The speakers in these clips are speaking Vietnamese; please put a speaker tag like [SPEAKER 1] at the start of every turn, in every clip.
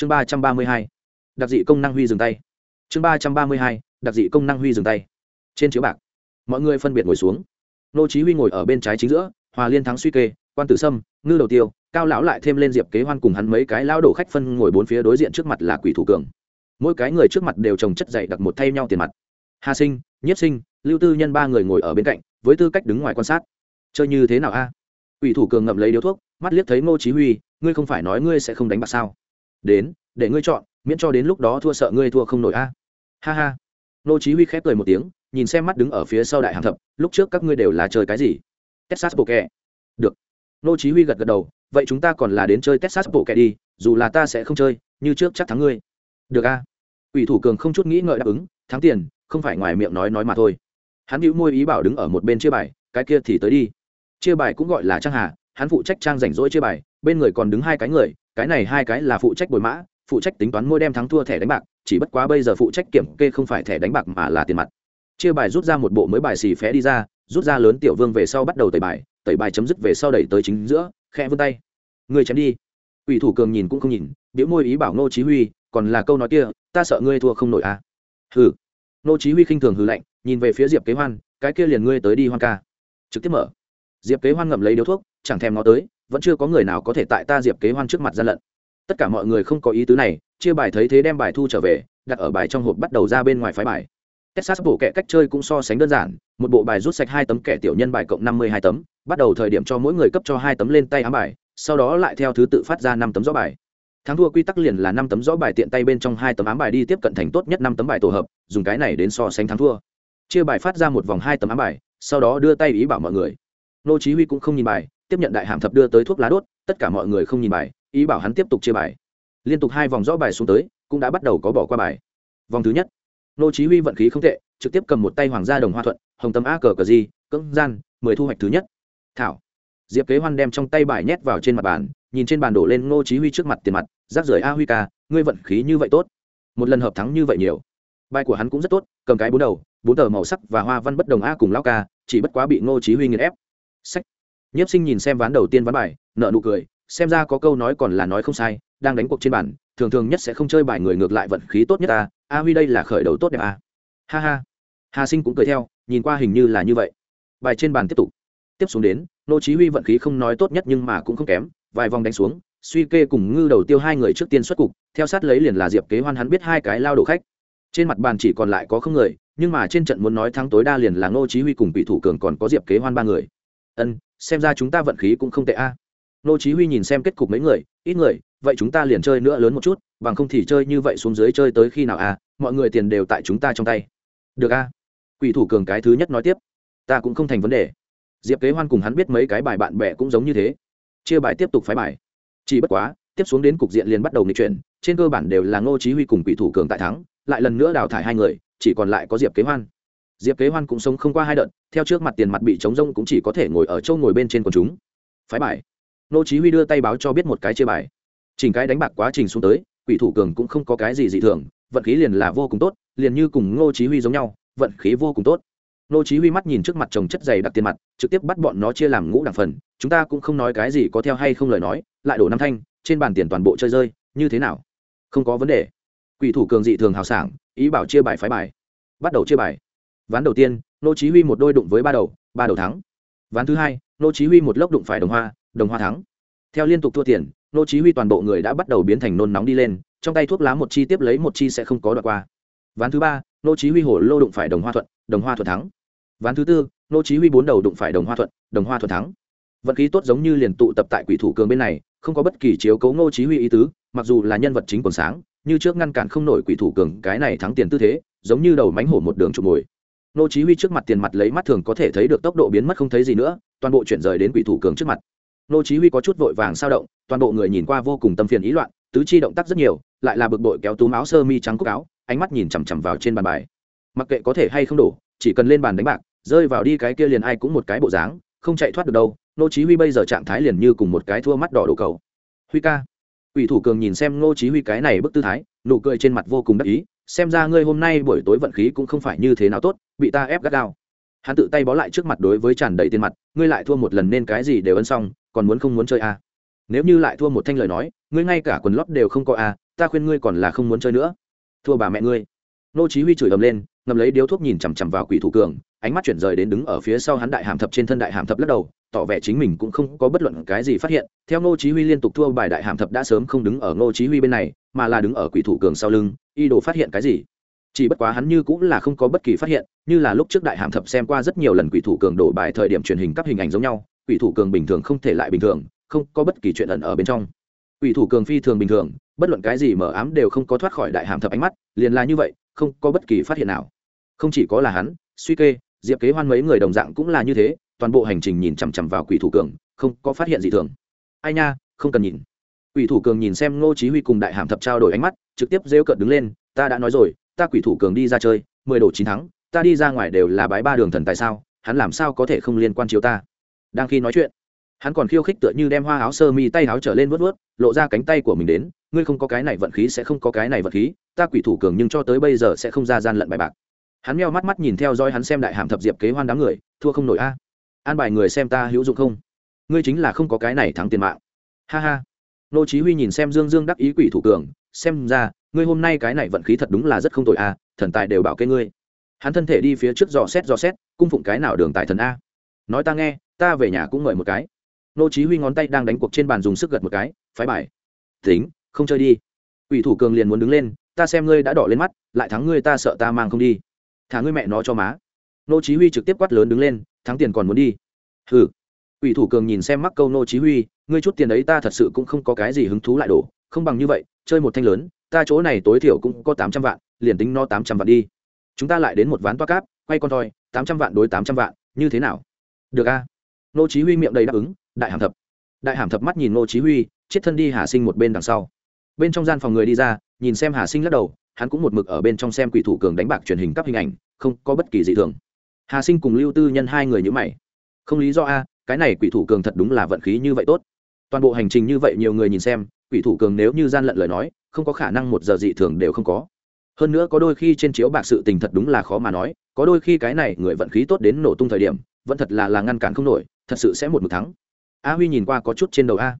[SPEAKER 1] chương ba trăm ba mươi hai, đặc dị công năng huy dừng tay. Chương ba trăm ba mươi hai, đặc dị công năng huy dừng tay. Trên chiếu bạc, mọi người phân biệt ngồi xuống. Nô chí huy ngồi ở bên trái chính giữa, hòa liên thắng suy kê, quan tử sâm, ngư đầu tiêu, cao lão lại thêm lên diệp kế hoan cùng hắn mấy cái lão đổ khách phân ngồi bốn phía đối diện trước mặt là quỷ thủ cường. Mỗi cái người trước mặt đều trồng chất dày đặt một thay nhau tiền mặt. Hà sinh, nhiếp sinh, lưu tư nhân ba người ngồi ở bên cạnh, với tư cách đứng ngoài quan sát. Chơi như thế nào a? Quỷ thủ cường ngậm lấy điếu thuốc, mắt liếc thấy ngô chí huy, ngươi không phải nói ngươi sẽ không đánh bạc sao? Đến, để ngươi chọn, miễn cho đến lúc đó thua sợ ngươi thua không nổi a. Ha ha. Nô chí huy khép cười một tiếng, nhìn xem mắt đứng ở phía sau đại hàng thập, lúc trước các ngươi đều là chơi cái gì? Texas bộ kẹ được. Nô chí huy gật gật đầu, vậy chúng ta còn là đến chơi texas bộ kẹ đi, dù là ta sẽ không chơi, như trước chắc thắng ngươi. Được a. Ủy thủ cường không chút nghĩ ngợi đáp ứng, thắng tiền, không phải ngoài miệng nói nói mà thôi. Hắn hữu môi ý bảo đứng ở một bên chia bài, cái kia thì tới đi. Chia bài cũng gọi là trang hà, hắn phụ trách trang rảnh rỗi chia bài bên người còn đứng hai cái người, cái này hai cái là phụ trách bồi mã, phụ trách tính toán mỗi đem thắng thua thẻ đánh bạc, chỉ bất quá bây giờ phụ trách kiểm kê không phải thẻ đánh bạc mà là tiền mặt. Chia bài rút ra một bộ mới bài xì phé đi ra, rút ra lớn tiểu vương về sau bắt đầu tẩy bài tẩy bài chấm dứt về sau đẩy tới chính giữa khe vươn tay. Người chém đi. Ủy thủ cường nhìn cũng không nhìn, biểu môi ý bảo ngô chí huy, còn là câu nói kia, ta sợ ngươi thua không nổi à. Hừ. Ngô chí huy khinh thường hừ lạnh, nhìn về phía diệp kế hoan, cái kia liền ngươi tới đi hoan ca. Trực tiếp mở. Diệp kế hoan ngậm lấy điếu thuốc, chẳng thèm ngó tới vẫn chưa có người nào có thể tại ta diệp kế hoan trước mặt gian lận. Tất cả mọi người không có ý tứ này, chia bài thấy thế đem bài thu trở về, đặt ở bài trong hộp bắt đầu ra bên ngoài phái bài. Texas bộ kệ cách chơi cũng so sánh đơn giản, một bộ bài rút sạch hai tấm kẻ tiểu nhân bài cộng năm mươi hai tấm, bắt đầu thời điểm cho mỗi người cấp cho hai tấm lên tay ám bài, sau đó lại theo thứ tự phát ra năm tấm rõ bài. Thắng thua quy tắc liền là năm tấm rõ bài tiện tay bên trong hai tấm ám bài đi tiếp cận thành tốt nhất năm tấm bài tổ hợp, dùng cái này đến so sánh thắng thua. Chia bài phát ra một vòng hai tấm ám bài, sau đó đưa tay ý bảo mọi người. Nô chí huy cũng không nhìn bài tiếp nhận đại hàm thập đưa tới thuốc lá đốt, tất cả mọi người không nhìn bài, ý bảo hắn tiếp tục chia bài. Liên tục hai vòng rõ bài xuống tới, cũng đã bắt đầu có bỏ qua bài. Vòng thứ nhất, nô chí huy vận khí không tệ, trực tiếp cầm một tay hoàng gia đồng hoa thuận, hồng tâm a cờ cờ gì, cưỡng gian, mười thu hoạch thứ nhất. Thảo. Diệp kế hoan đem trong tay bài nhét vào trên mặt bàn, nhìn trên bàn đổ lên nô chí huy trước mặt tiền mặt rác rưởi a huy ca, ngươi vận khí như vậy tốt. Một lần hợp thắng như vậy nhiều. Bài của hắn cũng rất tốt, cầm cái bốn đầu, bốn tờ màu sắc và hoa văn bất đồng a cùng lao ca, chỉ bất quá bị ngô chí huy nghiền ép. Sách nhiếp sinh nhìn xem ván đầu tiên ván bài nợ nụ cười, xem ra có câu nói còn là nói không sai, đang đánh cuộc trên bàn, thường thường nhất sẽ không chơi bài người ngược lại vận khí tốt nhất ta, a huy đây là khởi đầu tốt đẹp a ha ha. Hà sinh cũng cười theo, nhìn qua hình như là như vậy. Bài trên bàn tiếp tục. Tiếp xuống đến, nô chí huy vận khí không nói tốt nhất nhưng mà cũng không kém, vài vòng đánh xuống, suy kê cùng ngư đầu tiêu hai người trước tiên xuất cục, theo sát lấy liền là diệp kế hoan hắn biết hai cái lao đổ khách. Trên mặt bàn chỉ còn lại có không người, nhưng mà trên trận muốn nói thắng tối đa liền là ngô chí huy cùng bị thủ cường còn có diệp kế hoan ba người. Ân xem ra chúng ta vận khí cũng không tệ a. À. chí huy nhìn xem kết cục mấy người, ít người, vậy chúng ta liền chơi nữa lớn một chút, bằng không thì chơi như vậy xuống dưới chơi tới khi nào a, mọi người tiền đều tại chúng ta trong tay. Được a. Quỷ thủ cường cái thứ nhất nói tiếp. Ta cũng không thành vấn đề. Diệp kế hoan cùng hắn biết mấy cái bài bạn bè cũng giống như thế. Chia bài tiếp tục phái bài. Chỉ bất quá, tiếp xuống đến cục diện liền bắt đầu nghịch chuyển, trên cơ bản đều là ngô chí huy cùng quỷ thủ cường tại thắng, lại lần nữa đào thải hai người, chỉ còn lại có diệp kế hoan diệp kế hoan cũng sống không qua hai đợt, theo trước mặt tiền mặt bị trống rông cũng chỉ có thể ngồi ở châu ngồi bên trên quần chúng. Phái bài. Nô chí huy đưa tay báo cho biết một cái chia bài. Chỉnh cái đánh bạc quá trình xuống tới, quỷ thủ cường cũng không có cái gì dị thường, vận khí liền là vô cùng tốt, liền như cùng nô chí huy giống nhau, vận khí vô cùng tốt. Nô chí huy mắt nhìn trước mặt chồng chất dày đặc tiền mặt, trực tiếp bắt bọn nó chia làm ngũ đẳng phần, chúng ta cũng không nói cái gì có theo hay không lời nói, lại đổ năm thanh, trên bàn tiền toàn bộ chơi rơi, như thế nào? Không có vấn đề. Quỷ thủ cường dị thường hào sảng, ý bảo chia bài phái bài. Bắt đầu chia bài ván đầu tiên, nô chí huy một đôi đụng với ba đầu ba đầu thắng. Ván thứ hai, nô chí huy một lốc đụng phải đồng hoa đồng hoa thắng. Theo liên tục thua tiền, nô chí huy toàn bộ người đã bắt đầu biến thành nôn nóng đi lên, trong tay thuốc lá một chi tiếp lấy một chi sẽ không có đoạn qua. Ván thứ ba, nô chí huy hổ lô đụng phải đồng hoa thuận, đồng hoa thuận thắng. Ván thứ tư, nô chí huy bốn đầu đụng phải đồng hoa thuận, đồng hoa thuận thắng. Vận khí tốt giống như liền tụ tập tại quỷ thủ cường bên này, không có bất kỳ chiếu cố nô chí huy ý tứ, mặc dù là nhân vật chính còn sáng, như trước ngăn cản không nổi quỷ thủ cường cái này thắng tiền tư thế, giống như đầu mánh hổ một đường trục mồi nô chí huy trước mặt tiền mặt lấy mắt thường có thể thấy được tốc độ biến mất không thấy gì nữa toàn bộ chuyển rời đến quỷ thủ cường trước mặt. Nô chí huy có chút vội vàng sao động toàn bộ người nhìn qua vô cùng tâm phiền ý loạn tứ chi động tác rất nhiều lại là bực bội kéo túm áo sơ mi trắng cúc áo ánh mắt nhìn chằm chằm vào trên bàn bài. Mặc kệ có thể hay không đủ, chỉ cần lên bàn đánh bạc rơi vào đi cái kia liền ai cũng một cái bộ dáng không chạy thoát được đâu. Nô chí huy bây giờ trạng thái liền như cùng một cái thua mắt đỏ đổ cầu. Huy ca. Quỷ thủ cường nhìn xem Ngô Chí Huy cái này bức tư thái, nụ cười trên mặt vô cùng đắc ý, xem ra ngươi hôm nay buổi tối vận khí cũng không phải như thế nào tốt, bị ta ép gắt gao. Hắn tự tay bó lại trước mặt đối với tràn đầy tiền mặt, ngươi lại thua một lần nên cái gì đều ân xong, còn muốn không muốn chơi à? Nếu như lại thua một thanh lời nói, ngươi ngay cả quần lót đều không có à, ta khuyên ngươi còn là không muốn chơi nữa thua bà mẹ ngươi nô chí huy chửi ầm lên ngầm lấy điếu thuốc nhìn chằm chằm vào quỷ thủ cường ánh mắt chuyển rời đến đứng ở phía sau hắn đại hàm thập trên thân đại hàm thập lắc đầu tỏ vẻ chính mình cũng không có bất luận cái gì phát hiện. Theo ngô chí huy liên tục thua bài đại hàm thập đã sớm không đứng ở ngô chí huy bên này, mà là đứng ở quỷ thủ cường sau lưng y đồ phát hiện cái gì? Chỉ bất quá hắn như cũng là không có bất kỳ phát hiện, như là lúc trước đại hàm thập xem qua rất nhiều lần quỷ thủ cường đổ bài thời điểm truyền hình các hình ảnh giống nhau, quỷ thủ cường bình thường không thể lại bình thường, không có bất kỳ chuyện ẩn ở bên trong. Quỷ thủ cường phi thường bình thường, bất luận cái gì mở ám đều không có thoát khỏi đại hàm thập ánh mắt, liền là như vậy, không có bất kỳ phát hiện nào. Không chỉ có là hắn, suy kê, diệp kế hoan mấy người đồng dạng cũng là như thế toàn bộ hành trình nhìn chằm chằm vào quỷ thủ cường, không có phát hiện gì thường. Ai nha, không cần nhìn. Quỷ thủ cường nhìn xem ngô chí huy cùng đại hàm thập trao đổi ánh mắt, trực tiếp rêu cợt đứng lên, ta đã nói rồi, ta quỷ thủ cường đi ra chơi, mười đổ chín thắng, ta đi ra ngoài đều là bái ba đường thần tại sao, hắn làm sao có thể không liên quan chiếu ta? Đang khi nói chuyện, hắn còn khiêu khích tựa như đem hoa áo sơ mi tay áo trở lên vớt vớt lộ ra cánh tay của mình đến, ngươi không có cái này vận khí sẽ không có cái này vận khí, ta quỷ thủ cường nhưng cho tới bây giờ sẽ không ra gian lận bài bạc. Hắn meo mắt mắt nhìn theo dõi hắn xem đại hàm thập diệp kế hoan đám người, thua không nổi a an bài người xem ta hữu dụng không? Ngươi chính là không có cái này thắng tiền mạng. Ha ha. Nô chí huy nhìn xem dương dương đắc ý quỷ thủ cường, xem ra, ngươi hôm nay cái này vận khí thật đúng là rất không tồi a thần tài đều bảo kê ngươi. Hắn thân thể đi phía trước dò xét dò xét, cung phụng cái nào đường tài thần a. Nói ta nghe, ta về nhà cũng mời một cái. Nô chí huy ngón tay đang đánh cuộc trên bàn dùng sức gật một cái, phái bài. Tính, không chơi đi. Quỷ thủ cường liền muốn đứng lên, ta xem ngươi đã đỏ lên mắt, lại thắng ngươi ta sợ ta mang không đi. Thả ngươi mẹ nó cho má nô chí huy trực tiếp quát lớn đứng lên, thắng tiền còn muốn đi? Hừ. Quỷ thủ cường nhìn xem mắc câu nô chí huy, ngươi chút tiền ấy ta thật sự cũng không có cái gì hứng thú lại đổ, không bằng như vậy, chơi một thanh lớn, ta chỗ này tối thiểu cũng có 800 vạn, liền tính nó 800 vạn đi. Chúng ta lại đến một ván toa cáp, quay con thôi 800 vạn đối 800 vạn, như thế nào? Được a. Nô chí huy miệng đầy đáp ứng, đại hàm thập. Đại hàm thập mắt nhìn nô chí huy, chết thân đi hà sinh một bên đằng sau. Bên trong gian phòng người đi ra, nhìn xem hà sinh lắc đầu, hắn cũng một mực ở bên trong xem quỷ thủ cường đánh bạc truyền hình các hình ảnh, không có bất kỳ gì thường hà sinh cùng lưu tư nhân hai người nhữ mày. Không lý do a, cái này quỷ thủ cường thật đúng là vận khí như vậy tốt. Toàn bộ hành trình như vậy nhiều người nhìn xem, quỷ thủ cường nếu như gian lận lời nói, không có khả năng một giờ dị thường đều không có. Hơn nữa có đôi khi trên chiếu bạc sự tình thật đúng là khó mà nói, có đôi khi cái này người vận khí tốt đến nổ tung thời điểm, vẫn thật là là ngăn cản không nổi, thật sự sẽ một mực thắng. A huy nhìn qua có chút trên đầu a.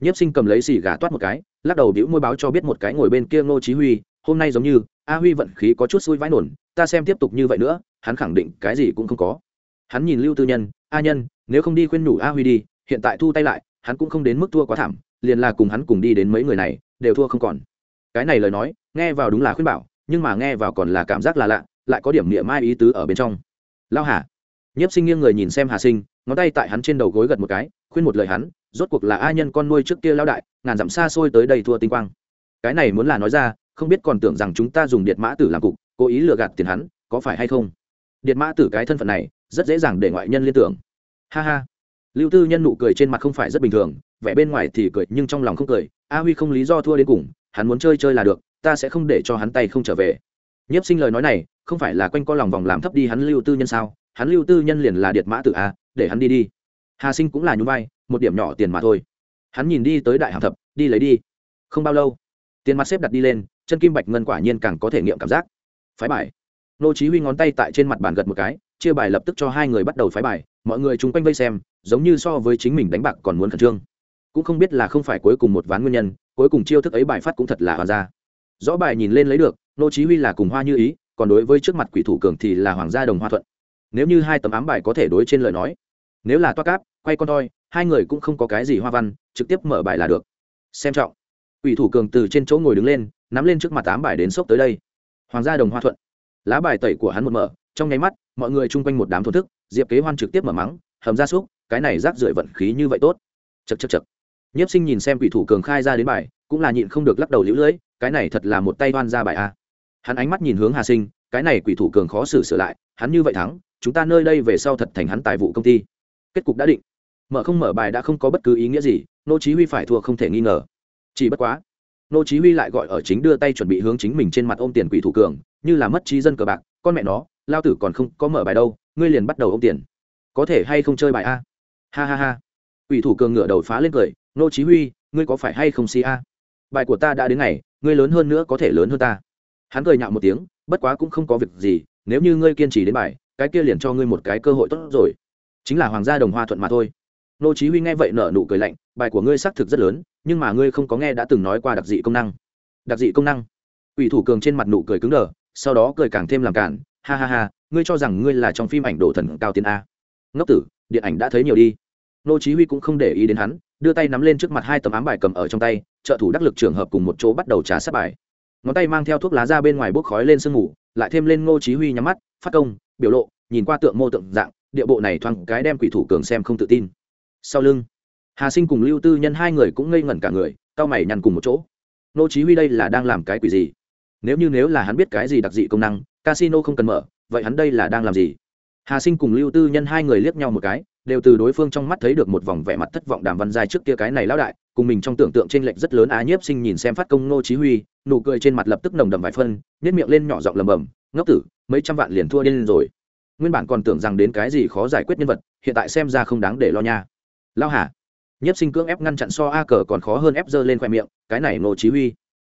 [SPEAKER 1] Nhiếp sinh cầm lấy xì gà toát một cái, lắc đầu đĩu môi báo cho biết một cái ngồi bên kia ngô chí huy, hôm nay giống như, a huy vận khí có chút xui vãi nổn, ta xem tiếp tục như vậy nữa hắn khẳng định cái gì cũng không có. Hắn nhìn lưu tư nhân a nhân nếu không đi khuyên nhủ a huy đi hiện tại thu tay lại hắn cũng không đến mức thua quá thảm liền là cùng hắn cùng đi đến mấy người này đều thua không còn. Cái này lời nói nghe vào đúng là khuyên bảo nhưng mà nghe vào còn là cảm giác là lạ lại có điểm niệm mai ý tứ ở bên trong. Lao Hà, nhiếp sinh nghiêng người nhìn xem hà sinh ngón tay tại hắn trên đầu gối gật một cái khuyên một lời hắn rốt cuộc là a nhân con nuôi trước kia lao đại ngàn dặm xa xôi tới đây thua tinh quang. Cái này muốn là nói ra không biết còn tưởng rằng chúng ta dùng điện mã tử làm cục cố ý lừa gạt tiền hắn có phải hay không? Điện mã tử cái thân phận này, rất dễ dàng để ngoại nhân liên tưởng. Ha ha. Lưu tư nhân nụ cười trên mặt không phải rất bình thường, vẻ bên ngoài thì cười nhưng trong lòng không cười. A huy không lý do thua đến cùng, hắn muốn chơi chơi là được, ta sẽ không để cho hắn tay không trở về. Nhiếp sinh lời nói này, không phải là quanh co lòng vòng làm thấp đi hắn lưu tư nhân sao? Hắn lưu tư nhân liền là điệt mã tử a, để hắn đi đi. Hà sinh cũng là nhún vai, một điểm nhỏ tiền mà thôi. Hắn nhìn đi tới đại hàm thập, đi lấy đi. Không bao lâu, tiền mặt xếp đặt đi lên, chân kim bạch ngân quả nhiên càng có thể nghiệm cảm giác. Phái bài nô chí huy ngón tay tại trên mặt bàn gật một cái, chia bài lập tức cho hai người bắt đầu phái bài, mọi người chung quanh vây xem, giống như so với chính mình đánh bạc còn muốn khẩn trương. Cũng không biết là không phải cuối cùng một ván nguyên nhân, cuối cùng chiêu thức ấy bài phát cũng thật là hoàn ra. Rõ bài nhìn lên lấy được, nô chí huy là cùng hoa như ý, còn đối với trước mặt quỷ thủ cường thì là hoàng gia đồng hoa thuận. Nếu như hai tấm ám bài có thể đối trên lời nói, nếu là toa cáp, quay con toi, hai người cũng không có cái gì hoa văn, trực tiếp mở bài là được. Xem trọng. Quỷ thủ cường từ trên chỗ ngồi đứng lên, nắm lên trước mặt ám bài đến sốc tới đây. Hoàng gia đồng hoa thuận lá bài tẩy của hắn một mở, trong nháy mắt, mọi người chung quanh một đám thổn thức, diệp kế hoan trực tiếp mở mắng, hầm ra súc, cái này rác rưởi vận khí như vậy tốt. Chật chật chật nhiếp sinh nhìn xem quỷ thủ cường khai ra đến bài, cũng là nhịn không được lắc đầu lũ lưỡi, cái này thật là một tay đoan ra bài a. Hắn ánh mắt nhìn hướng hà sinh, cái này quỷ thủ cường khó xử sửa lại, hắn như vậy thắng, chúng ta nơi đây về sau thật thành hắn tài vụ công ty. Kết cục đã định. Mở không mở bài đã không có bất cứ ý nghĩa gì, nô chí huy phải thua không thể nghi ngờ. Chỉ bất quá, nô chí huy lại gọi ở chính đưa tay chuẩn bị hướng chính mình trên mặt ôm tiền quỷ thủ cường như là mất trí dân cờ bạc, con mẹ nó, lao tử còn không có mở bài đâu, ngươi liền bắt đầu ông tiền. Có thể hay không chơi bài a? Ha ha ha. Ủy thủ cường ngựa đầu phá lên cười, nô chí huy, ngươi có phải hay không si a? Bài của ta đã đến ngày, ngươi lớn hơn nữa có thể lớn hơn ta. Hắn cười nhạo một tiếng, bất quá cũng không có việc gì, nếu như ngươi kiên trì đến bài, cái kia liền cho ngươi một cái cơ hội tốt rồi. Chính là hoàng gia đồng hoa thuận mà thôi. Nô chí huy nghe vậy nở nụ cười lạnh, bài của ngươi xác thực rất lớn, nhưng mà ngươi không có nghe đã từng nói qua đặc dị công năng. Đặc dị công năng. Ủy thủ cường trên mặt nụ cười cứng đờ sau đó cười càng thêm làm cản, ha ha ha, ngươi cho rằng ngươi là trong phim ảnh đồ thần cao tiến a. Ngốc tử, điện ảnh đã thấy nhiều đi. Nô chí huy cũng không để ý đến hắn, đưa tay nắm lên trước mặt hai tấm ám bài cầm ở trong tay, trợ thủ đắc lực trường hợp cùng một chỗ bắt đầu trà sát bài. Ngón tay mang theo thuốc lá ra bên ngoài bốc khói lên sương ngủ lại thêm lên ngô chí huy nhắm mắt, phát công, biểu lộ, nhìn qua tượng mô tượng dạng, địa bộ này thoáng cái đem quỷ thủ cường xem không tự tin. Sau lưng, hà sinh cùng lưu tư nhân hai người cũng ngây ngẩn cả người cao mày nhăn cùng một chỗ. Nô chí huy đây là đang làm cái quỷ gì? Nếu như nếu là hắn biết cái gì đặc dị công năng casino không cần mở vậy hắn đây là đang làm gì? Hà sinh cùng lưu tư nhân hai người liếc nhau một cái đều từ đối phương trong mắt thấy được một vòng vẻ mặt thất vọng đàm văn giai trước kia cái này lão đại cùng mình trong tưởng tượng trên lệch rất lớn á nhiếp sinh nhìn xem phát công nô chí huy nụ cười trên mặt lập tức nồng đậm vài phân nhét miệng lên nhỏ giọng lầm bầm, ngốc tử mấy trăm vạn liền thua điên rồi. Nguyên bản còn tưởng rằng đến cái gì khó giải quyết nhân vật hiện tại xem ra không đáng để lo nha. Lao hà. Nhiếp sinh cưỡng ép ngăn chặn so a cờ còn khó hơn ép dơ lên khoe miệng cái này nô chí huy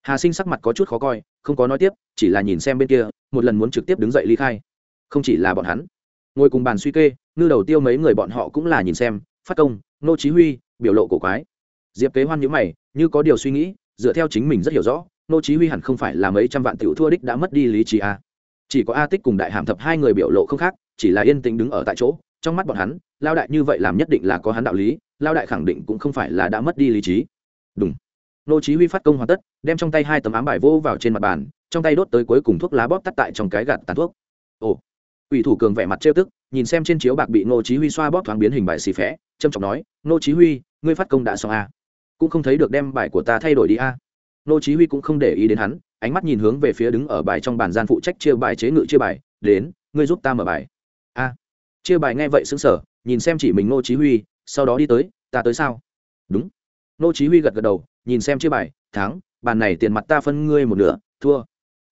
[SPEAKER 1] hà sinh sắc mặt có chút khó coi không có nói tiếp chỉ là nhìn xem bên kia một lần muốn trực tiếp đứng dậy ly khai không chỉ là bọn hắn ngồi cùng bàn suy kê ngư đầu tiêu mấy người bọn họ cũng là nhìn xem phát công nô chí huy biểu lộ cổ quái diệp kế hoan nhíu mày như có điều suy nghĩ dựa theo chính mình rất hiểu rõ nô chí huy hẳn không phải là mấy trăm vạn tiểu thua đích đã mất đi lý trí a chỉ có a tích cùng đại hàm thập hai người biểu lộ không khác chỉ là yên tĩnh đứng ở tại chỗ trong mắt bọn hắn lao đại như vậy làm nhất định là có hắn đạo lý lao đại khẳng định cũng không phải là đã mất đi lý trí đúng nô chí huy phát công hoàn tất, đem trong tay hai tấm ám bài vô vào trên mặt bàn, trong tay đốt tới cuối cùng thuốc lá bóp tắt tại trong cái gạt tàn thuốc. Ồ ủy thủ cường vẻ mặt trêu tức, nhìn xem trên chiếu bạc bị nô chí huy xoa bóp thoáng biến hình bài xì phé trâm trọng nói, nô chí huy, ngươi phát công đã xong à? cũng không thấy được đem bài của ta thay đổi đi a à? nô chí huy cũng không để ý đến hắn, ánh mắt nhìn hướng về phía đứng ở bài trong bàn gian phụ trách chia bài chế ngự chia bài, đến, ngươi giúp ta mở bài. A. Chia bài nghe vậy sững sờ, nhìn xem chỉ mình nô chí huy, sau đó đi tới, ta tới sao? Đúng. Nô chí huy gật gật đầu nhìn xem chia bài, thắng, bàn này tiền mặt ta phân ngươi một nửa, thua.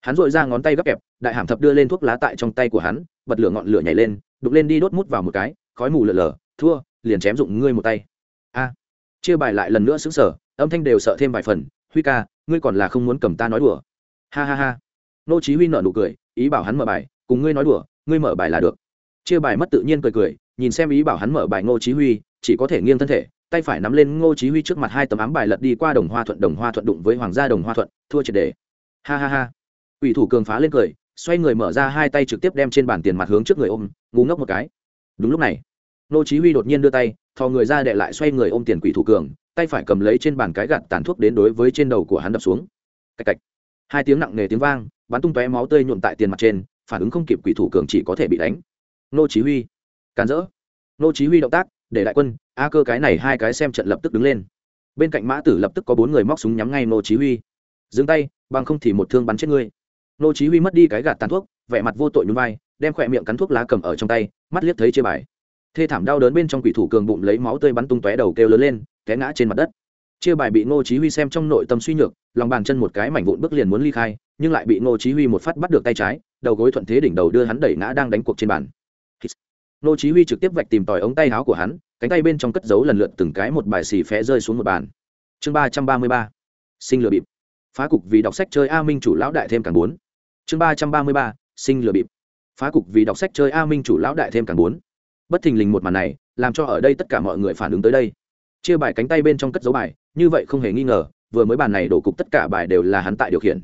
[SPEAKER 1] Hắn dội ra ngón tay gấp kẹp, đại hàm thập đưa lên thuốc lá tại trong tay của hắn, bật lửa ngọn lửa nhảy lên, đục lên đi đốt mút vào một cái, khói mù lở lở, thua, liền chém dụng ngươi một tay. A. Chia bài lại lần nữa sững sờ, âm thanh đều sợ thêm vài phần, huy ca, ngươi còn là không muốn cầm ta nói đùa. Ha ha ha. Nô chí huy nở nụ cười, ý bảo hắn mở bài, cùng ngươi nói đùa, ngươi mở bài là được. Chia bài mất tự nhiên cười cười, nhìn xem ý bảo hắn mở bài ngô chí huy, chỉ có thể nghiêng thân thể tay phải nắm lên ngô chí huy trước mặt hai tấm ám bài lật đi qua đồng hoa thuận, đồng hoa thuận đụng với hoàng gia đồng hoa thuận, thua triệt để ha ha ha. Ủy thủ cường phá lên cười, xoay người mở ra hai tay trực tiếp đem trên bàn tiền mặt hướng trước người ôm, ngu ngốc một cái. Đúng lúc này, ngô chí huy đột nhiên đưa tay, thò người ra để lại xoay người ôm tiền quỷ thủ cường, tay phải cầm lấy trên bàn cái gạt tàn thuốc đến đối với trên đầu của hắn đập xuống. Cạch cạch. Hai tiếng nặng nề tiếng vang, bắn tung tóe máu tươi nhuộm tại tiền mặt trên, phản ứng không kịp quỷ thủ cường chỉ có thể bị đánh. Nô chí huy. Cản rỡ. Nô chí huy động tác để đại quân, a cơ cái này hai cái xem trận lập tức đứng lên. Bên cạnh mã tử lập tức có bốn người móc súng nhắm ngay nô chí huy. Dừng tay, bằng không thì một thương bắn chết ngươi. Nô chí huy mất đi cái gạt tàn thuốc, vẻ mặt vô tội nhún vai, đem khoẹt miệng cắn thuốc lá cầm ở trong tay, mắt liếc thấy chia bài. Thê thảm đau đớn bên trong quỷ thủ cường bụng lấy máu tươi bắn tung tóe đầu kêu lớn lên, té ngã trên mặt đất. Chia bài bị ngô chí huy xem trong nội tâm suy nhược, lòng bàn chân một cái mảnh vụn bước liền muốn ly khai, nhưng lại bị ngô chí huy một phát bắt được tay trái, đầu gối thuận thế đỉnh đầu đưa hắn đẩy ngã đang đánh cuộc trên bàn nô chí huy trực tiếp vạch tìm tòi ống tay áo của hắn, cánh tay bên trong cất giấu lần lượt từng cái một bài xì phé rơi xuống một bàn. Chương ba trăm ba mươi ba. Sinh lừa bịp. Phá cục vì đọc sách chơi a minh chủ lão đại thêm càng bốn. Chương ba trăm ba mươi ba. Sinh lừa bịp. Phá cục vì đọc sách chơi a minh chủ lão đại thêm càng bốn. Bất thình lình một màn này, làm cho ở đây tất cả mọi người phản ứng tới đây. Chia bài cánh tay bên trong cất dấu bài, như vậy không hề nghi ngờ, vừa mới bàn này đổ cục tất cả bài đều là hắn tại điều khiển.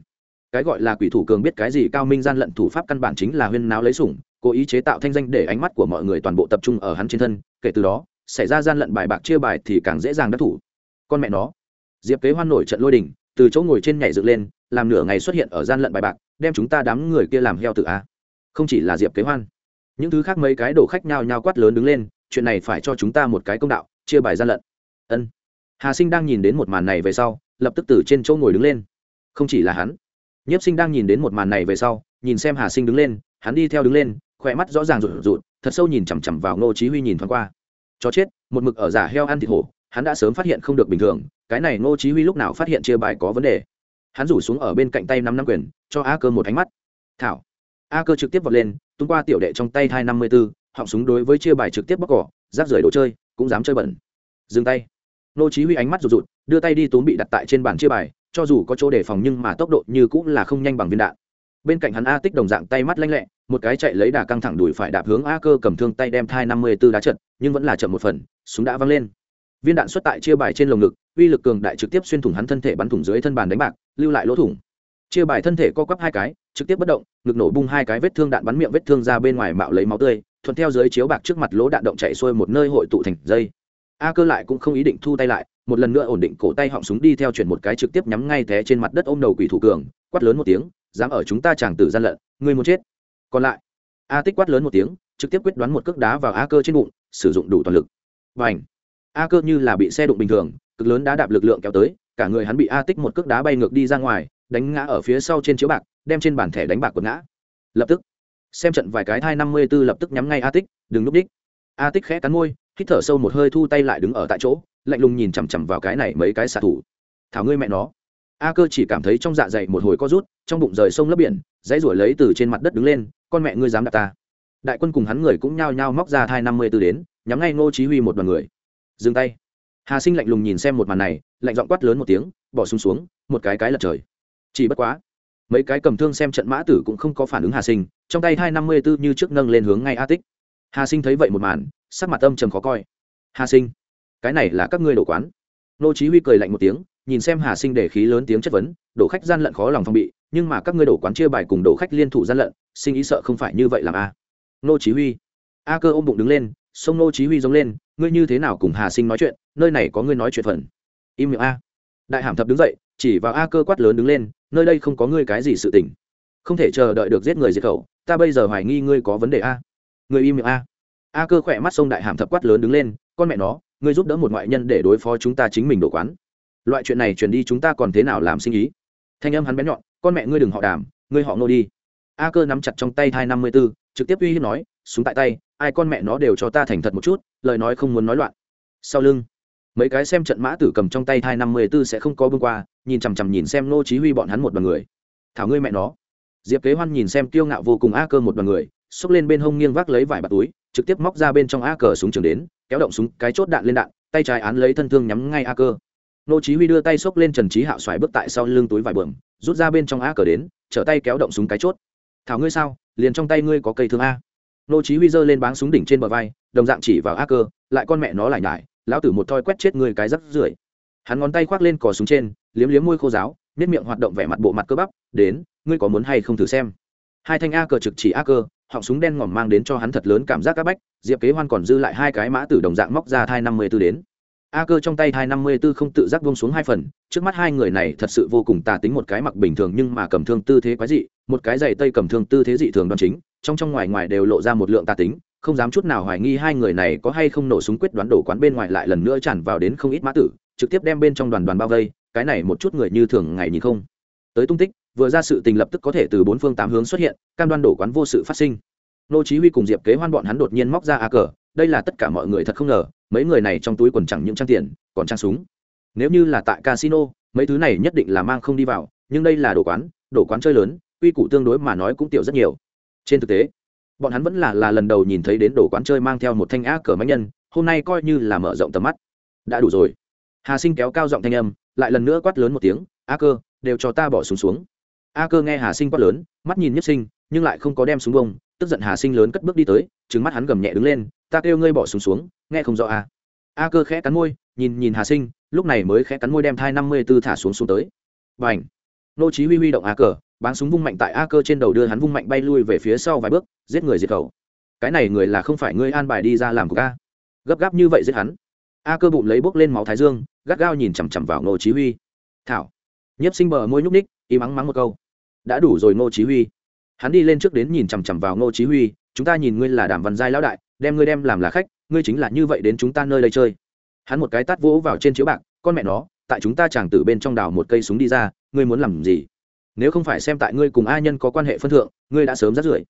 [SPEAKER 1] Cái gọi là quỷ thủ cường biết cái gì, cao minh gian lận thủ pháp căn bản chính là huyên náo lấy sủng cố ý chế tạo thanh danh để ánh mắt của mọi người toàn bộ tập trung ở hắn trên thân, kể từ đó, xảy ra gian lận bài bạc chia bài thì càng dễ dàng đắc thủ. Con mẹ nó. Diệp kế hoan nổi trận lôi đình, từ chỗ ngồi trên nhảy dựng lên, làm nửa ngày xuất hiện ở gian lận bài bạc, đem chúng ta đám người kia làm heo tự a. Không chỉ là diệp kế hoan, những thứ khác mấy cái đổ khách nhao nhao quát lớn đứng lên, chuyện này phải cho chúng ta một cái công đạo, chia bài gian lận. Ân. Hà sinh đang nhìn đến một màn này về sau, lập tức từ trên chỗ ngồi đứng lên. Không chỉ là hắn, nhiếp sinh đang nhìn đến một màn này về sau, nhìn xem hà sinh đứng lên, hắn đi theo đứng lên khỏe mắt rõ ràng rụt rụt thật sâu nhìn chằm chằm vào ngô chí huy nhìn thoáng qua. Chó chết một mực ở giả heo ăn thịt hổ hắn đã sớm phát hiện không được bình thường cái này ngô chí huy lúc nào phát hiện chia bài có vấn đề. Hắn rủ xuống ở bên cạnh tay năm năm quyền cho a cơ một ánh mắt. Thảo. A cơ trực tiếp vọt lên tung qua tiểu đệ trong tay thai năm mươi tư, họng súng đối với chia bài trực tiếp bóc cỏ rác rưởi đồ chơi cũng dám chơi bẩn. Dừng tay. Nô chí huy ánh mắt rụt rụt đưa tay đi túm bị đặt tại trên bàn chia bài cho dù có chỗ đề phòng nhưng mà tốc độ như cũng là không nhanh bằng viên đạn bên cạnh hắn a tích đồng dạng tay mắt lanh lẹ, một cái chạy lấy đà căng thẳng đuổi phải đạp hướng a cơ cầm thương tay đem thai năm mươi 54 đá trận nhưng vẫn là chậm một phần, súng đã văng lên. Viên đạn xuất tại chia bài trên lồng ngực, uy lực cường đại trực tiếp xuyên thủng hắn thân thể bắn thủng dưới thân bàn đánh bạc, lưu lại lỗ thủng. Chia bài thân thể co quắp hai cái, trực tiếp bất động, ngực nổ bung hai cái vết thương đạn bắn miệng vết thương ra bên ngoài mạo lấy máu tươi, thuận theo dưới chiếu bạc trước mặt lỗ đạn động chạy xuôi một nơi hội tụ thành dây. A cơ lại cũng không ý định thu tay lại, một lần nữa ổn định cổ tay họng súng đi theo chuyển một cái trực tiếp nhắm ngay té trên mặt đất ôm đầu quỷ thủ cường, quát lớn một tiếng dám ở chúng ta chàng tử gian lận, ngươi muốn chết. Còn lại, a tích quát lớn một tiếng, trực tiếp quyết đoán một cước đá vào a cơ trên bụng, sử dụng đủ toàn lực. Và ảnh a cơ như là bị xe đụng bình thường, cực lớn đá đạp lực lượng kéo tới, cả người hắn bị a tích một cước đá bay ngược đi ra ngoài, đánh ngã ở phía sau trên chiếu bạc, đem trên bàn thẻ đánh bạc quật ngã. Lập tức, xem trận vài cái thai năm mươi b ố lập tức nhắm ngay a tích, đừng núp đích. A tích khẽ cắn môi, hít thở sâu một hơi thu tay lại đứng ở tại chỗ, lạnh lùng nhìn chằm chằm vào cái này mấy cái xạ thủ. Thảo ngươi mẹ nó a cơ chỉ cảm thấy trong dạ dày một hồi co rút trong bụng rời sông lấp biển dãy ruổi lấy từ trên mặt đất đứng lên con mẹ ngươi dám đạp ta. Đại quân cùng hắn người cũng nhao nhao móc ra thai năm mươi tư đến nhắm ngay ngô chí huy một đoàn người. Dừng tay. Hà sinh lạnh lùng nhìn xem một màn này lạnh giọng quát lớn một tiếng bỏ xuống, xuống một cái cái lật trời. Chỉ bất quá mấy cái cầm thương xem trận mã tử cũng không có phản ứng hà sinh trong tay hai năm mươi tư như trước nâng lên hướng ngay a tích. Hà sinh thấy vậy một màn sắc mặt âm trầm khó coi. Hà sinh cái này là các ngươi đổ quán. Nô chí huy cười lạnh một tiếng nhìn xem hà sinh để khí lớn tiếng chất vấn, đổ khách gian lận khó lòng phòng bị, nhưng mà các ngươi đổ quán chia bài cùng đổ khách liên thủ gian lận, sinh ý sợ không phải như vậy làm a. À? Nô chí huy. A cơ ôm bụng đứng lên, sông nô chí huy giống lên, ngươi như thế nào cùng hà sinh nói chuyện, nơi này có ngươi nói chuyện phần. Im miệng a. Đại hàm thập đứng dậy, chỉ vào a cơ quát lớn đứng lên, nơi đây không có ngươi cái gì sự tình. Không thể chờ đợi được giết người diệt khẩu, ta bây giờ hoài nghi ngươi có vấn đề a. Ngươi im miệng a. A cơ khỏe mắt sông đại hàm thập quát lớn đứng lên, con mẹ nó, ngươi giúp đỡ một ngoại nhân để đối phó chúng ta chính mình đổ quán loại chuyện này chuyển đi chúng ta còn thế nào làm sinh ý? Thanh âm hắn bén nhọn, con mẹ ngươi đừng họ đàm, ngươi họ nô đi. A cơ nắm chặt trong tay hai năm mươi b ố trực tiếp uy hiếp nói, súng tại tay, ai con mẹ nó đều cho ta thành thật một chút, lời nói không muốn nói loạn. Sau lưng, mấy cái xem trận mã tử cầm trong tay hai năm mươi b ố sẽ không có bưng qua, nhìn chằm chằm nhìn xem nô chí huy bọn hắn một đoàn người. Thảo ngươi mẹ nó. Diệp kế hoan nhìn xem kiêu ngạo vô cùng a cơ một đoàn người, xốc lên bên hông nghiêng vác lấy vải bạt túi, trực tiếp móc ra bên trong a cờ súng trường đến, kéo động súng, cái chốt đạn lên đạn, tay trái án lấy thân thương nhắm ngay a cơ nô chí huy đưa tay xốc lên trần trí hạo xoài bước tại sau lưng túi vải bờm rút ra bên trong a cờ đến, trở tay kéo động súng cái chốt. Thảo ngươi sao? Liền trong tay ngươi có cây thương a? Nô chí huy giơ lên báng súng đỉnh trên bờ vai, đồng dạng chỉ vào a cơ lại con mẹ nó lại nhải, lão tử một thoi quét chết ngươi cái rắc rưởi. Hắn ngón tay khoác lên cò súng trên, liếm liếm môi khô giáo nét miệng hoạt động vẻ mặt bộ mặt cơ bắp, đến, ngươi có muốn hay không thử xem? Hai thanh a cờ trực chỉ a cơ họng súng đen ngòm mang đến cho hắn thật lớn cảm giác cát bách, diệp kế hoan còn dư lại hai cái mã tử đồng dạng móc ra thai năm mươi tư đến a cơ trong tay thai năm mươi b ố không tự giác buông xuống hai phần, trước mắt hai người này thật sự vô cùng tà tính một cái mặc bình thường nhưng mà cầm thương tư thế quái dị, một cái giày tây cầm thương tư thế dị thường đoan chính, trong trong ngoài ngoài đều lộ ra một lượng tà tính, không dám chút nào hoài nghi hai người này có hay không nổ súng quyết đoán đổ quán bên ngoài lại lần nữa tràn vào đến không ít mã tử, trực tiếp đem bên trong đoàn đoàn bao vây, cái này một chút người như thường ngày nhìn không. Tới tung tích, vừa ra sự tình lập tức có thể từ bốn phương tám hướng xuất hiện, cam đoan đổ quán vô sự phát sinh. Nô chí huy cùng diệp kế hoan bọn hắn đột nhiên móc ra a cờ đây là tất cả mọi người thật không ngờ mấy người này trong túi quần chẳng những trang tiền còn trang súng. Nếu như là tại casino mấy thứ này nhất định là mang không đi vào nhưng đây là đồ quán đồ quán chơi lớn quy củ tương đối mà nói cũng tiểu rất nhiều. Trên thực tế bọn hắn vẫn là là lần đầu nhìn thấy đến đồ quán chơi mang theo một thanh a cờ máy nhân hôm nay coi như là mở rộng tầm mắt. Đã đủ rồi. Hà sinh kéo cao giọng thanh âm lại lần nữa quát lớn một tiếng a cơ đều cho ta bỏ súng xuống, xuống a cơ nghe hà sinh quát lớn mắt nhìn nhất sinh nhưng lại không có đem súng bông tức giận hà sinh lớn cất bước đi tới trứng mắt hắn gầm nhẹ đứng lên ta kêu ngươi bỏ súng xuống, xuống nghe không rõ a a cơ khẽ cắn môi nhìn nhìn hà sinh lúc này mới khẽ cắn môi đem thai năm mươi b ố thả xuống xuống tới. Và ảnh nô chí huy huy động a cờ bán súng vung mạnh tại a cơ trên đầu đưa hắn vung mạnh bay lui về phía sau vài bước giết người diệt khẩu. Cái này người là không phải ngươi an bài đi ra làm của ca gấp gáp như vậy giết hắn. A cơ bụng lấy bốc lên máu thái dương gắt gao nhìn chằm chằm vào nô chí huy. Thảo! Nhiếp sinh bờ môi nhúc ních im mắng mắng một câu. Đã đủ rồi ngô chí huy. Hắn đi lên trước đến nhìn chằm chằm vào ngô chí huy chúng ta nhìn ngươi là đàm văn giai lão đại, đem ngươi đem làm là khách, ngươi chính là như vậy đến chúng ta nơi đây chơi. Hắn một cái tát vỗ vào trên chiếu bạc, con mẹ nó, tại chúng ta chàng tử bên trong đào một cây súng đi ra, ngươi muốn làm gì? Nếu không phải xem tại ngươi cùng a nhân có quan hệ phân thượng, ngươi đã sớm rát rưởi.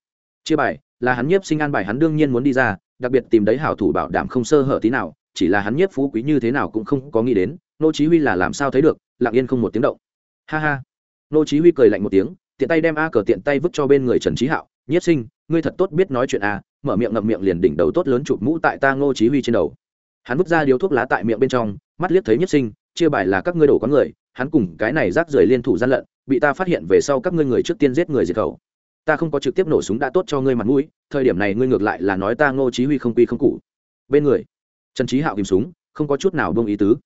[SPEAKER 1] Chia bài, là hắn nhiếp sinh an bài hắn đương nhiên muốn đi ra, đặc biệt tìm đấy hảo thủ bảo đảm không sơ hở tí nào, chỉ là hắn nhiếp phú quý như thế nào cũng không có nghĩ đến, nô chí huy là làm sao thấy được, lặng yên không một tiếng động. Ha ha. Nô chí huy cười lạnh một tiếng, tiện tay đem a cờ tiện tay vứt cho bên người trần trí hạo nhiếp sinh, ngươi thật tốt biết nói chuyện à? mở miệng ngậm miệng liền đỉnh đầu tốt lớn chụp mũ tại ta ngô chí huy trên đầu. Hắn vứt ra điếu thuốc lá tại miệng bên trong, mắt liếc thấy nhiếp sinh, chia bài là các ngươi đổ có người, hắn cùng cái này rác rưởi liên thủ gian lận, bị ta phát hiện về sau các ngươi người trước tiên giết người diệt khẩu. Ta không có trực tiếp nổ súng đã tốt cho ngươi mặt mũi, thời điểm này ngươi ngược lại là nói ta ngô chí huy không quy không cụ bên người, trần trí hạo kìm súng, không có chút nào buông ý tứ.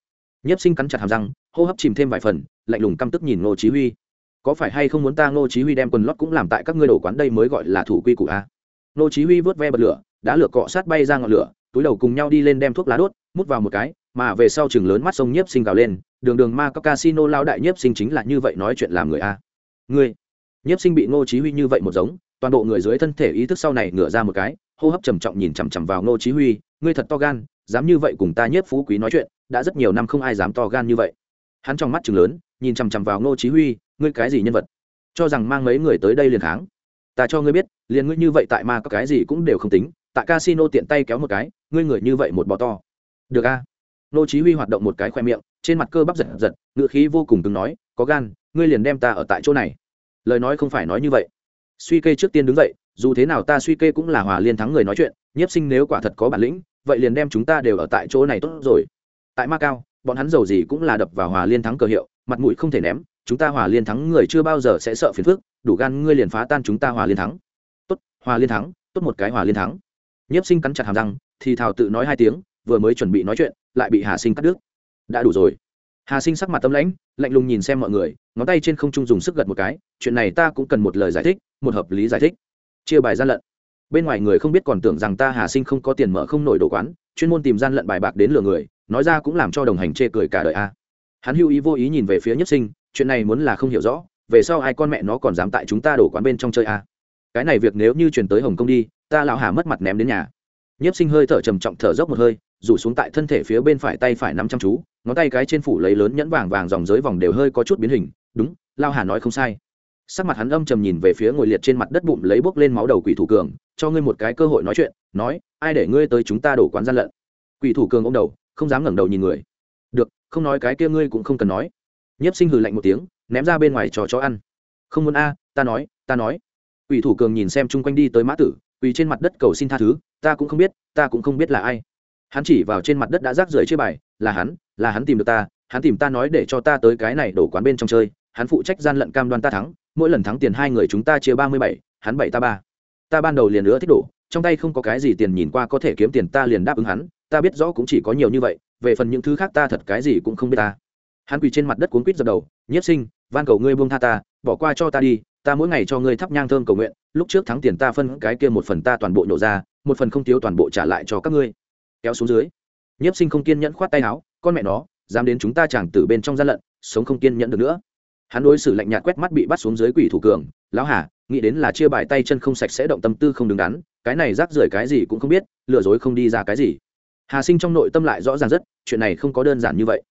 [SPEAKER 1] Nhiếp sinh cắn chặt hàm răng, hô hấp chìm thêm vài phần, lạnh lùng căm tức nhìn ngô chí huy có phải hay không muốn ta ngô chí huy đem quần lót cũng làm tại các ngươi đổ quán đây mới gọi là thủ quy củ a? Ngô chí huy vớt ve bật lửa đã lửa cọ sát bay ra ngọn lửa, túi đầu cùng nhau đi lên đem thuốc lá đốt, mút vào một cái, mà về sau chừng lớn mắt sông nhiếp sinh gào lên, đường đường ma có casino lao đại nhiếp sinh chính là như vậy nói chuyện làm người a. Ngươi, nhiếp sinh bị ngô chí huy như vậy một giống, toàn bộ người dưới thân thể ý thức sau này ngửa ra một cái, hô hấp trầm trọng nhìn chằm chằm vào ngô chí huy, ngươi thật to gan, dám như vậy cùng ta nhiếp phú quý nói chuyện, đã rất nhiều năm không ai dám to gan như vậy. Hắn trong mắt trừng lớn, nhìn chằm chằm vào ngô chí huy ngươi cái gì nhân vật? Cho rằng mang mấy người tới đây liền kháng? Ta cho ngươi biết, liền ngươi như vậy tại ma có cái gì cũng đều không tính, tại casino tiện tay kéo một cái, ngươi người như vậy một bò to. Được a. Nô chí huy hoạt động một cái khoe miệng, trên mặt cơ bắp giật giật ngựa khí vô cùng cứng nói, có gan, ngươi liền đem ta ở tại chỗ này. Lời nói không phải nói như vậy. Suy kê trước tiên đứng dậy, dù thế nào ta suy kê cũng là hòa liên thắng người nói chuyện, nhiếp sinh nếu quả thật có bản lĩnh, vậy liền đem chúng ta đều ở tại chỗ này tốt rồi. Tại ma cao, bọn hắn giàu gì cũng là đập vào hòa liên thắng cờ hiệu, mặt mũi không thể ném chúng ta hòa liên thắng, người chưa bao giờ sẽ sợ phiền phức, đủ gan, ngươi liền phá tan chúng ta hòa liên thắng. Tốt, hòa liên thắng, tốt một cái hòa liên thắng. Nhiếp sinh cắn chặt hàm răng, thì thảo tự nói hai tiếng, vừa mới chuẩn bị nói chuyện, lại bị hà sinh cắt đứt. Đã đủ rồi. Hà sinh sắc mặt tâm lãnh, lạnh lùng nhìn xem mọi người, ngón tay trên không trung dùng sức gật một cái, chuyện này ta cũng cần một lời giải thích, một hợp lý giải thích. Chia bài gian lận. Bên ngoài người không biết còn tưởng rằng ta hà sinh không có tiền mở không nổi đồ quán, chuyên môn tìm gian lận bài bạc đến lừa người, nói ra cũng làm cho đồng hành chê cười cả đời a. Hắn hưu ý vô ý nhìn về phía nhất sinh chuyện này muốn là không hiểu rõ, về sau ai con mẹ nó còn dám tại chúng ta đổ quán bên trong chơi à? cái này việc nếu như chuyển tới hồng kông đi, ta lão hà mất mặt ném đến nhà. Nhiếp sinh hơi thở trầm trọng thở dốc một hơi, rủ xuống tại thân thể phía bên phải tay phải nắm chăm chú, ngón tay cái trên phủ lấy lớn nhẫn vàng vàng dòng dưới vòng đều hơi có chút biến hình, đúng lao hà nói không sai. Sắc mặt hắn âm trầm nhìn về phía ngồi liệt trên mặt đất bụng lấy bốc lên máu đầu quỷ thủ cường, cho ngươi một cái cơ hội nói chuyện, nói, ai để ngươi tới chúng ta đổ quán gian lận? Quỷ thủ cường ô m đầu, không dám ngẩng đầu nhìn người. Được, không nói cái kia ngươi cũng không cần nói nhiếp sinh hừ lạnh một tiếng, ném ra bên ngoài cho chó ăn. Không muốn a, ta nói ta nói. Ủy thủ cường nhìn xem chung quanh đi tới mã tử ủy trên mặt đất cầu xin tha thứ, ta cũng không biết, ta cũng không biết là ai. Hắn chỉ vào trên mặt đất đã rác rưởi chơi bài, là hắn là hắn tìm được ta, hắn tìm ta nói để cho ta tới cái này đổ quán bên trong chơi, hắn phụ trách gian lận cam đoan ta thắng, mỗi lần thắng tiền hai người chúng ta chia ba mươi bảy, hắn bảy ta ba. Ta ban đầu liền nữa thích đổ trong tay không có cái gì tiền nhìn qua có thể kiếm tiền ta liền đáp ứng hắn, ta biết rõ cũng chỉ có nhiều như vậy, về phần những thứ khác ta thật cái gì cũng không biết ta hắn quỳ trên mặt đất cuốn quýt dập đầu nhiếp sinh, van cầu ngươi buông tha ta, bỏ qua cho ta đi, ta mỗi ngày cho ngươi thắp nhang thơm cầu nguyện, lúc trước thắng tiền ta phân cái kia một phần ta toàn bộ nhổ ra, một phần không thiếu toàn bộ trả lại cho các ngươi. Kéo xuống dưới nhiếp sinh không kiên nhẫn khoát tay áo, con mẹ nó, dám đến chúng ta chẳng từ bên trong gian lận, sống không kiên nhẫn được nữa. Hắn đối xử lạnh nhạt quét mắt bị bắt xuống dưới quỷ thủ cường, lão hà, nghĩ đến là chia bài tay chân không sạch sẽ động tâm tư không đứng đắn, cái này rác rưởi cái gì cũng không biết, lừa dối không đi ra cái gì. Hà sinh trong nội tâm lại rõ ràng rất, chuyện này không có đơn giản như vậy.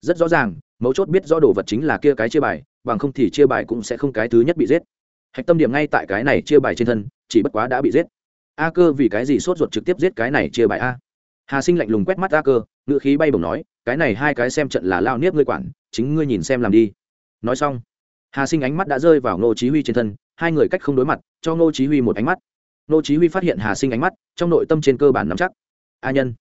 [SPEAKER 1] Rất rõ ràng mấu chốt biết rõ đồ vật chính là kia cái chia bài, bằng không thì chia bài cũng sẽ không cái thứ nhất bị giết. Hạch tâm điểm ngay tại cái này chia bài trên thân, chỉ bất quá đã bị giết. A cơ vì cái gì sốt ruột trực tiếp giết cái này chia bài a? Hà sinh lạnh lùng quét mắt a cơ ngự khí bay bổng nói, cái này hai cái xem trận là lao niếp ngươi quản, chính ngươi nhìn xem làm đi. Nói xong, hà sinh ánh mắt đã rơi vào ngô chí huy trên thân, hai người cách không đối mặt, cho ngô chí huy một ánh mắt. Ngô chí huy phát hiện hà sinh ánh mắt, trong nội tâm trên cơ bản nắm chắc. A nhân.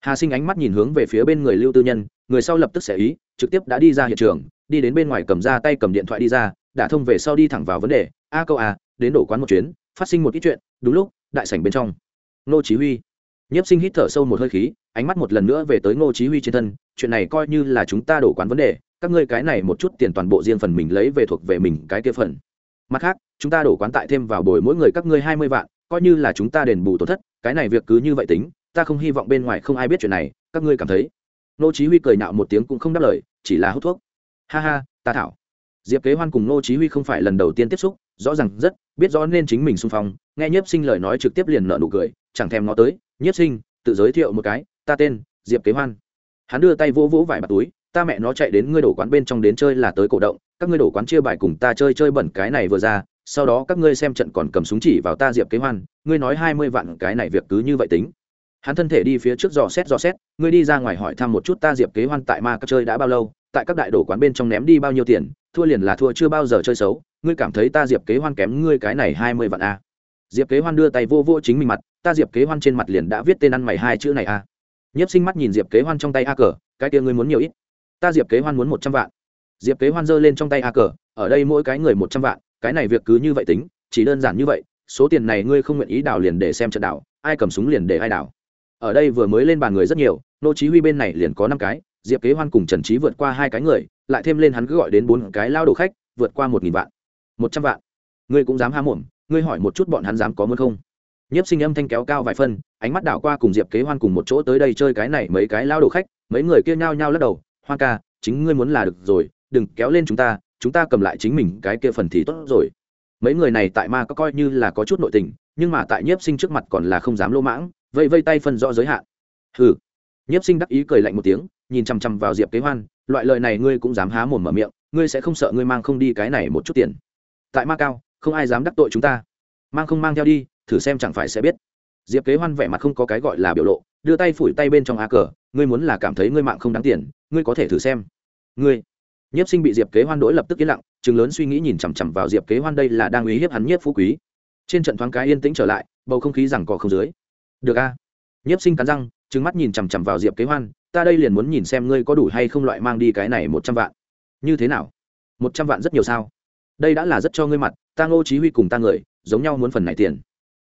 [SPEAKER 1] Hà sinh ánh mắt nhìn hướng về phía bên người lưu tư nhân người sau lập tức sẽ ý, trực tiếp đã đi ra hiện trường, đi đến bên ngoài cầm ra tay cầm điện thoại đi ra, đã thông về sau đi thẳng vào vấn đề. A câu a, đến đổ quán một chuyến, phát sinh một ít chuyện, đúng lúc, đại sảnh bên trong. Ngô chí huy. Nhiếp sinh hít thở sâu một hơi khí, ánh mắt một lần nữa về tới ngô chí huy trên thân, chuyện này coi như là chúng ta đổ quán vấn đề, các ngươi cái này một chút tiền toàn bộ riêng phần mình lấy về thuộc về mình cái kia phần. Mặt khác, chúng ta đổ quán tại thêm vào bồi mỗi người các ngươi hai mươi vạn, coi như là chúng ta đền bù tổn thất, cái này việc cứ như vậy tính, ta không hy vọng bên ngoài không ai biết chuyện này, các ngươi cảm thấy? Nô chí huy cười nhạo một tiếng cũng không đáp lời, chỉ là hút thuốc. Ha ha, ta thảo. Diệp kế hoan cùng nô chí huy không phải lần đầu tiên tiếp xúc, rõ ràng rất biết rõ nên chính mình xung phong, nghe nhiếp sinh lời nói trực tiếp liền nở nụ cười, chẳng thèm ngó tới, nhiếp sinh, tự giới thiệu một cái, ta tên diệp kế hoan. Hắn đưa tay vỗ vỗ vải bạt túi, ta mẹ nó chạy đến ngươi đổ quán bên trong đến chơi là tới cổ động, các ngươi đổ quán chia bài cùng ta chơi chơi bẩn cái này vừa ra, sau đó các ngươi xem trận còn cầm súng chỉ vào ta diệp kế hoan, ngươi nói hai mươi vạn cái này việc cứ như vậy tính hắn thân thể đi phía trước dò xét dò xét, ngươi đi ra ngoài hỏi thăm một chút ta diệp kế hoan tại ma các chơi đã bao lâu, tại các đại đồ quán bên trong ném đi bao nhiêu tiền, thua liền là thua chưa bao giờ chơi xấu, ngươi cảm thấy ta diệp kế hoan kém ngươi cái này hai mươi vạn a à. diệp kế hoan đưa tay vô vô chính mình mặt, ta diệp kế hoan trên mặt liền đã viết tên ăn mày hai chữ này a à. nhiếp sinh mắt nhìn diệp kế hoan trong tay a cờ, cái kia ngươi muốn nhiều ít ta diệp kế hoan muốn một trăm vạn diệp kế hoan giơ lên trong tay a cờ, ở đây mỗi cái người một trăm vạn, cái này việc cứ như vậy tính, chỉ đơn giản như vậy, số tiền này ngươi không nguyện ý đào liền để xem trận đảo, ai cầm súng liền để ai đảo ở đây vừa mới lên bàn người rất nhiều, nô chí huy bên này liền có năm cái, diệp kế hoan cùng trần trí vượt qua hai cái người, lại thêm lên hắn cứ gọi đến bốn cái lao đồ khách, vượt qua một nghìn vạn. Một trăm vạn. Ngươi cũng dám há mồm, ngươi hỏi một chút bọn hắn dám có muốn không? Nhiếp sinh âm thanh kéo cao vài phân, ánh mắt đảo qua cùng diệp kế hoan cùng một chỗ tới đây chơi cái này mấy cái lao đồ khách, mấy người kia nhao nhao lắc đầu, hoan ca, chính ngươi muốn là được rồi, đừng kéo lên chúng ta chúng ta cầm lại chính mình cái kia phần thì tốt rồi. Mấy người này tại ma có coi như là có chút nội tình, nhưng mà tại nhiếp sinh trước mặt còn là không dám lô mãng vây vây tay phân rõ giới hạn. Hừ. Nhiếp sinh đắc ý cười lạnh một tiếng, nhìn chằm chằm vào diệp kế hoan, loại lời này ngươi cũng dám há mồm mở miệng, ngươi sẽ không sợ ngươi mang không đi cái này một chút tiền. Tại ma cao, không ai dám đắc tội chúng ta. Mang không mang theo đi, thử xem chẳng phải sẽ biết. Diệp kế hoan vẻ mặt không có cái gọi là biểu lộ, đưa tay phủi tay bên trong á cờ, ngươi muốn là cảm thấy ngươi mạng không đáng tiền, ngươi có thể thử xem. Ngươi. Nhiếp sinh bị diệp kế hoan đổi lập tức yên lặng, chừng lớn suy nghĩ nhìn chằm chằm vào diệp kế hoan đây là đang uy hiếp hắn nhiếp phú quý. Trên trận thoáng cái yên tĩnh trở lại, bầu không khí rằng cò không dưới được a. Nhiếp sinh cắn răng, trừng mắt nhìn chằm chằm vào diệp kế hoan, ta đây liền muốn nhìn xem ngươi có đủ hay không loại mang đi cái này một trăm vạn. Như thế nào? Một trăm vạn rất nhiều sao? Đây đã là rất cho ngươi mặt, ta ngô chí huy cùng ta người, giống nhau muốn phần này tiền.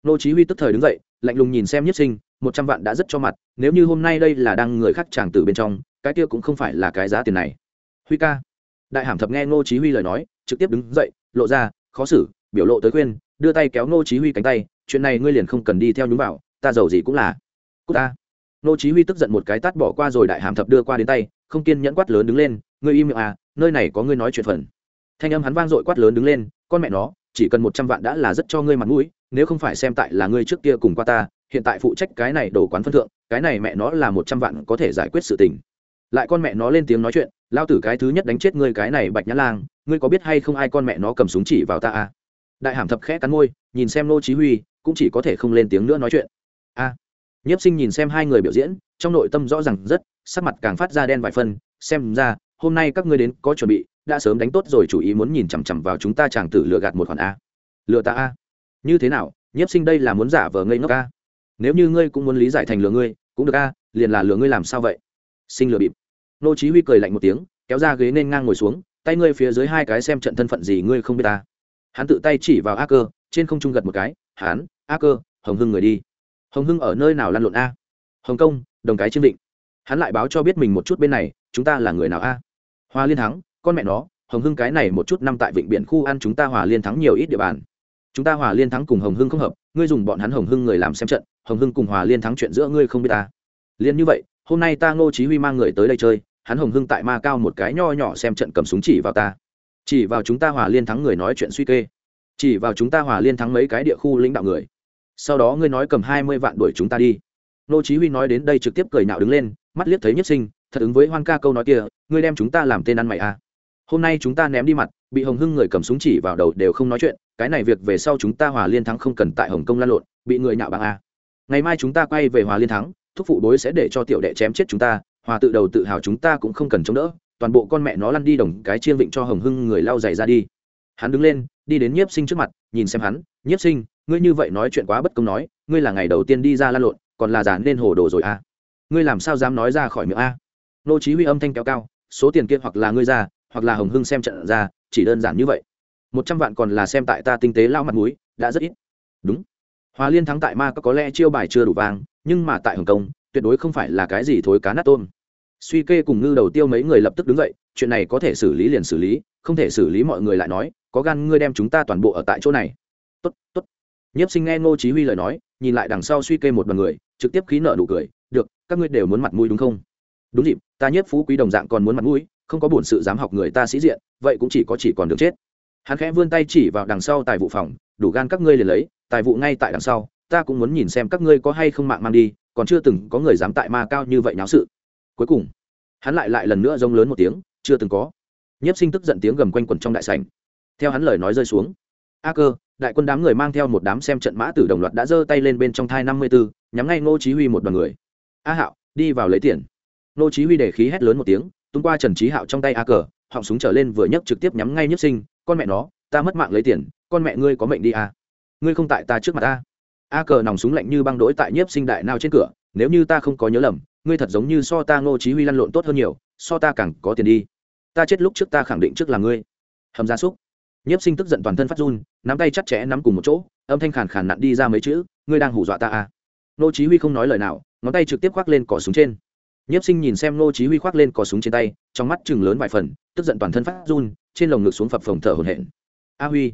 [SPEAKER 1] Ngô chí huy tức thời đứng dậy, lạnh lùng nhìn xem nhiếp sinh, một trăm vạn đã rất cho mặt, nếu như hôm nay đây là đang người khác chàng tử bên trong, cái kia cũng không phải là cái giá tiền này. Huy ca. Đại hàm thập nghe ngô chí huy lời nói, trực tiếp đứng dậy, lộ ra, khó xử, biểu lộ tới khuyên, đưa tay kéo ngô chí huy cánh tay, chuyện này ngươi liền không cần đi theo nhúng vào ta giàu gì cũng là. Cúc ta. Nô chí huy tức giận một cái tát bỏ qua rồi đại hàm thập đưa qua đến tay, không kiên nhẫn quát lớn đứng lên, ngươi im miệng à nơi này có ngươi nói chuyện phần. Thanh âm hắn vang dội quát lớn đứng lên, con mẹ nó, chỉ cần một trăm vạn đã là rất cho ngươi mặt mũi, nếu không phải xem tại là ngươi trước kia cùng qua ta, hiện tại phụ trách cái này đổ quán phân thượng, cái này mẹ nó là một trăm vạn có thể giải quyết sự tình. Lại con mẹ nó lên tiếng nói chuyện lao tử cái thứ nhất đánh chết ngươi cái này bạch nhã lang, ngươi có biết hay không ai con mẹ nó cầm súng chỉ vào ta à? Đại hàm thập khẽ cắn môi, nhìn xem nô chí huy, cũng chỉ có thể không lên tiếng nữa nói chuyện a. À. nhiếp sinh nhìn xem hai người biểu diễn, trong nội tâm rõ ràng rất, sắc mặt càng phát ra đen vài phân, xem ra, hôm nay các ngươi đến có chuẩn bị, đã sớm đánh tốt rồi chủ ý muốn nhìn chằm chằm vào chúng ta chàng tử lừa gạt một khoản a. Lừa ta a. Như thế nào, nhiếp sinh đây là muốn giả vờ ngây ngốc a? Nếu như ngươi cũng muốn lý giải thành lừa ngươi, cũng được a, liền là lừa ngươi làm sao vậy? Sinh lừa bịp. Nô chí huy cười lạnh một tiếng, kéo ra ghế nên ngang ngồi xuống, tay ngươi phía dưới hai cái xem trận thân phận gì ngươi không biết ta. Hắn tự tay chỉ vào a cơ, trên không trung gật một cái hắn a cơ, hồng hưng người đi hồng hưng ở nơi nào lăn lộn a? Hồng công đồng cái chiêm định. Hắn lại báo cho biết mình một chút bên này, chúng ta là người nào a? Hoa liên thắng, con mẹ nó, hồng hưng cái này một chút năm tại vịnh biển khu ăn chúng ta hòa liên thắng nhiều ít địa bàn. Chúng ta hòa liên thắng cùng hồng hưng không hợp, ngươi dùng bọn hắn hồng hưng người làm xem trận, hồng hưng cùng hòa liên thắng chuyện giữa ngươi không biết ta. Liên như vậy, hôm nay ta ngô chí huy mang người tới đây chơi, hắn hồng hưng tại ma cao một cái nho nhỏ xem trận cầm súng chỉ vào ta. Chỉ vào chúng ta hòa liên thắng người nói chuyện suy kê. Chỉ vào chúng ta hòa liên thắng mấy cái địa khu lãnh đạo người sau đó ngươi nói cầm hai mươi vạn đuổi chúng ta đi. Nô chí huy nói đến đây trực tiếp cười nạo đứng lên, mắt liếc thấy nhất sinh, thật ứng với hoan ca câu nói kia, ngươi đem chúng ta làm tên ăn mày à. Hôm nay chúng ta ném đi mặt, bị hồng hưng người cầm súng chỉ vào đầu đều không nói chuyện, cái này việc về sau chúng ta hòa liên thắng không cần tại hồng kông lan lộn, bị người nhạo bằng a à. ngày mai chúng ta quay về hòa liên thắng, thúc phụ đối sẽ để cho tiểu đệ chém chết chúng ta, hòa tự đầu tự hào chúng ta cũng không cần chống đỡ, toàn bộ con mẹ nó lăn đi đồng cái chiên vịnh cho hồng hưng người lau giày ra đi. Hắn đứng lên, đi đến nhiếp sinh trước mặt, nhìn xem hắn, nhiếp sinh ngươi như vậy nói chuyện quá bất công nói, ngươi là ngày đầu tiên đi ra lan lộn, còn là già nên hồ đồ rồi à? Ngươi làm sao dám nói ra khỏi miệng a? Nô chí huy âm thanh kéo cao, số tiền kia hoặc là ngươi ra, hoặc là hồng hưng xem trận ra, chỉ đơn giản như vậy. Một trăm vạn còn là xem tại ta tinh tế lao mặt mũi, đã rất ít. Đúng. Hòa liên thắng tại ma có lẽ chiêu bài chưa đủ vàng nhưng mà tại hồng kông, tuyệt đối không phải là cái gì thối cá nát tôm. Suy kê cùng ngư đầu tiêu mấy người lập tức đứng dậy, chuyện này có thể xử lý liền xử lý, không thể xử lý mọi người lại nói, có gan ngươi đem chúng ta toàn bộ ở tại chỗ này. Tốt tốt nhiếp sinh nghe ngô chí huy lời nói, nhìn lại đằng sau suy kê một đoàn người, trực tiếp khí nợ nụ cười, được, các ngươi đều muốn mặt mũi đúng không? Đúng dịp, ta nhiếp phú quý đồng dạng còn muốn mặt mũi, không có bổn sự dám học người ta sĩ diện, vậy cũng chỉ có chỉ còn được chết. Hắn khẽ vươn tay chỉ vào đằng sau tài vụ phòng, đủ gan các ngươi liền lấy, tài vụ ngay tại đằng sau, ta cũng muốn nhìn xem các ngươi có hay không mạng mang đi, còn chưa từng có người dám tại ma cao như vậy náo sự. Cuối cùng, hắn lại lại lần nữa rông lớn một tiếng, chưa từng có. Nhiếp sinh tức giận tiếng gầm quanh quẩn trong đại sảnh. Theo hắn lời nói rơi xuống, a cơ đại quân đám người mang theo một đám xem trận mã tử đồng loạt đã giơ tay lên bên trong thai năm mươi b ố nhắm ngay ngô chí huy một đoàn người. A hạo, đi vào lấy tiền. Ngô chí huy để khí hét lớn một tiếng, tung qua trần Chí hạo trong tay a cờ, họng súng trở lên vừa nhấc trực tiếp nhắm ngay Nhất sinh, con mẹ nó, ta mất mạng lấy tiền, con mẹ ngươi có mệnh đi a. Ngươi không tại ta trước mặt ta a cờ nòng súng lạnh như băng đỗi tại nhiếp sinh đại nào trên cửa, nếu như ta không có nhớ lầm, ngươi thật giống như so ta ngô chí huy lăn lộn tốt hơn nhiều, so ta càng có tiền đi. Ta chết lúc trước ta khẳng định trước là ngươi. Hầm gia súc nhiếp sinh tức giận toàn thân phát run, nắm tay chặt chẽ nắm cùng một chỗ, âm thanh khàn khàn nặn đi ra mấy chữ, ngươi đang hù dọa ta à? Nô chí huy không nói lời nào, ngón tay trực tiếp khoác lên cỏ súng trên. Nhiếp sinh nhìn xem nô chí huy khoác lên cỏ súng trên tay, trong mắt chừng lớn vài phần, tức giận toàn thân phát run, trên lồng ngực xuống phập phồng thở hổn hển. A huy.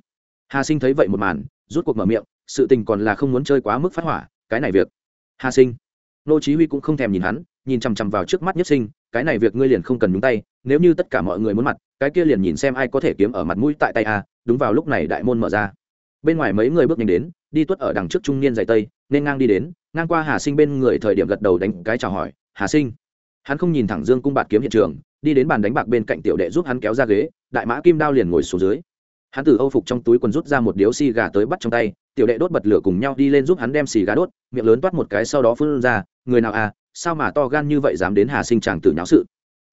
[SPEAKER 1] Hà sinh thấy vậy một màn, rút cuộc mở miệng, sự tình còn là không muốn chơi quá mức phát hỏa, cái này việc. Hà sinh. Nô chí huy cũng không thèm nhìn hắn, nhìn chăm chăm vào trước mắt nhiếp sinh, cái này việc ngươi liền không cần nhúng tay, nếu như tất cả mọi người muốn mặt cái kia liền nhìn xem ai có thể kiếm ở mặt mũi tại tay a, đúng vào lúc này đại môn mở ra. Bên ngoài mấy người bước nhanh đến, đi tuất ở đằng trước trung niên dày tây, nên ngang đi đến, ngang qua hà sinh bên người thời điểm gật đầu đánh cái chào hỏi, hà sinh. Hắn không nhìn thẳng dương cung bạt kiếm hiện trường, đi đến bàn đánh bạc bên cạnh tiểu đệ giúp hắn kéo ra ghế, đại mã kim đao liền ngồi xuống dưới. Hắn từ âu phục trong túi quần rút ra một điếu xì gà tới bắt trong tay, tiểu đệ đốt bật lửa cùng nhau đi lên giúp hắn đem xì gà đốt, miệng lớn toát một cái sau đó phun ra, người nào à sao mà to gan như vậy dám đến hà sinh chàng tử nháo sự?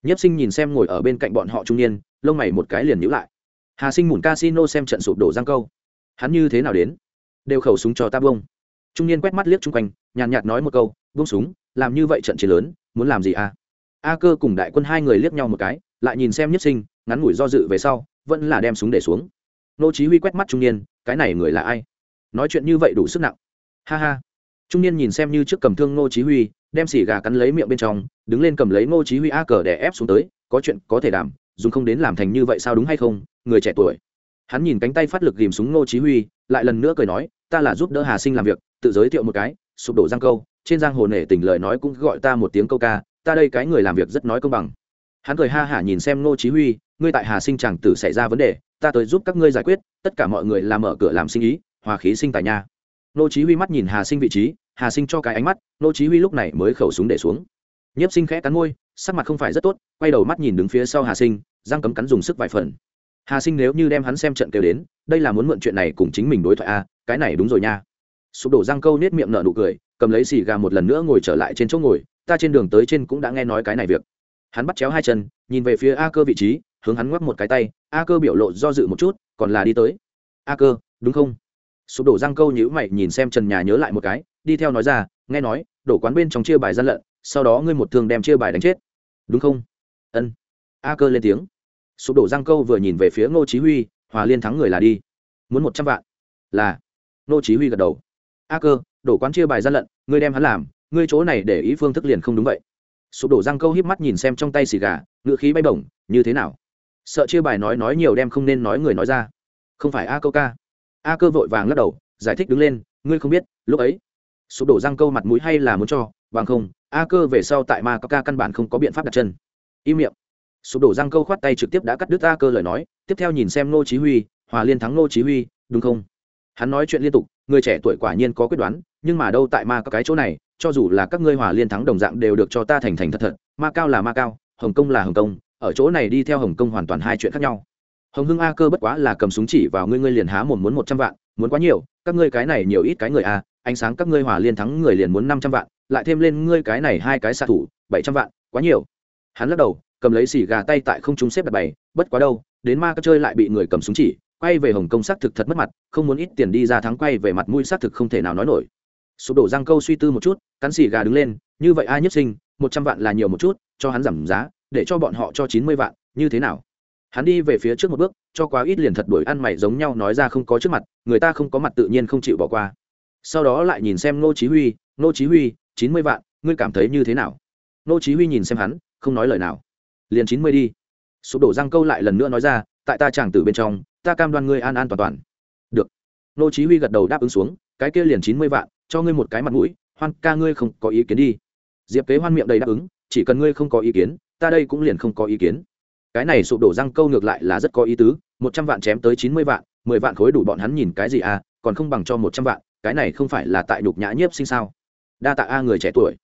[SPEAKER 1] Nhiếp sinh nhìn xem ngồi ở bên cạnh bọn họ trung niên lông mày một cái liền nhíu lại. Hà sinh mùn casino xem trận sụp đổ giang câu. Hắn như thế nào đến? Đều khẩu súng cho ta bông trung niên quét mắt liếc chung quanh, nhàn nhạt nói một câu bông súng, làm như vậy trận chiến lớn, muốn làm gì à? A cơ cùng đại quân hai người liếc nhau một cái, lại nhìn xem nhất sinh, ngắn ngủi do dự về sau, vẫn là đem súng để xuống. Nô chí huy quét mắt trung niên, cái này người là ai? Nói chuyện như vậy đủ sức nặng. Ha ha. Trung niên nhìn xem như trước cầm thương nô chí huy, đem xì gà cắn lấy miệng bên trong, đứng lên cầm lấy nô chí huy a cờ để ép xuống tới, có chuyện có thể đảm dùng không đến làm thành như vậy sao đúng hay không, người trẻ tuổi. Hắn nhìn cánh tay phát lực ghìm súng nô chí huy, lại lần nữa cười nói, ta là giúp đỡ hà sinh làm việc, tự giới thiệu một cái, sụp đổ giang câu, trên giang hồ nể tình lời nói cũng gọi ta một tiếng câu ca, ta đây cái người làm việc rất nói công bằng. Hắn cười ha hả nhìn xem nô chí huy, ngươi tại hà sinh chẳng tử xảy ra vấn đề, ta tới giúp các ngươi giải quyết, tất cả mọi người làm mở cửa làm sinh ý, hòa khí sinh tài nha. Nô chí huy mắt nhìn hà sinh vị trí, hà sinh cho cái ánh mắt nô chí huy lúc này mới khẩu súng để xuống nhiếp sinh khẽ cắn môi sắc mặt không phải rất tốt quay đầu mắt nhìn đứng phía sau hà sinh giang cấm cắn dùng sức vài phần. Hà sinh nếu như đem hắn xem trận kêu đến đây là muốn mượn chuyện này cùng chính mình đối thoại a à, cái này đúng rồi nha. Sụp đổ giang câu nết miệng nở nụ cười cầm lấy xì gà một lần nữa ngồi trở lại trên chỗ ngồi ta trên đường tới trên cũng đã nghe nói cái này việc. Hắn bắt chéo hai chân nhìn về phía a cơ vị trí hướng hắn ngoắc một cái tay a cơ biểu lộ do dự một chút còn là đi tới. A cơ đúng không? Sụp đổ răng câu nhữ mày nhìn xem trần nhà nhớ lại một cái đi theo nói ra nghe nói đổ quán bên trong chia bài gian lận sau đó ngươi một thương đem chia bài đánh chết. Đúng không? Ân. A cơ lên tiếng. Sụp đổ răng câu vừa nhìn về phía ngô chí huy, hòa liên thắng người là đi. Muốn một trăm vạn. Là. Ngô chí huy gật đầu. A cơ, đổ quán chia bài gian lận, ngươi đem hắn làm, ngươi chỗ này để ý phương thức liền không đúng vậy. Sụp đổ răng câu híp mắt nhìn xem trong tay xì gà ngựa khí bay bổng, như thế nào? Sợ chia bài nói nói nhiều đem không nên nói người nói ra. Không phải a câu ca. A cơ vội vàng lắc đầu, giải thích đứng lên, ngươi không biết, lúc ấy, sụp đổ răng câu mặt mũi hay là muốn cho, bằng không a cơ về sau tại ma ca căn bản không có biện pháp đặt chân. Im miệng. Sụp đổ răng câu khoát tay trực tiếp đã cắt đứt a cơ lời nói, tiếp theo nhìn xem nô chí huy, hòa liên thắng nô chí huy, đúng không? Hắn nói chuyện liên tục, người trẻ tuổi quả nhiên có quyết đoán, nhưng mà đâu tại ma các cái chỗ này, cho dù là các ngươi hòa liên thắng đồng dạng đều được cho ta thành thành thật thật, ma cao là ma cao, hồng kông là hồng kông, ở chỗ này đi theo hồng kông hoàn toàn hai chuyện khác nhau. Hồng hưng a cơ bất quá là cầm súng chỉ vào ngươi ngươi liền há mồm muốn một trăm vạn, muốn quá nhiều, các ngươi cái này nhiều ít cái người a ánh sáng các ngươi hòa liên thắng người liền muốn năm trăm vạn, lại thêm lên ngươi cái này hai cái xạ thủ, bảy trăm vạn, quá nhiều. Hắn lắc đầu, cầm lấy xì gà tay tại không trung xếp đặt bày, bất quá đâu, đến ma các chơi lại bị người cầm súng chỉ, quay về hồng kông xác thực thật mất mặt, không muốn ít tiền đi ra thắng quay về mặt mũi xác thực không thể nào nói nổi. Sụp đổ răng câu suy tư một chút, cắn xì gà đứng lên, như vậy ai nhất sinh, một trăm vạn là nhiều một chút, cho hắn giảm giá, để cho bọn họ cho chín mươi vạn, như thế nào? Hắn đi về phía trước một bước, cho quá ít liền thật đuổi ăn mày giống nhau nói ra không có trước mặt, người ta không có mặt tự nhiên không chịu bỏ qua sau đó lại nhìn xem ngô chí huy, ngô chí huy, chín mươi vạn, ngươi cảm thấy như thế nào? Ngô chí huy nhìn xem hắn, không nói lời nào. Liền chín mươi đi. Sụp đổ răng câu lại lần nữa nói ra, tại ta chàng tử bên trong, ta cam đoan ngươi an an toàn toàn. Được. Ngô chí huy gật đầu đáp ứng xuống, cái kia liền chín mươi vạn, cho ngươi một cái mặt mũi, hoan ca ngươi không có ý kiến đi. Diệp kế hoan miệng đầy đáp ứng, chỉ cần ngươi không có ý kiến, ta đây cũng liền không có ý kiến. Cái này sụp đổ răng câu ngược lại là rất có ý tứ, một trăm vạn chém tới chín mươi vạn, mười vạn khối đủ bọn hắn nhìn cái gì à còn không bằng cho một trăm vạn cái này không phải là tại đục nhã nhiếp sinh sao? Đa tạ a người trẻ tuổi.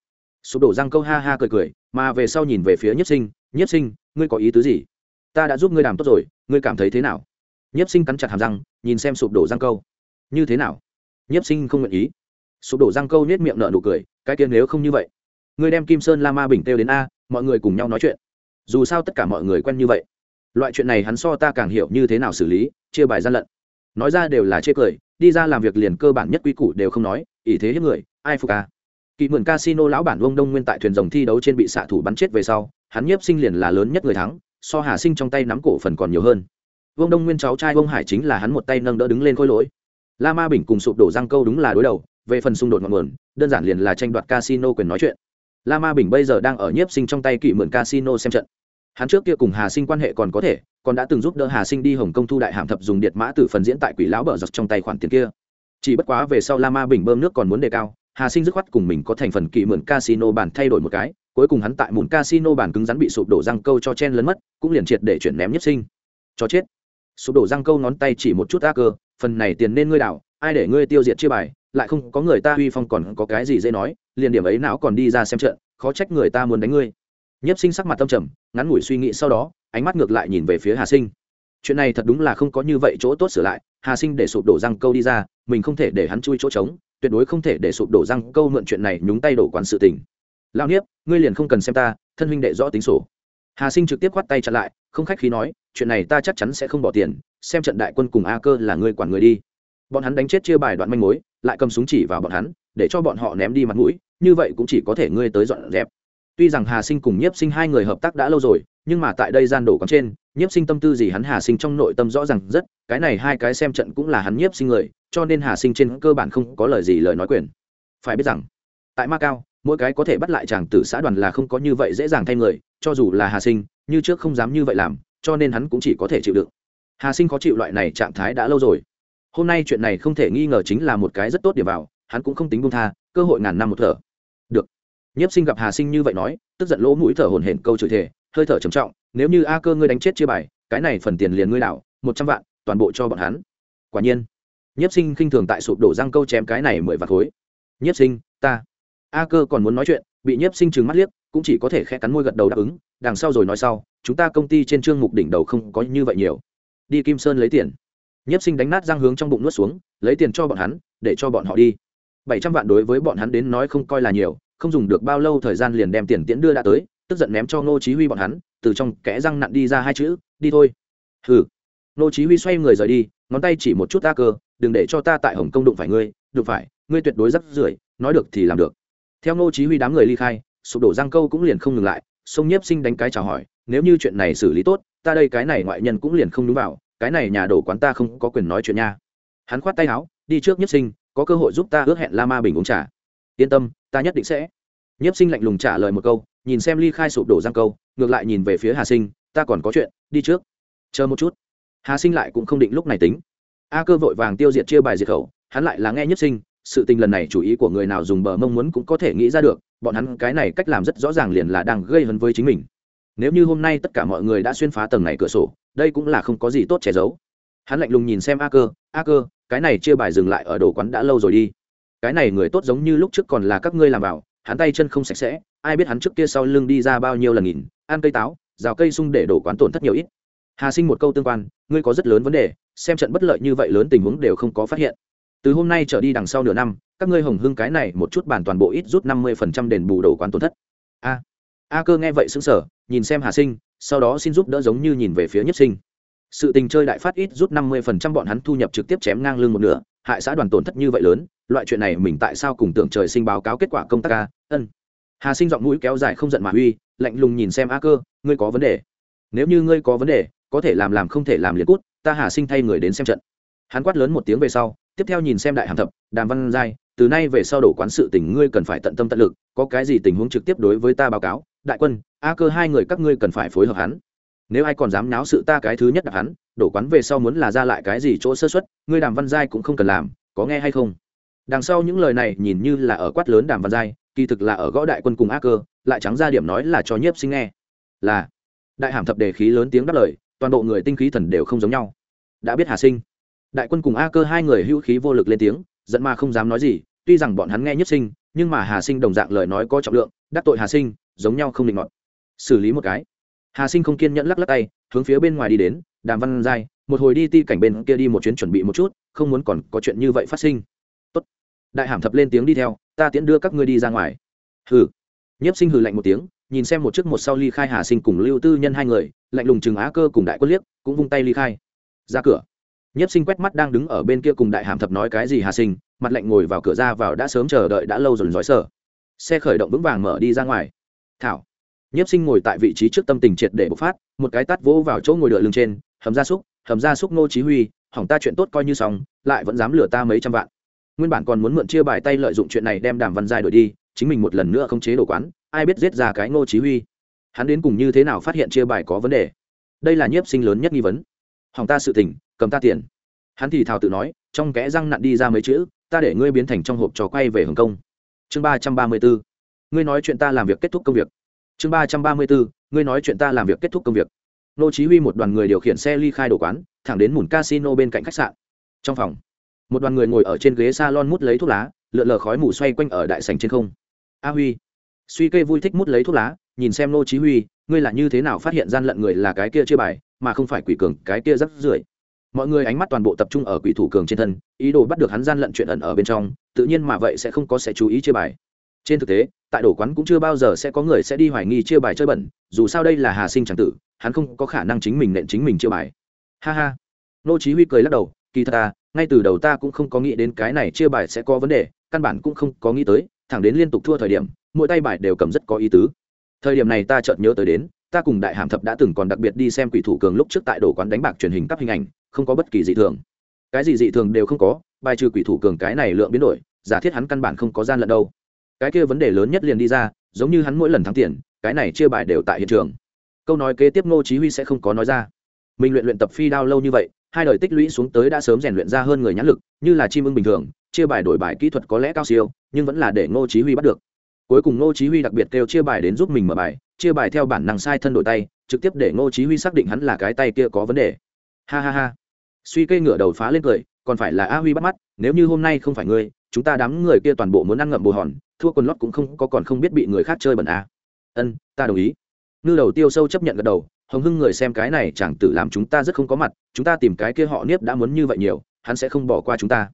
[SPEAKER 1] Sụp đổ răng câu ha ha cười cười, mà về sau nhìn về phía nhiếp sinh nhiếp sinh, ngươi có ý tứ gì? Ta đã giúp ngươi làm tốt rồi, ngươi cảm thấy thế nào? Nhiếp sinh cắn chặt hàm răng, nhìn xem sụp đổ răng câu. Như thế nào? Nhiếp sinh không nguyện ý. Sụp đổ răng câu nết miệng nở nụ cười, cái kia nếu không như vậy, ngươi đem kim sơn la ma bình têu đến a, mọi người cùng nhau nói chuyện. Dù sao tất cả mọi người quen như vậy, loại chuyện này hắn so ta càng hiểu như thế nào xử lý, chia bài gian lận. Nói ra đều là chê cười đi ra làm việc liền cơ bản nhất quy củ đều không nói, ỷ thế hiếp người, ai phục ca? Kỳ mượn casino lão bản vông đông nguyên tại thuyền rồng thi đấu trên bị xạ thủ bắn chết về sau, hắn nhiếp sinh liền là lớn nhất người thắng, so hà sinh trong tay nắm cổ phần còn nhiều hơn. Vương đông nguyên cháu trai vương hải chính là hắn một tay nâng đỡ đứng lên khôi lỗi. La ma bình cùng sụp đổ răng câu đúng là đối đầu, về phần xung đột ngọn nguồn, đơn giản liền là tranh đoạt casino quyền nói chuyện. La ma bình bây giờ đang ở nhiếp sinh trong tay kỵ mượn casino xem trận hắn trước kia cùng hà sinh quan hệ còn có thể, còn đã từng giúp đỡ hà sinh đi hồng công thu đại hàm thập dùng điện mã từ phần diễn tại quỷ lão bờ giật trong tay khoản tiền kia. Chỉ bất quá về sau la ma bình bơm nước còn muốn đề cao, hà sinh dứt khoát cùng mình có thành phần kỵ mượn casino bản thay đổi một cái, cuối cùng hắn tại mụn casino bản cứng rắn bị sụp đổ răng câu cho chen lấn mất, cũng liền triệt để chuyển ném nhất sinh. Cho chết. Sụp đổ răng câu ngón tay chỉ một chút ác cơ, phần này tiền nên ngươi đảo, ai để ngươi tiêu diệt chia bài, lại không có người ta uy phong còn có cái gì dễ nói, liền điểm ấy não còn đi ra xem trận, khó trách người ta muốn đánh ngươi nhiếp sinh sắc mặt tâm trầm, ngắn ngủi suy nghĩ sau đó, ánh mắt ngược lại nhìn về phía hà sinh. Chuyện này thật đúng là không có như vậy chỗ tốt sửa lại, hà sinh để sụp đổ răng câu đi ra, mình không thể để hắn chui chỗ trống, tuyệt đối không thể để sụp đổ răng câu mượn chuyện này nhúng tay đổ quán sự tình. Lao niếp ngươi liền không cần xem ta, thân huynh đệ rõ tính sổ. Hà sinh trực tiếp khoát tay chặn lại, không khách khí nói, chuyện này ta chắc chắn sẽ không bỏ tiền, xem trận đại quân cùng a cơ là ngươi quản người đi. Bọn hắn đánh chết chia bài đoạn manh mối, lại cầm súng chỉ vào bọn hắn, để cho bọn họ ném đi mặt mũi, như vậy cũng chỉ có thể ngươi tới dọn dẹp tuy rằng hà sinh cùng nhiếp sinh hai người hợp tác đã lâu rồi, nhưng mà tại đây gian đổ còn trên, nhiếp sinh tâm tư gì hắn hà sinh trong nội tâm rõ ràng rất, cái này hai cái xem trận cũng là hắn nhiếp sinh người, cho nên hà sinh trên cơ bản không có lời gì lời nói quyền. Phải biết rằng, tại ma cao, mỗi cái có thể bắt lại chàng tử xã đoàn là không có như vậy dễ dàng thay người, cho dù là hà sinh, như trước không dám như vậy làm, cho nên hắn cũng chỉ có thể chịu đựng. Hà sinh khó chịu loại này trạng thái đã lâu rồi. Hôm nay chuyện này không thể nghi ngờ chính là một cái rất tốt điểm vào, hắn cũng không tính buông tha, cơ hội ngàn năm một thở nhiếp sinh gặp hà sinh như vậy nói, tức giận lỗ mũi thở hổn hển câu chửi thề, hơi thở trầm trọng, nếu như a cơ ngươi đánh chết chia bài, cái này phần tiền liền ngươi đảo, một trăm vạn, toàn bộ cho bọn hắn. Quả nhiên, nhiếp sinh khinh thường tại sụp đổ răng câu chém cái này mười vạt khối. Nhiếp sinh, ta. A cơ còn muốn nói chuyện, bị nhiếp sinh trừng mắt liếc, cũng chỉ có thể khẽ cắn môi gật đầu đáp ứng, đằng sau rồi nói sau, chúng ta công ty trên chương mục đỉnh đầu không có như vậy nhiều. Đi kim sơn lấy tiền. Nhiếp sinh đánh nát răng hướng trong bụng nuốt xuống, lấy tiền cho bọn hắn, để cho bọn họ đi. Bảy trăm vạn đối với bọn hắn đến nói không coi là nhiều không dùng được bao lâu thời gian liền đem tiền tiễn đưa đã tới, tức giận ném cho ngô chí huy bọn hắn, từ trong kẽ răng nặn đi ra hai chữ, đi thôi. Hừ. Ngô chí huy xoay người rời đi, ngón tay chỉ một chút ta cơ, đừng để cho ta tại hồng công đụng phải ngươi, đụng phải, ngươi tuyệt đối rất rưởi, nói được thì làm được. Theo ngô chí huy đám người ly khai, sụp đổ răng câu cũng liền không ngừng lại, sông nhiếp sinh đánh cái chào hỏi, nếu như chuyện này xử lý tốt, ta đây cái này ngoại nhân cũng liền không đúng vào, cái này nhà đổ quán ta không có quyền nói chuyện nha. Hắn khoát tay áo, đi trước nhiếp sinh, có cơ hội giúp ta ước hẹn la ma bình uống trà yên tâm, ta nhất định sẽ. Nhiếp sinh lạnh lùng trả lời một câu, nhìn xem ly khai sụp đổ giang câu, ngược lại nhìn về phía hà sinh, ta còn có chuyện, đi trước. Chờ một chút. Hà sinh lại cũng không định lúc này tính. A cơ vội vàng tiêu diệt chia bài diệt khẩu, hắn lại là nghe nhất sinh, sự tình lần này chủ ý của người nào dùng bờ mong muốn cũng có thể nghĩ ra được, bọn hắn cái này cách làm rất rõ ràng liền là đang gây hấn với chính mình. Nếu như hôm nay tất cả mọi người đã xuyên phá tầng này cửa sổ, đây cũng là không có gì tốt che giấu. Hắn lạnh lùng nhìn xem a cơ a cơ, cái này chia bài dừng lại ở đồ quán đã lâu rồi đi cái này người tốt giống như lúc trước còn là các ngươi làm vào, hắn tay chân không sạch sẽ, ai biết hắn trước kia sau lưng đi ra bao nhiêu lần nghìn, ăn cây táo, rào cây sung để đổ quán tổn thất nhiều ít. Hà sinh một câu tương quan, ngươi có rất lớn vấn đề, xem trận bất lợi như vậy lớn tình huống đều không có phát hiện. Từ hôm nay trở đi đằng sau nửa năm, các ngươi hồng hưng cái này một chút bàn toàn bộ ít rút năm mươi phần trăm đền bù đổ quán tổn thất. A. A cơ nghe vậy xứng sở nhìn xem hà sinh, sau đó xin giúp đỡ giống như nhìn về phía nhất sinh sự tình chơi đại phát ít rút năm mươi phần trăm bọn hắn thu nhập trực tiếp chém ngang lưng một nửa, hại xã đoàn tổn thất như vậy lớn, loại chuyện này mình tại sao cùng tưởng trời sinh báo cáo kết quả công tác ca? Ân. Hà sinh giọng mũi kéo dài không giận mà uy, lạnh lùng nhìn xem a cơ, ngươi có vấn đề? Nếu như ngươi có vấn đề, có thể làm làm không thể làm liền cút, ta hà sinh thay người đến xem trận. Hắn quát lớn một tiếng về sau, tiếp theo nhìn xem đại hàm thập, đàm văn giai, từ nay về sau đổ quán sự tình ngươi cần phải tận tâm tận lực, có cái gì tình huống trực tiếp đối với ta báo cáo? Đại quân, a cơ hai người các ngươi cần phải phối hợp hắn nếu ai còn dám náo sự ta cái thứ nhất đặt hắn, đổ quán về sau muốn là ra lại cái gì chỗ sơ xuất ngươi đàm văn giai cũng không cần làm, có nghe hay không? Đằng sau những lời này nhìn như là ở quát lớn đàm văn giai, kỳ thực là ở gõ đại quân cùng a cơ, lại trắng ra điểm nói là cho nhiếp sinh nghe. Là, đại hàm thập đề khí lớn tiếng đáp lời, toàn bộ người tinh khí thần đều không giống nhau. Đã biết hà sinh. Đại quân cùng a cơ hai người hữu khí vô lực lên tiếng, giận mà không dám nói gì, tuy rằng bọn hắn nghe nhất sinh, nhưng mà hà sinh đồng dạng lời nói có trọng lượng, đắc tội hà sinh, giống nhau không định ngọn xử lý một cái hà sinh không kiên nhẫn lắc lắc tay, hướng phía bên ngoài đi đến, đàm văn giai, một hồi đi ti cảnh bên kia đi một chuyến chuẩn bị một chút, không muốn còn có chuyện như vậy phát sinh. Tốt. đại hàm thập lên tiếng đi theo, ta tiễn đưa các ngươi đi ra ngoài. Hừ. Nhiếp sinh hừ lạnh một tiếng, nhìn xem một chiếc một sau ly khai hà sinh cùng lưu tư nhân hai người, lạnh lùng chừng á cơ cùng đại quân liếc, cũng vung tay ly khai. Ra cửa. Nhiếp sinh quét mắt đang đứng ở bên kia cùng đại hàm thập nói cái gì hà sinh, mặt lạnh ngồi vào cửa ra vào đã sớm chờ đợi đã lâu rồi dõi sở xe khởi động vững vàng mở đi ra ngoài. Thảo nhiếp sinh ngồi tại vị trí trước tâm tình triệt để bộc phát, một cái tắt vỗ vào chỗ ngồi đựa lưng trên, hầm gia súc, hầm gia súc Ngô chí huy, hỏng ta chuyện tốt coi như xong, lại vẫn dám lừa ta mấy trăm vạn. Nguyên bản còn muốn mượn chia bài tay lợi dụng chuyện này đem đàm văn giai đổi đi, chính mình một lần nữa không chế đồ quán, ai biết giết ra cái ngô chí huy. Hắn đến cùng như thế nào phát hiện chia bài có vấn đề? Đây là nhiếp sinh lớn nhất nghi vấn. Hỏng ta sự tình, cầm ta tiền. Hắn thì thào tự nói, trong kẽ răng nặn đi ra mấy chữ, ta để ngươi biến thành trong hộp trò quay về hồng kông. Chương ba trăm ba mươi bốn. Ngươi nói chuyện ta làm việc kết thúc công việc chương ba trăm ba mươi bốn, ngươi nói chuyện ta làm việc kết thúc công việc. Nô chí huy một đoàn người điều khiển xe ly khai đồ quán, thẳng đến mùn casino bên cạnh khách sạn. Trong phòng, một đoàn người ngồi ở trên ghế salon mút lấy thuốc lá, lượn lờ khói mù xoay quanh ở đại sảnh trên không. A huy, suy kê vui thích mút lấy thuốc lá, nhìn xem nô chí huy, ngươi là như thế nào phát hiện gian lận người là cái kia chưa bài, mà không phải quỷ cường, cái kia rất rưởi? Mọi người ánh mắt toàn bộ tập trung ở quỷ thủ cường trên thân, ý đồ bắt được hắn gian lận chuyện ẩn ở bên trong, tự nhiên mà vậy sẽ không có sẽ chú ý chia bài trên thực tế, tại đổ quán cũng chưa bao giờ sẽ có người sẽ đi hoài nghi chia bài chơi bẩn, dù sao đây là hà sinh tràng tử, hắn không có khả năng chính mình nện chính mình chia bài. Ha ha. Nô chí huy cười lắc đầu, kỳ thật ta, ngay từ đầu ta cũng không có nghĩ đến cái này chia bài sẽ có vấn đề, căn bản cũng không có nghĩ tới, thẳng đến liên tục thua thời điểm, mỗi tay bài đều cầm rất có ý tứ. Thời điểm này ta chợt nhớ tới đến, ta cùng đại hàm thập đã từng còn đặc biệt đi xem quỷ thủ cường lúc trước tại đổ quán đánh bạc truyền hình các hình ảnh, không có bất kỳ dị thường. Cái gì dị thường đều không có, bài trừ quỷ thủ cường cái này lượng biến đổi, giả thiết hắn căn bản không có gian lận đâu cái kia vấn đề lớn nhất liền đi ra, giống như hắn mỗi lần thắng tiền, cái này chia bài đều tại hiện trường. Câu nói kế tiếp ngô chí huy sẽ không có nói ra. Mình luyện luyện tập phi đao lâu như vậy, hai đời tích lũy xuống tới đã sớm rèn luyện ra hơn người nhãn lực, như là chim ưng bình thường, chia bài đổi bài kỹ thuật có lẽ cao siêu, nhưng vẫn là để ngô chí huy bắt được. Cuối cùng ngô chí huy đặc biệt kêu chia bài đến giúp mình mở bài, chia bài theo bản năng sai thân đổi tay, trực tiếp để ngô chí huy xác định hắn là cái tay kia có vấn đề. Ha ha ha. Suy cây ngửa đầu phá lên cười, còn phải là a huy bắt mắt, nếu như hôm nay không phải ngươi, chúng ta đám người kia toàn bộ muốn ăn ngậm bồ hòn thua quần lót cũng không có còn không biết bị người khác chơi bẩn à. ân, ta đồng ý. Ngư đầu tiêu sâu chấp nhận gật đầu, hồng hưng người xem cái này chẳng tự làm chúng ta rất không có mặt, chúng ta tìm cái kia họ niếp đã muốn như vậy nhiều, hắn sẽ không bỏ qua chúng ta.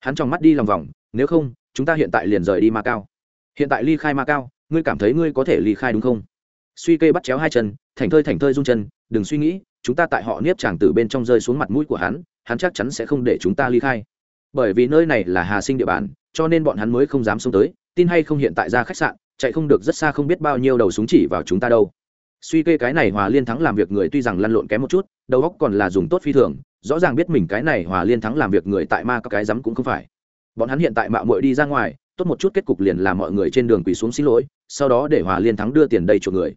[SPEAKER 1] Hắn trong mắt đi lòng vòng, nếu không, chúng ta hiện tại liền rời đi ma cao. Hiện tại ly khai ma cao, ngươi cảm thấy ngươi có thể ly khai đúng không? Suy kê bắt chéo hai chân, thành thơi thành thơi rung chân, đừng suy nghĩ, chúng ta tại họ niếp chàng từ bên trong rơi xuống mặt mũi của hắn hắn chắc chắn sẽ không để chúng ta ly khai. Bởi vì nơi này là hà sinh địa bàn, cho nên bọn hắn mới không dám xông tới tin hay không hiện tại ra khách sạn, chạy không được rất xa không biết bao nhiêu đầu súng chỉ vào chúng ta đâu. Suy kê cái này hòa liên thắng làm việc người tuy rằng lăn lộn kém một chút, đầu óc còn là dùng tốt phi thường, rõ ràng biết mình cái này hòa liên thắng làm việc người tại ma các cái rắm cũng không phải. Bọn hắn hiện tại mạo muội đi ra ngoài, tốt một chút kết cục liền làm mọi người trên đường quỳ xuống xin lỗi, sau đó để hòa liên thắng đưa tiền đầy cho người.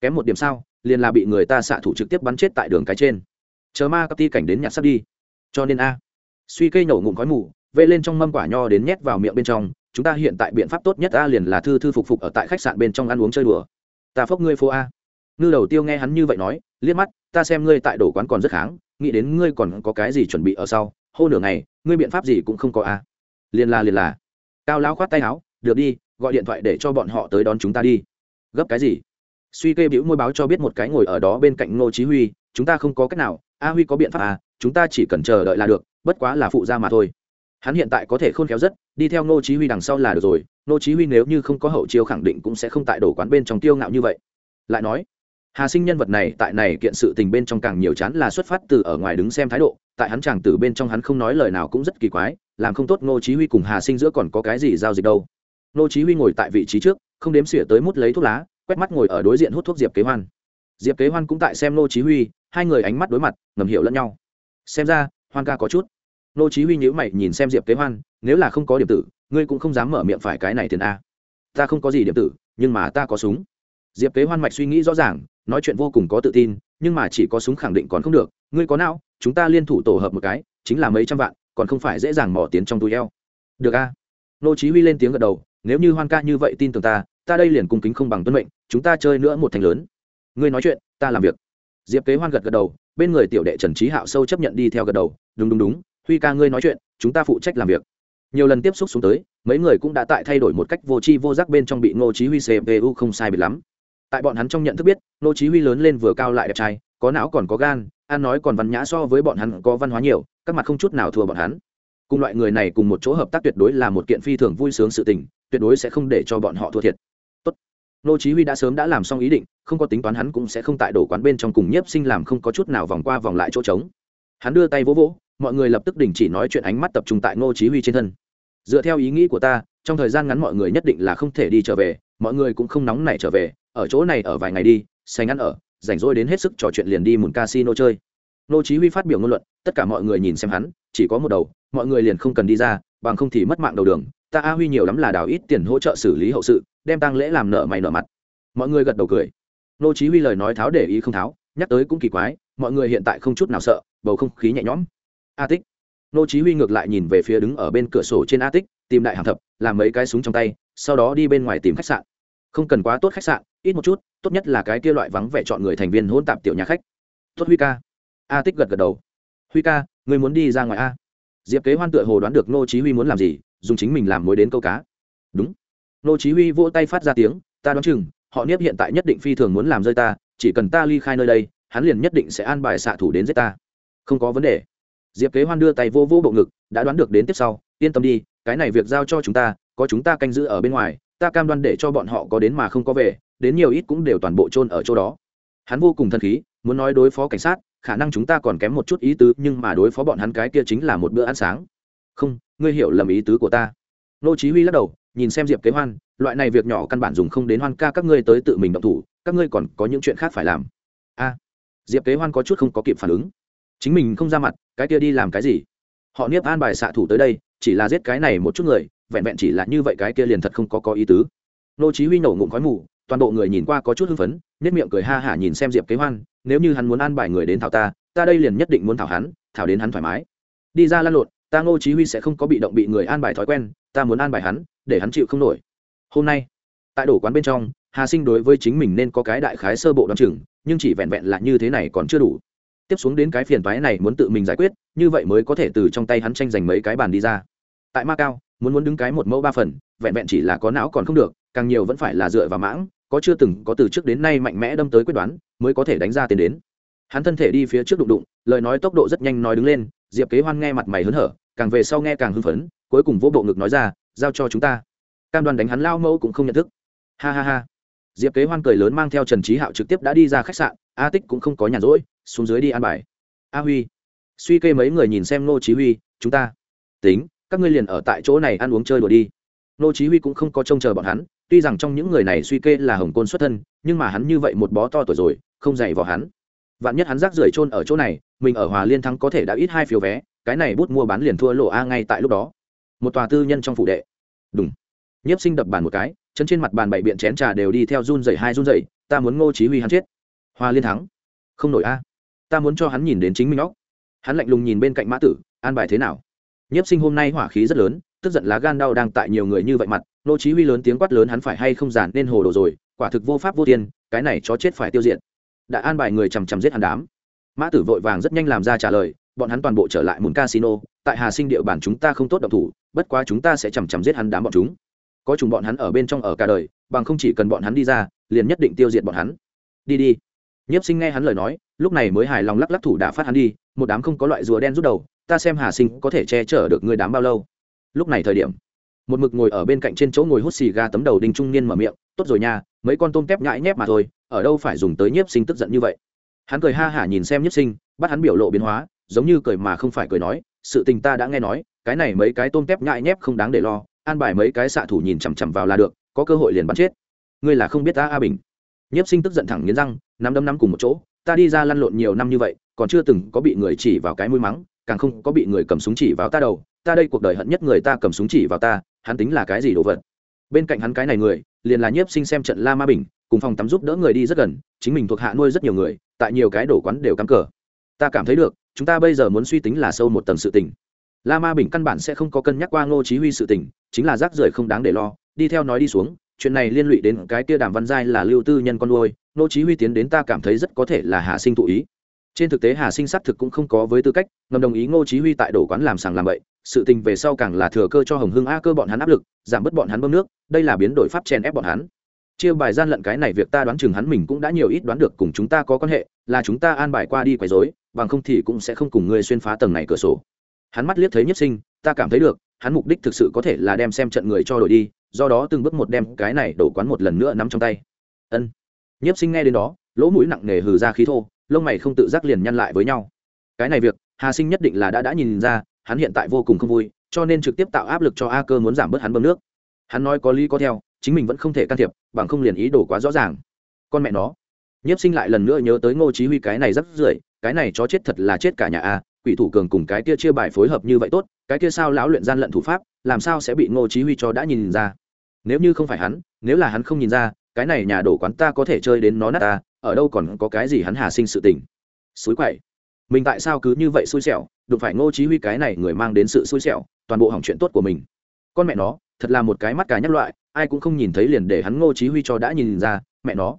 [SPEAKER 1] Kém một điểm sao, liền là bị người ta xạ thủ trực tiếp bắn chết tại đường cái trên. Chờ ma các ti cảnh đến nhặt sắp đi. Cho nên a, suy cây nổ ngụm khói mù vệ lên trong mâm quả nho đến nhét vào miệng bên trong chúng ta hiện tại biện pháp tốt nhất a liền là thư thư phục phục ở tại khách sạn bên trong ăn uống chơi đùa. Ta phốc ngươi phố a. Ngư đầu tiêu nghe hắn như vậy nói, liếc mắt, ta xem ngươi tại đổ quán còn rất kháng, nghĩ đến ngươi còn có cái gì chuẩn bị ở sau, hô nửa ngày, ngươi biện pháp gì cũng không có a. Liền là liền là. Cao lão khoát tay áo, được đi, gọi điện thoại để cho bọn họ tới đón chúng ta đi. Gấp cái gì? Suy kê bĩu môi báo cho biết một cái ngồi ở đó bên cạnh ngô chí huy, chúng ta không có cách nào, a huy có biện pháp à chúng ta chỉ cần chờ đợi là được, bất quá là phụ gia mà thôi hắn hiện tại có thể khôn khéo rất, đi theo ngô chí huy đằng sau là được rồi, ngô chí huy nếu như không có hậu chiêu khẳng định cũng sẽ không tại đổ quán bên trong tiêu ngạo như vậy. Lại nói, hà sinh nhân vật này tại này kiện sự tình bên trong càng nhiều chán là xuất phát từ ở ngoài đứng xem thái độ, tại hắn chàng từ bên trong hắn không nói lời nào cũng rất kỳ quái, làm không tốt ngô chí huy cùng hà sinh giữa còn có cái gì giao dịch đâu. Ngô chí huy ngồi tại vị trí trước, không đếm xỉa tới mút lấy thuốc lá, quét mắt ngồi ở đối diện hút thuốc diệp kế hoan. Diệp kế hoan cũng tại xem ngô chí huy, hai người ánh mắt đối mặt, ngầm hiểu lẫn nhau. Xem ra, hoan ca có chút. Nô chí huy nhíu mày nhìn xem diệp kế hoan, nếu là không có điểm tử, ngươi cũng không dám mở miệng phải cái này tiền a. Ta không có gì điểm tử, nhưng mà ta có súng. Diệp kế hoan mạch suy nghĩ rõ ràng, nói chuyện vô cùng có tự tin, nhưng mà chỉ có súng khẳng định còn không được. Ngươi có não, chúng ta liên thủ tổ hợp một cái, chính là mấy trăm vạn, còn không phải dễ dàng mò tiến trong túi eo. Được a. Nô chí huy lên tiếng gật đầu, nếu như hoan ca như vậy tin tưởng ta ta đây liền cung kính không bằng tuân mệnh, chúng ta chơi nữa một thành lớn. Ngươi nói chuyện, ta làm việc. Diệp kế hoan gật gật đầu, bên người tiểu đệ trần trí hạo sâu chấp nhận đi theo gật đầu, đúng đúng đúng huy ca ngươi nói chuyện, chúng ta phụ trách làm việc. Nhiều lần tiếp xúc xuống tới, mấy người cũng đã tại thay đổi một cách vô tri vô giác bên trong bị ngô chí huy cpu không sai biệt lắm. Tại bọn hắn trong nhận thức biết, ngô chí huy lớn lên vừa cao lại đẹp trai, có não còn có gan, ăn nói còn văn nhã so với bọn hắn có văn hóa nhiều, các mặt không chút nào thua bọn hắn. Cùng loại người này cùng một chỗ hợp tác tuyệt đối là một kiện phi thường vui sướng sự tình, tuyệt đối sẽ không để cho bọn họ thua thiệt. Tốt. Nô chí huy đã sớm đã làm xong ý định, không có tính toán hắn cũng sẽ không tại đổ quán bên trong cùng nhiếp sinh làm không có chút nào vòng qua vòng lại chỗ trống. Hắn đưa tay vỗ vỗ mọi người lập tức đình chỉ nói chuyện ánh mắt tập trung tại nô chí huy trên thân. Dựa theo ý nghĩ của ta, trong thời gian ngắn mọi người nhất định là không thể đi trở về, mọi người cũng không nóng nảy trở về, ở chỗ này ở vài ngày đi say ngắn ở, rảnh rỗi đến hết sức trò chuyện liền đi một casino chơi. Nô chí huy phát biểu ngôn luận, tất cả mọi người nhìn xem hắn, chỉ có một đầu, mọi người liền không cần đi ra, bằng không thì mất mạng đầu đường. Ta a huy nhiều lắm là đào ít tiền hỗ trợ xử lý hậu sự, đem tăng lễ làm nợ mày nợ mặt. Mọi người gật đầu cười. Nô chí huy lời nói tháo để ý không tháo, nhắc tới cũng kỳ quái, mọi người hiện tại không chút nào sợ, bầu không khí nhẹ nhõm a tích. Nô chí huy ngược lại nhìn về phía đứng ở bên cửa sổ trên a tích, tìm đại hàng thập, làm mấy cái súng trong tay, sau đó đi bên ngoài tìm khách sạn. Không cần quá tốt khách sạn, ít một chút, tốt nhất là cái kia loại vắng vẻ chọn người thành viên hôn tạp tiểu nhà khách. Tốt huy ca. A tích gật gật đầu. Huy ca, ngươi muốn đi ra ngoài a? Diệp kế hoan tựa hồ đoán được nô chí huy muốn làm gì, dùng chính mình làm mối đến câu cá. Đúng. Nô chí huy vỗ tay phát ra tiếng, ta đoán chừng, họ niếp hiện tại nhất định phi thường muốn làm rơi ta, chỉ cần ta ly khai nơi đây, hắn liền nhất định sẽ an bài xạ thủ đến giết ta. Không có vấn đề diệp kế hoan đưa tay vô vô bộ ngực, đã đoán được đến tiếp sau, yên tâm đi, cái này việc giao cho chúng ta, có chúng ta canh giữ ở bên ngoài, ta cam đoan để cho bọn họ có đến mà không có về, đến nhiều ít cũng đều toàn bộ chôn ở chỗ đó. Hắn vô cùng thân khí, muốn nói đối phó cảnh sát, khả năng chúng ta còn kém một chút ý tứ, nhưng mà đối phó bọn hắn cái kia chính là một bữa ăn sáng. Không, ngươi hiểu lầm ý tứ của ta. Nô chí huy lắc đầu, nhìn xem diệp kế hoan, loại này việc nhỏ căn bản dùng không đến hoan ca các ngươi tới tự mình động thủ, các ngươi còn có những chuyện khác phải làm. A. Diệp kế hoan có chút không có kịp phản ứng chính mình không ra mặt, cái kia đi làm cái gì? Họ niếp an bài xạ thủ tới đây, chỉ là giết cái này một chút người, vẹn vẹn chỉ là như vậy cái kia liền thật không có có ý tứ. Nô chí huy nổ ngụm khói mù, toàn bộ người nhìn qua có chút hưng phấn nét miệng cười ha hả nhìn xem diệp kế hoan, nếu như hắn muốn an bài người đến thảo ta ta đây liền nhất định muốn thảo hắn, thảo đến hắn thoải mái. Đi ra lăn lộn, ta ngô chí huy sẽ không có bị động bị người an bài thói quen, ta muốn an bài hắn, để hắn chịu không nổi. Hôm nay, tại đổ quán bên trong, hà sinh đối với chính mình nên có cái đại khái sơ bộ đoán chừng, nhưng chỉ vẹn vẹn là như thế này còn chưa đủ tiếp xuống đến cái phiền toái này muốn tự mình giải quyết, như vậy mới có thể từ trong tay hắn tranh giành mấy cái bàn đi ra. Tại ma cao, muốn muốn đứng cái một mẫu ba phần, vẹn vẹn chỉ là có não còn không được, càng nhiều vẫn phải là dựa vào mãng, có chưa từng có từ trước đến nay mạnh mẽ đâm tới quyết đoán, mới có thể đánh ra tiền đến. Hắn thân thể đi phía trước đụng đụng, lời nói tốc độ rất nhanh nói đứng lên, diệp kế hoan nghe mặt mày hớn hở, càng về sau nghe càng hưng phấn, cuối cùng vỗ bộ ngực nói ra, giao cho chúng ta. Cam đoàn đánh hắn lao mẫu cũng không nhận thức. Ha ha ha. Diệp kế hoan cười lớn mang theo trần trí hạo trực tiếp đã đi ra khách sạn, a tích cũng không có nhàn rỗi xuống dưới đi ăn bài. A huy. Suy kê mấy người nhìn xem nô chí huy, chúng ta. Tính, các ngươi liền ở tại chỗ này ăn uống chơi đùa đi. Nô chí huy cũng không có trông chờ bọn hắn, tuy rằng trong những người này suy kê là hồng côn xuất thân, nhưng mà hắn như vậy một bó to tuổi rồi, không dạy vào hắn. Vạn nhất hắn rác rưởi trôn ở chỗ này, mình ở hòa liên thắng có thể đã ít hai phiếu vé, cái này bút mua bán liền thua lộ a ngay tại lúc đó. Một tòa tư nhân trong phủ đệ. Đúng nhiếp sinh đập bàn một cái, chân trên mặt bàn bảy biện chén trà đều đi theo run dậy hai run dậy ta muốn ngô chí huy hắn chết. Hoa liên thắng. Không nổi a ta muốn cho hắn nhìn đến chính mình óc. Hắn lạnh lùng nhìn bên cạnh mã tử, an bài thế nào? Nhiếp sinh hôm nay hỏa khí rất lớn, tức giận lá gan đau đang tại nhiều người như vậy mặt, nô chí huy lớn tiếng quát lớn hắn phải hay không giản nên hồ đồ rồi, quả thực vô pháp vô thiên, cái này chó chết phải tiêu diệt. Đã an bài người chầm chầm giết hắn đám. Mã tử vội vàng rất nhanh làm ra trả lời, bọn hắn toàn bộ trở lại một casino, tại hà sinh địa bàn chúng ta không tốt động thủ, bất quá chúng ta sẽ chầm chầm giết hắn đám bọn chúng. Có chúng bọn hắn ở bên trong ở cả đời, bằng không chỉ cần bọn hắn đi ra, liền nhất định tiêu diệt bọn hắn. Đi đi nhiếp sinh nghe hắn lời nói, lúc này mới hài lòng lắc lắc thủ đã phát hắn đi, một đám không có loại rùa đen rút đầu, ta xem hà sinh có thể che chở được người đám bao lâu. Lúc này thời điểm, một mực ngồi ở bên cạnh trên chỗ ngồi hút xì ga tấm đầu đinh trung niên mở miệng, tốt rồi nha, mấy con tôm tép nhãi nhép mà thôi, ở đâu phải dùng tới nhiếp sinh tức giận như vậy? Hắn cười ha hả nhìn xem nhiếp sinh, bắt hắn biểu lộ biến hóa, giống như cười mà không phải cười nói, sự tình ta đã nghe nói, cái này mấy cái tôm tép nhãi nhép không đáng để lo, an bài mấy cái xạ thủ nhìn chằm chằm vào là được, có cơ hội liền bắn chết. Ngươi là không biết ta, a bình. Nhiếp sinh tức giận thẳng nghiến răng năm đấm năm cùng một chỗ, ta đi ra lăn lộn nhiều năm như vậy, còn chưa từng có bị người chỉ vào cái mũi mắng, càng không có bị người cầm súng chỉ vào ta đầu, ta đây cuộc đời hận nhất người ta cầm súng chỉ vào ta, hắn tính là cái gì đồ vật? Bên cạnh hắn cái này người, liền là nhiếp sinh xem trận la ma bình, cùng phòng tắm giúp đỡ người đi rất gần, chính mình thuộc hạ nuôi rất nhiều người, tại nhiều cái đổ quán đều cắm cờ. Ta cảm thấy được, chúng ta bây giờ muốn suy tính là sâu một tầng sự tình. La ma bình căn bản sẽ không có cân nhắc qua ngô chí huy sự tình, chính là rác rưởi không đáng để lo, đi theo nói đi xuống, chuyện này liên lụy đến cái kia đàm văn giai là lưu tư nhân con nuôi Nô chí huy tiến đến ta cảm thấy rất có thể là hà sinh thụ ý. Trên thực tế hà sinh xác thực cũng không có với tư cách, ngầm đồng ý ngô chí huy tại đổ quán làm sàng làm bậy, sự tình về sau càng là thừa cơ cho hồng hưng a cơ bọn hắn áp lực, giảm bớt bọn hắn bơm nước, đây là biến đổi pháp chèn ép bọn hắn. Chia bài gian lận cái này việc ta đoán chừng hắn mình cũng đã nhiều ít đoán được cùng chúng ta có quan hệ, là chúng ta an bài qua đi quấy rối, bằng không thì cũng sẽ không cùng ngươi xuyên phá tầng này cửa sổ. Hắn mắt liếc thấy nhất sinh, ta cảm thấy được, hắn mục đích thực sự có thể là đem xem trận người cho đổi đi, do đó từng bước một đem cái này đổ quán một lần nữa nắm trong tay. Ân nhiếp sinh nghe đến đó, lỗ mũi nặng nề hừ ra khí thô, lông mày không tự giác liền nhăn lại với nhau. Cái này việc, hà sinh nhất định là đã đã nhìn ra, hắn hiện tại vô cùng không vui, cho nên trực tiếp tạo áp lực cho a cơ muốn giảm bớt hắn bơm nước. Hắn nói có lý có theo, chính mình vẫn không thể can thiệp, bằng không liền ý đồ quá rõ ràng. Con mẹ nó. Nhiếp sinh lại lần nữa nhớ tới ngô chí huy cái này rất rưởi, cái này chó chết thật là chết cả nhà a, quỷ thủ cường cùng cái kia chia bài phối hợp như vậy tốt, cái kia sao lão luyện gian lận thủ pháp, làm sao sẽ bị ngô chí huy cho đã nhìn ra? Nếu như không phải hắn, nếu là hắn không nhìn ra cái này nhà đổ quán ta có thể chơi đến nó nát ta, ở đâu còn có cái gì hắn hà sinh sự tình. Suối quậy. Mình tại sao cứ như vậy xui xẻo, đụng phải ngô chí huy cái này người mang đến sự xui xẻo, toàn bộ hỏng chuyện tốt của mình. Con mẹ nó, thật là một cái mắt cá nhắc loại, ai cũng không nhìn thấy liền để hắn ngô chí huy cho đã nhìn ra, mẹ nó.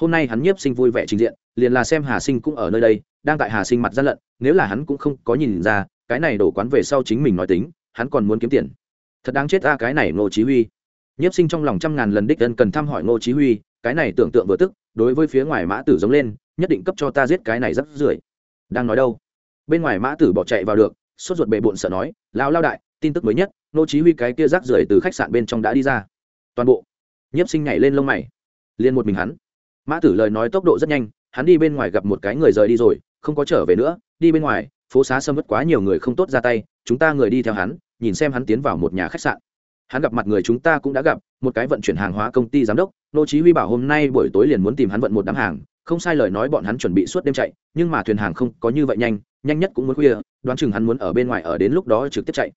[SPEAKER 1] Hôm nay hắn nhiếp sinh vui vẻ trình diện, liền là xem hà sinh cũng ở nơi đây, đang tại hà sinh mặt gian lận, nếu là hắn cũng không có nhìn ra, cái này đổ quán về sau chính mình nói tính, hắn còn muốn kiếm tiền. Thật đáng chết ta cái này ngô chí huy nhiếp sinh trong lòng trăm ngàn lần đích thân cần thăm hỏi ngô chí huy, cái này tưởng tượng vừa tức, đối với phía ngoài mã tử giống lên, nhất định cấp cho ta giết cái này rất rưởi. Đang nói đâu? Bên ngoài mã tử bỏ chạy vào được, sốt ruột bệ bụng sợ nói lao lao đại, tin tức mới nhất, ngô chí huy cái kia rác rưởi từ khách sạn bên trong đã đi ra. Toàn bộ. Nhiếp sinh nhảy lên lông mày. Liền một mình hắn. Mã tử lời nói tốc độ rất nhanh, hắn đi bên ngoài gặp một cái người rời đi rồi, không có trở về nữa, đi bên ngoài, phố xá sâm vất quá nhiều người không tốt ra tay, chúng ta người đi theo hắn, nhìn xem hắn tiến vào một nhà khách sạn hắn gặp mặt người chúng ta cũng đã gặp, một cái vận chuyển hàng hóa công ty giám đốc, nô chí huy bảo hôm nay buổi tối liền muốn tìm hắn vận một đám hàng, không sai lời nói bọn hắn chuẩn bị suốt đêm chạy, nhưng mà thuyền hàng không có như vậy nhanh nhanh nhất cũng muốn khuya, đoán chừng hắn muốn ở bên ngoài ở đến lúc đó trực tiếp chạy.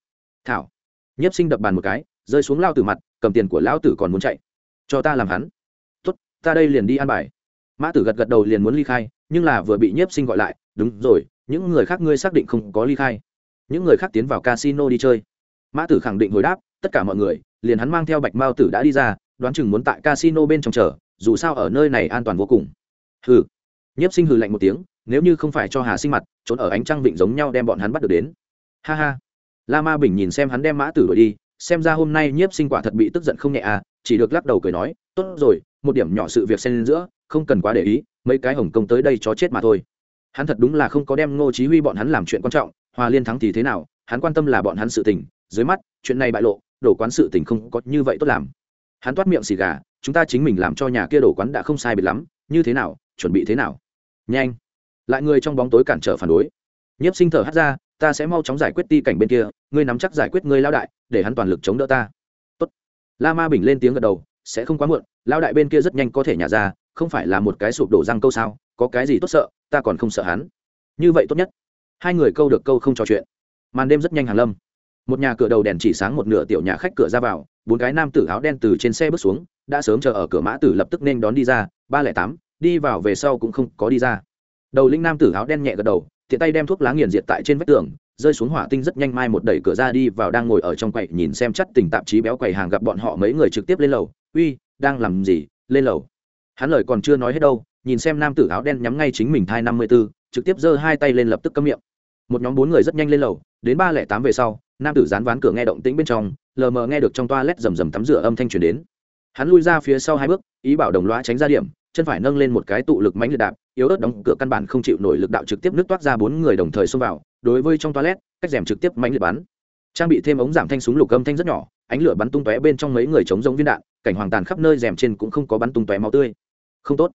[SPEAKER 1] Thảo, nhiếp sinh đập bàn một cái, rơi xuống lao tử mặt, cầm tiền của lão tử còn muốn chạy. Cho ta làm hắn. Tốt, ta đây liền đi ăn bài. Mã tử gật gật đầu liền muốn ly khai, nhưng là vừa bị nhiếp sinh gọi lại, đúng rồi, những người khác ngươi xác định không có ly khai. Những người khác tiến vào casino đi chơi. Mã tử khẳng định hồi đáp tất cả mọi người, liền hắn mang theo bạch mao tử đã đi ra, đoán chừng muốn tại casino bên trong chờ, dù sao ở nơi này an toàn vô cùng. Hừ. Nhiếp sinh hừ lạnh một tiếng, nếu như không phải cho hà sinh mặt, trốn ở ánh trăng vịnh giống nhau đem bọn hắn bắt được đến. Ha ha. La ma bình nhìn xem hắn đem mã tử đuổi đi, xem ra hôm nay nhiếp sinh quả thật bị tức giận không nhẹ à chỉ được lắc đầu cười nói, tốt rồi, một điểm nhỏ sự việc xen lên giữa, không cần quá để ý, mấy cái hồng công tới đây chó chết mà thôi. Hắn thật đúng là không có đem ngô chí huy bọn hắn làm chuyện quan trọng, hòa liên thắng thì thế nào, hắn quan tâm là bọn hắn sự tình dưới mắt, chuyện này bại lộ đổ quán sự tình không có như vậy tốt làm. Hắn toát miệng xì gà, chúng ta chính mình làm cho nhà kia đổ quán đã không sai biệt lắm, như thế nào, chuẩn bị thế nào? Nhanh. Lại người trong bóng tối cản trở phản đối. Nhiếp sinh thở hắt ra, ta sẽ mau chóng giải quyết ti cảnh bên kia, ngươi nắm chắc giải quyết ngươi lao đại, để hắn toàn lực chống đỡ ta. Tốt. la ma bình lên tiếng gật đầu, sẽ không quá muộn lao đại bên kia rất nhanh có thể nhả ra, không phải là một cái sụp đổ răng câu sao, có cái gì tốt sợ, ta còn không sợ hắn. Như vậy tốt nhất. Hai người câu được câu không trò chuyện. Màn đêm rất nhanh hàn lâm một nhà cửa đầu đèn chỉ sáng một nửa tiểu nhà khách cửa ra vào, bốn cái nam tử áo đen từ trên xe bước xuống, đã sớm chờ ở cửa mã tử lập tức nên đón đi ra, ba lẻ tám, đi vào về sau cũng không có đi ra. Đầu linh nam tử áo đen nhẹ gật đầu, tiện tay đem thuốc lá nghiền diệt tại trên vách tường, rơi xuống hỏa tinh rất nhanh mai một đẩy cửa ra đi vào đang ngồi ở trong quầy nhìn xem chất tình tạp chí béo quầy hàng gặp bọn họ mấy người trực tiếp lên lầu, uy, đang làm gì? Lên lầu. Hắn lời còn chưa nói hết đâu, nhìn xem nam tử áo đen nhắm ngay chính mình thai năm mươi b ố trực tiếp giơ hai tay lên lập tức cấm miệng một nhóm bốn người rất nhanh lên lầu, đến ba lẻ tám về sau, nam tử dán ván cửa nghe động tĩnh bên trong, lờ mờ nghe được trong toa lét rầm rầm tắm rửa âm thanh truyền đến. Hắn lui ra phía sau hai bước, ý bảo đồng loa tránh ra điểm, chân phải nâng lên một cái tụ lực mánh liệt đạp, yếu ớt đóng cửa căn bản không chịu nổi lực đạo trực tiếp nước toát ra bốn người đồng thời xông vào, đối với trong toilet, cách rèm trực tiếp mánh liệt bắn. Trang bị thêm ống giảm thanh súng lục âm thanh rất nhỏ, ánh lửa bắn tung tóe bên trong mấy người chống giống viên đạn, cảnh hoàng tàn khắp nơi rèm trên cũng không có bắn tung tóe máu tươi. Không tốt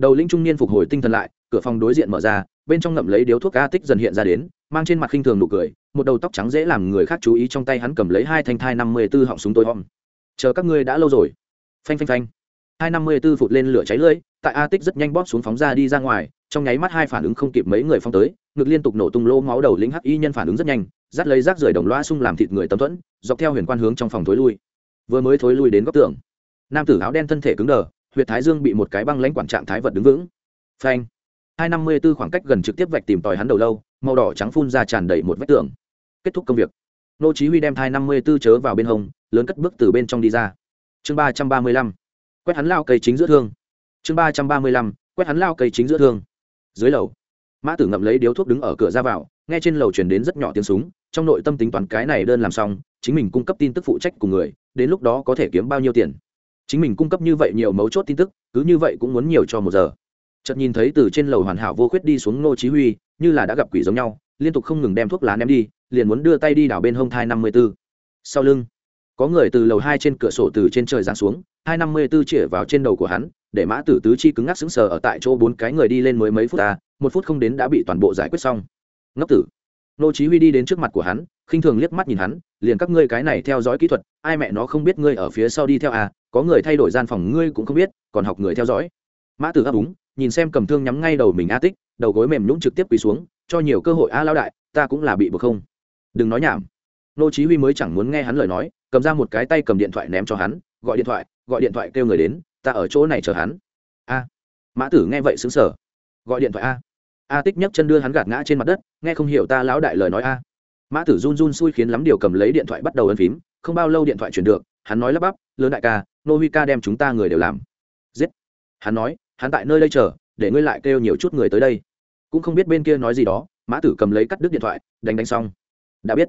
[SPEAKER 1] đầu linh trung niên phục hồi tinh thần lại, cửa phòng đối diện mở ra, bên trong ngậm lấy điếu thuốc a tích dần hiện ra đến, mang trên mặt khinh thường nụ cười, một đầu tóc trắng dễ làm người khác chú ý trong tay hắn cầm lấy hai thanh thai năm mươi b ố họng súng tối hôm chờ các ngươi đã lâu rồi. Phanh phanh phanh. Hai năm mươi b ố phụt lên lửa cháy lưỡi tại a tích rất nhanh bóp xuống phóng ra đi ra ngoài, trong nháy mắt hai phản ứng không kịp mấy người phong tới, ngực liên tục nổ tung lô máu đầu lính hắc y nhân phản ứng rất nhanh, dắt lấy rác rưởi đồng loa xung làm thịt người tấm thuẫn, dọc theo huyền quan hướng trong phòng thối lui. Vừa mới thối lui đến góc tường, nam tử áo đen thân thể cứng đờ huyệt thái dương bị một cái băng lãnh quản trạng thái vật đứng vững. Phanh. Hai năm mươi b ố khoảng cách gần trực tiếp vạch tìm tòi hắn đầu lâu, màu đỏ trắng phun ra tràn đầy một vách tường. Kết thúc công việc. Nô chí huy đem thai năm mươi b ố chớ vào bên hông, lớn cất bước từ bên trong đi ra. Chương ba trăm ba mươi lăm. Quét hắn lao cây chính giữa thương. Chương ba trăm ba mươi lăm. Quét hắn lao cây chính giữa thương. Dưới lầu, mã tử ngậm lấy điếu thuốc đứng ở cửa ra vào, nghe trên lầu truyền đến rất nhỏ tiếng súng, trong nội tâm tính toán cái này đơn làm xong, chính mình cung cấp tin tức phụ trách của người, đến lúc đó có thể kiếm bao nhiêu tiền chính mình cung cấp như vậy nhiều mấu chốt tin tức, cứ như vậy cũng muốn nhiều cho một giờ. Chợt nhìn thấy từ trên lầu hoàn hảo vô khuyết đi xuống ngô chí huy, như là đã gặp quỷ giống nhau, liên tục không ngừng đem thuốc lá ném đi, liền muốn đưa tay đi đảo bên hông thai năm mươi 54. sau lưng, có người từ lầu hai trên cửa sổ từ trên trời giáng xuống hai năm mươi tư chĩa vào trên đầu của hắn, để mã tử tứ chi cứng ngắc sững sờ ở tại chỗ bốn cái người đi lên mới mấy phút ta, một phút không đến đã bị toàn bộ giải quyết xong. Ngốc tử. Nô chí huy đi đến trước mặt của hắn, khinh thường liếc mắt nhìn hắn, liền các ngươi cái này theo dõi kỹ thuật, ai mẹ nó không biết ngươi ở phía sau đi theo à có người thay đổi gian phòng ngươi cũng không biết, còn học người theo dõi. Mã tử ấp úng, nhìn xem cầm thương nhắm ngay đầu mình a tích, đầu gối mềm nhũng trực tiếp quỳ xuống, cho nhiều cơ hội a lao đại, ta cũng là bị buộc không? Đừng nói nhảm. Nô chí huy mới chẳng muốn nghe hắn lời nói, cầm ra một cái tay cầm điện thoại ném cho hắn, gọi điện thoại, gọi điện thoại kêu người đến, ta ở chỗ này chờ hắn. A. Mã tử nghe vậy sững sờ. Gọi điện thoại a. A tích nhấc chân đưa hắn gạt ngã trên mặt đất, nghe không hiểu ta lão đại lời nói a. Mã tử run run xui khiến lắm điều cầm lấy điện thoại bắt đầu ấn phím, không bao lâu điện thoại chuyển được, hắn nói lắp bắp, lớn đại ca nô huy ca đem chúng ta người đều làm. Giết. Hắn nói, hắn tại nơi đây chờ, để ngươi lại kêu nhiều chút người tới đây. Cũng không biết bên kia nói gì đó, mã tử cầm lấy cắt đứt điện thoại, đánh đánh xong. Đã biết.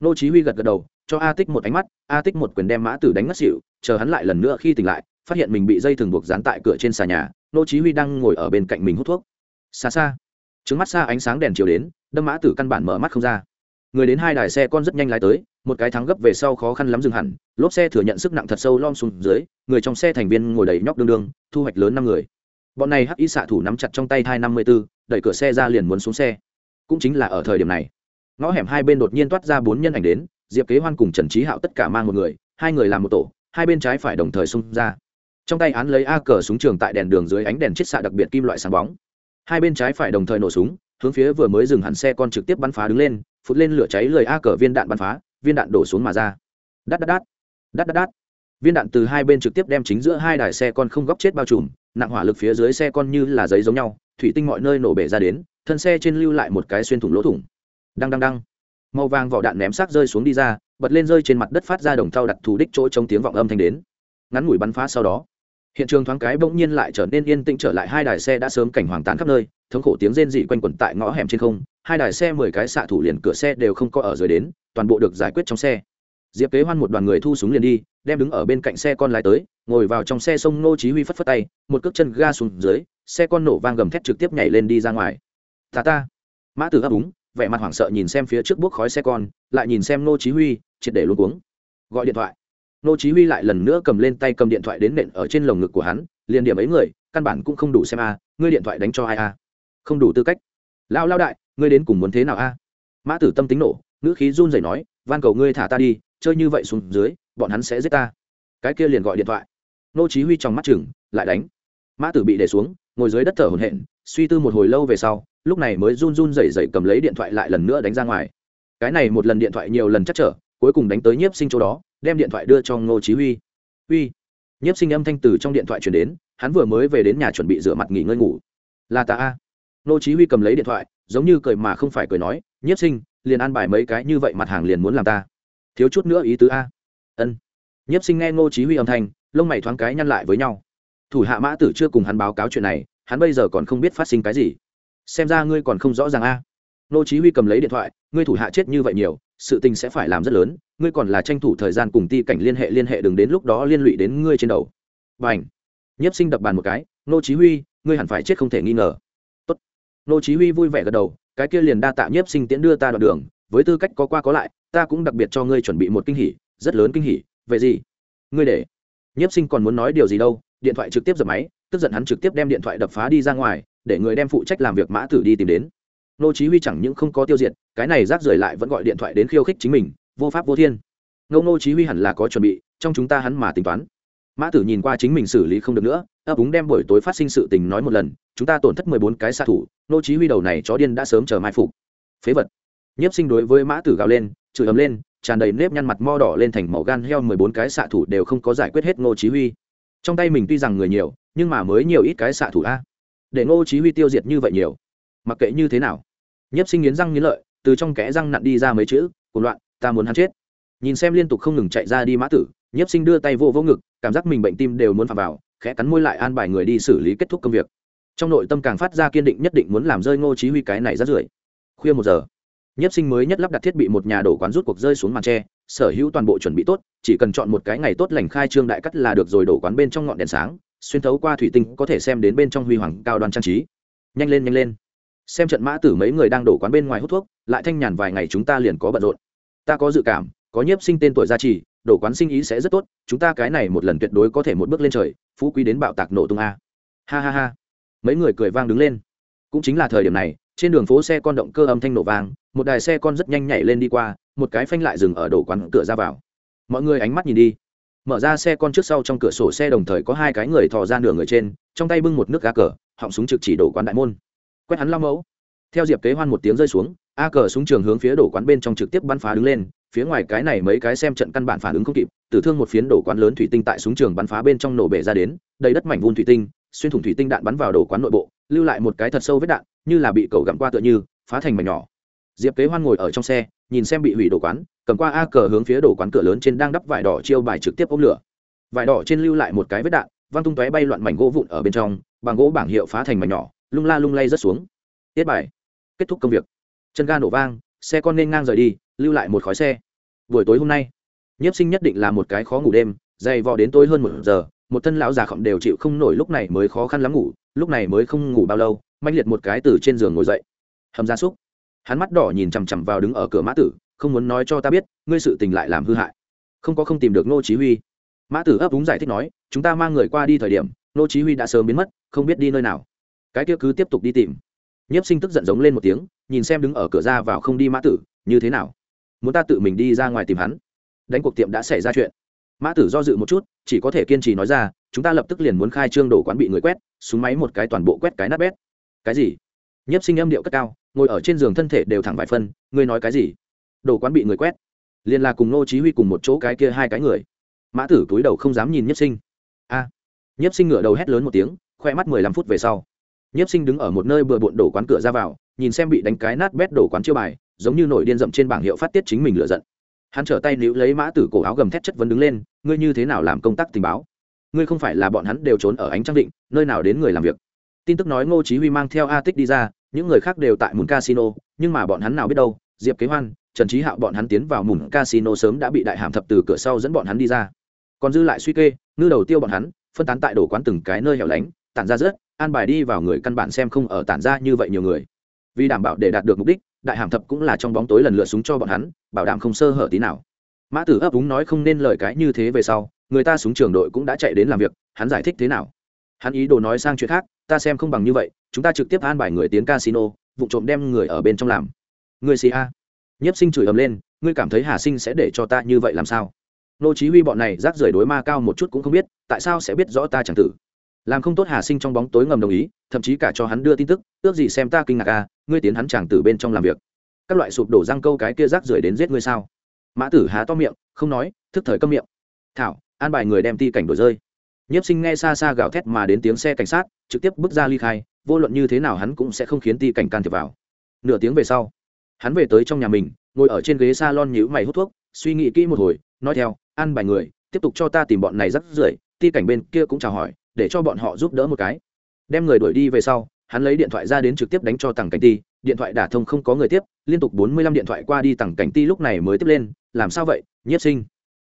[SPEAKER 1] Nô chí huy gật gật đầu, cho a tích một ánh mắt, a tích một quyền đem mã tử đánh ngất xỉu, chờ hắn lại lần nữa khi tỉnh lại, phát hiện mình bị dây thừng buộc dán tại cửa trên xà nhà, nô chí huy đang ngồi ở bên cạnh mình hút thuốc. Xa xa. Trứng mắt xa ánh sáng đèn chiều đến, đâm mã tử căn bản mở mắt không ra. Người đến hai đài xe con rất nhanh lái tới một cái thắng gấp về sau khó khăn lắm dừng hẳn, lốp xe thừa nhận sức nặng thật sâu lom xuống dưới, người trong xe thành viên ngồi đầy nhóc đương đương, thu hoạch lớn năm người. Bọn này hắc y xạ thủ nắm chặt trong tay hai năm mươi b ố đẩy cửa xe ra liền muốn xuống xe. Cũng chính là ở thời điểm này, ngõ hẻm hai bên đột nhiên toát ra bốn nhân ảnh đến, diệp kế hoan cùng trần trí hạo tất cả mang một người, hai người làm một tổ, hai bên trái phải đồng thời xung ra. Trong tay án lấy a cờ súng trường tại đèn đường dưới ánh đèn chiết xạ đặc biệt kim loại sáng bóng. Hai bên trái phải đồng thời nổ súng, hướng phía vừa mới dừng hẳn xe con trực tiếp bắn phá đứng lên, phụt lên lửa cháy lời a cờ viên đạn bắn phá viên đạn đổ xuống mà ra. Đắt đắt đắt đắt đắt đắt viên đạn từ hai bên trực tiếp đem chính giữa hai đài xe con không góc chết bao trùm, nặng hỏa lực phía dưới xe con như là giấy giống nhau, thủy tinh mọi nơi nổ bể ra đến, thân xe trên lưu lại một cái xuyên thủng lỗ thủng. Đăng đăng đăng. Màu vàng vỏ đạn ném xác rơi xuống đi ra, bật lên rơi trên mặt đất phát ra đồng thau đặt thù đích chỗ trong tiếng vọng âm thanh đến. Ngắn ngủi bắn phá sau đó, hiện trường thoáng cái bỗng nhiên lại trở nên yên tĩnh trở lại, hai đài xe đã sớm cảnh hoàng tán khắp nơi, thống khổ tiếng rên dị quanh quẩn tại ngõ hẻm trên không, hai đài xe mười cái xạ thủ liền cửa xe đều không có ở dưới đến toàn bộ được giải quyết trong xe. Diệp kế hoan một đoàn người thu súng liền đi, đem đứng ở bên cạnh xe con lái tới, ngồi vào trong xe sông nô chí huy phất phất tay, một cước chân ga xuống dưới, xe con nổ vang gầm thét trực tiếp nhảy lên đi ra ngoài. Ta ta. Mã tử ấp úng, vẻ mặt hoảng sợ nhìn xem phía trước bước khói xe con, lại nhìn xem nô chí huy, triệt để luống cuống. Gọi điện thoại. Nô chí huy lại lần nữa cầm lên tay cầm điện thoại đến nện ở trên lồng ngực của hắn, liền điểm ấy người, căn bản cũng không đủ xem a, ngươi điện thoại đánh cho ai a? Không đủ tư cách. Lao lao đại, ngươi đến cùng muốn thế nào a? Mã tử tâm tính nổ ngữ khí run rẩy nói, van cầu ngươi thả ta đi, chơi như vậy xuống dưới, bọn hắn sẽ giết ta. Cái kia liền gọi điện thoại. Nô chí huy trong mắt chừng, lại đánh. Mã tử bị để xuống, ngồi dưới đất thở hổn hển, suy tư một hồi lâu về sau, lúc này mới run run rẩy rẩy cầm lấy điện thoại lại lần nữa đánh ra ngoài. Cái này một lần điện thoại nhiều lần chắc trở, cuối cùng đánh tới nhiếp sinh chỗ đó, đem điện thoại đưa cho ngô chí huy. Huy. Nhiếp sinh âm thanh từ trong điện thoại truyền đến, hắn vừa mới về đến nhà chuẩn bị rửa mặt nghỉ ngơi ngủ. Là ta a. Ngô chí huy cầm lấy điện thoại, giống như cười mà không phải cười nói, nhiếp sinh liền an bài mấy cái như vậy mặt hàng liền muốn làm ta. Thiếu chút nữa ý tứ a. Ân. Nhiếp sinh nghe ngô chí huy âm thanh, lông mày thoáng cái nhăn lại với nhau. Thủ hạ mã tử chưa cùng hắn báo cáo chuyện này, hắn bây giờ còn không biết phát sinh cái gì. Xem ra ngươi còn không rõ ràng a. Ngô chí huy cầm lấy điện thoại, ngươi thủ hạ chết như vậy nhiều, sự tình sẽ phải làm rất lớn, ngươi còn là tranh thủ thời gian cùng ti cảnh liên hệ liên hệ đừng đến lúc đó liên lụy đến ngươi trên đầu. Bảnh nhiếp sinh đập bàn một cái, Ngô chí huy, ngươi hẳn phải chết không thể nghi ngờ. Tốt. Ngô chí huy vui vẻ gật đầu cái kia liền đa tạ nhiếp sinh tiễn đưa ta đoạn đường, với tư cách có qua có lại, ta cũng đặc biệt cho ngươi chuẩn bị một kinh hỉ, rất lớn kinh hỉ, về gì? Ngươi để. Nhiếp sinh còn muốn nói điều gì đâu, điện thoại trực tiếp giật máy, tức giận hắn trực tiếp đem điện thoại đập phá đi ra ngoài, để người đem phụ trách làm việc mã tử đi tìm đến. Nô chí huy chẳng những không có tiêu diệt, cái này rác rưởi lại vẫn gọi điện thoại đến khiêu khích chính mình, vô pháp vô thiên. Ngô nô chí huy hẳn là có chuẩn bị, trong chúng ta hắn mà tính toán. Mã tử nhìn qua chính mình xử lý không được nữa, ấp úng đem buổi tối phát sinh sự tình nói một lần, chúng ta tổn thất 14 cái xạ thủ nô chí huy đầu này chó điên đã sớm chờ mai phục. Phế vật. Nhiếp sinh đối với mã tử gào lên, chửi ầm lên, tràn đầy nếp nhăn mặt mo đỏ lên thành màu gan heo 14 cái xạ thủ đều không có giải quyết hết nô chí huy. Trong tay mình tuy rằng người nhiều, nhưng mà mới nhiều ít cái xạ thủ a. Để nô chí huy tiêu diệt như vậy nhiều. Mặc kệ như thế nào. Nhiếp sinh nghiến răng nghiến lợi, từ trong kẽ răng nặn đi ra mấy chữ, cuồng loạn, ta muốn hắn chết. Nhìn xem liên tục không ngừng chạy ra đi mã tử, nhiếp sinh đưa tay vô vô ngực, cảm giác mình bệnh tim đều muốn phạm vào, khẽ cắn môi lại an bài người đi xử lý kết thúc công việc trong nội tâm càng phát ra kiên định nhất định muốn làm rơi ngô chí huy cái này rất rưởi. Khuya một giờ nhiếp sinh mới nhất lắp đặt thiết bị một nhà đổ quán rút cuộc rơi xuống màn tre, sở hữu toàn bộ chuẩn bị tốt, chỉ cần chọn một cái ngày tốt lành khai trương đại cắt là được rồi đổ quán bên trong ngọn đèn sáng, xuyên thấu qua thủy tinh có thể xem đến bên trong huy hoàng cao đoan trang trí. Nhanh lên nhanh lên. Xem trận mã tử mấy người đang đổ quán bên ngoài hút thuốc, lại thanh nhàn vài ngày chúng ta liền có bận rộn. Ta có dự cảm, có nhiếp sinh tên tuổi gia trì, đổ quán sinh ý sẽ rất tốt, chúng ta cái này một lần tuyệt đối có thể một bước lên trời, phú quý đến bạo tạc nổ tung a. Ha ha ha mấy người cười vang đứng lên. Cũng chính là thời điểm này, trên đường phố xe con động cơ âm thanh nổ vang, một đài xe con rất nhanh nhảy lên đi qua, một cái phanh lại dừng ở đổ quán cửa ra vào. Mọi người ánh mắt nhìn đi. Mở ra xe con trước sau trong cửa sổ xe đồng thời có hai cái người thò ra nửa người trên, trong tay bưng một nước gá cờ, họng súng trực chỉ đổ quán đại môn. Quét hắn lao mẫu. Theo diệp kế hoan một tiếng rơi xuống, a cờ súng trường hướng phía đổ quán bên trong trực tiếp bắn phá đứng lên, phía ngoài cái này mấy cái xem trận căn bản phản ứng không kịp, tử thương một phiến đổ quán lớn thủy tinh tại súng trường bắn phá bên trong nổ bể ra đến, đầy đất mảnh vun thủy tinh xuyên thủng thủy tinh đạn bắn vào đồ quán nội bộ, lưu lại một cái thật sâu vết đạn, như là bị cầu gặm qua tựa như, phá thành mảnh nhỏ. Diệp kế hoan ngồi ở trong xe, nhìn xem bị hủy đồ quán, cầm qua a cờ hướng phía đồ quán cửa lớn trên đang đắp vải đỏ chiêu bài trực tiếp ôm lửa. Vải đỏ trên lưu lại một cái vết đạn, văng tung tóe bay loạn mảnh gỗ vụn ở bên trong, bằng gỗ bảng hiệu phá thành mảnh nhỏ, lung la lung lay rớt xuống. Tiết bài. Kết thúc công việc. Chân ga nổ vang, xe con nên ngang rời đi, lưu lại một khói xe. Buổi tối hôm nay, nhiếp sinh nhất định là một cái khó ngủ đêm, dày vò đến tối hơn một giờ một thân lão già khổng đều chịu không nổi lúc này mới khó khăn lắm ngủ, lúc này mới không ngủ bao lâu manh liệt một cái từ trên giường ngồi dậy. Hầm gia súc. Hắn mắt đỏ nhìn chằm chằm vào đứng ở cửa mã tử, không muốn nói cho ta biết, ngươi sự tình lại làm hư hại. Không có không tìm được ngô chí huy. Mã tử ấp úng giải thích nói, chúng ta mang người qua đi thời điểm, ngô chí huy đã sớm biến mất, không biết đi nơi nào. Cái kia cứ tiếp tục đi tìm. Nhiếp sinh tức giận giống lên một tiếng, nhìn xem đứng ở cửa ra vào không đi mã tử, như thế nào? Muốn ta tự mình đi ra ngoài tìm hắn? Đánh cuộc tiệm đã xảy ra chuyện mã tử do dự một chút, chỉ có thể kiên trì nói ra, chúng ta lập tức liền muốn khai trương đổ quán bị người quét, súng máy một cái toàn bộ quét cái nát bét. Cái gì? Nhiếp sinh âm điệu cất cao, ngồi ở trên giường thân thể đều thẳng vài phân, ngươi nói cái gì? Đổ quán bị người quét. Liền là cùng nô chí huy cùng một chỗ cái kia hai cái người. Mã tử túi đầu không dám nhìn nhiếp sinh. A. À. nhiếp sinh ngửa đầu hét lớn một tiếng, khoe mắt mười lăm phút về sau. Nhiếp sinh đứng ở một nơi bừa bộn đổ quán cửa ra vào, nhìn xem bị đánh cái nát bét đổ quán chiêu bài, giống như nổi điên rậm trên bảng hiệu phát tiết chính mình lửa giận hắn trở tay níu lấy mã tử cổ áo gầm thét chất vấn đứng lên, ngươi như thế nào làm công tác tình báo? Ngươi không phải là bọn hắn đều trốn ở ánh trăng định, nơi nào đến người làm việc? Tin tức nói ngô chí huy mang theo a tích đi ra, những người khác đều tại mùn casino, nhưng mà bọn hắn nào biết đâu, diệp kế hoan, trần trí hạo bọn hắn tiến vào mùn casino sớm đã bị đại hàm thập từ cửa sau dẫn bọn hắn đi ra. Còn dư lại suy kê, ngư đầu tiêu bọn hắn, phân tán tại đổ quán từng cái nơi hẻo lánh, tản ra rớt, an bài đi vào người căn bản xem không ở tản ra như vậy nhiều người. Vì đảm bảo để đạt được mục đích đại hàm thập cũng là trong bóng tối lần lượt súng cho bọn hắn, bảo đảm không sơ hở tí nào. Mã tử ấp úng nói không nên lời cái như thế về sau, người ta súng trường đội cũng đã chạy đến làm việc, hắn giải thích thế nào? Hắn ý đồ nói sang chuyện khác, ta xem không bằng như vậy, chúng ta trực tiếp an bài người tiến casino, vụ trộm đem người ở bên trong làm. Người xì a. Nhiếp sinh chửi ầm lên, ngươi cảm thấy hà sinh sẽ để cho ta như vậy làm sao? Nô chí huy bọn này rác rưởi đối ma cao một chút cũng không biết, tại sao sẽ biết rõ ta chẳng tử? Làm không tốt hà sinh trong bóng tối ngầm đồng ý, thậm chí cả cho hắn đưa tin tức, ước gì xem ta kinh ngạc a ngươi tiến hắn chàng tử bên trong làm việc. Các loại sụp đổ răng câu cái kia rác rưởi đến giết ngươi sao? Mã tử há to miệng, không nói, thức thời câm miệng. Thảo, an bài người đem ti cảnh đổi rơi. Nhiếp sinh nghe xa xa gào thét mà đến tiếng xe cảnh sát, trực tiếp bước ra ly khai, vô luận như thế nào hắn cũng sẽ không khiến ti cảnh can thiệp vào. Nửa tiếng về sau, hắn về tới trong nhà mình, ngồi ở trên ghế s a lon nhữ mày hút thuốc, suy nghĩ kỹ một hồi, nói theo ăn bài người, tiếp tục cho ta tìm bọn này rắc rưởi. Ti cảnh bên kia cũng chào hỏi để cho bọn họ giúp đỡ một cái. Đem người đuổi đi về sau, hắn lấy điện thoại ra đến trực tiếp đánh cho tằng cảnh ti, điện thoại đả thông không có người tiếp, liên tục bốn mươi lăm điện thoại qua đi tằng cảnh ti lúc này mới tiếp lên, làm sao vậy, nhiếp sinh?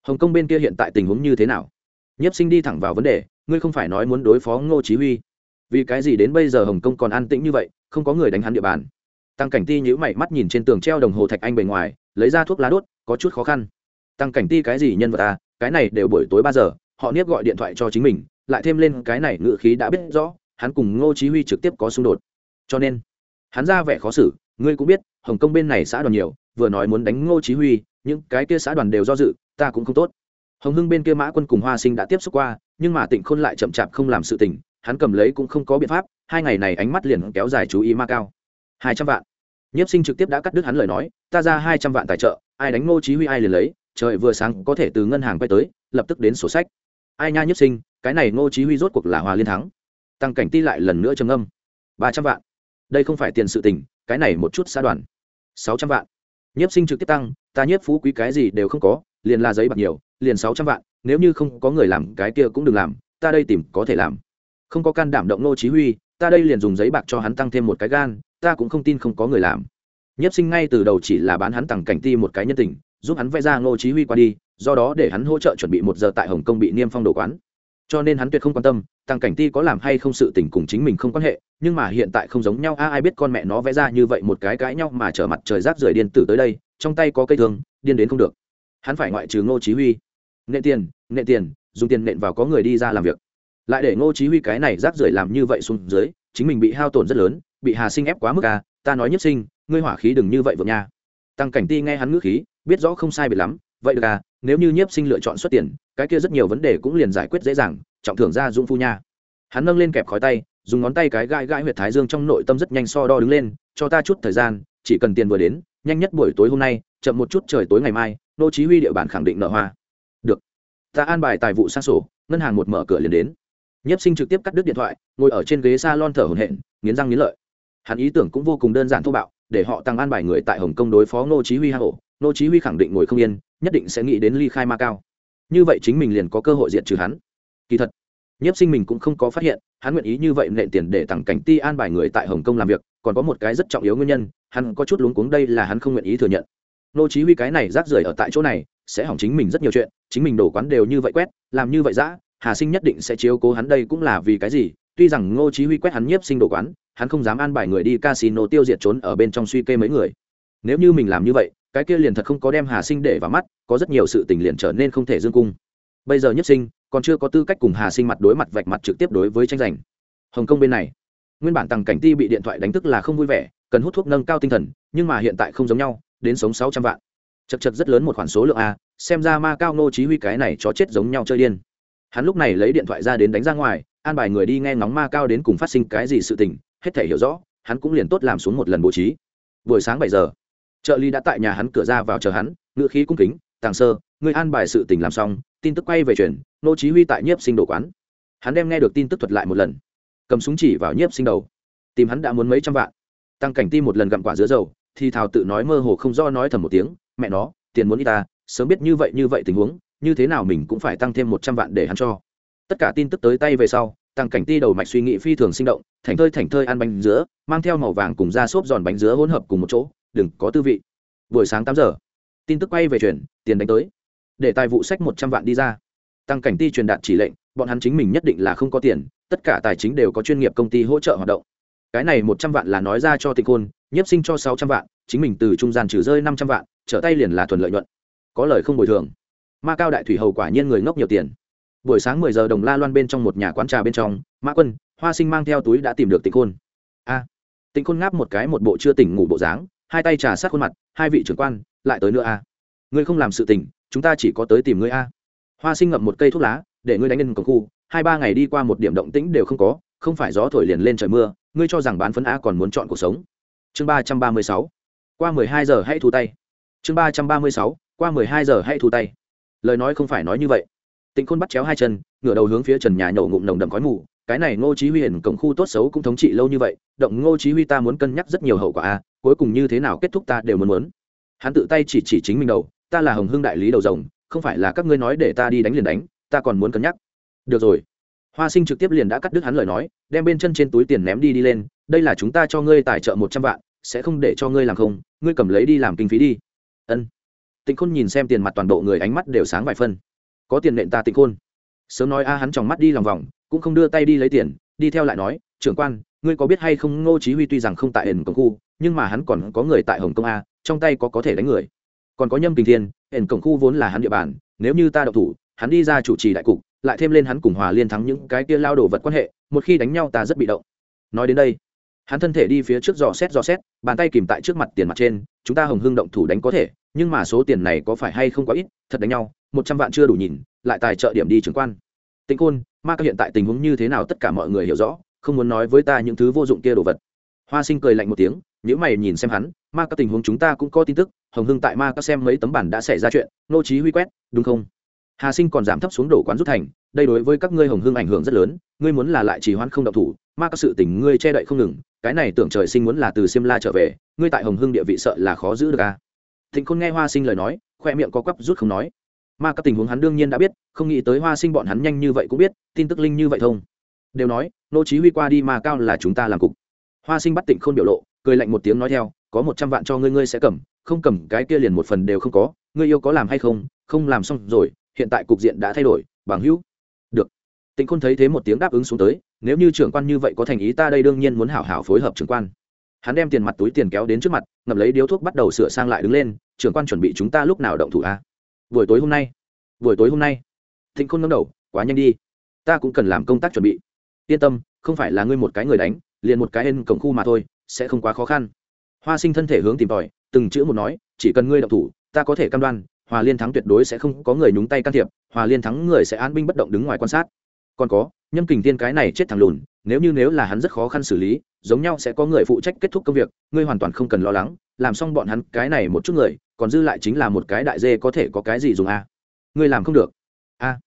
[SPEAKER 1] Hồng kông bên kia hiện tại tình huống như thế nào? Nhiếp sinh đi thẳng vào vấn đề, ngươi không phải nói muốn đối phó ngô chí huy. Vì cái gì đến bây giờ hồng kông còn an tĩnh như vậy, không có người đánh hắn địa bàn? Tăng cảnh ti nhíu mày mắt nhìn trên tường treo đồng hồ thạch anh bề ngoài, lấy ra thuốc lá đốt, có chút khó khăn. Tăng cảnh ti cái gì nhân vật à? cái này đều buổi tối ba giờ, họ niếp gọi điện thoại cho chính mình lại thêm lên cái này ngự khí đã biết rõ, hắn cùng ngô chí huy trực tiếp có xung đột. Cho nên, hắn ra vẻ khó xử, ngươi cũng biết, hồng kông bên này xã đoàn nhiều, vừa nói muốn đánh ngô chí huy, những cái kia xã đoàn đều do dự, ta cũng không tốt. Hồng hưng bên kia mã quân cùng hoa sinh đã tiếp xúc qua, nhưng mà tịnh khôn lại chậm chạp không làm sự tình, hắn cầm lấy cũng không có biện pháp, hai ngày này ánh mắt liền kéo dài chú ý ma cao. Hai trăm vạn. Nhiếp sinh trực tiếp đã cắt đứt hắn lời nói, ta ra hai trăm vạn tài trợ, ai đánh ngô chí huy ai liền lấy, trời vừa sáng có thể từ ngân hàng quay tới, lập tức đến sổ sách ai nha Nhất sinh, cái này ngô chí huy rốt cuộc là hòa liên thắng. Tăng cảnh ti lại lần nữa trầm âm ba trăm vạn. Đây không phải tiền sự tình, cái này một chút xa đoàn. Sáu trăm vạn. Nhiếp sinh trực tiếp tăng, ta nhiếp phú quý cái gì đều không có, liền là giấy bạc nhiều, liền sáu trăm vạn, nếu như không có người làm cái kia cũng đừng làm, ta đây tìm có thể làm. Không có can đảm động nô chí huy, ta đây liền dùng giấy bạc cho hắn tăng thêm một cái gan, ta cũng không tin không có người làm. Nhiếp sinh ngay từ đầu chỉ là bán hắn tặng cảnh ti một cái nhân tình, giúp hắn vẽ ra ngô chí huy qua đi do đó để hắn hỗ trợ chuẩn bị một giờ tại hồng kông bị niêm phong đồ quán. Cho nên hắn tuyệt không quan tâm, tăng cảnh ti có làm hay không sự tình cùng chính mình không quan hệ, nhưng mà hiện tại không giống nhau, a, ai biết con mẹ nó vẽ ra như vậy một cái cãi nhau mà trở mặt trời rác rưởi điên tử tới đây, trong tay có cây thương, điên đến không được. Hắn phải ngoại trừ ngô chí huy. Nệ tiền nệ tiền, dùng tiền nện vào có người đi ra làm việc. Lại để ngô chí huy cái này rác rưởi làm như vậy xuống dưới, chính mình bị hao tổn rất lớn, bị hà sinh ép quá mức à ta nói nhất sinh, ngươi hỏa khí đừng như vậy vượng nha. Tăng cảnh ti nghe hắn ngữ khí, biết rõ không sai biệt lắm, vậy được à nếu như nhiếp sinh lựa chọn xuất tiền, cái kia rất nhiều vấn đề cũng liền giải quyết dễ dàng, trọng thưởng ra dũng phu nha. Hắn nâng lên kẹp khói tay, dùng ngón tay cái gai gai huyệt thái dương trong nội tâm rất nhanh so đo đứng lên, cho ta chút thời gian, chỉ cần tiền vừa đến, nhanh nhất buổi tối hôm nay, chậm một chút trời tối ngày mai, nô chí huy địa bàn khẳng định nợ hoa. Được. Ta an bài tài vụ sang sổ, ngân hàng một mở cửa liền đến. Nhiếp sinh trực tiếp cắt đứt điện thoại, ngồi ở trên ghế salon thở hổn hển, nghiến răng nghiến lợi. Hắn ý tưởng cũng vô cùng đơn giản thô bạo, để họ tăng an bài người tại hồng kông đối phó nô chí huy hang ổ. Nô chí huy khẳng định ngồi không yên nhất định sẽ nghĩ đến ly khai ma cao. Như vậy chính mình liền có cơ hội diệt trừ hắn. Kỳ thật, nhiếp sinh mình cũng không có phát hiện, hắn nguyện ý như vậy nện tiền để tặng cảnh ti an bài người tại hồng kông làm việc, còn có một cái rất trọng yếu nguyên nhân, hắn có chút luống cuống đây là hắn không nguyện ý thừa nhận. Nô chí huy cái này rác rưởi ở tại chỗ này, sẽ hỏng chính mình rất nhiều chuyện, chính mình đổ quán đều như vậy quét, làm như vậy dã, hà sinh nhất định sẽ chiếu cố hắn đây cũng là vì cái gì, tuy rằng ngô chí huy quét hắn nhiếp sinh đổ quán, hắn không dám an bài người đi casino tiêu diệt trốn ở bên trong suy kê mấy người. Nếu như mình làm như vậy cái kia liền thật không có đem hà sinh để vào mắt, có rất nhiều sự tình liền trở nên không thể dương cung. Bây giờ Nhất sinh, còn chưa có tư cách cùng hà sinh mặt đối mặt vạch mặt trực tiếp đối với tranh giành. Hồng kông bên này, nguyên bản tầng cảnh ti bị điện thoại đánh tức là không vui vẻ, cần hút thuốc nâng cao tinh thần, nhưng mà hiện tại không giống nhau, đến sống sáu trăm vạn. Chật chật rất lớn một khoản số lượng a, xem ra ma cao nô chí huy cái này chó chết giống nhau chơi điên. Hắn lúc này lấy điện thoại ra đến đánh ra ngoài, an bài người đi nghe ngóng ma cao đến cùng phát sinh cái gì sự tình, hết thể hiểu rõ, hắn cũng liền tốt làm xuống một lần bố trí. Buổi sáng bảy giờ trợ lý đã tại nhà hắn cửa ra vào chờ hắn ngựa khí cung kính, tàng sơ người an bài sự tình làm xong, tin tức quay về truyền nô chí huy tại nhiếp sinh đồ quán. Hắn đem nghe được tin tức thuật lại một lần. Cầm súng chỉ vào nhiếp sinh đầu. Tìm hắn đã muốn mấy trăm vạn. Tăng cảnh ti một lần gặm quả dứa dầu, thì thào tự nói mơ hồ không do nói thầm một tiếng, mẹ nó, tiền muốn y ta, sớm biết như vậy như vậy tình huống, như thế nào mình cũng phải tăng thêm một trăm vạn để hắn cho. Tất cả tin tức tới tay về sau, tăng cảnh ti đầu mạch suy nghĩ phi thường sinh động thành thơi thành thơi ăn bánh dứa, mang theo màu vàng cùng da xốp giòn bánh dứa hỗn hợp cùng một chỗ đừng có tư vị. Buổi sáng tám giờ tin tức quay về chuyển tiền đánh tới. Để tài vụ sách một trăm vạn đi ra. Tăng cảnh ti truyền đạt chỉ lệnh bọn hắn chính mình nhất định là không có tiền tất cả tài chính đều có chuyên nghiệp công ty hỗ trợ hoạt động. Cái này một trăm vạn là nói ra cho tịnh khôn nhiếp sinh cho sáu trăm vạn chính mình từ trung gian trừ rơi năm trăm vạn trở tay liền là thuần lợi nhuận. Có lời không bồi thường. Ma cao đại thủy hầu quả nhiên người ngốc nhiều tiền. Buổi sáng mười giờ đồng la loan bên trong một nhà quán trà bên trong mã quân hoa sinh mang theo túi đã tìm được tịnh khôn a. À, tịnh khôn ngáp một cái một bộ chưa tỉnh ngủ bộ dáng hai tay trà sát khuôn mặt, hai vị trưởng quan, lại tới nữa a ngươi không làm sự tình, chúng ta chỉ có tới tìm ngươi a hoa sinh ngậm một cây thuốc lá, để ngươi đánh lên cổng khu, hai ba ngày đi qua một điểm động tĩnh đều không có, không phải gió thổi liền lên trời mưa, ngươi cho rằng bán phấn a còn muốn chọn cuộc sống. Chương ba trăm ba mươi sáu, qua mười hai giờ hãy thu tay. Chương ba trăm ba mươi sáu, qua mười hai giờ hãy thu tay. Lời nói không phải nói như vậy. Tịnh khôn bắt chéo hai chân, ngửa đầu hướng phía trần nhà nhổ ngụm nồng đậm khói mù. Cái này ngô chí huy hiển cổng khu tốt xấu cũng thống trị lâu như vậy, động ngô chí huy ta muốn cân nhắc rất nhiều hậu quả a cuối cùng như thế nào kết thúc ta đều muốn muốn. Hắn tự tay chỉ chỉ chính mình đầu, ta là hồng hương đại lý đầu rồng, không phải là các ngươi nói để ta đi đánh liền đánh, ta còn muốn cân nhắc. Được rồi. Hoa sinh trực tiếp liền đã cắt đứt hắn lời nói, đem bên chân trên túi tiền ném đi đi lên, đây là chúng ta cho ngươi tài trợ một trăm vạn, sẽ không để cho ngươi làm không, ngươi cầm lấy đi làm kinh phí đi. Ân. Tịnh khôn nhìn xem tiền mặt toàn bộ người ánh mắt đều sáng vài phân. Có tiền nện ta tịnh khôn. Sớm nói a, hắn tròng mắt đi lòng vòng, cũng không đưa tay đi lấy tiền, đi theo lại nói, trưởng quan, ngươi có biết hay không ngô chí huy tuy rằng không tại hển cổng khu nhưng mà hắn còn có người tại hồng kông a, trong tay có có thể đánh người. Còn có nhâm kinh thiên, hển cổng khu vốn là hắn địa bàn, nếu như ta đậu thủ, hắn đi ra chủ trì đại cục, lại thêm lên hắn cùng hòa liên thắng những cái kia lao đổ vật quan hệ, một khi đánh nhau ta rất bị động. Nói đến đây, hắn thân thể đi phía trước dò xét dò xét, bàn tay kìm tại trước mặt tiền mặt trên, chúng ta hồng hưng động thủ đánh có thể, nhưng mà số tiền này có phải hay không quá ít, thật đánh nhau, một trăm vạn chưa đủ nhìn, lại tài trợ điểm đi trưởng quan. Tịnh côn, ma các hiện tại tình huống như thế nào tất cả mọi người hiểu rõ, không muốn nói với ta những thứ vô dụng kia đồ vật hoa sinh cười lạnh một tiếng nếu mày nhìn xem hắn, ma các tình huống chúng ta cũng có tin tức, hồng hưng tại ma các xem mấy tấm bản đã xảy ra chuyện, nô trí huy quét, đúng không? Hà sinh còn giảm thấp xuống đổ quán rút thành, đây đối với các ngươi hồng hưng ảnh hưởng rất lớn, ngươi muốn là lại chỉ hoãn không động thủ, ma các sự tình ngươi che đậy không ngừng, cái này tưởng trời sinh muốn là từ Simla trở về, ngươi tại hồng hưng địa vị sợ là khó giữ được à? Thịnh khôn nghe hoa sinh lời nói, khoe miệng có quắp rút không nói. Ma các tình huống hắn đương nhiên đã biết, không nghĩ tới hoa sinh bọn hắn nhanh như vậy cũng biết, tin tức linh như vậy thông. Đều nói, nô chí huy qua đi mà cao là chúng ta làm cục hoa sinh bắt tịnh khôn biểu lộ, cười lạnh một tiếng nói theo, có một trăm vạn cho ngươi ngươi sẽ cầm, không cầm cái kia liền một phần đều không có, ngươi yêu có làm hay không không làm xong rồi, hiện tại cục diện đã thay đổi, bằng hữu. Được. Tịnh khôn thấy thế một tiếng đáp ứng xuống tới, nếu như trưởng quan như vậy có thành ý ta đây đương nhiên muốn hảo hảo phối hợp trưởng quan. Hắn đem tiền mặt túi tiền kéo đến trước mặt ngập lấy điếu thuốc bắt đầu sửa sang lại đứng lên, trưởng quan chuẩn bị chúng ta lúc nào động thủ a? À? buổi tối hôm nay. Buổi tối hôm nay. Thịnh khôn ngâm đầu, quá nhanh đi, ta cũng cần làm công tác chuẩn bị. Yên tâm, không phải là ngươi một cái người đánh liền một cái hên cổng khu mà thôi, sẽ không quá khó khăn hoa sinh thân thể hướng tìm tòi, từng chữ một nói, chỉ cần ngươi động thủ, ta có thể cam đoan, hòa liên thắng tuyệt đối sẽ không có người nhúng tay can thiệp, hòa liên thắng người sẽ an binh bất động đứng ngoài quan sát còn có, nhâm kình tiên cái này chết thằng lùn, nếu như nếu là hắn rất khó khăn xử lý, giống nhau sẽ có người phụ trách kết thúc công việc, ngươi hoàn toàn không cần lo lắng, làm xong bọn hắn cái này một chút người, còn dư lại chính là một cái đại dê có thể có cái gì dùng a à? ngươi làm không được a à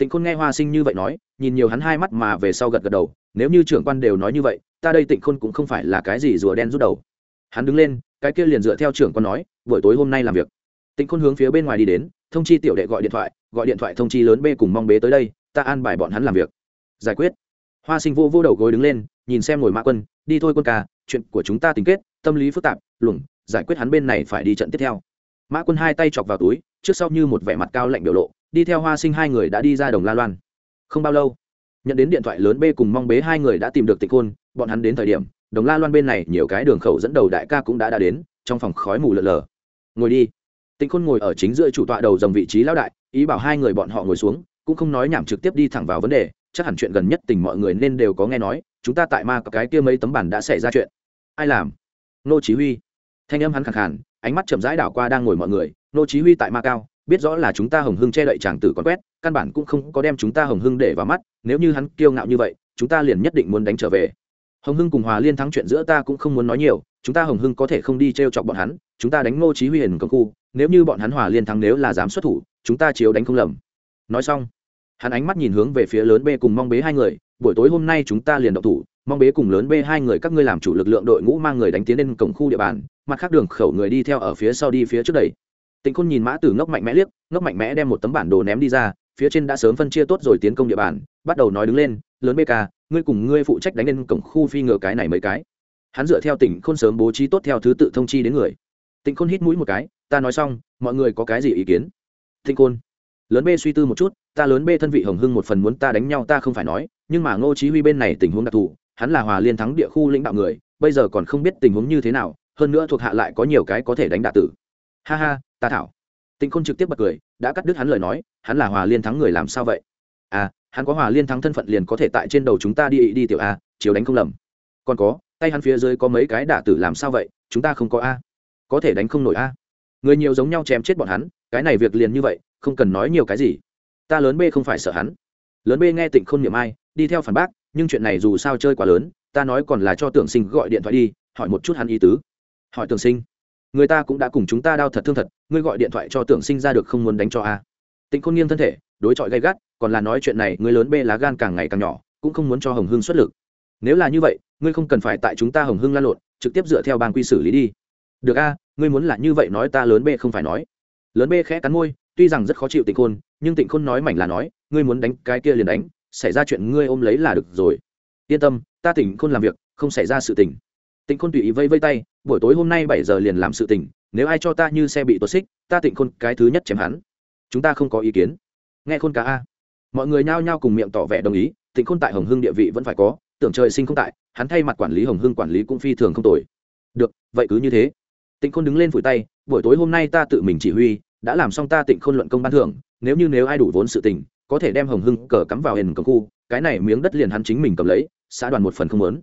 [SPEAKER 1] tịnh khôn nghe hoa sinh như vậy nói, nhìn nhiều hắn hai mắt mà về sau gật gật đầu, nếu như trưởng quan đều nói như vậy, ta đây tịnh khôn cũng không phải là cái gì rùa đen rút đầu. Hắn đứng lên, cái kia liền dựa theo trưởng quan nói, buổi tối hôm nay làm việc. Tịnh khôn hướng phía bên ngoài đi đến, thông chi tiểu đệ gọi điện thoại, gọi điện thoại thông chi lớn b cùng mong bế tới đây, ta an bài bọn hắn làm việc. Giải quyết. Hoa sinh vô vô đầu gối đứng lên, nhìn xem ngồi mã quân, đi thôi quân ca, chuyện của chúng ta tính kết, tâm lý phức tạp luồng giải quyết hắn bên này phải đi trận tiếp theo. Mã quân hai tay chọc vào túi, trước sau như một vẻ mặt cao lạnh biểu lộ đi theo hoa sinh hai người đã đi ra đồng la loan. Không bao lâu, nhận đến điện thoại lớn b cùng mong bế hai người đã tìm được tịch hôn bọn hắn đến thời điểm, đồng la loan bên này nhiều cái đường khẩu dẫn đầu đại ca cũng đã đã đến, trong phòng khói mù lợn lờ. Ngồi đi. Tịnh khôn ngồi ở chính giữa chủ tọa đầu dòng vị trí lão đại, ý bảo hai người bọn họ ngồi xuống, cũng không nói nhảm trực tiếp đi thẳng vào vấn đề, chắc hẳn chuyện gần nhất tình mọi người nên đều có nghe nói, chúng ta tại ma cái kia mấy tấm bản đã xảy ra chuyện. Ai làm? Nô chí huy. Thanh âm hắn khàn khàn, ánh mắt chậm rãi đảo qua đang ngồi mọi người, nô chí huy tại ma cao biết rõ là chúng ta hồng hưng che đậy chàng tử còn quét, căn bản cũng không có đem chúng ta hồng hưng để vào mắt, nếu như hắn kiêu ngạo như vậy, chúng ta liền nhất định muốn đánh trở về. Hồng hưng cùng hòa liên thắng chuyện giữa ta cũng không muốn nói nhiều, chúng ta hồng hưng có thể không đi treo chọc bọn hắn, chúng ta đánh ngô chí huy hiền công khu, nếu như bọn hắn hòa liên thắng nếu là dám xuất thủ, chúng ta chiếu đánh không lầm. Nói xong, hắn ánh mắt nhìn hướng về phía lớn b cùng mong bế hai người, buổi tối hôm nay chúng ta liền động thủ, mong bế cùng lớn b hai người các ngươi làm chủ lực lượng đội ngũ mang người đánh tiến lên cổng khu địa bàn, mặt khác đường khẩu người đi theo ở phía sau đi phía trước đây tịnh khôn nhìn mã tử ngốc mạnh mẽ liếc, ngốc mạnh mẽ đem một tấm bản đồ ném đi ra, phía trên đã sớm phân chia tốt rồi tiến công địa bàn, bắt đầu nói đứng lên, lớn bk ngươi cùng ngươi phụ trách đánh lên cổng khu phi ngựa cái này mấy cái. Hắn dựa theo tỉnh khôn sớm bố trí tốt theo thứ tự thông chi đến người. Tịnh khôn hít mũi một cái, ta nói xong, mọi người có cái gì ý kiến? Tịnh khôn, lớn b suy tư một chút, ta lớn b thân vị hồng hưng một phần muốn ta đánh nhau ta không phải nói, nhưng mà ngô chí huy bên này tình huống đặc thù, hắn là hòa liên thắng địa khu lĩnh đạo người, bây giờ còn không biết tình huống như thế nào, hơn nữa thuộc hạ lại có nhiều cái có thể đánh đạ tử ha ha, ta thảo. Tịnh khôn trực tiếp bật cười, đã cắt đứt hắn lời nói, hắn là hòa liên thắng người làm sao vậy? À hắn có hòa liên thắng thân phận liền có thể tại trên đầu chúng ta đi đi tiểu a chiếu đánh không lầm. Còn có, tay hắn phía dưới có mấy cái đả tử làm sao vậy, chúng ta không có a. Có thể đánh không nổi a. Người nhiều giống nhau chém chết bọn hắn, cái này việc liền như vậy, không cần nói nhiều cái gì. Ta lớn b không phải sợ hắn. Lớn b nghe tịnh khôn niệm ai, đi theo phản bác, nhưng chuyện này dù sao chơi quá lớn, ta nói còn là cho tưởng sinh gọi điện thoại đi, hỏi một chút hắn ý tứ. Hỏi tưởng sinh người ta cũng đã cùng chúng ta đau thật thương thật, ngươi gọi điện thoại cho tưởng sinh ra được không muốn đánh cho a. Tịnh khôn nghiêng thân thể, đối chọi gay gắt, còn là nói chuyện này, người lớn bê lá gan càng ngày càng nhỏ, cũng không muốn cho hồng hưng xuất lực. Nếu là như vậy, ngươi không cần phải tại chúng ta hồng hưng lan lộn, trực tiếp dựa theo bang quy xử lý đi. Được a, ngươi muốn là như vậy nói ta lớn bê không phải nói. Lớn bê khẽ cắn môi, tuy rằng rất khó chịu tịnh khôn, nhưng tịnh khôn nói mảnh là nói, ngươi muốn đánh cái kia liền đánh, xảy ra chuyện ngươi ôm lấy là được rồi. Yên tâm, ta tịnh khôn làm việc, không xảy ra sự tình tịnh khôn tùy ý vây vây tay, buổi tối hôm nay bảy giờ liền làm sự tình, nếu ai cho ta như xe bị tuột xích, ta tịnh khôn cái thứ nhất chém hắn. Chúng ta không có ý kiến. Nghe khôn cả a. Mọi người nhao nhao cùng miệng tỏ vẻ đồng ý, tịnh khôn tại hồng hưng địa vị vẫn phải có, tưởng trời sinh không tại, hắn thay mặt quản lý hồng hưng quản lý cũng phi thường không tồi. Được, vậy cứ như thế. Tịnh khôn đứng lên phủi tay, buổi tối hôm nay ta tự mình chỉ huy, đã làm xong ta tịnh khôn luận công ban thưởng, nếu như nếu ai đủ vốn sự tình, có thể đem hồng hưng cờ cắm vào hình cầm khu, cái này miếng đất liền hắn chính mình cầm lấy xã đoàn một phần không lớn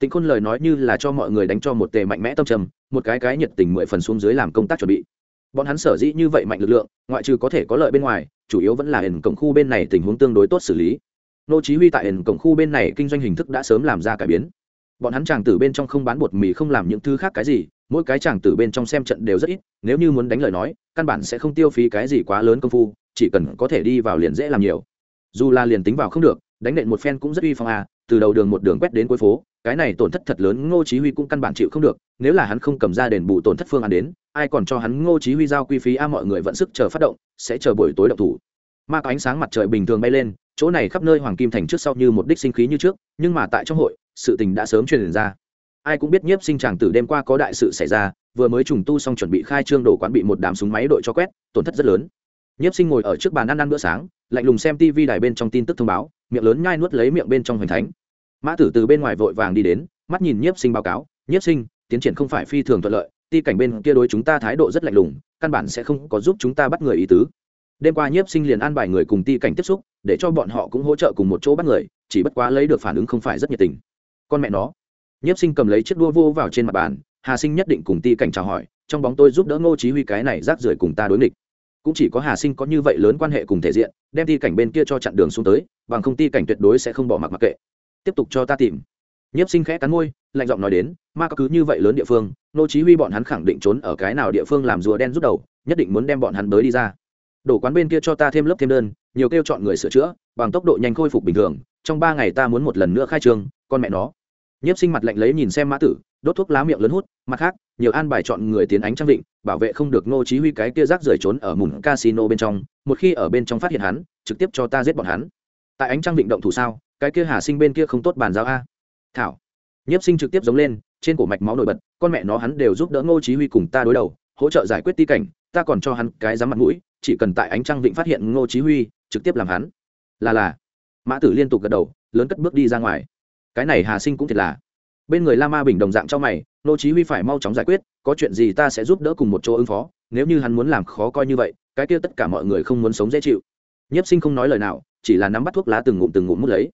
[SPEAKER 1] tịnh khôn lời nói như là cho mọi người đánh cho một tề mạnh mẽ tâm trầm, một cái cái nhiệt tình mười phần xuống dưới làm công tác chuẩn bị. Bọn hắn sở dĩ như vậy mạnh lực lượng, ngoại trừ có thể có lợi bên ngoài, chủ yếu vẫn là ẩn cổng khu bên này tình huống tương đối tốt xử lý. Nô chí huy tại ẩn cổng khu bên này kinh doanh hình thức đã sớm làm ra cải biến. Bọn hắn chàng tử bên trong không bán bột mì không làm những thứ khác cái gì, mỗi cái chàng tử bên trong xem trận đều rất ít, nếu như muốn đánh lời nói, căn bản sẽ không tiêu phí cái gì quá lớn công phu, chỉ cần có thể đi vào liền dễ làm nhiều. Dù là liền tính vào không được, đánh nện một phen cũng rất uy phong à từ đầu đường một đường quét đến cuối phố cái này tổn thất thật lớn, ngô chí huy cũng căn bản chịu không được, nếu là hắn không cầm ra đền bù tổn thất phương án đến, ai còn cho hắn ngô chí huy giao quy phí, a, mọi người vẫn sức chờ phát động, sẽ chờ buổi tối động thủ. Ma có ánh sáng mặt trời bình thường bay lên, chỗ này khắp nơi hoàng kim thành trước sau như một đích sinh khí như trước, nhưng mà tại trong hội, sự tình đã sớm truyền ra. Ai cũng biết nhiếp sinh chàng tử đêm qua có đại sự xảy ra, vừa mới trùng tu xong chuẩn bị khai trương đồ quán bị một đám súng máy đội cho quét, tổn thất rất lớn. Nhiếp sinh ngồi ở trước bàn ăn ăn bữa sáng, lạnh lùng xem tv đài bên trong tin tức thông báo, miệng lớn nhai nuốt lấy miệng bên trong hoành thánh mã tử từ bên ngoài vội vàng đi đến, mắt nhìn nhiếp sinh báo cáo, nhiếp sinh, tiến triển không phải phi thường thuận lợi, ti cảnh bên kia đối chúng ta thái độ rất lạnh lùng, căn bản sẽ không có giúp chúng ta bắt người ý tứ. Đêm qua nhiếp sinh liền an bài người cùng ti cảnh tiếp xúc, để cho bọn họ cũng hỗ trợ cùng một chỗ bắt người, chỉ bất quá lấy được phản ứng không phải rất nhiệt tình. Con mẹ nó. Nhiếp sinh cầm lấy chiếc đua vô vào trên mặt bàn, hà sinh nhất định cùng ti cảnh chào hỏi, trong bóng tôi giúp đỡ ngô chí huy cái này rác rưởi cùng ta đối nghịch. Cũng chỉ có hà sinh có như vậy lớn quan hệ cùng thể diện, đem ti cảnh bên kia cho chặn đường xuống tới, bằng không ti cảnh tuyệt đối sẽ không bỏ mặc mặc kệ tiếp tục cho ta tìm. Nhiếp sinh khẽ cắn môi, lạnh giọng nói đến, ma cứ như vậy lớn địa phương, nô chí huy bọn hắn khẳng định trốn ở cái nào địa phương làm rùa đen rút đầu, nhất định muốn đem bọn hắn bới đi ra. Đổ quán bên kia cho ta thêm lớp thêm đơn, nhiều kêu chọn người sửa chữa, bằng tốc độ nhanh khôi phục bình thường, trong ba ngày ta muốn một lần nữa khai trương, con mẹ nó. Nhiếp sinh mặt lạnh lấy nhìn xem mã tử, đốt thuốc lá miệng lớn hút, mặt khác, nhiều an bài chọn người tiến ánh trang định bảo vệ không được nô chí huy cái kia rác rưởi trốn ở mùng casino bên trong, một khi ở bên trong phát hiện hắn, trực tiếp cho ta giết bọn hắn. Tại ánh trang định động thủ sao? Cái kia hà sinh bên kia không tốt bàn giao a. Thảo. Nhiếp sinh trực tiếp giống lên, trên cổ mạch máu nổi bật, con mẹ nó hắn đều giúp đỡ ngô chí huy cùng ta đối đầu, hỗ trợ giải quyết ti cảnh, ta còn cho hắn cái dám mặt mũi, chỉ cần tại ánh trăng vịnh phát hiện ngô chí huy, trực tiếp làm hắn. Là là. Mã tử liên tục gật đầu, lớn cất bước đi ra ngoài. Cái này hà sinh cũng thiệt là. Bên người la ma bình đồng dạng cho mày, ngô chí huy phải mau chóng giải quyết, có chuyện gì ta sẽ giúp đỡ cùng một chỗ ứng phó, nếu như hắn muốn làm khó coi như vậy, cái kia tất cả mọi người không muốn sống dễ chịu. Nhiếp sinh không nói lời nào, chỉ là nắm bắt thuốc lá từng ngụm từng ngụm mút lấy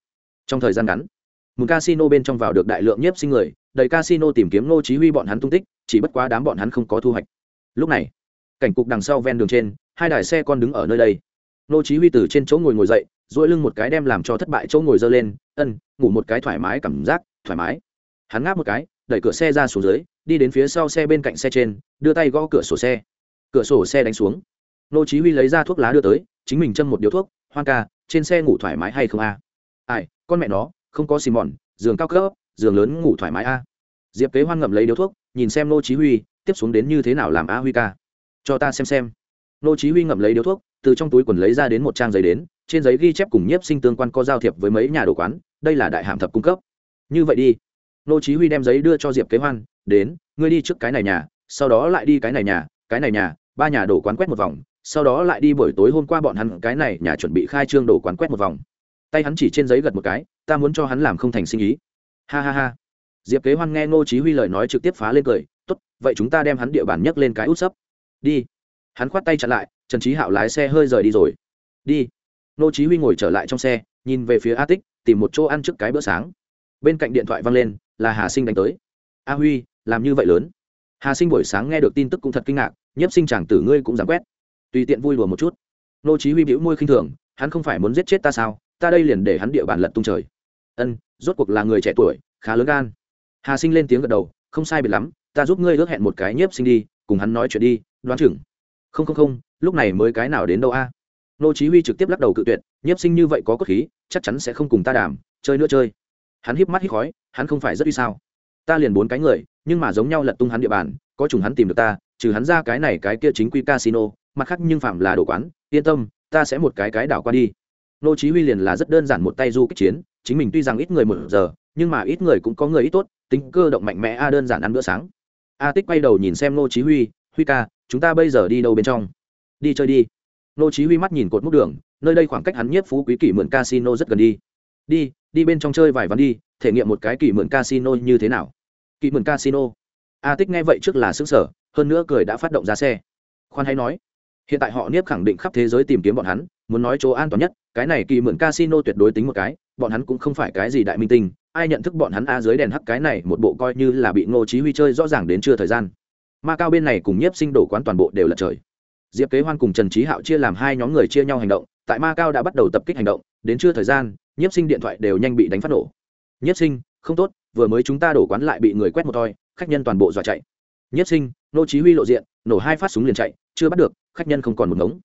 [SPEAKER 1] trong thời gian ngắn một casino bên trong vào được đại lượng nhiếp sinh người, đầy casino tìm kiếm ngô chí huy bọn hắn tung tích, chỉ bất quá đám bọn hắn không có thu hoạch. Lúc này, cảnh cục đằng sau ven đường trên, hai đài xe con đứng ở nơi đây. Ngô chí huy từ trên chỗ ngồi ngồi dậy, duỗi lưng một cái đem làm cho thất bại chỗ ngồi dơ lên, ân, ngủ một cái thoải mái, cảm giác thoải mái. Hắn ngáp một cái, đẩy cửa xe ra xuống dưới, đi đến phía sau xe bên cạnh xe trên, đưa tay gõ cửa sổ xe. Cửa sổ xe đánh xuống. Ngô chí huy lấy ra thuốc lá đưa tới, chính mình châm một điếu thuốc, hoan ca, trên xe ngủ thoải mái hay không a? Ai con mẹ nó, không có xì mòn giường cao cấp, giường lớn ngủ thoải mái a. Diệp kế hoan ngậm lấy điếu thuốc, nhìn xem nô chí huy, tiếp xuống đến như thế nào làm a huy ca. Cho ta xem xem. Nô chí huy ngậm lấy điếu thuốc, từ trong túi quần lấy ra đến một trang giấy đến, trên giấy ghi chép cùng nhiếp sinh tương quan có giao thiệp với mấy nhà đồ quán, đây là đại hạm thập cung cấp. Như vậy đi. Nô chí huy đem giấy đưa cho diệp kế hoan, đến, ngươi đi trước cái này nhà, sau đó lại đi cái này nhà, cái này nhà, ba nhà đồ quán quét một vòng, sau đó lại đi buổi tối hôm qua bọn hắn cái này nhà chuẩn bị khai trương đồ quán quét một vòng tay hắn chỉ trên giấy gật một cái, ta muốn cho hắn làm không thành sinh ý. Ha ha ha. Diệp kế hoan nghe ngô chí huy lời nói trực tiếp phá lên cười, tốt, vậy chúng ta đem hắn địa bàn nhấc lên cái út sấp. Đi. Hắn khoát tay chặn lại, trần trí hạo lái xe hơi rời đi rồi. Đi. Ngô chí huy ngồi trở lại trong xe, nhìn về phía a tích, tìm một chỗ ăn trước cái bữa sáng. Bên cạnh điện thoại vang lên, là hà sinh đánh tới. A huy, làm như vậy lớn. Hà sinh buổi sáng nghe được tin tức cũng thật kinh ngạc, nhiếp sinh chàng tử ngươi cũng dám quét. Tùy tiện vui đùa một chút. Ngô chí huy bĩu môi khinh thường, hắn không phải muốn giết chết ta sao? Ta đây liền để hắn địa bàn lật tung trời. Ân, rốt cuộc là người trẻ tuổi, khá lớn gan. Hà sinh lên tiếng gật đầu, không sai biệt lắm, ta giúp ngươi ước hẹn một cái nhiếp sinh đi, cùng hắn nói chuyện đi, đoán chừng. Không không không, lúc này mới cái nào đến đâu a? Nô chí huy trực tiếp lắc đầu cự tuyệt, nhiếp sinh như vậy có cốt khí, chắc chắn sẽ không cùng ta đàm, chơi nữa chơi. Hắn híp mắt híp khói hắn không phải rất uy sao. Ta liền bốn cái người, nhưng mà giống nhau lật tung hắn địa bàn, có trùng hắn tìm được ta, trừ hắn ra cái này cái kia chính quy casino, mặt khác nhưng phạm là đồ quán, yên tâm, ta sẽ một cái cái đảo qua đi nô chí huy liền là rất đơn giản một tay du kích chiến, chính mình tuy rằng ít người một giờ, nhưng mà ít người cũng có người ít tốt, tính cơ động mạnh mẽ, a, đơn giản ăn bữa sáng. A tích quay đầu nhìn xem nô chí huy huy ca, chúng ta bây giờ đi đâu bên trong? Đi chơi đi. Nô chí huy mắt nhìn cột mốc đường, nơi đây khoảng cách hắn nhiếp phú quý kỷ mượn casino rất gần đi. Đi đi bên trong chơi vài ván đi, thể nghiệm một cái kỷ mượn casino như thế nào? Kỷ mượn casino? A tích nghe vậy trước là sững sờ, hơn nữa cười đã phát động ra xe. Khoan hãy nói hiện tại họ niếp khẳng định khắp thế giới tìm kiếm bọn hắn, muốn nói chỗ an toàn nhất, cái này kỳ mượn casino tuyệt đối tính một cái, bọn hắn cũng không phải cái gì đại minh tinh, ai nhận thức bọn hắn a dưới đèn hắc cái này một bộ coi như là bị ngô chí huy chơi rõ ràng đến chưa thời gian. Ma cao bên này cùng nhiếp sinh đổ quán toàn bộ đều là trời. Diệp kế hoan cùng trần trí hạo chia làm hai nhóm người chia nhau hành động, tại ma cao đã bắt đầu tập kích hành động, đến chưa thời gian nhiếp sinh điện thoại đều nhanh bị đánh phát nổ. Nhiếp sinh, không tốt, vừa mới chúng ta đổ quán lại bị người quét một thoi khách nhân toàn bộ dọa chạy. Nhiếp sinh, ngô chí huy lộ diện, nổ hai phát súng liền chạy chưa bắt được, khách nhân không còn một ngống.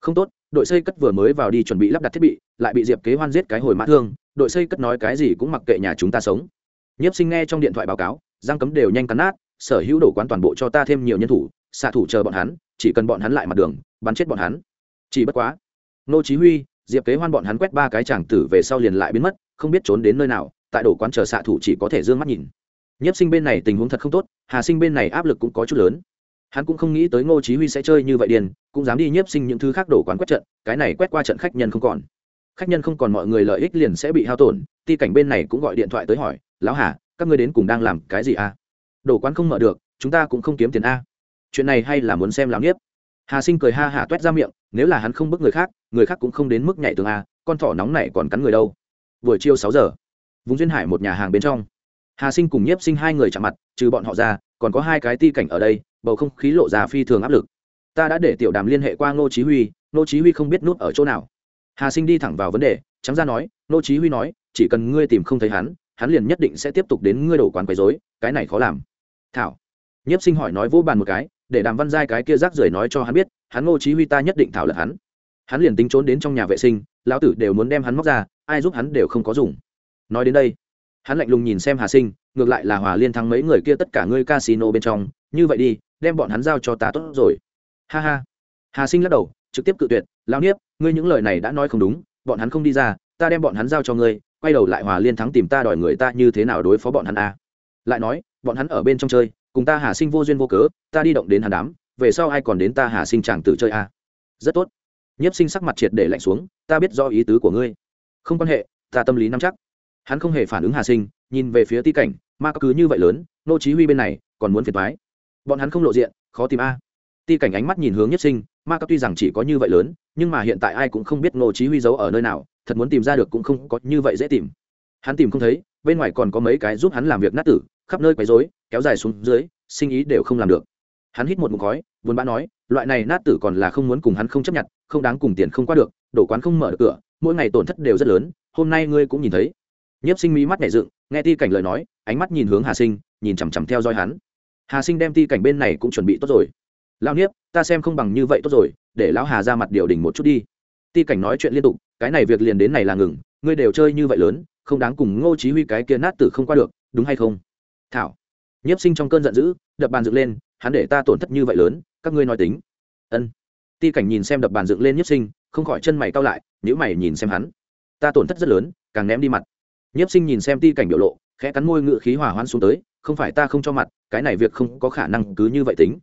[SPEAKER 1] Không tốt, đội xây cất vừa mới vào đi chuẩn bị lắp đặt thiết bị, lại bị diệp kế hoan giết cái hồi mã thương, đội xây cất nói cái gì cũng mặc kệ nhà chúng ta sống. Nhiếp sinh nghe trong điện thoại báo cáo giang cấm đều nhanh cắn nát, sở hữu đổ quán toàn bộ cho ta thêm nhiều nhân thủ, xạ thủ chờ bọn hắn, chỉ cần bọn hắn lại mặt đường, bắn chết bọn hắn. Chỉ bất quá, nô chí huy, diệp kế hoan bọn hắn quét ba cái chàng tử về sau liền lại biến mất, không biết trốn đến nơi nào, tại đổ quán chờ xạ thủ chỉ có thể dương mắt nhìn. Nhiếp sinh bên này tình huống thật không tốt, hà sinh bên này áp lực cũng có chút lớn hắn cũng không nghĩ tới ngô chí huy sẽ chơi như vậy điền cũng dám đi nhiếp sinh những thứ khác đổ quán quét trận, cái này quét qua trận khách nhân không còn. Khách nhân không còn mọi người lợi ích liền sẽ bị hao tổn, ti cảnh bên này cũng gọi điện thoại tới hỏi, lão hà, các ngươi đến cùng đang làm cái gì a à? đổ quán không mở được, chúng ta cũng không kiếm tiền a. Chuyện này hay là muốn xem làm nhiếp hà sinh cười ha hà toét ra miệng, nếu là hắn không bức người khác người khác cũng không đến mức nhảy tường a, con thỏ nóng này còn cắn người đâu. Buổi chiều sáu giờ vùng duyên hải một nhà hàng bên trong. Hà sinh cùng nhiếp sinh hai người chạm mặt, trừ bọn họ ra, còn có hai cái ti cảnh ở đây bầu không khí lộ ra phi thường áp lực. Ta đã để tiểu đàm liên hệ qua ngô chí huy, ngô chí huy không biết nút ở chỗ nào. Hà sinh đi thẳng vào vấn đề, trắng ra nói, ngô chí huy nói, chỉ cần ngươi tìm không thấy hắn hắn liền nhất định sẽ tiếp tục đến ngươi đổ quán quấy rối, cái này khó làm. Thảo. Nhiếp sinh hỏi nói vỗ bàn một cái, để đàm văn giai cái kia rác rưởi nói cho hắn biết, hắn ngô chí huy ta nhất định thảo luận hắn. Hắn liền tính trốn đến trong nhà vệ sinh, lão tử đều muốn đem hắn móc ra, ai giúp hắn đều không có dùng. Nói đến đây, hắn lạnh lùng nhìn xem hà sinh, ngược lại là hòa liên thắng mấy người kia tất cả ngươi casino bên trong, như vậy đi đem bọn hắn giao cho ta tốt rồi. Ha ha. Hà sinh lắc đầu, trực tiếp cự tuyệt, lão niếp, ngươi những lời này đã nói không đúng, bọn hắn không đi ra, ta đem bọn hắn giao cho ngươi, quay đầu lại hòa liên thắng tìm ta đòi người ta như thế nào đối phó bọn hắn a à. lại nói, bọn hắn ở bên trong chơi, cùng ta hà sinh vô duyên vô cớ, ta đi động đến hắn đám, về sau ai còn đến ta hà sinh chàng tử chơi a à. rất tốt. Nhiếp sinh sắc mặt triệt để lạnh xuống, ta biết do ý tứ của ngươi. Không quan hệ, ta tâm lý nắm chắc. Hắn không hề phản ứng hà sinh, nhìn về phía ti cảnh, ma cứ như vậy lớn, nô chí huy bên này còn muốn phiền toái bọn hắn không lộ diện, khó tìm a. Ti cảnh ánh mắt nhìn hướng nhất sinh, ma cấp tuy rằng chỉ có như vậy lớn, nhưng mà hiện tại ai cũng không biết nô chí huy giấu ở nơi nào, thật muốn tìm ra được cũng không có như vậy dễ tìm. Hắn tìm không thấy, bên ngoài còn có mấy cái giúp hắn làm việc nát tử, khắp nơi quấy rối, kéo dài xuống dưới, sinh ý đều không làm được. Hắn hít một ngụm khói, buồn bã nói, loại này nát tử còn là không muốn cùng hắn không chấp nhận, không đáng cùng tiền không qua được đổ quán không mở được cửa, mỗi ngày tổn thất đều rất lớn, hôm nay ngươi cũng nhìn thấy. Nhiếp sinh mỹ mắt nhẹ dựng, nghe ti cảnh lời nói, ánh mắt nhìn hướng hà sinh, nhìn chằm chằm theo dõi hắn hà sinh đem ti cảnh bên này cũng chuẩn bị tốt rồi lao Niếp, ta xem không bằng như vậy tốt rồi để lão hà ra mặt điều đình một chút đi ti cảnh nói chuyện liên tục cái này việc liền đến này là ngừng ngươi đều chơi như vậy lớn không đáng cùng ngô chí huy cái kia nát tử không qua được đúng hay không thảo nhiếp sinh trong cơn giận dữ đập bàn dựng lên hắn để ta tổn thất như vậy lớn các ngươi nói tính ân ti cảnh nhìn xem đập bàn dựng lên nhiếp sinh không khỏi chân mày cau lại nếu mày nhìn xem hắn ta tổn thất rất lớn càng ném đi mặt nhiếp sinh nhìn xem ti cảnh biểu lộ khẽ cắn môi ngự khí hỏa hoãn xuống tới không phải ta không cho mặt, cái này việc không có khả năng cứ như vậy tính.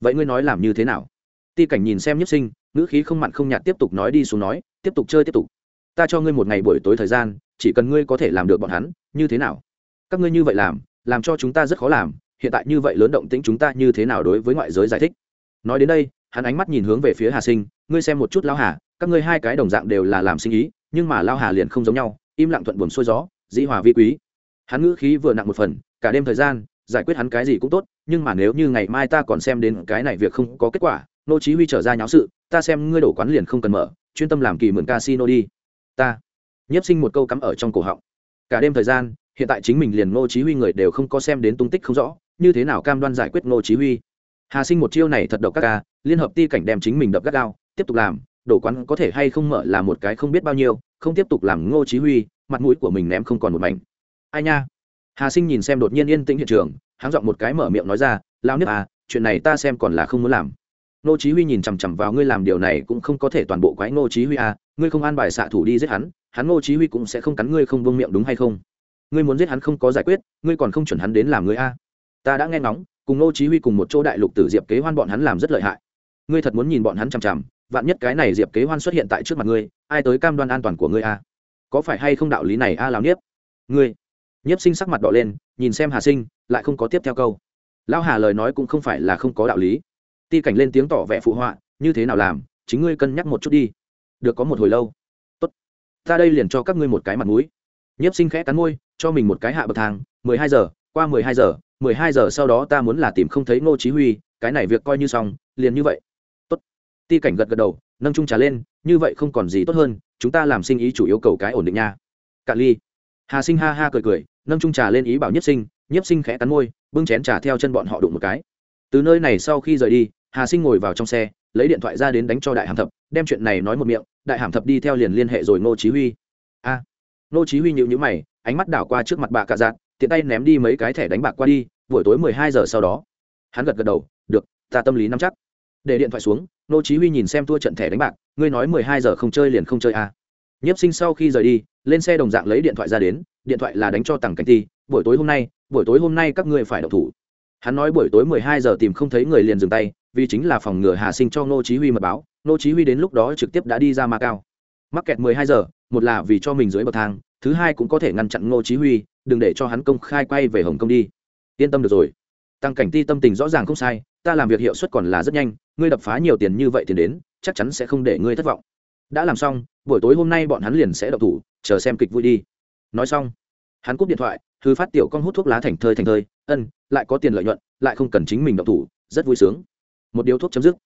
[SPEAKER 1] Vậy ngươi nói làm như thế nào? Ti cảnh nhìn xem nhất sinh, ngữ khí không mặn không nhạt tiếp tục nói đi xuống nói, tiếp tục chơi tiếp tục. Ta cho ngươi một ngày buổi tối thời gian, chỉ cần ngươi có thể làm được bọn hắn, như thế nào? Các ngươi như vậy làm làm cho chúng ta rất khó làm, hiện tại như vậy lớn động tĩnh chúng ta như thế nào đối với ngoại giới giải thích? Nói đến đây, hắn ánh mắt nhìn hướng về phía hà sinh, ngươi xem một chút lao hà, các ngươi hai cái đồng dạng đều là làm sinh ý, nhưng mà lao hà liền không giống nhau, im lặng thuận buồn xuôi gió, dĩ hòa vi quý. Hắn ngữ khí vừa nặng một phần cả đêm thời gian, giải quyết hắn cái gì cũng tốt, nhưng mà nếu như ngày mai ta còn xem đến cái này việc không có kết quả, nô chí huy trở ra nháo sự, ta xem ngươi đổ quán liền không cần mở, chuyên tâm làm kỳ mượn casino đi. Ta. Nhiếp sinh một câu cắm ở trong cổ họng. Cả đêm thời gian, hiện tại chính mình liền nô chí huy người đều không có xem đến tung tích không rõ, như thế nào cam đoan giải quyết nô chí huy? Hà sinh một chiêu này thật độc các ca, liên hợp ti cảnh đem chính mình đập gắt gao, tiếp tục làm, đổ quán có thể hay không mở là một cái không biết bao nhiêu, không tiếp tục làm ngô chí huy, mặt mũi của mình ném không còn một mảnh. Ai nha? Hà sinh nhìn xem đột nhiên yên tĩnh hiện trường hắn giọng một cái mở miệng nói ra lao nếp à chuyện này ta xem còn là không muốn làm Nô chí huy nhìn chằm chằm vào ngươi làm điều này cũng không có thể toàn bộ quái ngô chí huy à ngươi không an bài xạ thủ đi giết hắn hắn ngô chí huy cũng sẽ không cắn ngươi không buông miệng đúng hay không ngươi muốn giết hắn không có giải quyết ngươi còn không chuẩn hắn đến làm ngươi a à. ta đã nghe ngóng cùng ngô chí huy cùng một chỗ đại lục tử diệp kế hoan bọn hắn làm rất lợi hại ngươi thật muốn nhìn bọn hắn chằm chằm vạn nhất cái này diệp kế hoan xuất hiện tại trước mặt ngươi ai tới cam đoan an toàn của ngươi a à? có phải hay không đạo lý này a à, lao nhiếp ngươi nhiếp sinh sắc mặt đỏ lên, nhìn xem hà sinh, lại không có tiếp theo câu. Lão hà lời nói cũng không phải là không có đạo lý. Ti cảnh lên tiếng tỏ vẻ phụ họa, như thế nào làm, chính ngươi cân nhắc một chút đi. Được có một hồi lâu. Tốt, ta đây liền cho các ngươi một cái mặt mũi. Nhiếp sinh khẽ cắn môi, cho mình một cái hạ bậc thang, mười hai giờ, qua mười hai giờ, mười hai giờ sau đó ta muốn là tìm không thấy ngô chí huy, cái này việc coi như xong, liền như vậy. Tốt. Ti cảnh gật gật đầu, nâng chung trà lên, như vậy không còn gì tốt hơn, chúng ta làm sinh ý chủ yếu cầu cái ổn định nha. Cạn ly. Hà sinh ha ha cười cười nâng chung trà lên ý bảo nhất sinh nhiếp sinh khẽ cắn môi bưng chén trà theo chân bọn họ đụng một cái. Từ nơi này sau khi rời đi hà sinh ngồi vào trong xe lấy điện thoại ra đến đánh cho đại hàm thập đem chuyện này nói một miệng đại hàm thập đi theo liền liên hệ rồi ngô chí huy. A. À, ngô chí huy nhíu nhíu mày ánh mắt đảo qua trước mặt bà cả dạng tiện tay ném đi mấy cái thẻ đánh bạc qua đi buổi tối 12 giờ sau đó hắn gật gật đầu được ta tâm lý nắm chắc. Để điện thoại xuống ngô chí huy nhìn xem thua trận thẻ đánh bạc ngươi nói 12 giờ không chơi liền không chơi a à. nhiếp sinh sau khi rời đi lên xe đồng dạng lấy điện thoại ra đến điện thoại là đánh cho tằng cảnh ti buổi tối hôm nay, buổi tối hôm nay các ngươi phải đậu thủ. Hắn nói buổi tối mười hai giờ tìm không thấy người liền dừng tay, vì chính là phòng ngừa hà sinh cho ngô chí huy mật báo, ngô chí huy đến lúc đó trực tiếp đã đi ra ma cao. Mắc kẹt mười hai giờ, một là vì cho mình dưới bậc thang, thứ hai cũng có thể ngăn chặn ngô chí huy, đừng để cho hắn công khai quay về hồng kông đi. Yên tâm được rồi. Tăng cảnh ti tâm tình rõ ràng không sai, ta làm việc hiệu suất còn là rất nhanh, ngươi đập phá nhiều tiền như vậy tiền đến, chắc chắn sẽ không để ngươi thất vọng. Đã làm xong, buổi tối hôm nay bọn hắn liền sẽ đậu thủ, chờ xem kịch vui đi nói xong, hắn cúp điện thoại thư phát tiểu con hút thuốc lá thành thơi thành thơi, ân, lại có tiền lợi nhuận, lại không cần chính mình động thủ, rất vui sướng. Một điếu thuốc chấm dứt.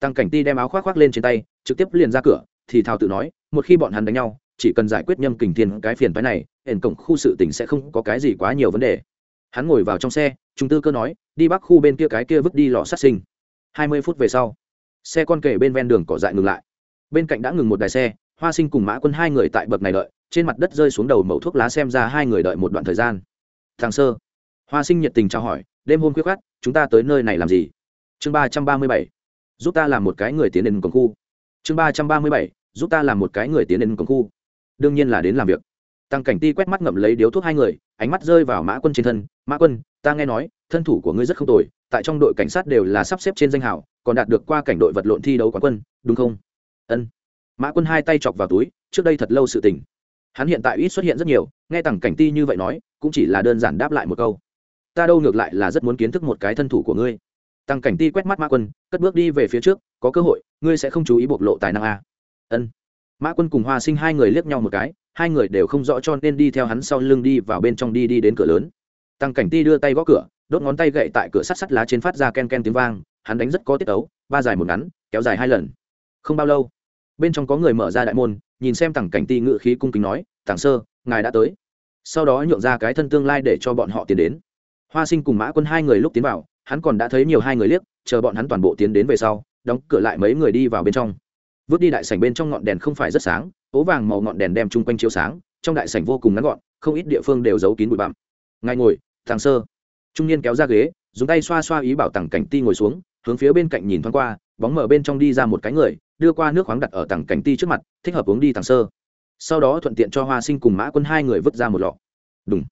[SPEAKER 1] Tăng cảnh ti đem áo khoác khoác lên trên tay, trực tiếp liền ra cửa, thì thào tự nói, một khi bọn hắn đánh nhau, chỉ cần giải quyết nhâm kình thiên cái phiền phái này hển cổng khu sự tỉnh sẽ không có cái gì quá nhiều vấn đề. Hắn ngồi vào trong xe, trung tư cơ nói, đi bắc khu bên kia cái kia vứt đi lò sát sinh. Hai mươi phút về sau, xe con kể bên ven đường cỏ dại ngừng lại. Bên cạnh đã ngừng một đài xe, hoa sinh cùng mã quân hai người tại bậc này đợi trên mặt đất rơi xuống đầu mẩu thuốc lá xem ra hai người đợi một đoạn thời gian. Thằng sơ, hoa sinh nhiệt tình trao hỏi, đêm hôm khuya khát chúng ta tới nơi này làm gì? Chương ba trăm ba mươi bảy, giúp ta làm một cái người tiến đến cổng khu. Chương ba trăm ba mươi bảy, giúp ta làm một cái người tiến đến cổng khu. Đương nhiên là đến làm việc. Tăng cảnh ti quét mắt ngậm lấy điếu thuốc hai người, ánh mắt rơi vào mã quân trên thân. Mã quân, ta nghe nói, thân thủ của ngươi rất không tồi, tại trong đội cảnh sát đều là sắp xếp trên danh hào, còn đạt được qua cảnh đội vật lộn thi đấu quán quân, đúng không? Ân. Mã quân hai tay chọc vào túi, trước đây thật lâu sự tình hắn hiện tại ít xuất hiện rất nhiều, nghe tằng cảnh ti như vậy nói, cũng chỉ là đơn giản đáp lại một câu. Ta đâu ngược lại là rất muốn kiến thức một cái thân thủ của ngươi. Tăng cảnh ti quét mắt mã quân, cất bước đi về phía trước, có cơ hội, ngươi sẽ không chú ý bộc lộ tài năng a à? ân. Mã quân cùng hoa sinh hai người liếc nhau một cái, hai người đều không rõ cho nên đi theo hắn sau lưng đi vào bên trong đi đi đến cửa lớn. Tăng cảnh ti đưa tay gõ cửa, đốt ngón tay gậy tại cửa sắt sắt lá trên phát ra ken ken tiếng vang, hắn đánh rất có tiết tấu, ba dài một ngắn, kéo dài hai lần. Không bao lâu, bên trong có người mở ra đại môn nhìn xem tằng cảnh ti ngự khí cung kính nói, tàng sơ, ngài đã tới. Sau đó nhượng ra cái thân tương lai để cho bọn họ tiến đến. Hoa sinh cùng mã quân hai người lúc tiến vào, hắn còn đã thấy nhiều hai người liếc, chờ bọn hắn toàn bộ tiến đến về sau, đóng cửa lại mấy người đi vào bên trong. Vứt đi đại sảnh bên trong ngọn đèn không phải rất sáng, ố vàng màu ngọn đèn đem chung quanh chiếu sáng, trong đại sảnh vô cùng ngắn gọn, không ít địa phương đều giấu kín bụi bặm. Ngài ngồi thằng sơ. Trung niên kéo ra ghế, dùng tay xoa xoa ý bảo tằng cảnh ti ngồi xuống, hướng phía bên cạnh nhìn thoáng qua, bóng mở bên trong đi ra một cái người đưa qua nước khoáng đặt ở tầng cảnh ti trước mặt, thích hợp uống đi tàng sơ. Sau đó thuận tiện cho hoa sinh cùng mã quân hai người vứt ra một lọ. Đúng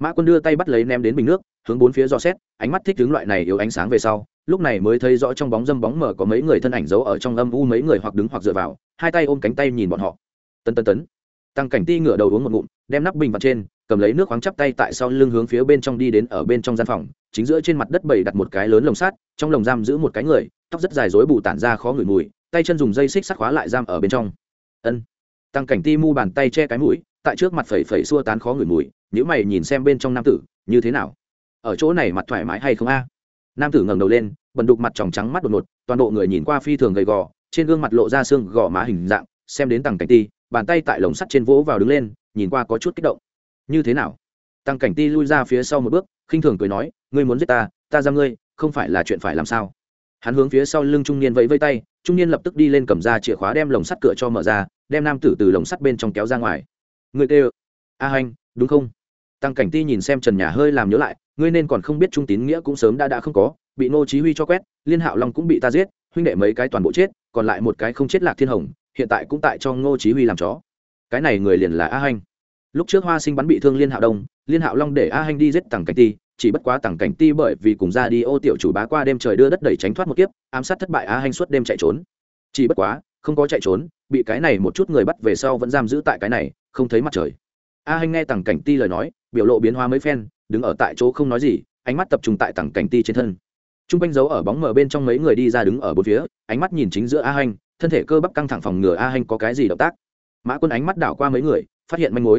[SPEAKER 1] mã quân đưa tay bắt lấy ném đến bình nước, hướng bốn phía dò xét, ánh mắt thích hướng loại này yếu ánh sáng về sau, lúc này mới thấy rõ trong bóng dâm bóng mở có mấy người thân ảnh giấu ở trong âm u mấy người hoặc đứng hoặc dựa vào, hai tay ôm cánh tay nhìn bọn họ. Tân tân tấn. Tăng cảnh ti ngửa đầu uống một ngụm, đem nắp bình vào trên, cầm lấy nước khoáng chắp tay tại sau lưng hướng phía bên trong đi đến ở bên trong gian phòng, chính giữa trên mặt đất bầy đặt một cái lớn lồng sắt, trong lồng giam giữ một cái người, tóc rất dài rối bù tản ra khó ngửi mùi tay chân dùng dây xích sắt khóa lại giam ở bên trong. Ân. Tăng cảnh ti mu bàn tay che cái mũi, tại trước mặt phẩy phẩy xua tán khó ngửi mùi nếu mày nhìn xem bên trong nam tử, như thế nào? Ở chỗ này mặt thoải mái hay không a? Nam tử ngẩng đầu lên, bần đục mặt tròng trắng mắt đột ngột, toàn bộ người nhìn qua phi thường gầy gò, trên gương mặt lộ ra xương gò má hình dạng, xem đến tăng cảnh ti, bàn tay tại lồng sắt trên vỗ vào đứng lên, nhìn qua có chút kích động. Như thế nào? Tăng cảnh ti lui ra phía sau một bước, khinh thường cười nói, ngươi muốn giết ta ta giam ngươi, không phải là chuyện phải làm sao? Hắn hướng phía sau lưng trung niên vẫy vây tay, trung niên lập tức đi lên cầm ra chìa khóa đem lồng sắt cửa cho mở ra, đem nam tử từ lồng sắt bên trong kéo ra ngoài. Người tê a hành đúng không? Tăng cảnh ti nhìn xem trần nhà hơi làm nhớ lại, ngươi nên còn không biết trung tín nghĩa cũng sớm đã đã không có, bị nô chí huy cho quét, liên hạo long cũng bị ta giết, huynh đệ mấy cái toàn bộ chết, còn lại một cái không chết lạc thiên hồng, hiện tại cũng tại cho ngô chí huy làm chó. Cái này người liền là a hành lúc trước hoa sinh bắn bị thương liên hạo đông, liên hạo long để a hành đi giết tăng cảnh ti chỉ bất quá tằng cảnh ti bởi vì cùng ra đi ô tiểu chủ bá qua đêm trời đưa đất đẩy tránh thoát một kiếp, ám sát thất bại a hành suốt đêm chạy trốn. Chỉ bất quá, không có chạy trốn, bị cái này một chút người bắt về sau vẫn giam giữ tại cái này, không thấy mặt trời. A hành nghe tằng cảnh ti lời nói, biểu lộ biến hóa mấy phen, đứng ở tại chỗ không nói gì, ánh mắt tập trung tại tằng cảnh ti trên thân. T r u n g quanh giấu ở bóng mờ bên trong mấy người đi ra đứng ở bốn phía, ánh mắt nhìn chính giữa a hành thân thể cơ bắp căng thẳng phòng ngừa a hành có cái gì động tác. Mã quân ánh mắt đảo qua mấy người, phát hiện manh mối.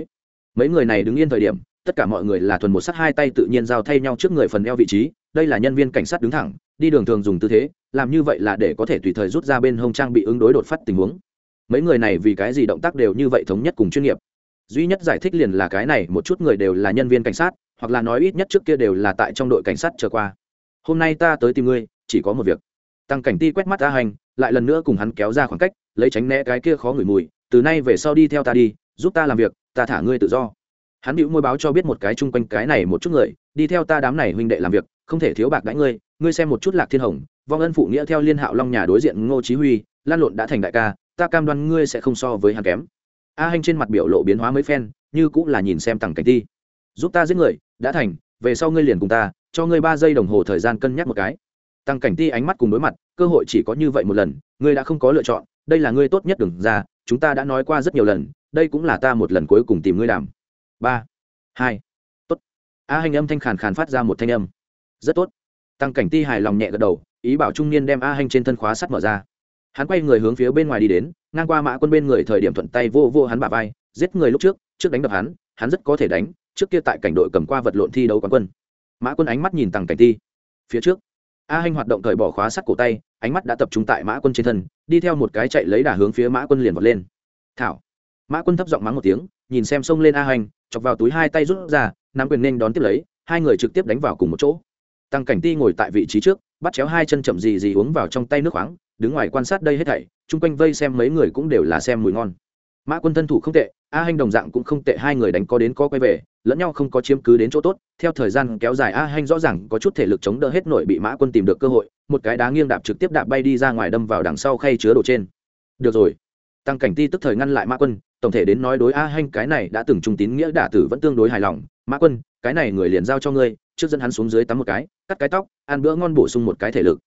[SPEAKER 1] Mấy người này đứng yên thời điểm tất cả mọi người là thuần một sắt hai tay tự nhiên giao thay nhau trước người phần eo vị trí, đây là nhân viên cảnh sát đứng thẳng, đi đường thường dùng tư thế, làm như vậy là để có thể tùy thời rút ra bên hông trang bị ứng đối đột phát tình huống. Mấy người này vì cái gì động tác đều như vậy thống nhất cùng chuyên nghiệp? Duy nhất giải thích liền là cái này, một chút người đều là nhân viên cảnh sát, hoặc là nói ít nhất trước kia đều là tại trong đội cảnh sát trở qua. Hôm nay ta tới tìm ngươi, chỉ có một việc. Tăng cảnh ti quét mắt ta hành, lại lần nữa cùng hắn kéo ra khoảng cách, lấy tránh né cái kia khó ngửi mùi, từ nay về sau đi theo ta đi, giúp ta làm việc, ta thả ngươi tự do hắn bịu môi báo cho biết một cái chung quanh cái này một chút người, đi theo ta đám này huynh đệ làm việc, không thể thiếu bạc đãi ngươi ngươi xem một chút lạc thiên hồng, vong ân phụ nghĩa theo liên hạo long nhà đối diện ngô chí huy, lan lộn đã thành đại ca, ta cam đoan ngươi sẽ không so với hắn kém. A hành trên mặt biểu lộ biến hóa mấy phen, như cũng là nhìn xem tằng cảnh ti. Giúp ta giết người, đã thành, về sau ngươi liền cùng ta, cho ngươi ba giây đồng hồ thời gian cân nhắc một cái. Tăng cảnh ti ánh mắt cùng đối mặt, cơ hội chỉ có như vậy một lần, ngươi đã không có lựa chọn, đây là ngươi tốt nhất đừng ra, chúng ta đã nói qua rất nhiều lần, đây cũng là ta một lần cuối cùng tìm ngươi làm ba, hai, tốt. A hành âm thanh khàn khàn phát ra một thanh âm. Rất tốt. Tăng cảnh ti hài lòng nhẹ gật đầu, ý bảo trung niên đem a hành trên thân khóa sắt mở ra. Hắn quay người hướng phía bên ngoài đi đến, ngang qua mã quân bên người thời điểm thuận tay vô vô hắn bả vai, giết người lúc trước trước đánh đập hắn hắn rất có thể đánh, trước kia tại cảnh đội cầm qua vật lộn thi đấu quán quân. Mã quân ánh mắt nhìn tăng cảnh ti. Phía trước, a hành hoạt động cởi bỏ khóa sắt cổ tay, ánh mắt đã tập trung tại mã quân trên thân, đi theo một cái chạy lấy đà hướng phía mã quân liền vọt lên. Thảo. Mã quân thấp giọng mắng một tiếng nhìn xem xông lên a hành, chọc vào túi hai tay rút ra, nắm quyền nên đón tiếp lấy, hai người trực tiếp đánh vào cùng một chỗ. Tăng cảnh ti ngồi tại vị trí trước, bắt chéo hai chân chậm gì gì uống vào trong tay nước khoáng, đứng ngoài quan sát đây hết thảy, chung quanh vây xem mấy người cũng đều là xem mùi ngon. Mã quân thân thủ không tệ, a hanh đồng dạng cũng không tệ, hai người đánh có đến có quay về, lẫn nhau không có chiếm cứ đến chỗ tốt, theo thời gian kéo dài a hanh rõ ràng có chút thể lực chống đỡ hết nổi bị mã quân tìm được cơ hội, một cái đá nghiêng đạp trực tiếp đạp bay đi ra ngoài đâm vào đằng sau khay chứa đồ trên. Được rồi. Tăng cảnh ti tức thời ngăn lại mã quân tổng thể đến nói đối a hanh cái này đã từng trung tín nghĩa đả tử vẫn tương đối hài lòng. Mã quân, cái này người liền giao cho ngươi, trước dẫn hắn xuống dưới tắm một cái, cắt cái tóc, ăn bữa ngon bổ sung một cái thể lực.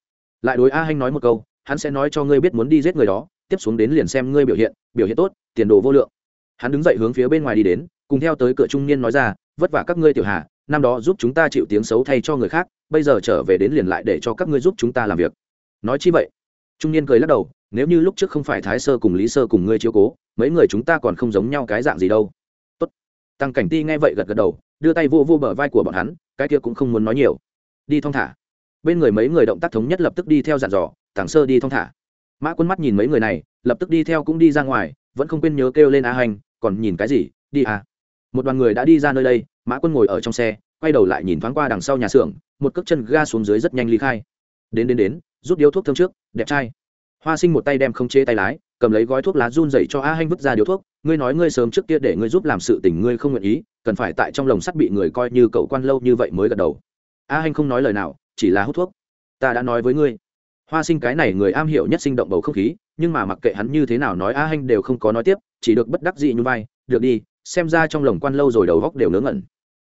[SPEAKER 1] Lại đối a hanh nói một câu, hắn sẽ nói cho ngươi biết muốn đi giết người đó, tiếp xuống đến liền xem ngươi biểu hiện biểu hiện tốt, tiền đồ vô lượng. Hắn đứng dậy hướng phía bên ngoài đi đến, cùng theo tới cửa trung niên nói ra, vất vả các ngươi tiểu hà, năm đó giúp chúng ta chịu tiếng xấu thay cho người khác, bây giờ trở về đến liền lại để cho các ngươi giúp chúng ta làm việc. Nói chi vậy trung niên cười lắc đầu, nếu như lúc trước không phải thái sơ cùng lý sơ cùng ngươi chiếu cố, mấy người chúng ta còn không giống nhau cái dạng gì đâu. Tốt. Tăng cảnh ti nghe vậy gật gật đầu, đưa tay vô vô bờ vai của bọn hắn, cái kia cũng không muốn nói nhiều. Đi thong thả. Bên người mấy người động tác thống nhất lập tức đi theo dàn dò Tảng sơ đi thong thả. Mã quân mắt nhìn mấy người này, lập tức đi theo cũng đi ra ngoài, vẫn không quên nhớ kêu lên a hành, còn nhìn cái gì? Đi à. Một đoàn người đã đi ra nơi đây, mã quân ngồi ở trong xe, quay đầu lại nhìn thoáng qua đằng sau nhà xưởng, một cước chân ga xuống dưới rất nhanh ly khai. Đến đến đến rút điếu thuốc thơm trước, đẹp trai. Hoa sinh một tay đem không chế tay lái, cầm lấy gói thuốc lá run dậy cho a hanh vứt ra điếu thuốc. Ngươi nói ngươi sớm trước kia để ngươi giúp làm sự tình ngươi không nguyện ý, cần phải tại trong lồng sắt bị người coi như cậu quan lâu như vậy mới gật đầu. A hanh không nói lời nào, chỉ là hút thuốc. Ta đã nói với ngươi. Hoa sinh cái này người am hiểu nhất sinh động bầu không khí, nhưng mà mặc kệ hắn như thế nào nói a hanh đều không có nói tiếp, chỉ được bất đắc dị như vai. Được đi, xem ra trong lồng quan lâu rồi đầu góc đều ngớ ngẩn.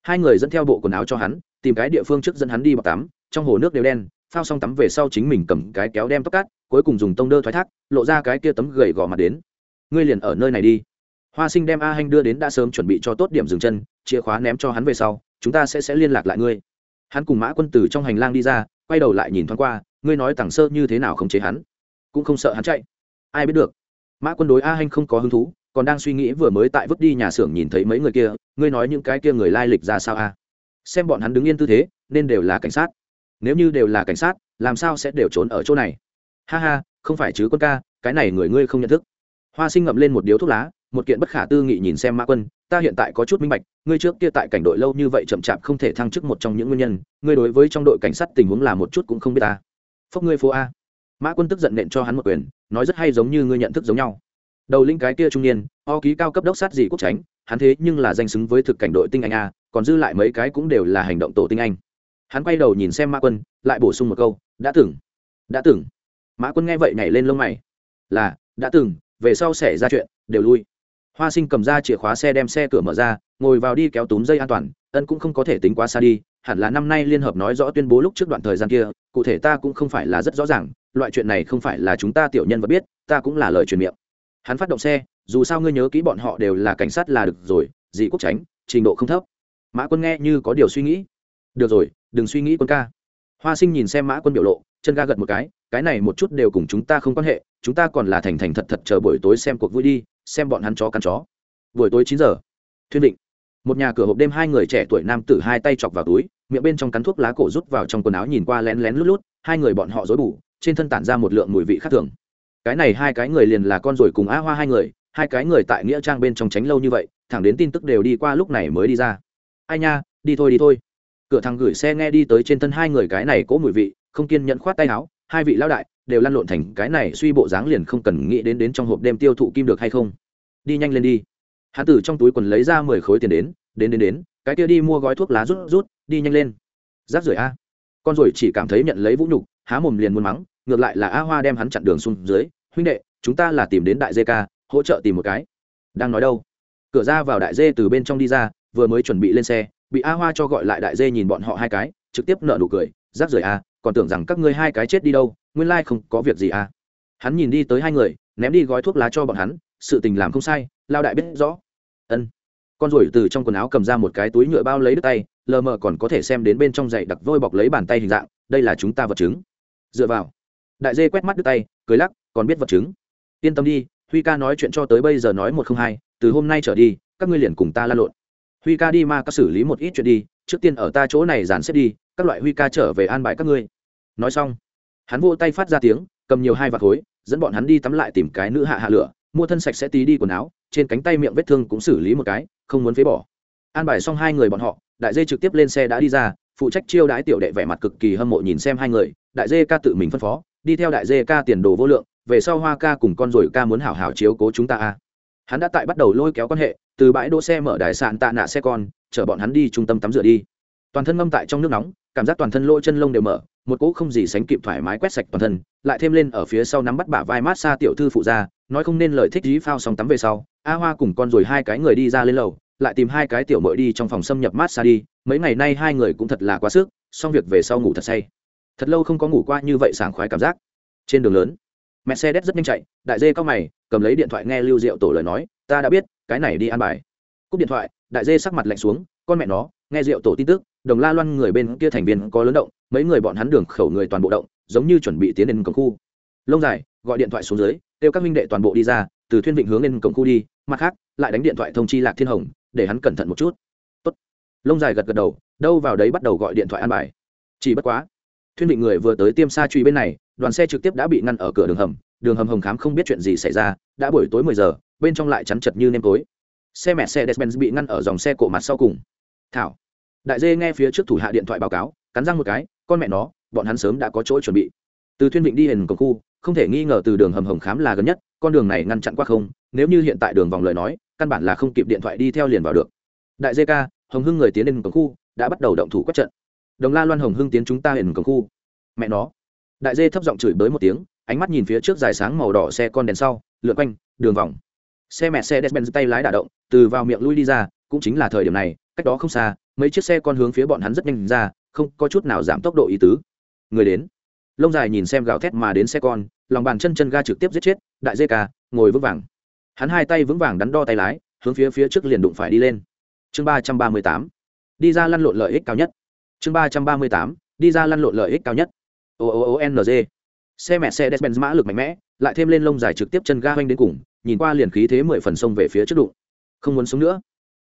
[SPEAKER 1] Hai người dẫn theo bộ quần áo cho hắn, tìm cái địa phương trước dẫn hắn đi bọc tắm, trong hồ nước đều đen phao xong tắm về sau chính mình cầm cái kéo đem tóc cát, cuối cùng dùng tông đơ thoái thác, lộ ra cái kia tấm gầy gò mặt đến. Ngươi liền ở nơi này đi. Hoa sinh đem a hanh đưa đến đã sớm chuẩn bị cho tốt điểm dừng chân, chìa khóa ném cho hắn về sau, chúng ta sẽ sẽ liên lạc lại ngươi. Hắn cùng mã quân tử trong hành lang đi ra, quay đầu lại nhìn thoáng qua, ngươi nói tàng sơ như thế nào không chế hắn. Cũng không sợ hắn chạy. Ai biết được. Mã quân đối a hanh không có hứng thú, còn đang suy nghĩ vừa mới tại vứt đi nhà xưởng nhìn thấy mấy người kia, ngươi nói những cái kia người lai lịch ra sao a? Xem bọn hắn đứng yên tư thế, nên đều là cảnh sát nếu như đều là cảnh sát, làm sao sẽ đều trốn ở chỗ này? Ha ha, không phải chứ con ca, cái này người ngươi không nhận thức. Hoa sinh ngậm lên một điếu thuốc lá, một kiện bất khả tư nghị nhìn xem mã quân, ta hiện tại có chút minh bạch, ngươi trước kia tại cảnh đội lâu như vậy chậm chạp không thể thăng chức một trong những nguyên nhân, ngươi đối với trong đội cảnh sát tình huống là một chút cũng không biết ta. Phốc ngươi phố a. Mã quân tức giận nện cho hắn một quyền, nói rất hay giống như ngươi nhận thức giống nhau. Đầu linh cái kia trung niên, o ký cao cấp đốc sát gì quốc tránh, hắn thế nhưng là danh xứng với thực cảnh đội tinh anh a, còn dư lại mấy cái cũng đều là hành động tổ tinh anh hắn quay đầu nhìn xem mã quân, lại bổ sung một câu, đã từng đã từng. Mã quân nghe vậy nhảy lên lông mày. Là, đã từng, về sau xảy ra chuyện, đều lui. Hoa sinh cầm ra chìa khóa xe đem xe cửa mở ra, ngồi vào đi kéo túm dây an toàn, ân cũng không có thể tính quá xa đi, hẳn là năm nay liên hợp nói rõ tuyên bố lúc trước đoạn thời gian kia, cụ thể ta cũng không phải là rất rõ ràng, loại chuyện này không phải là chúng ta tiểu nhân vật biết, ta cũng là lời truyền miệng. Hắn phát động xe, dù sao ngươi nhớ kỹ bọn họ đều là cảnh sát là được rồi, dị quốc tránh, trình độ không thấp. Mã quân nghe như có điều suy nghĩ. Được rồi đừng suy nghĩ quân ca. Hoa sinh nhìn xem mã quân biểu lộ, chân ga gật một cái cái này một chút đều cùng chúng ta không quan hệ, chúng ta còn là thành thành thật thật chờ buổi tối xem cuộc vui đi, xem bọn hắn chó cắn chó. Buổi tối chín giờ. Thuyên định. Một nhà cửa hộp đêm hai người trẻ tuổi nam tử hai tay chọc vào túi, miệng bên trong cắn thuốc lá cổ rút vào trong quần áo nhìn qua lén lén lút lút, hai người bọn họ dối bủ trên thân tản ra một lượng mùi vị khác thường. Cái này hai cái người liền là con rồi cùng á hoa hai người, hai cái người tại nghĩa trang bên trong tránh lâu như vậy, thẳng đến tin tức đều đi qua lúc này mới đi ra. Ai nha, đi thôi đi thôi cửa thằng gửi xe nghe đi tới trên thân hai người cái này cố mùi vị, không kiên nhẫn khoát tay áo, hai vị lão đại đều lăn lộn thành cái này suy bộ dáng liền không cần nghĩ đến đến trong hộp đêm tiêu thụ kim được hay không. Đi nhanh lên đi. Hắn từ trong túi quần lấy ra mười khối tiền đến đến đến đến, cái kia đi mua gói thuốc lá rút rút, đi nhanh lên. Giáp rưởi a. Con rồi chỉ cảm thấy nhận lấy vũ nhục, há mồm liền muốn mắng, ngược lại là a hoa đem hắn chặn đường xuống dưới, huynh đệ, chúng ta là tìm đến đại dê ca, hỗ trợ tìm một cái. Đang nói đâu? Cửa ra vào đại dê từ bên trong đi ra, vừa mới chuẩn bị lên xe bị a hoa cho gọi lại đại dê nhìn bọn họ hai cái, trực tiếp nợ nụ cười rác rưởi a, còn tưởng rằng các ngươi hai cái chết đi đâu, nguyên lai không có việc gì a. Hắn nhìn đi tới hai người, ném đi gói thuốc lá cho bọn hắn, sự tình làm không sai, lao đại biết rõ. Ân. Con ruồi từ trong quần áo cầm ra một cái túi nhựa bao lấy đứt tay, lờ mờ còn có thể xem đến bên trong giày đặc vôi bọc lấy bàn tay hình dạng, đây là chúng ta vật chứng. Dựa vào. Đại dê quét mắt đứt tay, cười lắc, còn biết vật chứng. Yên tâm đi, huy ca nói chuyện cho tới bây giờ nói một không hai, từ hôm nay trở đi, các ngươi liền cùng ta la lộn huy ca đi ma các xử lý một ít chuyện đi, trước tiên ở ta chỗ này dàn xếp đi, các loại huy ca trở về an bài các ngươi. Nói xong, hắn vô tay phát ra tiếng, cầm nhiều hai vạt khối, dẫn bọn hắn đi tắm lại tìm cái nữ hạ hạ lửa, mua thân sạch sẽ tí đi quần áo, trên cánh tay miệng vết thương cũng xử lý một cái, không muốn phế bỏ. An bài xong hai người bọn họ, đại dê trực tiếp lên xe đã đi ra, phụ trách chiêu đãi tiểu đệ vẻ mặt cực kỳ hâm mộ nhìn xem hai người, đại dê ca tự mình phân phó, đi theo đại dê ca tiền đồ vô lượng, về sau hoa ca cùng con rồi ca muốn hảo hảo chiếu cố chúng ta a hắn đã tại bắt đầu lôi kéo quan hệ, từ bãi đỗ xe mở đại sạn tạ nạ xe con, chở bọn hắn đi trung tâm tắm rửa đi. Toàn thân ngâm tại trong nước nóng, cảm giác toàn thân lỗ chân lông đều mở, một cỗ không gì sánh kịp thoải mái quét sạch toàn thân, lại thêm lên ở phía sau nắm bắt bả vai mát xa tiểu thư phụ ra nói không nên lời thích dí phao xong tắm về sau, a hoa cùng con rồi hai cái người đi ra lên lầu, lại tìm hai cái tiểu mội đi trong phòng xâm nhập mát xa đi, mấy ngày nay hai người cũng thật là quá sức, xong việc về sau ngủ thật say. Thật lâu không có ngủ qua như vậy sảng khoái cảm giác. Trên đường lớn mercedes rất nhanh chạy, đại dê cao mày, cầm lấy điện thoại nghe lưu diệu tổ lời nói, ta đã biết, cái này đi ăn bài. Cúp điện thoại, đại dê sắc mặt lạnh xuống, con mẹ nó, nghe diệu tổ tin tức, đồng la loan người bên kia thành viên có lớn động, mấy người bọn hắn đường khẩu người toàn bộ động, giống như chuẩn bị tiến lên cổng khu. Lông dài, gọi điện thoại xuống dưới, kêu các minh đệ toàn bộ đi ra, từ thuyên vịnh hướng lên cổng khu đi, mặt khác, lại đánh điện thoại thông chi lạc thiên hồng, để hắn cẩn thận một chút. Tốt. lông dài gật gật đầu, đâu vào đấy bắt đầu gọi điện thoại an bài. Chỉ bất quá thuyên định người vừa tới tiêm sa truy bên này, đoàn xe trực tiếp đã bị ngăn ở cửa đường hầm. Đường hầm hồng khám không biết chuyện gì xảy ra, đã buổi tối mười giờ, bên trong lại chắn chật như nêm tối. Xe mẹ xe despen bị ngăn ở dòng xe cổ mặt sau cùng. Thảo. Đại dê nghe phía trước thủ hạ điện thoại báo cáo, cắn răng một cái, con mẹ nó, bọn hắn sớm đã có chỗ chuẩn bị. Từ thuyên định đi hình cổng khu, không thể nghi ngờ từ đường hầm hồng khám là gần nhất, con đường này ngăn chặn qua không, nếu như hiện tại đường vòng lời nói, căn bản là không kịp điện thoại đi theo liền vào được. Đại dê ca, hồng hưng người tiến lên cổng khu, đã bắt đầu động thủ quét trận đồng la loan hồng hưng tiến chúng ta hiện cầu khu. Mẹ nó. Đại dê thấp giọng chửi bới một tiếng, ánh mắt nhìn phía trước dài sáng màu đỏ xe con đèn sau, lượn quanh, đường vòng. Xe mẹ xe despen tay lái đả động, từ vào miệng lui đi ra, cũng chính là thời điểm này, cách đó không xa, mấy chiếc xe con hướng phía bọn hắn rất nhanh ra, không có chút nào giảm tốc độ ý tứ. Người đến. Lông dài nhìn xem gào thét mà đến xe con, lòng bàn chân chân ga trực tiếp giết chết, đại dê ca, ngồi vững vàng. Hắn hai tay vững vàng đắn đo tay lái, hướng phía phía trước liền đụng phải đi lên. Chương ba trăm ba mươi tám. Đi ra lăn lộn lợi ích cao nhất chương ba trăm ba mươi tám, đi ra lăn lộn lợi ích cao nhất. O o o n g. Xe mẹ xe despen mã lực mạnh mẽ, lại thêm lên lông dài trực tiếp chân ga hoanh đến cùng, nhìn qua liền khí thế mười phần sông về phía trước đụng. Không muốn sống nữa.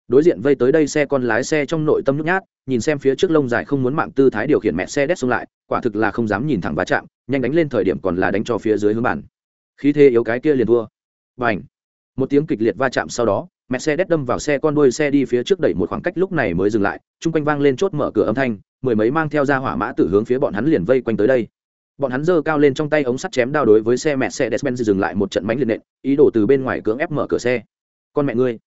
[SPEAKER 1] Đối diện vây tới đây xe con lái xe trong nội tâm nhút nhát, nhìn xem phía trước lông dài không muốn mạng tư thái điều khiển mẹ xe đét xuống lại, quả thực là không dám nhìn thẳng va chạm, nhanh đánh lên thời điểm còn là đánh cho phía dưới hướng bản. Khí thế yếu cái kia liền thua. Và ảnh một tiếng kịch liệt va chạm sau đó, mẹ xe đét đâm vào xe con đuôi xe đi phía trước đẩy một khoảng cách lúc này mới dừng lại, chung quanh vang lên chốt mở cửa âm thanh mười mấy mang theo ra hỏa mã tử hướng phía bọn hắn liền vây quanh tới đây. Bọn hắn giơ cao lên trong tay ống sắt chém đao đối với xe mẹ xe despen dừng lại một trận mánh liệt nện, ý đồ từ bên ngoài cưỡng ép mở cửa xe. Con mẹ ngươi.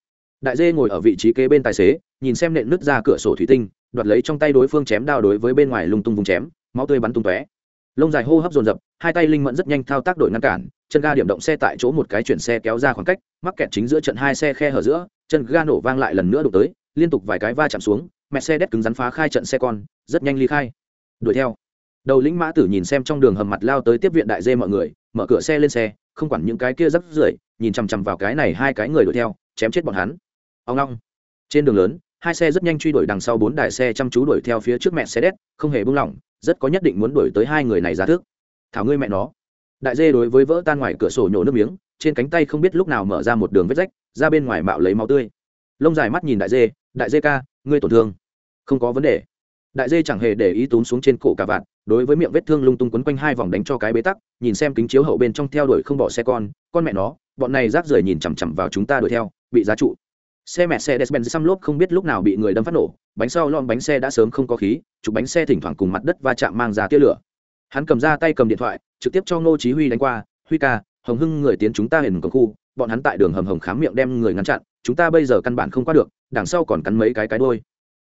[SPEAKER 1] Đại dê ngồi ở vị trí kế bên tài xế, nhìn xem nện nứt ra cửa sổ thủy tinh, đoạt lấy trong tay đối phương chém đao đối với bên ngoài lung tung vùng chém, máu tươi bắn tung tóe. Lông dài hô hấp dồn dập, hai tay linh mẫn rất nhanh thao tác đổi ngăn cản, chân ga điểm động xe tại chỗ một cái chuyển xe kéo ra khoảng cách, mắc kẹt chính giữa trận hai xe khe hở giữa, chân ga nổ vang lại lần nữa đụng tới, liên tục vài cái va chạm xuống mẹ xe đét cứng rắn phá khai trận xe con, rất nhanh ly khai. Đuổi theo. Đầu lĩnh mã tử nhìn xem trong đường hầm mặt lao tới tiếp viện đại dê mọi người, mở cửa xe lên xe, không quản những cái kia rất rưởi, nhìn chằm chằm vào cái này hai cái người đuổi theo, chém chết bọn hắn. Ông long. Trên đường lớn, hai xe rất nhanh truy đuổi đằng sau bốn đài xe chăm chú đuổi theo phía trước mẹ xe đét không hề buông lỏng, rất có nhất định muốn đuổi tới hai người này ra thức. Thảo ngươi mẹ nó. Đại dê đối với vỡ tan ngoài cửa sổ nhổ nước miếng, trên cánh tay không biết lúc nào mở ra một đường vết rách, ra bên ngoài mạo lấy máu tươi. Lông dài mắt nhìn đại dê đại dê ca ngươi tổn thương. Không có vấn đề. Đại dê chẳng hề để ý túm xuống trên cổ cả vạn đối với miệng vết thương lung tung quấn quanh hai vòng đánh cho cái bế tắc, nhìn xem kính chiếu hậu bên trong theo đuổi không bỏ xe con con mẹ nó, bọn này rác rưởi nhìn chằm chằm vào chúng ta đuổi theo, bị giá trụ. Xe mẹ xe despen xăm lốp không biết lúc nào bị người đâm phát nổ, bánh sau lon bánh xe đã sớm không có khí, chụp bánh xe thỉnh thoảng cùng mặt đất va chạm mang ra tia lửa. Hắn cầm ra tay cầm điện thoại, trực tiếp cho ngô chí huy đánh qua, huy ca, hồng hưng người tiến chúng ta hình cổng khu bọn hắn tại đường hầm hồng khám miệng đem người ngăn chặn, chúng ta bây giờ căn bản không qua được, đằng sau còn cắn mấy cái cái đôi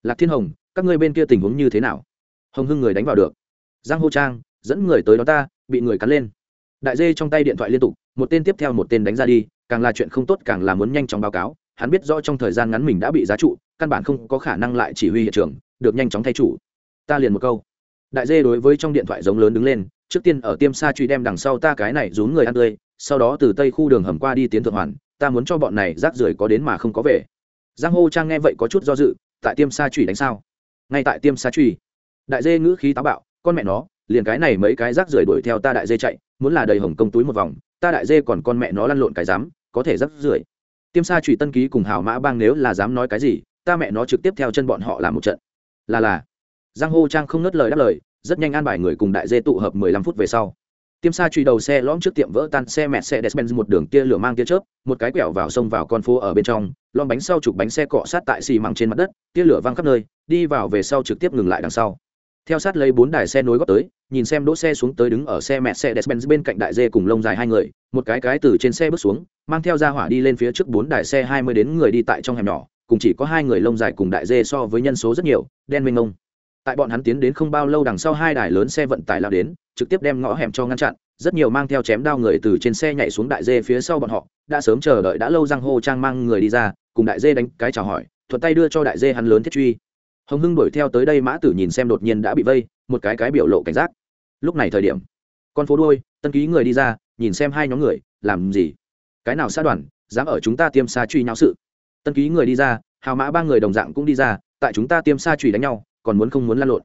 [SPEAKER 1] lạc thiên hồng, các ngươi bên kia tình huống như thế nào? Hồng hưng người đánh vào được. Giang hô trang, dẫn người tới đó ta, bị người cắn lên. Đại dê trong tay điện thoại liên tục, một tên tiếp theo một tên đánh ra đi, càng là chuyện không tốt, càng là muốn nhanh chóng báo cáo. Hắn biết rõ trong thời gian ngắn mình đã bị giá trụ, căn bản không có khả năng lại chỉ huy hiện trường, được nhanh chóng thay chủ. Ta liền một câu. Đại dê đối với trong điện thoại giống lớn đứng lên, trước tiên ở tiêm sa truy đem đằng sau ta cái này rún người ăn tươi sau đó từ tây khu đường hầm qua đi tiến thượng hoàn, ta muốn cho bọn này rác rưởi có đến mà không có về. Giang hô trang nghe vậy có chút do dự, tại tiêm sa trùy đánh sao? Ngay tại tiêm sa trùy đại dê ngữ khí táo bạo, con mẹ nó, liền cái này mấy cái rác rưởi đuổi theo ta đại dê chạy, muốn là đầy hồng công túi một vòng, ta đại dê còn con mẹ nó lăn lộn cái dám, có thể rác rưởi. Tiêm sa trùy tân ký cùng hào mã bang nếu là dám nói cái gì, ta mẹ nó trực tiếp theo chân bọn họ làm một trận. Là là. Giang hô trang không nớt lời đáp lời, rất nhanh an bài người cùng đại dê tụ hợp mười lăm phút về sau tiêm sa truy đầu xe lõm trước tiệm vỡ tan xe mẹ xe despen một đường tia lửa mang tia chớp, một cái quẹo vào sông vào con phố ở bên trong lon bánh sau chụp bánh xe cọ sát tại xì măng trên mặt đất, tia lửa văng khắp nơi, đi vào về sau trực tiếp ngừng lại đằng sau. Theo sát lấy bốn đài xe nối góp tới, nhìn xem đỗ xe xuống tới đứng ở xe mẹ xe despen bên cạnh đại dê cùng lông dài hai người, một cái cái từ trên xe bước xuống, mang theo ra hỏa đi lên phía trước bốn đài xe hai mươi đến người đi tại trong hẻm nhỏ, cùng chỉ có hai người lông dài cùng đại dê so với nhân số rất nhiều, đen minh ông tại bọn hắn tiến đến không bao lâu đằng sau hai đài lớn xe vận tải lao đến, trực tiếp đem ngõ hẻm cho ngăn chặn, rất nhiều mang theo chém đao người từ trên xe nhảy xuống đại dê phía sau bọn họ, đã sớm chờ đợi đã lâu giang hô trang mang người đi ra, cùng đại dê đánh cái chào hỏi, thuận tay đưa cho đại dê hắn lớn thiết truy. Hồng hưng đuổi theo tới đây mã tử nhìn xem đột nhiên đã bị vây, một cái cái biểu lộ cảnh giác. Lúc này thời điểm, con phố đôi tân ký người đi ra, nhìn xem hai nhóm người, làm gì? Cái nào xa đoàn, dám ở chúng ta tiêm xa truy nháo sự? Tân ký người đi ra, hào mã ba người đồng dạng cũng đi ra, tại chúng ta tiêm xa truy đánh nhau còn muốn không muốn lăn lộn.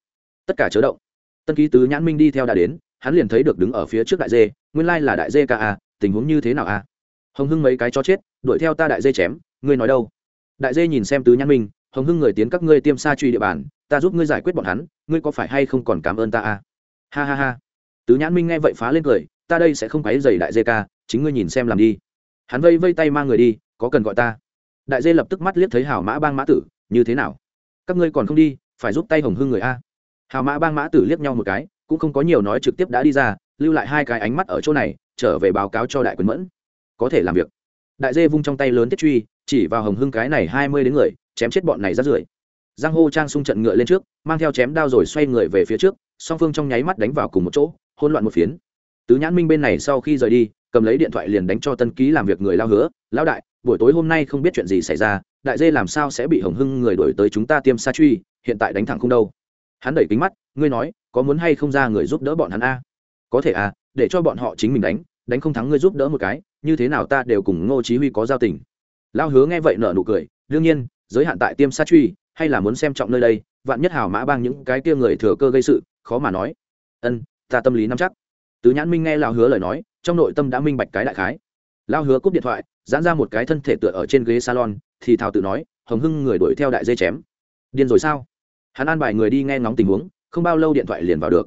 [SPEAKER 1] Tất cả chớ động. Tân ký tứ nhãn minh đi theo đã đến, hắn liền thấy được đứng ở phía trước đại dê, nguyên lai là đại dê ca a, tình huống như thế nào a? Hồng hưng mấy cái cho chết, đuổi theo ta đại dê chém, ngươi nói đâu? Đại dê nhìn xem tứ nhãn minh, hồng hưng người tiến các ngươi tiêm xa truy địa bàn, ta giúp ngươi giải quyết bọn hắn, ngươi có phải hay không còn cảm ơn ta a? Ha ha ha. Tứ nhãn minh nghe vậy phá lên cười, ta đây sẽ không quấy dày đại dê ca, chính ngươi nhìn xem làm đi. Hắn vây vây tay mang người đi, có cần gọi ta? Đại dê lập tức mắt liếc thấy hảo mã bang mã tử, như thế nào? Các ngươi còn không đi phải giúp tay hồng hưng người a. Hào mã bang mã tử liếc nhau một cái, cũng không có nhiều nói trực tiếp đã đi ra, lưu lại hai cái ánh mắt ở chỗ này, trở về báo cáo cho đại quyền mẫn. Có thể làm việc. Đại dê vung trong tay lớn tiết truy, chỉ vào hồng hưng cái này hai mươi đến người, chém chết bọn này ra rưởi giang hô trang xung trận ngựa lên trước, mang theo chém đao rồi xoay người về phía trước, song phương trong nháy mắt đánh vào cùng một chỗ hôn loạn một phiến. Tứ nhãn minh bên này sau khi rời đi, cầm lấy điện thoại liền đánh cho tân ký làm việc người lao hứa, lão đại, buổi tối hôm nay không biết chuyện gì xảy ra, đại dê làm sao sẽ bị hồng hưng người đổi tới chúng ta tiêm sa truy? Hiện tại đánh thẳng không đâu. Hắn đẩy kính mắt, ngươi nói, có muốn hay không ra người giúp đỡ bọn hắn a? Có thể à để cho bọn họ chính mình đánh đánh không thắng ngươi giúp đỡ một cái, như thế nào ta đều cùng ngô chí huy có giao tình. Lao hứa nghe vậy nở nụ cười, đương nhiên, giới hạn tại tiêm sát truy, hay là muốn xem trọng nơi đây, vạn nhất hào mã bang những cái kia người thừa cơ gây sự, khó mà nói. Ân, ta tâm lý nắm chắc. Tứ nhãn minh nghe lao hứa lời nói, trong nội tâm đã minh bạch cái đại khái. Lao hứa cúp điện thoại, giãn ra một cái thân thể tựa ở trên ghế salon, thì thào tự nói, hồng hưng người đuổi theo đại dây chém. Điên rồi sao? Hắn an bài người đi nghe ngóng tình huống, không bao lâu điện thoại liền vào được.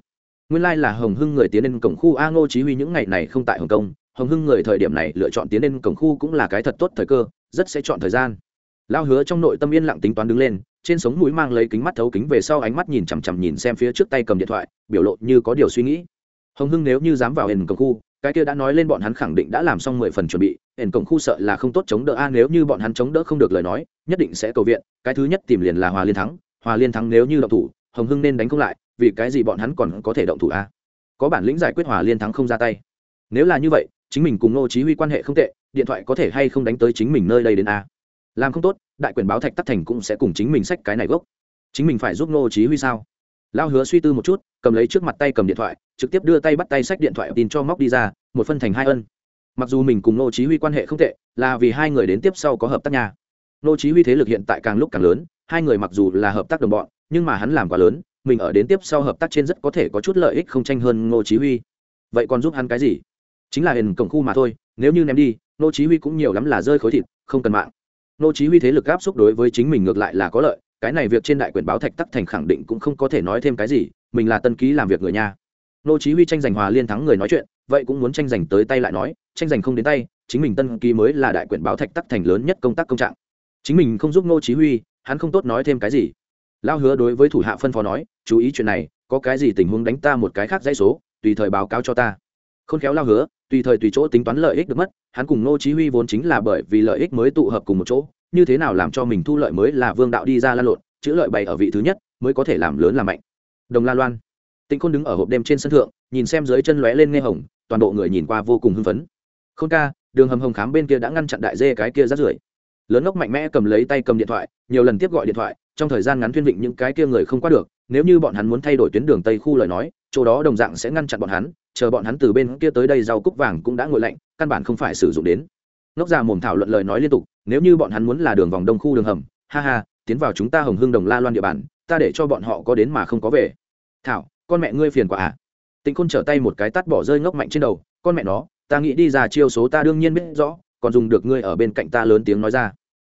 [SPEAKER 1] Nguyên lai、like、là hồng hưng người tiến lên cổng khu a ngô chí huy những ngày này không tại hồng kông. Hồng hưng người thời điểm này lựa chọn tiến lên cổng khu cũng là cái thật tốt thời cơ, rất sẽ chọn thời gian. Lao hứa trong nội tâm yên lặng tính toán đứng lên, trên sống mũi mang lấy kính mắt thấu kính về sau ánh mắt nhìn chằm chằm nhìn xem phía trước tay cầm điện thoại, biểu lộ như có điều suy nghĩ. Hồng hưng nếu như dám vào hền cổng khu, cái kia đã nói lên bọn hắn khẳng định đã làm xong mười phần chuẩn bị hển cổng khu sợ là không tốt chống đỡ. A, nếu như bọn hắn chống đỡ không được lời nói, nhất định sẽ cầu viện, cái thứ nhất tìm liền là hòa liên thắng hòa liên thắng nếu như động thủ, hồng hưng nên đánh không lại, vì cái gì bọn hắn còn có thể động thủ a có bản lĩnh giải quyết hòa liên thắng không ra tay. Nếu là như vậy, chính mình cùng ngô chí huy quan hệ không tệ, điện thoại có thể hay không đánh tới chính mình nơi đây đến a làm không tốt, đại quyền báo thạch tắc thành cũng sẽ cùng chính mình sách cái này gốc. Chính mình phải giúp ngô chí huy sao? Lao hứa suy tư một chút, cầm lấy trước mặt tay cầm điện thoại, trực tiếp đưa tay bắt tay sách điện thoại tin cho móc đi ra, một phân thành hai ân. Mặc dù mình cùng nô chí huy quan hệ không tệ, là vì hai người đến tiếp sau có hợp tác nhà. Nô chí huy thế lực hiện tại càng lúc càng lớn hai người mặc dù là hợp tác đồng bọn, nhưng mà hắn làm quá lớn, mình ở đến tiếp sau hợp tác trên rất có thể có chút lợi ích không tranh hơn Ngô chí huy. Vậy còn giúp hắn cái gì? Chính là hiền cổng khu mà thôi, nếu như ném đi, Ngô chí huy cũng nhiều lắm là rơi khối thịt, không cần mạng. Ngô chí huy thế lực áp xúc đối với chính mình ngược lại là có lợi, cái này việc trên đại quyền báo thạch tắc thành khẳng định cũng không có thể nói thêm cái gì, mình là tân ký làm việc người nha. Ngô chí huy tranh giành hòa liên thắng người nói chuyện, vậy cũng muốn tranh giành tới tay lại nói, tranh giành không đến tay, chính mình tân ký mới là đại quyền báo thạch tắc thành lớn nhất công tác công trạng. Chính mình không giúp Ngô chí huy hắn không tốt nói thêm cái gì. Lao hứa đối với thủ hạ phân phó nói, chú ý chuyện này, có cái gì tình huống đánh ta một cái khác dãy số, tùy thời báo cáo cho ta. Không khéo lao hứa, tùy thời tùy chỗ tính toán lợi ích được mất, hắn cùng nô chí huy vốn chính là bởi vì lợi ích mới tụ hợp cùng một chỗ, như thế nào làm cho mình thu lợi mới là vương đạo đi ra lan lộn, chữ lợi bày ở vị thứ nhất, mới có thể làm lớn làm mạnh. Đồng la loan. Tịnh khôn đứng ở hộp đêm trên sân thượng, nhìn xem dưới chân lóe lên nghe hồng, toàn bộ người nhìn qua vô cùng hưng phấn. Khôn ca, đường hầm hồng khám bên kia đã ngăn chặn đại dê cái kia rát rưởi lớn ngốc mạnh mẽ cầm lấy tay cầm điện thoại, nhiều lần tiếp gọi điện thoại, trong thời gian ngắn thuyên vịnh những cái kia người không qua được, nếu như bọn hắn muốn thay đổi tuyến đường tây khu lời nói, chỗ đó đồng dạng sẽ ngăn chặn bọn hắn, chờ bọn hắn từ bên kia tới đây rau cúc vàng cũng đã ngồi lạnh, căn bản không phải sử dụng đến. Ngốc già mồm thảo luận lời nói liên tục, nếu như bọn hắn muốn là đường vòng đông khu đường hầm, ha ha, tiến vào chúng ta hồng hương đồng la loan địa bàn, ta để cho bọn họ có đến mà không có về. Thảo, con mẹ ngươi phiền quả à. Tịnh khôn trở tay một cái tắt bỏ rơi ngốc mạnh trên đầu, con mẹ nó, ta nghĩ đi ra chiêu số ta đương nhiên biết rõ còn dùng được ngươi ở bên cạnh ta lớn tiếng nói ra.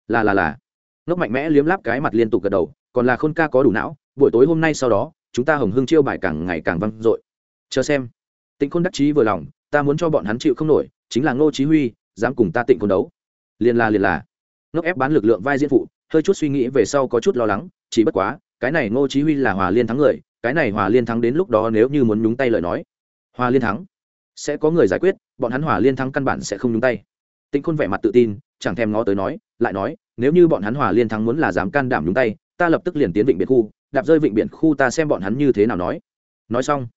[SPEAKER 1] Là là là. Ngốc mạnh mẽ liếm láp cái mặt liên tục gật đầu, còn là khôn ca có đủ não, buổi tối hôm nay sau đó, chúng ta hồng hưng chiêu bài càng ngày càng văng dội. Chờ xem. Tịnh khôn đắc chí vừa lòng, ta muốn cho bọn hắn chịu không nổi, chính là ngô chí huy, dám cùng ta tịnh khôn đấu. Liền là liền là ngốc ép bán lực lượng vai diễn phụ, hơi chút suy nghĩ về sau có chút lo lắng, chỉ bất quá, cái này ngô chí huy là hòa liên thắng người, cái này hòa liên thắng đến lúc đó nếu như muốn nhúng tay lời nói. Hòa liên thắng. Sẽ có người giải quyết, bọn hắn hòa liên thắng căn bản sẽ không nhúng tay tịnh khôn vẻ mặt tự tin, chẳng thèm ngó tới nói, lại nói, nếu như bọn hắn hòa liên thắng muốn là dám can đảm nhúng tay, ta lập tức liền tiến vịnh biển khu, đạp rơi vịnh biển khu ta xem bọn hắn như thế nào nói. Nói xong,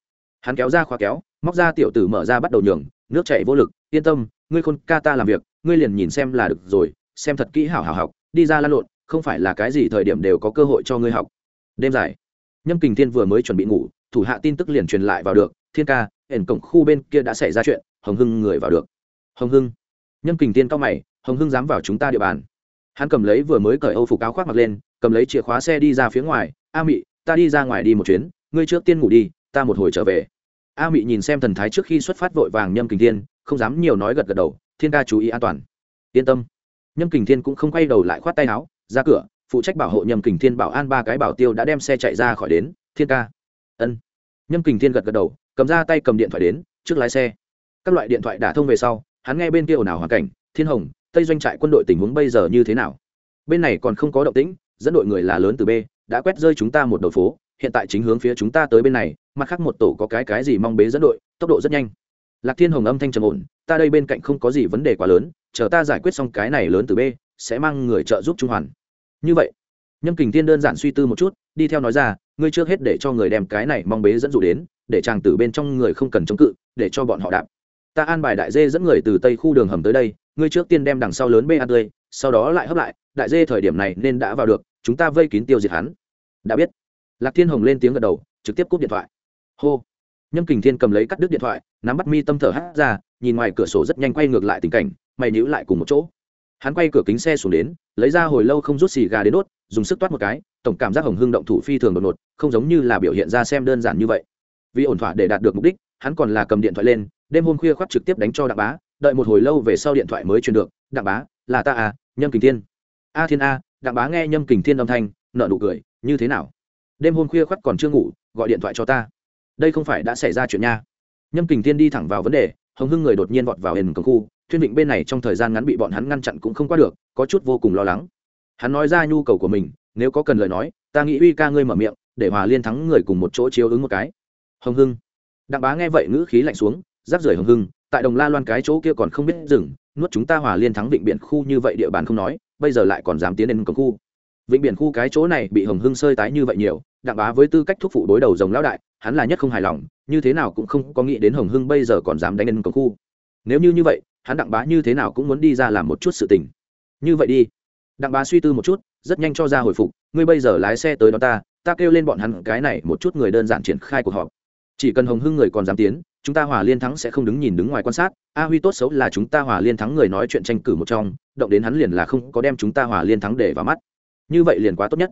[SPEAKER 1] hắn kéo ra khóa kéo, móc ra tiểu tử mở ra bắt đầu nhường, nước chảy vô lực, yên tâm, ngươi khôn ca ta làm việc, ngươi liền nhìn xem là được rồi, xem thật kỹ hảo hảo học, đi ra lan lộn, không phải là cái gì thời điểm đều có cơ hội cho ngươi học. Đêm dài, nhâm kình thiên vừa mới chuẩn bị ngủ, thủ hạ tin tức liền truyền lại vào được, thiên ca, ẩn cổng khu bên kia đã xảy ra chuyện, hồng hưng người vào được. Hồng hưng nhâm kình thiên cao mày, hồng hưng dám vào chúng ta địa bàn. Hắn cầm lấy vừa mới cởi âu phục áo khoác mặc lên, cầm lấy chìa khóa xe đi ra phía ngoài. A mị, ta đi ra ngoài đi một chuyến, ngươi trước tiên ngủ đi, ta một hồi trở về. A mị nhìn xem thần thái trước khi xuất phát vội vàng nhâm kình thiên, không dám nhiều nói gật gật đầu, thiên ca chú ý an toàn. Yên tâm. Nhâm kình thiên cũng không quay đầu lại khoát tay áo, ra cửa, phụ trách bảo hộ nhâm kình thiên bảo an ba cái bảo tiêu đã đem xe chạy ra khỏi đến. Thiên ca. Ân. Nhâm kình thiên gật gật đầu, cầm ra tay cầm điện thoại đến, trước lái xe. Các loại điện thoại đả thông về sau hắn nghe bên kia ồn ào hoàn cảnh, thiên hồng, tây doanh trại quân đội tình huống bây giờ như thế nào? Bên này còn không có động tĩnh, dẫn đội người là lớn từ b, đã quét rơi chúng ta một đầu phố, hiện tại chính hướng phía chúng ta tới bên này, mặt khác một tổ có cái cái gì mong bế dẫn đội, tốc độ rất nhanh. Lạc thiên hồng âm thanh trầm ổn, ta đây bên cạnh không có gì vấn đề quá lớn, chờ ta giải quyết xong cái này lớn từ b, sẽ mang người trợ giúp trung hoàn. Như vậy, nhâm kình thiên đơn giản suy tư một chút, đi theo nói ra, ngươi trước hết để cho người đem cái này mong bế dẫn dụ đến, để chàng tử bên trong người không cần chống cự, để cho bọn họ đạp ta an bài đại dê dẫn người từ tây khu đường hầm tới đây, ngươi trước tiên đem đằng sau lớn bê ăn tươi, sau đó lại hấp lại, đại dê thời điểm này nên đã vào được, chúng ta vây kín tiêu diệt hắn. Đã biết. Lạc thiên hồng lên tiếng gật đầu, trực tiếp cúp điện thoại. Hô. Nhâm kình thiên cầm lấy cắt đứt điện thoại, nắm bắt mi tâm thở hát ra, nhìn ngoài cửa sổ rất nhanh quay ngược lại tình cảnh, mày nhữ lại cùng một chỗ. Hắn quay cửa kính xe xuống đến, lấy ra hồi lâu không rút xì gà đến đốt, dùng sức toát một cái, tổng cảm giác hồng hưng động thủ phi thường đột ngột, không giống như là biểu hiện ra xem đơn giản như vậy. Vì ổn thỏa để đạt được mục đích, hắn còn là cầm điện thoại lên đêm hôm khuya khoác trực tiếp đánh cho đặng bá, đợi một hồi lâu về sau điện thoại mới truyền được, đặng bá, là ta à nhâm kình thiên. A thiên a, đặng bá nghe nhâm kình thiên âm thanh nợ nụ cười, như thế nào? Đêm hôm khuya khoác còn chưa ngủ, gọi điện thoại cho ta. Đây không phải đã xảy ra chuyện nha. Nhâm kình thiên đi thẳng vào vấn đề, hồng hưng người đột nhiên vọt vào hền cầm khu, thuyên vịnh bên này trong thời gian ngắn bị bọn hắn ngăn chặn cũng không qua được, có chút vô cùng lo lắng. Hắn nói ra nhu cầu của mình, nếu có cần lời nói, ta nghĩ uy ca ngươi mở miệng, để hòa liên thắng người cùng một chỗ chiếu ứng một cái. Hồng hưng. Đặng bá nghe vậy ngữ khí lạnh xuống giáp rưởi hồng hưng, tại đồng la loan cái chỗ kia còn không biết dừng nuốt chúng ta hòa liên thắng vịnh biển khu như vậy địa bàn không nói, bây giờ lại còn dám tiến đến cổng khu. Vịnh biển khu cái chỗ này bị hồng hưng sơi tái như vậy nhiều, đặng bá với tư cách thúc phụ đối đầu rồng lão đại, hắn là nhất không hài lòng, như thế nào cũng không có nghĩ đến hồng hưng bây giờ còn dám đánh lên cổng khu. Nếu như như vậy, hắn đặng bá như thế nào cũng muốn đi ra làm một chút sự tình. Như vậy đi. Đặng bá suy tư một chút, rất nhanh cho ra hồi phục, ngươi bây giờ lái xe tới đó ta ta kêu lên bọn hắn cái này một chút người đơn giản triển khai cuộc họp. Chỉ cần hồng hưng người còn dám tiến chúng ta hòa liên thắng sẽ không đứng nhìn đứng ngoài quan sát, a huy tốt xấu là chúng ta hòa liên thắng người nói chuyện tranh cử một trong, động đến hắn liền là không có đem chúng ta hòa liên thắng để vào mắt. Như vậy liền quá tốt nhất.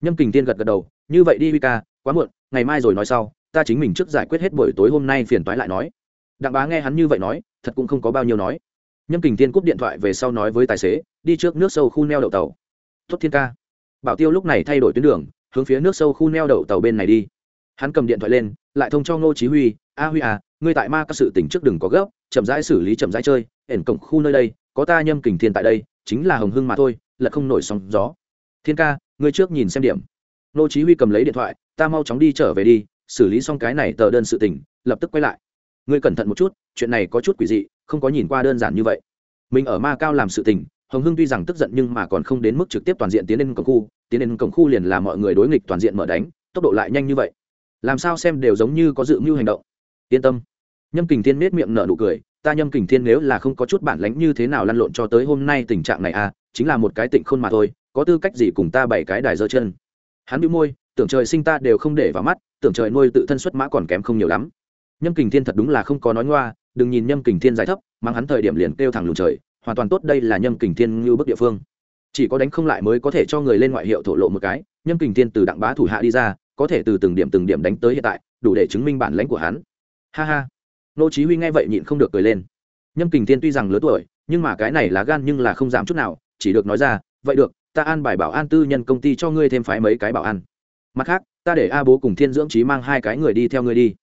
[SPEAKER 1] Nhâm kình tiên gật gật đầu, như vậy đi huy ca, quá muộn, ngày mai rồi nói sau, ta chính mình trước giải quyết hết buổi tối hôm nay phiền toái lại nói. Đặng bá nghe hắn như vậy nói, thật cũng không có bao nhiêu nói. Nhâm kình tiên cúp điện thoại về sau nói với tài xế, đi trước nước sâu khu neo đậu tàu. Tốt thiên ca. Bảo tiêu lúc này thay đổi tuyến đường, hướng phía nước sâu khu neo đậu tàu bên này đi. Hắn cầm điện thoại lên, lại thông cho ngô chí huy, a huy à ngươi tại ma các sự tỉnh trước đừng có gấp, chậm rãi xử lý, chậm rãi chơi ẩn cổng khu nơi đây, có ta nhâm kình thiên tại đây, chính là hồng hưng mà thôi, là không nổi sóng gió. Thiên ca, ngươi trước nhìn xem điểm. Nô chí huy cầm lấy điện thoại, ta mau chóng đi trở về đi, xử lý xong cái này tờ đơn sự tình, lập tức quay lại. Ngươi cẩn thận một chút, chuyện này có chút quỷ dị, không có nhìn qua đơn giản như vậy. Mình ở ma cao làm sự tình, hồng hưng tuy rằng tức giận nhưng mà còn không đến mức trực tiếp toàn diện tiến lên cổng khu, tiến lên cổng khu liền là mọi người đối nghịch toàn diện mở đánh, tốc độ lại nhanh như vậy. Làm sao xem đều giống như có dự mưu hành động. Yên tâm nhâm kình thiên nết miệng nở nụ cười, ta nhâm kình thiên nếu là không có chút bản lánh như thế nào lăn lộn cho tới hôm nay tình trạng này à chính là một cái tịnh khôn mà thôi, có tư cách gì cùng ta bảy cái đài dơ chân? Hắn bị môi, tưởng trời sinh ta đều không để vào mắt, tưởng trời nuôi tự thân xuất mã còn kém không nhiều lắm. Nhâm kình thiên thật đúng là không có nói ngoa, đừng nhìn nhâm kình thiên giải thấp, mang hắn thời điểm liền kêu thẳng lùn trời, hoàn toàn tốt đây là nhâm kình thiên như bức địa phương. Chỉ có đánh không lại mới có thể cho người lên ngoại hiệu thổ lộ một cái, nhâm kình thiên từ đặng bá thủ hạ đi ra, có thể từ từng điểm từng điểm đánh tới hiện tại, đủ để chứng minh bản lãnh của hắn. Ha ha nô chí huy nghe vậy nhịn không được cười lên. Nhâm kình thiên tuy rằng lớn tuổi, nhưng mà cái này là gan nhưng là không giảm chút nào, chỉ được nói ra, vậy được, ta an bài bảo an tư nhân công ty cho ngươi thêm phái mấy cái bảo an. Mặt khác, ta để a bố cùng thiên dưỡng trí mang hai cái người đi theo ngươi đi.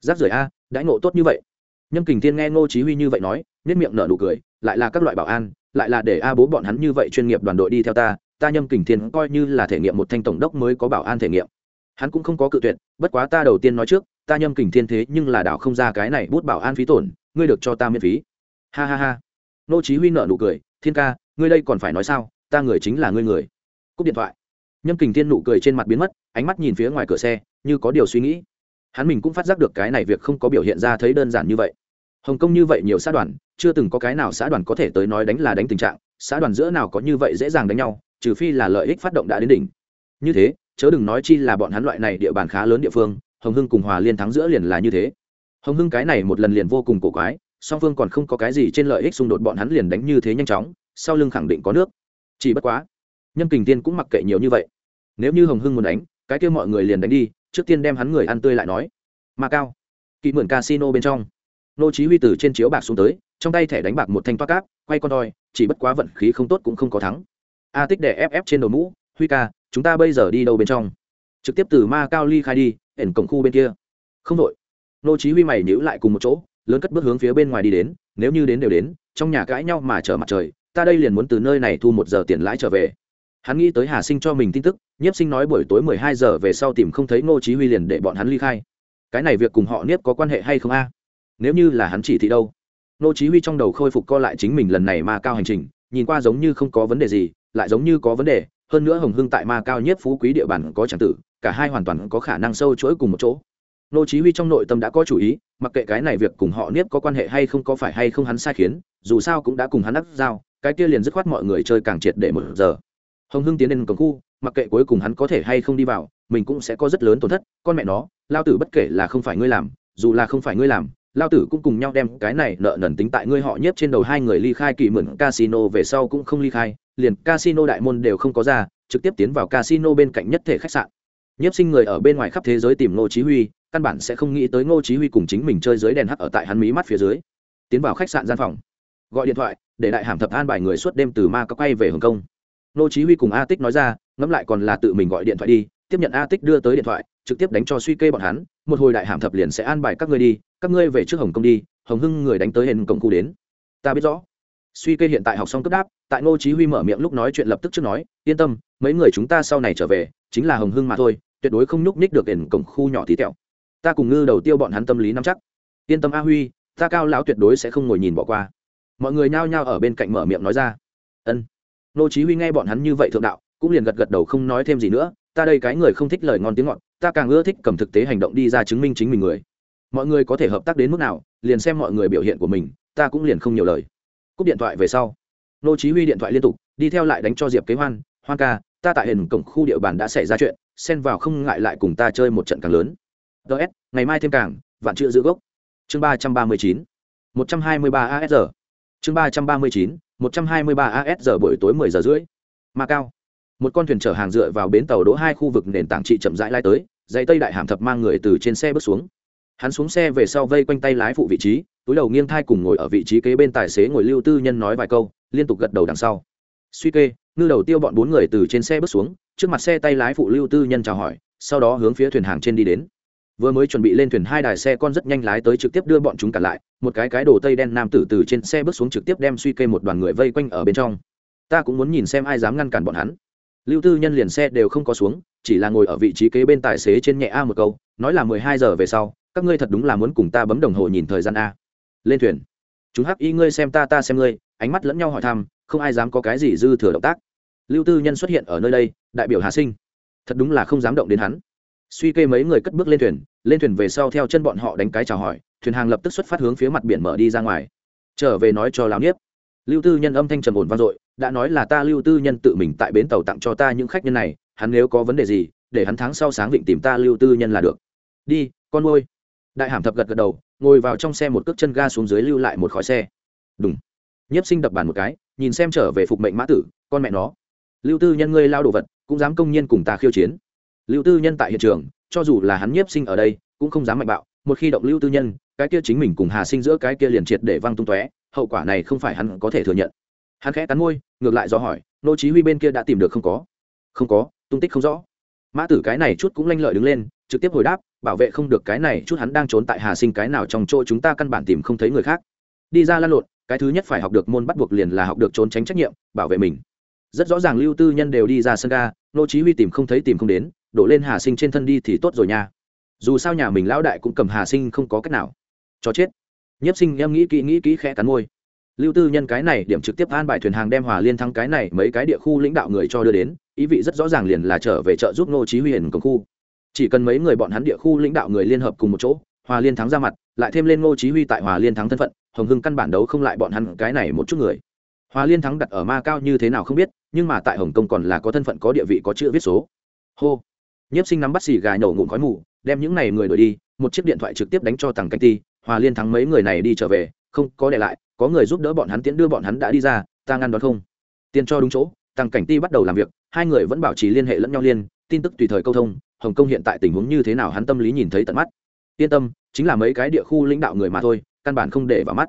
[SPEAKER 1] Giáp rời a, đãi ngộ tốt như vậy. Nhâm kình thiên nghe ngô chí huy như vậy nói, nét miệng nở nụ cười, lại là các loại bảo an, lại là để a bố bọn hắn như vậy chuyên nghiệp đoàn đội đi theo ta ta nhâm kình thiên coi như là thể nghiệm một thanh tổng đốc mới có bảo an thể nghiệm. Hắn cũng không có cự tuyệt, bất quá ta đầu tiên nói trước ta nhâm kình thiên thế nhưng là đảo không ra cái này bút bảo an phí tổn, ngươi được cho ta miễn phí. Ha ha ha. Nô chí huy nở nụ cười, thiên ca, ngươi đây còn phải nói sao? Ta người chính là ngươi người. Cúp điện thoại. Nhâm kình thiên nụ cười trên mặt biến mất, ánh mắt nhìn phía ngoài cửa xe, như có điều suy nghĩ. Hắn mình cũng phát giác được cái này việc không có biểu hiện ra thấy đơn giản như vậy. Hồng kông như vậy nhiều xã đoàn, chưa từng có cái nào xã đoàn có thể tới nói đánh là đánh tình trạng, xã đoàn giữa nào có như vậy dễ dàng đánh nhau, trừ phi là lợi ích phát động đã đến đỉnh. Như thế, chớ đừng nói chi là bọn hắn loại này địa bàn khá lớn địa phương hồng hưng cùng hòa liên thắng giữa liền là như thế. Hồng hưng cái này một lần liền vô cùng cổ quái, song phương còn không có cái gì trên lợi ích xung đột, bọn hắn liền đánh như thế nhanh chóng, sau lưng khẳng định có nước. Chỉ bất quá nhân kình tiên cũng mặc kệ nhiều như vậy. Nếu như hồng hưng muốn đánh, cái kia mọi người liền đánh đi, trước tiên đem hắn người ăn tươi lại nói. Mà cao, kỵ mượn casino bên trong, nô chí huy từ trên chiếu bạc xuống tới, trong tay thẻ đánh bạc một thanh toa cáp, quay con đòi, chỉ bất quá vận khí không tốt cũng không có thắng. A tích để ép ép trên đầu mũ, huy ca, chúng ta bây giờ đi đâu bên trong? Trực tiếp từ ma cao ly khai đi, ẩn cổng khu bên kia. Không đội nô chí huy mày nhíu lại cùng một chỗ, lớn cất bước hướng phía bên ngoài đi đến, nếu như đến đều đến, trong nhà cãi nhau mà chờ mặt trời, ta đây liền muốn từ nơi này thu một giờ tiền lãi trở về. Hắn nghĩ tới hà sinh cho mình tin tức, nhiếp sinh nói buổi tối mười hai giờ về sau tìm không thấy ngô chí huy liền để bọn hắn ly khai. Cái này việc cùng họ niếp có quan hệ hay không a? Nếu như là hắn chỉ thị đâu? Ngô chí huy trong đầu khôi phục co lại chính mình lần này ma cao hành trình, nhìn qua giống như không có vấn đề gì, lại giống như có vấn đề hơn nữa hồng hưng tại ma cao nhất phú quý địa bàn có tràng tử, cả hai hoàn toàn có khả năng sâu chuỗi cùng một chỗ. Nô chí huy trong nội tâm đã có chủ ý, mặc kệ cái này việc cùng họ niếp có quan hệ hay không có phải hay không hắn sai khiến, dù sao cũng đã cùng hắn đắc giao, cái kia liền dứt khoát mọi người chơi càng triệt để một giờ. Hồng hưng tiến lên cổng khu, mặc kệ cuối cùng hắn có thể hay không đi vào, mình cũng sẽ có rất lớn tổn thất, con mẹ nó, lao tử bất kể là không phải ngươi làm, dù là không phải ngươi làm, lao tử cũng cùng nhau đem cái này nợ nần tính tại ngươi họ nhiếp trên đầu hai người ly khai kỳ mượn casino về sau cũng không ly khai liền casino đại môn đều không có ra, trực tiếp tiến vào casino bên cạnh nhất thể khách sạn. Nhiếp sinh người ở bên ngoài khắp thế giới tìm ngô chí huy, căn bản sẽ không nghĩ tới ngô chí huy cùng chính mình chơi dưới đèn hắt ở tại hắn mí mắt phía dưới. Tiến vào khách sạn gian phòng, gọi điện thoại, để đại hàm thập an bài người suốt đêm từ ma có quay về hồng kông. Ngô chí huy cùng a tích nói ra, ngẫm lại còn là tự mình gọi điện thoại đi, tiếp nhận a tích đưa tới điện thoại, trực tiếp đánh cho suy kê bọn hắn, một hồi đại hàm thập liền sẽ an bài các ngươi đi, các ngươi về trước hồng kông đi, hồng hưng người đánh tới hền cổng khu đến. Ta biết rõ suy kê hiện tại học xong cấp đáp, tại ngô chí huy mở miệng lúc nói chuyện lập tức trước nói, yên tâm, mấy người chúng ta sau này trở về, chính là hồng hưng mà thôi, tuyệt đối không nhúc nhích được tiền cổng khu nhỏ tí tẹo. Ta cùng ngư đầu tiêu bọn hắn tâm lý nắm chắc. Yên tâm a huy, ta cao lão tuyệt đối sẽ không ngồi nhìn bỏ qua. Mọi người nhao nhao ở bên cạnh mở miệng nói ra. Ân. Ngô chí huy nghe bọn hắn như vậy thượng đạo, cũng liền gật gật đầu không nói thêm gì nữa, ta đây cái người không thích lời ngon tiếng ngọt, ta càng ưa thích cầm thực tế hành động đi ra chứng minh chính mình người. Mọi người có thể hợp tác đến mức nào, liền xem mọi người biểu hiện của mình, ta cũng liền không nhiều lời cúp điện thoại về sau. Nô chí huy điện thoại liên tục, đi theo lại đánh cho diệp kế hoan hoan ca, ta tại hình cổng khu địa bàn đã xảy ra chuyện, xen vào không ngại lại cùng ta chơi một trận càng lớn. Ds ngày mai thêm càng, vạn chữ giữ gốc. Chương ba trăm ba mươi chín, một trăm hai mươi ba asr chương ba trăm ba mươi chín, một trăm hai mươi ba asr buổi tối mười giờ rưỡi. Ma cao. Một con thuyền chở hàng dựa vào bến tàu đỗ hai khu vực nền tảng trị chậm rãi lai tới, dãy tây đại hàm thập mang người từ trên xe bước xuống. Hắn xuống xe về sau vây quanh tay lái phụ vị trí túi đầu nghiêng thai cùng ngồi ở vị trí kế bên tài xế ngồi lưu tư nhân nói vài câu, liên tục gật đầu đằng sau. Suy kê, ngư đầu tiêu bọn bốn người từ trên xe bước xuống, trước mặt xe tay lái phụ lưu tư nhân chào hỏi, sau đó hướng phía thuyền hàng trên đi đến. Vừa mới chuẩn bị lên thuyền hai đài xe con rất nhanh lái tới trực tiếp đưa bọn chúng cả lại, một cái cái đồ tây đen nam tử từ trên xe bước xuống trực tiếp đem suy kê một đoàn người vây quanh ở bên trong. Ta cũng muốn nhìn xem ai dám ngăn cản bọn hắn. Lưu tư nhân liền xe đều không có xuống, chỉ là ngồi ở vị trí kế bên tài xế trên nhẹ a một câu, nói là mười hai giờ về sau, các ngươi thật đúng là muốn cùng ta bấm đồng hồ nhìn thời gian a lên thuyền. Chúng hắc y ngươi xem ta ta xem ngươi, ánh mắt lẫn nhau hỏi thăm, không ai dám có cái gì dư thừa động tác. Lưu tư nhân xuất hiện ở nơi đây, đại biểu hà sinh. Thật đúng là không dám động đến hắn. Suy kê mấy người cất bước lên thuyền lên thuyền về sau theo chân bọn họ đánh cái chào hỏi, thuyền hàng lập tức xuất phát hướng phía mặt biển mở đi ra ngoài. Trở về nói cho lão niếp. Lưu tư nhân âm thanh trầm ổn vang dội, đã nói là ta lưu tư nhân tự mình tại bến tàu tặng cho ta những khách nhân này, hắn nếu có vấn đề gì, để hắn tháng sau sáng vịnh tìm ta lưu tư nhân là được. Đi, con ôi đại hàm thập gật gật đầu, ngồi vào trong xe một cước chân ga xuống dưới lưu lại một khói xe. Đúng nhiếp sinh đập bàn một cái, nhìn xem trở về phục mệnh mã tử, con mẹ nó. Lưu tư nhân ngươi lao đồ vật, cũng dám công nhiên cùng ta khiêu chiến. Lưu tư nhân tại hiện trường, cho dù là hắn nhiếp sinh ở đây, cũng không dám mạnh bạo, một khi động lưu tư nhân, cái kia chính mình cùng hà sinh giữa cái kia liền triệt để văng tung tóe, hậu quả này không phải hắn có thể thừa nhận. Hắn khẽ cắn môi, ngược lại do hỏi, nô chí huy bên kia đã tìm được không có? Không có, tung tích không rõ. Mã tử cái này chút cũng lanh lợi đứng lên, trực tiếp hồi đáp bảo vệ không được cái này chút hắn đang trốn tại hà sinh cái nào trong chỗ chúng ta căn bản tìm không thấy người khác. Đi ra lăn lộn, cái thứ nhất phải học được môn bắt buộc liền là học được trốn tránh trách nhiệm, bảo vệ mình. Rất rõ ràng lưu tư nhân đều đi ra sân ga, nô chí huy tìm không thấy tìm không đến, đổ lên hà sinh trên thân đi thì tốt rồi nha. Dù sao nhà mình lão đại cũng cầm hà sinh không có cách nào. Cho chết. Nhiếp sinh em nghĩ kỹ nghĩ kỹ khẽ cắn môi. Lưu tư nhân cái này điểm trực tiếp an bài thuyền hàng đem hòa liên thắng cái này mấy cái địa khu lãnh đạo người cho đưa đến, ý vị rất rõ ràng liền là trở về trợ giúp nô chí huy hiển công khu chỉ cần mấy người bọn hắn địa khu lãnh đạo người liên hợp cùng một chỗ, hòa liên thắng ra mặt, lại thêm lên ngô chí huy tại hòa liên thắng thân phận, hồng hưng căn bản đấu không lại bọn hắn cái này một chút người. Hòa liên thắng đặt ở ma cao như thế nào không biết, nhưng mà tại hồng kông còn là có thân phận, có địa vị, có chữ viết số. Hô. Nhiếp sinh nắm bắt xì gà nổ ngụm khói mù, đem những này người đuổi đi, một chiếc điện thoại trực tiếp đánh cho tằng canh ti, hòa liên thắng mấy người này đi trở về, không có để lại, có người giúp đỡ bọn hắn tiễn đưa bọn hắn đã đi ra, ta ngăn đón không. Tiền cho đúng chỗ tăng cảnh ti bắt đầu làm việc, hai người vẫn bảo trì liên hệ lẫn nhau liên, tin tức tùy thời câu thông hồng kông hiện tại tình huống như thế nào hắn tâm lý nhìn thấy tận mắt. Yên tâm, chính là mấy cái địa khu lãnh đạo người mà thôi, căn bản không để vào mắt.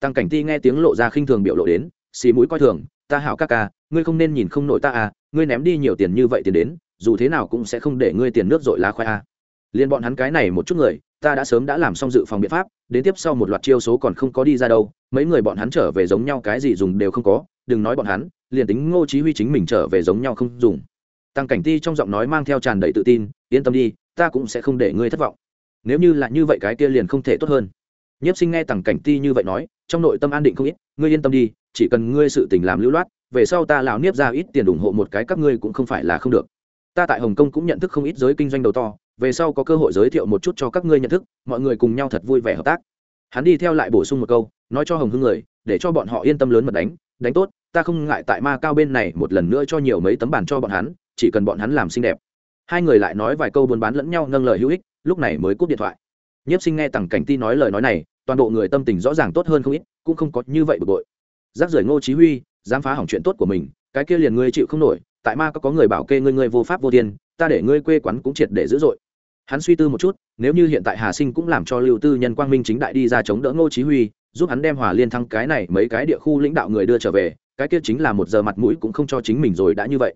[SPEAKER 1] Tăng cảnh ti nghe tiếng lộ ra khinh thường biểu lộ đến, xì mũi coi thường, ta hảo ca ca, ngươi không nên nhìn không nổi ta à ngươi ném đi nhiều tiền như vậy tiền đến, dù thế nào cũng sẽ không để ngươi tiền nước dội lá khoai à. liên bọn hắn cái này một chút người, ta đã sớm đã làm xong dự phòng biện pháp, đến tiếp sau một loạt chiêu số còn không có đi ra đâu, mấy người bọn hắn trở về giống nhau cái gì dùng đều không có, đừng nói bọn hắn, liền tính ngô chí huy chính mình trở về giống nhau không dùng tăng cảnh ti trong giọng nói mang theo tràn đầy tự tin, yên tâm đi, ta cũng sẽ không để ngươi thất vọng. Nếu như là như vậy cái kia liền không thể tốt hơn. Nhiếp sinh nghe tăng cảnh ti như vậy nói, trong nội tâm an định không ít, ngươi yên tâm đi, chỉ cần ngươi sự tình làm lưu loát, về sau ta lão niếp ra ít tiền ủng hộ một cái các ngươi cũng không phải là không được. Ta tại hồng kông cũng nhận thức không ít giới kinh doanh đầu to, về sau có cơ hội giới thiệu một chút cho các ngươi nhận thức, mọi người cùng nhau thật vui vẻ hợp tác. Hắn đi theo lại bổ sung một câu, nói cho hồng hưng người, để cho bọn họ yên tâm lớn mật đánh đánh tốt, ta không ngại tại ma cao bên này một lần nữa cho nhiều mấy tấm bản cho bọn hắn chỉ cần bọn hắn làm xinh đẹp. Hai người lại nói vài câu buôn bán lẫn nhau nâng lời hữu ích, lúc này mới cúp điện thoại. Nhiếp sinh nghe tằng cảnh ti nói lời nói này, toàn bộ người tâm tình rõ ràng tốt hơn không ít, cũng không có như vậy bực bội. Giác rời ngô chí huy, dám phá hỏng chuyện tốt của mình, cái kia liền ngươi chịu không nổi, tại ma có có người bảo kê ngươi ngươi vô pháp vô tiền ta để ngươi quê quán cũng triệt để dữ dội. Hắn suy tư một chút, nếu như hiện tại hà sinh cũng làm cho lưu tư nhân quang minh chính đại đi ra chống đỡ ngô chí huy, giúp hắn đem hòa liên thăng cái này mấy cái địa khu lãnh đạo người đưa trở về, cái kia chính là một giờ mặt mũi cũng không cho chính mình rồi đã như vậy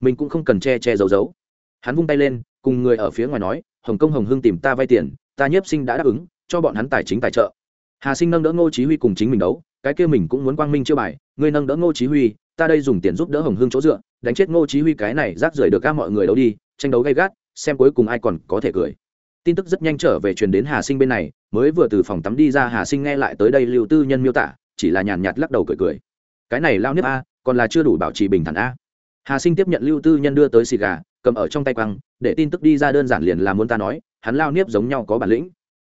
[SPEAKER 1] mình cũng không cần che che giấu giấu. Hắn vung tay lên, cùng người ở phía ngoài nói, hồng kông hồng hưng tìm ta vay tiền, ta nhiếp sinh đã đáp ứng, cho bọn hắn tài chính tài trợ. Hà sinh nâng đỡ ngô chí huy cùng chính mình đấu, cái kia mình cũng muốn quang minh chiêu bài, ngươi nâng đỡ ngô chí huy, ta đây dùng tiền giúp đỡ hồng hưng chỗ dựa, đánh chết ngô chí huy cái này rác rưởi được các mọi người đấu đi, tranh đấu gay gắt, xem cuối cùng ai còn có thể cười. Tin tức rất nhanh trở về truyền đến hà sinh bên này, mới vừa từ phòng tắm đi ra, hà sinh nghe lại tới đây lưu tư nhân miêu tả, chỉ là nhàn nhạt lắc đầu cười cười. Cái này lao nếp a, còn là chưa đủ bảo trì bình thản a hà sinh tiếp nhận lưu tư nhân đưa tới xì gà, cầm ở trong tay quăng, để tin tức đi ra đơn giản liền là muốn ta nói, hắn lao nếp giống nhau có bản lĩnh.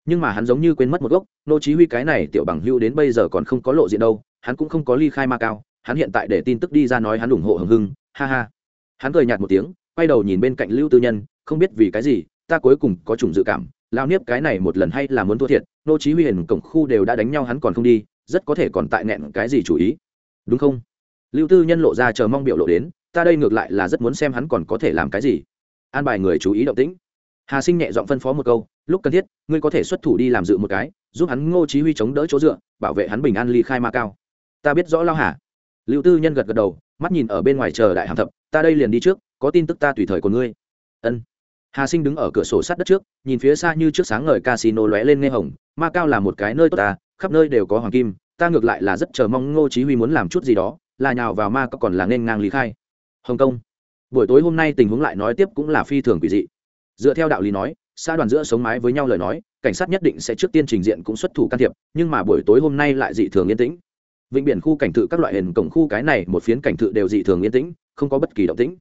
[SPEAKER 1] Nhưng mà hắn giống như quên mất một gốc, nô chí huy cái này tiểu bằng hưu đến bây giờ còn không có lộ diện đâu, hắn cũng không có ly khai ma cao, hắn hiện tại để tin tức đi ra nói hắn ủng hộ hưng hưng, ha ha. Hắn cười nhạt một tiếng, quay đầu nhìn bên cạnh lưu tư nhân, không biết vì cái gì, ta cuối cùng có chủng dự cảm, lao nếp cái này một lần hay là muốn thua thiệt, nô chí huy hiển cổng khu đều đã đánh nhau hắn còn không đi, rất có thể còn tại nẹn cái gì chủ ý. Đúng không? Lưu tư nhân lộ ra chờ mong biểu lộ đến ta đây ngược lại là rất muốn xem hắn còn có thể làm cái gì. An bài người chú ý động tĩnh. Hà sinh nhẹ giọng phân phó một câu, lúc cần thiết, ngươi có thể xuất thủ đi làm dự một cái, giúp hắn ngô chí huy chống đỡ chỗ dựa, bảo vệ hắn bình an ly khai ma cao. Ta biết rõ lao hả lưu tư nhân gật gật đầu, mắt nhìn ở bên ngoài chờ đại hàm thập, ta đây liền đi trước, có tin tức ta tùy thời của ngươi. Ân. Hà sinh đứng ở cửa sổ sát đất trước, nhìn phía xa như trước sáng ngời casino lóe lên nghe hồng, ma cao là một cái nơi tốt ta, khắp nơi đều có hoàng kim, ta ngược lại là rất chờ mong ngô chí huy muốn làm chút gì đó, là nhào vào ma cao còn là nên ngang lý khai hồng kông. Buổi tối hôm nay tình huống lại nói tiếp cũng là phi thường quỷ dị. Dựa theo đạo lý nói, xã đoàn giữa sống mái với nhau lời nói, cảnh sát nhất định sẽ trước tiên trình diện cũng xuất thủ can thiệp, nhưng mà buổi tối hôm nay lại dị thường yên tĩnh. Vịnh biển khu cảnh thự các loại hình cổng khu cái này một phiến cảnh thự đều dị thường yên tĩnh, không có bất kỳ động tĩnh.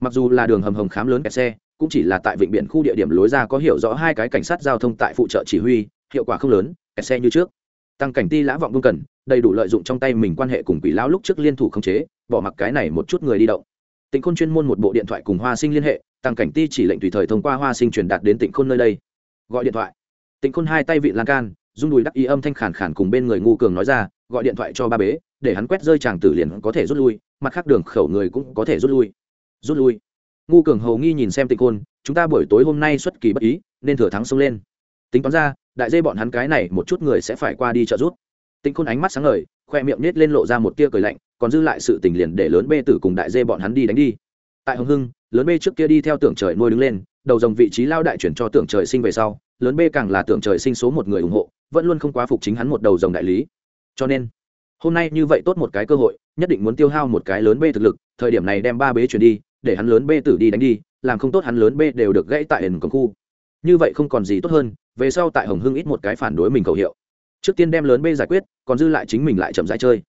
[SPEAKER 1] Mặc dù là đường hầm hồng khám lớn kẹt xe, cũng chỉ là tại vịnh biển khu địa điểm lối ra có hiểu rõ hai cái cảnh sát giao thông tại phụ trợ chỉ huy, hiệu quả không lớn, kẹt xe như trước. Tăng cảnh ti lã vọng vương cần, đầy đủ lợi dụng trong tay mình quan hệ cùng quỷ lão lúc trước liên thủ khống chế, bỏ mặc cái này một chút người đi động tịnh khôn chuyên môn một bộ điện thoại cùng hoa sinh liên hệ tăng cảnh ti chỉ lệnh tùy thời thông qua hoa sinh truyền đạt đến tịnh khôn nơi đây. Gọi điện thoại. Tịnh khôn hai tay vị lan can, rung đùi đắc ý âm thanh khản khản cùng bên người ngu cường nói ra, gọi điện thoại cho ba bế, để hắn quét rơi chàng tử liền có thể rút lui, mặt khác đường khẩu người cũng có thể rút lui. Rút lui. Ngu cường hầu nghi nhìn xem tịnh khôn, chúng ta buổi tối hôm nay xuất kỳ bất ý, nên thừa thắng xông lên. Tính toán ra, đại dê bọn hắn cái này một chút người sẽ phải qua đi trợ rút tịnh khôn ánh mắt sáng ngời khoe miệng nết lên lộ ra một tia cười lạnh, còn dư lại sự tình liền để lớn bê tử cùng đại dê bọn hắn đi đánh đi. Tại hồng hưng, lớn bê trước kia đi theo tưởng trời nuôi đứng lên, đầu dòng vị trí lao đại chuyển cho tưởng trời sinh về sau, lớn b càng là tưởng trời sinh số một người ủng hộ, vẫn luôn không quá phục chính hắn một đầu dòng đại lý. Cho nên, hôm nay như vậy tốt một cái cơ hội, nhất định muốn tiêu hao một cái lớn b thực lực, thời điểm này đem ba bế chuyển đi, để hắn lớn b tử đi đánh đi, làm không tốt hắn lớn b đều được gãy tại ẩn cổng khu. Như vậy không còn gì tốt hơn, về sau tại hồng hưng ít một cái phản đối mình cầu hiệu trước tiên đem lớn b giải quyết, còn dư lại chính mình lại chậm rãi chơi.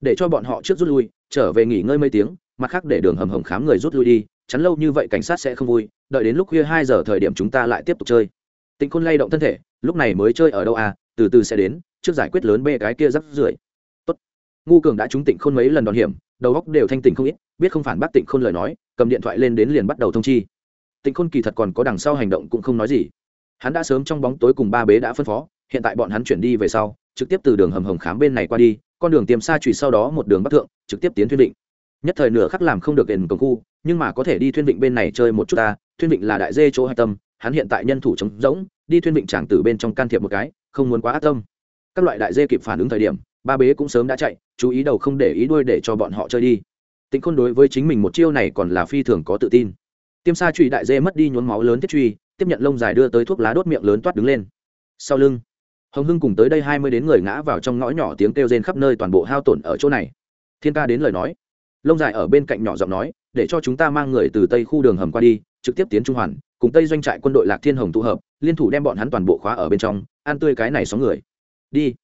[SPEAKER 1] Để cho bọn họ trước rút lui, trở về nghỉ ngơi mấy tiếng, mặt khác để đường hầm hầm khám người rút lui đi, chắn lâu như vậy cảnh sát sẽ không vui, đợi đến lúc khuya hai giờ thời điểm chúng ta lại tiếp tục chơi. Tịnh khôn lay động thân thể, lúc này mới chơi ở đâu à từ từ sẽ đến, trước giải quyết lớn bê cái kia rắc rưởi. Tốt. Ngu cường đã trúng tịnh khôn mấy lần đòn hiểm, đầu góc đều thanh tỉnh không ít, biết không phản bác tịnh khôn lời nói, cầm điện thoại lên đến liền bắt đầu thông chi. Tịnh khôn kỳ thật còn có đằng sau hành động cũng không nói gì. Hắn đã sớm trong bóng tối cùng ba bế đã phân phó hiện tại bọn hắn chuyển đi về sau, trực tiếp từ đường hầm hồng khám bên này qua đi, con đường tiêm xa trùy sau đó một đường bắc thượng, trực tiếp tiến thuyên định nhất thời nửa khắc làm không được đền cổng khu, nhưng mà có thể đi thuyên vịnh bên này chơi một chút ta, thuyên vịnh là đại dê chỗ hạch tâm, hắn hiện tại nhân thủ trống rỗng, đi thuyên vịnh tràng từ bên trong can thiệp một cái, không muốn quá ác tâm. Các loại đại dê kịp phản ứng thời điểm, ba bế cũng sớm đã chạy, chú ý đầu không để ý đuôi để cho bọn họ chơi đi. Tịnh khôn đối với chính mình một chiêu này còn là phi thường có tự tin. Tiêm sa truy đại dê mất đi nhốn máu lớn thiết truy, tiếp nhận lông dài đưa tới thuốc lá đốt miệng lớn toát đứng lên. Sau lưng hồng hưng cùng tới đây hai mươi đến người ngã vào trong ngõ nhỏ tiếng kêu rên khắp nơi toàn bộ hao tổn ở chỗ này. Thiên ca đến lời nói. Lông dài ở bên cạnh nhỏ giọng nói, để cho chúng ta mang người từ tây khu đường hầm qua đi, trực tiếp tiến trung hoàn, cùng tây doanh trại quân đội lạc thiên hồng tụ hợp, liên thủ đem bọn hắn toàn bộ khóa ở bên trong, ăn tươi cái này sáu người. Đi.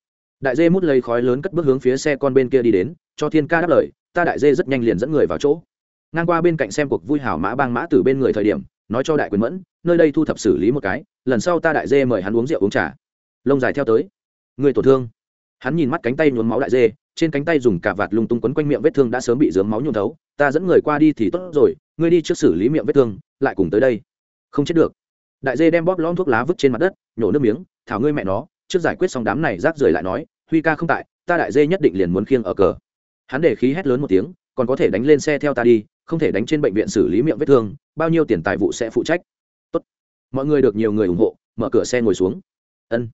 [SPEAKER 1] Đại dê mút lấy khói lớn cất bước hướng phía xe con bên kia đi đến, cho thiên ca đáp lời, ta đại dê rất nhanh liền dẫn người vào chỗ. Ngang qua bên cạnh xem cuộc vui hảo mã bang mã từ bên người thời điểm, nói cho đại quyền mẫn, nơi đây thu thập xử lý một cái, lần sau ta đại dê mời hắn uống rượu uống trà lông dài theo tới. Người tổn thương. Hắn nhìn mắt cánh tay nhuốm máu đại dê, trên cánh tay dùng cả vạt lung tung quấn quanh miệng vết thương đã sớm bị dướng máu nhuộm thấu. Ta dẫn người qua đi thì tốt rồi, ngươi đi trước xử lý miệng vết thương, lại cùng tới đây. Không chết được. Đại dê đem bóp lõm thuốc lá vứt trên mặt đất, nhổ nước miếng, thảo ngươi mẹ nó, trước giải quyết xong đám này rác rưởi lại nói, huy ca không tại, ta đại dê nhất định liền muốn khiêng ở cờ. Hắn để khí hét lớn một tiếng, còn có thể đánh lên xe theo ta đi, không thể đánh trên bệnh viện xử lý miệng vết thương, bao nhiêu tiền tài vụ sẽ phụ trách. Tốt. Mọi người được nhiều người ủng hộ, mở cửa xe ngồi xuống. Ân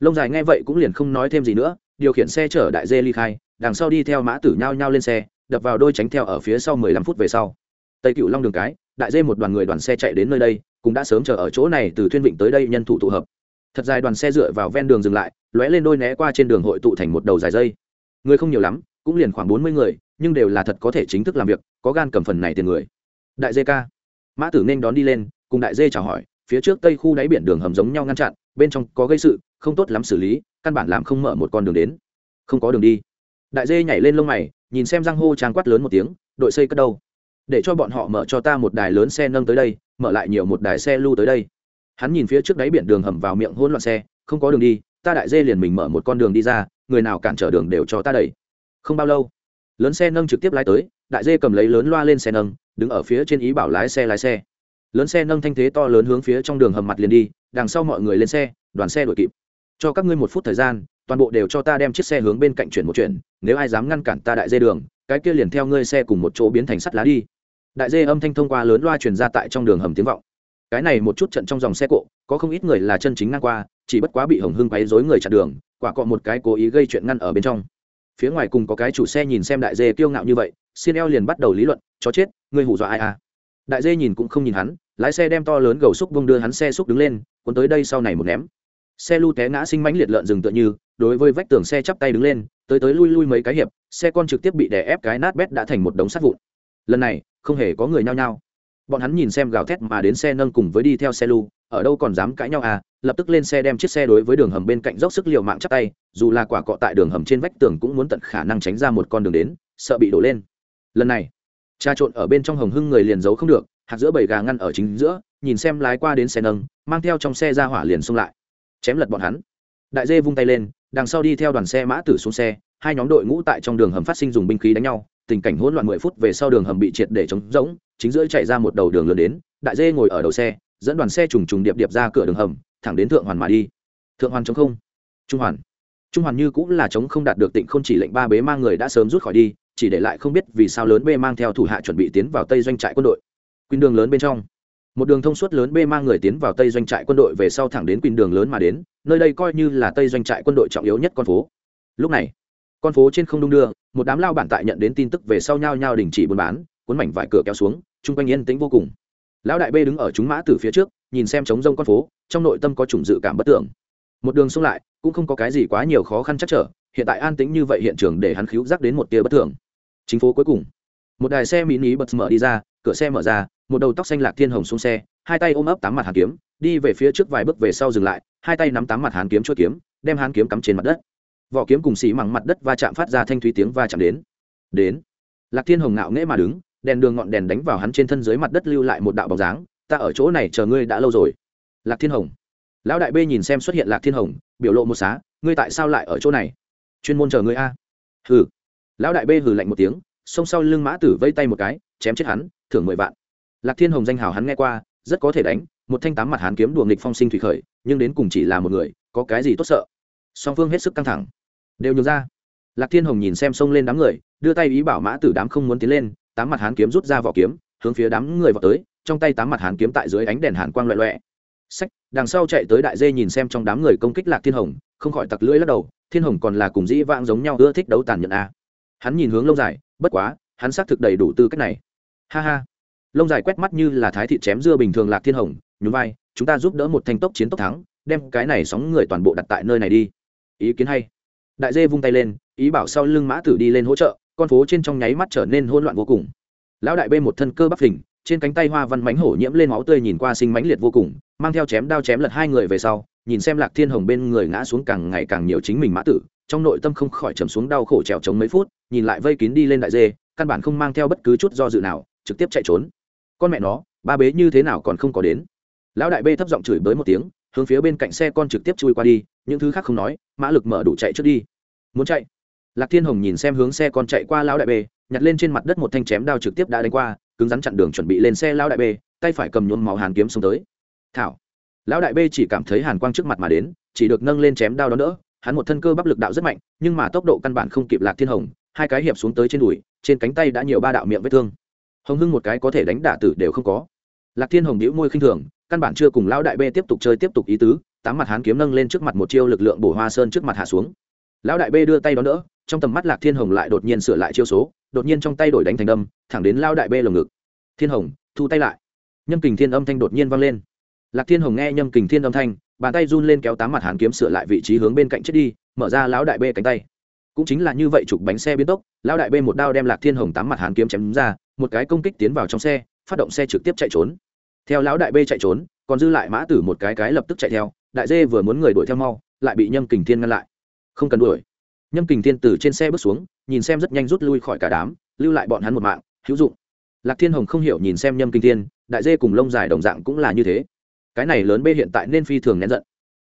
[SPEAKER 1] lông dài nghe vậy cũng liền không nói thêm gì nữa, điều khiển xe chở đại dê ly khai, đằng sau đi theo mã tử nhao nhao lên xe, đập vào đôi tránh theo ở phía sau mười lăm phút về sau. Tây cựu long đường cái, đại dê một đoàn người đoàn xe chạy đến nơi đây, cũng đã sớm chờ ở chỗ này từ thuyên vịnh tới đây nhân thủ tụ hợp. Thật dài đoàn xe dựa vào ven đường dừng lại, lóe lên đôi né qua trên đường hội tụ thành một đầu dài dây. Người không nhiều lắm, cũng liền khoảng bốn mươi người, nhưng đều là thật có thể chính thức làm việc, có gan cầm phần này tiền người. Đại dê ca. Mã tử nên đón đi lên, cùng đại dê chào hỏi, phía trước tây khu đáy biển đường hầm giống nhau ngăn chặn, bên trong có gây sự không tốt lắm xử lý, căn bản làm không mở một con đường đến. Không có đường đi. Đại dê nhảy lên lông mày, nhìn xem răng hô trang quát lớn một tiếng, đội xây cất đâu? Để cho bọn họ mở cho ta một đài lớn xe nâng tới đây, mở lại nhiều một đài xe lưu tới đây. Hắn nhìn phía trước đáy biển đường hầm vào miệng hôn loạn xe, không có đường đi, ta đại dê liền mình mở một con đường đi ra, người nào cản trở đường đều cho ta đẩy. Không bao lâu, lớn xe nâng trực tiếp lái tới, đại dê cầm lấy lớn loa lên xe nâng, đứng ở phía trên ý bảo lái xe lái xe. Lớn xe nâng thanh thế to lớn hướng phía trong đường hầm mặt liền đi, đằng sau mọi người lên xe, đoàn xe đuổi kịp cho các ngươi một phút thời gian, toàn bộ đều cho ta đem chiếc xe hướng bên cạnh chuyển một chuyển, nếu ai dám ngăn cản ta đại dê đường, cái kia liền theo ngươi xe cùng một chỗ biến thành sắt lá đi. Đại dê âm thanh thông qua lớn loa truyền ra tại trong đường hầm tiếng vọng. Cái này một chút trận trong dòng xe cộ, có không ít người là chân chính ngang qua, chỉ bất quá bị hồng hưng quấy dối người chặn đường, quả cọ một cái cố ý gây chuyện ngăn ở bên trong. Phía ngoài cùng có cái chủ xe nhìn xem đại dê kiêu ngạo như vậy, xin eo liền bắt đầu lý luận, chó chết, ngươi hù dọa ai à? Đại dê nhìn cũng không nhìn hắn, lái xe đem to lớn gầu xúc bông đưa hắn xe xúc đứng lên, cuốn tới đây sau này một ném xe lưu té ngã sinh mãnh liệt lợn rừng tựa như, đối với vách tường xe chắp tay đứng lên, tới tới lui lui mấy cái hiệp, xe con trực tiếp bị đè ép cái nát bét đã thành một đống sắt vụn. Lần này, không hề có người nhao nhao. Bọn hắn nhìn xem gào thét mà đến xe nâng cùng với đi theo xe lưu, ở đâu còn dám cãi nhau à lập tức lên xe đem chiếc xe đối với đường hầm bên cạnh dốc sức l i ề u mạng chắc tay, dù là quả cọ tại đường hầm trên vách tường cũng muốn tận khả năng tránh ra một con đường đến, sợ bị đổ lên. Lần này cha trộn ở bên trong hồng hưng người liền giấu không được, hạt giữa bầy gà ngăn ở chính giữa, nhìn xem lái qua đến xe nâng, mang theo trong xe ra hỏa liền xông lại chém lật bọn hắn. Đại dê vung tay lên, đằng sau đi theo đoàn xe mã tử xuống xe, hai nhóm đội ngũ tại trong đường hầm phát sinh dùng binh khí đánh nhau, tình cảnh hỗn loạn mười phút về sau đường hầm bị triệt để chống rỗng, chính giữa chạy ra một đầu đường lớn đến, đại dê ngồi ở đầu xe, dẫn đoàn xe trùng trùng điệp điệp ra cửa đường hầm, thẳng đến thượng hoàn mà đi. Thượng hoàn chống không. Trung hoàn. Trung hoàn như cũng là chống không đạt được tịnh không chỉ lệnh ba bế mang người đã sớm rút khỏi đi, chỉ để lại không biết vì sao lớn bê mang theo thủ hạ chuẩn bị tiến vào tây doanh trại quân đội. Quyên đường lớn bên trong một đường thông suốt lớn b mang người tiến vào tây doanh trại quân đội về sau thẳng đến Quỳnh đường lớn mà đến, nơi đây coi như là tây doanh trại quân đội trọng yếu nhất con phố. Lúc này, con phố trên không đung đưa, một đám lao bản tại nhận đến tin tức về sau nhau nhau đình chỉ buôn bán, cuốn mảnh vải cửa kéo xuống, chung quanh yên tĩnh vô cùng. Lão đại b đứng ở chúng mã từ phía trước, nhìn xem trống rông con phố, trong nội tâm có chủng dự cảm bất tưởng. Một đường xông lại, cũng không có cái gì quá nhiều khó khăn chắc trở, hiện tại an tĩnh như vậy hiện trường để hắn khiếu giác đến một tia bất thường. Chính phố cuối cùng một đài xe mỹ bật mở đi ra, cửa xe mở ra, một đầu tóc xanh lạc thiên hồng xuống xe, hai tay ôm ấp tám mặt hàn kiếm, đi về phía trước vài bước về sau dừng lại, hai tay nắm tám mặt hàn kiếm chuỗi kiếm, đem hàn kiếm cắm trên mặt đất. Vỏ kiếm cùng xì mẳng mặt đất va chạm phát ra thanh thúy tiếng va chạm đến. Đến. Lạc thiên hồng ngạo nghễ mà đứng, đèn đường ngọn đèn đánh vào hắn trên thân dưới mặt đất lưu lại một đạo bóng dáng, ta ở chỗ này chờ ngươi đã lâu rồi. Lạc thiên hồng. Lão đại b nhìn xem xuất hiện lạc thiên hồng, biểu lộ một xá, ngươi tại sao lại ở chỗ này? Chuyên môn chờ ngươi a. Hừ. Lão đại b hừ lạnh một tiếng xông sau lưng mã tử vây tay một cái, chém chết hắn, thưởng mười vạn. Lạc thiên hồng danh hào hắn nghe qua, rất có thể đánh, một thanh tám mặt hắn kiếm đùa nghịch phong sinh thủy khởi, nhưng đến cùng chỉ là một người, có cái gì tốt sợ? Song phương hết sức căng thẳng. Đều nhường ra. Lạc thiên hồng nhìn xem xông lên đám người, đưa tay ý bảo mã tử đám không muốn tiến lên, tám mặt hán kiếm rút ra vỏ kiếm, hướng phía đám người vào tới, trong tay tám mặt hán kiếm tại dưới ánh đèn hàn quang loẹ loẹ sách đằng sau chạy tới đại dê nhìn xem trong đám người công kích lạc thiên hồng, không khỏi tặc lưỡi lắc đầu, thiên hồng còn là cùng dĩ vãng giống nhau ưa thích đấu tàn nhẫn a. À. hắn nhìn hướng lâu dài bất quá, hắn xác thực đầy đủ tư cách này. Ha ha. Lông dài quét mắt như là thái thị chém dưa bình thường lạc thiên hồng, nhún vai, chúng ta giúp đỡ một thanh tốc chiến tốc thắng, đem cái này sóng người toàn bộ đặt tại nơi này đi. Ý kiến hay. Đại dê vung tay lên, ý bảo sau lưng mã tử đi lên hỗ trợ, con phố trên trong nháy mắt trở nên hỗn loạn vô cùng. Lão đại bê một thân cơ bắp phình, trên cánh tay hoa văn mánh hổ nhiễm lên máu tươi nhìn qua sinh mãnh liệt vô cùng, mang theo chém đao chém lật hai người về sau, nhìn xem lạc thiên hồng bên người ngã xuống càng ngày càng nhiều chính mình mã tử trong nội tâm không khỏi trầm xuống đau khổ trèo trống mấy phút, nhìn lại vây kín đi lên đại dê, căn bản không mang theo bất cứ chút do dự nào, trực tiếp chạy trốn. Con mẹ nó, ba bế như thế nào còn không có đến. Lão đại bê thấp giọng chửi bới một tiếng, hướng phía bên cạnh xe con trực tiếp chui qua đi, những thứ khác không nói, mã lực mở đủ chạy trước đi. Muốn chạy? Lạc thiên hồng nhìn xem hướng xe con chạy qua lão đại bê, nhặt lên trên mặt đất một thanh chém đao trực tiếp đã đánh qua, cứng rắn chặn đường chuẩn bị lên xe lão đại bê, tay phải cầm nhuốm máu hàn kiếm xông tới. Thảo. Lão đại bê chỉ cảm thấy hàn quang trước mặt mà đến, chỉ được nâng lên chém đao đó nữa hắn một thân cơ bắp lực đạo rất mạnh, nhưng mà tốc độ căn bản không kịp lạc thiên hồng, hai cái hiệp xuống tới trên đùi, trên cánh tay đã nhiều ba đạo miệng vết thương. Hồng hưng một cái có thể đánh đả tử đều không có. Lạc thiên hồng đĩu môi khinh thường, căn bản chưa cùng lão đại bê tiếp tục chơi tiếp tục ý tứ, tám mặt hán kiếm nâng lên trước mặt một chiêu lực lượng bổ hoa sơn trước mặt hạ xuống. Lão đại bê đưa tay đó nữa trong tầm mắt lạc thiên hồng lại đột nhiên sửa lại chiêu số, đột nhiên trong tay đổi đánh thành đâm, thẳng đến lao đại bê lồng ngực. Thiên hồng, thu tay lại. Nhâm kình thiên âm thanh đột nhiên vang lên. Lạc thiên hồng nghe nhâm kình thiên âm thanh bàn tay run lên kéo tám mặt hàn kiếm sửa lại vị trí hướng bên cạnh chết đi, mở ra lão đại bê cánh tay. Cũng chính là như vậy chụp bánh xe biến tốc, lão đại bê một đao đem lạc thiên hồng tám mặt hàn kiếm chém ra, một cái công kích tiến vào trong xe, phát động xe trực tiếp chạy trốn. Theo lão đại bê chạy trốn, còn dư lại mã tử một cái cái lập tức chạy theo, đại dê vừa muốn người đuổi theo mau, lại bị nhâm kình thiên ngăn lại. Không cần đuổi. Nhâm kình thiên từ trên xe bước xuống, nhìn xem rất nhanh rút lui khỏi cả đám, lưu lại bọn hắn một mạng, hữu dụng. Lạc thiên hồng không hiểu nhìn xem nhâm kình thiên, đại dê cùng lông dài đồng dạng cũng là như thế cái này lớn bê hiện tại nên phi thường nén giận.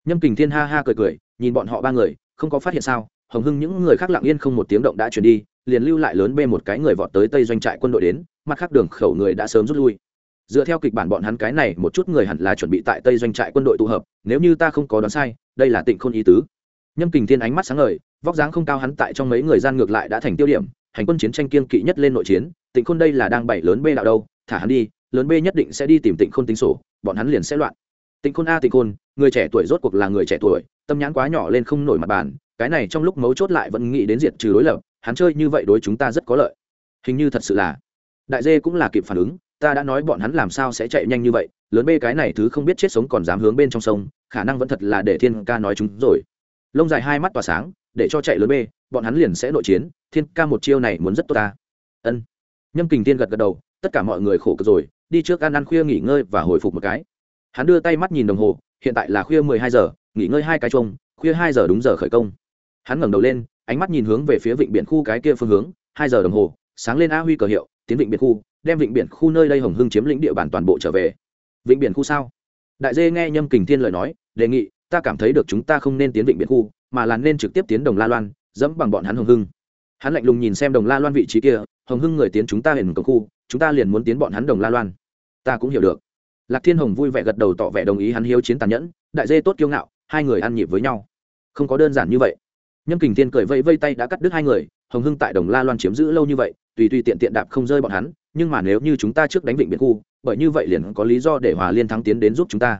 [SPEAKER 1] Nhâm kình thiên ha ha cười cười, nhìn bọn họ ba người, không có phát hiện sao, hồng hưng những người khác lặng yên không một tiếng động đã chuyển đi, liền lưu lại lớn bê một cái người vọt tới tây doanh trại quân đội đến, mặt khác đường khẩu người đã sớm rút lui. Dựa theo kịch bản bọn hắn cái này, một chút người hẳn là chuẩn bị tại tây doanh trại quân đội tụ hợp, nếu như ta không có đoán sai, đây là tịnh khôn ý tứ. Nhâm kình thiên ánh mắt sáng ngời, vóc dáng không cao hắn tại trong mấy người gian ngược lại đã thành tiêu điểm, hành quân chiến tranh kiên kỵ nhất lên nội chiến, tịnh khôn đây là đang bảy lớn bê đạo đâu, thả hắn đi lớn B nhất định sẽ đi tìm tịnh khôn tính sổ, bọn hắn liền sẽ loạn. Tịnh khôn a, tịnh khôn, người trẻ tuổi rốt cuộc là người trẻ tuổi, tâm nhãn quá nhỏ lên không nổi mặt bàn, cái này trong lúc mấu chốt lại vẫn nghĩ đến diệt trừ đối lập, hắn chơi như vậy đối chúng ta rất có lợi. Hình như thật sự là, đại dê cũng là kịp phản ứng, ta đã nói bọn hắn làm sao sẽ chạy nhanh như vậy, lớn bê cái này thứ không biết chết sống còn dám hướng bên trong sông, khả năng vẫn thật là để thiên ca nói chúng rồi. Lông dài hai mắt tỏa sáng, để cho chạy lớn bê bọn hắn liền sẽ nội chiến, thiên ca một chiêu này muốn rất tốt ta. Ân. Nhâm kình tiên gật gật đầu, tất cả mọi người khổ cực rồi đi trước ăn ăn khuya nghỉ ngơi và hồi phục một cái. Hắn đưa tay mắt nhìn đồng hồ, hiện tại là khuya mười hai giờ, nghỉ ngơi hai cái trông khuya hai giờ đúng giờ khởi công. Hắn ngẩng đầu lên, ánh mắt nhìn hướng về phía vịnh biển khu cái kia phương hướng, hai giờ đồng hồ, sáng lên a huy cờ hiệu, tiến vịnh biển khu, đem vịnh biển khu nơi đây hồng hưng chiếm lĩnh địa bàn toàn bộ trở về. Vịnh biển khu sao? Đại dê nghe nhâm kình thiên lời nói, đề nghị, ta cảm thấy được chúng ta không nên tiến vịnh biển khu, mà là nên trực tiếp tiến đồng la loan, dẫm bằng bọn hắn hồng hưng. Hắn lạnh lùng nhìn xem đồng la loan vị trí kia, hồng hưng người tiến chúng ta hình cổng khu, chúng ta liền muốn tiến bọn hắn đồng la loan ta cũng hiểu được. Lạc thiên hồng vui vẻ gật đầu tỏ vẻ đồng ý hắn hiếu chiến tàn nhẫn, đại dê tốt kiêu ngạo, hai người ăn nhịp với nhau. Không có đơn giản như vậy. Nhâm kình thiên cười vây vây tay đã cắt đứt hai người, hồng hưng tại đồng la loan chiếm giữ lâu như vậy, tùy tùy tiện tiện đạp không rơi bọn hắn, nhưng mà nếu như chúng ta trước đánh vịnh biển khu, bởi như vậy liền có lý do để hòa liên thắng tiến đến giúp chúng ta.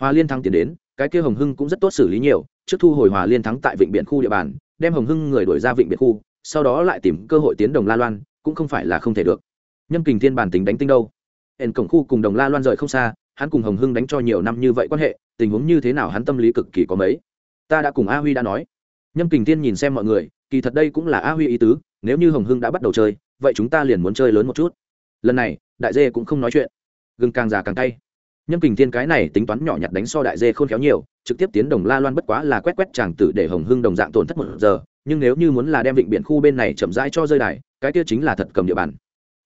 [SPEAKER 1] Hòa liên thắng tiến đến, cái kia hồng hưng cũng rất tốt xử lý nhiều, trước thu hồi hòa liên thắng tại vịnh biển khu địa bàn, đem hồng hưng người đuổi ra vịnh biển khu, sau đó lại tìm cơ hội tiến đồng la loan, cũng không phải là không thể được. Nhâm kình thiên bản tính đánh tinh đâu ẩn cổng khu cùng đồng la loan rời không xa, hắn cùng hồng hưng đánh cho nhiều năm như vậy quan hệ, tình huống như thế nào hắn tâm lý cực kỳ có mấy. Ta đã cùng a huy đã nói. Nhâm kình tiên nhìn xem mọi người, kỳ thật đây cũng là a huy ý tứ, nếu như hồng hưng đã bắt đầu chơi, vậy chúng ta liền muốn chơi lớn một chút. Lần này, đại dê cũng không nói chuyện. Gừng càng già càng tay nhâm kình tiên cái này tính toán nhỏ nhặt đánh so đại dê khôn khéo nhiều, trực tiếp tiến đồng la loan bất quá là quét quét chàng tử để hồng hưng đồng dạng tổn thất một giờ, nhưng nếu như muốn là đem vịnh biển khu bên này chậm rãi cho rơi đài, cái kia chính là thật cầm địa bàn.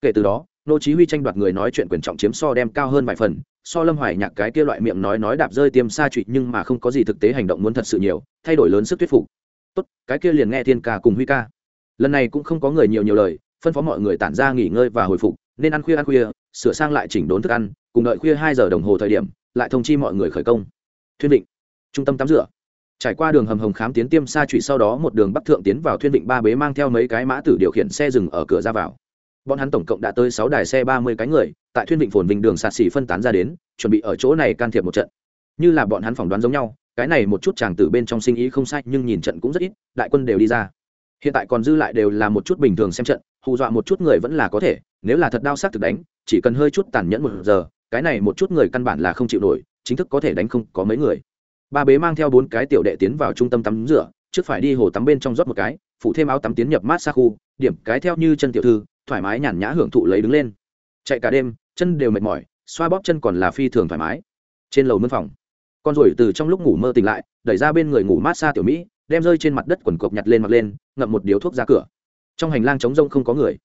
[SPEAKER 1] Kể từ đó nô chí huy tranh đoạt người nói chuyện quyền trọng chiếm so đem cao hơn vài phần, so lâm hoài nhạc cái kia loại miệng nói nói đạp rơi tiêm xa trụy nhưng mà không có gì thực tế hành động muốn thật sự nhiều, thay đổi lớn sức thuyết phục. Tốt, cái kia liền nghe thiên ca cùng huy ca. Lần này cũng không có người nhiều nhiều lời, phân phó mọi người tản ra nghỉ ngơi và hồi phục, nên ăn khuya ăn khuya, sửa sang lại chỉnh đốn thức ăn, cùng đợi khuya hai giờ đồng hồ thời điểm, lại thông chi mọi người khởi công. Thuyên định trung tâm tắm rửa. Trải qua đường hầm hồng khám tiến tiêm xa trụy sau đó một đường bắc thượng tiến vào thuyên định ba bế mang theo mấy cái mã tử điều khiển xe dừng ở cửa ra vào bọn hắn tổng cộng đã tới sáu đài xe ba mươi cái người, tại thuyên vịnh phồn vinh đường sạt xỉ phân tán ra đến, chuẩn bị ở chỗ này can thiệp một trận. Như là bọn hắn phỏng đoán giống nhau, cái này một chút chàng tử bên trong sinh ý không sai, nhưng nhìn trận cũng rất ít, đại quân đều đi ra. Hiện tại còn dư lại đều là một chút bình thường xem trận, hù dọa một chút người vẫn là có thể, nếu là thật đao sát thực đánh, chỉ cần hơi chút tàn nhẫn một giờ, cái này một chút người căn bản là không chịu nổi, chính thức có thể đánh không có mấy người. Ba bế mang theo bốn cái tiểu đệ tiến vào trung tâm tắm rửa, trước phải đi hồ tắm bên trong rót một cái, phụ thêm áo tắm tiến nhập mát xa khu, điểm cái theo như chân tiểu thư thoải mái nhàn nhã hưởng thụ lấy đứng lên. Chạy cả đêm, chân đều mệt mỏi, xoa bóp chân còn là phi thường thoải mái. Trên lầu mân phòng, con ruồi từ trong lúc ngủ mơ tỉnh lại, đẩy ra bên người ngủ mát xa tiểu mỹ, đem rơi trên mặt đất quần cộc nhặt lên mặc lên, ngậm một điếu thuốc ra cửa. Trong hành lang trống rông không có người.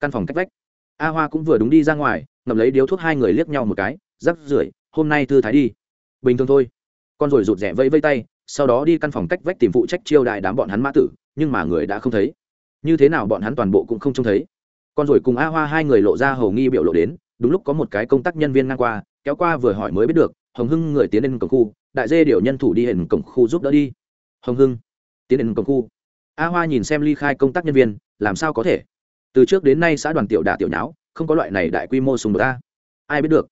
[SPEAKER 1] Căn phòng cách vách. A hoa cũng vừa đúng đi ra ngoài, ngậm lấy điếu thuốc hai người liếc nhau một cái, rắc rưởi, hôm nay thư thái đi. Bình thường thôi. Con ruồi rụt rẻ vẫy vây tay, sau đó đi căn phòng cách vách tìm phụ trách chiêu đại đám bọn hắn mã tử, nhưng mà người đã không thấy. Như thế nào bọn hắn toàn bộ cũng không trông thấy con rồi cùng a hoa hai người lộ ra hầu nghi biểu lộ đến, đúng lúc có một cái công tác nhân viên ngang qua, kéo qua vừa hỏi mới biết được, hồng hưng người tiến lên cổng khu, đại dê điều nhân thủ đi hình cổng khu giúp đỡ đi. Hồng hưng, tiến lên cổng khu. A hoa nhìn xem ly khai công tác nhân viên, làm sao có thể? Từ trước đến nay xã đoàn tiểu đà tiểu nháo, không có loại này đại quy mô sùng đột ta ai biết được?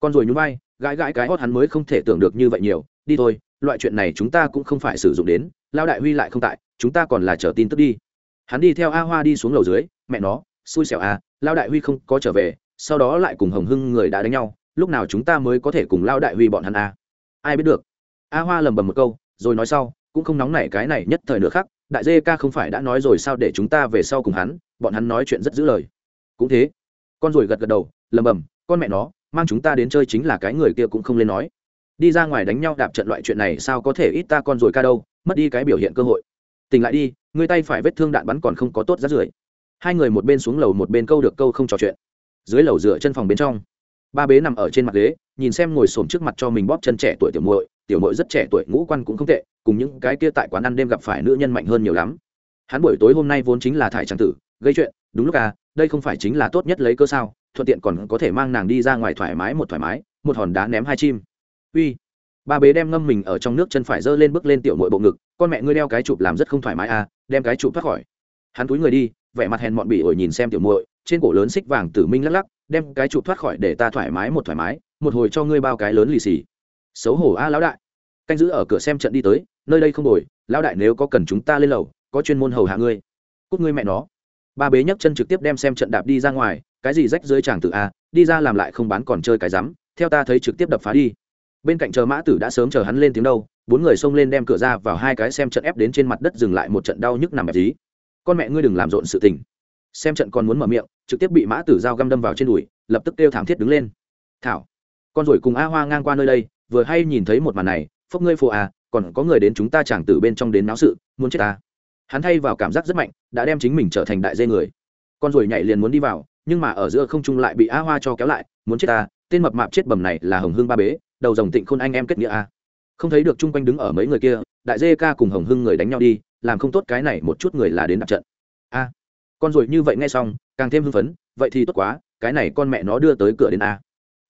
[SPEAKER 1] Con rồi nhún vai, gãi gãi cái hót hắn mới không thể tưởng được như vậy nhiều, đi thôi, loại chuyện này chúng ta cũng không phải sử dụng đến, lao đại huy lại không tại, chúng ta còn là chờ tin tức đi. Hắn đi theo a hoa đi xuống lầu dưới, mẹ nó xui xẻo à, lao đại huy không có trở về sau đó lại cùng hồng hưng người đã đánh nhau lúc nào chúng ta mới có thể cùng lao đại huy bọn hắn à? ai biết được? A hoa lầm bầm một câu rồi nói sau cũng không nóng nảy cái này nhất thời nữa khác đại dê ca không phải đã nói rồi sao để chúng ta về sau cùng hắn bọn hắn nói chuyện rất giữ lời. Cũng thế. Con rồi gật gật đầu lầm bầm con mẹ nó mang chúng ta đến chơi chính là cái người kia cũng không lên nói. Đi ra ngoài đánh nhau đạp trận loại chuyện này sao có thể ít ta con rồi ca đâu mất đi cái biểu hiện cơ hội. Tỉnh lại đi người tay phải vết thương đạn bắn còn không có tốt rát rưởi hai người một bên xuống lầu một bên câu được câu không trò chuyện. Dưới lầu dựa chân phòng bên trong, ba bế nằm ở trên mặt ghế, nhìn xem ngồi xổm trước mặt cho mình bóp chân trẻ tuổi tiểu muội tiểu muội rất trẻ tuổi, ngũ quan cũng không tệ, cùng những cái kia tại quán ăn đêm gặp phải nữ nhân mạnh hơn nhiều lắm. Hắn buổi tối hôm nay vốn chính là thải trang tử, gây chuyện, đúng lúc à đây không phải chính là tốt nhất lấy cơ sao, thuận tiện còn có thể mang nàng đi ra ngoài thoải mái một thoải mái, một hòn đá ném hai chim. Uy, ba bế đem ngâm mình ở trong nước chân phải giơ lên bước lên tiểu mội bộ ngực, con mẹ ngươi đeo cái chụp làm rất không thoải mái à đem cái chụp thoát khỏi hắn túi người đi, vẻ mặt hèn mọn bỉ ổi nhìn xem tiểu muội, trên cổ lớn xích vàng tử minh lắc lắc, đem cái chụp thoát khỏi để ta thoải mái một thoải mái, một hồi cho ngươi bao cái lớn lì xì. Xấu hổ a, lão đại. Canh giữ ở cửa xem trận đi tới, nơi đây không đổi, lão đại nếu có cần chúng ta lên lầu, có chuyên môn hầu hạ ngươi. Cút ngươi mẹ nó. Ba bế nhấc chân trực tiếp đem xem trận đạp đi ra ngoài, cái gì rách dưới chàng tự a, đi ra làm lại không bán còn chơi cái rắm, theo ta thấy trực tiếp đập phá đi. Bên cạnh chờ mã tử đã sớm chờ hắn lên tiếng đâu, bốn người xông lên đem cửa ra vào hai cái xem trận ép đến trên mặt đất dừng lại một trận đau nhức nằm ép dí con mẹ ngươi đừng làm rộn sự tình. Xem trận còn muốn mở miệng, trực tiếp bị mã tử dao găm đâm vào trên đùi, lập tức kêu thảm thiết đứng lên. Thảo, con rồi cùng a hoa ngang qua nơi đây, vừa hay nhìn thấy một màn này, phốc ngươi phô à còn có người đến chúng ta chẳng từ bên trong đến náo sự, muốn chết ta. Hắn thay vào cảm giác rất mạnh, đã đem chính mình trở thành đại dê người. Con rồi nhảy liền muốn đi vào, nhưng mà ở giữa không trung lại bị a hoa cho kéo lại, muốn chết ta, tên mập mạp chết bầm này là hồng hương ba bế, đầu dòng tịnh khôn anh em kết nghĩa a. Không thấy được chung quanh đứng ở mấy người kia, đại dê ca cùng hồng hưng người đánh nhau đi làm không tốt cái này một chút người là đến đặt trận. A, con rồi như vậy nghe xong, càng thêm hưng phấn, vậy thì tốt quá, cái này con mẹ nó đưa tới cửa đến a.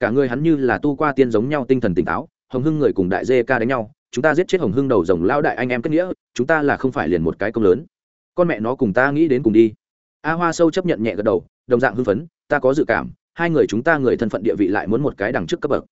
[SPEAKER 1] Cả người hắn như là tu qua tiên giống nhau tinh thần tỉnh táo, hồng hưng người cùng đại dê ca đánh nhau, chúng ta giết chết hồng hưng đầu rồng lao đại anh em kết nghĩa, chúng ta là không phải liền một cái công lớn. Con mẹ nó cùng ta nghĩ đến cùng đi. A hoa sâu chấp nhận nhẹ gật đầu, đồng dạng hưng phấn, ta có dự cảm, hai người chúng ta người thân phận địa vị lại muốn một cái đằng trước cấp bậc.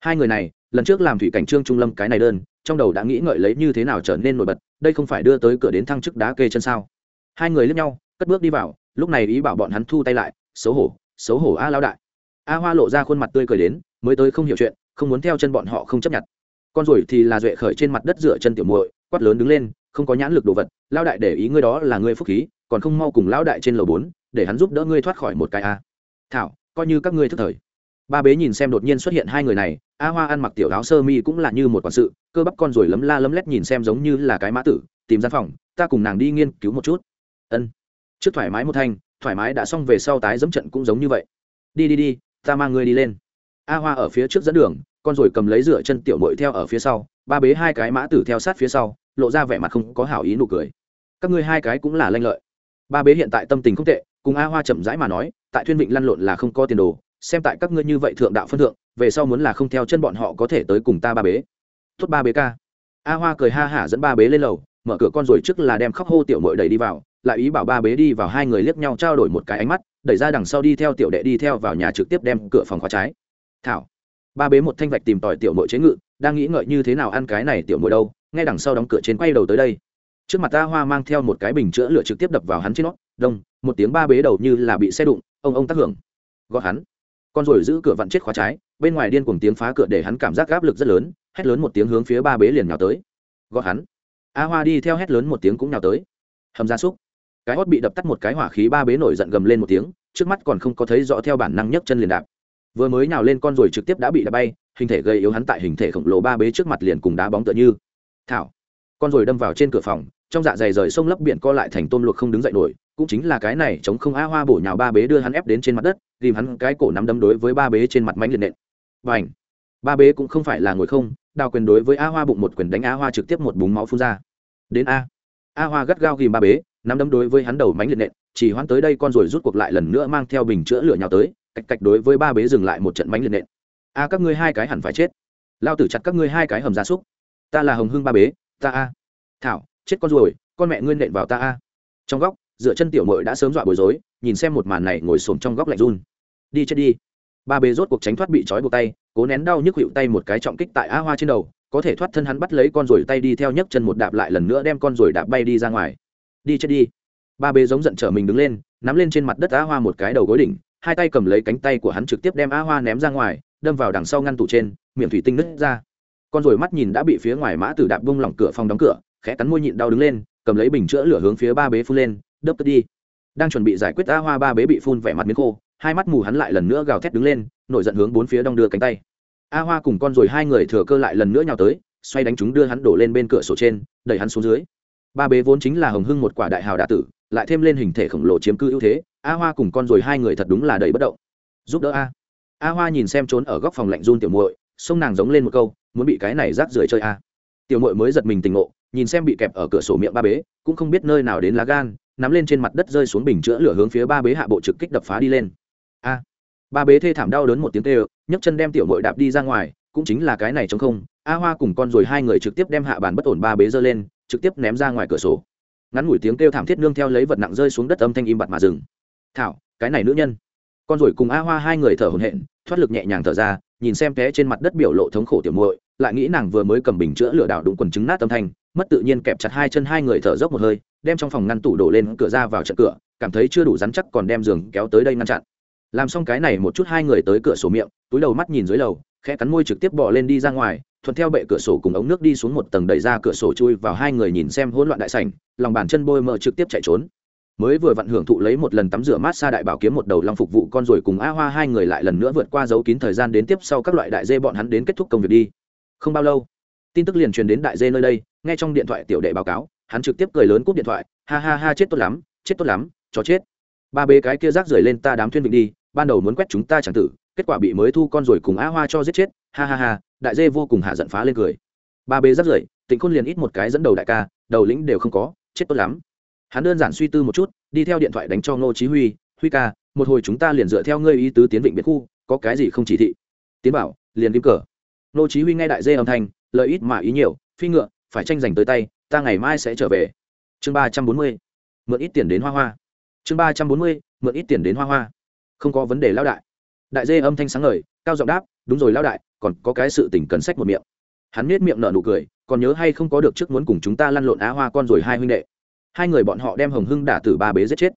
[SPEAKER 1] Hai người này, lần trước làm thủy cảnh trương trung lâm cái này đơn trong đầu đã nghĩ ngợi lấy như thế nào trở nên nổi bật, đây không phải đưa tới cửa đến thăng chức đá kê chân sao? Hai người lướt nhau, cất bước đi vào, lúc này ý bảo bọn hắn thu tay lại, xấu hổ xấu hổ a lao đại. A hoa lộ ra khuôn mặt tươi cười đến, mới tới không hiểu chuyện, không muốn theo chân bọn họ không chấp nhận. Con rồi thì là duệ khởi trên mặt đất dựa chân tiểu muội, quát lớn đứng lên, không có nhãn lực đồ vật lao đại để ý ngươi đó là ngươi phúc khí, còn không mau cùng lão đại trên lầu bốn, để hắn giúp đỡ ngươi thoát khỏi một cái a. Thảo, coi như các ngươi thức thời ba bế nhìn xem đột nhiên xuất hiện hai người này, a hoa ăn mặc tiểu áo sơ mi cũng là như một quản sự, cơ bắp con rồi lấm la lấm lét nhìn xem giống như là cái mã tử, tìm gian phòng, ta cùng nàng đi nghiên cứu một chút. Ân. Trước thoải mái một thanh, thoải mái đã xong về sau tái dẫm trận cũng giống như vậy. Đi đi đi, ta mang ngươi đi lên. A hoa ở phía trước dẫn đường, con rồi cầm lấy rửa chân tiểu mội theo ở phía sau, ba bế hai cái mã tử theo sát phía sau, lộ ra vẻ mặt không có hảo ý nụ cười. Các ngươi hai cái cũng là lanh lợi. Ba bế hiện tại tâm tình không tệ, cùng a hoa chậm rãi mà nói, tại thuyên vịnh lăn lộn là không có tiền đồ xem tại các ngươi như vậy thượng đạo phân thượng, về sau muốn là không theo chân bọn họ có thể tới cùng ta ba bế. Tốt ba bế ca. A hoa cười ha hả dẫn ba bế lên lầu, mở cửa con rồi trước là đem khóc hô tiểu mội đẩy đi vào, lại ý bảo ba bế đi vào hai người liếc nhau trao đổi một cái ánh mắt, đẩy ra đằng sau đi theo tiểu đệ đi theo vào nhà trực tiếp đem cửa phòng khóa trái. Thảo. Ba bế một thanh vạch tìm tòi tiểu mội chế ngự, đang nghĩ ngợi như thế nào ăn cái này tiểu mội đâu ngay đằng sau đóng cửa trên quay đầu tới đây. Trước mặt ta hoa mang theo một cái bình chữa lửa trực tiếp đập vào hắn trên nó, đông, một tiếng ba bế đầu như là bị xe đụng, ông ông tác hưởng. Gọi hắn con rồi giữ cửa vặn chết khóa trái, bên ngoài điên cuồng tiếng phá cửa để hắn cảm giác áp lực rất lớn, hét lớn một tiếng hướng phía ba bế liền nhào tới. Gọi hắn. A hoa đi theo hét lớn một tiếng cũng nhào tới. Hầm gia súc. Cái hót bị đập tắt một cái hỏa khí ba bế nổi giận gầm lên một tiếng, trước mắt còn không có thấy rõ theo bản năng nhấc chân liền đạp. Vừa mới nhào lên con rồi trực tiếp đã bị đập bay, hình thể gây yếu hắn tại hình thể khổng lồ ba bế trước mặt liền cùng đá bóng tựa như. Thảo. Con rồi đâm vào trên cửa phòng trong dạ dày rời sông lấp biển co lại thành tôm luộc không đứng dậy nổi, cũng chính là cái này chống không a hoa bổ nhào ba bế đưa hắn ép đến trên mặt đất, tìm hắn cái cổ nắm đấm đối với ba bế trên mặt mánh liệt nện. Và ảnh ba bế cũng không phải là ngồi không, đào quyền đối với a hoa bụng một quyền đánh a hoa trực tiếp một búng máu phun ra. Đến a! A hoa gắt gao ghìm ba bế, nắm đấm đối với hắn đầu mánh liệt nện, chỉ hoãn tới đây con rồi rút cuộc lại lần nữa mang theo bình chữa lửa nhào tới, cạch cạch đối với ba bế dừng lại một trận mánh liệt nện. A, các ngươi hai cái hẳn phải chết. Lao tử chặt các ngươi hai cái hầm gia súc. Ta là hồng hưng ba bế, ta a. Thảo chết con ruồi, con mẹ ngươi nện vào ta a. Trong góc, dựa chân tiểu mội đã sớm dọa bối rối, nhìn xem một màn này ngồi xổm trong góc lạnh run. Đi chết đi. Ba bê rốt cuộc tránh thoát bị trói buộc tay, cố nén đau nhức hiệu tay một cái trọng kích tại a hoa trên đầu, có thể thoát thân hắn bắt lấy con ruồi tay đi theo nhấc chân một đạp lại lần nữa đem con ruồi đạp bay đi ra ngoài. Đi chết đi. Ba bê giống giận trở mình đứng lên, nắm lên trên mặt đất a hoa một cái đầu gối đỉnh, hai tay cầm lấy cánh tay của hắn trực tiếp đem a hoa ném ra ngoài, đâm vào đằng sau ngăn tủ trên, miệng thủy tinh nứt ra. Con ruồi mắt nhìn đã bị phía ngoài mã tử đạp bung lỏng cửa phòng đóng cửa khẽ cắn môi nhịn đau đứng lên, cầm lấy bình chữa lửa hướng phía ba bế phun lên, đớp cất đi. Đang chuẩn bị giải quyết a hoa, ba bế bị phun vẻ mặt miếng khô, hai mắt mù hắn lại lần nữa gào thét đứng lên, nổi giận hướng bốn phía đong đưa cánh tay. A hoa cùng con rồi hai người thừa cơ lại lần nữa nhào tới, xoay đánh chúng đưa hắn đổ lên bên cửa sổ trên, đẩy hắn xuống dưới. Ba bế vốn chính là hồng hưng một quả đại hào đạ tử, lại thêm lên hình thể khổng lồ chiếm cư ưu thế, a hoa cùng con rồi hai người thật đúng là đầy bất động. Giúp đỡ a. A hoa nhìn xem trốn ở góc phòng lạnh run tiểu muội xông nàng giống lên một câu, muốn bị cái này rác rưởi chơi a. Tiểu muội mới giật mình tỉnh ngộ nhìn xem bị kẹp ở cửa sổ miệng ba bế, cũng không biết nơi nào đến lá gan, nắm lên trên mặt đất rơi xuống bình chữa lửa hướng phía ba bế hạ bộ trực kích đập phá đi lên. A! Ba bế thê thảm đau đớn một tiếng kêu, nhấc chân đem tiểu muội đạp đi ra ngoài, cũng chính là cái này chống không. A hoa cùng con rồi hai người trực tiếp đem hạ bàn bất ổn ba bế giơ lên, trực tiếp ném ra ngoài cửa sổ. Ngắn ngủi tiếng kêu thảm thiết nương theo lấy vật nặng rơi xuống đất âm thanh im bặt mà dừng. Thảo, cái này nữ nhân. Con rồi cùng a hoa hai người thở hổn hển, thoát lực nhẹ nhàng thở ra, nhìn xem té trên mặt đất biểu lộ thống khổ tiểu muội lại nghĩ nàng vừa mới cầm bình chữa lửa đảo đụng quần trứng nát âm thanh, mất tự nhiên kẹp chặt hai chân hai người thở dốc một hơi, đem trong phòng ngăn tủ đổ lên cửa ra vào chặn cửa, cảm thấy chưa đủ rắn chắc còn đem giường kéo tới đây ngăn chặn. Làm xong cái này một chút hai người tới cửa sổ miệng, túi đầu mắt nhìn dưới lầu, khẽ cắn môi trực tiếp bỏ lên đi ra ngoài, thuận theo bệ cửa sổ cùng ống nước đi xuống một tầng đẩy ra cửa sổ chui vào hai người nhìn xem hỗn loạn đại sảnh, lòng bàn chân bôi mỡ trực tiếp chạy trốn. Mới vừa vặn hưởng thụ lấy một lần tắm rửa mát xa đại bảo kiếm một đầu long phục vụ con rồi cùng a hoa hai người lại lần nữa vượt qua dấu kín thời gian đến tiếp sau các loại đại dê bọn hắn đến kết thúc công việc đi không bao lâu, tin tức liền truyền đến đại dê nơi đây, nghe trong điện thoại tiểu đệ báo cáo, hắn trực tiếp cười lớn cúp điện thoại, ha ha ha, chết tốt lắm, chết tốt lắm cho chết. Ba bê cái kia rác rưởi lên ta đám thuyên vịnh đi, ban đầu muốn quét chúng ta chẳng tử, kết quả bị mới thu con rồi cùng á hoa cho giết chết, ha ha ha, đại dê vô cùng hạ giận phá lên cười. Ba bê rác rưởi, tịnh khôn liền ít một cái dẫn đầu đại ca, đầu lĩnh đều không có, chết tốt lắm. Hắn đơn giản suy tư một chút, đi theo điện thoại đánh cho ngô chí huy huy ca, một hồi chúng ta liền dựa theo ngươi ý tứ tiến vịnh biệt khu, có cái gì không chỉ thị? Tiến bảo, liền kim cờ. Nô chí huy nghe đại dê âm thanh lợi ít mà ý nhiều, phi ngựa, phải tranh giành tới tay, ta ngày mai sẽ trở về. Chương ba trăm bốn mươi, mượn ít tiền đến hoa hoa. Chương ba trăm bốn mươi, mượn ít tiền đến hoa hoa. Không có vấn đề lão đại. Đại dê âm thanh sáng ngời, cao giọng đáp, đúng rồi lão đại, còn có cái sự tình cần sách một miệng. Hắn nết miệng nở nụ cười, còn nhớ hay không có được trước muốn cùng chúng ta lăn lộn á hoa con rồi hai huynh đệ. Hai người bọn họ đem hồng hưng đả tử ba bế giết chết.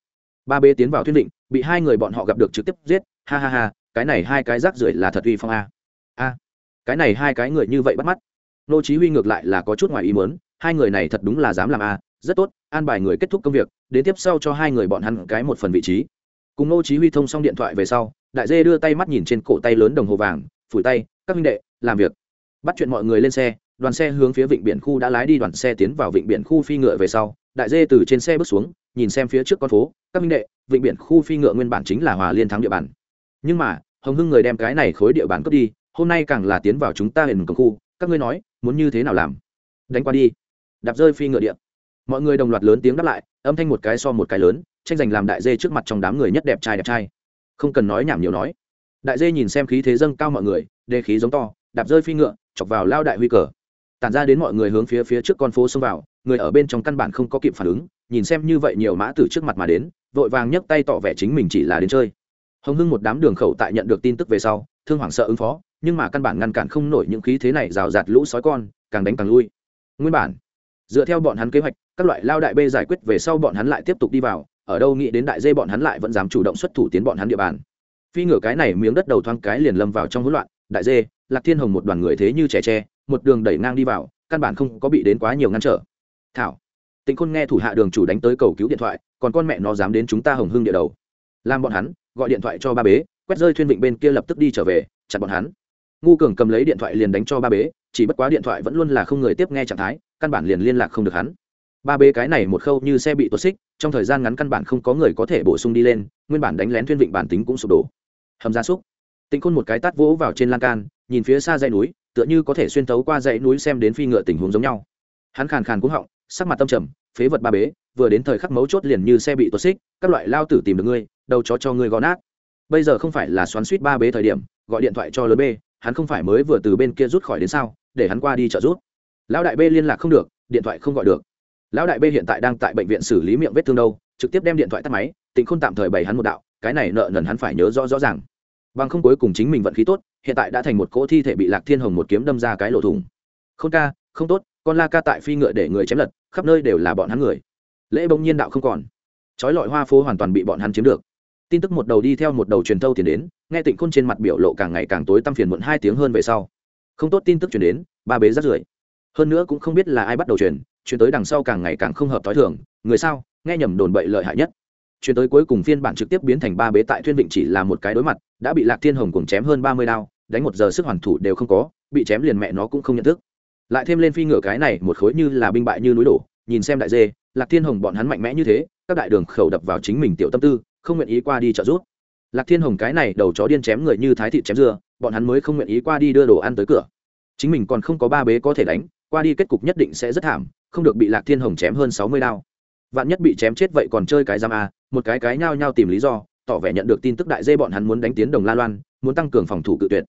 [SPEAKER 1] Ba bế tiến vào thiên định, bị hai người bọn họ gặp được trực tiếp giết, ha ha ha, cái này hai cái rác rưởi là thật uy phong a. A cái này hai cái người như vậy bắt mắt. Nô chí huy ngược lại là có chút ngoài ý muốn, hai người này thật đúng là dám làm a, rất tốt, an bài người kết thúc công việc, đến tiếp sau cho hai người bọn hắn cái một phần vị trí. Cùng nô chí huy thông xong điện thoại về sau, đại dê đưa tay mắt nhìn trên cổ tay lớn đồng hồ vàng, phủi tay, các minh đệ, làm việc. Bắt chuyện mọi người lên xe, đoàn xe hướng phía vịnh biển khu đã lái đi, đoàn xe tiến vào vịnh biển khu phi ngựa về sau, đại dê từ trên xe bước xuống, nhìn xem phía trước con phố, các minh đệ, vịnh biển khu phi ngựa nguyên bản chính là hòa liên thắng địa bàn. Nhưng mà, hồng hưng người đem cái này khối địa bàn cướp đi hôm nay càng là tiến vào chúng ta hình cầm khu, các ngươi nói, muốn như thế nào làm? Đánh qua đi. Đạp rơi phi ngựa điện. mọi người đồng loạt lớn tiếng đáp lại, âm thanh một cái so một cái lớn, tranh giành làm đại dê trước mặt trong đám người nhất đẹp trai đẹp trai. Không cần nói nhảm nhiều nói. Đại dê nhìn xem khí thế dâng cao mọi người, đề khí giống to, đạp rơi phi ngựa, chọc vào lao đại huy cờ. Tản ra đến mọi người hướng phía phía trước con phố xông vào, người ở bên trong căn bản không có kịp phản ứng, nhìn xem như vậy nhiều mã từ trước mặt mà đến, vội vàng nhấc tay tỏ vẻ chính mình chỉ là đến chơi. Hồng hưng một đám đường khẩu tại nhận được tin tức về sau, thương hoảng sợ ứng phó nhưng mà căn bản ngăn cản không nổi những khí thế này rào rạt lũ sói con, càng đánh càng lui. Nguyên bản, dựa theo bọn hắn kế hoạch, các loại lao đại bê giải quyết về sau bọn hắn lại tiếp tục đi vào, ở đâu nghĩ đến đại dê bọn hắn lại vẫn dám chủ động xuất thủ tiến bọn hắn địa bàn. Phi ngửa cái này miếng đất đầu thoáng cái liền lâm vào trong hỗn loạn, đại dê, lạc thiên hồng một đoàn người thế như trẻ tre, một đường đẩy ngang đi vào, căn bản không có bị đến quá nhiều ngăn trở. Thảo, tịnh khôn nghe thủ hạ đường chủ đánh tới cầu cứu điện thoại, còn con mẹ nó dám đến chúng ta hồng hưng địa đầu. Làm bọn hắn, gọi điện thoại cho ba bế, quét rơi thuyên vịnh bên kia lập tức đi trở về chặt bọn hắn ngu cường cầm lấy điện thoại liền đánh cho ba bế, chỉ bất quá điện thoại vẫn luôn là không người tiếp nghe trạng thái, căn bản liền liên lạc không được hắn. Ba bế cái này một khâu như xe bị tuột xích, trong thời gian ngắn căn bản không có người có thể bổ sung đi lên, nguyên bản đánh lén thuyên vịnh bản tính cũng sụp đổ. Hầm gia súc. Tĩnh khôn một cái tát vỗ vào trên lan can, nhìn phía xa dãy núi, tựa như có thể xuyên tấu qua dãy núi xem đến phi ngựa tình huống giống nhau. Hắn khàn khàn cúng họng, sắc mặt tâm trầm, phế vật ba bế, vừa đến thời khắc mấu chốt liền như xe bị tuột xích, các loại lao tử tìm được ngươi, đầu chó cho ngươi gõ nát. Bây giờ không phải là xoắn suýt ba bế thời điểm, gọi điện thoại cho lớn b hắn không phải mới vừa từ bên kia rút khỏi đến sao, để hắn qua đi trợ rút lão đại b liên lạc không được, điện thoại không gọi được. Lão đại b hiện tại đang tại bệnh viện xử lý miệng vết thương đâu, trực tiếp đem điện thoại tắt máy tịnh không tạm thời bày hắn một đạo, cái này nợ nần hắn phải nhớ rõ rõ ràng. Bằng không cuối cùng chính mình vận khí tốt, hiện tại đã thành một cỗ thi thể bị lạc thiên hồng một kiếm đâm ra cái lỗ thủng. Không ca, không tốt, con la ca tại phi ngựa để người chém lật, khắp nơi đều là bọn hắn người. Lễ bỗng nhiên đạo không còn. Trói lọi hoa phố hoàn toàn bị bọn hắn chiếm được tin tức một đầu đi theo một đầu truyền thâu tiền đến, nghe tịnh khôn trên mặt biểu lộ càng ngày càng tối tăm phiền muộn hai tiếng hơn về sau. Không tốt tin tức chuyển đến, ba bế rắt rưởi. Hơn nữa cũng không biết là ai bắt đầu truyền chuyển tới đằng sau càng ngày càng không hợp t h o i thường, người sao, nghe nhầm đồn bậy lợi hại nhất. Chuyển tới cuối cùng phiên bản trực tiếp biến thành ba bế tại thuyên vịnh chỉ là một cái đối mặt, đã bị lạc thiên hồng cùng chém hơn ba mươi đao, đánh một giờ sức hoàn thủ đều không có, bị chém liền mẹ nó cũng không nhận thức. Lại thêm lên phi ngựa cái này, một khối như là binh bại như núi đổ, nhìn xem đại dê, lạc thiên hồng bọn hắn mạnh mẽ như thế, các đại đường khẩu đập vào chính mình tiểu tâm tư không nguyện ý qua đi trợ giúp. Lạc thiên hồng cái này đầu chó điên chém người như thái thị chém dưa, bọn hắn mới không nguyện ý qua đi đưa đồ ăn tới cửa. Chính mình còn không có ba bế có thể đánh, qua đi kết cục nhất định sẽ rất thảm, không được bị lạc thiên hồng chém hơn sáu mươi đao. Vạn nhất bị chém chết vậy còn chơi cái giam a một cái cái nhao nhao tìm lý do, tỏ vẻ nhận được tin tức đại dê bọn hắn muốn đánh tiến đồng la loan, muốn tăng cường phòng thủ cự tuyệt.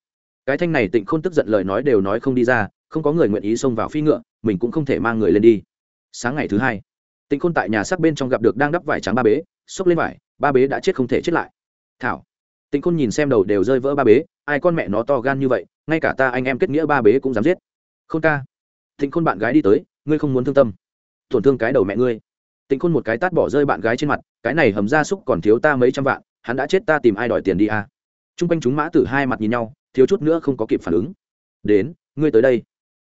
[SPEAKER 1] Cái thanh này tịnh khôn tức giận lời nói đều nói không đi ra, không có người nguyện ý xông vào phi ngựa, mình cũng không thể mang người lên đi. Sáng ngày thứ hai, tịnh khôn tại nhà sắc bên trong gặp được đang đắp vải trắng ba bế, xốc lên vải ba bế đã chết không thể chết lại. Thảo tịnh khôn nhìn xem đầu đều rơi vỡ ba bế ai con mẹ nó to gan như vậy ngay cả ta anh em kết nghĩa ba bế cũng dám giết. Khôn ca tịnh khôn bạn gái đi tới ngươi không muốn thương tâm. Tổn thương cái đầu mẹ ngươi. Tịnh khôn một cái tát bỏ rơi bạn gái trên mặt cái này hầm ra súc còn thiếu ta mấy trăm vạn hắn đã chết ta tìm ai đòi tiền đi à. t r u n g quanh chúng mã tử hai mặt nhìn nhau thiếu chút nữa không có kịp phản ứng. Đến ngươi tới đây.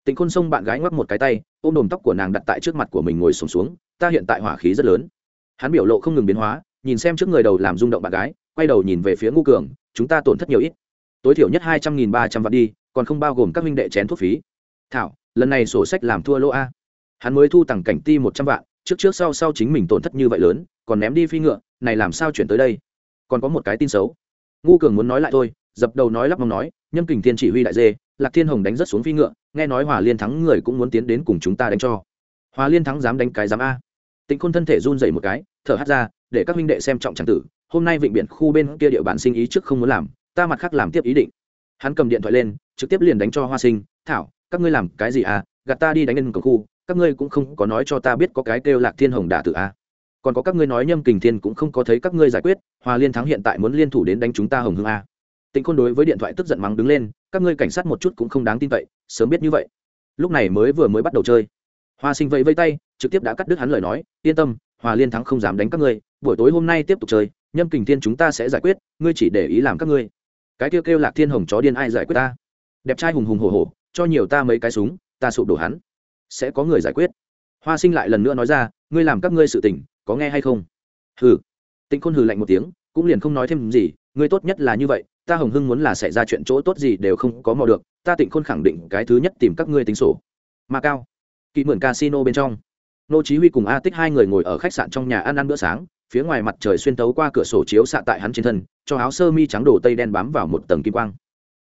[SPEAKER 1] Tịnh khôn xông bạn gái ngoắc một cái tay ôm đồm tóc của nàng đặt tại trước mặt của mình ngồi sùng xuống, xuống ta hiện tại hỏa khí rất lớn. Hắn biểu lộ không ngừng biến hóa nhìn xem trước người đầu làm rung động bạn gái, quay đầu nhìn về phía ngô cường, chúng ta tổn thất nhiều ít. Tối thiểu nhất hai trăm nghìn ba trăm vạn đi, còn không bao gồm các minh đệ chén thuốc phí. Thảo, lần này sổ sách làm thua lỗ a. Hắn mới thu tặng cảnh ti một trăm vạn, trước trước sau sau chính mình tổn thất như vậy lớn, còn ném đi phi ngựa, này làm sao chuyển tới đây? Còn có một cái tin xấu. Ngu cường muốn nói lại thôi, dập đầu nói lắp mong nói, nhâm kình thiên chỉ huy đại dê, lạc thiên hồng đánh rất xuống phi ngựa, nghe nói hòa liên thắng người cũng muốn tiến đến cùng chúng ta đánh cho. Hòa liên thắng dám đánh cái dám a. Tịnh khôn thân thể run dậy một cái, thở hắt ra để các huynh đệ xem trọng tràng tử, hôm nay vịnh biển khu bên kia địa bàn sinh ý trước không muốn làm, ta mặt khác làm tiếp ý định. Hắn cầm điện thoại lên, trực tiếp liền đánh cho hoa sinh, thảo, các ngươi làm cái gì à? Gạt ta đi đánh nhân cổng khu, các ngươi cũng không có nói cho ta biết có cái kêu lạc thiên hồng đả tử à? Còn có các ngươi nói nhâm kình thiên cũng không có thấy các ngươi giải quyết, hòa liên thắng hiện tại muốn liên thủ đến đánh chúng ta hồng hương a à? tịnh khôn đối với điện thoại tức giận mắng đứng lên, các ngươi cảnh sát một chút cũng không đáng tin cậy sớm biết như vậy. Lúc này mới vừa mới bắt đầu chơi. Hoa sinh vẫy vây tay, trực tiếp đã cắt đứt hắn lời nói, yên tâm, hòa liên thắng không dám đánh các ngươi buổi tối hôm nay tiếp tục chơi, nhâm kình thiên chúng ta sẽ giải quyết, ngươi chỉ để ý làm các ngươi. Cái kêu kêu lạc thiên hồng chó điên ai giải quyết ta? Đẹp trai hùng hùng hổ hổ, cho nhiều ta mấy cái súng, ta sụp đổ hắn. Sẽ có người giải quyết. Hoa sinh lại lần nữa nói ra, ngươi làm các ngươi sự tình, có nghe hay không? Hừ. Tịnh khôn hừ lạnh một tiếng, cũng liền không nói thêm gì, ngươi tốt nhất là như vậy, ta hồng hưng muốn là xảy ra chuyện chỗ tốt gì đều không có mò được, ta tịnh khôn khẳng định cái thứ nhất tìm các ngươi tính sổ. Mà cao. Kỵ mượn casino bên trong. Nô chí huy cùng a tích hai người ngồi ở khách sạn trong nhà ăn ăn bữa sáng phía ngoài mặt trời xuyên tấu qua cửa sổ chiếu xạ tại hắn trên thân, cho áo sơ mi trắng đổ tây đen bám vào một tầng kim quang.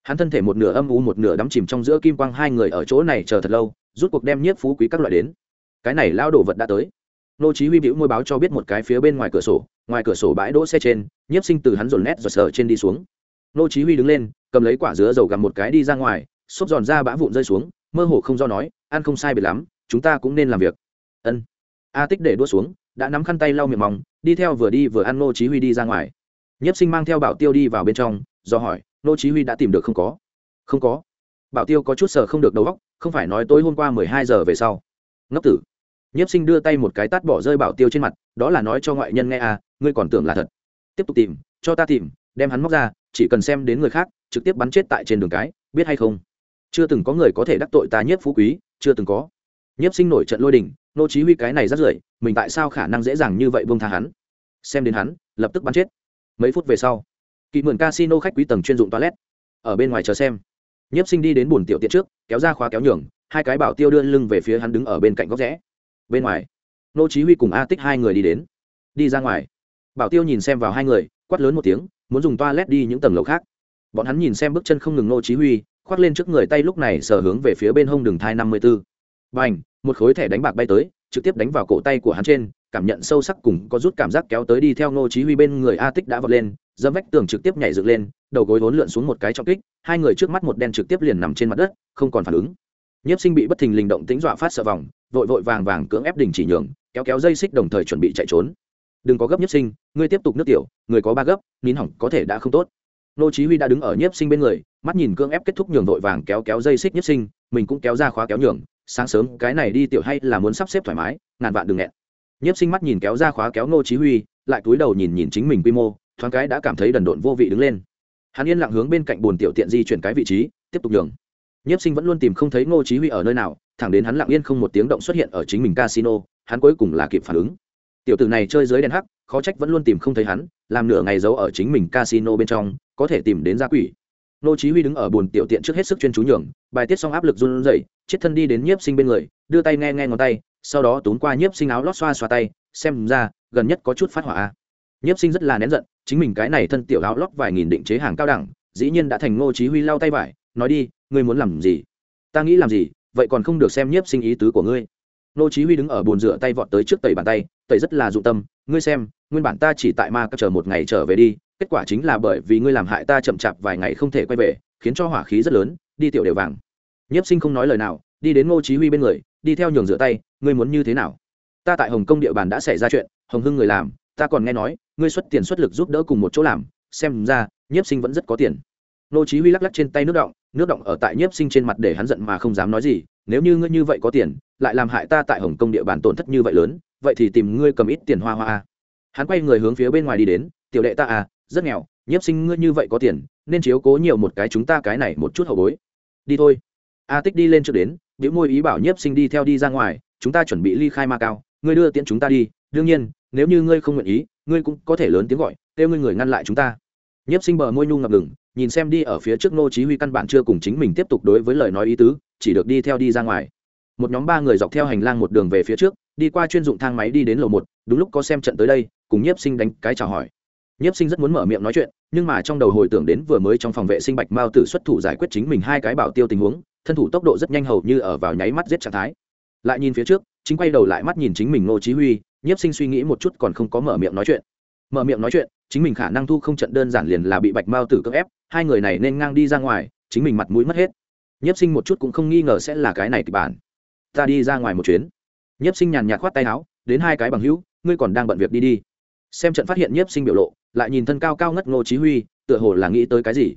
[SPEAKER 1] Hắn thân thể một nửa âm u một nửa đắm chìm trong giữa kim quang, hai người ở chỗ này chờ thật lâu, rút cuộc đem nhiếp phú quý các loại đến. Cái này lao đổ vật đã tới. Nô chí huy biểu môi báo cho biết một cái phía bên ngoài cửa sổ, ngoài cửa sổ bãi đỗ xe trên, nhiếp sinh từ hắn rồn nét rồi sờ trên đi xuống. Nô chí huy đứng lên, cầm lấy quả dứa dầu gặm một cái đi ra ngoài, xốp giòn ra bã vụn rơi xuống, mơ hồ không do nói, ăn không sai biệt lắm, chúng ta cũng nên làm việc. Ân a tích để đua xuống, đã nắm khăn tay lau miệng mỏng, đi theo vừa đi vừa ăn nô chí huy đi ra ngoài. Nhiếp sinh mang theo bảo tiêu đi vào bên trong, do hỏi nô chí huy đã tìm được không có? Không có. Bảo tiêu có chút sợ không được đầu óc, không phải nói tối hôm qua 12 giờ về sau. Ngốc tử. Nhiếp sinh đưa tay một cái tát bỏ rơi bảo tiêu trên mặt, đó là nói cho ngoại nhân nghe à ngươi còn tưởng là thật. Tiếp tục tìm, cho ta tìm, đem hắn móc ra, chỉ cần xem đến người khác, trực tiếp bắn chết tại trên đường cái, biết hay không? Chưa từng có người có thể đắc tội ta nhiếp phú quý, chưa từng có nhiếp sinh nổi trận lôi đình nô chí huy cái này rất rưởi, mình tại sao khả năng dễ dàng như vậy buông tha hắn? Xem đến hắn, lập tức bắn chết. Mấy phút về sau kỳ mượn casino khách quý tầng chuyên dụng toilet. Ở bên ngoài chờ xem. Nhiếp sinh đi đến buồn tiểu tiện trước, kéo ra khóa kéo nhường, hai cái bảo tiêu đưa lưng về phía hắn đứng ở bên cạnh góc rẽ. Bên ngoài nô chí huy cùng a tích hai người đi đến. Đi ra ngoài. Bảo tiêu nhìn xem vào hai người, quát lớn một tiếng, muốn dùng toilet đi những tầng lầu khác. Bọn hắn nhìn xem bước chân không ngừng nô chí huy, khoác lên trước người tay lúc này sờ hướng về phía bên hông đường thai 54 bành một khối thẻ đánh bạc bay tới, trực tiếp đánh vào cổ tay của hắn trên, cảm nhận sâu sắc cùng có rút cảm giác kéo tới đi theo nô chí huy bên người a tích đã vọt lên dâm vách tường trực tiếp nhảy dựng lên, đầu gối vốn lượn xuống một cái trọng kích, hai người trước mắt một đen trực tiếp liền nằm trên mặt đất, không còn phản ứng. Nhiếp sinh bị bất thình lình động tính dọa phát sợ vòng, vội vội vàng vàng cưỡng ép đình chỉ nhường, kéo kéo dây xích đồng thời chuẩn bị chạy trốn. Đừng có gấp nhiếp sinh, ngươi tiếp tục nước tiểu, người có ba gấp, nín hỏng có thể đã không tốt. Nô chí huy đã đứng ở nhiếp sinh bên người, mắt nhìn cưỡng ép kết thúc nhường vội vàng kéo kéo dây xích nhiếp sinh, mình cũng kéo ra khóa kéo nhường sáng sớm, cái này đi tiểu hay là muốn sắp xếp thoải mái, ngàn vạn đừng nghẹn. Nhiếp sinh mắt nhìn kéo ra khóa kéo Ngô chí huy, lại cúi đầu nhìn nhìn chính mình quy mô, thoáng cái đã cảm thấy đần độn vô vị đứng lên. Hắn yên lặng hướng bên cạnh buồn tiểu tiện di chuyển cái vị trí, tiếp tục nhường. Nhiếp sinh vẫn luôn tìm không thấy ngô chí huy ở nơi nào, thẳng đến hắn lặng yên không một tiếng động xuất hiện ở chính mình casino, hắn cuối cùng là kịp phản ứng. Tiểu tử này chơi dưới đèn hắc, khó trách vẫn luôn tìm không thấy hắn, làm nửa ngày giấu ở chính mình casino bên trong, có thể tìm đến gia quỷ ngô chí huy đứng ở buồn tiểu tiện trước hết sức chuyên chú nhường, bài tiết xong áp lực run rẩy, chết thân đi đến nhiếp sinh bên người, đưa tay nghe nghe ngón tay, sau đó túm qua nhiếp sinh áo lót xoa xoa tay, xem ra, gần nhất có chút phát hỏa nhiếp sinh rất là nén giận, chính mình cái này thân tiểu áo lót vài nghìn định chế hàng cao đẳng, dĩ nhiên đã thành ngô chí huy lau tay vải, nói đi, ngươi muốn làm gì? Ta nghĩ làm gì, vậy còn không được xem nhiếp sinh ý tứ của ngươi. Ngô chí huy đứng ở bồn rửa tay vọt tới trước tẩy bàn tay, tẩy rất là dụng tâm, ngươi xem, nguyên bản ta chỉ tại ma các chờ một ngày trở về đi kết quả chính là bởi vì ngươi làm hại ta chậm chạp vài ngày không thể quay về, khiến cho hỏa khí rất lớn, đi tiểu đều vàng. Nhiếp sinh không nói lời nào, đi đến ngô chí huy bên người, đi theo nhường rửa tay, ngươi muốn như thế nào? Ta tại hồng kông địa bàn đã xảy ra chuyện, hồng hưng người làm, ta còn nghe nói, ngươi xuất tiền xuất lực giúp đỡ cùng một chỗ làm, xem ra, nhiếp sinh vẫn rất có tiền. Ngô chí huy lắc lắc trên tay nước động nước động ở tại nhiếp sinh trên mặt để hắn giận mà không dám nói gì, nếu như ngươi như vậy có tiền, lại làm hại ta tại hồng kông địa bàn tổn thất như vậy lớn, vậy thì tìm ngươi cầm ít tiền hoa hoa hắn quay người hướng phía bên ngoài đi đến, tiểu đệ ta à rất nghèo, nhiếp sinh ngươi như vậy có tiền, nên chiếu cố nhiều một cái chúng ta cái này một chút hậu bối. Đi thôi. A tích đi lên trước đến, biểu môi ý bảo nhiếp sinh đi theo đi ra ngoài, chúng ta chuẩn bị ly khai ma cao, ngươi đưa tiễn chúng ta đi. Đương nhiên, nếu như ngươi không nguyện ý, ngươi cũng có thể lớn tiếng gọi, kêu ngươi người ngăn lại chúng ta. Nhiếp sinh bờ môi nhu ngập ngừng, nhìn xem đi ở phía trước nô chí huy căn bản chưa cùng chính mình tiếp tục đối với lời nói ý tứ, chỉ được đi theo đi ra ngoài. Một nhóm ba người dọc theo hành lang một đường về phía trước, đi qua chuyên dụng thang máy đi đến lầu một, đúng lúc có xem trận tới đây, cùng nhiếp sinh đánh cái chào hỏi nhiếp sinh rất muốn mở miệng nói chuyện, nhưng mà trong đầu hồi tưởng đến vừa mới trong phòng vệ sinh bạch mao tử xuất thủ giải quyết chính mình hai cái bảo tiêu tình huống, thân thủ tốc độ rất nhanh hầu như ở vào nháy mắt giết trạng thái. Lại nhìn phía trước, chính quay đầu lại mắt nhìn chính mình Ngô chí huy, nhiếp sinh suy nghĩ một chút còn không có mở miệng nói chuyện. Mở miệng nói chuyện, chính mình khả năng thu không trận đơn giản liền là bị bạch mao tử cưỡng ép, hai người này nên ngang đi ra ngoài, chính mình mặt mũi mất hết. Nhiếp sinh một chút cũng không nghi ngờ sẽ là cái này kịch bản. Ta đi ra ngoài một chuyến. Nhiếp sinh nhàn nhạt khoát tay áo, đến hai cái bằng hữu, ngươi còn đang bận việc đi đi. Xem trận phát hiện nhiếp sinh biểu lộ lại nhìn thân cao cao ngất ngô chí huy, tựa hồ là nghĩ tới cái gì.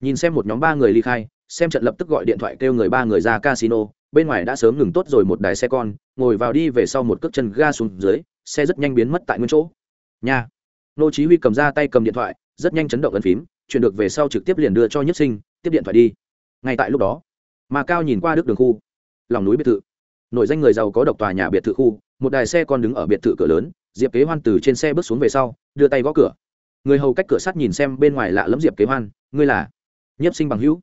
[SPEAKER 1] Nhìn xem một nhóm ba người ly khai, xem trận lập tức gọi điện thoại kêu người ba người ra casino, bên ngoài đã sớm ngừng tốt rồi một đài xe con, ngồi vào đi về sau một cước chân ga xuống dưới, xe rất nhanh biến mất tại nguyên chỗ. Nha. Ngô chí huy cầm ra tay cầm điện thoại, rất nhanh chấn động ấn phím, chuyển được về sau trực tiếp liền đưa cho nhất sinh, tiếp điện thoại đi. Ngay tại lúc đó, mà cao nhìn qua đức đường khu, lòng núi biệt thự. Nội danh người giàu có độc tòa nhà biệt thự khu, một đài xe con đứng ở biệt thự cửa lớn, diệp kế hoan từ trên xe bước xuống về sau, đưa tay gõ cửa người hầu cách cửa sắt nhìn xem bên ngoài lạ lẫm diệp kế hoan, ngươi là? Nhiếp sinh bằng hữu.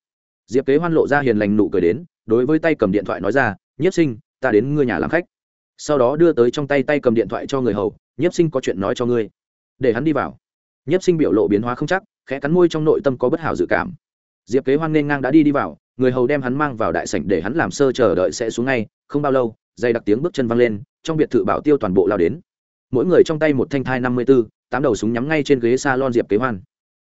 [SPEAKER 1] Diệp kế hoan lộ ra hiền lành nụ cười đến, đối với tay cầm điện thoại nói ra, nhiếp sinh, ta đến ngươi nhà làm khách. Sau đó đưa tới trong tay tay cầm điện thoại cho người hầu, nhiếp sinh có chuyện nói cho ngươi. Để hắn đi vào. Nhiếp sinh biểu lộ biến hóa không chắc, khẽ cắn môi trong nội tâm có bất hảo dự cảm. Diệp kế hoan nên ngang đã đi đi vào, người hầu đem hắn mang vào đại sảnh để hắn làm sơ chờ đợi sẽ xuống ngay, không bao lâu dày đặc tiếng bước chân văng lên, trong biệt thự bảo tiêu toàn bộ lao đến. Mỗi người trong tay một thanh thai năm mươi b ố tám đầu súng nhắm ngay trên ghế s a lon diệp kế hoan.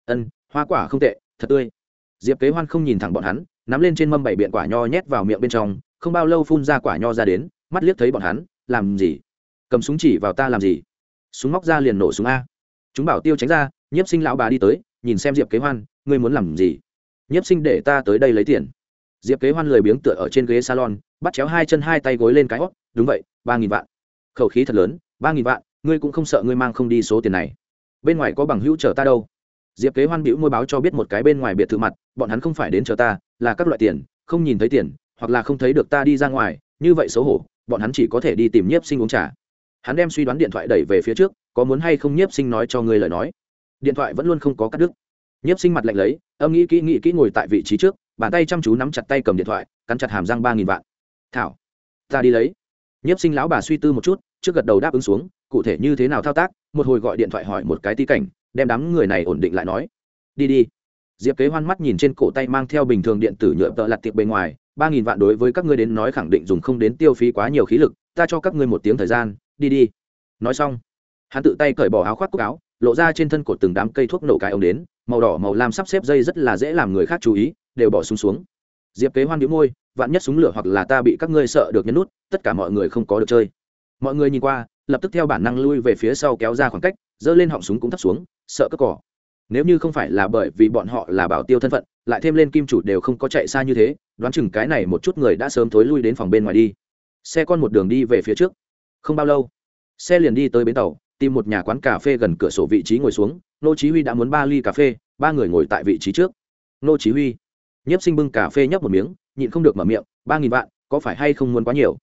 [SPEAKER 1] Ân, hoa quả không tệ, thật tươi. Diệp kế hoan không nhìn thẳng bọn hắn, nắm lên trên mâm bảy biện quả nho nhét vào miệng bên trong, không bao lâu phun ra quả nho ra đến, mắt liếc thấy bọn hắn, làm gì? Cầm súng chỉ vào ta làm gì? Súng móc ra liền nổ súng a. Chúng bảo tiêu tránh ra, nhiếp sinh lão bà đi tới, nhìn xem diệp kế hoan, ngươi muốn làm gì? Nhiếp sinh để ta tới đây lấy tiền. Diệp kế hoan lười biếng tựa ở trên ghế salon, bắt chéo hai chân hai tay gối lên cái hót đúng vậy, ba nghìn vạn. Khẩu khí thật lớn, ba nghìn vạn ngươi cũng không sợ ngươi mang không đi số tiền này. Bên ngoài có bằng hữu chờ ta đâu. Diệp kế hoan bĩu môi báo cho biết một cái bên ngoài biệt thự mặt, bọn hắn không phải đến chờ ta, là các loại tiền, không nhìn thấy tiền, hoặc là không thấy được ta đi ra ngoài, như vậy xấu hổ, bọn hắn chỉ có thể đi tìm nhiếp sinh uống trà. Hắn đem suy đoán điện thoại đẩy về phía trước, có muốn hay không nhiếp sinh nói cho ngươi lời nói. Điện thoại vẫn luôn không có cắt đứt. Nhiếp sinh mặt lạnh lấy, âm nghĩ kỹ nghĩ kỹ ngồi tại vị trí trước, bàn tay chăm chú nắm chặt tay cầm điện thoại, cắn chặt hàm răng ba nghìn vạn. Thảo, ta đi lấy. Nhiếp sinh lão bà suy tư một chút, trước gật đầu đáp ứng xuống cụ thể như thế nào thao tác một hồi gọi điện thoại hỏi một cái tí cảnh đem đám người này ổn định lại nói. Đi đi. Diệp kế hoan mắt nhìn trên cổ tay mang theo bình thường điện tử nhựa tợ lặt tiệc bên ngoài ba nghìn vạn đối với các ngươi đến nói khẳng định dùng không đến tiêu phí quá nhiều khí lực ta cho các ngươi một tiếng thời gian đi đi. Nói xong hắn tự tay cởi bỏ áo khoác cúc áo lộ ra trên thân cột từng đám cây thuốc nổ cái ống đến màu đỏ màu lam sắp xếp dây rất là dễ làm người khác chú ý đều bỏ súng xuống, xuống. Diệp kế hoan đĩu môi vạn nhất súng lửa hoặc là ta bị các ngươi sợ được nhấn nút tất cả mọi người không có được chơi. Mọi người nhìn qua lập tức theo bản năng lui về phía sau kéo ra khoảng cách, giơ lên họng súng cũng thấp xuống, sợ cất cỏ nếu như không phải là bởi vì bọn họ là bảo tiêu thân phận, lại thêm lên kim chủ đều không có chạy xa như thế, đoán chừng cái này một chút người đã sớm thối lui đến phòng bên ngoài đi. Xe con một đường đi về phía trước. Không bao lâu, xe liền đi tới bến tàu, tìm một nhà quán cà phê gần cửa sổ vị trí ngồi xuống, nô chí huy đã muốn ba ly cà phê, ba người ngồi tại vị trí trước. Nô chí huy, nhiếp sinh bưng cà phê nhấp một miếng, nhịn không được mở miệng, ba nghìn vạn, có phải hay không muốn quá nhiều?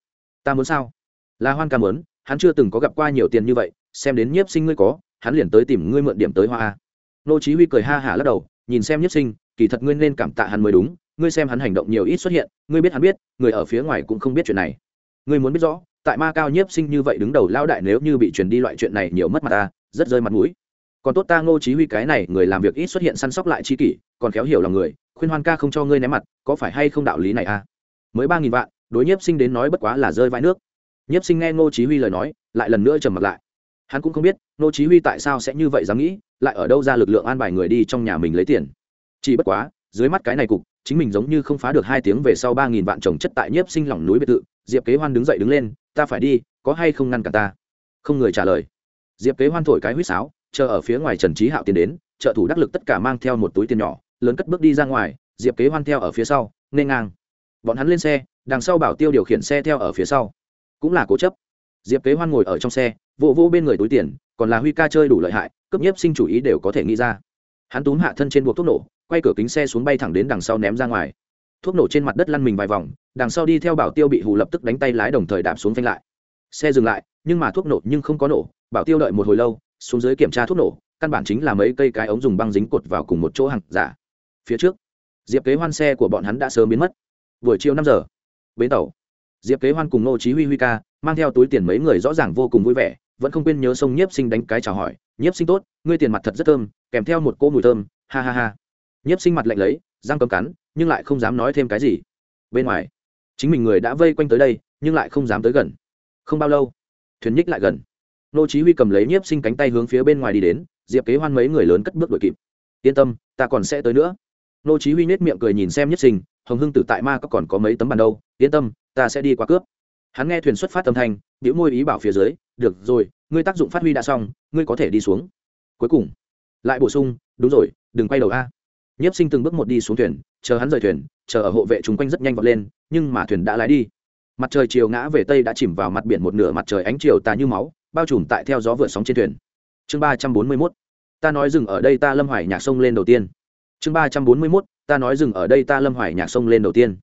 [SPEAKER 1] Ta muốn sao? Là hoan ca muốn hắn chưa từng có gặp qua nhiều tiền như vậy, xem đến nhiếp sinh ngươi có, hắn liền tới tìm ngươi mượn điểm tới hoa nô chí huy cười ha hả lắc đầu, nhìn xem nhiếp sinh, kỳ thật ngươi nên cảm tạ hắn mới đúng, ngươi xem hắn hành động nhiều ít xuất hiện, ngươi biết hắn biết, người ở phía ngoài cũng không biết chuyện này. Ngươi muốn biết rõ, tại ma cao nhiếp sinh như vậy đứng đầu lão đại nếu như bị truyền đi loại chuyện này nhiều mất mặt ta, rất rơi mặt mũi. Còn tốt ta ngô chí huy cái này, người làm việc ít xuất hiện săn sóc lại chi kỷ, còn khéo hiểu lòng người, khuyên hoan ca không cho ngươi ném mặt, có phải hay không đạo lý này à mới ba nghìn vạn, đối nhiếp sinh đến nói bất quá là rơi vãi nước nhiếp sinh nghe ngô chí huy lời nói, lại lần nữa trầm mặt lại. Hắn cũng không biết, ngô chí huy tại sao sẽ như vậy dám nghĩ, lại ở đâu ra lực lượng an bài người đi trong nhà mình lấy tiền. Chỉ bất quá, dưới mắt cái này cục, chính mình giống như không phá được hai tiếng về sau ba nghìn vạn chồng chất tại nhiếp sinh lòng núi biệt thự, diệp kế hoan đứng dậy đứng lên, ta phải đi, có hay không ngăn cản ta? Không người trả lời. Diệp kế hoan thổi cái huýt sáo, chờ ở phía ngoài trần trí hạo tiến đến, trợ thủ đắc lực tất cả mang theo một túi tiền nhỏ, lớn cất bước đi ra ngoài, diệp kế hoan theo ở phía sau nên ngang. Bọn hắn lên xe, đằng sau bảo tiêu điều khiển xe theo ở phía sau cũng là cố chấp. Diệp kế hoan ngồi ở trong xe vô vô bên người túi tiền, còn là huy ca chơi đủ lợi hại, cấp nhiếp sinh chủ ý đều có thể nghĩ ra. Hắn túm hạ thân trên buộc thuốc nổ, quay cửa kính xe xuống bay thẳng đến đằng sau ném ra ngoài. Thuốc nổ trên mặt đất lăn mình vài vòng, đằng sau đi theo bảo tiêu bị hù lập tức đánh tay lái đồng thời đạp xuống phanh lại. Xe dừng lại, nhưng mà thuốc nổ nhưng không có nổ, bảo tiêu đợi một hồi lâu, xuống dưới kiểm tra thuốc nổ, căn bản chính là mấy cây cái ống dùng băng dính cột vào cùng một chỗ hàng giả. Phía trước, diệp kế hoan xe của bọn hắn đã sớm biến mất. Buổi chiều năm giờ, bến tàu diệp kế hoan cùng nô chí huy huy ca mang theo túi tiền mấy người rõ ràng vô cùng vui vẻ, vẫn không quên nhớ sông nhiếp sinh đánh cái chào hỏi, nhiếp sinh tốt, ngươi tiền mặt thật rất thơm, kèm theo một cỗ mùi thơm, ha ha ha. Nhiếp sinh mặt lạnh lấy, răng cấm cắn, nhưng lại không dám nói thêm cái gì. Bên ngoài, chính mình người đã vây quanh tới đây, nhưng lại không dám tới gần. Không bao lâu, thuyền nhích lại gần. Nô chí huy cầm lấy nhiếp sinh cánh tay hướng phía bên ngoài đi đến, diệp kế hoan mấy người lớn cất bước đuổi kịp. Yên tâm, ta còn sẽ tới nữa. Nô chí huy nét miệng cười nhìn xem nhiếp sinh, hồng hưng tử tại ma có còn có mấy tấm bàn đâu, yên tâm ta sẽ đi qua cướp. Hắn nghe thuyền xuất phát âm thanh biểu môi ý bảo phía dưới, được rồi, ngươi tác dụng phát huy đã xong, ngươi có thể đi xuống. Cuối cùng, lại bổ sung, đúng rồi, đừng quay đầu a. Nhiếp sinh từng bước một đi xuống thuyền, chờ hắn rời thuyền, chờ ở hộ vệ chúng quanh rất nhanh vọt lên, nhưng mà thuyền đã lái đi. Mặt trời chiều ngã về tây đã chìm vào mặt biển một nửa mặt trời ánh chiều tà như máu, bao trùm tại theo gió vượt sóng trên thuyền. Chương ba trăm bốn mươi mốt, ta nói dừng ở đây ta lâm hoài nhạc sông lên đầu tiên. Chương ba trăm bốn mươi mốt, ta nói dừng ở đây ta lâm hoài nhạc sông lên đầu tiên.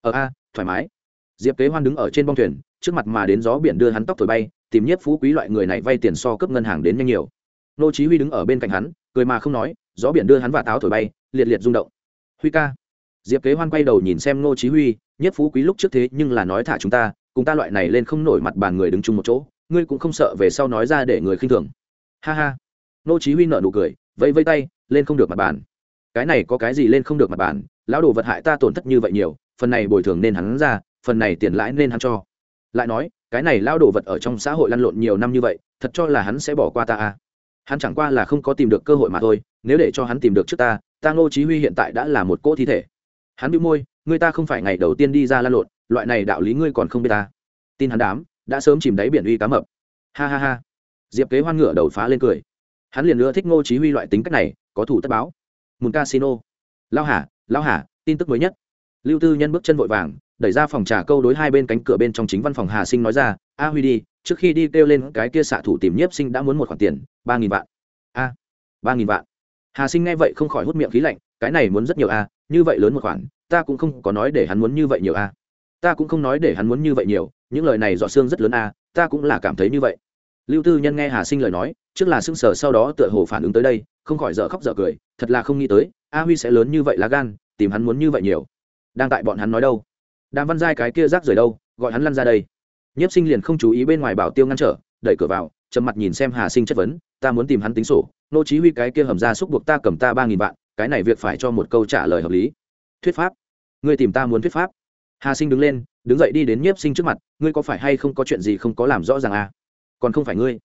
[SPEAKER 1] Ở a, thoải mái diệp kế hoan đứng ở trên bong thuyền, trước mặt mà đến gió biển đưa hắn tóc thổi bay, tìm nhiếp phú quý loại người này vay tiền so cấp ngân hàng đến nhanh nhiều. Nô chí huy đứng ở bên cạnh hắn, cười mà không nói, gió biển đưa hắn và táo thổi bay, liệt liệt rung động. Huy ca. Diệp kế hoan quay đầu nhìn xem nô chí huy, nhiếp phú quý lúc trước thế nhưng là nói thả chúng ta, cùng ta loại này lên không nổi mặt bàn người đứng chung một chỗ, ngươi cũng không sợ về sau nói ra để người khinh thường. Ha ha. Nô chí huy nở nụ cười, vẫy vẫy tay, lên không được mặt bàn. Cái này có cái gì lên không được mặt bàn, lão đồ vật hại ta tổn thất như vậy nhiều, phần này bồi thường nên hắn ra phần này tiền lãi nên hắn cho. Lại nói, cái này lão đồ vật ở trong xã hội lăn lộn nhiều năm như vậy, thật cho là hắn sẽ bỏ qua ta à? Hắn chẳng qua là không có tìm được cơ hội mà thôi, nếu để cho hắn tìm được trước ta ta ngô chí huy hiện tại đã là một cỗ thi thể. Hắn bĩu môi, người ta không phải ngày đầu tiên đi ra lăn lộn, loại này đạo lý ngươi còn không biết ta. Tin hắn đám, đã sớm chìm đáy biển uy cá mập. Ha ha ha. Diệp kế hoan ngựa đầu phá lên cười. Hắn liền nữa thích ngô chí huy loại tính cách này, có thủ tất báo. Mùn casino. Lao hà lao hà, tin tức mới nhất. Lưu tư nhân bước chân vội vàng đẩy ra phòng trà câu đối hai bên cánh cửa bên trong chính văn phòng hà sinh nói ra, a huy đi, trước khi đi kêu lên cái kia xạ thủ tìm nhiếp sinh đã muốn một khoản tiền, ba nghìn vạn. A, ba nghìn vạn? Hà sinh nghe vậy không khỏi hút miệng khí lạnh, cái này muốn rất nhiều a, như vậy lớn một khoản, ta cũng không có nói để hắn muốn như vậy nhiều a. Ta cũng không nói để hắn muốn như vậy nhiều, những lời này dọ xương rất lớn a, ta cũng là cảm thấy như vậy. Lưu tư nhân nghe hà sinh lời nói, trước là sưng sờ, sau đó tựa hồ phản ứng tới đây, không khỏi dở khóc dở cười, thật là không nghĩ tới, a huy sẽ lớn như vậy lá gan, tìm hắn muốn như vậy nhiều. Đang tại bọn hắn nói đâu? Đàm văn giai cái kia rác rời đâu, gọi hắn lăn ra đây. Nhiếp sinh liền không chú ý bên ngoài bảo tiêu ngăn trở, đẩy cửa vào trầm mặt nhìn xem hà sinh chất vấn, ta muốn tìm hắn tính sổ, nô chí huy cái kia hầm ra xúc buộc ta cầm ta ba nghìn vạn, cái này việc phải cho một câu trả lời hợp lý. Thuyết pháp? Ngươi tìm ta muốn thuyết pháp? Hà sinh đứng lên, đứng dậy đi đến nhiếp sinh trước mặt, ngươi có phải hay không có chuyện gì không có làm rõ ràng à? Còn không phải ngươi.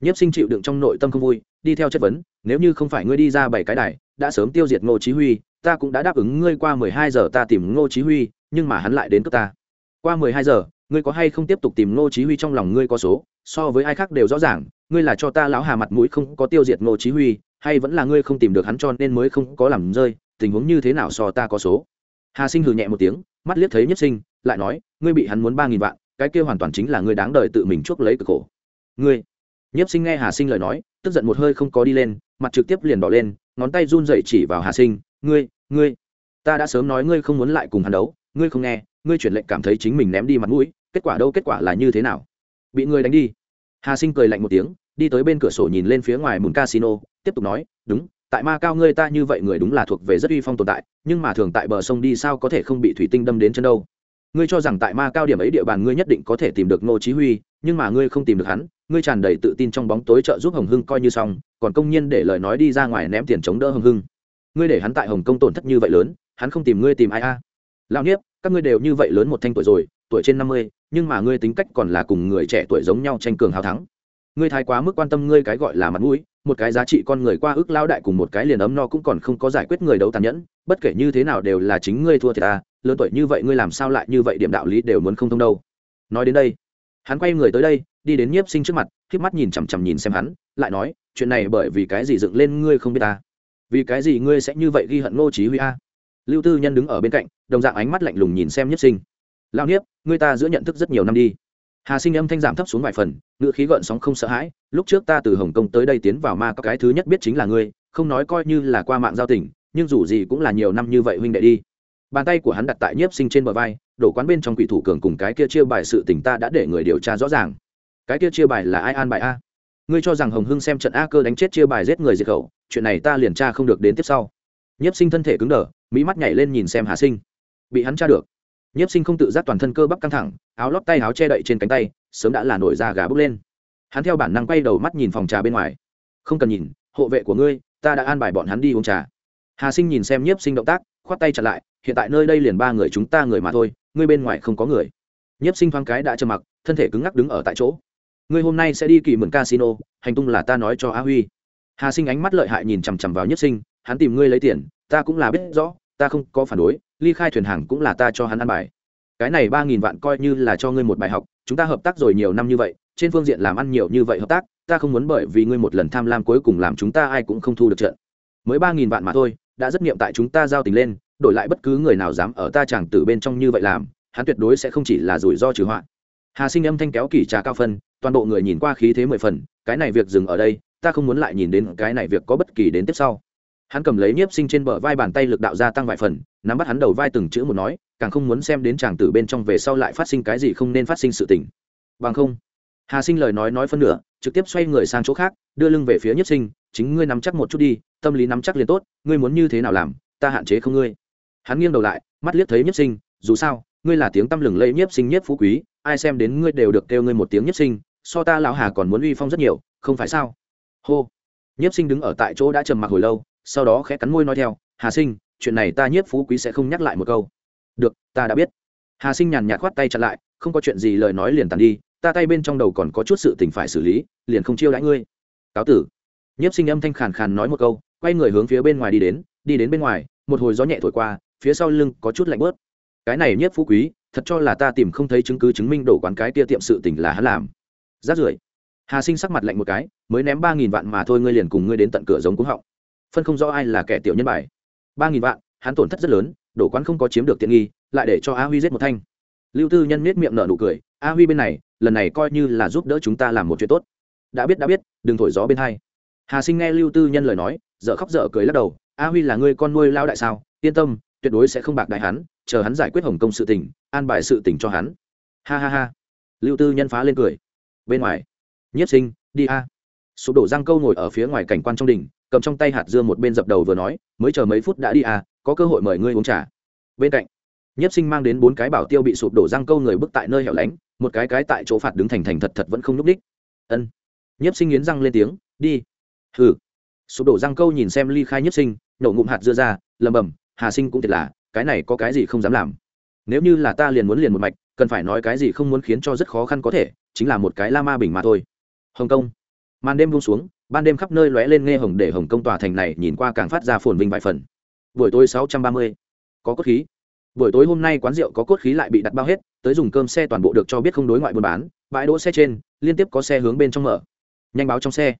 [SPEAKER 1] Nhiếp sinh chịu đựng trong nội tâm không vui, đi theo chất vấn, nếu như không phải ngươi đi ra bảy cái đài, đã sớm tiêu diệt ngô chí huy, ta cũng đã đáp ứng ngươi qua 12 giờ ta tìm ngô chí huy nhưng mà hắn lại đến cướp ta. Qua 12 giờ, ngươi có hay không tiếp tục tìm ngô chí huy trong lòng ngươi có số? So với ai khác đều rõ ràng, ngươi là cho ta lão hà mặt mũi không có tiêu diệt ngô chí huy, hay vẫn là ngươi không tìm được hắn cho nên mới không có làm rơi? Tình huống như thế nào so ta có số? Hà sinh hừ nhẹ một tiếng, mắt liếc thấy nhất sinh, lại nói, ngươi bị hắn muốn ba nghìn vạn, cái kia hoàn toàn chính là ngươi đáng đời tự mình chuốc lấy cực khổ. Ngươi? Nhất sinh nghe hà sinh lời nói, tức giận một hơi không có đi lên, mặt trực tiếp liền đỏ lên, ngón tay run rẩy chỉ vào hà sinh, ngươi ngươi, ta đã sớm nói ngươi không muốn lại cùng hắn đấu ngươi không nghe, ngươi chuyển lệnh cảm thấy chính mình ném đi mặt mũi, kết quả đâu, kết quả là như thế nào? Bị ngươi đánh đi. Hà sinh cười lạnh một tiếng, đi tới bên cửa sổ nhìn lên phía ngoài mùn casino, tiếp tục nói, đúng, tại ma cao ngươi ta như vậy người đúng là thuộc về rất uy phong tồn tại, nhưng mà thường tại bờ sông đi sao có thể không bị thủy tinh đâm đến chân đâu? Ngươi cho rằng tại ma cao điểm ấy địa bàn ngươi nhất định có thể tìm được ngô chí huy, nhưng mà ngươi không tìm được hắn, ngươi tràn đầy tự tin trong bóng tối trợ giúp hồng hưng coi như xong, còn công nhiên để lời nói đi ra ngoài ném tiền chống đỡ hồng hưng. Ngươi để hắn tại hồng kông tổn thất như vậy lớn, hắn không tìm ngươi tìm ai a? À. lão niếp các ngươi đều như vậy lớn một thanh tuổi rồi, tuổi trên năm mươi, nhưng mà ngươi tính cách còn là cùng người trẻ tuổi giống nhau tranh cường hào thắng. Ngươi thái quá mức quan tâm ngươi cái gọi là mặt mũi, một cái giá trị con người qua ước lao đại cùng một cái liền ấm no cũng còn không có giải quyết người đấu tàn nhẫn, bất kể như thế nào đều là chính ngươi thua thì ta, lớn tuổi như vậy ngươi làm sao lại như vậy điểm đạo lý đều muốn không thông đâu. Nói đến đây, hắn quay người tới đây, đi đến nhiếp sinh trước mặt k mắt nhìn chằm chằm nhìn xem hắn, lại nói, chuyện này bởi vì cái gì dựng lên ngươi không biết ta? Vì cái gì ngươi sẽ như vậy ghi hận ngô chí huy a? Lưu tư nhân đứng ở bên cạnh, đồng dạng ánh mắt lạnh lùng nhìn xem Nhất sinh. Lao niếp, ngươi ta giữa nhận thức rất nhiều năm đi. Hà sinh âm thanh giảm thấp xuống vài phần ngựa khí gợn sóng không sợ hãi, lúc trước ta từ hồng kông tới đây tiến vào ma có cái thứ nhất biết chính là ngươi, không nói coi như là qua mạng giao tình, nhưng dù gì cũng là nhiều năm như vậy huynh đệ đi. Bàn tay của hắn đặt tại nhiếp sinh trên bờ vai, đổ quán bên trong quỷ thủ cường cùng cái kia chia bài sự tình ta đã để người điều tra rõ ràng. Cái kia chia bài là ai an bài a? Ngươi cho rằng hồng hưng xem trận a cơ đánh chết chia bài giết người diệt khẩu, chuyện này ta liền tra không được đến tiếp sau nhiếp sinh thân thể cứng đờ, mỹ mắt nhảy lên nhìn xem hà sinh. Bị hắn tra được, nhiếp sinh không tự giác toàn thân cơ bắp căng thẳng, áo lót tay áo che đậy trên cánh tay, sớm đã là nổi da gà bốc lên. Hắn theo bản năng quay đầu mắt nhìn phòng trà bên ngoài. Không cần nhìn, hộ vệ của ngươi, ta đã an bài bọn hắn đi uống trà. Hà sinh nhìn xem nhiếp sinh động tác, khoát tay chặt lại, hiện tại nơi đây liền ba người chúng ta người mà thôi, ngươi bên ngoài không có người. Nhiếp sinh thoáng cái đã trầm mặc, thân thể cứng ngắc đứng ở tại chỗ. Ngươi hôm nay sẽ đi kỳ mượn casino, hành tung là ta nói cho a huy. Hà sinh ánh mắt lợi hại nhìn chằm chằm vào nhiếp sinh hắn tìm ngươi lấy tiền, ta cũng là biết rõ, ta không có phản đối, ly khai thuyền hàng cũng là ta cho hắn ăn bài. Cái này ba nghìn vạn coi như là cho ngươi một bài học, chúng ta hợp tác rồi nhiều năm như vậy, trên phương diện làm ăn nhiều như vậy hợp tác, ta không muốn bởi vì ngươi một lần tham lam cuối cùng làm chúng ta ai cũng không thu được trận. Mới ba nghìn vạn mà thôi, đã rất niệm tại chúng ta giao tình lên, đổi lại bất cứ người nào dám ở ta chẳng từ bên trong như vậy làm, hắn tuyệt đối sẽ không chỉ là rủi ro trừ họa. Hà sinh âm thanh kéo kỳ trà cao phân, toàn bộ người nhìn qua khí thế mười phần, cái này việc dừng ở đây, ta không muốn lại nhìn đến cái này việc có bất kỳ đến tiếp sau hắn cầm lấy nhiếp sinh trên bờ vai bàn tay lực đạo gia tăng vài phần, nắm bắt hắn đầu vai từng chữ một nói, càng không muốn xem đến chàng tử bên trong về sau lại phát sinh cái gì không nên phát sinh sự tình. Bằng không, hà sinh lời nói nói phân nửa, trực tiếp xoay người sang chỗ khác, đưa lưng về phía nhiếp sinh, chính ngươi nắm chắc một chút đi, tâm lý nắm chắc liền tốt, ngươi muốn như thế nào làm, ta hạn chế không ngươi. Hắn nghiêng đầu lại, mắt liếc thấy nhiếp sinh, dù sao, ngươi là tiếng tăm lừng lẫy nhiếp sinh nhiếp phú quý, ai xem đến ngươi đều được kêu ngươi một tiếng nhiếp sinh, so ta lão hà còn muốn uy phong rất nhiều, không phải sao? Hô. Nhiếp sinh đứng ở tại chỗ đã trầm mặc hồi lâu sau đó khẽ cắn môi nói theo, hà sinh, chuyện này ta nhiếp phú quý sẽ không nhắc lại một câu. Được, ta đã biết. Hà sinh nhàn nhạt khoát tay chặn lại, không có chuyện gì lời nói liền tàn đi, ta tay bên trong đầu còn có chút sự tình phải xử lý, liền không chiêu đãi ngươi. Cáo tử. Nhiếp sinh âm thanh khàn khàn nói một câu, quay người hướng phía bên ngoài đi đến đi đến bên ngoài, một hồi gió nhẹ thổi qua, phía sau lưng có chút lạnh bớt. Cái này nhiếp phú quý, thật cho là ta tìm không thấy chứng cứ chứng minh đổ quán cái tia tiệm sự tình là hắn làm. Rát rưởi. Hà sinh sắc mặt lạnh một cái, mới ném ba nghìn vạn mà thôi, ngươi liền cùng ngươi đến tận cửa giống cúng họng phân không rõ ai là kẻ tiểu nhân bài. Ba nghìn vạn, hắn tổn thất rất lớn, đổ quán không có chiếm được tiện nghi, lại để cho a huy giết một thanh. Lưu tư nhân nết miệng nở nụ cười, a huy bên này, lần này coi như là giúp đỡ chúng ta làm một chuyện tốt. Đã biết đã biết, đừng thổi gió bên hai. Hà sinh nghe lưu tư nhân lời nói dợ khóc dở cười lắc đầu, a huy là người con nuôi lao đại sao? Yên tâm, tuyệt đối sẽ không bạc đại hắn, chờ hắn giải quyết hồng công sự tình, an bài sự tình cho hắn. Ha ha ha. Lưu tư nhân phá lên cười. Bên ngoài, nhất sinh, đi a sụp đổ răng câu ngồi ở phía ngoài cảnh quan trong đình, cầm trong tay hạt dưa một bên dập đầu vừa nói mới chờ mấy phút đã đi à? có cơ hội mời ngươi uống trà. Bên cạnh nhiếp sinh mang đến bốn cái bảo tiêu bị sụp đổ răng câu người bước tại nơi hẻo lánh một cái cái tại chỗ phạt đứng thành thành thật thật vẫn không nhúc đích ân. Nhiếp sinh nghiến răng lên tiếng đi. Hừ. Sụp đổ răng câu nhìn xem ly khai nhiếp sinh nổ ngụm hạt dưa ra lầm bầm hà sinh cũng thiệt là cái này có cái gì không dám làm. Nếu như là ta liền muốn liền một mạch cần phải nói cái gì không muốn khiến cho rất khó khăn có thể chính là một cái la ma bình mà thôi. Hồng kông màn đêm buông xuống, ban đêm khắp nơi lóe lên nghe hồng để hồng công tòa thành này nhìn qua càng phát ra phồn vinh vài phần. Buổi tối sáu trăm ba mươi, có cốt khí. Buổi tối hôm nay quán rượu có cốt khí lại bị đặt bao hết, tới dùng cơm xe toàn bộ được cho biết không đối ngoại buôn bán, bãi đỗ xe trên, liên tiếp có xe hướng bên trong mở. Nhanh báo trong xe.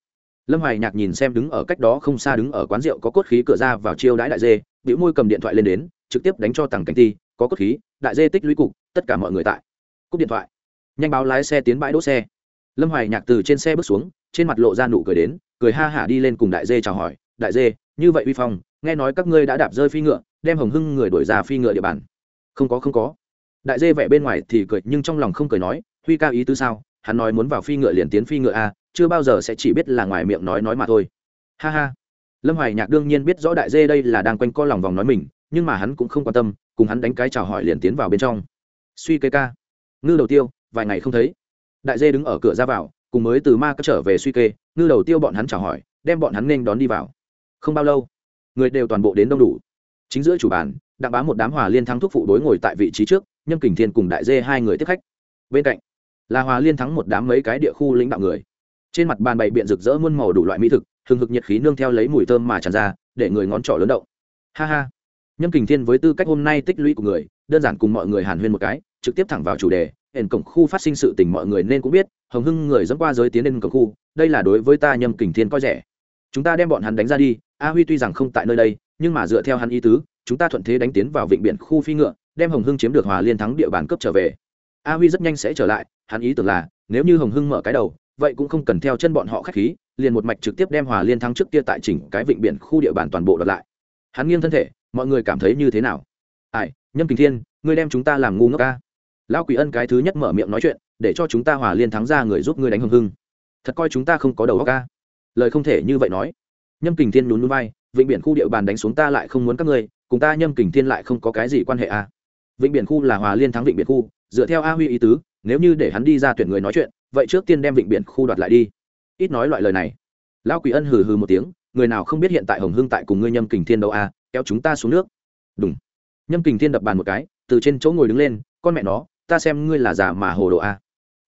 [SPEAKER 1] Lâm hoài nhạc nhìn xem đứng ở cách đó không xa đứng ở quán rượu có cốt khí cửa ra vào chiêu đãi đại dê biểu môi cầm điện thoại lên đến, trực tiếp đánh cho tầng cảnh ti, có cốt khí, đại dê tích lũy cục, tất cả mọi người tại. Cúp điện thoại. Nhanh báo lái xe tiến bãi đỗ xe lâm hoài nhạc từ trên xe bước xuống, trên mặt lộ ra nụ cười đến, cười ha hả đi lên cùng đại dê chào hỏi, đại dê, như vậy uy phong, nghe nói các ngươi đã đạp rơi phi ngựa, đem hồng hưng người đổi ra phi ngựa địa bàn. Không có không có. Đại dê vẻ bên ngoài thì cười, nhưng trong lòng không cười nói, huy cao ý tứ sao? Hắn nói muốn vào phi ngựa liền tiến phi ngựa a chưa bao giờ sẽ chỉ biết là ngoài miệng nói nói mà thôi. Ha ha. Lâm hoài nhạc đương nhiên biết rõ đại dê đây là đang quanh co lòng vòng nói mình, nhưng mà hắn cũng không quan tâm, cùng hắn đánh cái chào hỏi liền tiến vào bên trong. Suy cây ca. Ngư đầu tiêu, vài ngày không thấy đại dê đứng ở cửa ra vào, cùng mới từ ma trở về suy kê, ngư đầu tiêu bọn hắn chào hỏi, đem bọn hắn nên đón đi vào. Không bao lâu, người đều toàn bộ đến đông đủ. Chính giữa chủ bàn, đặng bá một đám hòa liên thắng thuốc phụ đối ngồi tại vị trí trước, nhâm kình thiên cùng đại dê hai người tiếp khách. Bên cạnh là hòa liên thắng một đám mấy cái địa khu lãnh đạo người. Trên mặt bàn bày biện rực rỡ muôn màu đủ loại mỹ thực, hừng hực nhiệt khí nương theo lấy mùi thơm mà tràn ra, để người ngón trỏ lớn động. Ha ha. Nhâm kình thiên với tư cách hôm nay tích lũy của người, đơn giản cùng mọi người hàn huyên một cái, trực tiếp thẳng vào chủ đề hển cổng khu phát sinh sự tình mọi người nên cũng biết, hồng hưng người dẫn qua giới tiến lên cổng khu, đây là đối với ta nhâm kình thiên coi rẻ. Chúng ta đem bọn hắn đánh ra đi, a huy tuy rằng không tại nơi đây, nhưng mà dựa theo hắn ý tứ, chúng ta thuận thế đánh tiến vào vịnh biển khu phi ngựa, đem hồng hưng chiếm được hòa liên thắng địa bàn cấp trở về. A huy rất nhanh sẽ trở lại, hắn ý tưởng là, nếu như hồng hưng mở cái đầu, vậy cũng không cần theo chân bọn họ khách khí, liền một mạch trực tiếp đem hòa liên thắng trước kia tại chỉnh cái vịnh biển khu địa bàn toàn bộ đợt lại. Hắn nghiêng thân thể, mọi người cảm thấy như thế nào? Ai, nhâm kình thiên, ngươi đem chúng ta làm ngu ngốc ca lão quỷ ân cái thứ nhất mở miệng nói chuyện để cho chúng ta hòa liên thắng ra người giúp ngươi đánh hưng hưng. Thật coi chúng ta không có đầu óc ca lời không thể như vậy nói. Nhâm kình thiên nhún núi vai vịnh biển khu địa bàn đánh xuống ta lại không muốn các ngươi cùng ta nhâm kình thiên lại không có cái gì quan hệ à. vịnh biển khu là hòa liên thắng vịnh biển khu dựa theo a huy ý tứ nếu như để hắn đi ra tuyển người nói chuyện vậy trước tiên đem vịnh biển khu đoạt lại đi. Ít nói loại lời này. Lão quỷ ân hừ hừ một tiếng người nào không biết hiện tại hồng hưng tại cùng ngươi nhâm kình thiên đâu à, kéo chúng ta xuống nước. Đúng nhâm kình thiên đập bàn một cái từ trên chỗ ngồi đứng lên con mẹ nó ta xem ngươi là già mà hồ đồ a.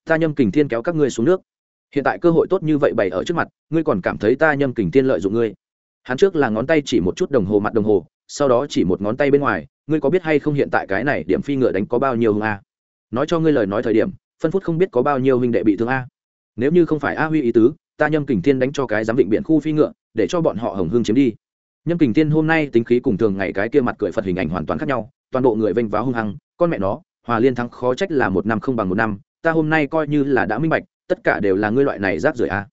[SPEAKER 1] ta nhâm kình thiên kéo các ngươi xuống nước. Hiện tại cơ hội tốt như vậy bày ở trước mặt, ngươi còn cảm thấy ta nhâm kình thiên lợi dụng ngươi. Hắn trước là ngón tay chỉ một chút đồng hồ mặt đồng hồ, sau đó chỉ một ngón tay bên ngoài, ngươi có biết hay không hiện tại cái này điểm phi ngựa đánh có bao nhiêu hung a? Nói cho ngươi lời nói thời điểm, phân phút không biết có bao nhiêu huynh đệ bị thương a. Nếu như không phải a huy ý tứ, ta nhâm kình thiên đánh cho cái giám định biển khu phi ngựa, để cho bọn họ hồng hương chiếm đi. Nhâm kình thiên hôm nay tính khí cùng thường ngày cái kia mặt cười phật hình ảnh hoàn toàn khác nhau, toàn bộ người vênh váo hung hăng, con mẹ nó hòa liên thắng khó trách là một năm không bằng một năm, ta hôm nay coi như là đã minh bạch, tất cả đều là ngươi loại này rác rưởi a.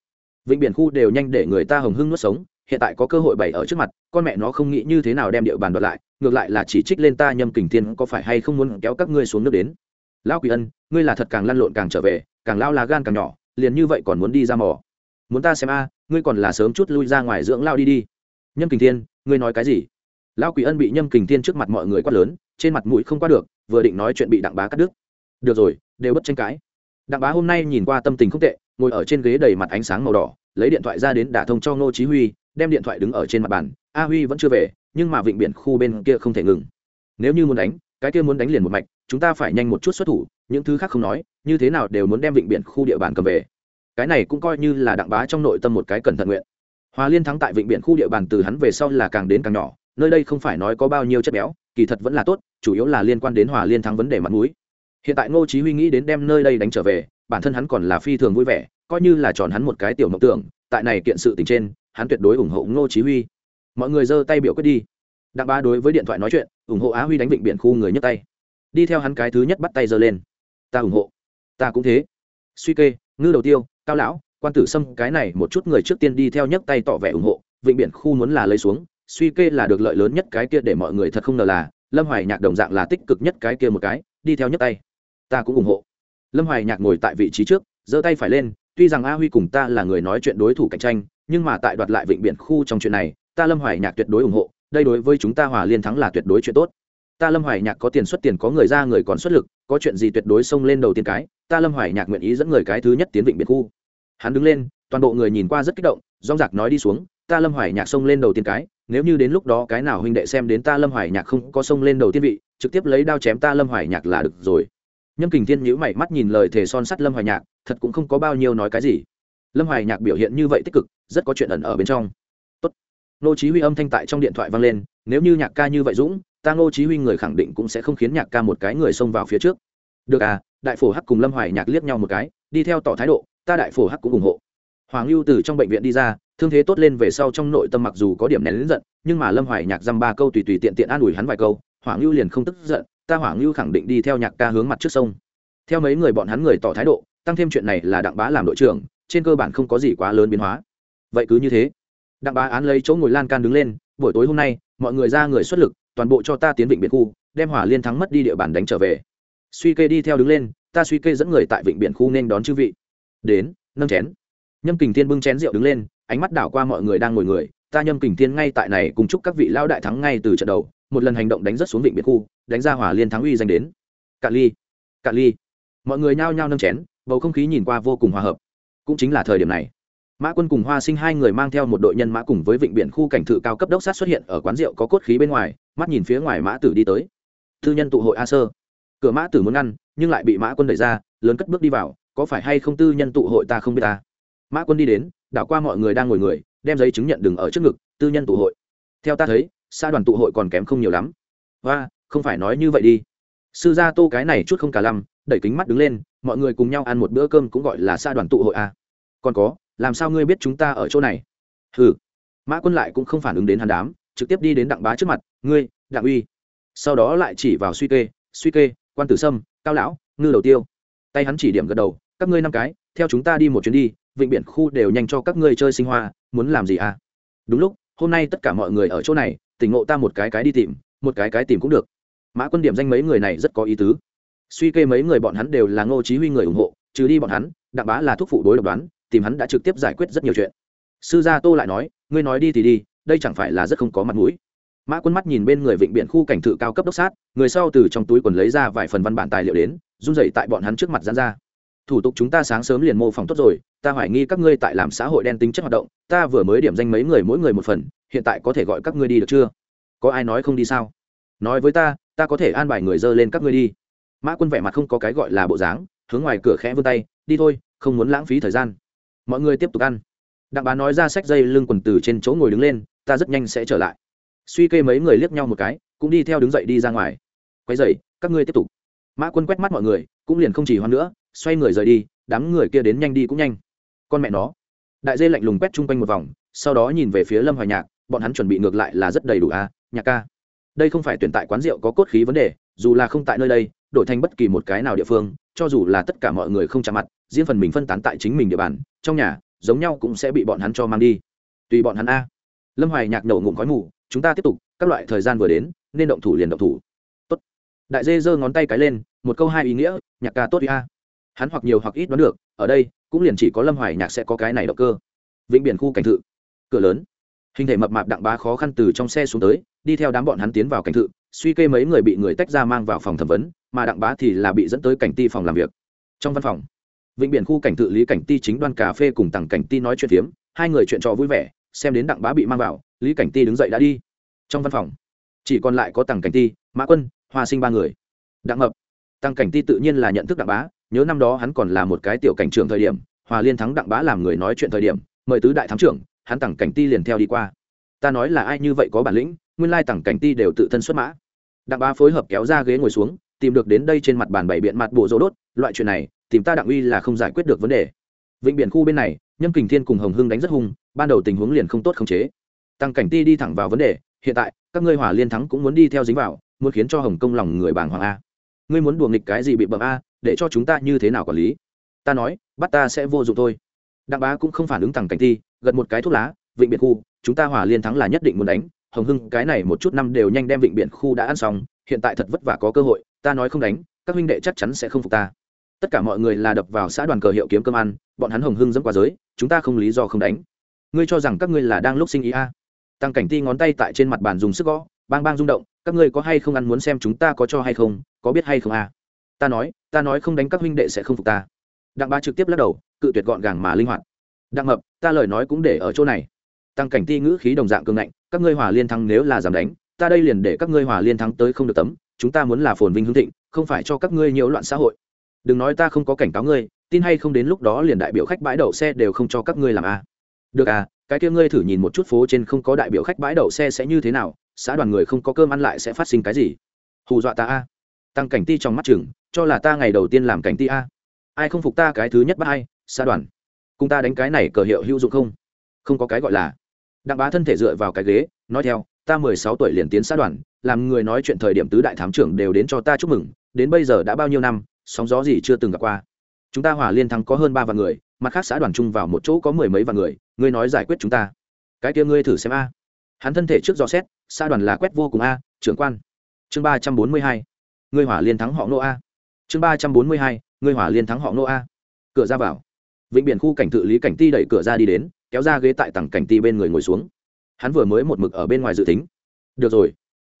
[SPEAKER 1] Vịnh biển khu đều nhanh để người ta hồng hưng nuốt sống, hiện tại có cơ hội bày ở trước mặt, con mẹ nó không nghĩ như thế nào đem địa bàn đoạt lại, ngược lại là chỉ trích lên ta nhâm kình thiên có phải hay không muốn kéo các ngươi xuống nước đến. Lão quỷ ân, ngươi là thật càng lăn lộn càng trở về, càng lao là gan càng nhỏ, liền như vậy còn muốn đi ra mò. Muốn ta xem a, ngươi còn là sớm chút lui ra ngoài dưỡng lao đi đi. Nhâm kình thiên, ngươi nói cái gì? Lão quỷ ân bị nhâm kình thiên trước mặt mọi người quát lớn, trên mặt mũi không qua được vừa định nói chuyện bị đặng bá cắt đứt. Được rồi, đều bất tranh cãi. Đặng bá hôm nay nhìn qua tâm tình không tệ, ngồi ở trên ghế đầy mặt ánh sáng màu đỏ, lấy điện thoại ra đến đả thông cho ngô chí huy, đem điện thoại đứng ở trên mặt bàn. A huy vẫn chưa về, nhưng mà vịnh biển khu bên kia không thể ngừng. Nếu như muốn đánh, cái kia muốn đánh liền một mạch, chúng ta phải nhanh một chút xuất thủ, những thứ khác không nói, như thế nào đều muốn đem vịnh biển khu địa bàn cầm về. Cái này cũng coi như là đặng bá trong nội tâm một cái cẩn thận nguyện. Hòa liên thắng tại vịnh biển khu địa bàn từ hắn về sau là càng đến càng nhỏ nơi đây không phải nói có bao nhiêu chất béo, kỳ thật vẫn là tốt, chủ yếu là liên quan đến hòa liên thắng vấn đề mặt mũi. Hiện tại ngô chí huy nghĩ đến đem nơi đây đánh trở về, bản thân hắn còn là phi thường vui vẻ, coi như là tròn hắn một cái tiểu mộng tưởng, tại này kiện sự tình trên, hắn tuyệt đối ủng hộ ngô chí huy. Mọi người giơ tay biểu quyết đi. Đặng Ba đối với điện thoại nói chuyện, ủng hộ á huy đánh vịnh biển khu người nhất tay. Đi theo hắn cái thứ nhất bắt tay giơ lên. Ta ủng hộ. Ta cũng thế. Suy kê, ngư đầu tiêu, cao lão, quan tử sâm, cái này một chút người trước tiên đi theo nhấc tay tỏ vẻ ủng hộ, vịnh biển khu muốn là lấy xuống suy kê là được lợi lớn nhất cái kia để mọi người thật không ngờ là, lâm hoài nhạc đồng dạng là tích cực nhất cái kia một cái, đi theo nhất tay. Ta cũng ủng hộ. Lâm hoài nhạc ngồi tại vị trí trước, giơ tay phải lên, tuy rằng a huy cùng ta là người nói chuyện đối thủ cạnh tranh, nhưng mà tại đoạt lại vịnh biển khu trong chuyện này, ta lâm hoài nhạc tuyệt đối ủng hộ, đây đối với chúng ta hòa liên thắng là tuyệt đối chuyện tốt. Ta lâm hoài nhạc có tiền xuất tiền, có người ra người còn xuất lực, có chuyện gì tuyệt đối xông lên đầu tiên cái, ta lâm hoài nhạc nguyện ý dẫn người cái thứ nhất tiến vịnh biển khu. Hắn đứng lên, toàn bộ người nhìn qua rất kích động dong giặc nói đi xuống ta lâm hoài nhạc xông lên đầu tiên cái, nếu như đến lúc đó cái nào huynh đệ xem đến ta lâm hoài nhạc không có xông lên đầu tiên vị, trực tiếp lấy đao chém ta lâm hoài nhạc là được rồi. Nhâm kình thiên nhữ mày mắt nhìn lời thề son sắt lâm hoài nhạc, thật cũng không có bao nhiêu nói cái gì. Lâm hoài nhạc biểu hiện như vậy tích cực, rất có chuyện ẩn ở bên trong. Tốt. nô chí huy âm thanh tại trong điện thoại vang lên, nếu như nhạc ca như vậy dũng, ta nô chí huy người khẳng định cũng sẽ không khiến nhạc ca một cái người xông vào phía trước. Được à đại phổ hắc cùng lâm hoài nhạc liếc nhau một cái, đi theo tỏ thái độ, ta đại phổ hắc cũng ủng hộ. Hoàng lưu từ trong bệnh viện đi ra thương thế tốt lên về sau trong nội tâm mặc dù có điểm nén lớn giận, nhưng mà lâm hoài nhạc dăm ba câu tùy tùy tiện tiện an ủi hắn vài câu hoàng lưu liền không tức giận, ta hoàng lưu khẳng định đi theo nhạc ca hướng mặt trước sông. Theo mấy người bọn hắn người tỏ thái độ, tăng thêm chuyện này là đặng bá làm đội trưởng, trên cơ bản không có gì quá lớn biến hóa. Vậy cứ như thế. Đặng bá án lấy chỗ ngồi lan can đứng lên, buổi tối hôm nay, mọi người ra người xuất lực, toàn bộ cho ta tiến vịnh biển khu, đem hỏa liên thắng mất đi địa bàn đánh trở về. Suy kê đi theo đứng lên, ta suy kê dẫn người tại vịnh biển khu nên đón chư vị. Đến, nâng chén. Nhâm kình thiên bưng chén rượu đứng lên ánh mắt đảo qua mọi người đang ngồi người, ta nhâm kình thiên ngay tại này cùng chúc các vị lao đại thắng ngay từ trận đầu, một lần hành động đánh rất xuống vịnh biển khu, đánh ra hỏa liên thắng uy danh đến. Cạn ly cạn ly. Mọi người nhao nhao nâng chén, bầu không khí nhìn qua vô cùng hòa hợp. Cũng chính là thời điểm này. Mã quân cùng hoa sinh hai người mang theo một đội nhân mã cùng với vịnh biển khu cảnh thự cao cấp đốc sát xuất hiện ở quán rượu có cốt khí bên ngoài, mắt nhìn phía ngoài mã tử đi tới. Thư nhân tụ hội a sơ. Cửa mã tử muốn ăn, nhưng lại bị mã quân đẩy ra, lớn cất bước đi vào, có phải hay không tư nhân tụ hội ta không biết ta? Mã quân đi đến, đảo qua mọi người đang ngồi người, đem giấy chứng nhận đừng ở trước ngực, tư nhân tụ hội. Theo ta thấy xa đoàn tụ hội còn kém không nhiều lắm. Và không phải nói như vậy đi. Sư gia tô cái này chút không cả lăm, đẩy kính mắt đứng lên, mọi người cùng nhau ăn một bữa cơm cũng gọi là xa đoàn tụ hội à. còn có, làm sao ngươi biết chúng ta ở chỗ này? Ừ mã quân lại cũng không phản ứng đến hắn đám, trực tiếp đi đến đặng bá trước mặt, ngươi, đặng uy. Sau đó lại chỉ vào suy kê suy kê, quan tử sâm, cao lão, ngư đầu tiêu. Tay hắn chỉ điểm gật đầu, các ngươi năm cái, theo chúng ta đi một chuyến đi vịnh biển khu đều nhanh cho các ngươi chơi sinh hoa, muốn làm gì à? Đúng lúc, hôm nay tất cả mọi người ở chỗ này, tỉnh ngộ ta một cái cái đi tìm, một cái cái tìm cũng được. Mã quân điểm danh mấy người này rất có ý tứ. Suy kê mấy người bọn hắn đều là ngô chí huy người ủng hộ, trừ đi bọn hắn, đặng bá là thuốc phụ đối độc đoán, tìm hắn đã trực tiếp giải quyết rất nhiều chuyện. Sư gia tô lại nói, ngươi nói đi thì đi, đây chẳng phải là rất không có mặt mũi. Mã quân mắt nhìn bên người vịnh biển khu cảnh thự cao cấp đốc sát, người sau từ trong túi quần lấy ra vài phần văn bản tài liệu đến, run rẩy tại bọn hắn trước mặt giãn ra thủ tục chúng ta sáng sớm liền mô phỏng tốt rồi, ta hoài nghi các ngươi tại làm xã hội đen tính chất hoạt động, ta vừa mới điểm danh mấy người mỗi người một phần, hiện tại có thể gọi các ngươi đi được chưa? Có ai nói không đi sao? Nói với ta ta có thể an bài người dơ lên các ngươi đi. Mã quân vẻ mặt không có cái gọi là bộ dáng, hướng ngoài cửa khẽ vươn tay, đi thôi, không muốn lãng phí thời gian. Mọi người tiếp tục ăn. Đặng bá nói ra sách dây lưng quần từ trên chỗ ngồi đứng lên, ta rất nhanh sẽ trở lại. Suy kê mấy người liếc nhau một cái, cũng đi theo đứng dậy đi ra ngoài. Quay dậy các ngươi tiếp tục. Mã quân quét mắt mọi người, cũng liền không chỉ hoan nữa xoay người rời đi, đám người kia đến nhanh đi cũng nhanh. Con mẹ nó. Đại dê lạnh lùng quét chung quanh một vòng, sau đó nhìn về phía lâm hoài nhạc, bọn hắn chuẩn bị ngược lại là rất đầy đủ à nhạc ca. Đây không phải tuyển tại quán rượu có cốt khí vấn đề, dù là không tại nơi đây, đổi thành bất kỳ một cái nào địa phương, cho dù là tất cả mọi người không chạm mặt, riêng phần mình phân tán tại chính mình địa bàn, trong nhà, giống nhau cũng sẽ bị bọn hắn cho mang đi. Tùy bọn hắn a. Lâm hoài nhạc nổ ngụm khói mù, chúng ta tiếp tục, các loại thời gian vừa đến, nên động thủ liền động thủ. Tốt. Đại dê giơ ngón tay cái lên, một câu hai ý nghĩa, nhạc ca tốt đi a hắn hoặc nhiều hoặc ít đoán được, ở đây, cũng liền chỉ có lâm hoài nhạc sẽ có cái này động cơ. Vĩnh biển khu cảnh thự. Cửa lớn. Hình thể mập mạp đặng bá khó khăn từ trong xe xuống tới, đi theo đám bọn hắn tiến vào cảnh thự, suy kê mấy người bị người tách ra mang vào phòng thẩm vấn, mà đặng bá thì là bị dẫn tới cảnh ti phòng làm việc. Trong văn phòng, vĩnh biển khu cảnh tự lý cảnh ti chính đoan cà phê cùng tặng cảnh ti nói chuyện phiếm, hai người chuyện trò vui vẻ, xem đến đặng bá bị mang vào, lý cảnh ti đứng dậy đã đi. Trong văn phòng, chỉ còn lại có tặng cảnh ti, mã quân, hoa sinh ba người. Đặng mập. Tăng cảnh ti tự nhiên là nhận thức đặng bá nhớ năm đó hắn còn là một cái tiểu cảnh trưởng thời điểm, hòa liên thắng đặng bá làm người nói chuyện thời điểm, mời tứ đại thắng trưởng, hắn tặng cảnh ti liền theo đi qua. Ta nói là ai như vậy có bản lĩnh, nguyên lai tặng cảnh ti đều tự thân xuất mã. Đặng bá phối hợp kéo ra ghế ngồi xuống, tìm được đến đây trên mặt bàn bảy biện mặt bộ rỗ đốt, loại chuyện này, tìm ta đặng uy là không giải quyết được vấn đề. Vịnh biển khu bên này, nhâm kình thiên cùng hồng hưng đánh rất hung, ban đầu tình huống liền không tốt khống chế. Tăng cảnh ti đi thẳng vào vấn đề, hiện tại, các ngươi hỏa liên thắng cũng muốn đi theo dính vào, muốn khiến cho hồng công lòng người bàng hoàng a. Ngươi muốn đùa nghịch cái gì bị bậm a để cho chúng ta như thế nào quản lý? Ta nói bắt ta sẽ vô dụng thôi. Đặng bá cũng không phản ứng thẳng cảnh thi, gật một cái thuốc lá vịnh biển khu chúng ta hòa liên thắng là nhất định muốn đánh. Hồng hưng cái này một chút năm đều nhanh đem vịnh biển khu đã ăn xong hiện tại thật vất vả có cơ hội ta nói không đánh các huynh đệ chắc chắn sẽ không phục ta. Tất cả mọi người là đập vào xã đoàn cờ hiệu kiếm cơm ăn bọn hắn hồng hưng dẫm qua giới chúng ta không lý do không đánh. Ngươi cho rằng các ngươi là đang lúc sinh ý a? Tăng cảnh ti ngón tay tại trên mặt bàn dùng sức gõ bang bang rung động các ngươi có hay không ăn muốn xem chúng ta có cho hay không có biết hay không a? Ta nói ta nói không đánh các huynh đệ sẽ không phục ta. Đặng ba trực tiếp lắc đầu, cự tuyệt gọn gàng mà linh hoạt. Đặng mập, ta lời nói cũng để ở chỗ này. Tăng cảnh ti ngữ khí đồng dạng cường ngạnh, các ngươi hòa liên thắng nếu là dám đánh, ta đây liền để các ngươi hòa liên thắng tới không được tấm, chúng ta muốn là phồn vinh hương thịnh, không phải cho các ngươi nhiễu loạn xã hội. Đừng nói ta không có cảnh cáo ngươi, tin hay không đến lúc đó liền đại biểu khách bãi đậu xe đều không cho các ngươi làm a à. được à cái kia ngươi thử nhìn một chút phố trên không có đại biểu khách bãi đậu xe sẽ như thế nào, xã đoàn người không có cơm ăn lại sẽ phát sinh cái gì? Hù dọa ta a à tăng cảnh ti trong mắt chừng, cho là ta ngày đầu tiên làm cảnh ti a. Ai không phục ta cái thứ nhất bắt ai xa đoàn. Cùng ta đánh cái này cờ hiệu hữu dụng không? Không có cái gọi là. Đặng bá thân thể dựa vào cái ghế, nói theo, ta mười sáu tuổi liền tiến xã đoàn, làm người nói chuyện thời điểm tứ đại thám trưởng đều đến cho ta chúc mừng, đến bây giờ đã bao nhiêu năm, sóng gió gì chưa từng gặp qua. Chúng ta hòa liên thắng có hơn ba vạn người, mặt khác xã đoàn chung vào một chỗ có mười mấy vạn người, ngươi nói giải quyết chúng ta. Cái kia ngươi thử xem a. Hắn thân thể trước dò xét xã đoàn là quét vô cùng a, trưởng quan. Chương ba trăm bốn mươi hai ngươi hỏa liên thắng họ nô a. Chương ba trăm bốn mươi hai, ngươi hỏa liên thắng họ nô a. Cửa ra vào. Vịnh biển khu cảnh tự lý cảnh ti đẩy cửa ra đi đến, kéo ra ghế tại tầng cảnh ti bên người ngồi xuống. Hắn vừa mới một mực ở bên ngoài dự tính. Được rồi.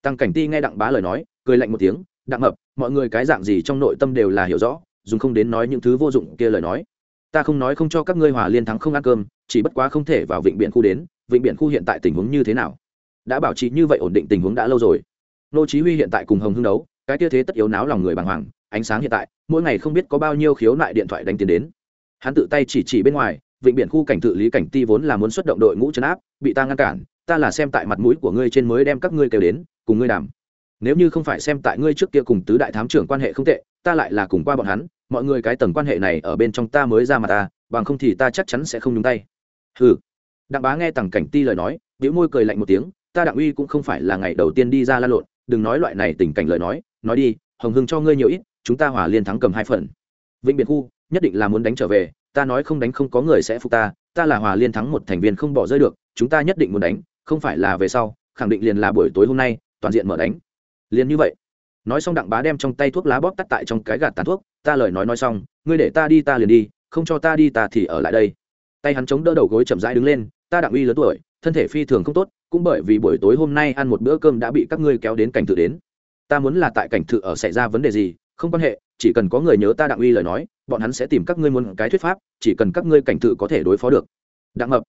[SPEAKER 1] Tăng cảnh ti nghe đặng bá lời nói, cười lạnh một tiếng, đặng mập, mọi người cái dạng gì trong nội tâm đều là hiểu rõ, dùng không đến nói những thứ vô dụng kia lời nói. Ta không nói không cho các ngươi hòa liên thắng không ăn cơm, chỉ bất quá không thể vào vịnh biển khu đến, vịnh biển khu hiện tại tình huống như thế nào? Đã bảo trì như vậy ổn định tình huống đã lâu rồi. Nô chí huy hiện tại cùng hồng hưng đấu cái tia thế tất yếu náo lòng người bàng hoàng, ánh sáng hiện tại, mỗi ngày không biết có bao nhiêu khiếu nại điện thoại đánh tiền đến. Hắn tự tay chỉ chỉ bên ngoài, vịnh biển khu cảnh tự lý cảnh ti vốn là muốn xuất động đội ngũ chấn áp, bị ta ngăn cản, ta là xem tại mặt mũi của ngươi trên mới đem các ngươi kêu đến, cùng ngươi đàm. Nếu như không phải xem tại ngươi trước kia cùng tứ đại thám trưởng quan hệ không tệ, ta lại là cùng qua bọn hắn, mọi người cái tầng quan hệ này ở bên trong ta mới ra mặt ta, bằng không thì ta chắc chắn sẽ không nhúng tay. Hừ. Đặng bá nghe tằng cảnh ti lời nói biểu môi cười lạnh một tiếng, ta đặng uy cũng không phải là ngày đầu tiên đi ra la lộn đừng nói loại này tình cảnh lời nói nói đi, hồng hưng cho ngươi nhiều ít, chúng ta hòa liên thắng cầm hai phần. Vĩnh biệt khu, nhất định là muốn đánh trở về, ta nói không đánh không có người sẽ phục ta ta là hòa liên thắng một thành viên không bỏ rơi được, chúng ta nhất định muốn đánh, không phải là về sau, khẳng định liền là buổi tối hôm nay, toàn diện mở đánh. Liền như vậy. Nói xong đặng bá đem trong tay thuốc lá bóp tắt tại trong cái gạt tàn thuốc, ta lời nói nói xong, ngươi để ta đi ta liền đi, không cho ta đi ta thì ở lại đây. Tay hắn chống đỡ đầu gối chậm rãi đứng lên, ta đặng uy lớn tuổi, thân thể phi thường không tốt cũng bởi vì buổi tối hôm nay ăn một bữa cơm đã bị các ngươi kéo đến cảnh thự đến. Ta muốn là tại cảnh thự ở xảy ra vấn đề gì, không quan hệ, chỉ cần có người nhớ ta đặng uy lời nói, bọn hắn sẽ tìm các ngươi muốn cái thuyết pháp, chỉ cần các ngươi cảnh thự có thể đối phó được. Đặng mập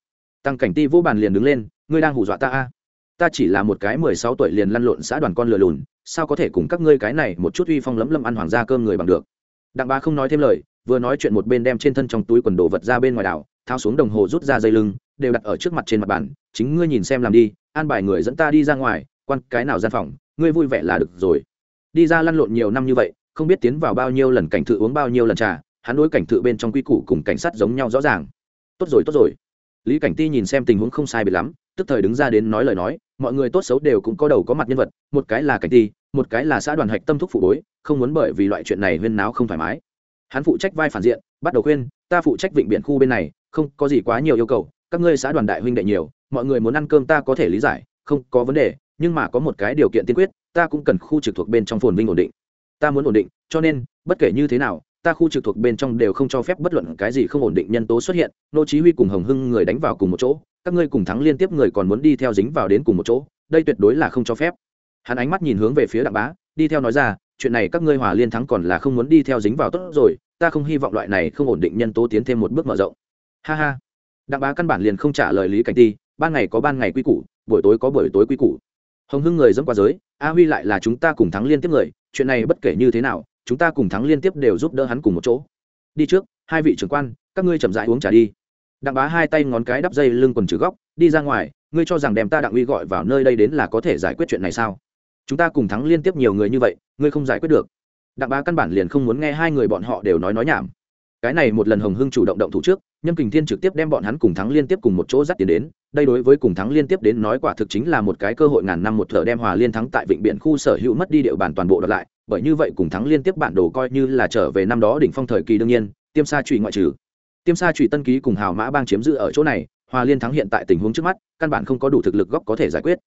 [SPEAKER 1] tăng cảnh ti vô bàn liền đứng lên, ngươi đang hù dọa ta a? Ta chỉ là một cái mười sáu tuổi liền lăn lộn xã đoàn con lừa lùn, sao có thể cùng các ngươi cái này một chút uy phong lấm lâm ăn hoàng gia cơm người bằng được? Đặng ba không nói thêm lời, vừa nói chuyện một bên đem trên thân trong túi quần đồ vật ra bên ngoài đảo, tháo xuống đồng hồ rút ra dây lưng đều đặt ở trước mặt trên mặt bàn, chính ngươi nhìn xem làm đi, an bài người dẫn ta đi ra ngoài, quan cái nào gian phòng, ngươi vui vẻ là được rồi. Đi ra lăn lộn nhiều năm như vậy, không biết tiến vào bao nhiêu lần cảnh thự uống bao nhiêu lần trà, hắn đối cảnh thự bên trong quy củ cùng cảnh sát giống nhau rõ ràng. Tốt rồi tốt rồi. Lý cảnh ti nhìn xem tình huống không sai biệt lắm, tức thời đứng ra đến nói lời nói, mọi người tốt xấu đều cũng có đầu có mặt nhân vật, một cái là cảnh ti, một cái là xã đoàn hạch tâm thúc phụ bối, không muốn bởi vì loại chuyện này huyên náo không thoải mái. Hắn phụ trách vai phản diện, bắt đầu khuyên, ta phụ trách vịnh biển khu bên này, không có gì quá nhiều yêu cầu các ngươi xã đoàn đại huynh đệ nhiều, mọi người muốn ăn cơm ta có thể lý giải, không có vấn đề, nhưng mà có một cái điều kiện tiên quyết, ta cũng cần khu trực thuộc bên trong phồn vinh ổn định. Ta muốn ổn định, cho nên, bất kể như thế nào, ta khu trực thuộc bên trong đều không cho phép bất luận cái gì không ổn định nhân tố xuất hiện, nô chí huy cùng hồng hưng người đánh vào cùng một chỗ, các ngươi cùng thắng liên tiếp người còn muốn đi theo dính vào đến cùng một chỗ, đây tuyệt đối là không cho phép. Hắn ánh mắt nhìn hướng về phía đặng bá, đi theo nói ra, chuyện này các ngươi hòa liên thắng còn là không muốn đi theo dính vào tốt rồi, ta không hy vọng loại này không ổn định nhân tố tiến thêm một bước mở rộng. Ha ha đặng bá căn bản liền không trả lời lý cảnh ti, ban ngày có ban ngày quy củ, buổi tối có buổi tối quy củ. Hồng hưng người dẫm qua giới, a huy lại là chúng ta cùng thắng liên tiếp người, chuyện này bất kể như thế nào, chúng ta cùng thắng liên tiếp đều giúp đỡ hắn cùng một chỗ. Đi trước, hai vị trưởng quan, các ngươi chậm rãi uống trà đi. Đặng bá hai tay ngón cái đắp dây lưng quần trừ góc, đi ra ngoài, ngươi cho rằng đem ta đặng uy gọi vào nơi đây đến là có thể giải quyết chuyện này sao? Chúng ta cùng thắng liên tiếp nhiều người như vậy, ngươi không giải quyết được. Đặng bá căn bản liền không muốn nghe hai người bọn họ đều nói nói nhảm cái này một lần hồng hưng chủ động động thủ trước, nhâm kình thiên trực tiếp đem bọn hắn cùng thắng liên tiếp cùng một chỗ dắt tiền đến. Đây đối với cùng thắng liên tiếp đến nói quả thực chính là một cái cơ hội ngàn năm một thợ đem hòa liên thắng tại vịnh biển khu sở hữu mất đi địa bàn toàn bộ đợt lại. Bởi như vậy cùng thắng liên tiếp bản đồ coi như là trở về năm đó đỉnh phong thời kỳ đương nhiên, tiêm sa trụy ngoại trừ. Tiêm sa trụy tân ký cùng hào mã bang chiếm giữ ở chỗ này, hòa liên thắng hiện tại tình huống trước mắt, căn bản không có đủ thực lực góc có thể giải quyết.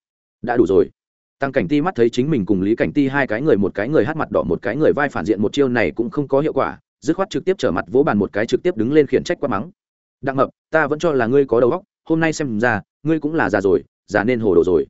[SPEAKER 1] Đã đủ rồi. Tăng cảnh ti mắt thấy chính mình cùng lý cảnh ti hai cái người một cái người hát mặt đỏ một cái người vai phản diện một chiêu này cũng không có hiệu quả dứt khoát trực tiếp trở mặt vỗ bàn một cái trực tiếp đứng lên khiển trách quá mắng. Đặng mập, ta vẫn cho là ngươi có đầu óc, hôm nay xem ra, ngươi cũng là già rồi, già nên hồ đồ rồi.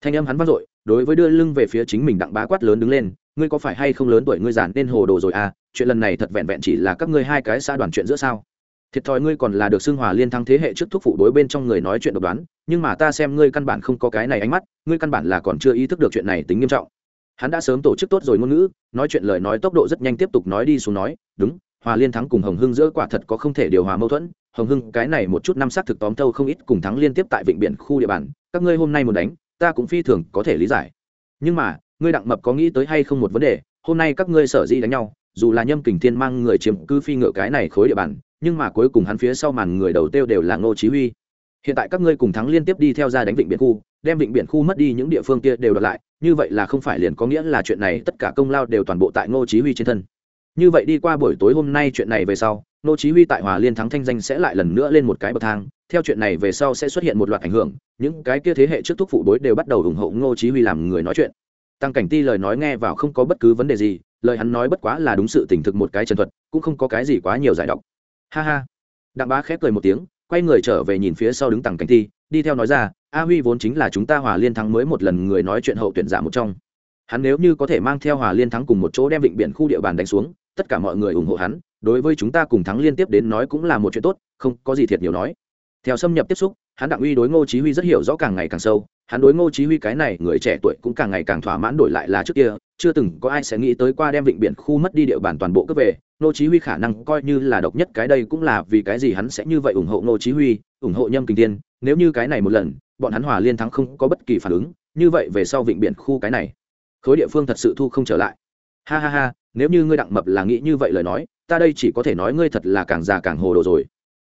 [SPEAKER 1] Thanh âm hắn vang dội, đối với đưa lưng về phía chính mình đặng bá quát lớn đứng lên, ngươi có phải hay không lớn tuổi ngươi già nên hồ đồ rồi à chuyện lần này thật vẹn vẹn chỉ là các ngươi hai cái xã đoàn chuyện giữa sao. Thiệt thòi ngươi còn là được xưng hòa liên thăng thế hệ trước thúc phụ đối bên trong người nói chuyện độc đoán, nhưng mà ta xem ngươi căn bản không có cái này ánh mắt, ngươi căn bản là còn chưa ý thức được chuyện này tính nghiêm trọng hắn đã sớm tổ chức tốt rồi ngôn ngữ, nói chuyện lời nói tốc độ rất nhanh tiếp tục nói đi xuống nói, đúng, hòa liên thắng cùng hồng hưng giữa quả thật có không thể điều hòa mâu thuẫn. Hồng hưng, cái này một chút năm xác thực tóm thâu không ít cùng thắng liên tiếp tại vịnh biển khu địa bàn, các ngươi hôm nay muốn đánh, ta cũng phi thường có thể lý giải. Nhưng mà, ngươi đặng mập có nghĩ tới hay không một vấn đề, hôm nay các ngươi sở di đánh nhau, dù là nhâm kình thiên mang người chiếm cứ phi ngựa cái này khối địa bàn, nhưng mà cuối cùng hắn phía sau màn người đầu tiêu đều là ngô chí huy hiện tại các ngươi cùng thắng liên tiếp đi theo ra đánh vịnh biển khu, đem vịnh biển khu mất đi những địa phương kia đều đoạt lại, như vậy là không phải liền có nghĩa là chuyện này tất cả công lao đều toàn bộ tại ngô chí huy trên thân. Như vậy đi qua buổi tối hôm nay chuyện này về sau, ngô chí huy tại hòa liên thắng thanh danh sẽ lại lần nữa lên một cái bậc thang, theo chuyện này về sau sẽ xuất hiện một loạt ảnh hưởng, những cái kia thế hệ trước thúc phụ đối đều bắt đầu ủng hộ ngô chí huy làm người nói chuyện. Tăng cảnh ti lời nói nghe vào không có bất cứ vấn đề gì, lời hắn nói bất quá là đúng sự tình thực một cái chân thuật, cũng không có cái gì quá nhiều giải độc. Ha ha. Đặng bá khép cười một tiếng quay người trở về nhìn phía sau đứng tằng cảnh thi, đi theo nói ra, a huy vốn chính là chúng ta hòa liên thắng mới một lần người nói chuyện hậu tuyển giả một trong. Hắn nếu như có thể mang theo hòa liên thắng cùng một chỗ đem vịnh biển khu địa bàn đánh xuống, tất cả mọi người ủng hộ hắn, đối với chúng ta cùng thắng liên tiếp đến nói cũng là một chuyện tốt, không có gì thiệt nhiều nói. Theo xâm nhập tiếp xúc, hắn đặng uy đối ngô chí huy rất hiểu rõ càng ngày càng sâu, hắn đối ngô chí huy cái này người trẻ tuổi cũng càng ngày càng thỏa mãn đổi lại là trước kia, chưa từng có ai sẽ nghĩ tới qua đem vịnh biển khu mất đi địa bàn toàn bộ cướp về ngô chí huy khả năng coi như là độc nhất cái đây cũng là vì cái gì hắn sẽ như vậy ủng hộ ngô chí huy, ủng hộ nhâm kình tiên nếu như cái này một lần, bọn hắn hòa liên thắng không có bất kỳ phản ứng, như vậy về sau vịnh biển khu cái này, khối địa phương thật sự thu không trở lại. Ha ha ha, nếu như ngươi đặng mập là nghĩ như vậy lời nói, ta đây chỉ có thể nói ngươi thật là càng già càng hồ đồ rồi.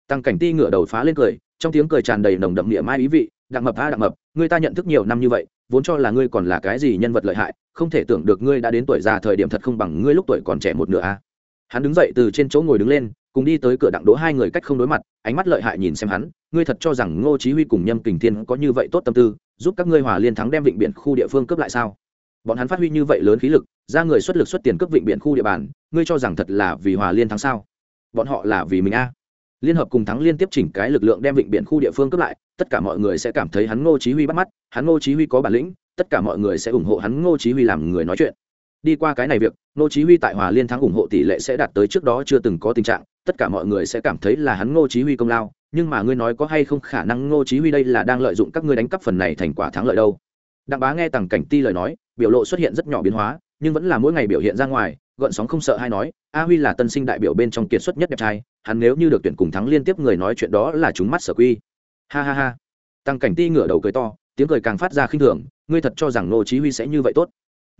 [SPEAKER 1] Tăng cảnh ti ngửa đầu phá lên cười, trong tiếng cười tràn đầy nồng đậm địa mai ý vị, đặng mập a, đặng mập, ngươi ta nhận thức nhiều năm như vậy, vốn cho là ngươi còn là cái gì nhân vật lợi hại, không thể tưởng được ngươi đã đến tuổi già thời điểm thật không bằng ngươi lúc tuổi còn trẻ một nửa a hắn đứng dậy từ trên chỗ ngồi đứng lên, cùng đi tới cửa đặng đỗ hai người cách không đối mặt, ánh mắt lợi hại nhìn xem hắn, ngươi thật cho rằng ngô chí huy cùng nhâm kình thiên có như vậy tốt tâm tư, giúp các ngươi hòa liên thắng đem vịnh biển khu địa phương cướp lại sao? Bọn hắn phát huy như vậy lớn khí lực, ra người xuất lực xuất tiền cướp vịnh biển khu địa bàn, ngươi cho rằng thật là vì hòa liên thắng sao? Bọn họ là vì mình a. Liên hợp cùng thắng liên tiếp chỉnh cái lực lượng đem vịnh biển khu địa phương cướp lại, tất cả mọi người sẽ cảm thấy hắn ngô chí huy bắt mắt, hắn ngô chí huy có bản lĩnh, tất cả mọi người sẽ ủng hộ hắn ngô chí huy làm người nói chuyện đi qua cái này việc, ngô chí huy tại hòa liên thắng ủng hộ tỷ lệ sẽ đạt tới trước đó chưa từng có tình trạng, tất cả mọi người sẽ cảm thấy là hắn ngô chí huy công lao, nhưng mà ngươi nói có hay không khả năng ngô chí huy đây là đang lợi dụng các ngươi đánh cắp phần này thành quả thắng lợi đâu? Đặng bá nghe tằng cảnh ti lời nói, biểu lộ xuất hiện rất nhỏ biến hóa, nhưng vẫn là mỗi ngày biểu hiện ra ngoài, gợn sóng không sợ hay nói, a huy là tân sinh đại biểu bên trong kiệt xuất nhất đẹp trai, hắn nếu như được tuyển cùng thắng liên tiếp người nói chuyện đó là chúng mắt sở quy. Ha ha ha. Tăng cảnh ti ngửa đầu cười to, tiếng cười càng phát ra khinh thường, ngươi thật cho rằng ngô chí huy sẽ như vậy tốt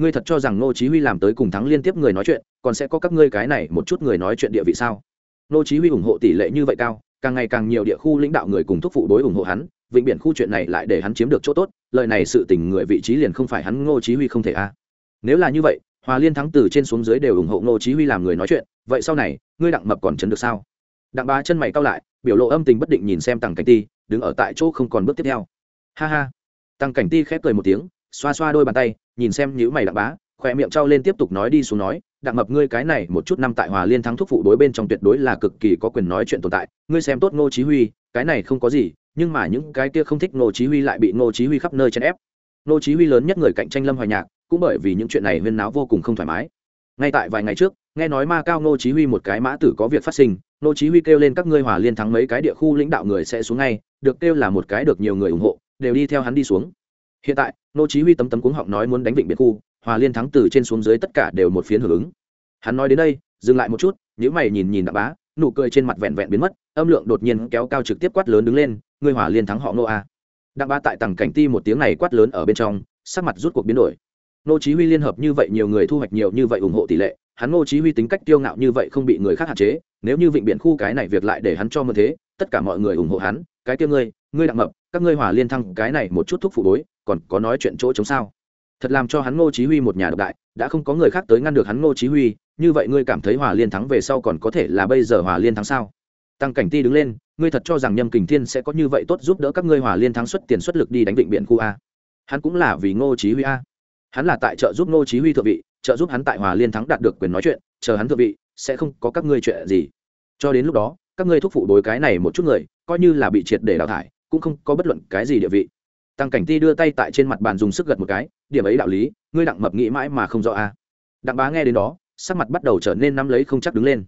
[SPEAKER 1] ngươi thật cho rằng ngô chí huy làm tới cùng thắng liên tiếp người nói chuyện, còn sẽ có các ngươi cái này một chút người nói chuyện địa vị sao? Ngô chí huy ủng hộ tỷ lệ như vậy cao, càng ngày càng nhiều địa khu lãnh đạo người cùng thúc phụ đối ủng hộ hắn, vịnh biển khu chuyện này lại để hắn chiếm được chỗ tốt, lời này sự tình người vị trí liền không phải hắn ngô chí huy không thể a. Nếu là như vậy, hòa liên thắng từ trên xuống dưới đều ủng hộ ngô chí huy làm người nói chuyện, vậy sau này, ngươi đặng mập còn chấn được sao? Đặng bá chân mày cau lại, biểu lộ âm tình bất định nhìn xem tằng cảnh ti, đứng ở tại chỗ không còn bước tiếp theo. Ha ha. Tăng cảnh ti khép cười một tiếng xoa xoa đôi bàn tay, nhìn xem nhữ mày đặng bá, khỏe miệng trao lên tiếp tục nói đi xuống nói, đặng mập, ngươi cái này một chút năm tại hòa liên thắng thúc phụ đối bên trong tuyệt đối là cực kỳ có quyền nói chuyện tồn tại, ngươi xem tốt ngô chí huy, cái này không có gì, nhưng mà những cái kia không thích ngô chí huy lại bị ngô chí huy khắp nơi chèn ép. Ngô chí huy lớn nhất người cạnh tranh lâm hoài nhạc, cũng bởi vì những chuyện này huyên náo vô cùng không thoải mái. Ngay tại vài ngày trước, nghe nói ma cao ngô chí huy một cái mã tử có việc phát sinh, ngô chí huy kêu lên các ngươi hòa liên thắng mấy cái địa khu lãnh đạo người sẽ xuống ngay, được kêu là một cái được nhiều người ủng hộ, đều đi theo hắn đi xuống hiện tại nô chí huy tấm tấm cuống họng nói muốn đánh vịnh biệt khu, hòa liên thắng từ trên xuống dưới tất cả đều một phiến hưởng ứng. Hắn nói đến đây, dừng lại một chút nếu mày nhìn nhìn đặng bá, nụ cười trên mặt vẹn vẹn biến mất, âm lượng đột nhiên kéo cao trực tiếp quát lớn đứng lên, ngươi hòa liên thắng họ nô a à? đặng bá tại tầng cảnh ti một tiếng này quát lớn ở bên trong, sắc mặt rút cuộc biến đổi. Nô chí huy liên hợp như vậy nhiều người thu hoạch nhiều như vậy ủng hộ tỷ lệ, hắn nô chí huy tính cách kiêu ngạo như vậy không bị người khác hạn chế, nếu như vịnh biển khu cái này việc lại để hắn cho mượn thế, tất cả mọi người ủng hộ hắn, cái kia ngươi ngươi đặng mập, các ngươi hòa liên thăng cái này một chút thúc phụ bối, còn có nói chuyện chỗ chống sao? Thật làm cho hắn ngô chí huy một nhà độc đại, đã không có người khác tới ngăn được hắn ngô chí huy, như vậy ngươi cảm thấy hòa liên thắng về sau còn có thể là bây giờ hòa liên thắng sao? Tăng cảnh ti đứng lên, ngươi thật cho rằng nhâm kình thiên sẽ có như vậy tốt giúp đỡ các ngươi hòa liên thắng xuất tiền xuất lực đi đánh vịnh biển khu a? Hắn cũng là vì ngô chí huy a. Hắn là tại trợ giúp ngô chí huy thượng vị, trợ giúp hắn tại hòa liên thắng đạt được quyền nói chuyện, chờ hắn thượng vị, sẽ không có các ngươi chuyện gì. Cho đến lúc đó, các ngươi thúc phụ đối cái này một chút người, coi như là bị triệt để đào thải cũng không có bất luận cái gì địa vị. Tăng cảnh ti đưa tay tại trên mặt bàn dùng sức gật một cái, điểm ấy đạo lý, ngươi đặng mập nghĩ mãi mà không rõ a đặng bá nghe đến đó, sắc mặt bắt đầu trở nên nắm lấy không chắc đứng lên.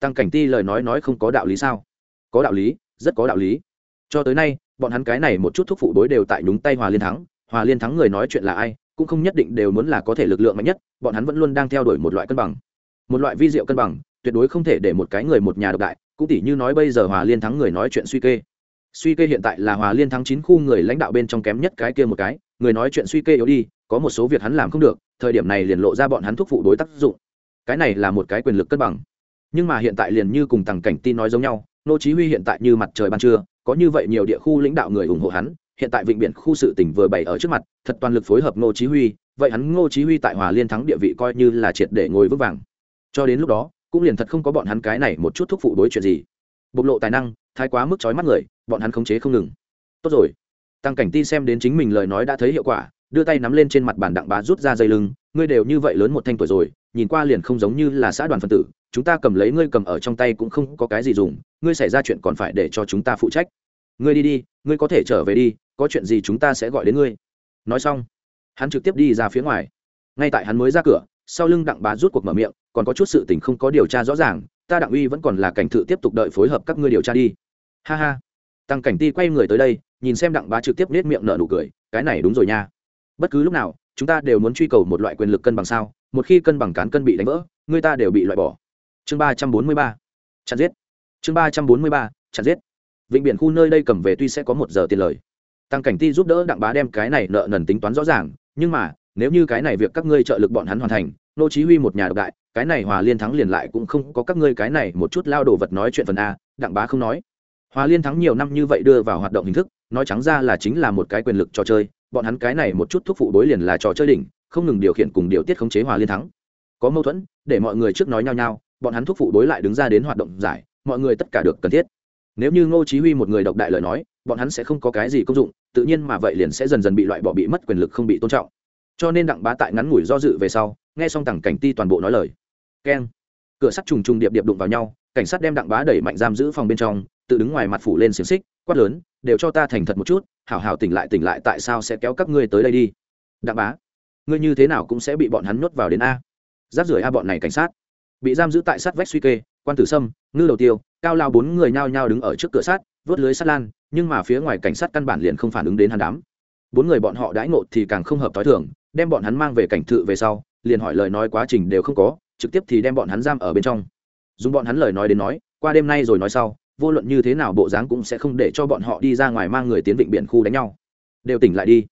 [SPEAKER 1] Tăng cảnh ti lời nói nói không có đạo lý sao? Có đạo lý, rất có đạo lý. Cho tới nay, bọn hắn cái này một chút thúc phụ đối đều tại đúng tay hòa liên thắng. Hòa liên thắng người nói chuyện là ai, cũng không nhất định đều muốn là có thể lực lượng mạnh nhất, bọn hắn vẫn luôn đang theo đuổi một loại cân bằng. Một loại vi diệu cân bằng, tuyệt đối không thể để một cái người một nhà độc đại, cũng tỉ như nói bây giờ hòa liên thắng người nói chuyện suy kê suy kê hiện tại là hòa liên thắng chín khu người lãnh đạo bên trong kém nhất cái kia một cái, người nói chuyện suy kê yếu đi, có một số việc hắn làm không được, thời điểm này liền lộ ra bọn hắn thúc phụ đối tác dụng. Cái này là một cái quyền lực cân bằng. Nhưng mà hiện tại liền như cùng tằng cảnh tin nói giống nhau, nô chí huy hiện tại như mặt trời ban trưa, có như vậy nhiều địa khu lãnh đạo người ủng hộ hắn, hiện tại vịnh biển khu sự tỉnh vừa bày ở trước mặt, thật toàn lực phối hợp nô chí huy, vậy hắn ngô chí huy tại hòa liên thắng địa vị coi như là triệt để ngồi vững vàng. Cho đến lúc đó, cũng liền thật không có bọn hắn cái này một chút thúc phụ đối chuyện gì. Bộc lộ tài năng thái quá mức chói mắt người, bọn hắn khống chế không ngừng. Tốt rồi. Tăng cảnh ti xem đến chính mình lời nói đã thấy hiệu quả, đưa tay nắm lên trên mặt bàn đặng bá rút ra dây lưng, ngươi đều như vậy lớn một thanh tuổi rồi, nhìn qua liền không giống như là xã đoàn phân tử, chúng ta cầm lấy ngươi cầm ở trong tay cũng không có cái gì dùng, ngươi xảy ra chuyện còn phải để cho chúng ta phụ trách. Ngươi đi đi, ngươi có thể trở về đi, có chuyện gì chúng ta sẽ gọi đến ngươi. Nói xong, hắn trực tiếp đi ra phía ngoài. Ngay tại hắn mới ra cửa, sau lưng đặng bá rút cuộc mở miệng, còn có chút sự tình không có điều tra rõ ràng, ta đặng uy vẫn còn là cảnh thự tiếp tục đợi phối hợp các ngươi điều tra đi ha ha. Tăng cảnh ti quay người tới đây, nhìn xem đặng bá trực tiếp nết miệng nở nụ cười, cái này đúng rồi nha. Bất cứ lúc nào, chúng ta đều muốn truy cầu một loại quyền lực cân bằng sao? Một khi cân bằng cán cân bị đánh vỡ, người ta đều bị loại bỏ. Chương ba trăm bốn mươi ba. Chặn giết. Chương ba trăm bốn mươi ba. Chặn giết. Vịnh biển khu nơi đây cầm về tuy sẽ có một giờ tiền lời. Tăng cảnh ti giúp đỡ đặng bá đem cái này nợ nần tính toán rõ ràng, nhưng mà, nếu như cái này việc các ngươi trợ lực bọn hắn hoàn thành, nô chí huy một nhà độc đại, cái này hòa liên thắng liền lại cũng không có các ngươi cái này một chút lao đồ vật nói chuyện phần a, đặng bá không nói hòa liên thắng nhiều năm như vậy đưa vào hoạt động hình thức, nói trắng ra là chính là một cái quyền lực trò chơi, bọn hắn cái này một chút thuốc phụ đối liền là trò chơi đỉnh, không ngừng điều khiển cùng điều tiết khống chế hòa liên thắng. Có mâu thuẫn, để mọi người trước nói nhau nhau, bọn hắn thuốc phụ đối lại đứng ra đến hoạt động giải, mọi người tất cả được cần thiết. Nếu như ngô chí huy một người độc đại lời nói, bọn hắn sẽ không có cái gì công dụng, tự nhiên mà vậy liền sẽ dần dần bị loại bỏ bị mất quyền lực không bị tôn trọng. Cho nên đặng bá tại ngắn ngủi do dự về sau, nghe xong tằng cảnh ti toàn bộ nói lời. Keng. Cửa sắt trùng trùng điệp điệp đụng vào nhau, cảnh sát đem đặng bá đẩy mạnh giam giữ phòng bên trong tự đứng ngoài mặt phủ lên xiềng xích, quát lớn, đều cho ta thành thật một chút, hảo hảo tỉnh lại tỉnh lại, tại sao sẽ kéo các ngươi tới đây đi? Đặng bá, ngươi như thế nào cũng sẽ bị bọn hắn nhốt vào đến a. Giáp rưởi a bọn này cảnh sát, bị giam giữ tại sát vách suy kê, quan tử sâm, ngư đầu tiêu, cao lao bốn người nhao nhao đứng ở trước cửa sát, vớt lưới sắt lan, nhưng mà phía ngoài cảnh sát căn bản liền không phản ứng đến hắn đám. Bốn người bọn họ đãi ngộ thì càng không hợp t h o i thường, đem bọn hắn mang về cảnh thự về sau, liền hỏi lời nói quá trình đều không có, trực tiếp thì đem bọn hắn giam ở bên trong. Dùng bọn hắn lời nói đến nói, qua đêm nay rồi nói sau vô luận như thế nào bộ dáng cũng sẽ không để cho bọn họ đi ra ngoài mang người tiến vịnh biển khu đánh nhau. Đều tỉnh lại đi.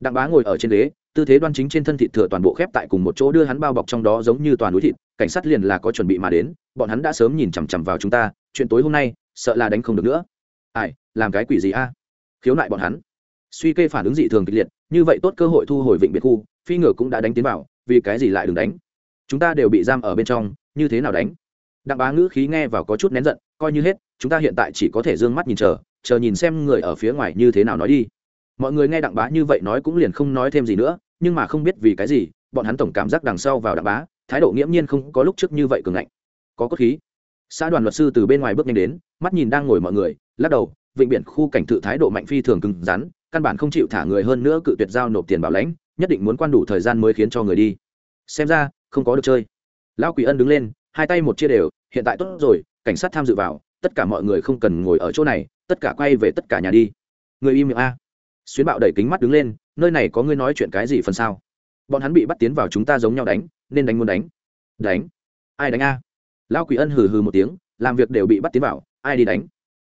[SPEAKER 1] Đặng bá ngồi ở trên ghế, tư thế đoan chính trên thân thịt thừa toàn bộ khép tại cùng một chỗ đưa hắn bao bọc trong đó giống như toàn núi thịt, cảnh sát liền là có chuẩn bị mà đến, bọn hắn đã sớm nhìn chằm chằm vào chúng ta, chuyện tối hôm nay, sợ là đánh không được nữa. Ai, làm cái quỷ gì a? Khiếu nại bọn hắn. Suy kê phản ứng dị thường kịch liệt, như vậy tốt cơ hội thu hồi vịnh biệt khu, phi ngựa cũng đã đánh tiến vào, vì cái gì lại đừng đánh? Chúng ta đều bị giam ở bên trong, như thế nào đánh? Đặng bá ngữ khí nghe vào có chút nén giận coi như hết, chúng ta hiện tại chỉ có thể d ư ơ n g mắt nhìn chờ chờ nhìn xem người ở phía ngoài như thế nào nói đi. Mọi người nghe đặng bá như vậy nói cũng liền không nói thêm gì nữa, nhưng mà không biết vì cái gì, bọn hắn tổng cảm giác đằng sau vào đặng bá, thái độ nghiễm nhiên không có lúc trước như vậy cường ngạnh. Có cốt khí. Xã đoàn luật sư từ bên ngoài bước nhanh đến, mắt nhìn đang ngồi mọi người, lắc đầu, vịnh biển khu cảnh thự thái độ mạnh phi thường cứng rắn, căn bản không chịu thả người hơn nữa cự tuyệt giao nộp tiền bảo lãnh, nhất định muốn quan đủ thời gian mới khiến cho người đi. Xem ra, không có được chơi. Lão quỷ ân đứng lên, hai tay một chia đều, hiện tại tốt rồi cảnh sát tham dự vào, tất cả mọi người không cần ngồi ở chỗ này, tất cả quay về tất cả nhà đi. Người im miệng a. Xuyến bạo đẩy kính mắt đứng lên, nơi này có ngươi nói chuyện cái gì phần sao bọn hắn bị bắt tiến vào chúng ta giống nhau đánh, nên đánh muốn đánh. Đánh. Ai đánh a? Lão quỷ ân hừ hừ một tiếng, làm việc đều bị bắt tiến vào, ai đi đánh?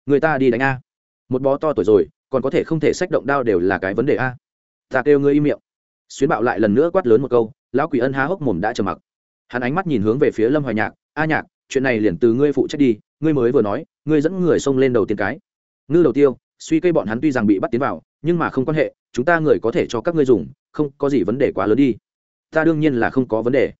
[SPEAKER 1] Người ta đi đánh a. Một bó to tuổi rồi, còn có thể không thể sách động đao đều là cái vấn đề a. Ta kêu ngươi im miệng. Xuyến bạo lại lần nữa quát lớn một câu, lão quỷ ân há hốc mồm đã trầm mặc. Hắn ánh mắt nhìn hướng về phía lâm hoài nhạc, a nhạc chuyện này liền từ ngươi phụ trách đi, ngươi mới vừa nói, ngươi dẫn người xông lên đầu tiên cái. Ngư đầu tiêu, suy cây bọn hắn tuy rằng bị bắt tiến vào, nhưng mà không quan hệ, chúng ta người có thể cho các ngươi dùng, không có gì vấn đề quá lớn đi. Ta đương nhiên là không có vấn đề.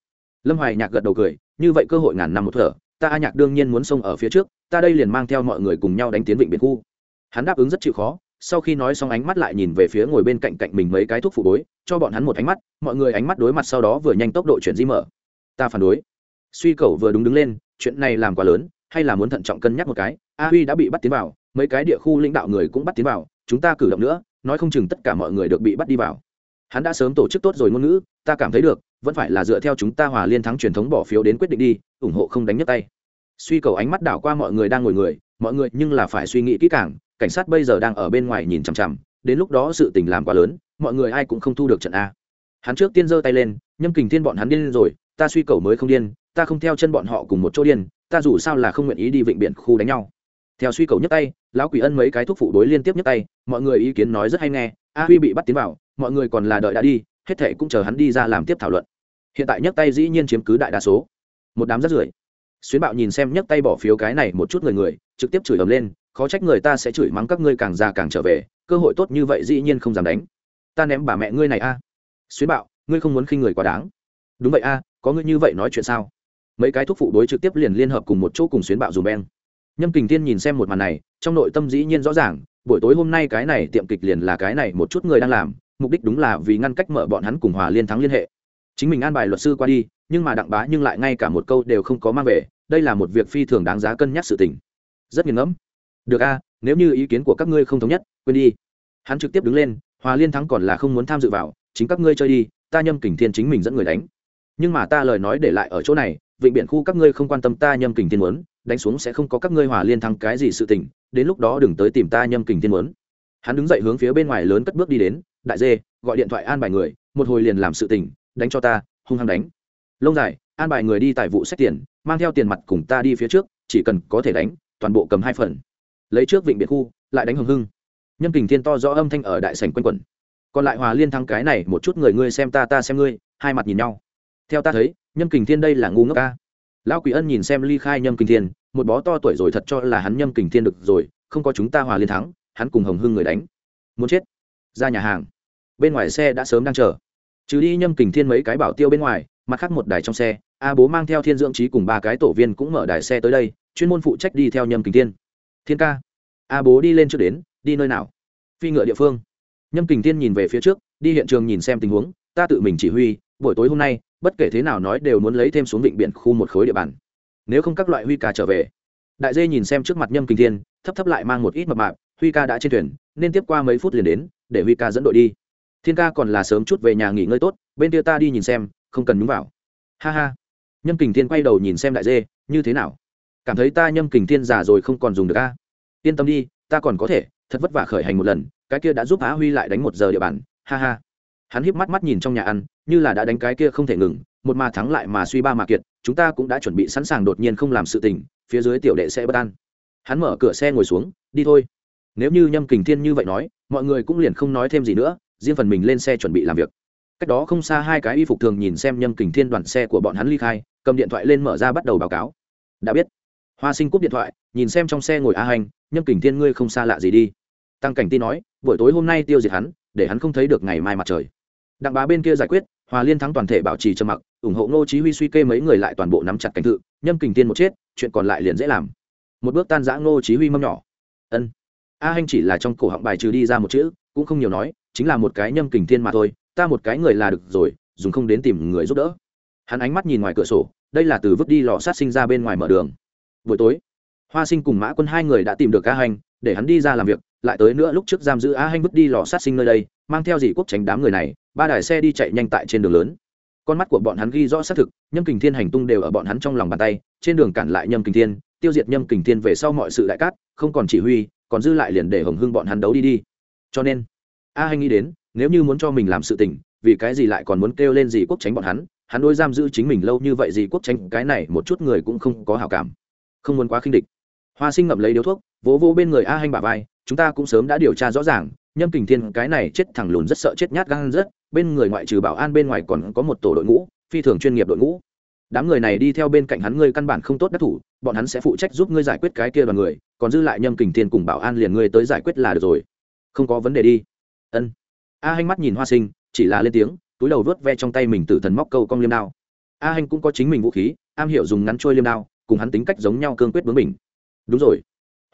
[SPEAKER 1] Lâm hoài nhạc gật đầu cười, như vậy cơ hội ngàn năm một thở, ta a nhạc đương nhiên muốn xông ở phía trước, ta đây liền mang theo mọi người cùng nhau đánh tiến vịnh biển khu. Hắn đáp ứng rất chịu khó, sau khi nói xong ánh mắt lại nhìn về phía ngồi bên cạnh cạnh mình mấy cái thuốc phụ bối, cho bọn hắn một ánh mắt, mọi người ánh mắt đối mặt sau đó vừa nhanh tốc độ chuyển di mở. Ta phản đối. Suy cầu vừa đúng đứng lên chuyện này làm quá lớn, hay là muốn thận trọng cân nhắc một cái, a huy đã bị bắt tiến vào, mấy cái địa khu lãnh đạo người cũng bắt tiến vào, chúng ta cử động nữa, nói không chừng tất cả mọi người được bị bắt đi vào. Hắn đã sớm tổ chức tốt rồi ngôn ngữ, ta cảm thấy được, vẫn phải là dựa theo chúng ta hòa liên thắng truyền thống bỏ phiếu đến quyết định đi, ủng hộ không đánh nhấc tay. Suy cầu ánh mắt đảo qua mọi người đang ngồi người, mọi người nhưng là phải suy nghĩ kỹ càng, cảnh sát bây giờ đang ở bên ngoài nhìn chằm chằm, đến lúc đó sự tình làm quá lớn, mọi người ai cũng không thu được trận a. Hắn trước tiên giơ tay lên, nhâm kình thiên bọn hắn điên rồi, ta suy cầu mới không điên ta không theo chân bọn họ cùng một chỗ điên, ta dù sao là không nguyện ý đi vịnh biển khu đánh nhau. Theo suy cầu nhấc tay, lão quỷ ân mấy cái thuốc phụ đối liên tiếp nhấc tay, mọi người ý kiến nói rất hay nghe, a huy bị bắt tiến vào, mọi người còn là đợi đã đi, hết thệ cũng chờ hắn đi ra làm tiếp thảo luận. Hiện tại nhấc tay dĩ nhiên chiếm cứ đại đa số. Một đám rất rưởi. Xuyến bạo nhìn xem nhấc tay bỏ phiếu cái này một chút người người, trực tiếp chửi ầm lên, khó trách người ta sẽ chửi mắng các ngươi càng già càng trở về, cơ hội tốt như vậy dĩ nhiên không dám đánh. Ta ném bà mẹ ngươi này a. Xuyến bạo, ngươi không muốn khinh người quá đáng. Đúng vậy a, có ngươi như vậy nói chuyện sao? Mấy cái thuốc phụ đối trực tiếp liền liên hợp cùng một chỗ cùng xuyến bạo dùm beng. Nhâm kình thiên nhìn xem một màn này, trong nội tâm dĩ nhiên rõ ràng, buổi tối hôm nay cái này tiệm kịch liền là cái này một chút người đang làm, mục đích đúng là vì ngăn cách mở bọn hắn cùng hòa liên thắng liên hệ. Chính mình an bài luật sư qua đi, nhưng mà đặng bá nhưng lại ngay cả một câu đều không có mang về, đây là một việc phi thường đáng giá cân nhắc sự tình. Rất nghiền ngẫm. Được a, nếu như ý kiến của các ngươi không thống nhất, quên đi. Hắn trực tiếp đứng lên, hòa liên thắng còn là không muốn tham dự vào, chính các ngươi chơi đi, ta nhâm kình thiên chính mình dẫn người đánh. Nhưng mà ta lời nói để lại ở chỗ này vịnh biển khu các ngươi không quan tâm ta nhâm kình thiên muốn đánh xuống sẽ không có các ngươi hòa liên thắng cái gì sự tình, đến lúc đó đừng tới tìm ta nhâm kình thiên muốn hắn đứng dậy hướng phía bên ngoài lớn cất bước đi đến, đại dê, gọi điện thoại an bài người, một hồi liền làm sự tình, đánh cho ta, hung hăng đánh. Lông dài, an bài người đi tại vụ xét tiền, mang theo tiền mặt cùng ta đi phía trước, chỉ cần có thể đánh, toàn bộ cầm hai phần. Lấy trước vịnh biệt khu, lại đánh hưng hưng. Nhân kình thiên to rõ âm thanh ở đại sảnh quanh quẩn. Còn lại hòa liên thắng cái này, một chút người ngươi xem ta ta xem ngươi. Hai mặt nhìn nhau theo ta thấy, nhâm kình thiên đây là ngu ngốc ca. Lão quỷ ân nhìn xem ly khai nhâm kình thiên, một bó to tuổi rồi thật cho là hắn nhâm kình thiên được rồi, không có chúng ta hòa liên thắng, hắn cùng hồng hưng người đánh. Muốn chết. Ra nhà hàng. Bên ngoài xe đã sớm đang chờ. Trừ đi nhâm kình thiên mấy cái bảo tiêu bên ngoài, mặt khác một đài trong xe, a bố mang theo thiên dưỡng trí cùng ba cái tổ viên cũng mở đài xe tới đây, chuyên môn phụ trách đi theo nhâm kình thiên. Thiên ca. A bố đi lên trước đến, đi nơi nào? Phi ngựa địa phương. Nhâm kình thiên nhìn về phía trước, đi hiện trường nhìn xem tình huống, ta tự mình chỉ huy buổi tối hôm nay, bất kể thế nào nói đều muốn lấy thêm xuống vịnh biển khu một khối địa bàn. Nếu không các loại huy ca trở về. Đại dê nhìn xem trước mặt nhâm kình thiên, thấp thấp lại mang một ít mập mạp, huy ca đã trên thuyền, nên tiếp qua mấy phút liền đến, để huy ca dẫn đội đi. Thiên ca còn là sớm chút về nhà nghỉ ngơi tốt, bên kia ta đi nhìn xem, không cần nhúng vào. Ha ha. Nhâm kình thiên quay đầu nhìn xem đại dê, như thế nào? Cảm thấy ta nhâm kình thiên già rồi không còn dùng được a? Yên tâm đi, ta còn có thể, thật vất vả khởi hành một lần, cái kia đã giúp á huy lại đánh một giờ địa bàn, ha ha hắn híp mắt mắt nhìn trong nhà ăn, như là đã đánh cái kia không thể ngừng, một mà thắng lại mà suy ba mà kiệt, chúng ta cũng đã chuẩn bị sẵn sàng đột nhiên không làm sự tình, phía dưới tiểu đệ sẽ bất an. Hắn mở cửa xe ngồi xuống, đi thôi. Nếu như nhâm kình thiên như vậy nói, mọi người cũng liền không nói thêm gì nữa, riêng phần mình lên xe chuẩn bị làm việc. Cách đó không xa hai cái y phục thường nhìn xem nhâm kình thiên đoàn xe của bọn hắn ly khai, cầm điện thoại lên mở ra bắt đầu báo cáo. Đã biết. Hoa sinh cúp điện thoại, nhìn xem trong xe ngồi a hành, nhâm kình thiên ngươi không xa lạ gì đi. Tăng cảnh ti nói, buổi tối hôm nay tiêu diệt hắn để hắn không thấy được ngày mai mặt trời. Đặng bá bên kia giải quyết, hòa liên thắng toàn thể bảo trì trầm mặc, ủng hộ ngô chí huy suy kê mấy người lại toàn bộ nắm chặt cảnh tự nhâm kình tiên một chết, chuyện còn lại liền dễ làm. Một bước tan rã ngô chí huy mâm nhỏ. Ân. A hành chỉ là trong cổ họng bài trừ đi ra một chữ, cũng không nhiều nói, chính là một cái nhâm kình thiên mà thôi, ta một cái người là được rồi, dùng không đến tìm người giúp đỡ. Hắn ánh mắt nhìn ngoài cửa sổ, đây là từ vứt đi lò sát sinh ra bên ngoài mở đường. Buổi tối, hoa sinh cùng mã quân hai người đã tìm được a hành để hắn đi ra làm việc lại tới nữa lúc trước giam giữ a hanh bước đi lò sát sinh nơi đây, mang theo dì quốc tránh đám người này, ba đài xe đi chạy nhanh tại trên đường lớn. Con mắt của bọn hắn ghi rõ xác thực, nhâm kình thiên hành tung đều ở bọn hắn trong lòng bàn tay, trên đường cản lại nhâm kình thiên, tiêu diệt nhâm kình thiên về sau mọi sự đại cát, không còn chỉ huy, còn dư lại liền để hồng hưng bọn hắn đấu đi đi. Cho nên, a hanh nghĩ đến, nếu như muốn cho mình làm sự tình, vì cái gì lại còn muốn kêu lên dì quốc tránh bọn hắn hắn đôi giam giữ chính mình lâu như vậy dì quốc tránh, cái này một chút người cũng không có hảo cảm, không muốn quá khinh địch. Hoa sinh ngậm lấy điếu thuốc, vỗ vỗ bên người a hanh bà vai chúng ta cũng sớm đã điều tra rõ ràng, nhâm kình thiên cái này chết thẳng lùn rất sợ chết nhát gan rất, bên người ngoại trừ bảo an bên ngoài còn có một tổ đội ngũ, phi thường chuyên nghiệp đội ngũ. Đám người này đi theo bên cạnh hắn ngươi căn bản không tốt đắc thủ, bọn hắn sẽ phụ trách giúp ngươi giải quyết cái kia đoàn người, còn dư lại nhâm kình thiên cùng bảo an liền ngươi tới giải quyết là được rồi. Không có vấn đề đi. Ân. A hanh mắt nhìn hoa sinh, chỉ là lên tiếng, túi đầu vớt ve trong tay mình tử thần móc câu cong liêm đao. A hanh cũng có chính mình vũ khí, am hiểu dùng ngắn trôi liêm đao, cùng hắn tính cách giống nhau cương quyết bướng mình đúng rồi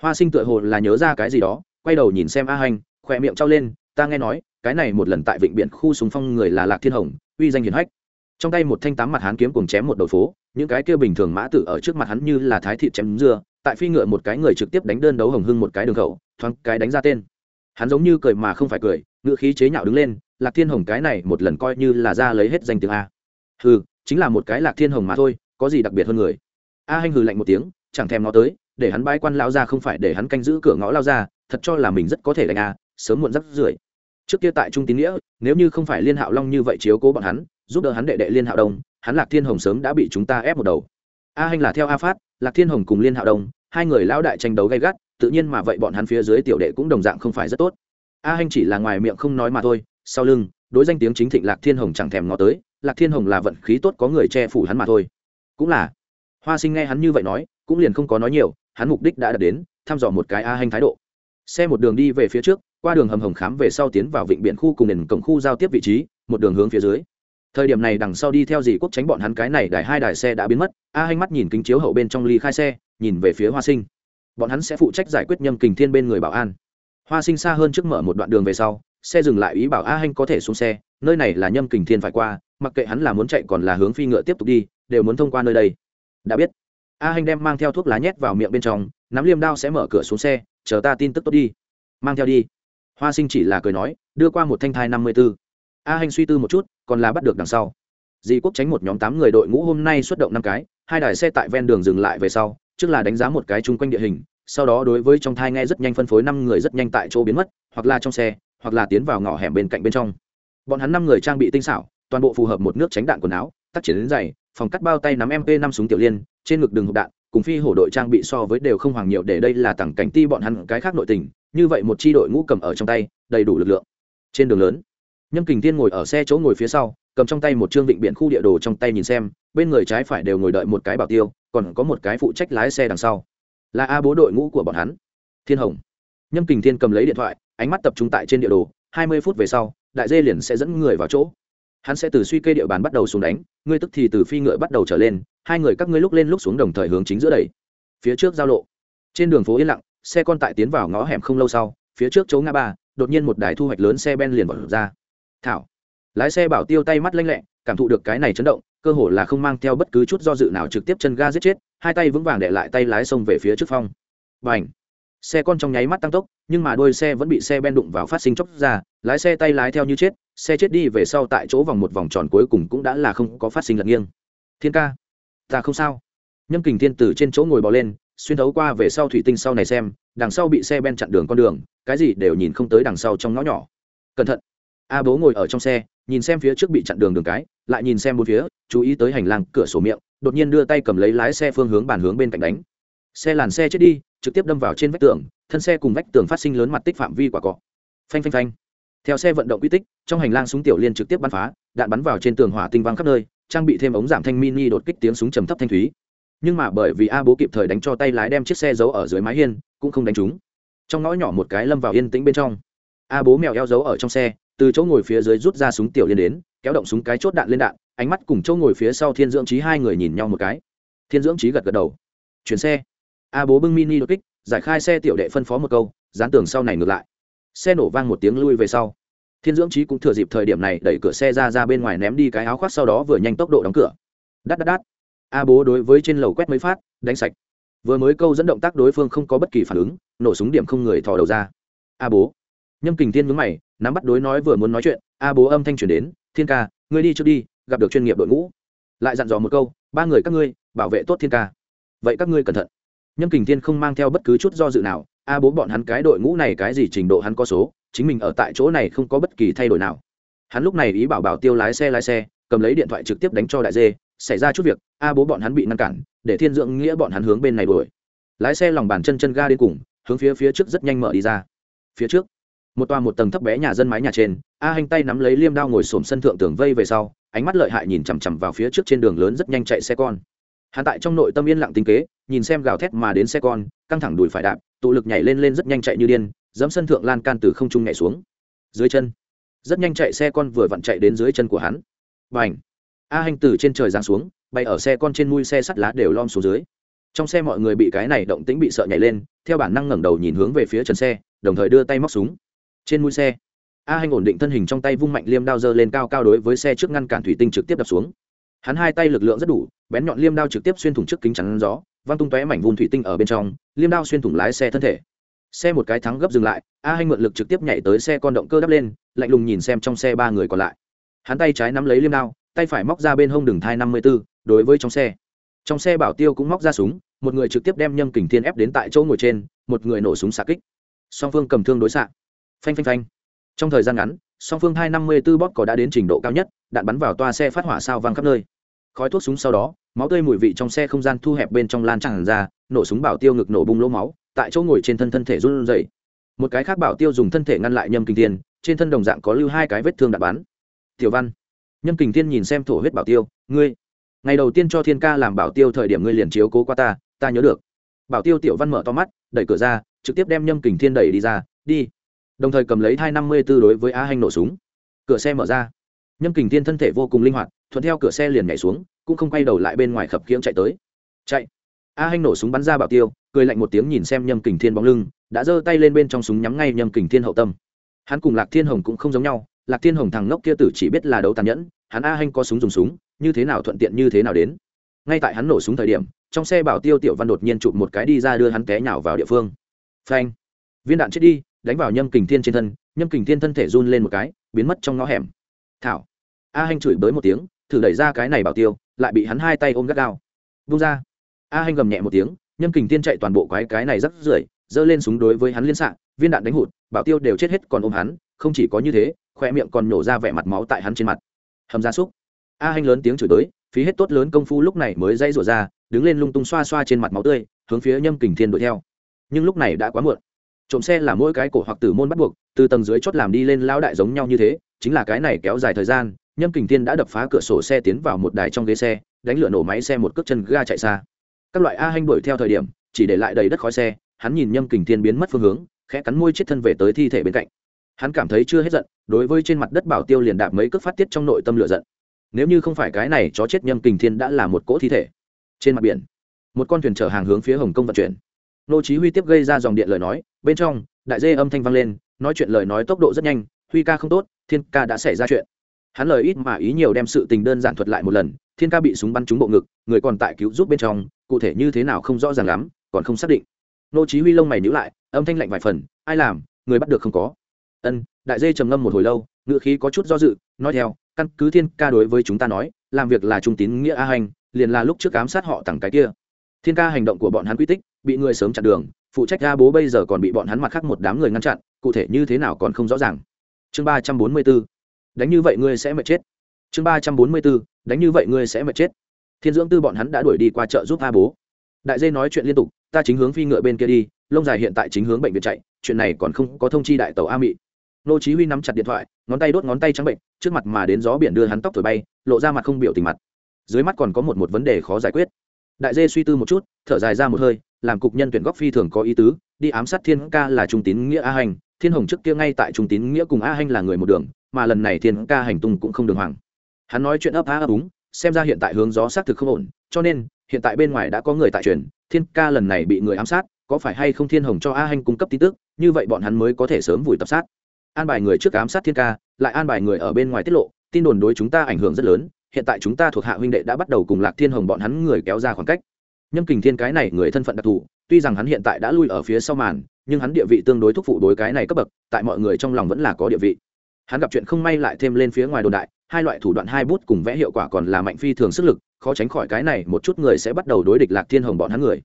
[SPEAKER 1] hoa sinh tựa hồ là nhớ ra cái gì đó quay đầu nhìn xem a Hành, khỏe miệng trao lên ta nghe nói cái này một lần tại vịnh biển khu súng phong người là lạc thiên hồng uy danh hiển hách. Trong tay một thanh tám mặt hán kiếm cùng chém một đầu phố những cái kia bình thường mã tử ở trước mặt hắn như là thái thị chém dưa tại phi ngựa một cái người trực tiếp đánh đơn đấu hồng hưng một cái đường khẩu thoáng cái đánh ra tên. Hắn giống như cười mà không phải cười ngựa khí chế nhạo đứng lên lạc thiên hồng cái này một lần coi như là ra lấy hết danh tiếng a. Hừ chính là một cái lạc thiên hồng mà thôi có gì đặc biệt hơn người? A hanh hừ lạnh một tiếng chẳng thèm nó tới để hắn bãi quan lao ra không phải để hắn canh giữ cửa ngõ lao ra thật cho là mình rất có thể đánh a, sớm muộn rắc rưởi. Trước kia tại trung tín nghĩa, nếu như không phải liên hạo long như vậy chiếu cố bọn hắn, giúp đỡ hắn đệ đệ liên hạo đông, hắn lạc thiên hồng sớm đã bị chúng ta ép một đầu. A hanh là theo a phát, lạc thiên hồng cùng liên hạo đông, hai người lão đại tranh đấu gay gắt, tự nhiên mà vậy bọn hắn phía dưới tiểu đệ cũng đồng dạng không phải rất tốt. A hanh chỉ là ngoài miệng không nói mà thôi, sau lưng, đối danh tiếng chính thịnh lạc thiên hồng chẳng thèm ngó tới, lạc thiên hồng là vận khí tốt có người che phủ hắn mà thôi. Cũng là, hoa sinh nghe hắn như vậy nói, cũng liền không có nói nhiều hắn mục đích đã đạt đến, thăm dò một cái a hanh thái độ. Xe một đường đi về phía trước, qua đường hầm hồng khám về sau tiến vào vịnh biển khu cùng nền cổng khu giao tiếp vị trí, một đường hướng phía dưới. Thời điểm này đằng sau đi theo dì quốc tránh bọn hắn cái này đài hai đài xe đã biến mất, a hanh mắt nhìn kính chiếu hậu bên trong ly khai xe, nhìn về phía hoa sinh. Bọn hắn sẽ phụ trách giải quyết nhâm kình thiên bên người bảo an. Hoa sinh xa hơn trước mở một đoạn đường về sau, xe dừng lại ý bảo a hanh có thể xuống xe, nơi này là nhâm kình thiên phải qua, mặc kệ hắn là muốn chạy còn là hướng phi ngựa tiếp tục đi, đều muốn thông qua nơi đây. Đã biết a hanh đem mang theo thuốc lá nhét vào miệng bên trong nắm liêm đao sẽ mở cửa xuống xe chờ ta tin tức tốt đi. Mang theo đi. Hoa sinh chỉ là cười nói đưa qua một thanh thai năm mươi b ố a hanh suy tư một chút còn là bắt được đằng sau. Di quốc tránh một nhóm tám người đội ngũ hôm nay xuất động năm cái hai đài xe tại ven đường dừng lại về sau trước là đánh giá một cái chung quanh địa hình sau đó đối với trong thai nghe rất nhanh phân phối năm người rất nhanh tại chỗ biến mất hoặc là trong xe hoặc là tiến vào ngõ hẻm bên cạnh bên trong. Bọn hắn năm người trang bị tinh xảo toàn bộ phù hợp một nước tránh đạn quần áo tác triển đến dày, phòng cắt bao tay nắm mp năm súng tiểu liên trên ngực đường hộp đạn, cùng phi hổ đội trang bị so với đều không hoàng nhiều, để đây là tặng cảnh ti bọn hắn cái khác nội tình, như vậy một chi đội ngũ cầm ở trong tay, đầy đủ lực lượng. Trên đường lớn, nhâm kình tiên ngồi ở xe chỗ ngồi phía sau, cầm trong tay một chương định biện khu địa đồ trong tay nhìn xem, bên người trái phải đều ngồi đợi một cái bảo tiêu, còn có một cái phụ trách lái xe đằng sau. Là a bố đội ngũ của bọn hắn. Thiên hồng. Nhâm kình thiên cầm lấy điện thoại, ánh mắt tập trung tại trên địa đồ, hai mươi phút về sau, đại dê liền sẽ dẫn người vào chỗ hắn sẽ từ suy kê địa bàn bắt đầu xuống đánh, ngươi tức thì từ phi ngựa bắt đầu trở lên, hai người các ngươi lúc lên lúc xuống đồng thời hướng chính giữa đẩy. Phía trước giao lộ. Trên đường phố yên lặng, xe con tại tiến vào ngõ hẻm không lâu sau, phía trước chỗ ngã ba, đột nhiên một đài thu hoạch lớn xe ben liền bỏ ra. Thảo. Lái xe bảo tiêu tay mắt lanh lẹ, cảm thụ được cái này chấn động, cơ hồ là không mang theo bất cứ chút do dự nào trực tiếp chân ga giết chết, hai tay vững vàng để lại tay lái xông về phía trước phong. Và xe con trong nháy mắt tăng tốc, nhưng mà đôi xe vẫn bị xe ben đụng vào phát sinh chốc ra, lái xe tay lái theo như chết xe chết đi về sau tại chỗ vòng một vòng tròn cuối cùng cũng đã là không có phát sinh lật nghiêng. Thiên ca, ta không sao. Nhâm kình thiên từ trên chỗ ngồi bò lên, xuyên thấu qua về sau thủy tinh sau này xem, đằng sau bị xe ben chặn đường con đường, cái gì đều nhìn không tới đằng sau trong ngõ nhỏ. Cẩn thận. A bố ngồi ở trong xe, nhìn xem phía trước bị chặn đường đường cái, lại nhìn xem bốn phía, chú ý tới hành lang cửa sổ miệng, đột nhiên đưa tay cầm lấy lái xe phương hướng bàn hướng bên cạnh đánh. Xe làn xe chết đi, trực tiếp đâm vào trên vách tường, thân xe cùng vách tường phát sinh lớn mặt tích phạm vi quả cọ. Phanh phanh phanh theo xe vận động quy tích, trong hành lang súng tiểu liên trực tiếp bắn phá, đạn bắn vào trên tường hỏa tinh văng khắp nơi, trang bị thêm ống giảm thanh mini đột kích tiếng súng trầm thấp thanh thúy. Nhưng mà bởi vì a bố kịp thời đánh cho tay lái đem chiếc xe giấu ở dưới mái hiên, cũng không đánh trúng. Trong ngõ nhỏ một cái lâm vào yên tĩnh bên trong. A bố mèo eo giấu ở trong xe, từ chỗ ngồi phía dưới rút ra súng tiểu liên đến, kéo động súng cái chốt đạn lên đạn, ánh mắt cùng chỗ ngồi phía sau thiên dưỡng trí hai người nhìn nhau một cái. Thiên dưỡng trí gật gật đầu. Chuyển xe. A bố bưng mini đột kích, giải khai xe tiểu đệ phân phó một câu, dán tường sau này ngược lại xe nổ vang một tiếng lui về sau. Thiên dưỡng trí cũng thừa dịp thời điểm này đẩy cửa xe ra ra bên ngoài ném đi cái áo khoác sau đó vừa nhanh tốc độ đóng cửa. Đắt đắt đắt a bố đối với trên lầu quét mấy phát, đánh sạch. Vừa mới câu dẫn động tác đối phương không có bất kỳ phản ứng, nổ súng điểm không người thò đầu ra. A bố. Nhâm kình thiên mướn mày, nắm bắt đối nói vừa muốn nói chuyện, a bố âm thanh chuyển đến, thiên ca, ngươi đi trước đi, gặp được chuyên nghiệp đội ngũ. Lại dặn dò một câu, ba người các ngươi, bảo vệ tốt thiên ca. Vậy các ngươi cẩn thận. Nhâm kình thiên không mang theo bất cứ chút do dự nào a bố bọn hắn cái đội ngũ này cái gì trình độ hắn có số, chính mình ở tại chỗ này không có bất kỳ thay đổi nào. Hắn lúc này ý bảo bảo tiêu lái xe lái xe, cầm lấy điện thoại trực tiếp đánh cho đại dê, xảy ra chút việc, a bố bọn hắn bị ngăn cản, để thiên dưỡng nghĩa bọn hắn hướng bên này đuổi. Lái xe lòng bàn chân chân ga đến cùng, hướng phía phía trước rất nhanh mở đi ra. Phía trước, một tòa một tầng thấp bé nhà dân mái nhà trên, a hành tay nắm lấy liêm đao ngồi xổm sân thượng tường vây về sau, ánh mắt lợi hại nhìn chằm chằm vào phía trước trên đường lớn rất nhanh chạy xe con. Hắn tại trong nội tâm yên lặng tính kế, nhìn xem gào thét mà đến xe con, căng thẳng đùi phải đạp tụ lực nhảy lên lên rất nhanh chạy như điên, dẫm sân thượng lan can từ không trung nhảy xuống. Dưới chân, rất nhanh chạy xe con vừa vặn chạy đến dưới chân của hắn. B à n h a hành từ trên trời giáng xuống, bay ở xe con trên mui xe sắt lá đều lom xuống dưới. Trong xe mọi người bị cái này động tĩnh bị sợ nhảy lên, theo bản năng ngẩng đầu nhìn hướng về phía trần xe, đồng thời đưa tay móc súng. Trên mui xe, a hành ổn định thân hình trong tay vung mạnh liêm đao dơ lên cao cao đối với xe trước ngăn cản thủy tinh trực tiếp đập xuống. Hắn hai tay lực lượng rất đủ, bén nhọn liêm đao trực tiếp xuyên thủng trước kính chắn gió văng tung tóe mảnh vùn thủy tinh ở bên trong, liêm đao xuyên thủng lái xe thân thể. Xe một cái thắng gấp dừng lại, a hành mượn lực trực tiếp nhảy tới xe con động cơ đắp lên, lạnh lùng nhìn xem trong xe ba người còn lại. Hắn tay trái nắm lấy liêm đao, tay phải móc ra bên hông đường thai năm mươi b ố đối với trong xe. Trong xe bảo tiêu cũng móc ra súng, một người trực tiếp đem nhâm kình thiên ép đến tại chỗ ngồi trên, một người nổ súng xạ kích. Song phương cầm thương đối xạ. Phanh phanh phanh. Trong thời gian ngắn, song phương hai năm mươi b ố bóp cỏ đã đến trình độ cao nhất, đạn bắn vào toa xe phát hỏa sao văng khắp nơi. Khói thuốc súng sau đó máu tươi mùi vị trong xe không gian thu hẹp bên trong lan tràn ra, nổ súng bảo tiêu ngực nổ bung lỗ máu, tại chỗ ngồi trên thân thân thể run rẩy. Một cái khác bảo tiêu dùng thân thể ngăn lại nhâm kinh thiên, trên thân đồng dạng có lưu hai cái vết thương đạn bắn. Tiểu văn, nhâm kình thiên nhìn xem thổ huyết bảo tiêu, ngươi, ngày đầu tiên cho thiên ca làm bảo tiêu thời điểm ngươi liền chiếu cố qua ta ta nhớ được. Bảo tiêu tiểu văn mở to mắt, đẩy cửa ra, trực tiếp đem nhâm kình thiên đẩy đi ra, đi. Đồng thời cầm lấy hai năm mươi b ố đối với á hanh nổ súng. Cửa xe mở ra. Nhâm kình thiên thân thể vô cùng linh hoạt, thuận theo cửa xe liền nhảy xuống cũng không quay đầu lại bên ngoài khập khiễng chạy tới. Chạy. A hanh nổ súng bắn ra bảo tiêu, cười lạnh một tiếng nhìn xem nhâm kình thiên bóng lưng, đã giơ tay lên bên trong súng nhắm ngay nhâm kình thiên hậu tâm. Hắn cùng lạc thiên hồng cũng không giống nhau, lạc thiên hồng thằng ngốc kia tử chỉ biết là đấu tàn nhẫn, hắn a hanh có súng dùng súng, như thế nào thuận tiện như thế nào đến. Ngay tại hắn nổ súng thời điểm, trong xe bảo tiêu tiểu văn đột nhiên chụp một cái đi ra đưa hắn té nhào vào địa phương. Phanh. Viên đạn chết đi, đánh vào nhâm kình thiên trên thân, nhâm kình thiên thân thể run lên một cái, biến mất trong ngõ hẻm. Thảo. A hanh chửi bới một tiếng, thử đẩy ra cái này bảo tiêu lại bị hắn hai tay ôm gắt gao. Vung ra. A hanh gầm nhẹ một tiếng, nhâm kình thiên chạy toàn bộ quái cái này rắc rưởi, giơ lên súng đối với hắn liên xạ, viên đạn đánh hụt, bảo tiêu đều chết hết còn ôm hắn, không chỉ có như thế khoe miệng còn nhổ ra vẻ mặt máu tại hắn trên mặt. Hầm gia súc. A hanh lớn tiếng chửi tới, phí hết tốt lớn công phu lúc này mới dây rủa ra, đứng lên lung tung xoa xoa trên mặt máu tươi, hướng phía nhâm kình thiên đuổi theo. Nhưng lúc này đã quá muộn. Trộm xe là mỗi cái cổ hoặc tử môn bắt buộc, từ tầng dưới chót làm đi lên lão đại giống nhau như thế, chính là cái này kéo dài thời gian nhâm kình thiên đã đập phá cửa sổ xe tiến vào một đài trong ghế xe, đánh lửa nổ máy xe một cước chân ga chạy xa. Các loại a hanh đuổi theo thời điểm, chỉ để lại đầy đất khói xe, hắn nhìn nhâm kình thiên biến mất phương hướng, khẽ cắn môi chết thân về tới thi thể bên cạnh. Hắn cảm thấy chưa hết giận, đối với trên mặt đất bảo tiêu liền đạp mấy cước phát tiết trong nội tâm lửa giận. Nếu như không phải cái này, chó chết nhâm kình thiên đã là một cỗ thi thể. Trên mặt biển, một con thuyền chở hàng hướng phía hồng kông vận chuyển. Nô chí huy tiếp gây ra dòng điện lời nói, bên trong, đại dê âm thanh vang lên, nói chuyện lời nói tốc độ rất nhanh, huy ca không tốt, thiên ca đã xảy ra chuyện hắn lời ít mà ý nhiều đem sự tình đơn giản thuật lại một lần, thiên ca bị súng bắn trúng bộ ngực, người còn tại cứu giúp bên trong, cụ thể như thế nào không rõ ràng lắm, còn không xác định. Nô chí huy lông mày nhíu lại, âm thanh lạnh vài phần, ai làm, người bắt được không có? Ân, đại dê trầm ngâm một hồi lâu ngựa khí có chút do dự, nói theo, căn cứ thiên ca đối với chúng ta nói, làm việc là trung tín nghĩa a hành liền là lúc trước ám sát họ tặng cái kia. Thiên ca hành động của bọn hắn quy tích, bị người sớm chặn đường, phụ trách ga bố bây giờ còn bị bọn hắn mặt khác một đám người ngăn chặn, cụ thể như thế nào còn không rõ ràng. Chương ba trăm bốn mươi bốn đánh như vậy ngươi sẽ mệt chết. Chương ba trăm bốn mươi b ố đánh như vậy ngươi sẽ mệt chết. Thiên dưỡng tư bọn hắn đã đuổi đi qua chợ giúp a bố. Đại dê nói chuyện liên tục, ta chính hướng phi ngựa bên kia đi, lông dài hiện tại chính hướng bệnh viện chạy, chuyện này còn không có thông chi đại tàu a mị. Nô chí huy nắm chặt điện thoại, ngón tay đốt ngón tay trắng bệnh, trước mặt mà đến gió biển đưa hắn tóc thổi bay, lộ ra mặt không biểu tình mặt. Dưới mắt còn có một một vấn đề khó giải quyết. Đại dê suy tư một chút, thở dài ra một hơi, làm cục nhân tuyển góc phi thường có ý tứ, đi ám sát thiên ca là trung tín nghĩa a hành, thiên hồng trước kia ngay tại trung tín nghĩa cùng a hành là người một đường mà lần này thiên ca hành tung cũng không đường hoàng. Hắn nói chuyện ấp á ấp úng, xem ra hiện tại hướng gió xác thực không ổn, cho nên, hiện tại bên ngoài đã có người tại truyền, thiên ca lần này bị người ám sát, có phải hay không thiên hồng cho a hành cung cấp tin tức, như vậy bọn hắn mới có thể sớm vùi tập sát. An bài người trước ám sát thiên ca, lại an bài người ở bên ngoài tiết lộ, tin đồn đối chúng ta ảnh hưởng rất lớn, hiện tại chúng ta thuộc hạ huynh đệ đã bắt đầu cùng lạc thiên hồng bọn hắn người kéo ra khoảng cách. Nhâm kình thiên cái này người thân phận đặc thù, tuy rằng hắn hiện tại đã lui ở phía sau màn, nhưng hắn địa vị tương đối thúc phụ đối cái này cấp bậc, tại mọi người trong lòng vẫn là có địa vị hắn gặp chuyện không may lại thêm lên phía ngoài đồn đại, hai loại thủ đoạn hai bút cùng vẽ hiệu quả còn là mạnh phi thường sức lực, khó tránh khỏi cái này một chút người sẽ bắt đầu đối địch lạc thiên hồng bọn hắn người.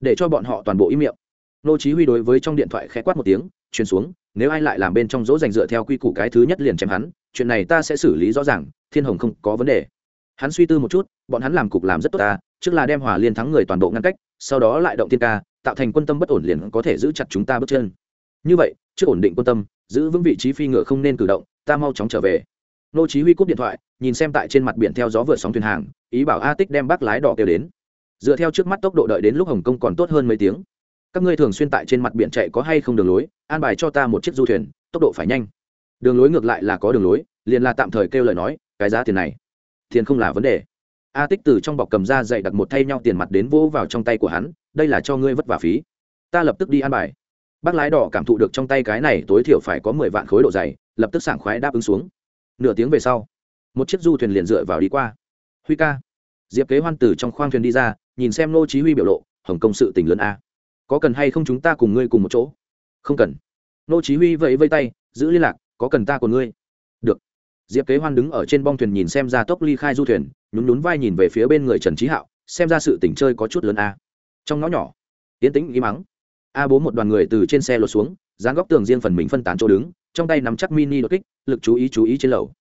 [SPEAKER 1] Để cho bọn họ toàn bộ im miệng. Nô chí huy đối với trong điện thoại khẽ quát một tiếng, truyền xuống, nếu ai lại làm bên trong dỗ dành dựa theo quy củ cái thứ nhất liền chém hắn, chuyện này ta sẽ xử lý rõ ràng, thiên hồng không có vấn đề. Hắn suy tư một chút, bọn hắn làm cục làm rất tốt ta, trước là đem hòa liên thắng người toàn bộ ngăn cách, sau đó lại động thiên ca, tạo thành quân tâm bất ổn liền có thể giữ chặt chúng ta bước chân như vậy, trước ổn định quan tâm, giữ vững vị trí phi ngựa không nên cử động, ta mau chóng trở về. Nô chí huy cúp điện thoại, nhìn xem tại trên mặt biển theo gió vượt sóng thuyền hàng, ý bảo a tích đem bác lái đỏ kêu đến. Dựa theo trước mắt tốc độ đợi đến lúc hồng kông còn tốt hơn mấy tiếng. Các ngươi thường xuyên tại trên mặt biển chạy có hay không đường lối, an bài cho ta một chiếc du thuyền, tốc độ phải nhanh. Đường lối ngược lại là có đường lối, liền là tạm thời kêu lời nói, cái giá tiền này, tiền không là vấn đề. A tích từ trong bọc cầm ra dậy đặt một thay nhau tiền mặt đến vỗ vào trong tay của hắn, đây là cho ngươi vất vả phí. Ta lập tức đi an bài bác lái đỏ cảm thụ được trong tay cái này tối thiểu phải có mười vạn khối độ dày, lập tức sảng khoái đáp ứng xuống. Nửa tiếng về sau, một chiếc du thuyền liền dựa vào đi qua. Huy ca. Diệp kế hoan từ trong khoang thuyền đi ra, nhìn xem nô chí huy biểu lộ, hồng công sự tình lớn a. Có cần hay không chúng ta cùng ngươi cùng một chỗ? Không cần. Nô chí huy vẫy vây tay, giữ liên lạc, có cần ta của ngươi? Được. Diệp kế hoan đứng ở trên bong thuyền nhìn xem ra tốc ly khai du thuyền, nhún nhún vai nhìn về phía bên người trần trí hạo, xem ra sự tình chơi có chút lớn a. Trong ngõ nhỏ tiến tĩnh im mắng a bố một đoàn người từ trên xe lột xuống, dán góc tường riêng phần mình phân tán chỗ đứng, trong tay nắm chắc mini đột kích, lực chú ý chú ý trên lầu.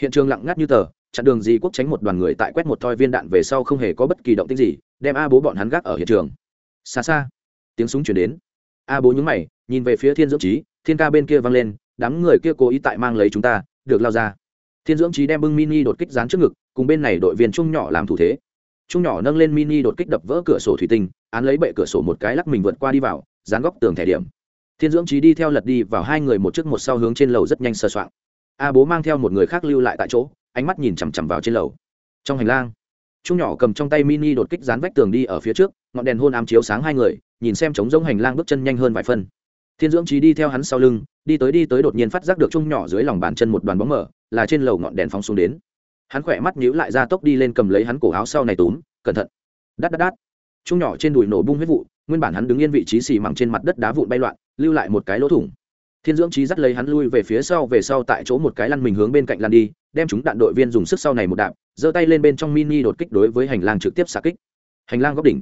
[SPEAKER 1] Hiện trường lặng ngắt như tờ, chặn đường di quốc tránh một đoàn người tại quét một thoi viên đạn về sau không hề có bất kỳ động tích gì, đem a bố bọn hắn gác ở hiện trường. Xa xa, tiếng súng chuyển đến. A bố nhúng mày, nhìn về phía thiên dưỡng trí thiên ca bên kia vang lên, đám người kia cố ý tại mang lấy chúng ta, được lao ra. Thiên dưỡng trí đem bưng mini đột kích dán trước ngực, cùng bên này đội viên trung nhỏ làm thủ thế. Trung nhỏ nâng lên mini đột kích đập vỡ cửa sổ thủy tinh án lấy bệ cửa sổ một cái lắc mình vượt qua đi vào, dán góc tường thẻ điểm. Thiên dưỡng trí đi theo lật đi vào hai người một trước một sau hướng trên lầu rất nhanh sơ soạn. A bố mang theo một người khác lưu lại tại chỗ, ánh mắt nhìn chằm chằm vào trên lầu. Trong hành lang, trung nhỏ cầm trong tay mini đột kích dán vách tường đi ở phía trước, ngọn đèn hôn ám chiếu sáng hai người, nhìn xem trống rỗng hành lang bước chân nhanh hơn vài phân. Thiên dưỡng trí đi theo hắn sau lưng, đi tới đi tới đột nhiên phát giác được trung nhỏ dưới lòng bàn chân một đoàn bóng mở, là trên lầu ngọn đèn phóng xuống đến. Hắn khỏe mắt nhíu lại ra tốc đi lên cầm lấy hắn cổ áo sau này túm, cẩn thận. Đắt đắt đắt trung nhỏ trên đùi nổ bung huyết vụ, nguyên bản hắn đứng yên vị trí xì mẳng trên mặt đất đá vụn bay loạn, lưu lại một cái lỗ thủng. Thiên dưỡng trí dắt lấy hắn lui về phía sau, về sau tại chỗ một cái lăn mình hướng bên cạnh lăn đi, đem chúng đạn đội viên dùng sức sau này một đạp, giơ tay lên bên trong mini đột kích đối với hành lang trực tiếp xạ kích. Hành lang góc đỉnh.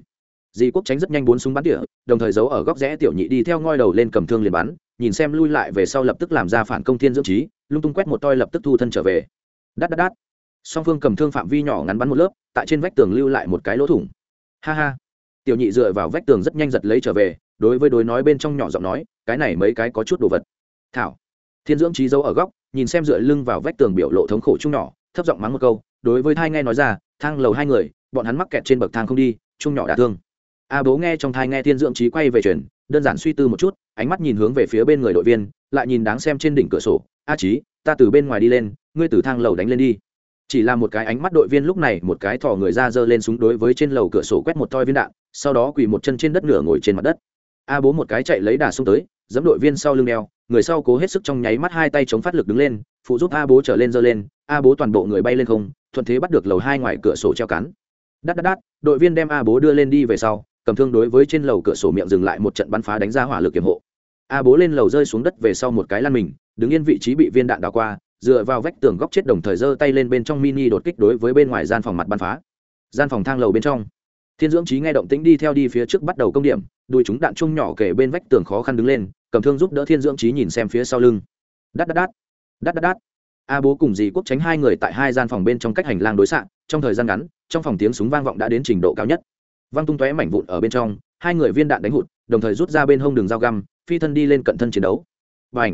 [SPEAKER 1] Di quốc tránh rất nhanh bốn súng bắn tỉa, đồng thời giấu ở góc rẽ tiểu nhị đi theo ngoi đầu lên cầm thương liền bắn, nhìn xem lui lại về sau lập tức làm ra phản công thiên dưỡng trí lung tung quét một toi lập tức thu thân trở về. Đắt đắt đắt song phương cầm thương phạm vi nhỏ ngắn bắn một lớp, tại trên vách tường lưu lại một cái lỗ thủng. Ha ha tiểu nhị dựa vào vách tường rất nhanh giật lấy trở về, đối với đối nói bên trong nhỏ giọng nói, cái này mấy cái có chút đồ vật. Thảo. Thiên dưỡng trí giấu ở góc, nhìn xem dựa lưng vào vách tường biểu lộ thống khổ chung nhỏ, thấp giọng mắng một câu, đối với thai nghe nói ra, thang lầu hai người, bọn hắn mắc kẹt trên bậc thang không đi, chung nhỏ đả thương. A bố nghe trong thai nghe thiên dưỡng trí quay về chuyển, đơn giản suy tư một chút, ánh mắt nhìn hướng về phía bên người đội viên, lại nhìn đáng xem trên đỉnh cửa sổ, a trí ta từ bên ngoài đi lên, ngươi từ thang lầu đánh lên đi. Chỉ là một cái ánh mắt đội viên lúc này, một cái thò người ra giơ lên súng đối với trên lầu cửa sổ quét một toi viên đạn sau đó quỳ một chân trên đất nửa ngồi trên mặt đất. A bố một cái chạy lấy đà xông tới, giẫm đội viên sau lưng đeo, người sau cố hết sức trong nháy mắt hai tay chống phát lực đứng lên, phụ giúp a bố trở lên giơ lên, a bố toàn bộ người bay lên không, thuận thế bắt được lầu hai ngoài cửa sổ treo cắn đắt đắt đắt, đội viên đem a bố đưa lên đi về sau, cầm thương đối với trên lầu cửa sổ miệng dừng lại một trận bắn phá đánh ra hỏa lực kiểm hộ. A bố lên lầu rơi xuống đất về sau một cái lăn mình, đứng yên vị trí bị viên đạn đào qua, dựa vào vách tường góc chết đồng thời giơ tay lên bên trong mini đột kích đối với bên ngoài gian phòng mặt bắn phá. Gian phòng thang lầu bên trong thiên dưỡng trí nghe động tĩnh đi theo đi phía trước bắt đầu công điểm, đuôi chúng đạn chung nhỏ kể bên vách tường khó khăn đứng lên, cầm thương giúp đỡ thiên dưỡng trí nhìn xem phía sau lưng. Đắt đắt đắt đắt đắt đắt a bố cùng dì quốc tránh hai người tại hai gian phòng bên trong cách hành lang đối xạ, trong thời gian ngắn, trong phòng tiếng súng vang vọng đã đến trình độ cao nhất. Văng tung tóe mảnh vụn ở bên trong, hai người viên đạn đánh hụt, đồng thời rút ra bên hông đường dao găm, phi thân đi lên cận thân chiến đấu. Và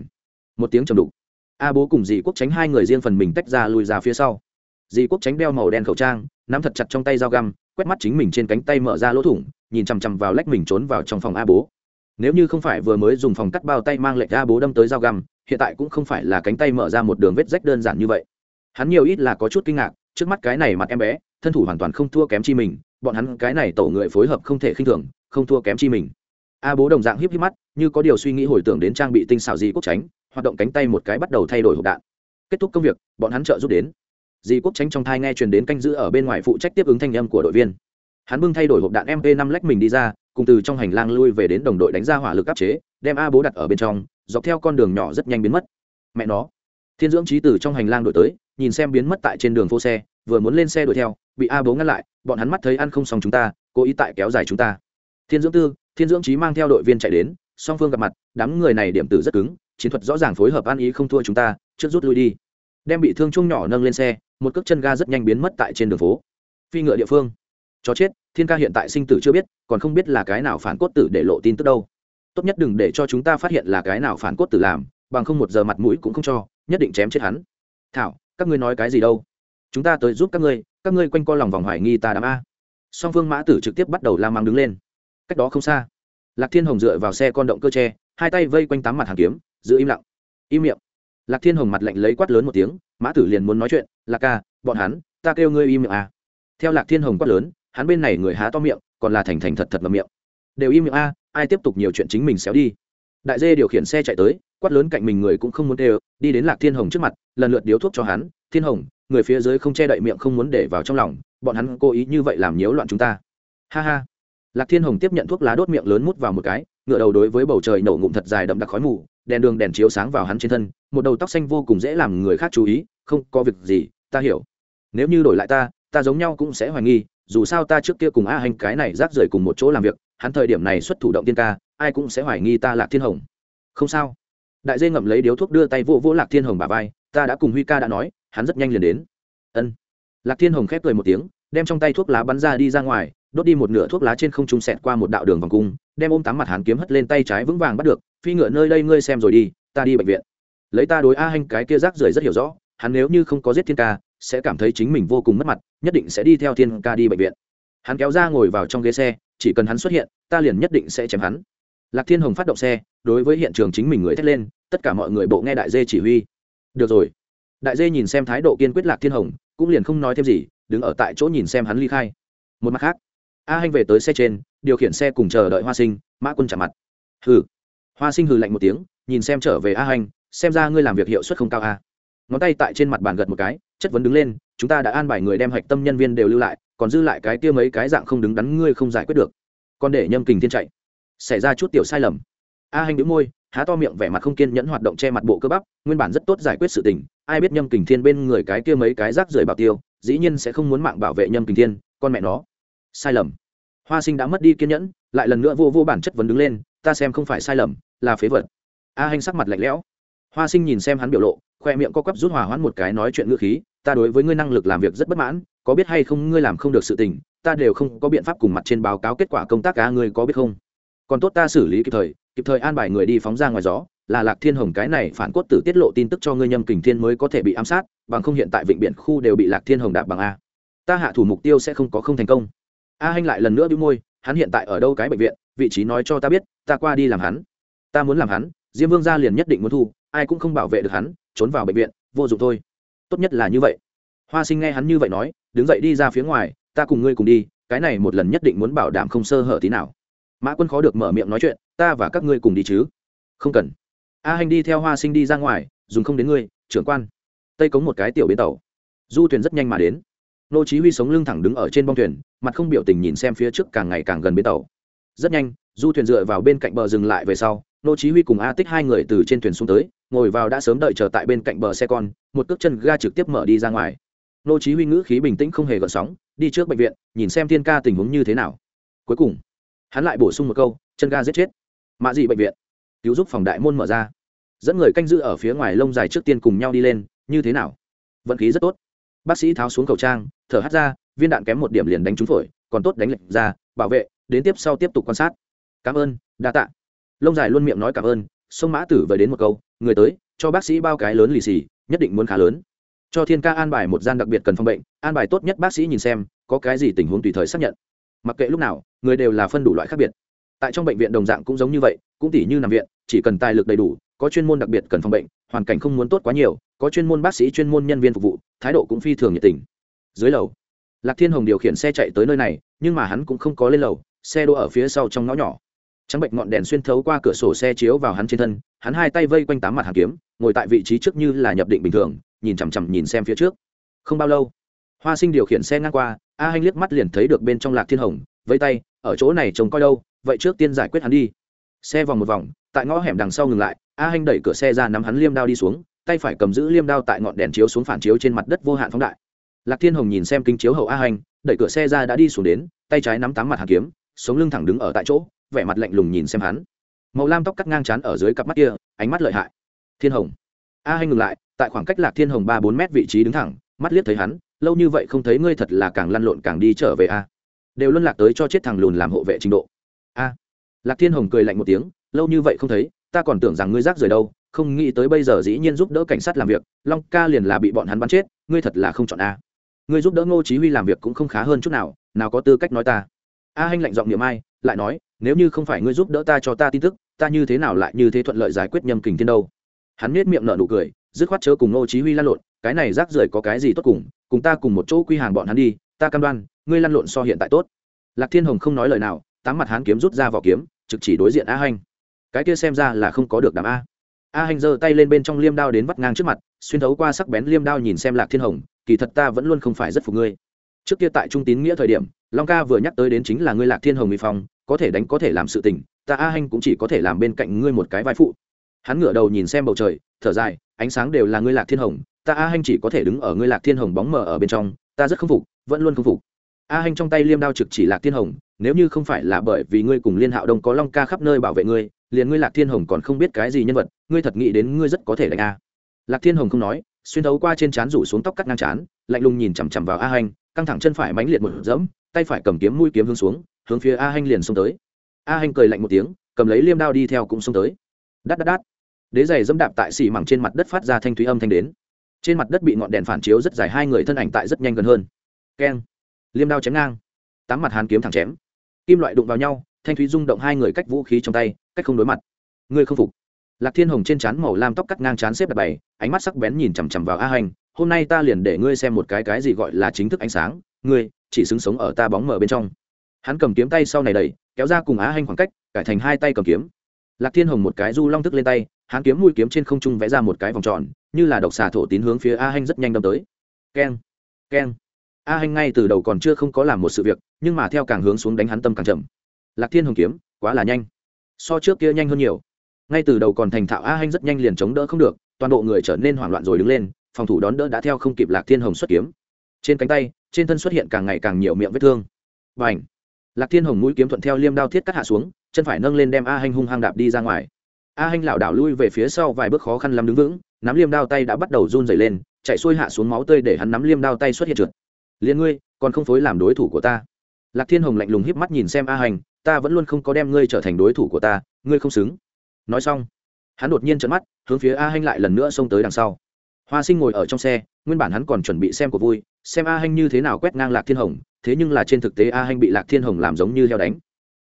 [SPEAKER 1] một tiếng trầm đục. A bố cùng dì quốc tránh hai người riêng phần mình tách ra lùi ra phía sau. Dì quốc tránh đeo màu đen khẩu trang, nắm thật chặt trong tay dao găm quét mắt chính mình trên cánh tay mở ra lỗ thủng, nhìn chằm chằm vào lách mình trốn vào trong phòng a bố. Nếu như không phải vừa mới dùng phòng cắt bao tay mang lệnh a bố đâm tới dao găm, hiện tại cũng không phải là cánh tay mở ra một đường vết rách đơn giản như vậy. Hắn nhiều ít là có chút kinh ngạc, trước mắt cái này mặt em bé, thân thủ hoàn toàn không thua kém chi mình, bọn hắn cái này tổ người phối hợp không thể khinh thường, không thua kém chi mình. A bố đồng dạng híp híp mắt, như có điều suy nghĩ hồi tưởng đến trang bị tinh xảo gì quốc tránh, hoạt động cánh tay một cái bắt đầu thay đổi hộp đạn. Kết thúc công việc, bọn hắn trợ giúp đến dì quốc tránh trong thai nghe truyền đến canh giữ ở bên ngoài phụ trách tiếp ứng thanh âm của đội viên. Hắn bưng thay đổi hộp đạn mp 5 lách mình đi ra, cùng từ trong hành lang lui về đến đồng đội đánh ra hỏa lực áp chế, đem a bố đặt ở bên trong, dọc theo con đường nhỏ rất nhanh biến mất. Mẹ nó. Thiên dưỡng trí từ trong hành lang đổi tới, nhìn xem biến mất tại trên đường phố xe, vừa muốn lên xe đuổi theo, bị a bố ngăn lại, bọn hắn mắt thấy ăn không xong chúng ta, cố ý tại kéo dài chúng ta. Thiên dưỡng tư, thiên dưỡng trí mang theo đội viên chạy đến, song phương gặp mặt, đám người này điểm tử rất cứng, chiến thuật rõ ràng phối hợp ăn ý không thua chúng ta, trước rút lui đi đem bị thương chung nhỏ nâng lên xe, một cước chân ga rất nhanh biến mất tại trên đường phố. Phi ngựa địa phương. Chó chết, thiên ca hiện tại sinh tử chưa biết, còn không biết là cái nào phản cốt tử để lộ tin tức đâu. Tốt nhất đừng để cho chúng ta phát hiện là cái nào phản cốt tử làm, bằng không một giờ mặt mũi cũng không cho, nhất định chém chết hắn. Thảo, các ngươi nói cái gì đâu? Chúng ta tới giúp các ngươi các ngươi quanh co lòng vòng hoài nghi ta đám a. Song phương mã tử trực tiếp bắt đầu la mang đứng lên. Cách đó không xa, lạc thiên hồng dựa vào xe con động cơ tre, hai tay vây quanh tám mặt hàng kiếm, giữ im lặng. Im miệng lạc thiên hồng mặt lạnh lấy quát lớn một tiếng, mã tử liền muốn nói chuyện, lạc ca, bọn hắn, ta kêu ngươi im miệng a theo lạc thiên hồng quát lớn, hắn bên này người há to miệng, còn là thành thành thật thật ngậm miệng. Đều im miệng a ai tiếp tục nhiều chuyện chính mình xéo đi. Đại dê điều khiển xe chạy tới, quát lớn cạnh mình người cũng không muốn đều, đi đến lạc thiên hồng trước mặt, lần lượt điếu thuốc cho hắn, thiên hồng, người phía dưới không che đậy miệng không muốn để vào trong lòng, bọn hắn cố ý như vậy làm nhiễu loạn chúng ta. Ha ha. Lạc thiên hồng tiếp nhận thuốc lá đốt miệng lớn mút vào một cái ngựa đầu đối với bầu trời nổ ngụm thật dài đậm đặc khói mù đèn đường đèn chiếu sáng vào hắn trên thân, một đầu tóc xanh vô cùng dễ làm người khác chú ý, không có việc gì, ta hiểu. Nếu như đổi lại ta ta giống nhau cũng sẽ hoài nghi, dù sao ta trước kia cùng a hành cái này rác rưởi cùng một chỗ làm việc, hắn thời điểm này xuất thủ động tiên ca, ai cũng sẽ hoài nghi ta lạc thiên hồng. Không sao. Đại dê ngậm lấy điếu thuốc đưa tay vô vỗ lạc thiên hồng bà vai, ta đã cùng huy ca đã nói, hắn rất nhanh liền đến. Ân. Lạc thiên hồng khép cười một tiếng, đem trong tay thuốc lá bắn ra đi ra ngoài đốt đi một nửa thuốc lá trên không trung sẹt qua một đạo đường vòng cung, đem ôm tám mặt hắn kiếm hất lên tay trái vững vàng bắt được, phi ngựa nơi đây ngươi xem rồi đi, ta đi bệnh viện. Lấy ta đối a hanh cái kia rác rưởi rất hiểu rõ, hắn nếu như không có giết thiên ca, sẽ cảm thấy chính mình vô cùng mất mặt, nhất định sẽ đi theo thiên ca đi bệnh viện. Hắn kéo ra ngồi vào trong ghế xe, chỉ cần hắn xuất hiện, ta liền nhất định sẽ chém hắn. Lạc thiên hồng phát động xe, đối với hiện trường chính mình người thét lên, tất cả mọi người bộ nghe đại dê chỉ huy. Được rồi. Đại dê nhìn xem thái độ kiên quyết lạc thiên hồng, cũng liền không nói thêm gì, đứng ở tại chỗ nhìn xem hắn ly khai. Một mặt khác a hanh về tới xe trên, điều khiển xe cùng chờ đợi hoa sinh, mã quân chạm mặt. Hừ. Hoa sinh hừ lạnh một tiếng, nhìn xem trở về a hanh, xem ra ngươi làm việc hiệu suất không cao a. Ngón tay tại trên mặt bàn gật một cái, chất vấn đứng lên, chúng ta đã an bài người đem hạch tâm nhân viên đều lưu lại, còn dư lại cái kia mấy cái dạng không đứng đắn ngươi không giải quyết được. Còn để nhâm kình thiên chạy. Xảy ra chút tiểu sai lầm. A hành đĩu môi, há to miệng, vẻ mặt không kiên nhẫn hoạt động che mặt bộ cơ bắp, nguyên bản rất tốt giải quyết sự tình, ai biết nhâm kình thiên bên người cái kia mấy cái rác rưởi bảo tiêu, dĩ nhiên sẽ không muốn mạng bảo vệ nhâm kình thiên, con mẹ nó sai lầm. Hoa sinh đã mất đi kiên nhẫn, lại lần nữa vô vô bản chất vấn đứng lên, ta xem không phải sai lầm, là phế vật. A hành sắc mặt lạnh lẽo. Hoa sinh nhìn xem hắn biểu lộ, khoe miệng co quắp rút hòa hoãn một cái nói chuyện ngữ khí, ta đối với ngươi năng lực làm việc rất bất mãn, có biết hay không ngươi làm không được sự tình, ta đều không có biện pháp cùng mặt trên báo cáo kết quả công tác cá ngươi có biết không? Còn tốt ta xử lý kịp thời kịp thời an bài người đi phóng ra ngoài gió, là lạc thiên hồng cái này phản cốt tử tiết lộ tin tức cho ngươi nhâm kình thiên mới có thể bị ám sát, bằng không hiện tại vịnh biển khu đều bị lạc thiên hồng đạp bằng a. Ta hạ thủ mục tiêu sẽ không có không thành công a hanh lại lần nữa bĩu môi, hắn hiện tại ở đâu cái bệnh viện, vị trí nói cho ta biết, ta qua đi làm hắn. Ta muốn làm hắn, diêm vương gia liền nhất định muốn thu, ai cũng không bảo vệ được hắn, trốn vào bệnh viện, vô dụng thôi. Tốt nhất là như vậy. Hoa sinh nghe hắn như vậy nói, đứng dậy đi ra phía ngoài, ta cùng ngươi cùng đi, cái này một lần nhất định muốn bảo đảm không sơ hở tí nào. Mã quân khó được mở miệng nói chuyện, ta và các ngươi cùng đi chứ? Không cần. A hành đi theo hoa sinh đi ra ngoài, dùng không đến ngươi, trưởng quan. Tây cống một cái tiểu bến tàu. Du thuyền rất nhanh mà đến nô chí huy sống lưng thẳng đứng ở trên bong thuyền, mặt không biểu tình nhìn xem phía trước càng ngày càng gần bến tàu. Rất nhanh, du thuyền dựa vào bên cạnh bờ dừng lại về sau, nô chí huy cùng a tích hai người từ trên thuyền xuống tới, ngồi vào đã sớm đợi chờ tại bên cạnh bờ xe con, một cước chân ga trực tiếp mở đi ra ngoài. Nô chí huy ngữ khí bình tĩnh không hề gợn sóng, đi trước bệnh viện, nhìn xem thiên ca tình huống như thế nào. Cuối cùng, hắn lại bổ sung một câu, chân ga giết chết. Mạ dị bệnh viện. Cứu giúp phòng đại môn mở ra. Dẫn người canh giữ ở phía ngoài lông dài trước tiên cùng nhau đi lên, như thế nào? Vận khí rất tốt. Bác sĩ tháo xuống khẩu trang thở hắt ra, viên đạn kém một điểm liền đánh trúng phổi, còn tốt đánh lệch ra, bảo vệ, đến tiếp sau tiếp tục quan sát. Cảm ơn, đa tạ. Lông dài luôn miệng nói cảm ơn, sông mã tử về đến một câu, người tới, cho bác sĩ bao cái lớn lì xì, nhất định muốn khá lớn. Cho thiên ca an bài một gian đặc biệt cần phòng bệnh, an bài tốt nhất bác sĩ nhìn xem, có cái gì tình huống tùy thời xác nhận. Mặc kệ lúc nào, người đều là phân đủ loại khác biệt. Tại trong bệnh viện đồng dạng cũng giống như vậy, cũng tỉ như nằm viện, chỉ cần tài lực đầy đủ, có chuyên môn đặc biệt cần phòng bệnh, hoàn cảnh không muốn tốt quá nhiều, có chuyên môn bác sĩ, chuyên môn nhân viên phục vụ, thái độ cũng phi thường nhiệt tình dưới lầu. Lạc thiên hồng điều khiển xe chạy tới nơi này, nhưng mà hắn cũng không có lên lầu, xe đỗ ở phía sau trong ngõ nhỏ. Trắng bệnh ngọn đèn xuyên thấu qua cửa sổ xe chiếu vào hắn trên thân, hắn hai tay vây quanh tám mặt hàn kiếm, ngồi tại vị trí trước như là nhập định bình thường, nhìn chằm chằm nhìn xem phía trước. Không bao lâu, hoa sinh điều khiển xe ngang qua, a hanh liếc mắt liền thấy được bên trong lạc thiên hồng vây tay, ở chỗ này trông coi đâu, vậy trước tiên giải quyết hắn đi. Xe vòng một vòng, tại ngõ hẻm đằng sau ngừng lại, a hanh đẩy cửa xe ra nắm hắn liêm đao đi xuống, tay phải cầm giữ liêm đao tại ngọn đèn chiếu xuống phản chiếu trên mặt đất vô hạn phóng đại lạc thiên hồng nhìn xem kính chiếu hậu a Hành, đẩy cửa xe ra đã đi xuống đến tay trái nắm tám mặt hàn kiếm sống lưng thẳng đứng ở tại chỗ vẻ mặt lạnh lùng nhìn xem hắn. Màu lam tóc cắt ngang chán ở dưới cặp mắt kia ánh mắt lợi hại. Thiên hồng. A Hành ngừng lại tại khoảng cách lạc thiên hồng ba bốn mét vị trí đứng thẳng mắt liếc thấy hắn lâu như vậy không thấy ngươi thật là càng lăn lộn càng đi trở về a. Đều luân lạc tới cho chết thằng lùn làm hộ vệ trình độ. A. Lạc thiên hồng cười lạnh một tiếng lâu như vậy không thấy ta còn tưởng rằng ngươi rác rời đâu không nghĩ tới bây giờ dĩ nhiên giúp đỡ cảnh sát làm việc long ca liền là bị bọn hắn bắn chết ngươi thật là không chọn a ngươi giúp đỡ ngô chí huy làm việc cũng không khá hơn chút nào nào có tư cách nói ta. A hanh lạnh giọng niệm ai, lại nói, nếu như không phải ngươi giúp đỡ ta cho ta tin tức, ta như thế nào lại như thế thuận lợi giải quyết nhâm kình thiên đâu? Hắn nết miệng nở nụ cười, dứt khoát chớ cùng ngô chí huy lăn lộn, cái này rác rưởi có cái gì tốt cùng cùng ta cùng một chỗ quy hàng bọn hắn đi, ta cam đoan, ngươi lăn lộn so hiện tại tốt. Lạc thiên hồng không nói lời nào, tám mặt hắn kiếm rút ra vỏ kiếm, trực chỉ đối diện a hanh. Cái kia xem ra là không có được đàm a. A hanh giơ tay lên bên trong liêm đao đến vắt ngang trước mặt, xuyên thấu qua sắc bén liêm đao nhìn xem lạc thiên hồng kỳ thật ta vẫn luôn không phải rất phục ngươi. Trước kia tại trung tín nghĩa thời điểm, long ca vừa nhắc tới đến chính là ngươi lạc thiên hồng mỹ phong, có thể đánh có thể làm sự tình, ta a hanh cũng chỉ có thể làm bên cạnh ngươi một cái vai phụ. Hắn ngửa đầu nhìn xem bầu trời, thở dài, ánh sáng đều là ngươi lạc thiên hồng, ta a hanh chỉ có thể đứng ở ngươi lạc thiên hồng bóng mờ ở bên trong, ta rất không phục, vẫn luôn không phục. A hanh trong tay liêm đao trực chỉ lạc thiên hồng, nếu như không phải là bởi vì ngươi cùng liên hạo đông có long ca khắp nơi bảo vệ ngươi, liền ngươi lạc thiên hồng còn không biết cái gì nhân vật, ngươi thật nghĩ đến ngươi rất có thể đánh a. Lạc thiên hồng không nói xuyên thấu qua trên trán rủ xuống tóc cắt ngang trán, lạnh lùng nhìn chằm chằm vào a hanh, căng thẳng chân phải mánh liệt một dẫm, tay phải cầm kiếm mũi kiếm hướng xuống, hướng phía a hanh liền xông tới. A hanh cười lạnh một tiếng, cầm lấy liêm đao đi theo cũng xông tới. Đắt đắt đắt đế giày dẫm đạp tại xì mẳng trên mặt đất phát ra thanh thúy âm thanh đến. Trên mặt đất bị ngọn đèn phản chiếu rất dài, hai người thân ảnh tại rất nhanh gần hơn. Keng. Liêm đao chém ngang. Tám mặt hàn kiếm thẳng chém. Kim loại đụng vào nhau, thanh thúy rung động hai người cách vũ khí trong tay, cách không đối mặt. Ngươi không phục lạc thiên hồng trên trán màu lam tóc cắt ngang trán xếp đặt bày, ánh mắt sắc bén nhìn chằm chằm vào a hành, hôm nay ta liền để ngươi xem một cái cái gì gọi là chính thức ánh sáng, ngươi chỉ xứng sống ở ta bóng mở bên trong. Hắn cầm kiếm tay sau này đẩy, kéo ra cùng á hành khoảng cách, cải thành hai tay cầm kiếm. Lạc thiên hồng một cái du long thức lên tay, hắn kiếm mũi kiếm trên không trung vẽ ra một cái vòng tròn, như là độc xà thổ tín hướng phía a hành rất nhanh đâm tới. Keng keng. A hành ngay từ đầu còn chưa không có làm một sự việc, nhưng mà theo càng hướng xuống đánh hắn tâm càng chậm. Lạc thiên hồng kiếm, quá là nhanh. So trước kia nhanh hơn nhiều ngay từ đầu còn thành thạo a hanh rất nhanh liền chống đỡ không được, toàn bộ người trở nên hoảng loạn rồi đứng lên, phòng thủ đón đỡ đã theo không kịp lạc thiên hồng xuất kiếm. Trên cánh tay, trên thân xuất hiện càng ngày càng nhiều miệng vết thương. Và ảnh lạc thiên hồng mũi kiếm thuận theo liêm đao thiết cắt hạ xuống, chân phải nâng lên đem a hanh hung hăng đạp đi ra ngoài. A hanh lảo đảo lui về phía sau vài bước khó khăn lắm đứng vững, nắm liêm đao tay đã bắt đầu run dày lên, chạy xuôi hạ xuống máu tươi để hắn nắm liêm đao tay xuất hiện trượt. Liền ngươi, còn không phối làm đối thủ của ta. Lạc thiên hồng lạnh lùng híp mắt nhìn xem a hành ta vẫn luôn không có đem ngươi trở thành đối thủ của ta, ngươi không xứng nói xong, hắn đột nhiên trận mắt, hướng phía a hanh lại lần nữa xông tới đằng sau. Hoa sinh ngồi ở trong xe, nguyên bản hắn còn chuẩn bị xem của vui, xem a hanh như thế nào quét ngang lạc thiên hồng, thế nhưng là trên thực tế a hanh bị lạc thiên hồng làm giống như heo đánh.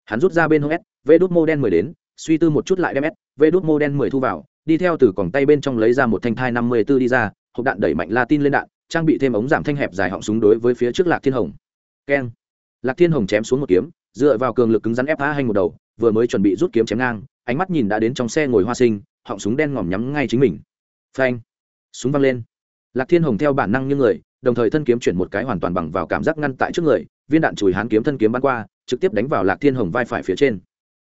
[SPEAKER 1] Hắn rút ra bên hông s vê đốt mô đen mười đến, suy tư một chút lại đem s vê đốt mô đen mười thu vào, đi theo từ còng tay bên trong lấy ra một thanh thai năm mươi b ố đi ra, hộp đạn đẩy mạnh la tin lên đạn, trang bị thêm ống giảm thanh hẹp dài họng súng đối với phía trước lạc thiên hồng. Keng. Lạc thiên hồng chém xuống một kiếm, dựa vào cường lực cứng rắn ép a hanh một đầu, vừa mới chuẩn bị rút kiếm chém ngang ánh mắt nhìn đã đến trong xe ngồi hoa sinh, họng súng đen ngòm nhắm ngay chính mình. Phanh, súng văng lên. Lạc thiên hồng theo bản năng như người, đồng thời thân kiếm chuyển một cái hoàn toàn bằng vào cảm giác ngăn tại trước người, viên đạn chùi hán kiếm thân kiếm bắn qua, trực tiếp đánh vào lạc thiên hồng vai phải phía trên.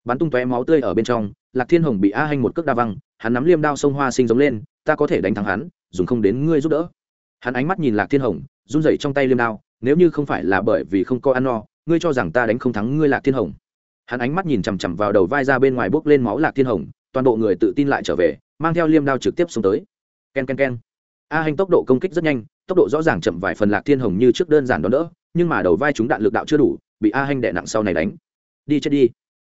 [SPEAKER 1] Bắn tung tóe máu tươi ở bên trong, lạc thiên hồng bị a hanh một cước đa văng, hắn nắm liêm đao sông hoa sinh giống lên, ta có thể đánh thắng hắn, dùng không đến ngươi giúp đỡ. Hắn ánh mắt nhìn lạc thiên hồng, run rẩy trong tay liêm đao, nếu như không phải là bởi vì không có ăn no, ngươi cho rằng ta đánh không thắng ngươi lạc thiên hồng hắn ánh mắt nhìn chằm chằm vào đầu vai ra bên ngoài bốc lên máu lạc thiên hồng, toàn bộ người tự tin lại trở về, mang theo liêm đao trực tiếp xuống tới. K e n k e n k e n a hành tốc độ công kích rất nhanh, tốc độ rõ ràng chậm vài phần lạc thiên hồng như trước đơn giản đón đỡ, nhưng mà đầu vai chúng đạn lực đạo chưa đủ, bị a hành đè nặng sau này đánh. Đi chết đi.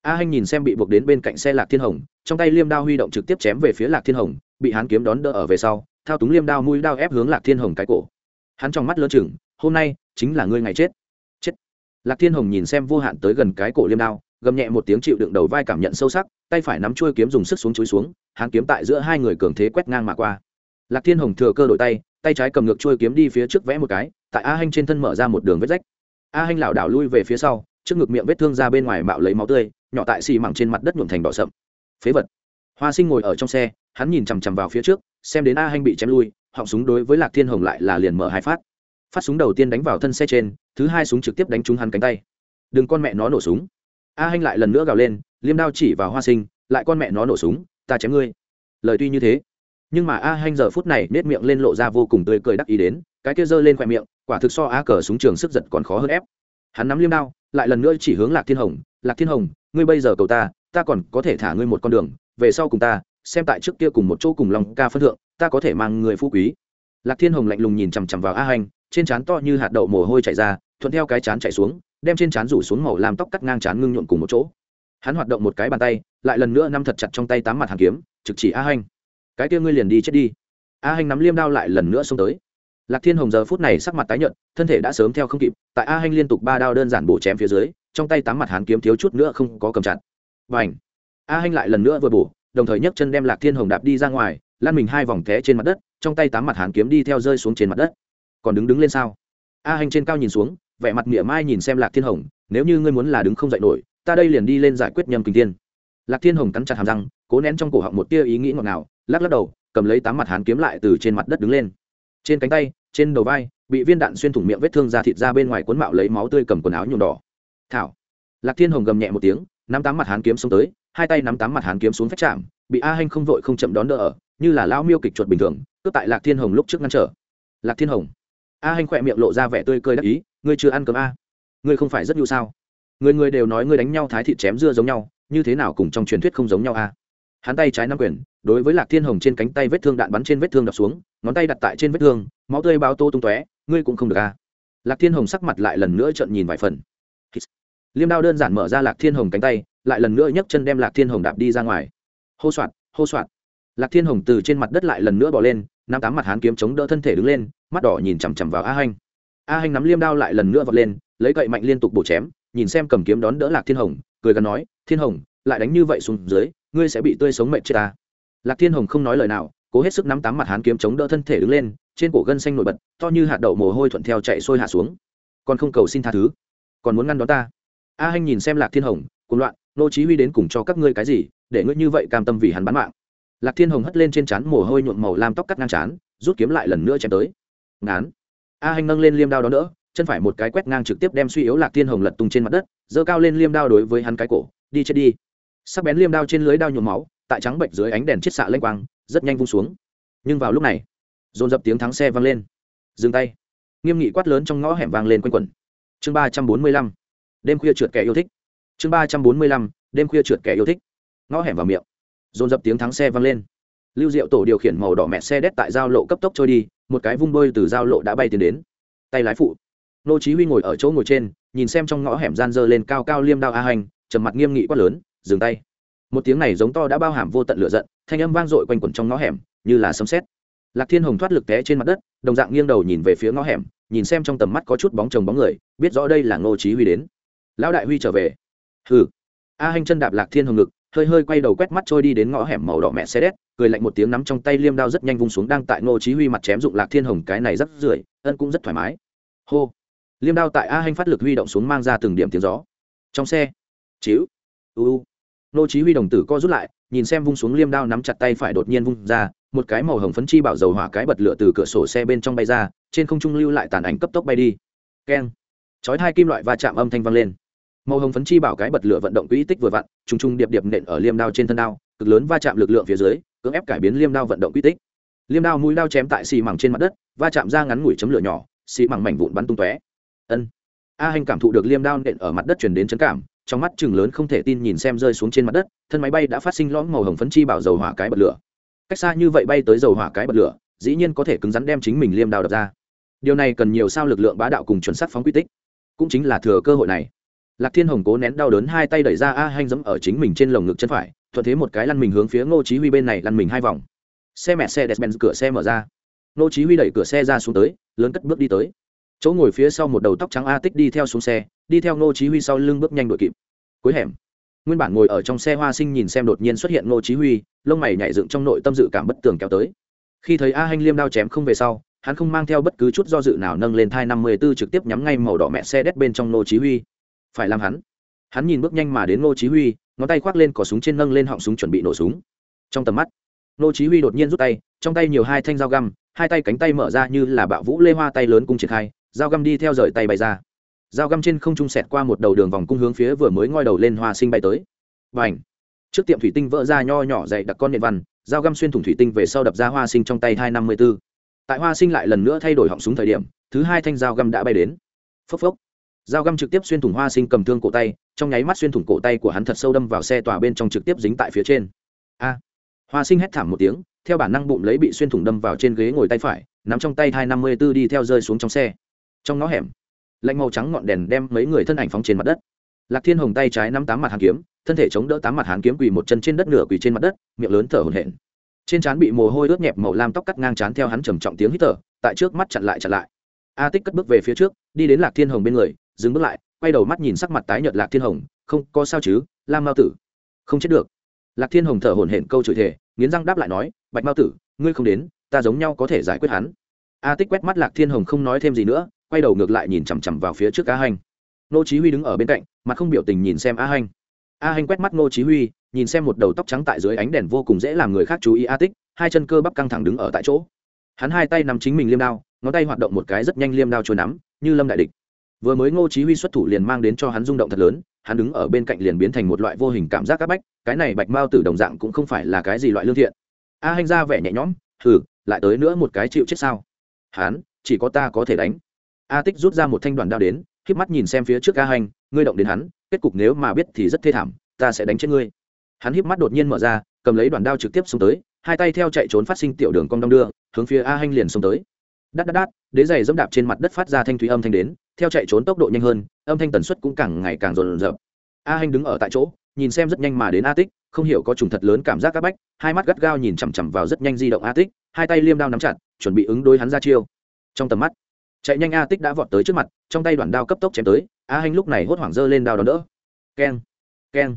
[SPEAKER 1] A hành nhìn xem bị buộc đến bên cạnh xe lạc thiên hồng, trong tay liêm đao huy động trực tiếp chém về phía lạc thiên hồng, bị hắn kiếm đón đỡ ở về sau, thao túng liêm đao mũi đao ép hướng lạc thiên hồng cái cổ. Hắn trong mắt lơ chừng, hôm nay chính là ngươi ngày chết. Chết. Lạc thiên hồng nhìn xem vô hạn tới gần cái cổ liêm đao gầm nhẹ một tiếng chịu đựng đầu vai cảm nhận sâu sắc, tay phải nắm chuôi kiếm dùng sức xuống chuối xuống, hắn kiếm tại giữa hai người cường thế quét ngang mà qua. Lạc thiên hồng thừa cơ đổi tay tay trái cầm ngược chuôi kiếm đi phía trước vẽ một cái, tại a hanh trên thân mở ra một đường vết rách. A hanh lảo đảo lui về phía sau, trước ngực miệng vết thương ra bên ngoài mạo lấy máu tươi, nhỏ tại xì mặng trên mặt đất nhuộm thành đỏ sậm. Phế vật. Hoa sinh ngồi ở trong xe, hắn nhìn chằm chằm vào phía trước, xem đến a hanh bị chém lui, họng súng đối với lạc thiên hồng lại là liền mở hai phát. Phát súng đầu tiên đánh vào thân xe trên, thứ hai súng trực tiếp đánh trúng hắn cánh tay. Đừng con mẹ nó nổ súng a hanh lại lần nữa gào lên, liêm đao chỉ vào hoa sinh, lại con mẹ nó nổ súng, ta chém ngươi. Lời tuy như thế, nhưng mà a hanh giờ phút này nết miệng lên lộ ra vô cùng tươi cười đắc ý đến, cái kia giơ lên khoe miệng, quả thực so a cờ súng trường sức giật còn khó hơn ép. Hắn nắm liêm đao, lại lần nữa chỉ hướng lạc thiên hồng, lạc thiên hồng, ngươi bây giờ cầu ta ta còn có thể thả ngươi một con đường, về sau cùng ta, xem tại trước kia cùng một chỗ cùng lòng ca phân thượng, ta có thể mang người phú quý. Lạc thiên hồng lạnh lùng nhìn chằm chằm vào a hanh, trên trán to như hạt đậu mồ hôi chảy ra, thuận theo cái chán chạy xuống đem trên trán rủ xuống màu làm tóc cắt ngang chán ngưng nhuộm cùng một chỗ. Hắn hoạt động một cái bàn tay, lại lần nữa nắm thật chặt trong tay tám mặt hàng kiếm, trực chỉ a hanh. Cái kia ngươi liền đi chết đi. A hanh nắm liêm đao lại lần nữa xông tới. Lạc thiên hồng giờ phút này sắc mặt tái nhợt, thân thể đã sớm theo không kịp, tại a hanh liên tục ba đao đơn giản bổ chém phía dưới, trong tay tám mặt hàn kiếm thiếu chút nữa không có cầm chặt. Và ảnh a hanh lại lần nữa vừa bổ, đồng thời nhấc chân đem lạc thiên hồng đạp đi ra ngoài lan mình hai vòng té trên mặt đất, trong tay tám mặt hàn kiếm đi theo rơi xuống trên mặt đất. Còn đứng đứng lên sao? A hanh trên cao nhìn xuống vẻ mặt mỉa mai nhìn xem lạc thiên hồng, nếu như ngươi muốn là đứng không dậy nổi, ta đây liền đi lên giải quyết nhâm kinh tiên lạc thiên hồng cắn chặt hàm răng, cố nén trong cổ họng một tia ý nghĩ ngọt ngào, lắc lắc đầu, cầm lấy tám mặt hán kiếm lại từ trên mặt đất đứng lên. Trên cánh tay, trên đầu vai, bị viên đạn xuyên thủng miệng vết thương ra thịt ra bên ngoài cuốn mạo lấy máu tươi cầm quần áo nhuộm đỏ. Thảo. Lạc thiên hồng gầm nhẹ một tiếng, nắm tám mặt hán kiếm xuống tới, hai tay nắm tám mặt hán kiếm xuống phách chạm, bị a hanh không vội không chậm đón đỡ ở, như là lao miêu kịch chuột bình thường, cướp tại lạc thiên hồng lúc trước ngăn trở. Lạc thiên hồng a hanh khỏe miệng lộ ra vẻ tươi cười đắc ý, ngươi chưa ăn cơm a ngươi không phải rất nhu sao? Người người đều nói ngươi đánh nhau thái thịt chém dưa giống nhau, như thế nào cùng trong truyền thuyết không giống nhau a hắn tay trái nắm quyền, đối với lạc thiên hồng trên cánh tay vết thương đạn bắn trên vết thương đập xuống, ngón tay đặt tại trên vết thương, máu tươi bao tô tung tóe, ngươi cũng không được a lạc thiên hồng sắc mặt lại lần nữa trợn nhìn vài phần. Liêm đao đơn giản mở ra lạc thiên hồng cánh tay, lại lần nữa nhấc chân đem lạc thiên hồng đạp đi ra ngoài. Hô soạt hô soạt. Lạc thiên hồng từ trên mặt đất lại lần nữa bỏ lên năm tám mặt hán kiếm chống đỡ thân thể đứng lên mắt đỏ nhìn chằm chằm vào a hanh. A hanh nắm liêm đao lại lần nữa vọt lên, lấy cậy mạnh liên tục bổ chém, nhìn xem cầm kiếm đón đỡ lạc thiên hồng, cười gần nói, thiên hồng, lại đánh như vậy xuống dưới, ngươi sẽ bị tươi sống mệnh chết ta. Lạc thiên hồng không nói lời nào, cố hết sức nắm tám mặt hán kiếm chống đỡ thân thể đứng lên, trên cổ gân xanh nổi bật, to như hạt đậu mồ hôi thuận theo chạy sôi hạ xuống. Còn không cầu xin tha thứ, còn muốn ngăn đón ta? A hanh nhìn xem lạc thiên hồng, cuồng loạn, nô chí huy đến cùng cho các ngươi cái gì, để ngươi như vậy cam tâm vì hắn bán mạng. Lạc thiên hồng hất lên trên trán mồ hôi nhuộm màu lam tóc cắt ngang trán, rút kiếm lại lần nữa chém tới ngán. A hanh nâng lên liêm đao đó nữa chân phải một cái quét ngang trực tiếp đem suy yếu lạc thiên hồng lật tung trên mặt đất, giơ cao lên liêm đao đối với hắn cái cổ, đi chết đi. Sắc bén liêm đao trên lưới đao nhuộm máu, tại trắng bệnh dưới ánh đèn chiết xạ lênh quang, rất nhanh vung xuống. Nhưng vào lúc này, dồn dập tiếng thắng xe vang lên. Dừng tay. Nghiêm nghị quát lớn trong ngõ hẻm vang lên quanh quẩn. Chương ba trăm bốn mươi lăm. Đêm khuya trượt kẻ yêu thích. Chương ba trăm bốn mươi lăm. Đêm khuya trượt kẻ yêu thích. Ngõ hẻm vào miệng. Dồn dập tiếng thắng xe vang lên. Lưu diệu tổ điều khiển màu đỏ mẹ xe đét tại giao lộ cấp tốc trôi đi một cái vung bơi từ giao lộ đã bay tiến đến. Tay lái phụ. Nô chí huy ngồi ở chỗ ngồi trên, nhìn xem trong ngõ hẻm gian dơ lên cao cao liêm đao a hành, trầm mặt nghiêm nghị quát lớn, dừng tay. Một tiếng này giống to đã bao hàm vô tận lửa giận, thanh âm vang dội quanh quẩn trong ngõ hẻm, như là sấm sét. Lạc thiên hồng thoát lực té trên mặt đất, đồng dạng nghiêng đầu nhìn về phía ngõ hẻm, nhìn xem trong tầm mắt có chút bóng chồng bóng người, biết rõ đây là ngô chí huy đến. Lão đại huy trở về. Hừ. A hành chân đạp lạc thiên hồng ngực hơi hơi quay đầu quét mắt trôi đi đến ngõ hẻm màu đỏ mẹ xe đét, cười lạnh một tiếng nắm trong tay liêm đao rất nhanh vung xuống đang tại ngô chí huy mặt chém dụng lạc thiên hồng cái này rất rưởi, ân cũng rất thoải mái. Hô. Liêm đao tại a hanh phát lực huy động xuống mang ra từng điểm tiếng gió. Trong xe. Chiếu u u. Ngô chí huy đồng tử co rút lại, nhìn xem vung xuống liêm đao nắm chặt tay phải đột nhiên vung ra, một cái màu hồng phấn chi bảo dầu hỏa cái bật lửa từ cửa sổ xe bên trong bay ra, trên không trung lưu lại tàn ảnh cấp tốc bay đi. Keng. Chói hai kim loại va chạm âm thanh vang lên màu hồng phấn chi bảo cái bật lửa vận động quỹ tích vừa vặn, trùng trùng điệp điệp nện ở liêm đao trên thân đao, cực lớn va chạm lực lượng phía dưới, cưỡng ép cải biến liêm đao vận động quỹ tích. Liêm đao mũi đao chém tại xì mẳng trên mặt đất, va chạm ra ngắn ngủi chấm lửa nhỏ, xì mẳng mảnh vụn bắn tung tóe. Ân. A hành cảm thụ được liêm đao nện ở mặt đất chuyển đến chấn cảm, trong mắt chừng lớn không thể tin nhìn xem rơi xuống trên mặt đất, thân máy bay đã phát sinh lõm màu hồng phấn chi bảo dầu hỏa cái bật lửa. Cách xa như vậy bay tới dầu hỏa cái bật lửa, dĩ nhiên có thể cứng rắn đem chính mình liêm đao đập ra. Điều này cần nhiều sao lực lượng bá đạo cùng chuẩn xác phóng quy tích. Cũng chính là thừa cơ hội này lạc thiên hồng cố nén đau đớn hai tay đẩy ra a hanh dẫm ở chính mình trên lồng ngực chân phải, thuận thế một cái lăn mình hướng phía ngô chí huy bên này lăn mình hai vòng. Xe mẹ xe despen cửa xe mở ra. Ngô chí huy đẩy cửa xe ra xuống tới, lớn cất bước đi tới. Chỗ ngồi phía sau một đầu tóc trắng a tích đi theo xuống xe, đi theo ngô chí huy sau lưng bước nhanh đuổi kịp. Cuối hẻm, nguyên bản ngồi ở trong xe hoa sinh nhìn xem đột nhiên xuất hiện ngô chí huy, lông mày nhảy dựng trong nội tâm dự cảm bất tường kéo tới. Khi thấy a hanh liêm đao chém không về sau, hắn không mang theo bất cứ chút do dự nào nâng lên thai năm mươi 54 trực tiếp nhắm ngay màu đỏ mẹ xe đét bên trong ngô chí huy phải làm hắn. Hắn nhìn bước nhanh mà đến ngô chí huy, ngón tay khoác lên cò súng trên nâng lên họng súng chuẩn bị nổ súng. Trong tầm mắt, ngô chí huy đột nhiên rút tay, trong tay nhiều hai thanh dao găm, hai tay cánh tay mở ra như là bạo vũ lê hoa tay lớn cung triển khai, dao găm đi theo rời tay bay ra. Dao găm trên không trung sẹt qua một đầu đường vòng cung hướng phía vừa mới ngoi đầu lên hoa sinh bay tới. Và trước tiệm thủy tinh vỡ ra nho nhỏ dày đặc con nện văn, dao găm xuyên thủng thủy tinh về sau đập ra hoa sinh trong tay hai năm mươi b ố tại hoa sinh lại lần nữa thay đổi họng súng thời điểm, thứ hai thanh dao găm đã bay đến. Phốc phốc! Dao găm trực tiếp xuyên thủng hoa sinh cầm thương cổ tay, trong nháy mắt xuyên thủng cổ tay của hắn thật sâu đâm vào xe tòa bên trong trực tiếp dính tại phía trên. A! Hoa sinh hét thảm một tiếng, theo bản năng bụng lấy bị xuyên thủng đâm vào trên ghế ngồi tay phải, nắm trong tay hai năm mươi b ố đi theo rơi xuống trong xe. Trong ngõ hẻm, lạnh màu trắng ngọn đèn đem mấy người thân ảnh phóng trên mặt đất. Lạc thiên hồng tay trái nắm tám mặt hàn kiếm, thân thể chống đỡ tám mặt hàn kiếm quỳ một chân trên đất nửa quỳ trên mặt đất, miệng lớn thở hổn hển. Trên trán bị mồ hôi ướt nhẹp màu lam tóc cắt ngang trán theo hắn trầm trọng tiếng hít thở, tại trước mắt chặn lại chặn lại. A tích cất bước về phía trước, đi đến lạc thiên hồng bên người dừng bước lại, quay đầu mắt nhìn sắc mặt tái nhợt lạc thiên hồng, không, có sao chứ, lam mao tử. Không chết được. Lạc thiên hồng thở hổn hển câu chửi thề, nghiến răng đáp lại nói, bạch mao tử, ngươi không đến, ta giống nhau có thể giải quyết hắn. A tích quét mắt lạc thiên hồng không nói thêm gì nữa, quay đầu ngược lại nhìn chằm chằm vào phía trước a hanh. Nô chí huy đứng ở bên cạnh, mặt không biểu tình nhìn xem a hanh. A hanh quét mắt nô chí huy, nhìn xem một đầu tóc trắng tại dưới ánh đèn vô cùng dễ làm người khác chú ý a tích, hai chân cơ bắp căng thẳng đứng ở tại chỗ. Hắn hai tay nắm chính mình liêm đao, ngón tay hoạt động một cái rất nhanh liêm đao trôi nắm, như lâm đại địch vừa mới ngô chí huy xuất thủ liền mang đến cho hắn rung động thật lớn, hắn đứng ở bên cạnh liền biến thành một loại vô hình cảm giác các bách, cái này bạch mao tử đồng dạng cũng không phải là cái gì loại lương thiện. A Hành ra vẻ nhẹ nhõm thử lại tới nữa một cái chịu chết sao? Hắn, chỉ có ta có thể đánh. A tích rút ra một thanh đoàn đao đến khép mắt nhìn xem phía trước a hành ngươi động đến hắn, kết cục nếu mà biết thì rất thê thảm, ta sẽ đánh chết ngươi. Hắn híp mắt đột nhiên mở ra, cầm lấy đoàn đao trực tiếp xông tới, hai tay theo chạy trốn phát sinh tiểu đường cong đong đưa, hướng phía a hành liền xông tới. Đắt đắt đắt đế giày dẫm đạp trên mặt đất phát ra thanh thúy âm thanh đến theo chạy trốn tốc độ nhanh hơn, âm thanh tần suất cũng càng ngày càng rồn rập. A hành đứng ở tại chỗ, nhìn xem rất nhanh mà đến a tích, không hiểu có trùng thật lớn cảm giác c áp bách, hai mắt gắt gao nhìn chằm chằm vào rất nhanh di động a tích, hai tay liêm đao nắm chặt, chuẩn bị ứng đối hắn ra chiêu. Trong tầm mắt, chạy nhanh a tích đã vọt tới trước mặt, trong tay đoàn đao cấp tốc chém tới, a hanh lúc này hốt hoảng dơ lên đao đón đỡ. Keng keng.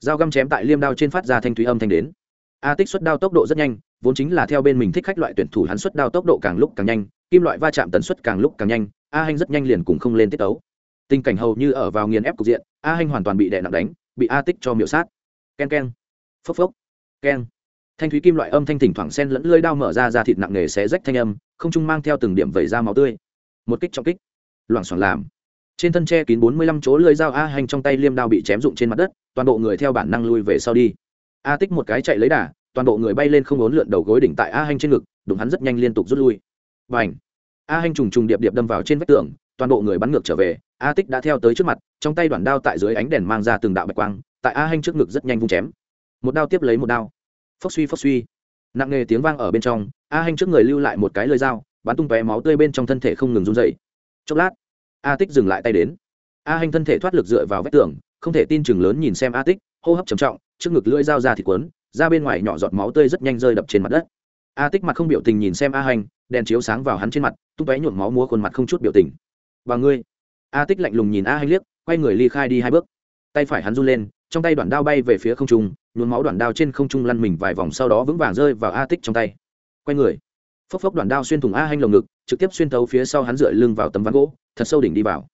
[SPEAKER 1] Dao găm chém tại liêm đao trên phát ra thanh thúy âm thanh đến. A tích xuất đao tốc độ rất nhanh, vốn chính là theo bên mình thích khách loại tuyển thủ hắn xuất đao tốc độ càng lúc càng nhanh kim loại va chạm tần suất càng lúc càng nhanh, a hanh rất nhanh liền cùng không lên tiết tấu. Tình cảnh hầu như ở vào nghiền ép cục diện, a hanh hoàn toàn bị đè nặng đánh, bị a tích cho miểu sát. K e n k e n phốc phốc. K e n thanh thúy kim loại âm thanh thỉnh thoảng sen lẫn lơi đao mở ra ra thịt nặng nề xé rách thanh âm, không trung mang theo từng điểm vẩy ra máu tươi. Một kích trọng kích. Loảng xoảng làm. Trên thân tre kín bốn mươi lăm chỗ lưỡi dao a hành trong tay liêm đao bị chém rụng trên mặt đất, toàn bộ người theo bản năng lui về sau đi. A tích một cái chạy lấy đà, toàn bộ người bay lên không ốn lượn đầu gối đỉnh tại a hành trên ngực, đụng hắn rất nhanh liên tục rút lui và a hành trùng trùng điệp điệp đâm vào trên vách tường, toàn bộ người bắn ngược trở về, a tích đã theo tới trước mặt, trong tay đoạn đao tại dưới ánh đèn mang ra từng đạo bạch quang, tại a hành trước ngực rất nhanh vung chém. Một đao tiếp lấy một đao. Phốc suy phốc suy. Nặng nề tiếng vang ở bên trong, a hành trước người lưu lại một cái lời dao, bắn tung tóe máu tươi bên trong thân thể không ngừng run dậy chốc lát, a tích dừng lại tay đến. A hành thân thể thoát lực dựa vào vách tường, không thể tin chừng lớn nhìn xem a tích, hô hấp trầm trọng, trước ngực lưỡi dao ra thịt quấn ra bên ngoài nhỏ giọt máu tươi rất nhanh rơi đập trên mặt đất. A tích mặt không biểu tình nhìn xem a hành đèn chiếu sáng vào hắn trên mặt, tung tóe nhuộm máu múa khuôn mặt không chút biểu tình. Và ngươi. A tích lạnh lùng nhìn a hành liếc, quay người ly khai đi hai bước. Tay phải hắn run lên, trong tay đoạn đao bay về phía không trung nhuốm máu đoạn đao trên không trung lăn mình vài vòng sau đó vững vàng rơi vào a tích trong tay. Quay người, phốc phốc đoạn đao xuyên thủng a hanh lồng ngực, trực tiếp xuyên thấu phía sau hắn dựa lưng vào tấm ván gỗ, thật sâu đỉnh đi vào.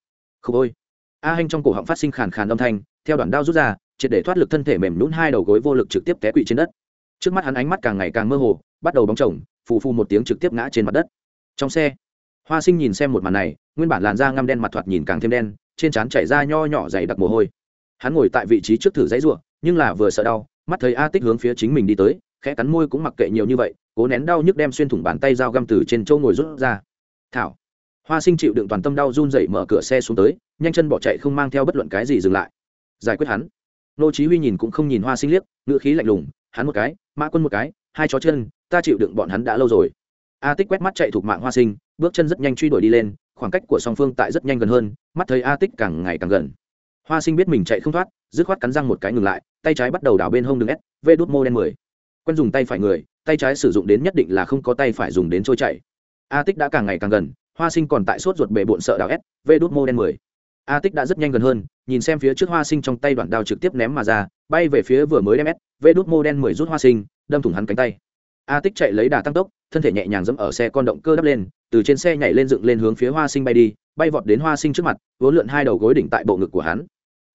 [SPEAKER 1] Khô ôi. A hanh trong cổ họng phát sinh khàn khàn âm thanh, theo đoạn đao rút ra, triệt để thoát lực thân thể mềm nhún hai đầu gối vô lực trực tiếp té quỵ trên đất. Trước mắt hắn ánh mắt càng ngày càng mơ hồ, bắt đầu bóng chồng phù phù một tiếng trực tiếp ngã trên mặt đất. Trong xe, hoa sinh nhìn xem một màn này, nguyên bản làn da ngăm đen mặt thoạt nhìn càng thêm đen, trên trán chảy ra nho nhỏ dày đặc mồ hôi. Hắn ngồi tại vị trí trước thử dãy ruộng, nhưng là vừa sợ đau, mắt thấy a tích hướng phía chính mình đi tới, khẽ cắn môi cũng mặc kệ nhiều như vậy, cố nén đau nhức đem xuyên thủng bàn tay dao găm từ trên châu ngồi rút ra. Thảo. Hoa sinh chịu đựng toàn tâm đau run dậy mở cửa xe xuống tới, nhanh chân bỏ chạy không mang theo bất luận cái gì dừng lại. Giải quyết hắn. Nô chí huy nhìn cũng không nhìn hoa sinh liếc, ngữ khí lạnh lùng, hắn một cái, mã quân một cái, hai chó chân ta chịu đựng bọn hắn đã lâu rồi. A tích quét mắt chạy thuộc mạng hoa sinh, bước chân rất nhanh truy đuổi đi lên, khoảng cách của song phương tại rất nhanh gần hơn, mắt thấy a tích càng ngày càng gần. Hoa sinh biết mình chạy không thoát, dứt khoát cắn răng một cái ngừng lại, tay trái bắt đầu đảo bên hông đường s, vê đốt mô đen mười. Quen dùng tay phải người, tay trái sử dụng đến nhất định là không có tay phải dùng đến trôi chạy a tích đã càng ngày càng gần, hoa sinh còn tại sốt ruột bệ bộn sợ đảo s, vê đốt mô đen mười. A tích đã rất nhanh gần hơn, nhìn xem phía trước hoa sinh trong tay đoạn đao trực tiếp ném mà ra, bay về phía vừa mới đem s, vê đốt mô đen mười rút hoa sinh, đâm thủng hắn cánh tay a tích chạy lấy đà tăng tốc, thân thể nhẹ nhàng dẫm ở xe con động cơ đắp lên, từ trên xe nhảy lên dựng lên hướng phía hoa sinh bay đi, bay vọt đến hoa sinh trước mặt, vốn lượn hai đầu gối đỉnh tại bộ ngực của hắn.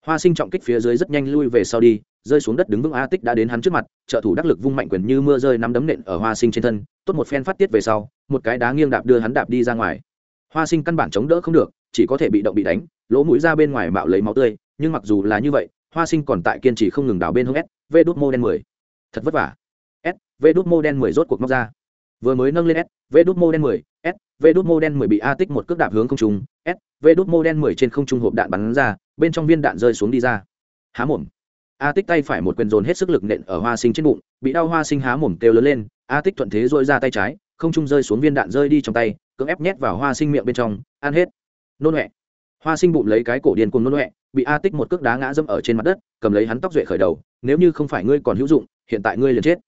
[SPEAKER 1] Hoa sinh trọng kích phía dưới rất nhanh lui về sau đi, rơi xuống đất đứng vững a tích đã đến hắn trước mặt, trợ thủ đắc lực vung mạnh quyền như mưa rơi nắm đấm nện ở hoa sinh trên thân, tốt một phen phát tiết về sau, một cái đá nghiêng đạp đưa hắn đạp đi ra ngoài. Hoa sinh căn bản chống đỡ không được, chỉ có thể bị động bị đánh, lỗ mũi ra bên ngoài bạo lấy máu tươi, nhưng mặc dù là như vậy, hoa sinh còn tại kiên trì không ngừng đào bên hông s vê đút mô đen mười. Thật vất vả vê v đút mô đen mười rốt cuộc móc ra. Vừa mới nâng lên s, v đút mô đen mười, s, v đút mô đen mười bị a tích một cước đạp hướng không trung, s, v đút mô đen mười trên không trung hộp đạn bắn ra, bên trong viên đạn rơi xuống đi ra. Há mồm. A tích tay phải một quyền dồn hết sức lực nện ở hoa sinh trên bụng, bị đau hoa sinh há mồm kêu lớn lên, a tích thuận thế dội ra tay trái, không trung rơi xuống viên đạn rơi đi trong tay, cưỡng ép nhét vào hoa sinh miệng bên trong, ăn hết. Nôn huệ hoa sinh bụng lấy cái cổ điên cùng nôn huệ bị a tích một cước đá ngã dâm ở trên mặt đất, cầm lấy hắn tóc duệ khởi đầu, nếu như không phải ngươi còn hữu dụng, hiện tại ngươi liền chết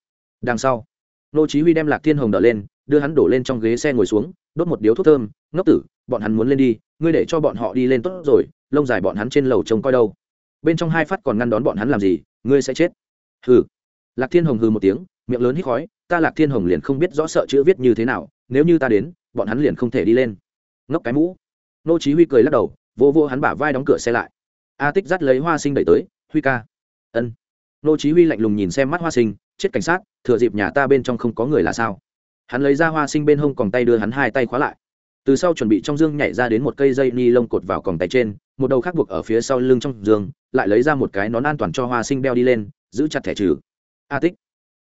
[SPEAKER 1] đằng sau. Nô chí huy đem lạc thiên hồng đỡ lên, đưa hắn đổ lên trong ghế xe ngồi xuống, đốt một điếu thuốc thơm, ngốc tử, bọn hắn muốn lên đi, ngươi để cho bọn họ đi lên tốt rồi, lông dài bọn hắn trên lầu trông coi đâu. Bên trong hai phát còn ngăn đón bọn hắn làm gì, ngươi sẽ chết. Hừ. Lạc thiên hồng hừ một tiếng, miệng lớn hít khói, ta lạc thiên hồng liền không biết rõ sợ chữ viết như thế nào, nếu như ta đến, bọn hắn liền không thể đi lên. Ngốc cái mũ. Nô chí huy cười lắc đầu vô vô hắn bả vai đóng cửa xe lại. A tích dắt lấy hoa sinh đẩy tới, huy ca. Ân. Nô chí huy lạnh lùng nhìn xem mắt hoa sinh, chết cảnh sát thừa dịp nhà ta bên trong không có người là sao? Hắn lấy ra hoa sinh bên hông còng tay đưa hắn hai tay khóa lại. Từ sau chuẩn bị trong dương nhảy ra đến một cây dây ni lông cột vào còng tay trên, một đầu khác buộc ở phía sau lưng trong giường lại lấy ra một cái nón an toàn cho hoa sinh đeo đi lên, giữ chặt thẻ trừ. A tích.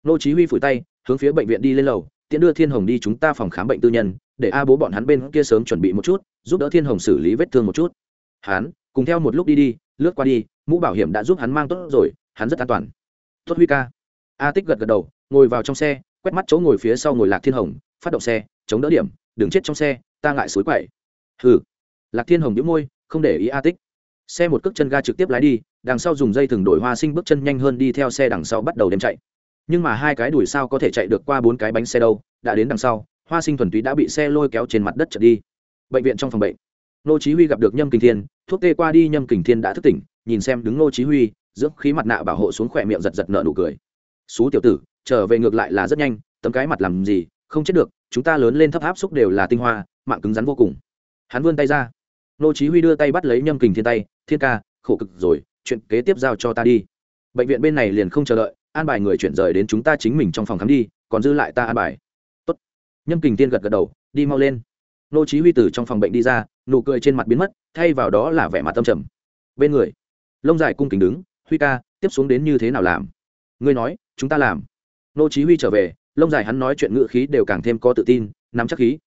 [SPEAKER 1] Nô chí huy phủi tay, hướng phía bệnh viện đi lên lầu, tiện đưa thiên hồng đi chúng ta phòng khám bệnh tư nhân, để a bố bọn hắn bên kia sớm chuẩn bị một chút, giúp đỡ thiên hồng xử lý vết thương một chút. Hắn, cùng theo một lúc đi đi, lướt qua đi, mũ bảo hiểm đã giúp hắn mang tốt rồi, hắn rất an toàn. Tốt huy ca. A tích gật gật đầu ngồi vào trong xe, quét mắt chỗ ngồi phía sau ngồi lạc thiên hồng, phát động xe, chống đỡ điểm, đừng chết trong xe, ta ngại suối quậy. Hừ. Lạc thiên hồng nhíu môi, không để ý a tích. Xe một cước chân ga trực tiếp lái đi, đằng sau dùng dây thừng đổi hoa sinh bước chân nhanh hơn đi theo xe đằng sau bắt đầu đem chạy. Nhưng mà hai cái đuổi sao có thể chạy được qua bốn cái bánh xe đâu, đã đến đằng sau, hoa sinh thuần túy đã bị xe lôi kéo trên mặt đất trượt đi. Bệnh viện trong phòng bệnh. Nô chí huy gặp được nhâm kình thiên, thuốc tê qua đi nhâm kình thiên đã thức tỉnh, nhìn xem đứng nô chí huy, dưỡng khí mặt nạ bảo hộ xuống khỏe miệng giật giật nở nụ cười. Xú tiểu tử trở về ngược lại là rất nhanh, tấm cái mặt làm gì, không chết được, chúng ta lớn lên thấp áp xúc đều là tinh hoa, mạng cứng rắn vô cùng. Hắn vươn tay ra. Nô chí huy đưa tay bắt lấy nhâm kình thiên tay, thiên ca, khổ cực rồi, chuyện kế tiếp giao cho ta đi. Bệnh viện bên này liền không chờ đợi, an bài người chuyển rời đến chúng ta chính mình trong phòng khám đi, còn dư lại ta an bài. Tốt. Nhâm kình thiên gật gật đầu, đi mau lên. Nô chí huy từ trong phòng bệnh đi ra, nụ cười trên mặt biến mất, thay vào đó là vẻ mặt tâm trầm. Bên người, lông dài cung kính đứng, huy ca, tiếp xuống đến như thế nào làm? Ngươi nói, chúng ta làm nô chí huy trở về, lông dài hắn nói chuyện ngựa khí đều càng thêm có tự tin, nắm chắc khí.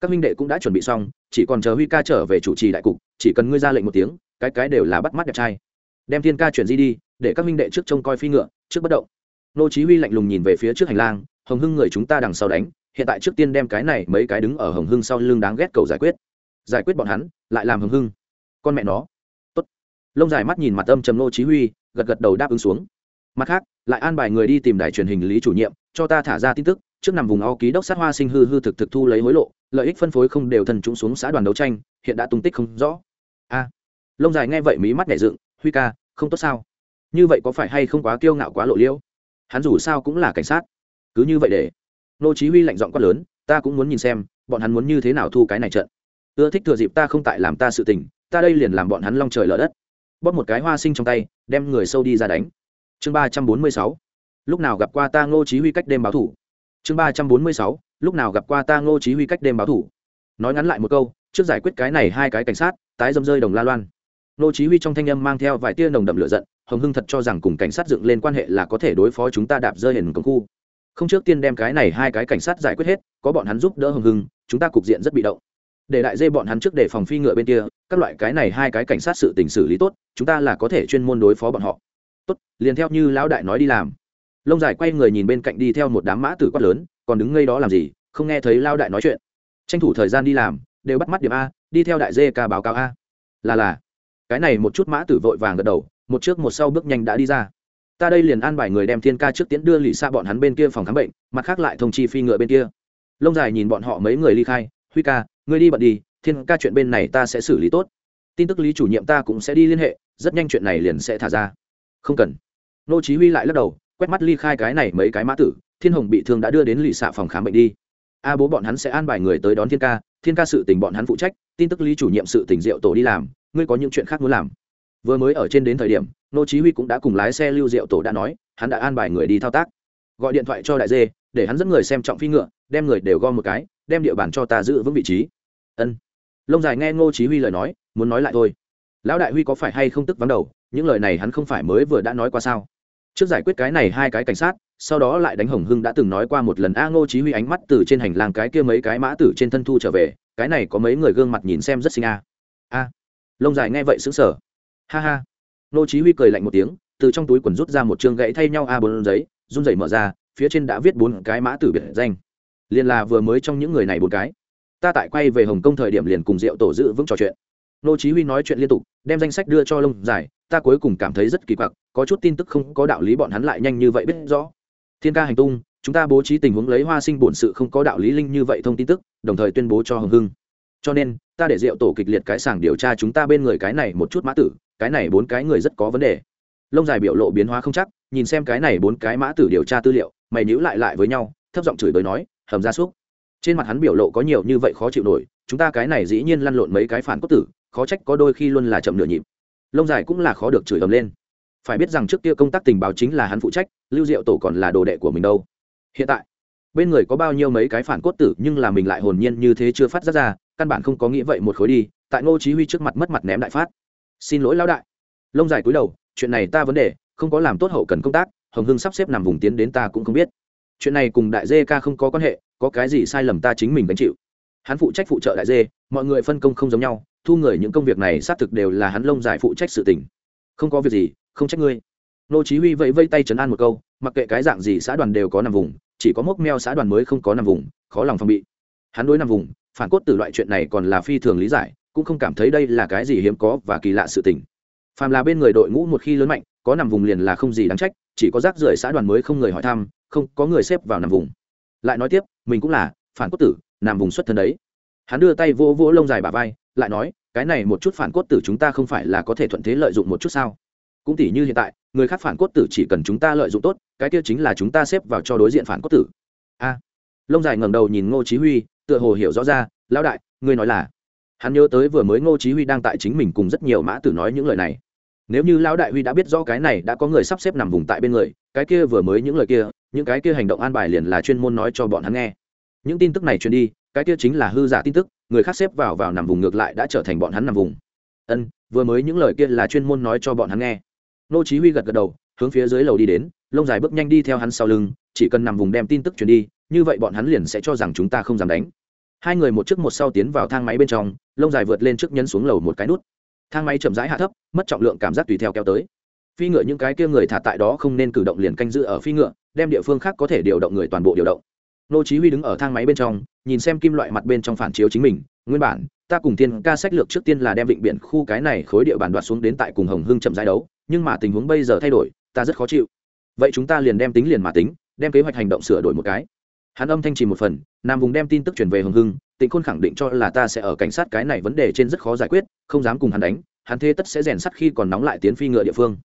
[SPEAKER 1] Các minh đệ cũng đã chuẩn bị xong, chỉ còn chờ huy ca trở về chủ trì đại cục, chỉ cần ngươi ra lệnh một tiếng, cái cái đều là bắt mắt đẹp trai. Đem thiên ca chuyển di đi, để các minh đệ trước trông coi phi ngựa, trước bất động. Nô chí huy lạnh lùng nhìn về phía trước hành lang, hồng hưng người chúng ta đằng sau đánh, hiện tại trước tiên đem cái này mấy cái đứng ở hồng hưng sau lưng đáng ghét cầu giải quyết. Giải quyết bọn hắn, lại làm hồng hưng. Con mẹ nó. Tốt. Lông dài mắt nhìn mặt âm trầm nô chí huy, gật gật đầu đáp ứng xuống mặt khác, lại an bài người đi tìm đài truyền hình lý chủ nhiệm, cho ta thả ra tin tức, trước nằm vùng o ký đốc sát hoa sinh hư hư thực thực thu lấy hối lộ, lợi ích phân phối không đều thần chúng xuống xã đoàn đấu tranh, hiện đã tung tích không rõ. A. Lông dài nghe vậy mí mắt nhảy dựng, huy ca, không tốt sao? Như vậy có phải hay không quá kiêu ngạo quá lộ liễu? Hắn dù sao cũng là cảnh sát. Cứ như vậy để. Nô chí huy lạnh giọng quát lớn, ta cũng muốn nhìn xem, bọn hắn muốn như thế nào thu cái này trận. Ưa thích thừa dịp ta không tại làm ta sự tình, ta đây liền làm bọn hắn long trời lở đất. Bóp một cái hoa sinh trong tay, đem người sâu đi ra đánh chương ba trăm bốn mươi sáu. Lúc nào gặp qua ta ngô chí huy cách đêm báo thủ? Chương ba trăm bốn mươi sáu. Lúc nào gặp qua ta ngô chí huy cách đêm báo thủ? Nói ngắn lại một câu, trước giải quyết cái này hai cái cảnh sát, tái dâm rơi đồng la loan. Ngô chí huy trong thanh âm mang theo vài tia nồng đậm lửa giận, hồng hưng thật cho rằng cùng cảnh sát dựng lên quan hệ là có thể đối phó chúng ta đạp rơi hình công khu. Không trước tiên đem cái này hai cái cảnh sát giải quyết hết, có bọn hắn giúp đỡ hồng hưng, chúng ta cục diện rất bị động. Để đại dê bọn hắn trước để phòng phi ngựa bên kia, các loại cái này hai cái cảnh sát sự tình xử lý tốt, chúng ta là có thể chuyên môn đối phó bọn họ tốt, liền theo như lão đại nói đi làm. Lông dài quay người nhìn bên cạnh đi theo một đám mã tử quát lớn, còn đứng ngây đó làm gì? Không nghe thấy lao đại nói chuyện. Tranh thủ thời gian đi làm, đều bắt mắt điểm a, đi theo đại dê ca báo cáo a. Là là. Cái này một chút mã tử vội vàng gật đầu, một trước một sau bước nhanh đã đi ra. Ta đây liền an bài người đem thiên ca trước tiến đưa lì xa bọn hắn bên kia phòng khám bệnh, mặt khác lại thông chi phi ngựa bên kia. Lông dài nhìn bọn họ mấy người ly khai, huy ca, ngươi đi bận đi, thiên ca chuyện bên này ta sẽ xử lý tốt. Tin tức lý chủ nhiệm ta cũng sẽ đi liên hệ, rất nhanh chuyện này liền sẽ thả ra không cần. Nô chí huy lại lắc đầu, quét mắt ly khai cái này mấy cái mã tử, thiên hồng bị thương đã đưa đến lì xạ phòng khám bệnh đi. A bố bọn hắn sẽ an bài người tới đón thiên ca thiên ca sự tình bọn hắn phụ trách, tin tức lý chủ nhiệm sự tình diệu tổ đi làm, ngươi có những chuyện khác muốn làm. Vừa mới ở trên đến thời điểm, nô chí huy cũng đã cùng lái xe lưu diệu tổ đã nói, hắn đã an bài người đi thao tác. Gọi điện thoại cho đại dê, để hắn dẫn người xem trọng phi ngựa, đem người đều gom một cái, đem địa bàn cho ta giữ vững vị trí. Ân. Lông dài nghe ngô chí huy lời nói, muốn nói lại thôi lão đại huy có phải hay không tức vắng đầu, những lời này hắn không phải mới vừa đã nói qua sao? Trước giải quyết cái này hai cái cảnh sát, sau đó lại đánh hồng hưng đã từng nói qua một lần, a ngô chí huy ánh mắt từ trên hành lang cái kia mấy cái mã tử trên thân thu trở về, cái này có mấy người gương mặt nhìn xem rất xinh a. A, lông dài nghe vậy sững sờ. Ha ha. Ngô chí huy cười lạnh một tiếng, từ trong túi quần rút ra một trương gãy thay nhau a bốn giấy, run rẩy mở ra, phía trên đã viết bốn cái mã tử biệt danh. Liền là vừa mới trong những người này bốn cái. Ta tại quay về hồng kông thời điểm liền cùng diệu tổ dự vững trò chuyện nô chí huy nói chuyện liên tục, đem danh sách đưa cho lông dài, ta cuối cùng cảm thấy rất kỳ quặc, có chút tin tức không có đạo lý bọn hắn lại nhanh như vậy biết rõ. Thiên ca hành tung, chúng ta bố trí tình huống lấy hoa sinh bổn sự không có đạo lý linh như vậy thông tin tức, đồng thời tuyên bố cho hồng hưng. Cho nên, ta để diệu tổ kịch liệt cái sàng điều tra chúng ta bên người cái này một chút mã tử, cái này bốn cái người rất có vấn đề. Lông dài biểu lộ biến hóa không chắc, nhìn xem cái này bốn cái mã tử điều tra tư liệu, mày nhíu lại lại với nhau, thấp giọng chửi bới nói, hầm ra súc. Trên mặt hắn biểu lộ có nhiều như vậy khó chịu nổi, chúng ta cái này dĩ nhiên lăn lộn mấy cái phản cốt tử khó trách có đôi khi luôn là chậm nửa nhịp. Lông dài cũng là khó được chửi ầm lên. Phải biết rằng trước kia công tác tình báo chính là hắn phụ trách, lưu diệu tổ còn là đồ đệ của mình đâu. Hiện tại, bên người có bao nhiêu mấy cái phản cốt tử nhưng là mình lại hồn nhiên như thế chưa phát ra ra, căn bản không có nghĩ vậy một khối đi, tại ngô chí huy trước mặt mất mặt ném đại phát. Xin lỗi lão đại. Lông dài cúi đầu, chuyện này ta vấn đề, không có làm tốt hậu cần công tác, hồng hưng sắp xếp nằm vùng tiến đến ta cũng không biết. Chuyện này cùng đại dê ca không có quan hệ, có cái gì sai lầm ta chính mình gánh chịu. Hắn phụ trách phụ trợ đại dê, mọi người phân công không giống nhau thu người những công việc này xác thực đều là hắn lông dài phụ trách sự tình. Không có việc gì, không trách ngươi. Nô chí huy vẫy vẫy tay chấn an một câu, mặc kệ cái dạng gì xã đoàn đều có nằm vùng, chỉ có mốc meo xã đoàn mới không có nằm vùng, khó lòng phòng bị. Hắn đối nằm vùng, phản cốt từ loại chuyện này còn là phi thường lý giải, cũng không cảm thấy đây là cái gì hiếm có và kỳ lạ sự tình. Phàm là bên người đội ngũ một khi lớn mạnh, có nằm vùng liền là không gì đáng trách, chỉ có rác rưởi xã đoàn mới không người hỏi thăm, không có người xếp vào nằm vùng. Lại nói tiếp, mình cũng là phản cốt tử, nằm vùng xuất thân đấy hắn đưa tay vỗ vỗ lông dài bà vai, lại nói, cái này một chút phản cốt tử chúng ta không phải là có thể thuận thế lợi dụng một chút sao? Cũng tỉ như hiện tại, người khác phản cốt tử chỉ cần chúng ta lợi dụng tốt, cái kia chính là chúng ta xếp vào cho đối diện phản cốt tử. A. Lông dài ngẩng đầu nhìn ngô chí huy, tựa hồ hiểu rõ ra, lão đại, ngươi nói là hắn nhớ tới vừa mới ngô chí huy đang tại chính mình cùng rất nhiều mã tử nói những lời này. Nếu như lão đại huy đã biết rõ cái này đã có người sắp xếp nằm vùng tại bên người, cái kia vừa mới những lời kia, những cái kia hành động an bài liền là chuyên môn nói cho bọn hắn nghe. Những tin tức này truyền đi cái kia chính là hư giả tin tức, người khác xếp vào vào nằm vùng ngược lại đã trở thành bọn hắn nằm vùng. Ân, vừa mới những lời kia là chuyên môn nói cho bọn hắn nghe. Nô chí huy gật gật đầu, hướng phía dưới lầu đi đến, lông dài bước nhanh đi theo hắn sau lưng, chỉ cần nằm vùng đem tin tức truyền đi, như vậy bọn hắn liền sẽ cho rằng chúng ta không dám đánh. Hai người một trước một sau tiến vào thang máy bên trong, lông dài vượt lên trước nhấn xuống lầu một cái nút. Thang máy chậm rãi hạ thấp, mất trọng lượng cảm giác tùy theo kéo tới. Phi ngựa những cái kia người thả tại đó không nên cử động liền canh giữ ở phi ngựa, đem địa phương khác có thể điều động người toàn bộ điều động nô chí huy đứng ở thang máy bên trong, nhìn xem kim loại mặt bên trong phản chiếu chính mình. Nguyên bản, ta cùng tiên ca sách lược trước tiên là đem vịnh biển khu cái này khối địa bàn đoạt xuống đến tại cùng hồng hưng chậm giải đấu, nhưng mà tình huống bây giờ thay đổi, ta rất khó chịu. Vậy chúng ta liền đem tính liền mà tính, đem kế hoạch hành động sửa đổi một cái. Hắn âm thanh trì một phần, nam vùng đem tin tức truyền về hồng hưng, tịnh khôn khẳng định cho là ta sẽ ở cảnh sát cái này vấn đề trên rất khó giải quyết, không dám cùng hắn đánh, hắn thế tất sẽ rèn sắt khi còn nóng lại tiến phi ngựa địa phương.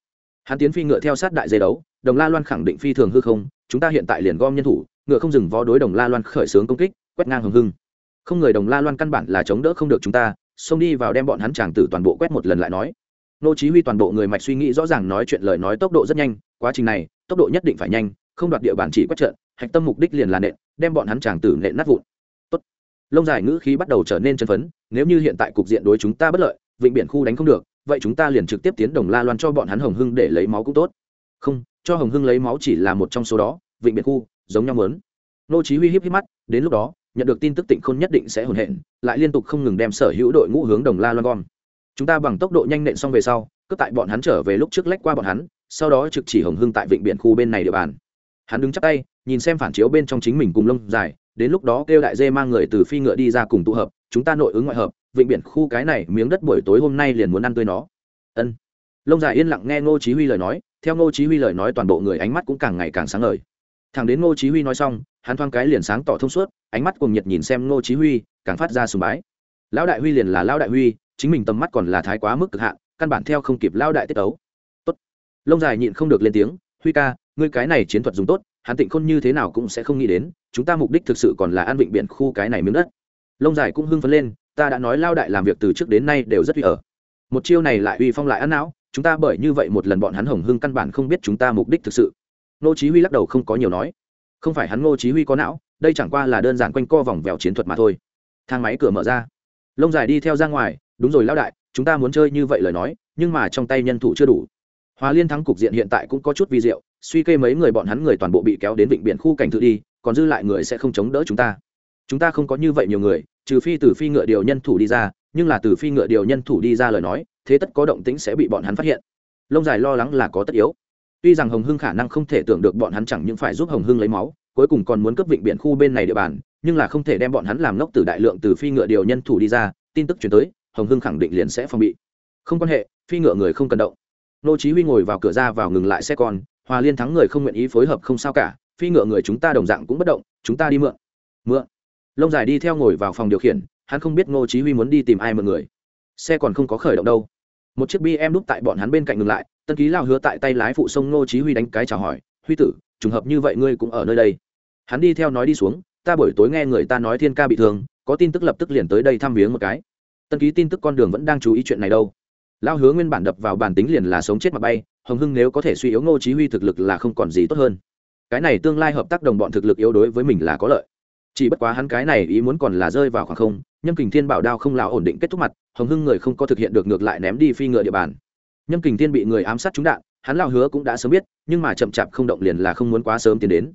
[SPEAKER 1] Hắn tiến phi ngựa theo sát đại dây đấu, đồng la loan khẳng định phi thường hư không, chúng ta hiện tại liền gom nhân thủ ngựa không dừng vó đối đồng la loan khởi xướng công kích, quét ngang hồng hưng. Không người đồng la loan căn bản là chống đỡ không được chúng ta, xông đi vào đem bọn hắn chàng tử toàn bộ quét một lần lại nói. Nô chí huy toàn bộ người mạch suy nghĩ rõ ràng nói chuyện lời nói tốc độ rất nhanh, quá trình này, tốc độ nhất định phải nhanh, không đoạt địa bàn chỉ quét trận, hạch tâm mục đích liền là nện, đem bọn hắn chàng tử nện nát vụn. Tốt. Lông dài ngữ khí bắt đầu trở nên chân phấn, nếu như hiện tại cục diện đối chúng ta bất lợi, vịnh biển khu đánh không được, vậy chúng ta liền trực tiếp tiến đồng la loan cho bọn hắn hồng hưng để lấy máu cũng tốt. Không, cho hồng hưng lấy máu chỉ là một trong số đó, vịnh biển khu giống nhau muốn nô chí huy hiếp hiếp mắt, đến lúc đó, nhận được tin tức tịnh khôn nhất định sẽ hồn hện, lại liên tục không ngừng đem sở hữu đội ngũ hướng đồng la loan gom. Chúng ta bằng tốc độ nhanh nện xong về sau, cướp tại bọn hắn trở về lúc trước lách qua bọn hắn, sau đó trực chỉ hồng hưng tại vịnh biển khu bên này địa bàn. Hắn đứng chắp tay, nhìn xem phản chiếu bên trong chính mình cùng lông dài, đến lúc đó kêu đại dê mang người từ phi ngựa đi ra cùng tụ hợp, chúng ta nội ứng ngoại hợp, vịnh biển khu cái này miếng đất buổi tối hôm nay liền muốn ăn tươi nó. Ân. Lông dài yên lặng nghe ngô chí huy lời nói, theo ngô chí huy lời nói toàn bộ người ánh mắt cũng càng ngày càng sáng ngời thằng đến ngô chí huy nói xong, hắn thoáng cái liền sáng tỏ thông suốt, ánh mắt cuồng nhiệt nhìn xem ngô chí huy, càng phát ra sùng bái. Lão đại huy liền là lão đại huy, chính mình tầm mắt còn là thái quá mức cực hạn, căn bản theo không kịp lão đại tiết tấu. Tốt. Lông dài nhịn không được lên tiếng, huy ca, ngươi cái này chiến thuật dùng tốt, hắn tịnh khôn như thế nào cũng sẽ không nghĩ đến, chúng ta mục đích thực sự còn là an vịnh biển khu cái này miếng đất. Lông dài cũng hưng phấn lên, ta đã nói lao đại làm việc từ trước đến nay đều rất uy ở. Một chiêu này lại uy phong lại ăn não, chúng ta bởi như vậy một lần bọn hắn hồng hưng căn bản không biết chúng ta mục đích thực sự ngô chí huy lắc đầu không có nhiều nói. Không phải hắn ngô chí huy có não, đây chẳng qua là đơn giản quanh co vòng vèo chiến thuật mà thôi. Thang máy cửa mở ra. Lông dài đi theo ra ngoài, đúng rồi lão đại, chúng ta muốn chơi như vậy lời nói, nhưng mà trong tay nhân thủ chưa đủ. Hòa liên thắng cục diện hiện tại cũng có chút vi diệu, suy kê mấy người bọn hắn người toàn bộ bị kéo đến vịnh biển khu cảnh thự đi, còn dư lại người sẽ không chống đỡ chúng ta. Chúng ta không có như vậy nhiều người, trừ phi từ phi ngựa điều nhân thủ đi ra, nhưng là từ phi ngựa điều nhân thủ đi ra lời nói, thế tất có động tĩnh sẽ bị bọn hắn phát hiện. Lông dài lo lắng là có tất yếu tuy rằng hồng hưng khả năng không thể tưởng được bọn hắn chẳng những phải giúp hồng hưng lấy máu, cuối cùng còn muốn cướp vịnh biển khu bên này địa bàn, nhưng là không thể đem bọn hắn làm ngốc từ đại lượng từ phi ngựa điều nhân thủ đi ra, tin tức chuyển tới, hồng hưng khẳng định liền sẽ phòng bị. Không quan hệ, phi ngựa người không cần động. Nô chí huy ngồi vào cửa ra vào ngừng lại xe con, hòa liên thắng người không nguyện ý phối hợp không sao cả, phi ngựa người chúng ta đồng dạng cũng bất động, chúng ta đi mượn. Mượn. Lông dài đi theo ngồi vào phòng điều khiển, hắn không biết ngô chí huy muốn đi tìm ai mượn người. Xe còn không có khởi động đâu một chiếc bm đúc tại bọn hắn bên cạnh ngừng lại, tân ký lao hứa tại tay lái phụ sông ngô chí huy đánh cái chào hỏi, huy tử, trùng hợp như vậy ngươi cũng ở nơi đây. Hắn đi theo nói đi xuống, ta buổi tối nghe người ta nói thiên ca bị thương, có tin tức lập tức liền tới đây thăm viếng một cái. Tân ký tin tức con đường vẫn đang chú ý chuyện này đâu. Lao hứa nguyên bản đập vào bản tính liền là sống chết mà bay, hồng hưng nếu có thể suy yếu ngô chí huy thực lực là không còn gì tốt hơn. Cái này tương lai hợp tác đồng bọn thực lực yếu đối với mình là có lợi. Chỉ bất quá hắn cái này ý muốn còn là rơi vào khoảng không, nhâm kình thiên bảo đao không lão ổn định kết thúc mặt hồng hưng người không có thực hiện được ngược lại ném đi phi ngựa địa bàn. Nhâm kình thiên bị người ám sát trúng đạn, hắn lao hứa cũng đã sớm biết, nhưng mà chậm chạp không động liền là không muốn quá sớm tiến đến.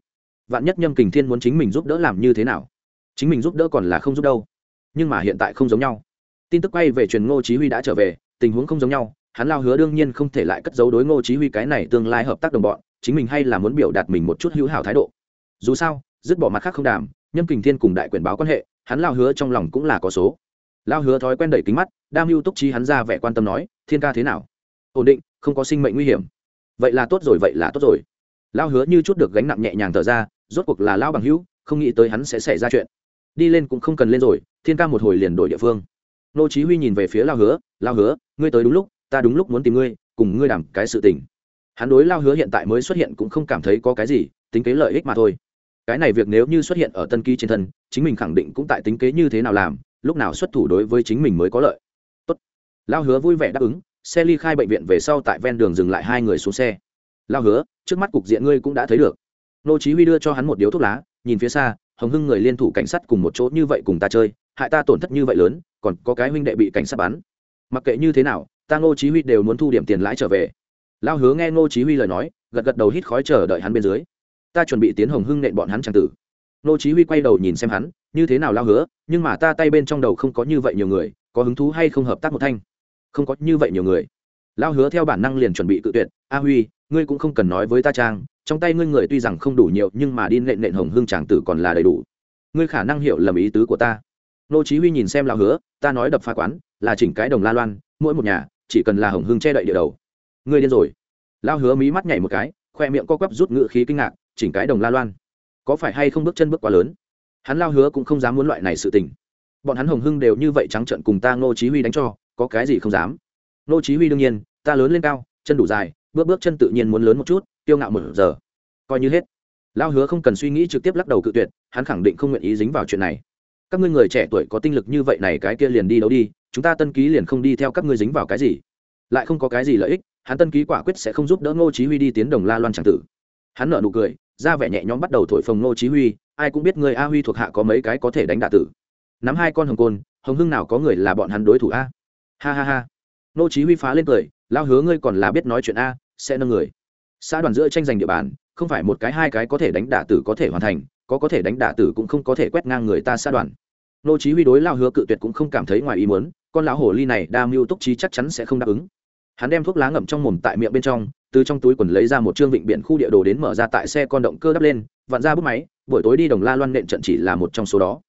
[SPEAKER 1] Vạn nhất nhâm kình thiên muốn chính mình giúp đỡ làm như thế nào? Chính mình giúp đỡ còn là không giúp đâu. Nhưng mà hiện tại không giống nhau. Tin tức quay về truyền ngô chí huy đã trở về, tình huống không giống nhau, hắn lao hứa đương nhiên không thể lại cất giấu đối ngô chí huy cái này tương lai hợp tác đồng bọn, chính mình hay là muốn biểu đạt mình một chút hữu hảo thái độ. Dù sao, dứt bỏ mặt khác không đàm, nhâm kình thiên cùng đại quyền báo quan hệ, hắn lao hứa trong lòng cũng là có số lao hứa thói quen đẩy kính mắt, đam mưu túc trí hắn ra vẻ quan tâm nói, thiên ca thế nào? Ổn định, không có sinh mệnh nguy hiểm. Vậy là tốt rồi, vậy là tốt rồi. Lao hứa như chút được gánh nặng nhẹ nhàng thở ra, rốt cuộc là lao bằng hữu, không nghĩ tới hắn sẽ xảy ra chuyện. Đi lên cũng không cần lên rồi, thiên ca một hồi liền đổi địa phương. Nô chí huy nhìn về phía lao hứa lao hứa, ngươi tới đúng lúc, ta đúng lúc muốn tìm ngươi, cùng ngươi đảm cái sự tình. Hắn đối lao hứa hiện tại mới xuất hiện cũng không cảm thấy có cái gì, tính kế lợi ích mà thôi. Cái này việc nếu như xuất hiện ở tân ký trên thân, chính mình khẳng định cũng tại tính kế như thế nào làm lúc nào xuất thủ đối với chính mình mới có lợi. Tốt. lao hứa vui vẻ đáp ứng, xe ly khai bệnh viện về sau tại ven đường dừng lại hai người xuống xe. Lao hứa, trước mắt cục diện ngươi cũng đã thấy được. Nô chí huy đưa cho hắn một điếu thuốc lá, nhìn phía xa, hồng hưng người liên thủ cảnh sát cùng một chỗ như vậy cùng ta chơi, hại ta tổn thất như vậy lớn, còn có cái huynh đệ bị cảnh sát bắn. Mặc kệ như thế nào, ta ngô chí huy đều muốn thu điểm tiền lãi trở về. Lao hứa nghe ngô chí huy lời nói, gật gật đầu hít khói chờ đợi hắn bên dưới. Ta chuẩn bị tiến hồng hưng nện bọn hắn chẳng tử. Ngô chí huy quay đầu nhìn xem hắn như thế nào lao hứa, nhưng mà ta tay bên trong đầu không có như vậy nhiều người, có hứng thú hay không hợp tác một thanh? Không có như vậy nhiều người. Lao hứa theo bản năng liền chuẩn bị tự tuyệt, a huy, ngươi cũng không cần nói với ta trang, trong tay ngươi người tuy rằng không đủ nhiều, nhưng mà đi nện nện hồng hương chàng tử còn là đầy đủ. Ngươi khả năng hiểu lầm ý tứ của ta. Nô chí huy nhìn xem lao hứa, ta nói đập phá quán, là chỉnh cái đồng la loan, mỗi một nhà, chỉ cần là hồng hương che đậy địa đầu. Ngươi điên rồi. Lao hứa mí mắt nhảy một cái, khoe miệng co quắp rút ngựa khí kinh ngạc, chỉnh cái đồng la loan, có phải hay không bước chân bước quá lớn? Hắn lao hứa cũng không dám muốn loại này sự tình. Bọn hắn hồng hưng đều như vậy trắng trận cùng ta ngô chí huy đánh cho, có cái gì không dám? Ngô chí huy đương nhiên, ta lớn lên cao, chân đủ dài, bước bước chân tự nhiên muốn lớn một chút tiêu ngạo một giờ. Coi như hết. Lao hứa không cần suy nghĩ trực tiếp lắc đầu cự tuyệt, hắn khẳng định không nguyện ý dính vào chuyện này. Các ngươi người trẻ tuổi có tinh lực như vậy này cái kia liền đi đấu đi, chúng ta tân ký liền không đi theo các ngươi dính vào cái gì? Lại không có cái gì lợi ích, hắn tân ký quả quyết sẽ không giúp đỡ ngô chí huy đi tiến đồng la loan tràng tử. Hắn nở nụ cười ra vẻ nhẹ nhõm bắt đầu thổi phồng nô chí huy, ai cũng biết người a huy thuộc hạ có mấy cái có thể đánh đả tử. Nắm hai con hồng côn, hồng hưng nào có người là bọn hắn đối thủ a? Ha ha ha. Nô chí huy phá lên cười lao hứa ngươi còn là biết nói chuyện a, sẽ nâng người. Xã đoàn giữa tranh giành địa bàn, không phải một cái hai cái có thể đánh đả tử có thể hoàn thành, có có thể đánh đả tử cũng không có thể quét ngang người ta xã đoàn. Nô chí huy đối lao hứa cự tuyệt cũng không cảm thấy ngoài ý muốn, con lão hồ ly này đa mưu túc trí chắc chắn sẽ không đáp ứng. Hắn đem thuốc lá ngậm trong mồm tại miệng bên trong từ trong túi quần lấy ra một trương vịnh biển khu địa đồ đến mở ra tại xe con động cơ đắp lên, vặn ra bút máy, buổi tối đi đồng la loan nện trận chỉ là một trong số đó.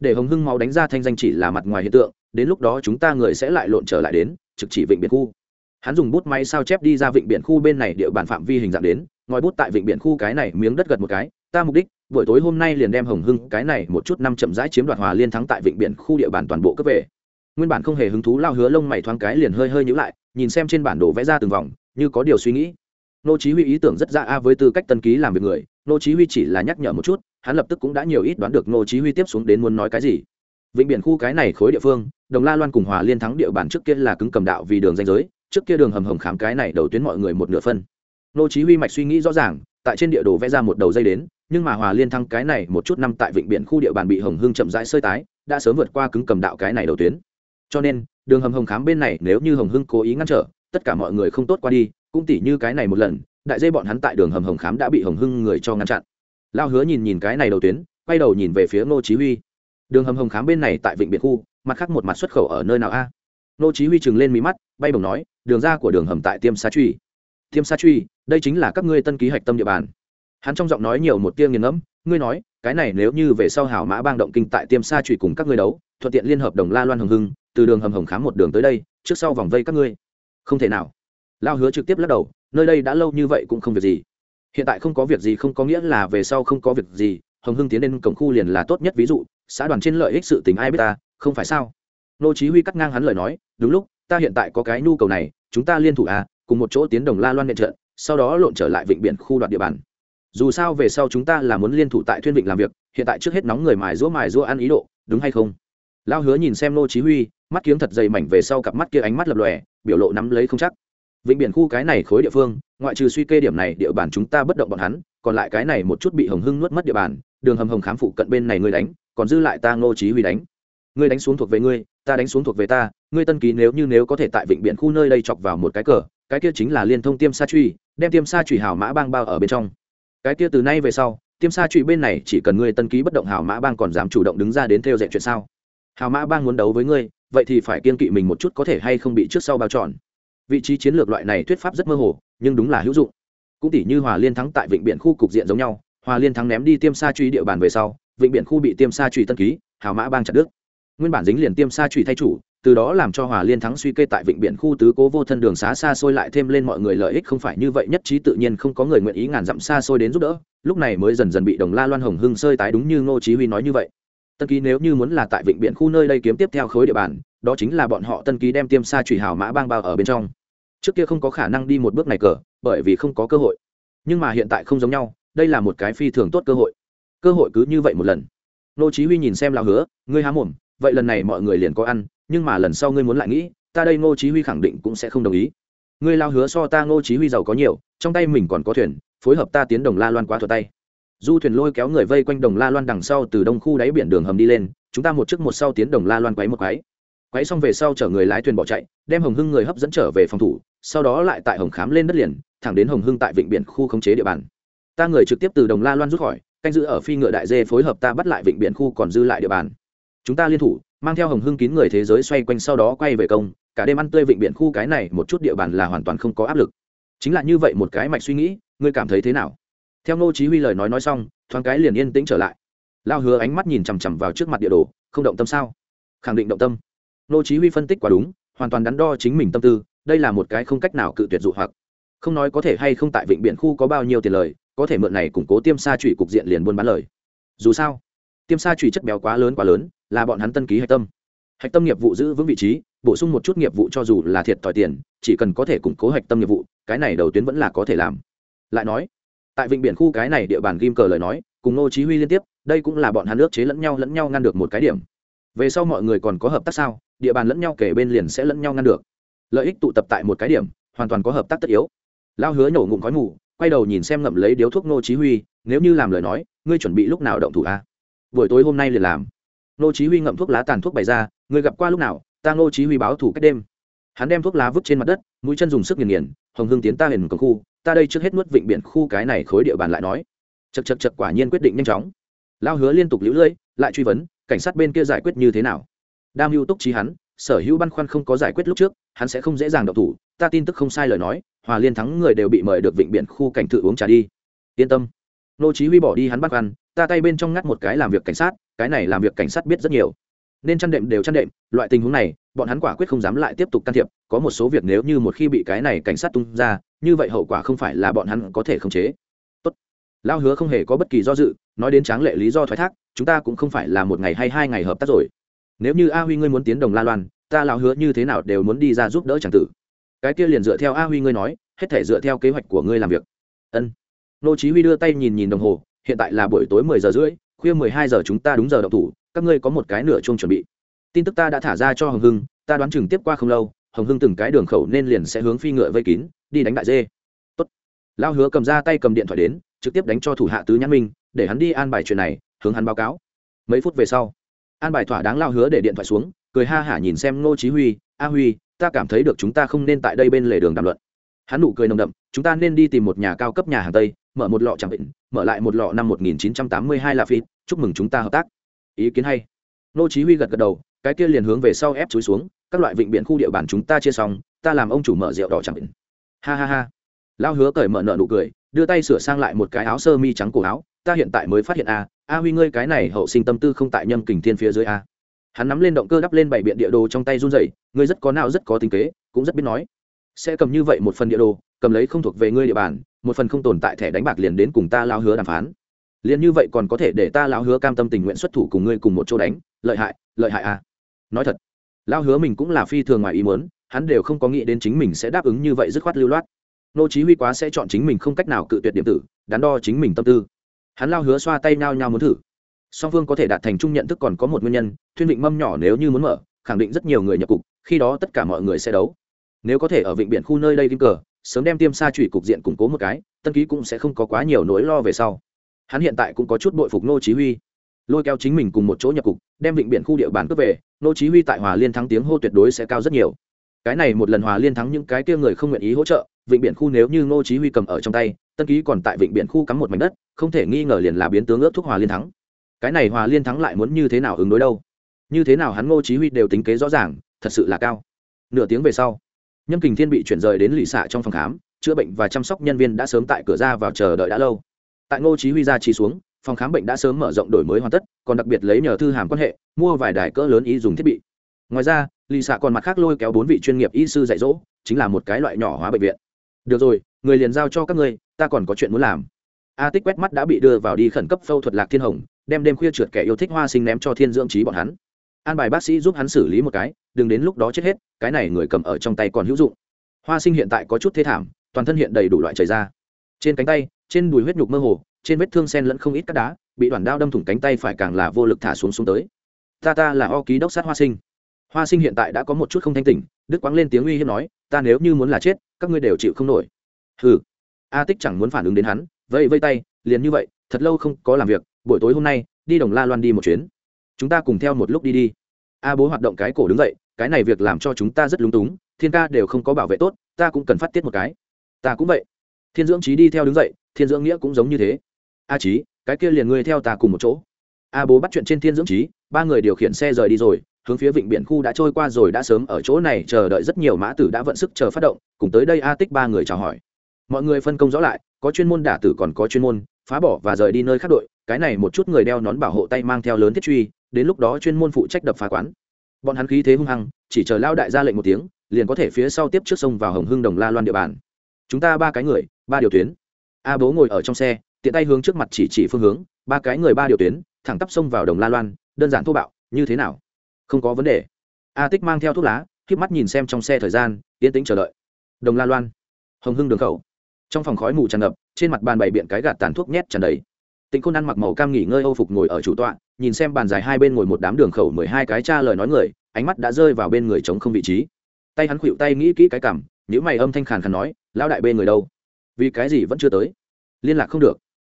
[SPEAKER 1] Để hồng hưng máu đánh ra thanh danh chỉ là mặt ngoài hiện tượng, đến lúc đó chúng ta người sẽ lại lộn trở lại đến, trực chỉ vịnh biển khu. Hắn dùng bút máy sao chép đi ra vịnh biển khu bên này địa bàn phạm vi hình dạng đến, ngòi bút tại vịnh biển khu cái này miếng đất gật một cái, ta mục đích, buổi tối hôm nay liền đem hồng hưng cái này một chút năm chậm rãi chiếm đoạt hòa liên thắng tại vịnh biển khu địa bàn toàn bộ cấp về. Nguyên bản không hề hứng thú lao hứa lông mày thoáng cái liền hơi hơi nhữ lại, nhìn xem trên bản đồ vẽ ra từng vòng như có điều suy nghĩ. Nô chí huy ý tưởng rất ra a với tư cách tân ký làm việc người, nô chí huy chỉ là nhắc nhở một chút, hắn lập tức cũng đã nhiều ít đoán được nô chí huy tiếp xuống đến muốn nói cái gì. Vịnh biển khu cái này khối địa phương, đồng la loan cùng hòa liên thắng địa bàn trước kia là cứng cầm đạo vì đường danh giới, trước kia đường hầm hầm khám cái này đầu tuyến mọi người một nửa phân. Nô chí huy mạch suy nghĩ rõ ràng, tại trên địa đồ vẽ ra một đầu dây đến, nhưng mà hòa liên thăng cái này một chút năm tại vịnh biển khu địa bàn bị hồng hưng chậm rãi sơi tái, đã sớm vượt qua cứng cầm đạo cái này đầu tuyến. Cho nên, đường hầm hồng khám bên này nếu như hồng hưng cố ý ngăn trở tất cả mọi người không tốt qua đi, cũng tỉ như cái này một lần, đại dây bọn hắn tại đường hầm hồng khám đã bị hồng hưng người cho ngăn chặn. Lao hứa nhìn nhìn cái này đầu tuyến, quay đầu nhìn về phía ngô chí huy. Đường hầm hồng khám bên này tại vịnh biệt khu, mặt khác một mặt xuất khẩu ở nơi nào a? Ngô chí huy trừng lên mí mắt, bay bổng nói, đường ra của đường hầm tại tiêm sa truy. Tiêm sa truy, đây chính là các ngươi tân ký hạch tâm địa bàn. Hắn trong giọng nói nhiều một tiếng nghiền ngẫm, ngươi nói, cái này nếu như về sau hảo mã bang động kinh tại tiêm sa truy cùng các ngươi đấu, thuận tiện liên hợp đồng la loan hồng hưng, từ đường hầm hồng khám một đường tới đây, trước sau vòng vây các ngươi không thể nào. Lao hứa trực tiếp lắc đầu, nơi đây đã lâu như vậy cũng không việc gì. Hiện tại không có việc gì không có nghĩa là về sau không có việc gì, hồng hưng tiến lên cổng khu liền là tốt nhất ví dụ, xã đoàn trên lợi ích sự tình ai biết ta, không phải sao? Nô chí huy cắt ngang hắn lời nói, đúng lúc, ta hiện tại có cái nhu cầu này, chúng ta liên thủ à cùng một chỗ tiến đồng la loan nhận trận, sau đó lộn trở lại vịnh biển khu đoạt địa bàn. Dù sao về sau chúng ta là muốn liên thủ tại thuyên vịnh làm việc, hiện tại trước hết nóng người mài rũa mài rũa ăn ý độ, đúng hay không? Lao hứa nhìn xem nô chí huy, mắt kiếng thật dày mảnh về sau cặp mắt kia ánh mắt lập lòe biểu lộ nắm lấy không chắc. Vịnh biển khu cái này khối địa phương, ngoại trừ suy kê điểm này, địa bàn chúng ta bất động bọn hắn, còn lại cái này một chút bị hồng hưng nuốt mất địa bàn, đường hầm hồng khám phụ cận bên này ngươi đánh, còn dư lại ta ngô chí huy đánh. Ngươi đánh xuống thuộc về ngươi, ta đánh xuống thuộc về ta, ngươi tân ký nếu như nếu có thể tại vịnh biển khu nơi đây chọc vào một cái cờ, cái kia chính là liên thông tiêm sa truy, đem tiêm sa truy hảo mã bang bao ở bên trong. Cái kia từ nay về sau, tiêm sa truy bên này chỉ cần ngươi tân ký bất động hảo mã bang còn dám chủ động đứng ra đến theo dệt chuyện sao? Hảo mã bang muốn đấu với ngươi vậy thì phải kiên kỵ mình một chút có thể hay không bị trước sau bao tròn vị trí chiến lược loại này thuyết pháp rất mơ hồ, nhưng đúng là hữu dụng. Cũng tỷ như hòa liên thắng tại vịnh biển khu cục diện giống nhau, hòa liên thắng ném đi tiêm sa truy địa bàn về sau, vịnh biển khu bị tiêm sa truy tân ký, hào mã bang chặt đức nguyên bản dính liền tiêm sa truy thay chủ, từ đó làm cho hòa liên thắng suy kê tại vịnh biển khu tứ cố vô thân đường xá xa xôi lại thêm lên mọi người lợi ích không phải như vậy, nhất trí tự nhiên không có người nguyện ý ngàn dặm xa xôi đến giúp đỡ, lúc này mới dần dần bị đồng la loan hồng hưng sơi tái đúng như ngô chí huy nói như vậy tân ký nếu như muốn là tại vịnh biển khu nơi đây kiếm tiếp theo khối địa bàn, đó chính là bọn họ tân ký đem tiêm sa trùy hào mã bang bao ở bên trong. Trước kia không có khả năng đi một bước này cờ, bởi vì không có cơ hội. Nhưng mà hiện tại không giống nhau, đây là một cái phi thường tốt cơ hội. Cơ hội cứ như vậy một lần. Nô chí huy nhìn xem lão hứa, ngươi há mồm, vậy lần này mọi người liền có ăn, nhưng mà lần sau ngươi muốn lại nghĩ, ta đây ngô chí huy khẳng định cũng sẽ không đồng ý. Ngươi lao hứa so ta ngô chí huy giàu có nhiều, trong tay mình còn có thuyền, phối hợp ta tiến đồng la loan quá thuật tay du thuyền lôi kéo người vây quanh đồng la loan đằng sau từ đông khu đáy biển đường hầm đi lên, chúng ta một trước một sau tiến đồng la loan quấy một quấy. Quấy xong về sau chở người lái thuyền bỏ chạy, đem hồng hưng người hấp dẫn trở về phòng thủ, sau đó lại tại hồng khám lên đất liền, thẳng đến hồng hưng tại vịnh biển khu khống chế địa bàn. Ta người trực tiếp từ đồng la loan rút khỏi, canh giữ ở phi ngựa đại dê phối hợp ta bắt lại vịnh biển khu còn dư lại địa bàn. Chúng ta liên thủ, mang theo hồng hưng kín người thế giới xoay quanh sau đó quay về công, cả đêm ăn tươi vịnh biển khu cái này một chút địa bàn là hoàn toàn không có áp lực. Chính là như vậy một cái mạch suy nghĩ, ngươi cảm thấy thế nào? Theo ngô chí huy lời nói nói xong, thoáng cái liền yên tĩnh trở lại. Lao hứa ánh mắt nhìn chằm chằm vào trước mặt địa đồ, không động tâm sao? Khẳng định động tâm. Ngô chí huy phân tích quá đúng, hoàn toàn đắn đo chính mình tâm tư, đây là một cái không cách nào cự tuyệt dụ hoặc. Không nói có thể hay không tại vịnh biển khu có bao nhiêu tiền lời, có thể mượn này củng cố tiêm sa trụy cục diện liền buôn bán lời. Dù sao, tiêm sa trụy chất béo quá lớn quá lớn, là bọn hắn tân ký hạch tâm. Hạch tâm nghiệp vụ giữ vững vị trí, bổ sung một chút nghiệp vụ cho dù là thiệt thòi tiền, chỉ cần có thể củng cố hạch tâm nghiệp vụ, cái này đầu tuyến vẫn là có thể làm. Lại nói tại vịnh biển khu cái này địa bàn ghim cờ lời nói, cùng ngô chí huy liên tiếp, đây cũng là bọn hắn nước chế lẫn nhau lẫn nhau ngăn được một cái điểm. Về sau mọi người còn có hợp tác sao, địa bàn lẫn nhau kể bên liền sẽ lẫn nhau ngăn được. Lợi ích tụ tập tại một cái điểm, hoàn toàn có hợp tác tất yếu. Lao hứa nhổ ngụm khói mù, quay đầu nhìn xem ngậm lấy điếu thuốc nô chí huy, nếu như làm lời nói, ngươi chuẩn bị lúc nào động thủ a buổi tối hôm nay liền làm. Nô chí huy ngậm thuốc lá tàn thuốc bày ra, ngươi gặp qua lúc nào, ta nô chí huy báo thủ cách đêm. Hắn đem thuốc lá vứt trên mặt đất, mũi chân dùng sức nghiền nghiền, hồng hương tiến ta huyền cầm khu ta đây trước hết nuốt vịnh biển khu cái này khối địa bàn lại nói. Chật chật chật quả nhiên quyết định nhanh chóng. Lao hứa liên tục lũ lưỡi lại truy vấn, cảnh sát bên kia giải quyết như thế nào? Đam mưu túc trí hắn, sở hữu băn khoăn không có giải quyết lúc trước, hắn sẽ không dễ dàng độc thủ, ta tin tức không sai lời nói, hòa liên thắng người đều bị mời được vịnh biển khu cảnh thự uống trà đi. Yên tâm. Nô chí huy bỏ đi hắn băn khoăn, ta tay bên trong ngắt một cái làm việc cảnh sát, cái này làm việc cảnh sát biết rất nhiều. Nên chăn đệm đều chăn đệm, loại tình huống này bọn hắn quả quyết không dám lại tiếp tục can thiệp, có một số việc nếu như một khi bị cái này cảnh sát tung ra, như vậy hậu quả không phải là bọn hắn có thể khống chế. Tốt. Lao hứa không hề có bất kỳ do dự, nói đến tráng lệ lý do thoái thác, chúng ta cũng không phải là một ngày hay hai ngày hợp tác rồi. Nếu như a huy ngươi muốn tiến đồng la loan, ta lão hứa như thế nào đều muốn đi ra giúp đỡ c tử. Cái kia liền dựa theo a huy ngươi nói, hết thể dựa theo kế hoạch của ngươi làm việc. Ân. Nô chí huy đưa tay nhìn nhìn đồng hồ, hiện tại là buổi tối 10 giờ rưỡi, khuya 12 giờ chúng ta đúng giờ động thủ, các ngươi có một cái nửa chuông chuẩn bị tin tức ta đã thả ra cho hồng hưng, ta đoán chừng tiếp qua không lâu, hồng hưng từng cái đường khẩu nên liền sẽ hướng phi ngựa vây kín, đi đánh đại dê. Tốt. lao hứa cầm ra tay cầm điện thoại đến, trực tiếp đánh cho thủ hạ tứ nhãn minh, để hắn đi an bài chuyện này, hướng hắn báo cáo. Mấy phút về sau, an bài thỏa đáng lao hứa để điện thoại xuống, cười ha hả nhìn xem ngô chí huy, a huy, ta cảm thấy được chúng ta không nên tại đây bên lề đường đàm luận. Hắn nụ cười nồng đậm, chúng ta nên đi tìm một nhà cao cấp nhà hàng tây, mở một lọ chẳng định, mở lại một lọ năm 1982 là phi chúc mừng chúng ta hợp tác. Ý kiến hay. Ngô chí huy gật gật đầu cái kia liền hướng về sau ép chúi xuống, các loại vịnh biển khu địa bàn chúng ta chia xong, ta làm ông chủ mở rượu đỏ chẳng định. Ha ha ha. Lao hứa cởi mở nợ nụ cười, đưa tay sửa sang lại một cái áo sơ mi trắng cổ áo, ta hiện tại mới phát hiện a a huy ngươi cái này hậu sinh tâm tư không tại nhâm kình thiên phía dưới a. Hắn nắm lên động cơ đắp lên bảy biện địa đồ trong tay run rẩy, ngươi rất có nào rất có tính kế, cũng rất biết nói. Sẽ cầm như vậy một phần địa đồ, cầm lấy không thuộc về ngươi địa bàn, một phần không tồn tại thẻ đánh bạc liền đến cùng ta lao hứa đàm phán. Liền như vậy còn có thể để ta lao hứa cam tâm tình nguyện xuất thủ cùng ngươi cùng một chỗ đánh, lợi hại lợi hại a nói thật lao hứa mình cũng là phi thường ngoài ý muốn, hắn đều không có nghĩ đến chính mình sẽ đáp ứng như vậy dứt khoát lưu loát. Nô chí huy quá sẽ chọn chính mình không cách nào cự tuyệt điểm tử, đắn đo chính mình tâm tư. Hắn lao hứa xoa tay nhao nhao muốn thử. Song phương có thể đạt thành chung nhận thức còn có một nguyên nhân thuyên vịnh mâm nhỏ nếu như muốn mở, khẳng định rất nhiều người nhập cục, khi đó tất cả mọi người sẽ đấu. Nếu có thể ở vịnh biển khu nơi đây kim cờ, sớm đem tiêm sa chủy cục diện củng cố một cái, tân ký cũng sẽ không có quá nhiều nỗi lo về sau. Hắn hiện tại cũng có chút bội phục nô chí huy lôi kéo chính mình cùng một chỗ nhập cục, đem vịnh biển khu địa bàn cướp về, nô chí huy tại hòa liên thắng tiếng hô tuyệt đối sẽ cao rất nhiều. Cái này một lần hòa liên thắng những cái kia người không nguyện ý hỗ trợ, vịnh biển khu nếu như ngô chí huy cầm ở trong tay, tân ký còn tại vịnh biển khu cắm một mảnh đất, không thể nghi ngờ liền là biến tướng ước thúc hòa liên thắng. Cái này hòa liên thắng lại muốn như thế nào ứng đối đâu? Như thế nào hắn ngô chí huy đều tính kế rõ ràng, thật sự là cao. Nửa tiếng về sau, nhâm kình thiên bị chuyển rời đến lì xạ trong phòng khám, chữa bệnh và chăm sóc nhân viên đã sớm tại cửa ra vào chờ đợi đã lâu. Tại ngô chí huy ra chỉ xuống phòng khám bệnh đã sớm mở rộng đổi mới hoàn tất, còn đặc biệt lấy nhờ thư hàm quan hệ, mua vài đài cỡ lớn y dùng thiết bị. Ngoài ra lì xạ còn mặt khác lôi kéo bốn vị chuyên nghiệp y sư dạy dỗ, chính là một cái loại nhỏ hóa bệnh viện. Được rồi, người liền giao cho các ngươi, ta còn có chuyện muốn làm. A tích quét mắt đã bị đưa vào đi khẩn cấp phẫu thuật lạc thiên hồng, đem đêm khuya trượt kẻ yêu thích hoa sinh ném cho thiên dưỡng trí bọn hắn. An bài bác sĩ giúp hắn xử lý một cái, đừng đến lúc đó chết hết, cái này người cầm ở trong tay còn hữu dụng. Hoa sinh hiện tại có chút thế thảm, toàn thân hiện đầy đủ loại chảy ra. Trên cánh tay, trên đùi huyết nhục mơ hồ trên vết thương sen lẫn không ít các đá, bị đoàn đao đâm thủng cánh tay phải càng là vô lực thả xuống xuống tới. Ta ta là o ký đốc sát hoa sinh. Hoa sinh hiện tại đã có một chút không thanh tỉnh, đức quáng lên tiếng uy hiếp nói, ta nếu như muốn là chết, các ngươi đều chịu không nổi. Hừ. A tích chẳng muốn phản ứng đến hắn, vẫy vây tay, liền như vậy, thật lâu không có làm việc, buổi tối hôm nay, đi đồng la loan đi một chuyến. Chúng ta cùng theo một lúc đi đi. A bố hoạt động cái cổ đứng dậy, cái này việc làm cho chúng ta rất lúng túng, thiên ca đều không có bảo vệ tốt, ta cũng cần phát tiết một cái. Ta cũng vậy. Thiên dưỡng trí đi theo đứng dậy, thiên dưỡng nghĩa cũng giống như thế a trí cái kia liền ngươi theo ta cùng một chỗ. A bố bắt chuyện trên thiên dưỡng trí ba người điều khiển xe rời đi rồi, hướng phía vịnh biển khu đã trôi qua rồi đã sớm ở chỗ này chờ đợi rất nhiều mã tử đã vận sức chờ phát động, cùng tới đây a tích ba người chào hỏi. Mọi người phân công rõ lại, có chuyên môn đả tử còn có chuyên môn, phá bỏ và rời đi nơi khác đội, cái này một chút người đeo nón bảo hộ tay mang theo lớn thiết truy, đến lúc đó chuyên môn phụ trách đập phá quán. Bọn hắn khí thế hung hăng, chỉ chờ lao đại ra lệnh một tiếng, liền có thể phía sau tiếp trước sông vào hồng hưng đồng la loan địa bàn. Chúng ta ba cái người, ba điều tuyến. A bố ngồi ở trong xe tiện tay hướng trước mặt chỉ chỉ phương hướng, ba cái người ba điều tuyến, thẳng tắp xông vào đồng la loan, đơn giản thô bạo, như thế nào? Không có vấn đề. A tích mang theo thuốc lá k mắt nhìn xem trong xe thời gian, yên tĩnh chờ đợi. Đồng la loan, hồng hưng đường khẩu. Trong phòng khói mù tràn ngập, trên mặt bàn bày biện cái gạt tàn thuốc nhét tràn đầy. Tịnh khôn ăn mặc màu cam nghỉ ngơi âu phục ngồi ở chủ tọa, nhìn xem bàn dài hai bên ngồi một đám đường khẩu mười hai cái cha lời nói người, ánh mắt đã rơi vào bên người chống không vị trí. Tay hắn khuỵu tay nghĩ kỹ cái cảm nhữ mày âm thanh khàn khàn nói, lão đại bên người đâu? Vì cái gì vẫn chưa tới? Liên lạc không được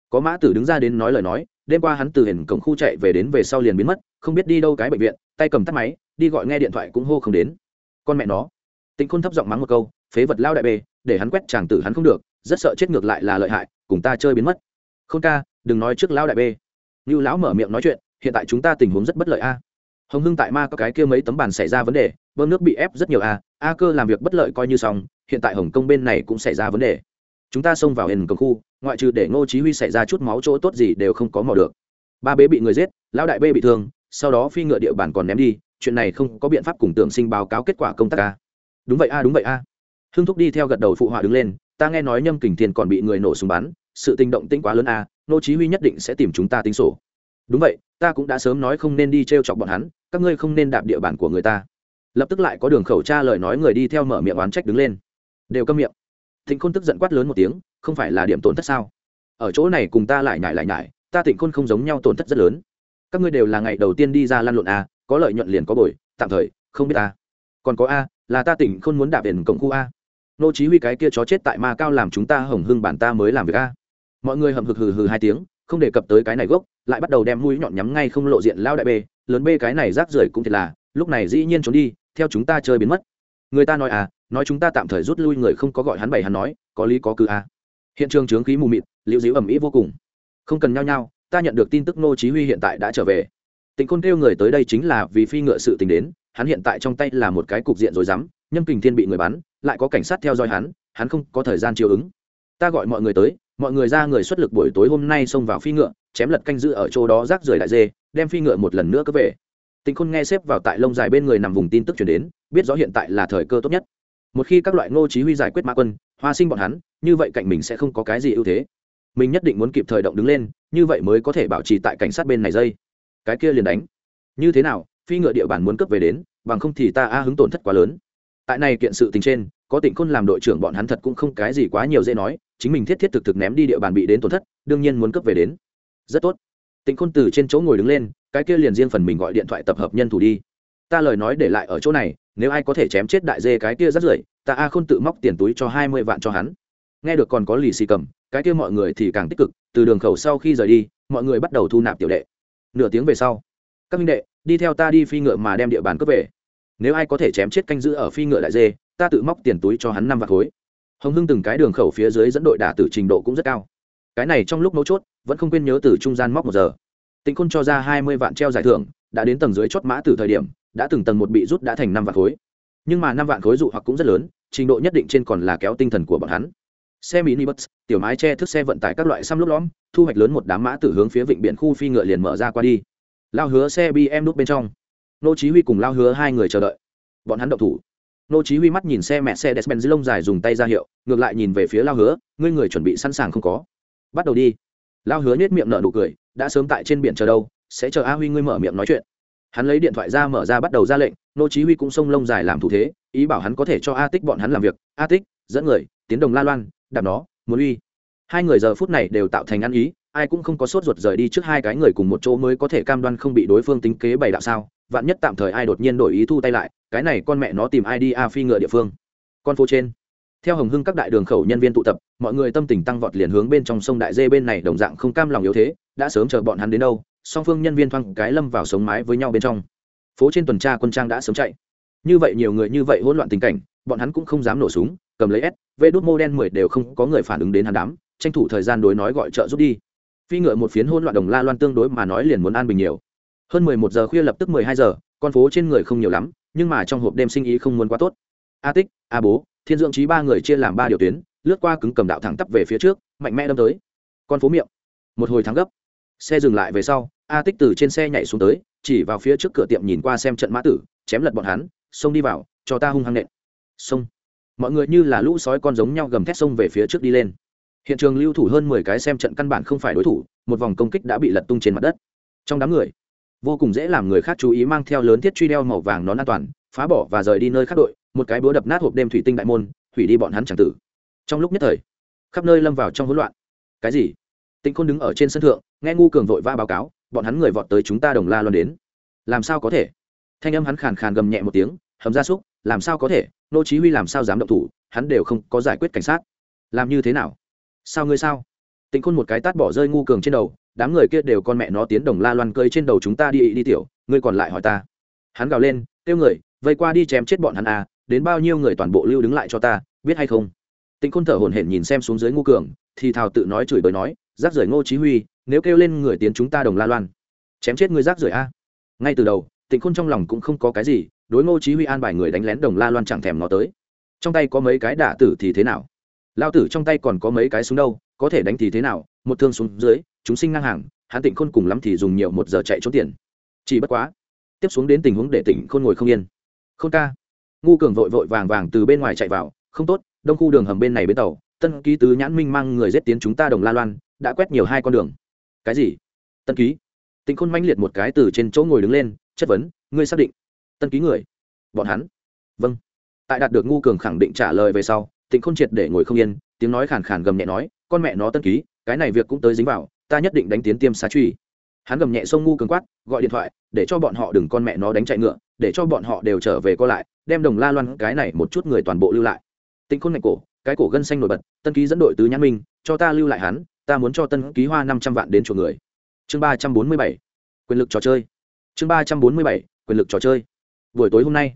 [SPEAKER 1] có mã tử đứng ra đến nói lời nói, đêm qua hắn từ hình cổng khu chạy về đến về sau liền biến mất, không biết đi đâu cái bệnh viện, tay cầm tắt máy, đi gọi nghe điện thoại cũng hô không đến. Con mẹ nó. Tịnh khôn thấp giọng mắng một câu, phế vật lao đại bê, để hắn quét chàng tử hắn không được, rất sợ chết ngược lại là lợi hại, cùng ta chơi biến mất. Không ca, đừng nói trước lao đại bê. Như lão mở miệng nói chuyện, hiện tại chúng ta tình huống rất bất lợi a. Hồng hưng tại ma có cái kia mấy tấm bàn xảy ra vấn đề, bơm nước bị ép rất nhiều a a cơ làm việc bất lợi coi như xong, hiện tại hồng kông bên này cũng xảy ra vấn đề. Chúng ta xông vào hiền cầm khu ngoại trừ để ngô chí huy xảy ra chút máu chỗ tốt gì đều không có mò được. Ba bế bị người giết, lão đại bê bị thương, sau đó phi ngựa địa bàn còn ném đi, chuyện này không có biện pháp cùng tưởng sinh báo cáo kết quả công tác a. Đúng vậy a, đúng vậy a. Hưng thúc đi theo gật đầu phụ họa đứng lên, ta nghe nói nhâm kình thiên còn bị người nổ súng bắn, sự tình động tĩnh quá lớn a, Ngô chí huy nhất định sẽ tìm chúng ta tính sổ. Đúng vậy, ta cũng đã sớm nói không nên đi treo chọc bọn hắn, các ngươi không nên đạp địa bàn của người ta. Lập tức lại có đường khẩu tra lời nói người đi theo mở miệng oán trách đứng lên. Đều câm miệng. Thịnh khôn tức giận quát lớn một tiếng không phải là điểm tổn thất sao? Ở chỗ này cùng ta lại nhải lại nhải, ta tỉnh khôn không giống nhau tổn thất rất lớn. Các ngươi đều là ngày đầu tiên đi ra lan lộn a có lợi nhuận liền có bồi, tạm thời, không biết a còn có a, là ta tỉnh khôn muốn đạp đền cộng khu a. Nô chí huy cái kia chó chết tại ma cao làm chúng ta hồng hưng bản ta mới làm việc a. Mọi người hầm hực hừ hừ hai tiếng, không đề cập tới cái này gốc, lại bắt đầu đem mũi nhọn nhắm ngay không lộ diện lao đại bê, lớn bê cái này rác rưởi cũng thiệt là, lúc này dĩ nhiên trốn đi, theo chúng ta chơi biến mất. Người ta nói à nói chúng ta tạm thời rút lui người không có gọi hắn bày hắn nói, có lý có cứ à hiện trường trướng khí mù mịt liễu díu ẩm ý vô cùng. Không cần nhao nhao, ta nhận được tin tức nô chí huy hiện tại đã trở về. Tịnh côn kêu người tới đây chính là vì phi ngựa sự tình đến hắn hiện tại trong tay là một cái cục diện rồi dám nhâm kình thiên bị người bắn lại có cảnh sát theo dõi hắn hắn không có thời gian chiều ứng. Ta gọi mọi người tới mọi người ra người xuất lực buổi tối hôm nay xông vào phi ngựa chém lật canh giữ ở chỗ đó rác rưởi đại dê đem phi ngựa một lần nữa cứ về. Tịnh khôn nghe xếp vào tại lông dài bên người nằm vùng tin tức chuyển đến biết rõ hiện tại là thời cơ tốt nhất một khi các loại ngô chí huy giải quyết mã quân, hoa sinh bọn hắn, như vậy cạnh mình sẽ không có cái gì ưu thế. Mình nhất định muốn kịp thời động đứng lên, như vậy mới có thể bảo trì tại cảnh sát bên này dây. Cái kia liền đánh. Như thế nào, phi ngựa địa bàn muốn cướp về đến, bằng không thì ta a hứng tổn thất quá lớn. Tại này kiện sự tình trên, có tịnh khôn làm đội trưởng bọn hắn thật cũng không cái gì quá nhiều dễ nói, chính mình thiết thiết thực thực ném đi địa bàn bị đến tổn thất, đương nhiên muốn cướp về đến. Rất tốt. Tịnh khôn từ trên chỗ ngồi đứng lên, cái kia liền riêng phần mình gọi điện thoại tập hợp nhân thủ đi ta lời nói để lại ở chỗ này, nếu ai có thể chém chết đại dê cái kia rất rưởi, ta a khôn tự móc tiền túi cho hai mươi vạn cho hắn. Nghe được còn có lì xì cầm, cái kia mọi người thì càng tích cực, từ đường khẩu sau khi rời đi, mọi người bắt đầu thu nạp tiểu đệ. Nửa tiếng về sau, các minh đệ, đi theo ta đi phi ngựa mà đem địa bàn cướp về. Nếu ai có thể chém chết canh giữ ở phi ngựa đại dê, ta tự móc tiền túi cho hắn năm vạn khối. Hồng hưng từng cái đường khẩu phía dưới dẫn đội đả tử trình độ cũng rất cao. Cái này trong lúc mấu chốt, vẫn không quên nhớ từ trung gian móc một giờ. Tịnh khôn cho ra hai mươi vạn treo giải thưởng, đã đến tầng dưới chót mã từ thời điểm đã từng tầng một bị rút đã thành năm vạn khối. Nhưng mà năm vạn khối dụ hoặc cũng rất lớn, trình độ nhất định trên còn là kéo tinh thần của bọn hắn. Xe mini bus tiểu mái che thức xe vận tải các loại xăm lốp lõm, thu hoạch lớn một đám mã từ hướng phía vịnh biển khu phi ngựa liền mở ra qua đi. Lao hứa xe bm núp bên trong. Nô chí huy cùng lao hứa hai người chờ đợi. Bọn hắn động thủ. Nô chí huy mắt nhìn xe mẹ xe despen lông dài dùng tay ra hiệu, ngược lại nhìn về phía lao hứa, ngươi người chuẩn bị sẵn sàng không có? Bắt đầu đi. Lao hứa nhếch miệng nở nụ cười, đã sớm tại trên biển chờ đâu, sẽ chờ a huy ngươi mở miệng nói chuyện hắn lấy điện thoại ra mở ra bắt đầu ra lệnh, nô chí huy cũng xông lông dài làm thủ thế, ý bảo hắn có thể cho a tích bọn hắn làm việc. A tích, dẫn người, tiến đồng la loan, đạp nó, muốn uy. Hai người giờ phút này đều tạo thành ăn ý, ai cũng không có sốt ruột rời đi trước hai cái người cùng một chỗ mới có thể cam đoan không bị đối phương tính kế bày đạo sao. Vạn nhất tạm thời ai đột nhiên đổi ý thu tay lại, cái này con mẹ nó tìm ai đi a phi ngựa địa phương. Con phố trên. Theo hồng hưng các đại đường khẩu nhân viên tụ tập, mọi người tâm tình tăng vọt liền hướng bên trong sông đại dê bên này đồng dạng không cam lòng yếu thế, đã sớm chờ bọn hắn đến đâu song phương nhân viên thoang cái lâm vào sống mái với nhau bên trong. Phố trên tuần tra quân trang đã sớm chạy. Như vậy nhiều người như vậy hỗn loạn tình cảnh, bọn hắn cũng không dám nổ súng, cầm lấy s vê đốt mô đen mười đều không có người phản ứng đến hắn đám, tranh thủ thời gian đối nói gọi trợ giúp đi. Phi ngựa một phiến hỗn loạn đồng la loan tương đối mà nói liền muốn an bình nhiều. Hơn mười một giờ khuya lập tức mười hai giờ, con phố trên người không nhiều lắm, nhưng mà trong hộp đêm sinh ý không muốn quá tốt. A tích, a bố, thiên dưỡng trí ba người chia làm ba điều tuyến, lướt qua cứng cầm đạo thẳng tắp về phía trước, mạnh mẽ đâm tới. Con phố miệng. Một hồi thắng gấp. Xe dừng lại về sau a tích từ trên xe nhảy xuống tới, chỉ vào phía trước cửa tiệm nhìn qua xem trận mã tử, chém lật bọn hắn, xông đi vào, cho ta hung hăng nện. Xông. Mọi người như là lũ sói con giống nhau gầm thét xông về phía trước đi lên. Hiện trường lưu thủ hơn mười cái xem trận căn bản không phải đối thủ, một vòng công kích đã bị lật tung trên mặt đất. Trong đám người, vô cùng dễ làm người khác chú ý mang theo lớn thiết truy đeo màu vàng nón an toàn, phá bỏ và rời đi nơi khác đội, một cái búa đập nát hộp đêm thủy tinh đại môn, hủy đi bọn hắn chẳng tử. Trong lúc nhất thời, khắp nơi lâm vào trong hỗn loạn. Cái gì? Tịnh khôn đứng ở trên sân thượng, nghe ngu cường vội va báo cáo bọn hắn người vọt tới chúng ta đồng la loan đến. Làm sao có thể? Thanh âm hắn khàn khàn gầm nhẹ một tiếng, hầm ra súc, làm sao có thể? Nô chí huy làm sao dám động thủ? Hắn đều không có giải quyết cảnh sát. Làm như thế nào? Sao ngươi sao? Tịnh khôn một cái tát bỏ rơi ngu cường trên đầu, đám người kia đều con mẹ nó tiến đồng la loan cơi trên đầu chúng ta đi đi tiểu, ngươi còn lại hỏi ta. Hắn gào lên kêu người, vây qua đi chém chết bọn hắn à đến bao nhiêu người toàn bộ lưu đứng lại cho ta, biết hay không? Tịnh khôn thở hổn hển nhìn xem xuống dưới ngu cường, thì thào tự nói chửi bới nói, rác rưởi ngô chí huy nếu kêu lên người tiến chúng ta đồng la loan. Chém chết ngươi rác rưởi a. Ngay từ đầu, tịnh khôn trong lòng cũng không có cái gì, đối ngô chí huy an bài người đánh lén đồng la loan chẳng thèm nó tới. Trong tay có mấy cái đả tử thì thế nào? Lao tử trong tay còn có mấy cái súng đâu, có thể đánh thì thế nào? Một thương xuống dưới, chúng sinh ngang hàng, hắn tịnh khôn cùng lắm thì dùng nhiều một giờ chạy trốn tiền. Chỉ bất quá, tiếp xuống đến tình huống để tịnh khôn ngồi không yên. Khôn ca. Ngu cường vội vội vàng vàng từ bên ngoài chạy vào, không tốt, đông khu đường hầm bên này bên tàu, tân ký tứ nhãn minh mang người giết tiến chúng ta đồng la loan, đã quét nhiều hai con đường cái gì? Tân ký. Tịnh khôn manh liệt một cái từ trên chỗ ngồi đứng lên, chất vấn, ngươi xác định tân ký người? Bọn hắn vâng. Tại đạt được ngu cường khẳng định trả lời về sau, tịnh khôn triệt để ngồi không yên, tiếng nói khàn khàn gầm nhẹ nói, con mẹ nó tân ký, cái này việc cũng tới dính vào, ta nhất định đánh tiến tiêm xá truy. Hắn gầm nhẹ sông ngu cường quát, gọi điện thoại, để cho bọn họ đừng con mẹ nó đánh chạy ngựa, để cho bọn họ đều trở về co lại, đem đồng la loan cái này một chút người toàn bộ lưu lại. Tĩnh khôn ngạch cổ, cái cổ gân xanh nổi bật, tân ký dẫn đội tứ nhãn minh, cho ta lưu lại hắn ta muốn cho tân ký hoa năm trăm vạn đến chuộc người. Chương ba trăm bốn mươi bảy, quyền lực trò chơi. Chương ba trăm bốn mươi bảy, quyền lực trò chơi. Buổi tối hôm nay,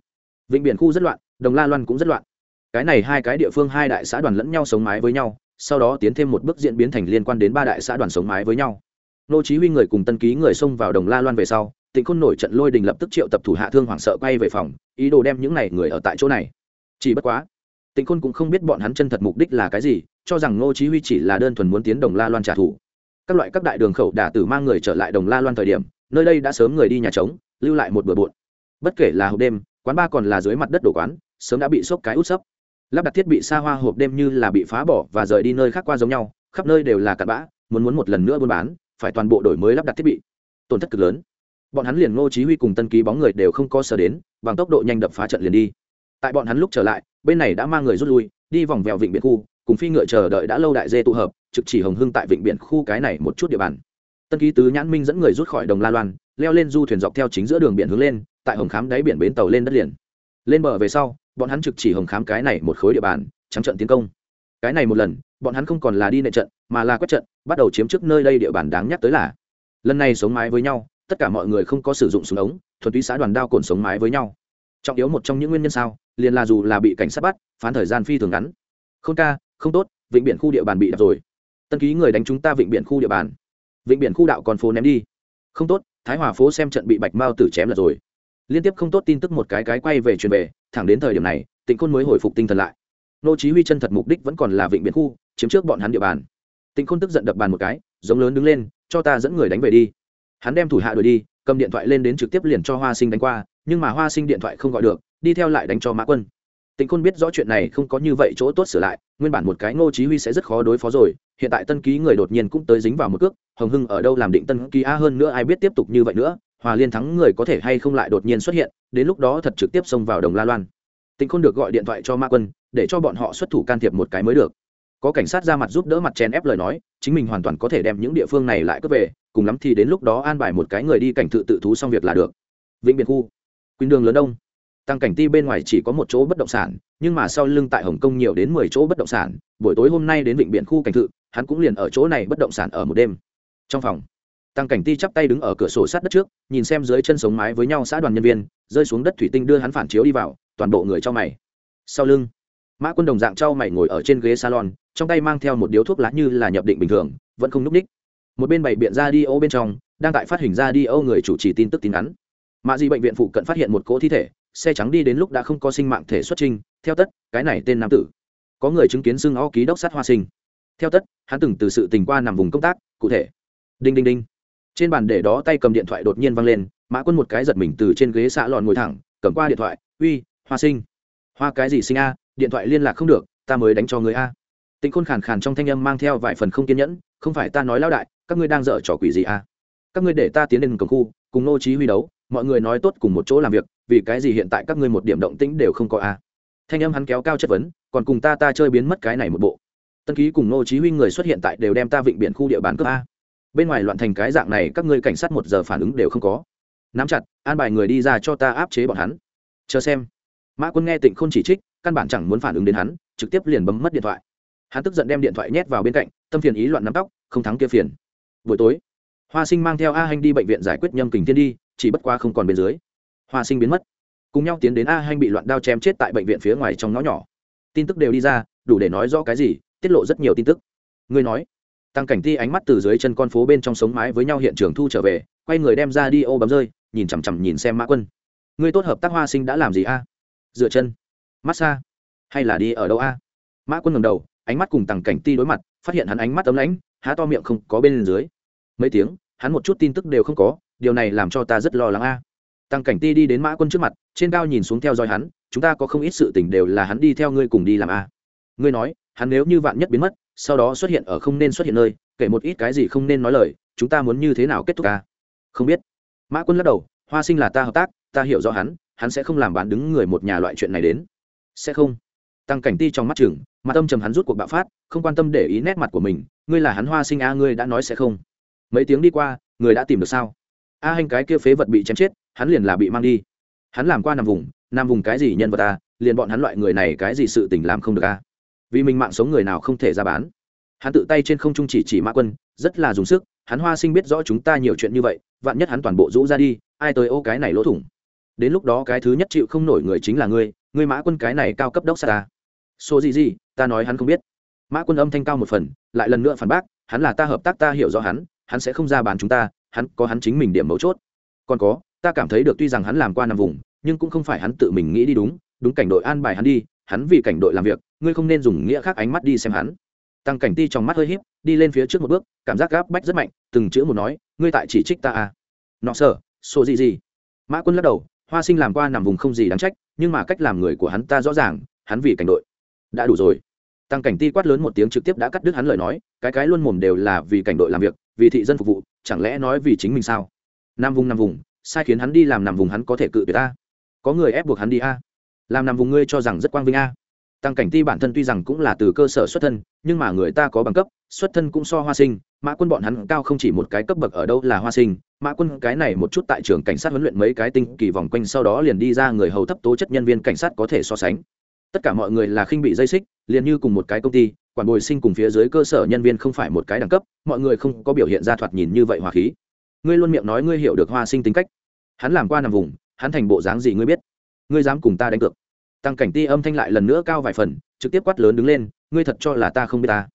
[SPEAKER 1] vịnh biển khu rất loạn, đồng la loan cũng rất loạn. Cái này hai cái địa phương hai đại xã đoàn lẫn nhau sống mái với nhau, sau đó tiến thêm một bước diễn biến thành liên quan đến ba đại xã đoàn sống mái với nhau. Nô chí huy người cùng tân ký người xông vào đồng la loan về sau, tịnh khôn nổi trận lôi đình lập tức triệu tập thủ hạ thương hoảng sợ quay về phòng, ý đồ đem những này người ở tại chỗ này. Chỉ bất quá tịnh khôn cũng không biết bọn hắn chân thật mục đích là cái gì, cho rằng Ngô chí huy chỉ là đơn thuần muốn tiến đồng la loan trả thù. Các loại các đại đường khẩu đả tử mang người trở lại đồng la loan thời điểm, nơi đây đã sớm người đi nhà trống, lưu lại một bữa bộn. Bất kể là hộp đêm, quán ba còn là dưới mặt đất đổ quán, sớm đã bị sốc cái út sấp lắp đặt thiết bị xa hoa hộp đêm như là bị phá bỏ và rời đi nơi khác qua giống nhau, khắp nơi đều là cặn bã, muốn muốn một lần nữa buôn bán, phải toàn bộ đổi mới lắp đặt thiết bị. Tổn thất cực lớn. Bọn hắn liền ngô chí huy cùng tân ký bóng người đều không có sở đến, bằng tốc độ nhanh đập phá trận liền đi tại bọn hắn lúc trở lại, bên này đã mang người rút lui, đi vòng vèo vịnh biển khu, cùng phi ngựa chờ đợi đã lâu đại dê tụ hợp, trực chỉ hồng hưng tại vịnh biển khu cái này một chút địa bàn. Tân ký tứ nhãn minh dẫn người rút khỏi đồng la loan, leo lên du thuyền dọc theo chính giữa đường biển hướng lên, tại hồng khám đáy biển bến tàu lên đất liền. Lên bờ về sau, bọn hắn trực chỉ hồng khám cái này một khối địa bàn, trắng trận tiến công. Cái này một lần, bọn hắn không còn là đi nệ trận, mà là quét trận, bắt đầu chiếm trước nơi đây địa bàn đáng nhắc tới là. Lần này sống mái với nhau, tất cả mọi người không có sử dụng súng ống, thuần túy xã đoàn đao cồn sống mái với nhau trọng yếu một trong những nguyên nhân sao? Liền là dù là bị cảnh sát bắt, phán thời gian phi thường ngắn. Không ca, không tốt, vịnh biển khu địa bàn bị đập rồi. Tân ký người đánh chúng ta vịnh biển khu địa bàn. Vịnh biển khu đạo còn phố ném đi. Không tốt, thái hòa phố xem trận bị bạch mao tử chém lật rồi. Liên tiếp không tốt tin tức một cái cái quay về truyền về, thẳng đến thời điểm này, tịnh khôn mới hồi phục tinh thần lại. Nô chí huy chân thật mục đích vẫn còn là vịnh biển khu, chiếm trước bọn hắn địa bàn. Tịnh khôn tức giận đập bàn một cái, giống lớn đứng lên, cho ta dẫn người đánh về đi. Hắn đem thủ hạ đuổi đi, cầm điện thoại lên đến trực tiếp liền cho hoa sinh đánh qua nhưng mà hoa sinh điện thoại không gọi được, đi theo lại đánh cho mã quân. Tịnh khôn biết rõ chuyện này không có như vậy chỗ tốt sửa lại, nguyên bản một cái ngô chí huy sẽ rất khó đối phó rồi, hiện tại tân ký người đột nhiên cũng tới dính vào một cước, hồng hưng ở đâu làm định tân ký a hơn nữa ai biết tiếp tục như vậy nữa, hòa liên thắng người có thể hay không lại đột nhiên xuất hiện, đến lúc đó thật trực tiếp xông vào đồng la loan. Tịnh khôn được gọi điện thoại cho ma quân, để cho bọn họ xuất thủ can thiệp một cái mới được. Có cảnh sát ra mặt giúp đỡ mặt chèn ép lời nói, chính mình hoàn toàn có thể đem những địa phương này lại cướp về, cùng lắm thì đến lúc đó an bài một cái người đi cảnh tự tự thú xong việc là được. Vĩnh biệt khu quỳnh đường lớn đông. Tăng cảnh ti bên ngoài chỉ có một chỗ bất động sản nhưng mà sau lưng tại hồng kông nhiều đến mười chỗ bất động sản. Buổi tối hôm nay đến vịnh biển khu cảnh thự, hắn cũng liền ở chỗ này bất động sản ở một đêm. Trong phòng tăng cảnh ti chắp tay đứng ở cửa sổ sát đất trước nhìn xem dưới chân sống mái với nhau xã đoàn nhân viên rơi xuống đất thủy tinh đưa hắn phản chiếu đi vào toàn bộ người cho mày. Sau lưng mã quân đồng dạng trao mày ngồi ở trên ghế salon trong tay mang theo một điếu thuốc lá như là nhập định bình thường vẫn không núp ních. Một bên bảy biện ra đi ô bên trong đang tại phát hình ra đi ô người chủ trì tin tức tin ngắn mạ di bệnh viện phụ cận phát hiện một cỗ thi thể, xe trắng đi đến lúc đã không có sinh mạng thể xuất trình theo tất, cái này tên nam tử. Có người chứng kiến xưng o ký đốc sát hoa sinh. Theo tất, hắn từng từ sự tình qua nằm vùng công tác, cụ thể. Đinh đinh đinh. Trên bàn để đó tay cầm điện thoại đột nhiên văng lên, mã quân một cái giật mình từ trên ghế xạ lòn ngồi thẳng, cầm qua điện thoại, uy, hoa sinh. Hoa cái gì sinh a? Điện thoại liên lạc không được, ta mới đánh cho người a. Tịnh khôn khàn khàn trong thanh âm mang theo vài phần không kiên nhẫn, không phải ta nói lao đại, các ngươi đang dở trò quỷ gì a? Các ngươi để ta tiến lên cổng khu, cùng nô trí huy đấu mọi người nói tốt cùng một chỗ làm việc, vì cái gì hiện tại các ngươi một điểm động tĩnh đều không có a thanh âm hắn kéo cao chất vấn, còn cùng ta ta chơi biến mất cái này một bộ. Tân ký cùng nô chí huy người xuất hiện tại đều đem ta vịnh biển khu địa bàn cướp a. Bên ngoài loạn thành cái dạng này, các ngươi cảnh sát một giờ phản ứng đều không có. Nắm chặt, an bài người đi ra cho ta áp chế bọn hắn. Chờ xem. Mã quân nghe tịnh khôn chỉ trích, căn bản chẳng muốn phản ứng đến hắn, trực tiếp liền bấm mất điện thoại. Hắn tức giận đem điện thoại nhét vào bên cạnh, tâm phiền ý loạn nắm tóc, không thắng kia phiền. Buổi tối, hoa sinh mang theo a hanh đi bệnh viện giải quyết nhâm kình thiên đi chỉ bất qua không còn bên dưới. Hoa sinh biến mất. Cùng nhau tiến đến a hanh bị loạn đao chém chết tại bệnh viện phía ngoài trong ngõ nhỏ. Tin tức đều đi ra, đủ để nói rõ cái gì, tiết lộ rất nhiều tin tức. Ngươi nói. Tăng cảnh ti ánh mắt từ dưới chân con phố bên trong sống mái với nhau hiện trường thu trở về, quay người đem ra đi ô bấm rơi, nhìn chằm chằm nhìn xem mã quân. Ngươi tốt hợp tác hoa sinh đã làm gì a? Dựa chân. Massage hay là đi ở đâu a? Mã quân ngầm đầu, ánh mắt cùng tăng cảnh ti đối mặt, phát hiện hắn ánh mắt ấm lãnh, há to miệng không có bên dưới. Mấy tiếng, hắn một chút tin tức đều không có điều này làm cho ta rất lo lắng a. Tăng cảnh ti đi đến mã quân trước mặt, trên cao nhìn xuống theo dõi hắn, chúng ta có không ít sự tình đều là hắn đi theo ngươi cùng đi làm a. Ngươi nói, hắn nếu như vạn nhất biến mất, sau đó xuất hiện ở không nên xuất hiện nơi, kể một ít cái gì không nên nói lời, chúng ta muốn như thế nào kết thúc a? không biết. Mã quân lắc đầu, hoa sinh là ta hợp tác, ta hiểu rõ hắn hắn sẽ không làm bán đứng người một nhà loại chuyện này đến. Sẽ không. Tăng cảnh ti trong mắt chừng, mặt tâm trầm hắn rút cuộc bạo phát, không quan tâm để ý nét mặt của mình, ngươi là hắn hoa sinh a, ngươi đã nói sẽ không. Mấy tiếng đi qua, người đã tìm được sao? A hanh cái kia phế vật bị chém chết, hắn liền là bị mang đi. Hắn làm qua nằm vùng nằm vùng cái gì nhân vật ta liền bọn hắn loại người này cái gì sự tình làm không được a. Vì mình mạng sống người nào không thể ra bán. Hắn tự tay trên không trung chỉ chỉ mã quân, rất là dùng sức, hắn hoa sinh biết rõ chúng ta nhiều chuyện như vậy, vạn nhất hắn toàn bộ rũ ra đi, ai tới ô cái này lỗ thủng. Đến lúc đó cái thứ nhất chịu không nổi người chính là ngươi ngươi mã quân cái này cao cấp đốc xa ta số gì gì, ta nói hắn không biết. Mã quân âm thanh cao một phần, lại lần nữa phản bác, hắn là ta hợp tác ta hiểu rõ hắn hắn sẽ không ra bán chúng ta hắn có hắn chính mình điểm mấu chốt. Còn có, ta cảm thấy được tuy rằng hắn làm qua năm vùng, nhưng cũng không phải hắn tự mình nghĩ đi đúng đúng cảnh đội an bài hắn đi, hắn vì cảnh đội làm việc, ngươi không nên dùng nghĩa khác ánh mắt đi xem hắn. Tăng cảnh ti trong mắt hơi híp, đi lên phía trước một bước, cảm giác gáp bách rất mạnh, từng chữ một nói, ngươi tại chỉ trích ta à? Nọ sở, số gì gì? Mã quân lắc đầu, hoa sinh làm qua nằm vùng không gì đáng trách, nhưng mà cách làm người của hắn ta rõ ràng, hắn vì cảnh đội. Đã đủ rồi. Tăng cảnh ti quát lớn một tiếng trực tiếp đã cắt đứt hắn lời nói, cái cái luôn mồm đều là vì cảnh đội làm việc vì thị dân phục vụ, chẳng lẽ nói vì chính mình sao? Nam vùng Nam vùng, sai khiến hắn đi làm nằm vùng hắn có thể cự tuyệt ta. Có người ép buộc hắn đi a. Làm nằm vùng ngươi cho rằng rất quang vinh a. Tăng cảnh ti bản thân tuy rằng cũng là từ cơ sở xuất thân, nhưng mà người ta có bằng cấp, xuất thân cũng so hoa sinh, mã quân bọn hắn cao không chỉ một cái cấp bậc ở đâu là hoa sinh, mã quân cái này một chút tại trường cảnh sát huấn luyện mấy cái tinh kỳ vòng quanh sau đó liền đi ra người hầu thấp tố chất nhân viên cảnh sát có thể so sánh. Tất cả mọi người là khinh bị dây xích, liền như cùng một cái công ty quản bồi sinh cùng phía dưới cơ sở nhân viên không phải một cái đẳng cấp, mọi người không có biểu hiện ra thoạt nhìn như vậy hòa khí. Ngươi luôn miệng nói ngươi hiểu được hoa sinh tính cách. Hắn làm qua nằm vùng, hắn thành bộ dáng gì ngươi biết? Ngươi dám cùng ta đánh cược. Tăng cảnh ti âm thanh lại lần nữa cao vài phần, trực tiếp quát lớn đứng lên, ngươi thật cho là ta không biết ta.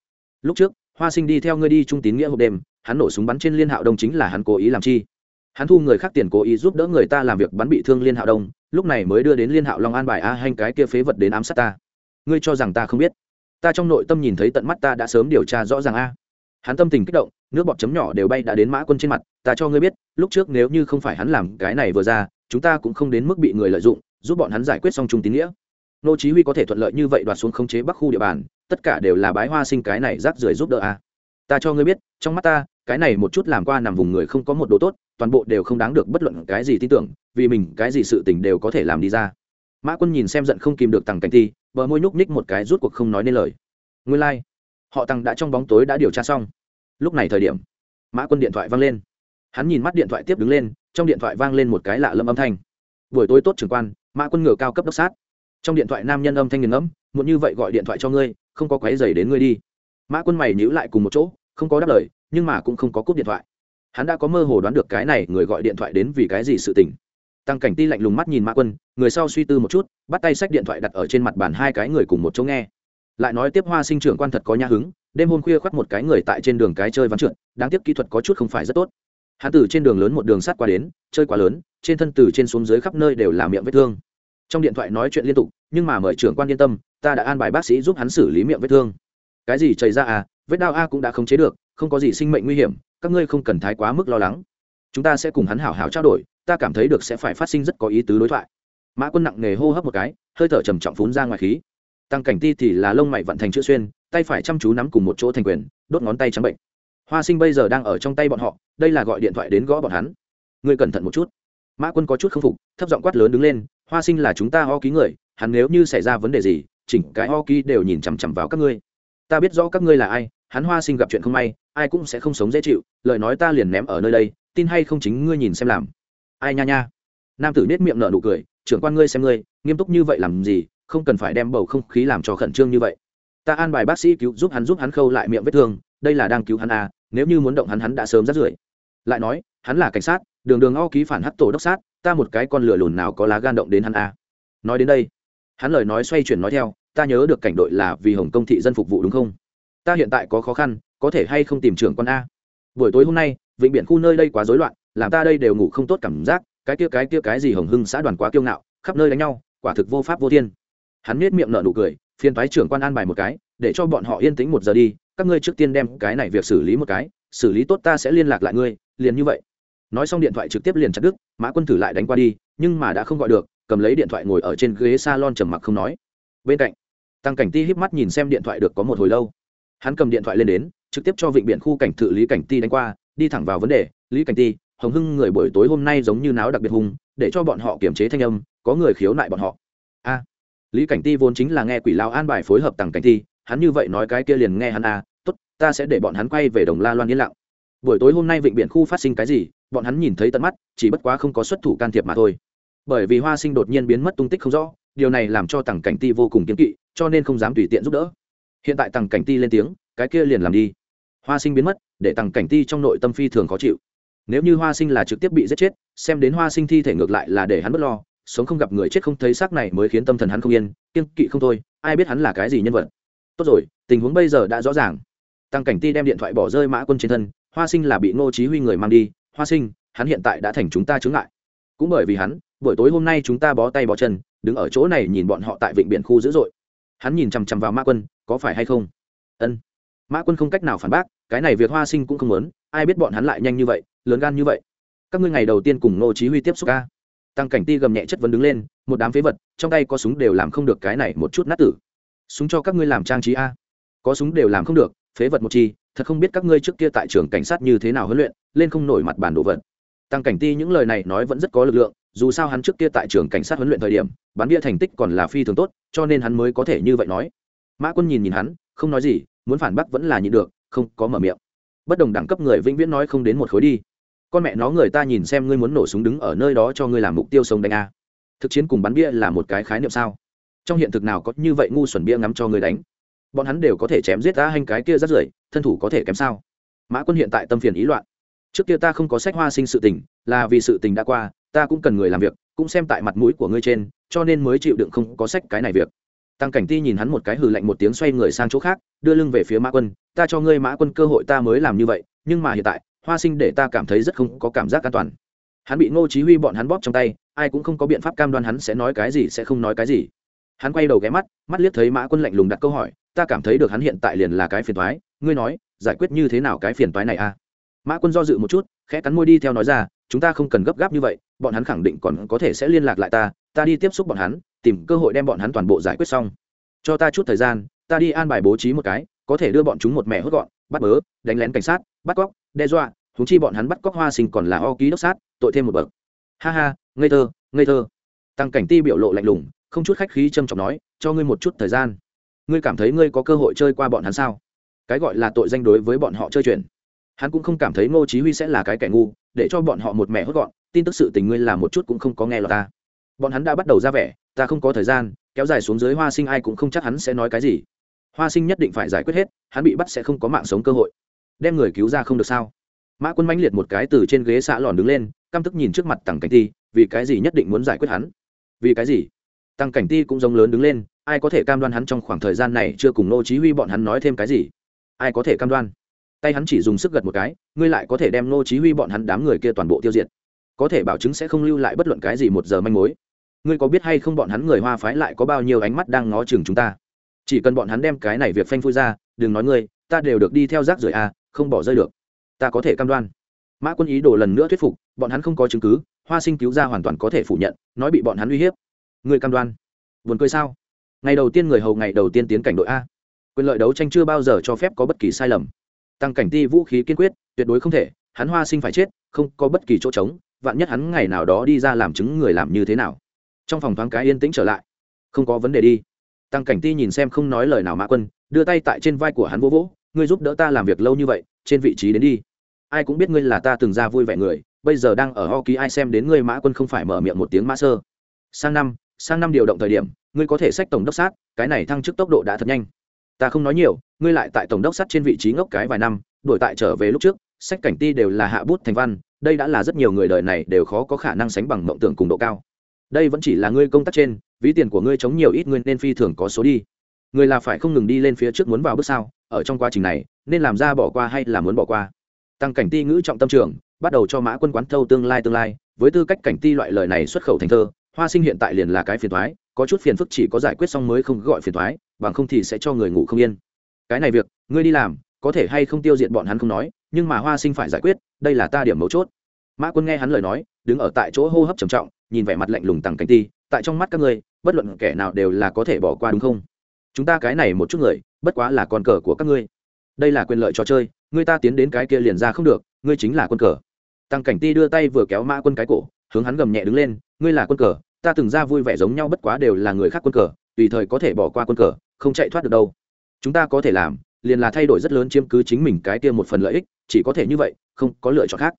[SPEAKER 1] Lúc trước, hoa sinh đi theo ngươi đi trung tín nghĩa hộp đêm, hắn nổ súng bắn trên liên hạo đông chính là hắn cố ý làm chi. Hắn thu người khác tiền cố ý giúp đỡ người ta làm việc bắn bị thương liên hạo đông, lúc này mới đưa đến liên hạo long an bài a hanh cái kia phế vật đến ám sát ta. Ngươi cho rằng ta không biết? Ta trong nội tâm nhìn thấy tận mắt ta đã sớm điều tra rõ ràng a. Hắn tâm tình kích động, nước bọt chấm nhỏ đều bay đã đến mã quân trên mặt, ta cho ngươi biết, lúc trước nếu như không phải hắn làm cái này vừa ra, chúng ta cũng không đến mức bị người lợi dụng, giúp bọn hắn giải quyết xong trung tín nghĩa. Nô chí huy có thể thuận lợi như vậy đoạt xuống khống chế bắc khu địa bàn, tất cả đều là bái hoa sinh cái này rác rưởi giúp đỡ a. Ta cho ngươi biết, trong mắt ta, cái này một chút làm qua nằm vùng người không có một đồ tốt, toàn bộ đều không đáng được bất luận cái gì tin tưởng, vì mình cái gì sự tình đều có thể làm đi ra mã quân nhìn xem giận không kìm được tằng cảnh ti, bờ môi nhúc nhích một cái rút cuộc không nói nên lời. Nguyên lai、like. họ tăng đã trong bóng tối đã điều tra xong. Lúc này thời điểm, mã quân điện thoại vang lên. Hắn nhìn mắt điện thoại tiếp đứng lên, trong điện thoại vang lên một cái lạ lâm âm thanh. Buổi tối tốt trưởng quan, mã quân ngựa cao cấp đốc sát. Trong điện thoại nam nhân âm thanh nghiền ngẫm muốn như vậy gọi điện thoại cho ngươi, không có quái dày đến ngươi đi. Mã quân mày nhữ lại cùng một chỗ, không có đáp lời, nhưng mà cũng không có cúp điện thoại. Hắn đã có mơ hồ đoán được cái này người gọi điện thoại đến vì cái gì sự tình tăng cảnh ti lạnh lùng mắt nhìn mã quân, người sau suy tư một chút, bắt tay sách điện thoại đặt ở trên mặt bàn hai cái người cùng một chỗ nghe. Lại nói tiếp hoa sinh trưởng quan thật có nhã hứng, đêm hôm khuya khoác một cái người tại trên đường cái chơi vắng trượt, đáng tiếc kỹ thuật có chút không phải rất tốt. Hắn từ trên đường lớn một đường sắt qua đến, chơi quá lớn, trên thân từ trên xuống dưới khắp nơi đều là miệng vết thương. Trong điện thoại nói chuyện liên tục, nhưng mà mời trưởng quan yên tâm, ta đã an bài bác sĩ giúp hắn xử lý miệng vết thương. Cái gì chảy ra à vết đau a cũng đã không chế được, không có gì sinh mệnh nguy hiểm, các ngươi không cần thái quá mức lo lắng chúng ta sẽ cùng hắn hảo hảo trao đổi, ta cảm thấy được sẽ phải phát sinh rất có ý tứ đối thoại. Mã quân nặng nề hô hấp một cái, hơi thở trầm trọng phún ra ngoài khí. Tăng cảnh ti thì là lông mày vận thành chữ xuyên, tay phải chăm chú nắm cùng một chỗ thành quyền, đốt ngón tay trắng bệnh. Hoa sinh bây giờ đang ở trong tay bọn họ, đây là gọi điện thoại đến gõ bọn hắn. Ngươi cẩn thận một chút. Mã quân có chút k phục, thấp giọng quát lớn đứng lên, hoa sinh là chúng ta ho ký người, hắn nếu như xảy ra vấn đề gì, chỉnh cái ho ký đều nhìn chằm chằm vào các ngươi. Ta biết rõ các ngươi là ai, hắn hoa sinh gặp chuyện không may, ai cũng sẽ không sống dễ chịu, lời nói ta liền ném ở nơi đây tin hay không chính ngươi nhìn xem làm. Ai nha nha. Nam tử nết miệng nở nụ cười, trưởng quan ngươi xem ngươi, nghiêm túc như vậy làm gì, không cần phải đem bầu không khí làm cho khẩn trương như vậy. Ta an bài bác sĩ cứu, giúp hắn giúp hắn khâu lại miệng vết thương, đây là đang cứu hắn à nếu như muốn động hắn hắn đã sớm rắt rưởi. Lại nói, hắn là cảnh sát, đường đường o ký phản hắc tổ đốc sát, ta một cái con lửa lùn nào có lá gan động đến hắn à. Nói đến đây, hắn lời nói xoay chuyển nói theo, ta nhớ được cảnh đội là vì hồng công thị dân phục vụ đúng không? Ta hiện tại có khó khăn, có thể hay không tìm trưởng con a? Buổi tối hôm nay, vịnh biển khu nơi đây quá rối loạn, làm ta đây đều ngủ không tốt cảm giác, cái kia cái kia cái gì hồng hưng xã đoàn quá kiêu ngạo, khắp nơi đánh nhau, quả thực vô pháp vô thiên. Hắn nết miệng nở nụ cười phiên thoái trưởng quan an bài một cái, để cho bọn họ yên tĩnh một giờ đi, các ngươi trước tiên đem cái này việc xử lý một cái, xử lý tốt ta sẽ liên lạc lại ngươi, liền như vậy. Nói xong điện thoại trực tiếp liền chặt đứt, mã quân thử lại đánh qua đi, nhưng mà đã không gọi được, cầm lấy điện thoại ngồi ở trên ghế salon trầm mặc không nói. Bên cạnh, tăng cảnh ti híp mắt nhìn xem điện thoại được có một hồi lâu. Hắn cầm điện thoại lên đến trực tiếp cho vịnh biển khu cảnh thự lý cảnh ti đánh qua đi thẳng vào vấn đề lý cảnh ti hồng hưng người buổi tối hôm nay giống như náo đặc biệt hùng, để cho bọn họ kiềm chế thanh âm có người khiếu nại bọn họ. A. Lý cảnh ti vốn chính là nghe quỷ lao an bài phối hợp tặng cảnh ti hắn như vậy nói cái kia liền nghe hắn a tốt ta sẽ để bọn hắn quay về đồng la loan yên lặng. Buổi tối hôm nay vịnh biển khu phát sinh cái gì bọn hắn nhìn thấy tận mắt chỉ bất quá không có xuất thủ can thiệp mà thôi. Bởi vì hoa sinh đột nhiên biến mất tung tích không rõ điều này làm cho tằng cảnh ti vô cùng kiếm kỵ cho nên không dám tùy tiện giúp đỡ. Hiện tại tằng cảnh ti lên tiếng cái kia liền làm đi hoa sinh biến mất, để tằng cảnh ti trong nội tâm phi thường khó chịu. Nếu như hoa sinh là trực tiếp bị giết chết, xem đến hoa sinh thi thể ngược lại là để hắn b ấ t lo, sống không gặp người chết không thấy xác này mới khiến tâm thần hắn không yên kiên kỵ không thôi, ai biết hắn là cái gì nhân vật. Tốt rồi, tình huống bây giờ đã rõ ràng. Tăng cảnh ti đem điện thoại bỏ rơi mã quân trên thân, hoa sinh là bị ngô chí huy người mang đi, hoa sinh, hắn hiện tại đã thành chúng ta chướng ngại. Cũng bởi vì hắn, buổi tối hôm nay chúng ta bó tay bó chân, đứng ở chỗ này nhìn bọn họ tại vịnh biển khu dữ dội. Hắn nhìn chằm chằm vào mã quân, có phải hay không? Ân. Mã quân không cách nào phản bác cái này việc hoa sinh cũng không muốn, ai biết bọn hắn lại nhanh như vậy, lớn gan như vậy. Các ngươi ngày đầu tiên cùng ngô chí huy tiếp xúc ca tăng cảnh ti gầm nhẹ chất vấn đứng lên, một đám phế vật, trong tay có súng đều làm không được cái này một chút nát tử. Súng cho các ngươi làm trang trí a. Có súng đều làm không được, phế vật một chi, thật không biết các ngươi trước kia tại trường cảnh sát như thế nào huấn luyện, lên không nổi mặt bản đồ vật. Tăng cảnh ti những lời này nói vẫn rất có lực lượng, dù sao hắn trước kia tại trường cảnh sát huấn luyện thời điểm bắn bia thành tích còn là phi thường tốt, cho nên hắn mới có thể như vậy nói. Mã quân nhìn nhìn hắn, không nói gì, muốn phản bác vẫn là nhịn được không có mở miệng. Bất đồng đẳng cấp người vĩnh viễn nói không đến một khối đi. Con mẹ nó người ta nhìn xem ngươi muốn nổ súng đứng ở nơi đó cho ngươi làm mục tiêu sống đánh a. Thực chiến cùng bắn bia là một cái khái niệm sao? Trong hiện thực nào có như vậy ngu xuẩn bia ngắm cho ngươi đánh? Bọn hắn đều có thể chém giết ta hành cái kia rất rưởi, thân thủ có thể kém sao? Mã quân hiện tại tâm phiền ý loạn. Trước kia ta không có sách hoa sinh sự tình, là vì sự tình đã qua, ta cũng cần người làm việc, cũng xem tại mặt mũi của ngươi trên, cho nên mới chịu đựng không có sách cái này việc tăng cảnh ti nhìn hắn một cái hừ lạnh một tiếng xoay người sang chỗ khác, đưa lưng về phía mã quân, ta cho ngươi mã quân cơ hội ta mới làm như vậy, nhưng mà hiện tại, hoa sinh để ta cảm thấy rất không có cảm giác an toàn hắn bị ngô chí huy bọn hắn bóp trong tay, ai cũng không có biện pháp cam đoan hắn sẽ nói cái gì sẽ không nói cái gì hắn quay đầu ghé mắt mắt liếc thấy mã quân lạnh lùng đặt câu hỏi, ta cảm thấy được hắn hiện tại liền là cái phiền toái, ngươi nói, giải quyết như thế nào cái phiền toái này a à? mã quân do dự một chút, khẽ cắn môi đi theo nói ra, chúng ta không cần gấp gáp như vậy, bọn hắn khẳng định còn có thể sẽ liên lạc lại ta ta đi tiếp xúc bọn hắn tìm cơ hội đem bọn hắn toàn bộ giải quyết xong. Cho ta chút thời gian, ta đi an bài bố trí một cái, có thể đưa bọn chúng một mẹ hốt gọn, bắt bớ, đánh lén cảnh sát, bắt cóc, đe dọa húng chi bọn hắn bắt cóc hoa sinh còn là o ký đốc sát, tội thêm một bậc. Ha ha, ngây thơ ngây thơ. Tăng cảnh ti biểu lộ lạnh lùng, không chút khách khí trâm trọng nói, cho ngươi một chút thời gian. Ngươi cảm thấy ngươi có cơ hội chơi qua bọn hắn sao? Cái gọi là tội danh đối với bọn họ chơi chuyện. Hắn cũng không cảm thấy ngô chí huy sẽ là cái kẻ ngu, để cho bọn họ một mẹ hốt gọn, tin tức sự tình ngươi là một chút cũng không có nghe lọt ta bọn hắn đã bắt đầu ra vẻ, ta không có thời gian, kéo dài xuống dưới hoa sinh ai cũng không chắc hắn sẽ nói cái gì. Hoa sinh nhất định phải giải quyết hết, hắn bị bắt sẽ không có mạng sống cơ hội. Đem người cứu ra không được sao? Mã quân mãnh liệt một cái từ trên ghế xạ lòn đứng lên, căm tức nhìn trước mặt tằng cảnh ti, vì cái gì nhất định muốn giải quyết hắn? Vì cái gì? Tăng cảnh ti cũng giống lớn đứng lên, ai có thể cam đoan hắn trong khoảng thời gian này chưa cùng nô chí huy bọn hắn nói thêm cái gì? Ai có thể cam đoan? Tay hắn chỉ dùng sức gật một cái, ngươi lại có thể đem nô chí huy bọn hắn đám người kia toàn bộ tiêu diệt. Có thể bảo chứng sẽ không lưu lại bất luận cái gì một giờ manh mối ngươi có biết hay không bọn hắn người hoa phái lại có bao nhiêu ánh mắt đang ngó chừng chúng ta? Chỉ cần bọn hắn đem cái này việc phanh phui ra đừng nói ngươi ta đều được đi theo rác rưởi a à, không bỏ rơi được. Ta có thể cam đoan. Mã quân ý đồ lần nữa thuyết phục bọn hắn không có chứng cứ hoa sinh cứu ra hoàn toàn có thể phủ nhận nói bị bọn hắn uy hiếp. Ngươi cam đoan. Buồn cười sao? Ngày đầu tiên người hầu ngày đầu tiên tiến cảnh đội a. Quyền lợi đấu tranh chưa bao giờ cho phép có bất kỳ sai lầm. Tăng cảnh ti vũ khí kiên quyết tuyệt đối không thể hắn hoa sinh phải chết không có bất kỳ chỗ trống vạn nhất hắn ngày nào đó đi ra làm chứng người làm như thế nào? Trong phòng thoáng cái yên tĩnh trở lại. Không có vấn đề đi. Tăng cảnh ti nhìn xem không nói lời nào mã quân, đưa tay tại trên vai của hắn vỗ vỗ, ngươi giúp đỡ ta làm việc lâu như vậy, trên vị trí đến đi. Ai cũng biết ngươi là ta từng ra vui vẻ người, bây giờ đang ở ho ký ai xem đến ngươi mã quân không phải mở miệng một tiếng mã sơ. Sang năm sang năm điều động thời điểm, ngươi có thể sách tổng đốc sát, cái này thăng chức tốc độ đã thật nhanh. Ta không nói nhiều, ngươi lại tại tổng đốc sát trên vị trí ngốc cái vài năm đổi tại trở về lúc trước sách cảnh ti đều là hạ bút thành văn, đây đã là rất nhiều người đời này đều khó có khả năng sánh bằng mộng tưởng cùng độ cao đây vẫn chỉ là ngươi công tác trên, ví tiền của ngươi chống nhiều ít ngươi nên phi thường có số đi. Người là phải không ngừng đi lên phía trước muốn vào bước sau, ở trong quá trình này, nên làm ra bỏ qua hay là muốn bỏ qua? Tăng cảnh ti ngữ trọng tâm trường, bắt đầu cho mã quân quán thâu tương lai tương lai, với tư cách cảnh ti loại lời này xuất khẩu thành thơ, hoa sinh hiện tại liền là cái phiền thoái, có chút phiền phức chỉ có giải quyết xong mới không gọi phiền thoái, bằng không thì sẽ cho người ngủ không yên. Cái này việc, ngươi đi làm, có thể hay không tiêu diệt bọn hắn không nói, nhưng mà hoa sinh phải giải quyết, đây là ta điểm mấu chốt. Mã quân nghe hắn lời nói đứng ở tại chỗ hô hấp trầm trọng, nhìn vẻ mặt lạnh lùng tằng cảnh ti, tại trong mắt các ngươi, bất luận kẻ nào đều là có thể bỏ qua đúng không? Chúng ta cái này một chút người, bất quá là con cờ của các ngươi. Đây là quyền lợi trò chơi ngươi ta tiến đến cái kia liền ra không được, ngươi chính là quân cờ. Tăng cảnh ti đưa tay vừa kéo mã quân cái cổ, hướng hắn gầm nhẹ đứng lên, ngươi là quân cờ, ta từng ra vui vẻ giống nhau bất quá đều là người khác quân cờ, tùy thời có thể bỏ qua quân cờ, không chạy thoát được đâu. Chúng ta có thể làm, liền là thay đổi rất lớn chiếm cứ chính mình cái kia một phần lợi ích, chỉ có thể như vậy, không có lựa chọn khác.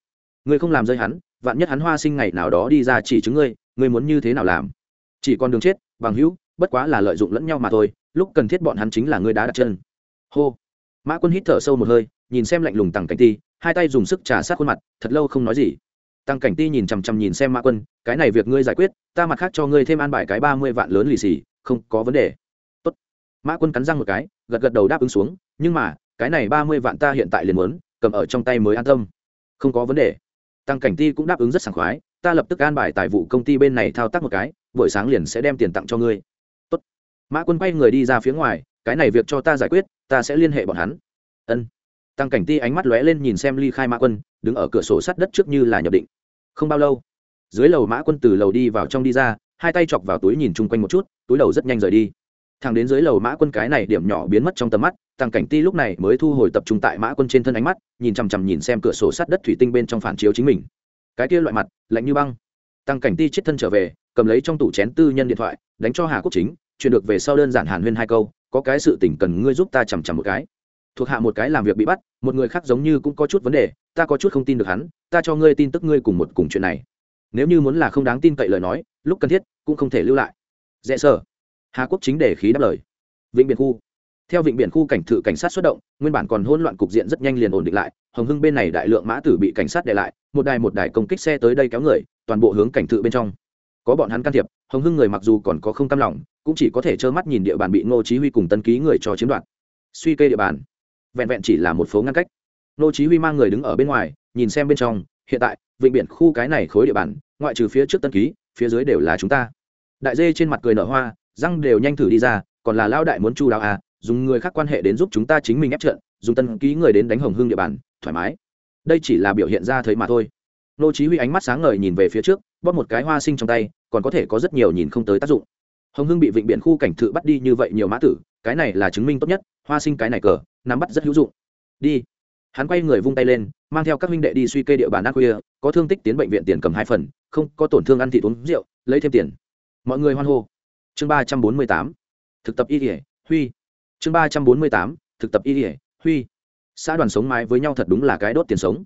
[SPEAKER 1] Ngươi không làm rơi hắn vạn nhất hắn hoa sinh ngày nào đó đi ra chỉ chứng ngươi ngươi muốn như thế nào làm? Chỉ còn đường chết, bằng hữu, bất quá là lợi dụng lẫn nhau mà thôi, lúc cần thiết bọn hắn chính là ngươi đá đặt chân. Hô. Mã quân hít thở sâu một hơi, nhìn xem lạnh lùng tằng cảnh ti, hai tay dùng sức trà sát khuôn mặt, thật lâu không nói gì. Tăng cảnh ti nhìn chằm chằm nhìn xem mã quân, cái này việc ngươi giải quyết, ta mặt khác cho ngươi thêm an bài cái ba mươi vạn lớn lì xì, không có vấn đề. Tốt. mã quân cắn răng một cái, gật gật đầu đáp ứng xuống, nhưng mà, cái này ba mươi vạn ta hiện tại liền muốn, cầm ở trong tay mới an tâm. Không có vấn đề tăng cảnh ti cũng đáp ứng rất sảng khoái, ta lập tức an bài tài vụ công ty bên này thao tác một cái, buổi sáng liền sẽ đem tiền tặng cho ngươi. Tốt. mã quân quay người đi ra phía ngoài, cái này việc cho ta giải quyết, ta sẽ liên hệ bọn hắn. Ân. Tăng cảnh ti ánh mắt lóe lên nhìn xem ly khai mã quân, đứng ở cửa sổ sắt đất trước như là nhập định. Không bao lâu, dưới lầu mã quân từ lầu đi vào trong đi ra, hai tay chọc vào túi nhìn chung quanh một chút, túi đầu rất nhanh rời đi thằng đến dưới lầu mã quân cái này điểm nhỏ biến mất trong tầm mắt tăng cảnh ti lúc này mới thu hồi tập trung tại mã quân trên thân ánh mắt, nhìn chằm chằm nhìn xem cửa sổ sắt đất thủy tinh bên trong phản chiếu chính mình. Cái kia loại mặt, lạnh như băng. Tăng cảnh ti chết thân trở về, cầm lấy trong tủ chén tư nhân điện thoại, đánh cho hà quốc chính chuyển được về sau đơn giản hàn huyên hai câu, có cái sự tình cần ngươi giúp ta chằm chằm một cái. Thuộc hạ một cái làm việc bị bắt, một người khác giống như cũng có chút vấn đề, ta có chút không tin được hắn, ta cho ngươi tin tức ngươi cùng một cùng chuyện này. Nếu như muốn là không đáng tin cậy lời nói, lúc cần thiết cũng không thể lưu lại. Dạ Dễ sở hà quốc chính để khí đáp lời. Vịnh biển khu. Theo vịnh biển khu cảnh thự cảnh sát xuất động, nguyên bản còn hỗn loạn cục diện rất nhanh liền ổn định lại, hồng hưng bên này đại lượng mã tử bị cảnh sát để lại, một đài một đài công kích xe tới đây kéo người, toàn bộ hướng cảnh thự bên trong. Có bọn hắn can thiệp, hồng hưng người mặc dù còn có không cam lòng, cũng chỉ có thể trơ mắt nhìn địa bàn bị ngô chí huy cùng tân ký người cho chiếm đoạt. Suy kê địa bàn. Vẹn vẹn chỉ là một phố ngăn cách. Ngô chí huy mang người đứng ở bên ngoài, nhìn xem bên trong, hiện tại, vịnh biển khu cái này khối địa bàn, ngoại trừ phía trước tân ký, phía dưới đều là chúng ta. Đại dê trên mặt cười nở hoa răng đều nhanh thử đi ra, còn là lao đại muốn chu đáo à dùng người khác quan hệ đến giúp chúng ta chính mình ép trận, dùng tân ký người đến đánh hồng hương địa bàn, thoải mái. Đây chỉ là biểu hiện ra thấy mà thôi. Nô chí huy ánh mắt sáng ngời nhìn về phía trước, bóp một cái hoa sinh trong tay, còn có thể có rất nhiều nhìn không tới tác dụng. Hồng Hương bị vịnh biển khu cảnh thự bắt đi như vậy nhiều mã tử, cái này là chứng minh tốt nhất, hoa sinh cái này cờ, nắm bắt rất hữu dụng. Đi. Hắn quay người vung tay lên, mang theo các huynh đệ đi suy kê địa bàn ác khuya, có thương tích tiến bệnh viện tiền cầm hai phần, không có tổn thương ăn thịt uống rượu, lấy thêm tiền. Mọi người hoan hô chương ba trăm bốn mươi tám, thực tập y ỉa huy. Chương ba trăm bốn mươi tám, thực tập y ỉa huy. Xã đoàn sống mái với nhau thật đúng là cái đốt tiền sống.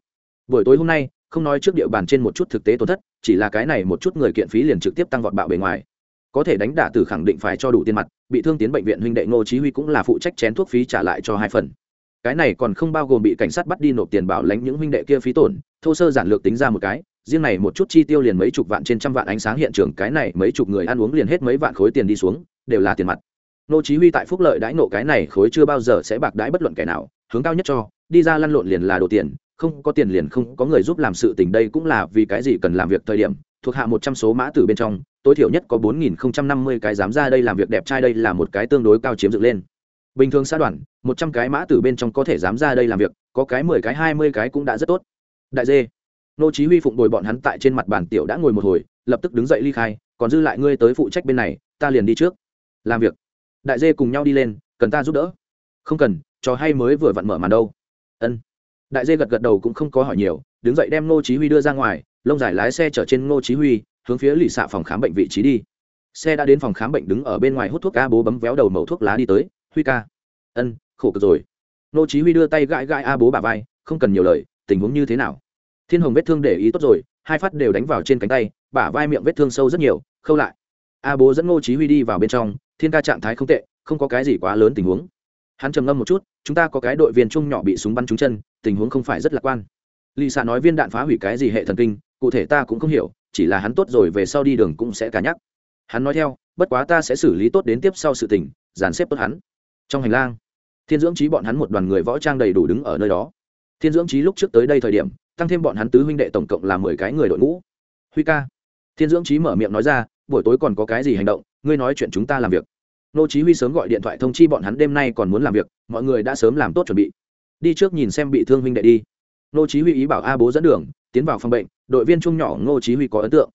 [SPEAKER 1] Buổi tối hôm nay, không nói trước địa bàn trên một chút thực tế tổn thất, chỉ là cái này một chút người kiện phí liền trực tiếp tăng vọt bạo bề ngoài. Có thể đánh đả tử khẳng định phải cho đủ tiền mặt, bị thương tiến bệnh viện huynh đệ ngô chí huy cũng là phụ trách chén thuốc phí trả lại cho hai phần. Cái này còn không bao gồm bị cảnh sát bắt đi nộp tiền bảo lãnh những huynh đệ kia phí tổn, thô sơ giản lược tính ra một cái riêng này một chút chi tiêu liền mấy chục vạn trên trăm vạn ánh sáng hiện trường, cái này mấy chục người ăn uống liền hết mấy vạn khối tiền đi xuống, đều là tiền mặt. Nô chí huy tại phúc lợi đãi nộ cái này khối chưa bao giờ sẽ bạc đãi bất luận kẻ nào, hướng cao nhất cho, đi ra lăn lộn liền là đồ tiền, không có tiền liền không có người giúp làm sự tình, đây cũng là vì cái gì cần làm việc thời điểm, thuộc hạ một trăm số mã tử bên trong, tối thiểu nhất có bốn nghìn năm mươi cái dám ra đây làm việc đẹp trai, đây là một cái tương đối cao chiếm dựng lên. Bình thường xã đoàn, một trăm cái mã tử bên trong có thể dám ra đây làm việc, có cái mười cái, hai mươi cái cũng đã rất tốt. Đại dê nô chí huy phụng bồi bọn hắn tại trên mặt bàn tiểu đã ngồi một hồi, lập tức đứng dậy ly khai, còn dư lại ngươi tới phụ trách bên này, ta liền đi trước. Làm việc. Đại dê cùng nhau đi lên, cần ta giúp đỡ. Không cần, trò hay mới vừa vặn mở màn đâu. Ân. Đại dê gật gật đầu cũng không có hỏi nhiều, đứng dậy đem nô chí huy đưa ra ngoài, lông dài lái xe chở trên nô chí huy, hướng phía lì xạ phòng khám bệnh vị trí đi. Xe đã đến phòng khám bệnh đứng ở bên ngoài hút thuốc ca bố bấm véo đầu mẩu thuốc lá đi tới, huy ca. Ân, khổ cực rồi. Nô chí huy đưa tay gãi gãi a bố bà vai, không cần nhiều lời, tình huống như thế nào? Thiên hồng vết thương để ý tốt rồi, hai phát đều đánh vào trên cánh tay, bả vai miệng vết thương sâu rất nhiều, khâu lại. A bố dẫn Ngô chí huy đi vào bên trong, thiên ca trạng thái không tệ, không có cái gì quá lớn tình huống. Hắn trầm ngâm một chút, chúng ta có cái đội viên trung nhỏ bị súng bắn trúng chân, tình huống không phải rất lạc quan. Lì xạ nói viên đạn phá hủy cái gì hệ thần kinh, cụ thể ta cũng không hiểu, chỉ là hắn tốt rồi về sau đi đường cũng sẽ cả nhắc. Hắn nói theo, bất quá ta sẽ xử lý tốt đến tiếp sau sự tình, dàn xếp tốt hắn. Trong hành lang, thiên dưỡng trí bọn hắn một đoàn người võ trang đầy đủ đứng ở nơi đó. Thiên dưỡng trí lúc trước tới đây thời điểm tăng thêm bọn hắn tứ huynh đệ tổng cộng là mười cái người đội ngũ. Huy ca. Thiên dưỡng trí mở miệng nói ra, buổi tối còn có cái gì hành động? Ngươi nói chuyện chúng ta làm việc. Nô chí huy sớm gọi điện thoại thông chi bọn hắn đêm nay còn muốn làm việc, mọi người đã sớm làm tốt chuẩn bị. Đi trước nhìn xem bị thương huynh đệ đi. Nô chí huy ý bảo a bố dẫn đường, tiến vào phòng bệnh, đội viên trung nhỏ nô chí huy có ấn tượng.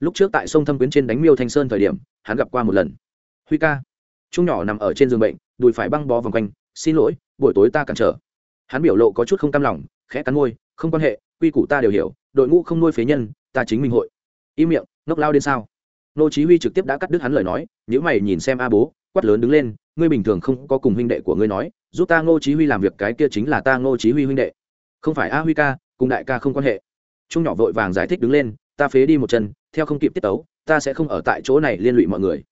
[SPEAKER 1] Lúc trước tại sông thâm quyến trên đánh miêu thanh sơn thời điểm, hắn gặp qua một lần. Huy ca. Trung nhỏ nằm ở trên giường bệnh, đùi phải băng bó vòng quanh, xin lỗi, buổi tối ta cản trở. Hắn biểu lộ có chút không cam lòng, khẽ cắn môi, không quan hệ quy củ ta đều hiểu, đội ngũ không nuôi phế nhân, ta chính mình hội. Im miệng, ngốc lao đến sao? Nô chí huy trực tiếp đã cắt đứt hắn lời nói nếu mày nhìn xem a bố, quát lớn đứng lên, ngươi bình thường không có cùng huynh đệ của ngươi nói, giúp ta ngô chí huy làm việc cái kia chính là ta ngô chí huy huynh đệ. Không phải a huy ca, cùng đại ca không quan hệ. Trung nhỏ vội vàng giải thích đứng lên, ta phế đi một chân, theo không kịp tiết tấu, ta sẽ không ở tại chỗ này liên lụy mọi người.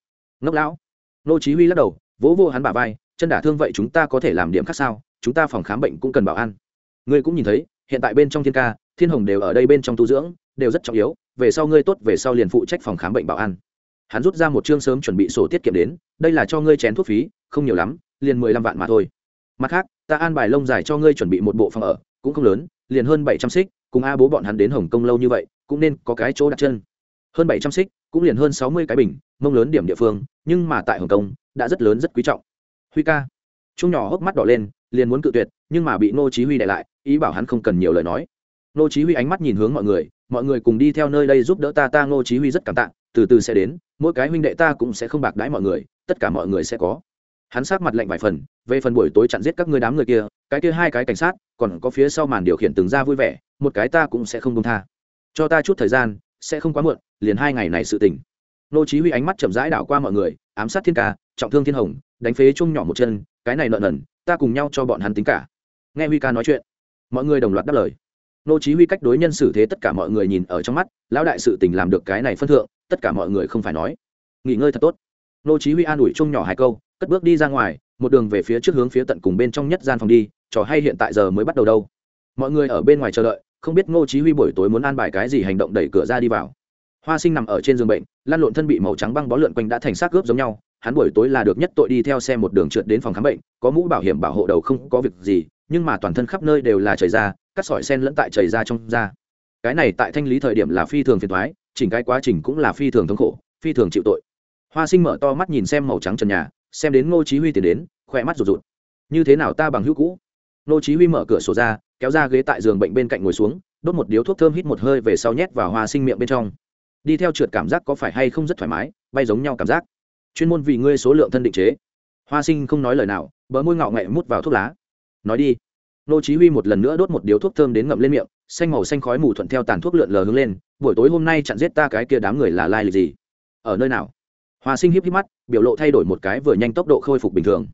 [SPEAKER 1] Ngốc lão. Ngô chí huy lắc đầu, vỗ vô hắn bả vai, chân đả thương vậy chúng ta có thể làm điểm khác sao, chúng ta phòng khám bệnh cũng cần bảo an. Ngươi cũng nhìn thấy hiện tại bên trong thiên ca, thiên hồng đều ở đây bên trong tu dưỡng, đều rất trọng yếu, về sau ngươi tốt, về sau liền phụ trách phòng khám bệnh bảo an. Hắn rút ra một chương sớm chuẩn bị sổ tiết kiệm đến, đây là cho ngươi chén thuốc phí, không nhiều lắm, liền mười lăm vạn mà thôi. Mặt khác, ta an bài lông dài cho ngươi chuẩn bị một bộ phòng ở, cũng không lớn, liền hơn bảy trăm xích, cùng a bố bọn hắn đến hồng kông lâu như vậy, cũng nên có cái chỗ đặt chân. Hơn bảy trăm xích, cũng liền hơn sáu mươi cái bình, mông lớn điểm địa phương, nhưng mà tại hồng kông, đã rất lớn, rất quý trọng. Huy ca. Trung nhỏ hốc mắt đỏ lên, liền muốn cự tuyệt, nhưng mà bị ngô chí huy đè lại ý bảo hắn không cần nhiều lời nói. Ngô chí huy ánh mắt nhìn hướng mọi người mọi người cùng đi theo nơi đây giúp đỡ ta ta ngô chí huy rất cảm tạ, từ từ sẽ đến, mỗi cái huynh đệ ta cũng sẽ không bạc đãi mọi người, tất cả mọi người sẽ có. Hắn sát mặt lạnh vài phần, về phần buổi tối chặn giết các ngươi đám người kia, cái kia hai cái cảnh sát, còn có phía sau màn điều khiển từng ra vui vẻ, một cái ta cũng sẽ không buông tha. Cho ta chút thời gian, sẽ không quá muộn, liền hai ngày này sự tình. Nô chí huy ánh mắt chậm rãi đảo qua mọi người, ám sát thiên ca, trọng thương thiên hồng, đánh phế chung nhỏ một chân, cái này nợ nần, ta cùng nhau cho bọn hắn tính cả. Nghe huy ca nói chuyện mọi người đồng loạt đáp lời. Nô chí huy cách đối nhân xử thế tất cả mọi người nhìn ở trong mắt, lão đại sự tình làm được cái này phân thượng, tất cả mọi người không phải nói. Nghỉ ngơi thật tốt. Nô chí huy an ủi chung nhỏ hai câu, cất bước đi ra ngoài, một đường về phía trước hướng phía tận cùng bên trong nhất gian phòng đi, trò hay hiện tại giờ mới bắt đầu đâu. Mọi người ở bên ngoài chờ đợi, không biết ngô chí huy buổi tối muốn an bài cái gì hành động đẩy cửa ra đi vào. Hoa sinh nằm ở trên giường bệnh, lăn lộn thân bị màu trắng băng bó lượn quanh đã thành xác cướp giống nhau, hắn buổi tối là được nhất tội đi theo xe một đường trượt đến phòng khám bệnh, có mũ bảo hiểm bảo hộ đầu không có việc gì nhưng mà toàn thân khắp nơi đều là chảy ra, cắt sỏi sen lẫn tại chảy ra trong da. Cái này tại thanh lý thời điểm là phi thường phiền toái chỉnh cái quá trình cũng là phi thường thống khổ phi thường chịu tội. Hoa sinh mở to mắt nhìn xem màu trắng trần nhà xem đến ngô chí huy tiến đến khoe mắt rụt rụt. Như thế nào ta bằng hữu cũ? Ngô chí huy mở cửa sổ ra kéo ra ghế tại giường bệnh bên cạnh ngồi xuống đốt một điếu thuốc thơm hít một hơi về sau nhét vào hoa sinh miệng bên trong. Đi theo trượt cảm giác có phải hay không rất thoải mái bay giống nhau cảm giác. Chuyên môn vì ngươi số lượng thân định chế. Hoa sinh không nói lời nào bờ môi ngạo nghệ mút vào thuốc lá nói đi. Nô chí huy một lần nữa đốt một điếu thuốc thơm đến ngậm lên miệng, xanh màu xanh khói mù thuận theo tàn thuốc lượn lờ hướng lên, buổi tối hôm nay chặn giết ta cái kia đám người là lai lịch gì? Ở nơi nào? Hoa sinh híp híp mắt, biểu lộ thay đổi một cái vừa nhanh tốc độ khôi phục bình thường.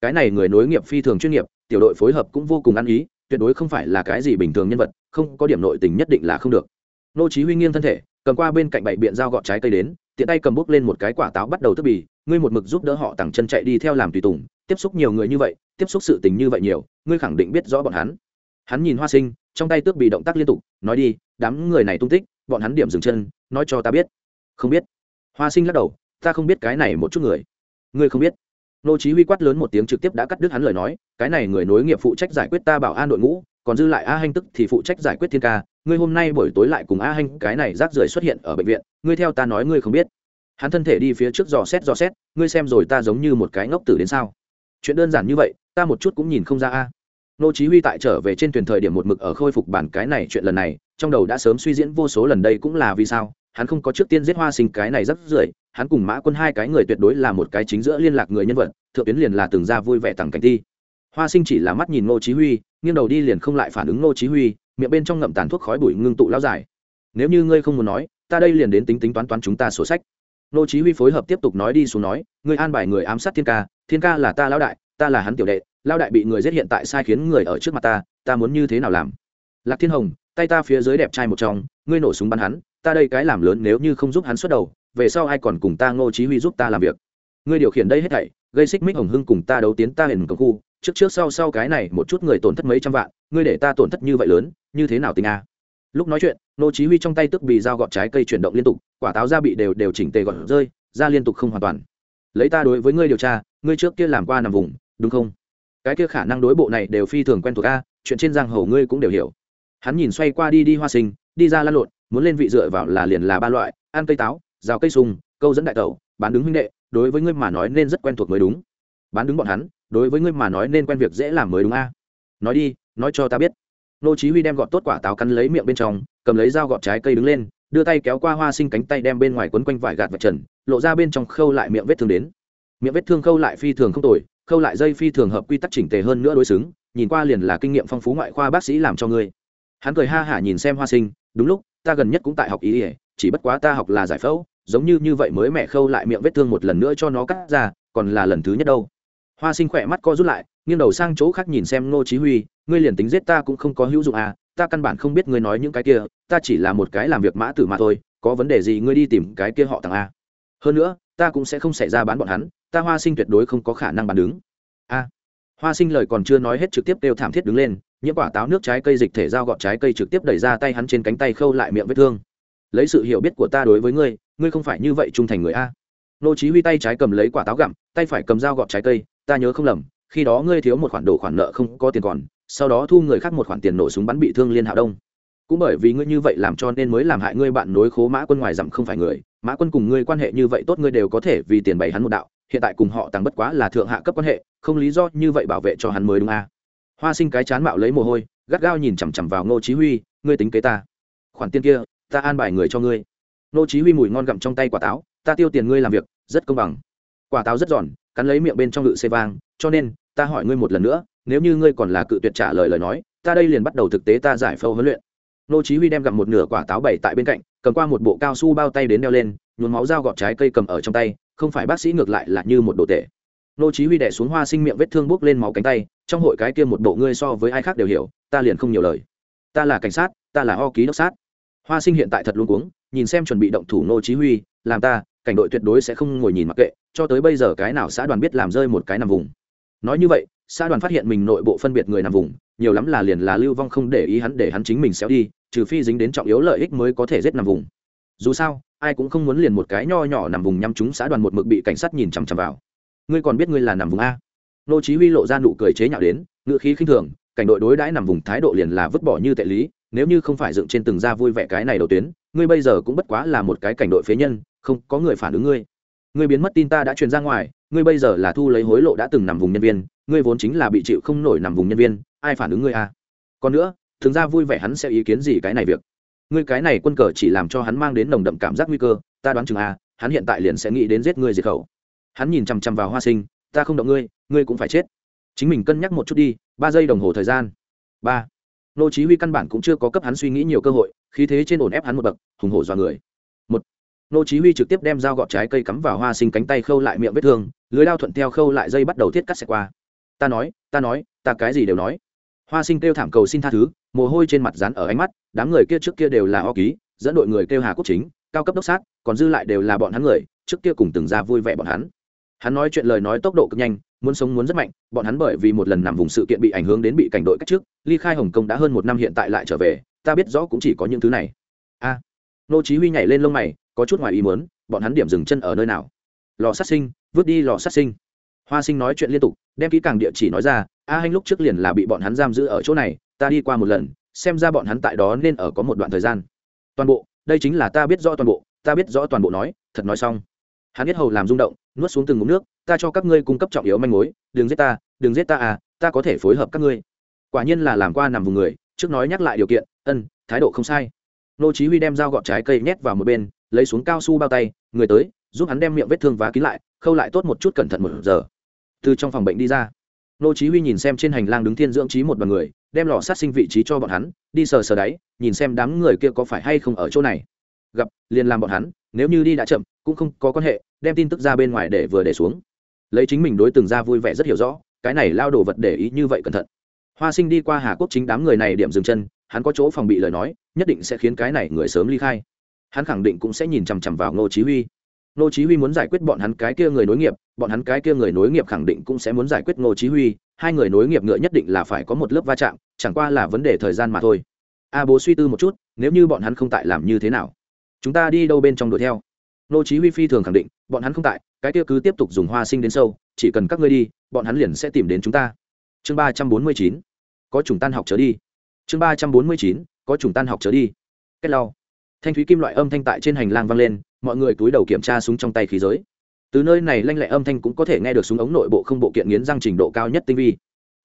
[SPEAKER 1] Cái này người nối nghiệp phi thường chuyên nghiệp, tiểu đội phối hợp cũng vô cùng ăn ý, tuyệt đối không phải là cái gì bình thường nhân vật, không có điểm nội tình nhất định là không được. Nô chí huy nghiêng thân thể, cầm qua bên cạnh bảy biện dao gọt trái cây đến, tiện tay cầm bút lên một cái quả táo bắt đầu thức bì ngươi một mực giúp đỡ họ tằng chân chạy đi theo làm tùy tùng, tiếp xúc nhiều người như vậy, tiếp xúc sự tình như vậy nhiều, ngươi khẳng định biết rõ bọn hắn. Hắn nhìn hoa sinh, trong tay tước bị động tác liên tục, nói đi, đám người này tung tích, bọn hắn điểm dừng chân, nói cho ta biết. Không biết. Hoa sinh lắc đầu, ta không biết cái này một chút người. Ngươi không biết. Nô chí huy quát lớn một tiếng trực tiếp đã cắt đứt hắn lời nói, cái này người nối nghiệp phụ trách giải quyết ta bảo an đội ngũ, còn dư lại a hanh tức thì phụ trách giải quyết thiên ca, ngươi hôm nay buổi tối lại cùng a hanh, cái này rác rưởi xuất hiện ở bệnh viện, ngươi theo ta nói ngươi không biết hắn thân thể đi phía trước dò xét dò xét, ngươi xem rồi ta giống như một cái ngốc tử đến sao? Chuyện đơn giản như vậy, ta một chút cũng nhìn không ra a. Nô chí huy tại trở về trên thuyền thời điểm một mực ở khôi phục bản cái này chuyện lần này, trong đầu đã sớm suy diễn vô số lần đây cũng là vì sao, hắn không có trước tiên giết hoa sinh cái này rất rưởi, hắn cùng mã quân hai cái người tuyệt đối là một cái chính giữa liên lạc người nhân vật, thượng tuyến liền là từng ra vui vẻ tặng cảnh ti hoa sinh chỉ là mắt nhìn nô chí huy, nghiêng đầu đi liền không lại phản ứng nô chí huy, miệng bên trong ngậm tàn thuốc khói bụi ngưng tụ lao dài. Nếu như ngươi không muốn nói, ta đây liền đến tính tính toán toán chúng ta sổ sách. Nô chí huy phối hợp tiếp tục nói đi xuống nói, ngươi an bài người ám sát thiên ca thiên ca là ta lão đại, ta là hắn tiểu đệ, lão đại bị người giết hiện tại sai khiến người ở trước mặt ta ta muốn như thế nào làm? Lạc thiên hồng, tay ta phía dưới đẹp trai một trong ngươi nổ súng bắn hắn, ta đây cái làm lớn nếu như không giúp hắn xuất đầu, về sau ai còn cùng ta ngô chí huy giúp ta làm việc? Ngươi điều khiển đây hết thảy, gây xích mích hồng hưng cùng ta đấu tiến ta hiển cổng khu, trước trước sau sau cái này một chút người tổn thất mấy trăm vạn, ngươi để ta tổn thất như vậy lớn, như thế nào tình a? Lúc nói chuyện nô chí huy trong tay tức bị dao gọt trái cây chuyển động liên tục, quả táo ra bị đều đều chỉnh tề gọt rơi ra liên tục không hoàn toàn. Lấy ta đối với ngươi điều tra, ngươi trước kia làm qua nằm vùng, đúng không? Cái kia khả năng đối bộ này đều phi thường quen thuộc a, chuyện trên giang hồ ngươi cũng đều hiểu. Hắn nhìn xoay qua đi đi hoa sinh, đi ra lăn lộn, muốn lên vị dựa vào là liền là ba loại, ăn cây táo, rào cây sung câu dẫn đại tẩu, bán đứng huynh đệ, đối với ngươi mà nói nên rất quen thuộc mới đúng. Bán đứng bọn hắn, đối với ngươi mà nói nên quen việc dễ làm mới đúng a. Nói đi, nói cho ta biết nô chí huy đem gọt tốt quả táo cắn lấy miệng bên trong, cầm lấy dao gọt trái cây đứng lên, đưa tay kéo qua hoa sinh cánh tay đem bên ngoài quấn quanh vải gạt vật trần, lộ ra bên trong khâu lại miệng vết thương đến. Miệng vết thương khâu lại phi thường không tồi, khâu lại dây phi thường hợp quy tắc chỉnh tề hơn nữa đối xứng, nhìn qua liền là kinh nghiệm phong phú ngoại khoa bác sĩ làm cho ngươi. Hắn cười ha hả nhìn xem hoa sinh, đúng lúc, ta gần nhất cũng tại học ý ỉa chỉ bất quá ta học là giải phẫu, giống như như vậy mới mẹ khâu lại miệng vết thương một lần nữa cho nó cắt ra, còn là lần thứ nhất đâu. Hoa sinh khỏe mắt co rút lại nghiêng đầu sang chỗ khác nhìn xem ngô chí huy, ngươi liền tính giết ta cũng không có hữu dụng à ta căn bản không biết ngươi nói những cái kia, ta chỉ là một cái làm việc mã tử mà thôi, có vấn đề gì ngươi đi tìm cái kia họ tặng a hơn nữa, ta cũng sẽ không xảy ra bán bọn hắn, ta hoa sinh tuyệt đối không có khả năng bán đứng. A hoa sinh lời còn chưa nói hết trực tiếp đều thảm thiết đứng lên, những quả táo nước trái cây dịch thể dao gọt trái cây trực tiếp đẩy ra tay hắn trên cánh tay khâu lại miệng vết thương. Lấy sự hiểu biết của ta đối với ngươi ngươi không phải như vậy trung thành người à. a nô chí huy tay trái cầm lấy quả táo gặm, tay phải cầm dao gọt trái cây, ta nhớ không lầm khi đó ngươi thiếu một khoản đồ khoản nợ không có tiền còn, sau đó thu người khác một khoản tiền nổ súng bắn bị thương liên hạo đông. Cũng bởi vì ngươi như vậy làm cho nên mới làm hại ngươi bạn nối khố mã quân ngoài dặm không phải người. Mã quân cùng ngươi quan hệ như vậy tốt ngươi đều có thể vì tiền bày hắn một đạo. Hiện tại cùng họ tăng bất quá là thượng hạ cấp quan hệ, không lý do như vậy bảo vệ cho hắn mới đúng à. hoa sinh cái chán mạo lấy mồ hôi, gắt gao nhìn chằm chằm vào ngô chí huy, ngươi tính kế ta. Khoản tiền kia, ta an bài người cho ngươi. Ngô chí huy mùi ngon gặm trong tay quả táo, ta tiêu tiền ngươi làm việc, rất công bằng. Quả táo rất giòn, cắn lấy miệng bên trong ngự xê vang, cho nên ta hỏi ngươi một lần nữa, nếu như ngươi còn là cự tuyệt trả lời lời nói, ta đây liền bắt đầu thực tế ta giải phẫu huấn luyện. Nô chí huy đem gặm một nửa quả táo bày tại bên cạnh, cầm qua một bộ cao su bao tay đến đeo lên, nhuốm máu dao gọt trái cây cầm ở trong tay, không phải bác sĩ ngược lại là như một đồ tệ nô chí huy đè xuống hoa sinh miệng vết thương bốc lên máu cánh tay, trong hội cái kia một bộ ngươi so với ai khác đều hiểu, ta liền không nhiều lời. Ta là cảnh sát, ta là ho ký đốc sát. Hoa sinh hiện tại thật luôn cuống, nhìn xem chuẩn bị động thủ nô chí huy, làm ta, cảnh đội tuyệt đối sẽ không ngồi nhìn mặc kệ, cho tới bây giờ cái nào xã đoàn biết làm rơi một cái nằm vùng nói như vậy xã đoàn phát hiện mình nội bộ phân biệt người nằm vùng, nhiều lắm là liền là lưu vong không để ý hắn để hắn chính mình xéo đi, trừ phi dính đến trọng yếu lợi ích mới có thể giết nằm vùng. Dù sao, ai cũng không muốn liền một cái nho nhỏ nằm vùng nhắm chúng xã đoàn một mực bị cảnh sát nhìn chằm chằm vào. Ngươi còn biết ngươi là nằm vùng a? Nô chí huy lộ ra nụ cười chế nhạo đến ngựa khí khinh thường, cảnh đội đối đãi nằm vùng thái độ liền là vứt bỏ như tệ lý, nếu như không phải dựng trên từng ra vui vẻ cái này đầu tuyến, ngươi bây giờ cũng bất quá là một cái cảnh đội phế nhân, không có người phản ứng ngươi ngươi biến mất tin ta đã truyền ra ngoài ngươi bây giờ là thu lấy hối lộ đã từng nằm vùng nhân viên ngươi vốn chính là bị chịu không nổi nằm vùng nhân viên ai phản ứng ngươi à? còn nữa thường ra vui vẻ hắn sẽ ý kiến gì cái này việc? Ngươi cái này quân cờ chỉ làm cho hắn mang đến nồng đậm cảm giác nguy cơ ta đoán chừng à, hắn hiện tại liền sẽ nghĩ đến giết ngươi diệt khẩu. Hắn nhìn chằm chằm vào hoa sinh ta không động ngươi ngươi cũng phải chết. Chính mình cân nhắc một chút đi ba giây đồng hồ thời gian. Ba. Nô chí huy căn bản cũng chưa có cấp hắn suy nghĩ nhiều cơ hội khí thế trên ổn ép hắn một bậc hùng hổ dọa người nô chí huy trực tiếp đem dao gọt trái cây cắm vào hoa sinh cánh tay khâu lại miệng vết thương, lưới dao thuận theo khâu lại dây bắt đầu thiết cắt sẽ qua. Ta nói ta nói, ta cái gì đều nói. Hoa sinh kêu thảm cầu xin tha thứ, mồ hôi trên mặt dán ở ánh mắt, đám người kia trước kia đều là ho ký, dẫn đội người kêu hà quốc chính, cao cấp đốc sát, còn dư lại đều là bọn hắn người, trước kia cùng từng ra vui vẻ bọn hắn. Hắn nói chuyện lời nói tốc độ cực nhanh, muốn sống muốn rất mạnh, bọn hắn bởi vì một lần nằm vùng sự kiện bị ảnh hưởng đến bị cảnh đội cách trước ly khai hồng kông đã hơn một năm hiện tại lại trở về, ta biết rõ cũng chỉ có những thứ này. A. Nô chí huy nhảy lên lông mày có chút ngoài ý muốn, bọn hắn điểm dừng chân ở nơi nào? Lò sát sinh, vứt đi lò sát sinh. Hoa sinh nói chuyện liên tục, đem kỹ càng địa chỉ nói ra, a hanh lúc trước liền là bị bọn hắn giam giữ ở chỗ này, ta đi qua một lần, xem ra bọn hắn tại đó nên ở có một đoạn thời gian. Toàn bộ, đây chính là ta biết rõ toàn bộ, ta biết rõ toàn bộ nói, thật nói xong. Hắn biết hầu làm rung động, nuốt xuống từng ngụm nước, ta cho các ngươi cung cấp trọng yếu manh mối, đừng giết ta, đừng giết ta à ta có thể phối hợp các ngươi. Quả nhiên là làm qua nằm vùng người, trước nói nhắc lại điều kiện, ân, thái độ không sai. Nô chí huy đem dao gọt trái cây nhét vào một bên lấy xuống cao su bao tay, người tới, giúp hắn đem miệng vết thương vá kín lại, khâu lại tốt một chút cẩn thận một giờ. Từ trong phòng bệnh đi ra, nô chí huy nhìn xem trên hành lang đứng thiên dưỡng trí một đoàn người, đem lò sát sinh vị trí cho bọn hắn, đi sờ sờ đáy, nhìn xem đám người kia có phải hay không ở chỗ này. Gặp, liền làm bọn hắn, nếu như đi đã chậm, cũng không có quan hệ, đem tin tức ra bên ngoài để vừa để xuống. Lấy chính mình đối từng ra vui vẻ rất hiểu rõ, cái này lao đồ vật để ý như vậy cẩn thận. Hoa sinh đi qua hà quốc chính đám người này điểm dừng chân, hắn có chỗ phòng bị lời nói, nhất định sẽ khiến cái này người sớm ly khai hắn khẳng định cũng sẽ nhìn chằm chằm vào ngô chí huy. Ngô chí huy muốn giải quyết bọn hắn cái kia người nối nghiệp, bọn hắn cái kia người nối nghiệp khẳng định cũng sẽ muốn giải quyết ngô chí huy. Hai người nối nghiệp ngựa nhất định là phải có một lớp va chạm, chẳng qua là vấn đề thời gian mà thôi. A bố suy tư một chút, nếu như bọn hắn không tại làm như thế nào? Chúng ta đi đâu bên trong đuổi theo? Ngô chí huy phi thường khẳng định, bọn hắn không tại, cái kia cứ tiếp tục dùng hoa sinh đến sâu, chỉ cần các ngươi đi, bọn hắn liền sẽ tìm đến chúng ta. Chương ba trăm bốn mươi chín, có chủng tan học trở đi. Chương ba trăm bốn mươi chín, có chủng tan học trở đi. Kết lau thanh thúy kim loại âm thanh tại trên hành lang vang lên, mọi người túi đầu kiểm tra súng trong tay khí giới. Từ nơi này lanh lẹ âm thanh cũng có thể nghe được súng ống nội bộ không bộ kiện nghiến răng trình độ cao nhất tinh vi.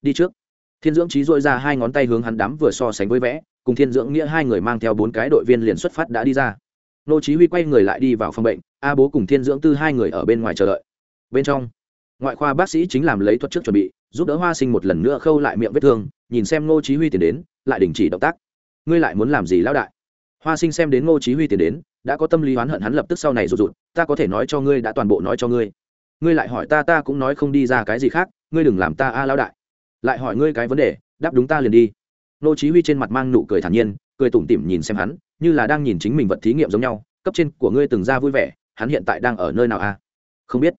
[SPEAKER 1] Đi trước. Thiên dưỡng trí dội ra hai ngón tay hướng hắn đám vừa so sánh với vẽ, cùng thiên dưỡng nghĩa hai người mang theo bốn cái đội viên liền xuất phát đã đi ra. Nô chí huy quay người lại đi vào phòng bệnh, a bố cùng thiên dưỡng tư hai người ở bên ngoài chờ đợi. Bên trong, ngoại khoa bác sĩ chính làm lấy thuật trước chuẩn bị, giúp đỡ hoa sinh một lần nữa khâu lại miệng vết thương, nhìn xem nô chí huy tiến đến, lại đình chỉ động tác. Ngươi lại muốn làm gì lão đại? Hoa sinh xem đến ngô chí huy tiến đến, đã có tâm lý oán hận hắn lập tức sau này rụt rụt, ta có thể nói cho ngươi đã toàn bộ nói cho ngươi. Ngươi lại hỏi ta ta cũng nói không đi ra cái gì khác, ngươi đừng làm ta a lão đại. Lại hỏi ngươi cái vấn đề, đáp đúng ta liền đi. Ngô chí huy trên mặt mang nụ cười thản nhiên, cười tủm tỉm nhìn xem hắn, như là đang nhìn chính mình vật thí nghiệm giống nhau, cấp trên của ngươi từng ra vui vẻ, hắn hiện tại đang ở nơi nào a? À? không biết.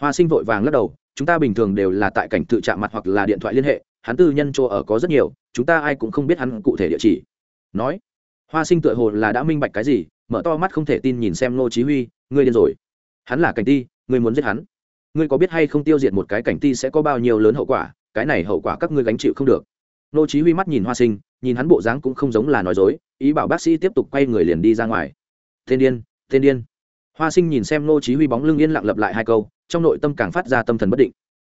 [SPEAKER 1] Hoa sinh vội vàng lắc đầu, chúng ta bình thường đều là tại cảnh tự chạm mặt hoặc là điện thoại liên hệ, hắn tư nhân chỗ ở có rất nhiều, chúng ta ai cũng không biết hắn cụ thể địa chỉ. Nói hoa sinh tựa hồ là đã minh bạch cái gì, mở to mắt không thể tin nhìn xem Ngô chí huy, ngươi điên rồi. Hắn là cảnh ti, ngươi muốn giết hắn. Ngươi có biết hay không tiêu diệt một cái cảnh ti sẽ có bao nhiêu lớn hậu quả? Cái này hậu quả các ngươi gánh chịu không được. Ngô chí huy mắt nhìn hoa sinh, nhìn hắn bộ dáng cũng không giống là nói dối, ý bảo bác sĩ tiếp tục quay người liền đi ra ngoài. Thiên điên Thiên điên. Hoa sinh nhìn xem Ngô chí huy bóng lưng yên lặng lập lại hai câu, trong nội tâm càng phát ra tâm thần bất định.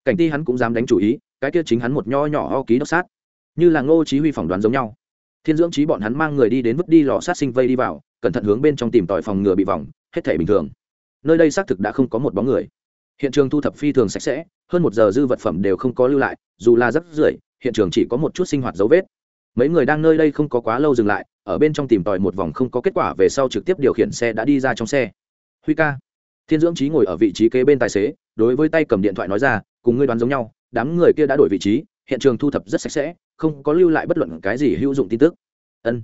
[SPEAKER 1] Cảnh ti hắn cũng dám đánh chủ ý, cái kia chính hắn một nho nhỏ ho ký đốc sát. Như là Ngô chí huy phỏng đoán giống nhau thiên dưỡng trí bọn hắn mang người đi đến vứt đi lò sát sinh vây đi vào, cẩn thận hướng bên trong tìm tòi phòng ngừa bị vòng, hết thể bình thường. Nơi đây xác thực đã không có một bóng người. Hiện trường thu thập phi thường sạch sẽ, hơn một giờ dư vật phẩm đều không có lưu lại, dù là rất rưởi, hiện trường chỉ có một chút sinh hoạt dấu vết. Mấy người đang nơi đây không có quá lâu dừng lại, ở bên trong tìm tòi một vòng không có kết quả về sau trực tiếp điều khiển xe đã đi ra trong xe. Huy ca. Thiên dưỡng trí ngồi ở vị trí kế bên tài xế, đối với tay cầm điện thoại nói ra, cùng ngươi đoán giống nhau, đám người kia đã đổi vị trí hiện trường thu thập rất sạch sẽ, không có lưu lại bất luận cái gì hữu dụng tin tức. Ân.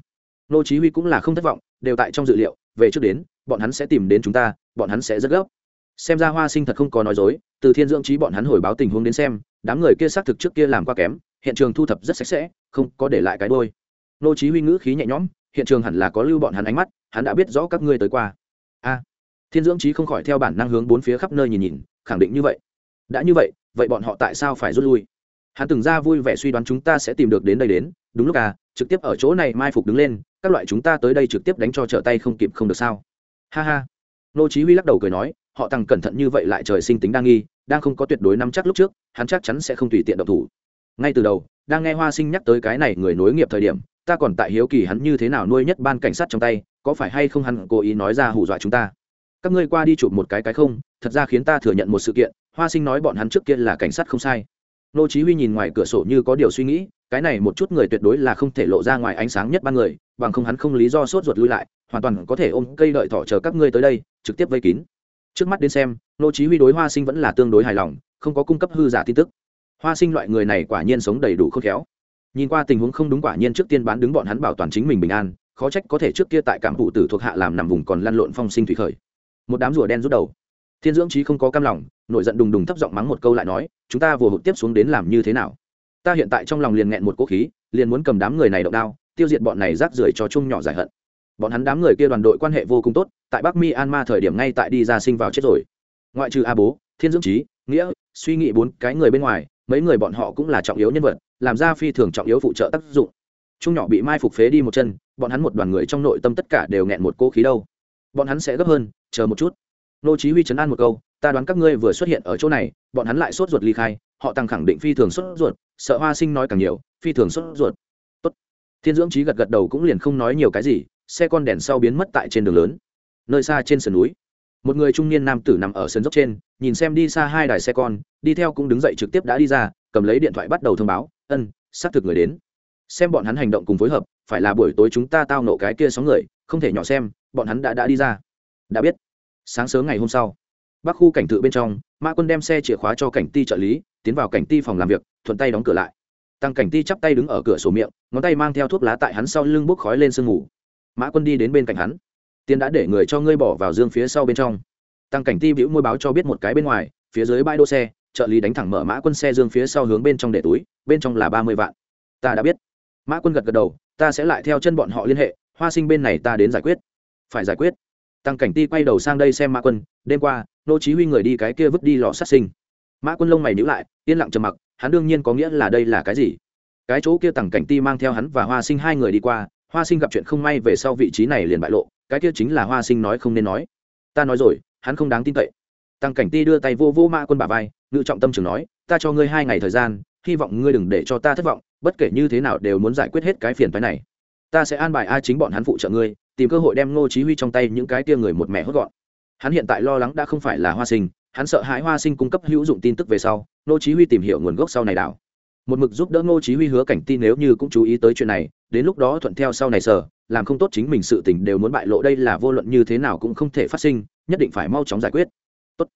[SPEAKER 1] Nô chí huy cũng là không thất vọng, đều tại trong dự liệu, về trước đến, bọn hắn sẽ tìm đến chúng ta, bọn hắn sẽ rất gấp. Xem ra hoa sinh thật không có nói dối, từ thiên dưỡng trí bọn hắn hồi báo tình huống đến xem, đám người kia xác thực trước kia làm qua kém, hiện trường thu thập rất sạch sẽ, không có để lại cái đôi. Nô chí huy ngữ khí nhẹ nhõm, hiện trường hẳn là có lưu bọn hắn ánh mắt, hắn đã biết rõ các ngươi tới qua. A. Thiên dưỡng trí không khỏi theo bản năng hướng bốn phía khắp nơi nhìn nhìn, khẳng định như vậy. Đã như vậy vậy bọn họ tại sao phải rút lui? Hắn từng ra vui vẻ suy đoán chúng ta sẽ tìm được đến đây đến. Đúng lúc à trực tiếp ở chỗ này mai phục đứng lên, các loại chúng ta tới đây trực tiếp đánh cho trở tay không kịp không được sao? Ha ha. Nô chí huy lắc đầu cười nói, họ tăng cẩn thận như vậy lại trời sinh tính đang nghi, đang không có tuyệt đối nắm chắc lúc trước, hắn chắc chắn sẽ không tùy tiện động thủ. Ngay từ đầu, đang nghe hoa sinh nhắc tới cái này người nối nghiệp thời điểm, ta còn tại hiếu kỳ hắn như thế nào nuôi nhất ban cảnh sát trong tay, có phải hay không hắn cố ý nói ra hù dọa chúng ta? Các ngươi qua đi chụp một cái cái không, thật ra khiến ta thừa nhận một sự kiện, hoa sinh nói bọn hắn trước kia là cảnh sát không sai nô chí huy nhìn ngoài cửa sổ như có điều suy nghĩ, cái này một chút người tuyệt đối là không thể lộ ra ngoài ánh sáng nhất ban người, bằng không hắn không lý do sốt ruột lui lại, hoàn toàn có thể ôm cây đợi thỏ chờ các ngươi tới đây, trực tiếp vây kín. Trước mắt đến xem, nô chí huy đối hoa sinh vẫn là tương đối hài lòng, không có cung cấp hư giả tin tức. Hoa sinh loại người này quả nhiên sống đầy đủ khôn khéo. Nhìn qua tình huống không đúng quả nhiên trước tiên bán đứng bọn hắn bảo toàn chính mình bình an, khó trách có thể trước kia tại cảm phụ tử thuộc hạ làm nằm vùng còn lăn lộn phong sinh thủy khởi. Một đám rùa đen rút đầu. Thiên dưỡng trí không có cam lòng nổi giận đùng đùng thấp giọng mắng một câu lại nói, chúng ta vừa hụt tiếp xuống đến làm như thế nào? Ta hiện tại trong lòng liền nghẹn một cố khí, liền muốn cầm đám người này động đao, tiêu diệt bọn này rác rưởi cho chung nhỏ giải hận. Bọn hắn đám người kia đoàn đội quan hệ vô cùng tốt, tại bắc myanmar thời điểm ngay tại đi ra sinh vào chết rồi. Ngoại trừ a bố, thiên dưỡng trí nghĩa, suy nghĩ bốn cái người bên ngoài, mấy người bọn họ cũng là trọng yếu nhân vật, làm ra phi thường trọng yếu phụ trợ tác dụng. Chung nhỏ bị mai phục phế đi một chân, bọn hắn một đoàn người trong nội tâm tất cả đều nghẹn một cố khí đâu. Bọn hắn sẽ gấp hơn, chờ một chút. Nô chí huy chấn an một câu ta đoán các ngươi vừa xuất hiện ở chỗ này, bọn hắn lại sốt ruột ly khai, họ tăng khẳng định phi thường sốt ruột, sợ hoa sinh nói càng nhiều, phi thường sốt ruột. Tốt. Thiên dưỡng trí gật gật đầu cũng liền không nói nhiều cái gì, xe con đèn sau biến mất tại trên đường lớn. Nơi xa trên sườn núi, một người trung niên nam tử nằm ở sườn dốc trên, nhìn xem đi xa hai đài xe con, đi theo cũng đứng dậy trực tiếp đã đi ra, cầm lấy điện thoại bắt đầu thông báo, ân, xác thực người đến. Xem bọn hắn hành động cùng phối hợp, phải là buổi tối chúng ta tao nộ cái kia sóng người, không thể nhỏ xem, bọn hắn đã đã đi ra. Đã biết. Sáng sớm ngày hôm sau bắc khu cảnh tự bên trong mã quân đem xe chìa khóa cho cảnh ti trợ lý, tiến vào cảnh ti phòng làm việc, thuận tay đóng cửa lại. Tăng cảnh ti chắp tay đứng ở cửa sổ miệng, ngón tay mang theo thuốc lá tại hắn sau lưng bốc khói lên sương ngủ mã quân đi đến bên cạnh hắn. Tiên đã để người cho ngươi bỏ vào dương phía sau bên trong. Tăng cảnh ti bĩu môi báo cho biết một cái bên ngoài, phía dưới bãi đỗ xe, trợ lý đánh thẳng mở mã quân xe dương phía sau hướng bên trong để túi, bên trong là ba mươi vạn. Ta đã biết. Mã quân gật gật đầu, ta sẽ lại theo chân bọn họ liên hệ, hoa sinh bên này ta đến giải quyết. Phải giải quyết. Tăng cảnh ti quay đầu sang đây xem mã quân, đêm qua nô chí huy người đi cái kia vứt đi lò sát sinh. Mã quân lông mày nhíu lại, yên lặng trầm mặc, hắn đương nhiên có nghĩa là đây là cái gì? Cái chỗ kia tăng cảnh ti mang theo hắn và hoa sinh hai người đi qua, hoa sinh gặp chuyện không may về sau vị trí này liền bại lộ, cái kia chính là hoa sinh nói không nên nói. Ta nói rồi, hắn không đáng tin cậy. Tăng cảnh ti đưa tay vô vô mã quân bả vai, ngự trọng tâm trường nói, ta cho ngươi hai ngày thời gian, hy vọng ngươi đừng để cho ta thất vọng, bất kể như thế nào đều muốn giải quyết hết cái phiền phái này. Ta sẽ an bài a chính bọn hắn phụ trợ ngươi, tìm cơ hội đem ngô chí huy trong tay những cái kia người một mẹ hốt gọn hắn hiện tại lo lắng đã không phải là hoa sinh, hắn sợ hãi hoa sinh cung cấp hữu dụng tin tức về sau Nô chí huy tìm hiểu nguồn gốc sau này đảo. Một mực giúp đỡ Nô chí huy hứa cảnh tin nếu như cũng chú ý tới chuyện này, đến lúc đó thuận theo sau này sở, làm không tốt chính mình sự tình đều muốn bại lộ đây là vô luận như thế nào cũng không thể phát sinh, nhất định phải mau chóng giải quyết. Tốt.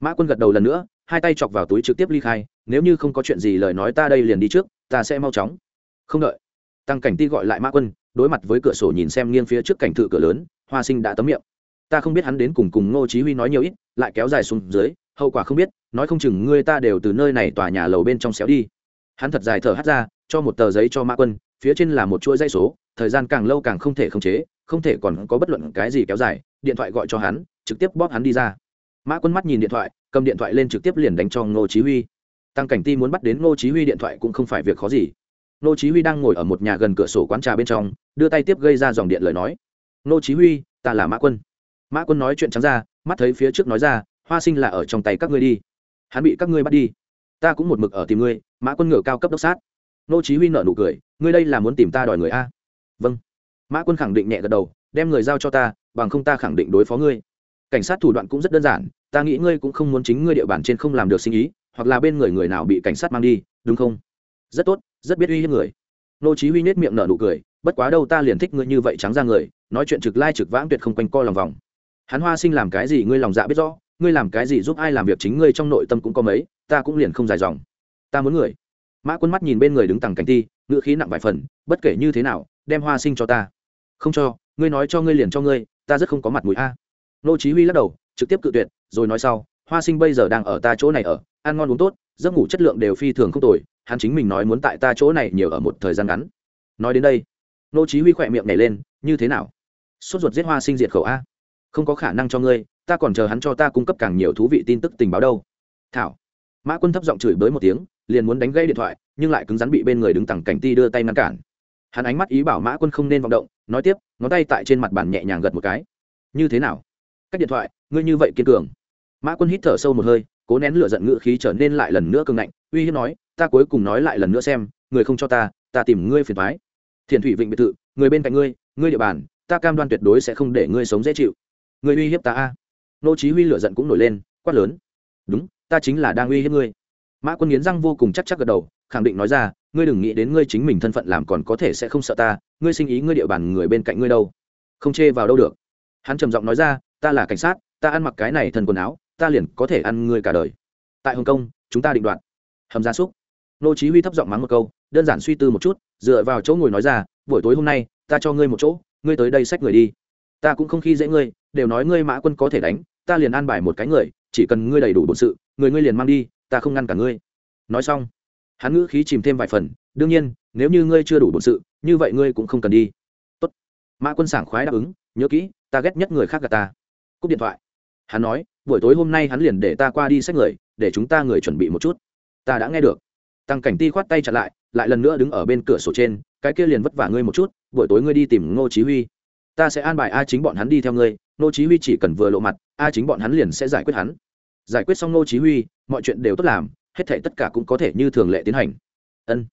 [SPEAKER 1] Mã quân gật đầu lần nữa, hai tay chọc vào túi trực tiếp ly khai, nếu như không có chuyện gì lời nói ta đây liền đi trước, ta sẽ mau chóng. Không đợi. Tăng cảnh ti gọi lại mã quân, đối mặt với cửa sổ nhìn xem nghiêng phía trước cảnh thự cửa lớn, hoa sinh đã tấm miệng ta không biết hắn đến cùng cùng ngô chí huy nói nhiều ít, lại kéo dài xuống dưới, hậu quả không biết, nói không chừng ngươi ta đều từ nơi này tòa nhà lầu bên trong xéo đi. Hắn thật dài thở hắt ra, cho một tờ giấy cho mã quân, phía trên là một chuỗi dây số, thời gian càng lâu càng không thể khống chế, không thể còn có bất luận cái gì kéo dài, điện thoại gọi cho hắn, trực tiếp bóp hắn đi ra. Mã quân mắt nhìn điện thoại, cầm điện thoại lên trực tiếp liền đánh cho ngô chí huy. Tăng cảnh ti muốn bắt đến ngô chí huy điện thoại cũng không phải việc khó gì. Ngô chí huy đang ngồi ở một nhà gần cửa sổ quán trà bên trong, đưa tay tiếp gây ra dòng điện lời nói. Ngô chí huy, ta là mã quân mã quân nói chuyện trắng ra, mắt thấy phía trước nói ra, hoa sinh là ở trong tay các ngươi đi. Hắn bị các ngươi bắt đi. Ta cũng một mực ở tìm ngươi. Mã quân ngựa cao cấp đốc sát. Nô chí huy nở nụ cười, ngươi đây là muốn tìm ta đòi người a? Vâng. Mã quân khẳng định nhẹ gật đầu, đem người giao cho ta, bằng không ta khẳng định đối phó ngươi. Cảnh sát thủ đoạn cũng rất đơn giản, ta nghĩ ngươi cũng không muốn chính ngươi địa bàn trên không làm được sinh ý, hoặc là bên người người nào bị cảnh sát mang đi, đúng không? Rất tốt, rất biết uy hiếp người. Nô chí huy nết miệng nở nụ cười, bất quá đâu ta liền thích ngươi như vậy trắng ra người, nói chuyện trực lai trực vãng tuyệt không quanh co lòng vòng hắn hoa sinh làm cái gì ngươi lòng dạ biết rõ, ngươi làm cái gì giúp ai làm việc chính ngươi trong nội tâm cũng có mấy, ta cũng liền không dài dòng. Ta muốn người. Mã quân mắt nhìn bên người đứng tằng cánh ti, ngữ khí nặng vài phần, bất kể như thế nào, đem hoa sinh cho ta. Không cho, ngươi nói cho ngươi liền cho ngươi, ta rất không có mặt mũi a. Nô chí huy lắc đầu, trực tiếp cự tuyệt, rồi nói sau, hoa sinh bây giờ đang ở ta chỗ này ở, ăn ngon uống tốt, giấc ngủ chất lượng đều phi thường không tồi, hắn chính mình nói muốn tại ta chỗ này nhiều ở một thời gian ngắn. Nói đến đây, nô chí huy khoẹt miệng nhảy lên, như thế nào? Sốt ruột giết hoa sinh diệt khẩu a không có khả năng cho ngươi, ta còn chờ hắn cho ta cung cấp càng nhiều thú vị tin tức tình báo đâu. Thảo. Mã quân thấp giọng chửi bới một tiếng, liền muốn đánh gây điện thoại, nhưng lại cứng rắn bị bên người đứng tẳng cảnh ti đưa tay ngăn cản. Hắn ánh mắt ý bảo mã quân không nên vọng động, nói tiếp, ngón tay tại trên mặt bàn nhẹ nhàng gật một cái. Như thế nào? Cách điện thoại, ngươi như vậy kiên cường. Mã quân hít thở sâu một hơi, cố nén lửa giận ngữ khí trở nên lại lần nữa cường ngạnh, uy hiếp nói, ta cuối cùng nói lại lần nữa xem, người không cho ta ta tìm ngươi phiền thoái thiền thủy vịnh biệt thự, người bên cạnh ngươi ngươi địa bàn, ta cam đoan tuyệt đối sẽ không để ngươi sống dễ chịu ngươi uy hiếp ta a? Nô chí huy lửa giận cũng nổi lên, quát lớn. Đúng, ta chính là đang uy hiếp ngươi. Mã quân nghiến răng vô cùng chắc chắc gật đầu, khẳng định nói ra, ngươi đừng nghĩ đến ngươi chính mình thân phận làm còn có thể sẽ không sợ ta, ngươi sinh ý ngươi địa bàn người bên cạnh ngươi đâu. Không chê vào đâu được. Hắn trầm giọng nói ra, ta là cảnh sát, ta ăn mặc cái này thần quần áo, ta liền có thể ăn ngươi cả đời. Tại hồng kông, chúng ta định đoạt. Hầm gia súc. Nô chí huy thấp giọng mắng một câu, đơn giản suy tư một chút, dựa vào chỗ ngồi nói ra, buổi tối hôm nay, ta cho ngươi một chỗ, ngươi tới đây xách người đi. Ta cũng không khi dễ ngươi đều nói ngươi mã quân có thể đánh, ta liền an bài một cái người, chỉ cần ngươi đầy đủ bổn sự, người ngươi liền mang đi, ta không ngăn cả ngươi. Nói xong, hắn ngữ khí chìm thêm vài phần, đương nhiên, nếu như ngươi chưa đủ bổn sự, như vậy ngươi cũng không cần đi. Tốt. mã quân sảng khoái đáp ứng, nhớ kỹ, ta ghét nhất người khác gạt ta. Cúp điện thoại. Hắn nói, buổi tối hôm nay hắn liền để ta qua đi xét người, để chúng ta người chuẩn bị một chút. Ta đã nghe được. Tăng cảnh ti khoát tay chặn lại lại lần nữa đứng ở bên cửa sổ trên, cái kia liền vất vả ngươi một chút, buổi tối ngươi đi tìm ngô chí huy. Ta sẽ an bài a chính bọn hắn đi theo ngươi Nô chí huy chỉ cần vừa lộ mặt, a chính bọn hắn liền sẽ giải quyết hắn. Giải quyết xong nô chí huy, mọi chuyện đều tốt làm, hết thảy tất cả cũng có thể như thường lệ tiến hành. Ân.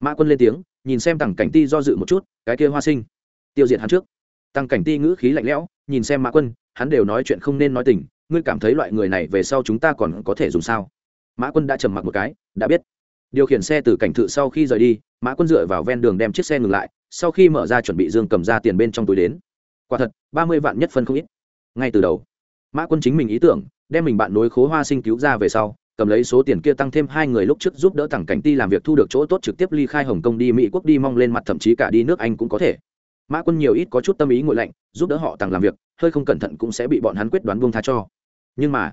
[SPEAKER 1] Mã quân lên tiếng, nhìn xem tăng cảnh ti do dự một chút, cái kia hoa sinh. Tiêu diệt hắn trước. Tăng cảnh ti ngữ khí lạnh lẽo, nhìn xem mã quân, hắn đều nói chuyện không nên nói tình, ngươi cảm thấy loại người này về sau chúng ta còn có thể dùng sao? Mã quân đã trầm mặc một cái, đã biết. Điều khiển xe từ cảnh thự sau khi rời đi, mã quân dựa vào ven đường đem chiếc xe ngừng lại, sau khi mở ra chuẩn bị dương cầm ra tiền bên trong túi đến. Quả thật, ba mươi vạn nhất phân không ít ngay từ đầu, mã quân chính mình ý tưởng, đem mình bạn nối khố hoa sinh cứu ra về sau, cầm lấy số tiền kia tăng thêm hai người lúc trước giúp đỡ thẳng cảnh ti làm việc thu được chỗ tốt trực tiếp ly khai hồng kông đi mỹ quốc đi mong lên mặt thậm chí cả đi nước anh cũng có thể. Mã quân nhiều ít có chút tâm ý ngội lạnh, giúp đỡ họ tăng làm việc, hơi không cẩn thận cũng sẽ bị bọn hắn quyết đoán buông tha cho. Nhưng mà,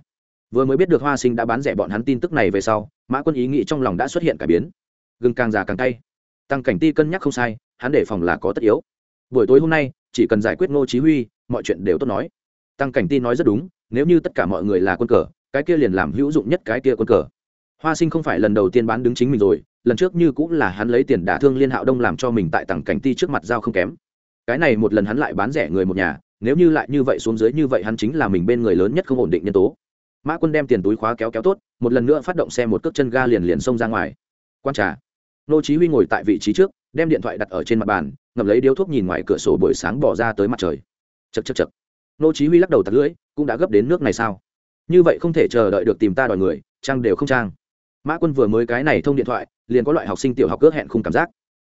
[SPEAKER 1] vừa mới biết được hoa sinh đã bán rẻ bọn hắn tin tức này về sau, mã quân ý nghĩ trong lòng đã xuất hiện cải biến. Gừng càng già càng tay tăng cảnh ti cân nhắc không sai, hắn để phòng là có tất yếu. Buổi tối hôm nay, chỉ cần giải quyết ngô chí huy, mọi chuyện đều tốt nói tăng cảnh ti nói rất đúng, nếu như tất cả mọi người là quân cờ, cái kia liền làm hữu dụng nhất cái kia quân cờ. Hoa sinh không phải lần đầu tiên bán đứng chính mình rồi, lần trước như cũng là hắn lấy tiền đả thương liên hạo đông làm cho mình tại tặng cảnh ti trước mặt giao không kém. Cái này một lần hắn lại bán rẻ người một nhà, nếu như lại như vậy xuống dưới như vậy hắn chính là mình bên người lớn nhất không ổn định nhân tố. Mã quân đem tiền túi khóa kéo kéo tốt, một lần nữa phát động xe một cước chân ga liền liền xông ra ngoài. Quan trà. Nô chí huy ngồi tại vị trí trước, đem điện thoại đặt ở trên mặt bàn, ngậm lấy điếu thuốc nhìn ngoài cửa sổ buổi sáng bỏ ra tới mặt trời. Chật chật chật nô chí huy lắc đầu thật lưỡi, cũng đã gấp đến nước này sao? Như vậy không thể chờ đợi được tìm ta đòi người trang đều không trang mã quân vừa mới cái này thông điện thoại, liền có loại học sinh tiểu học cướp hẹn khung cảm giác.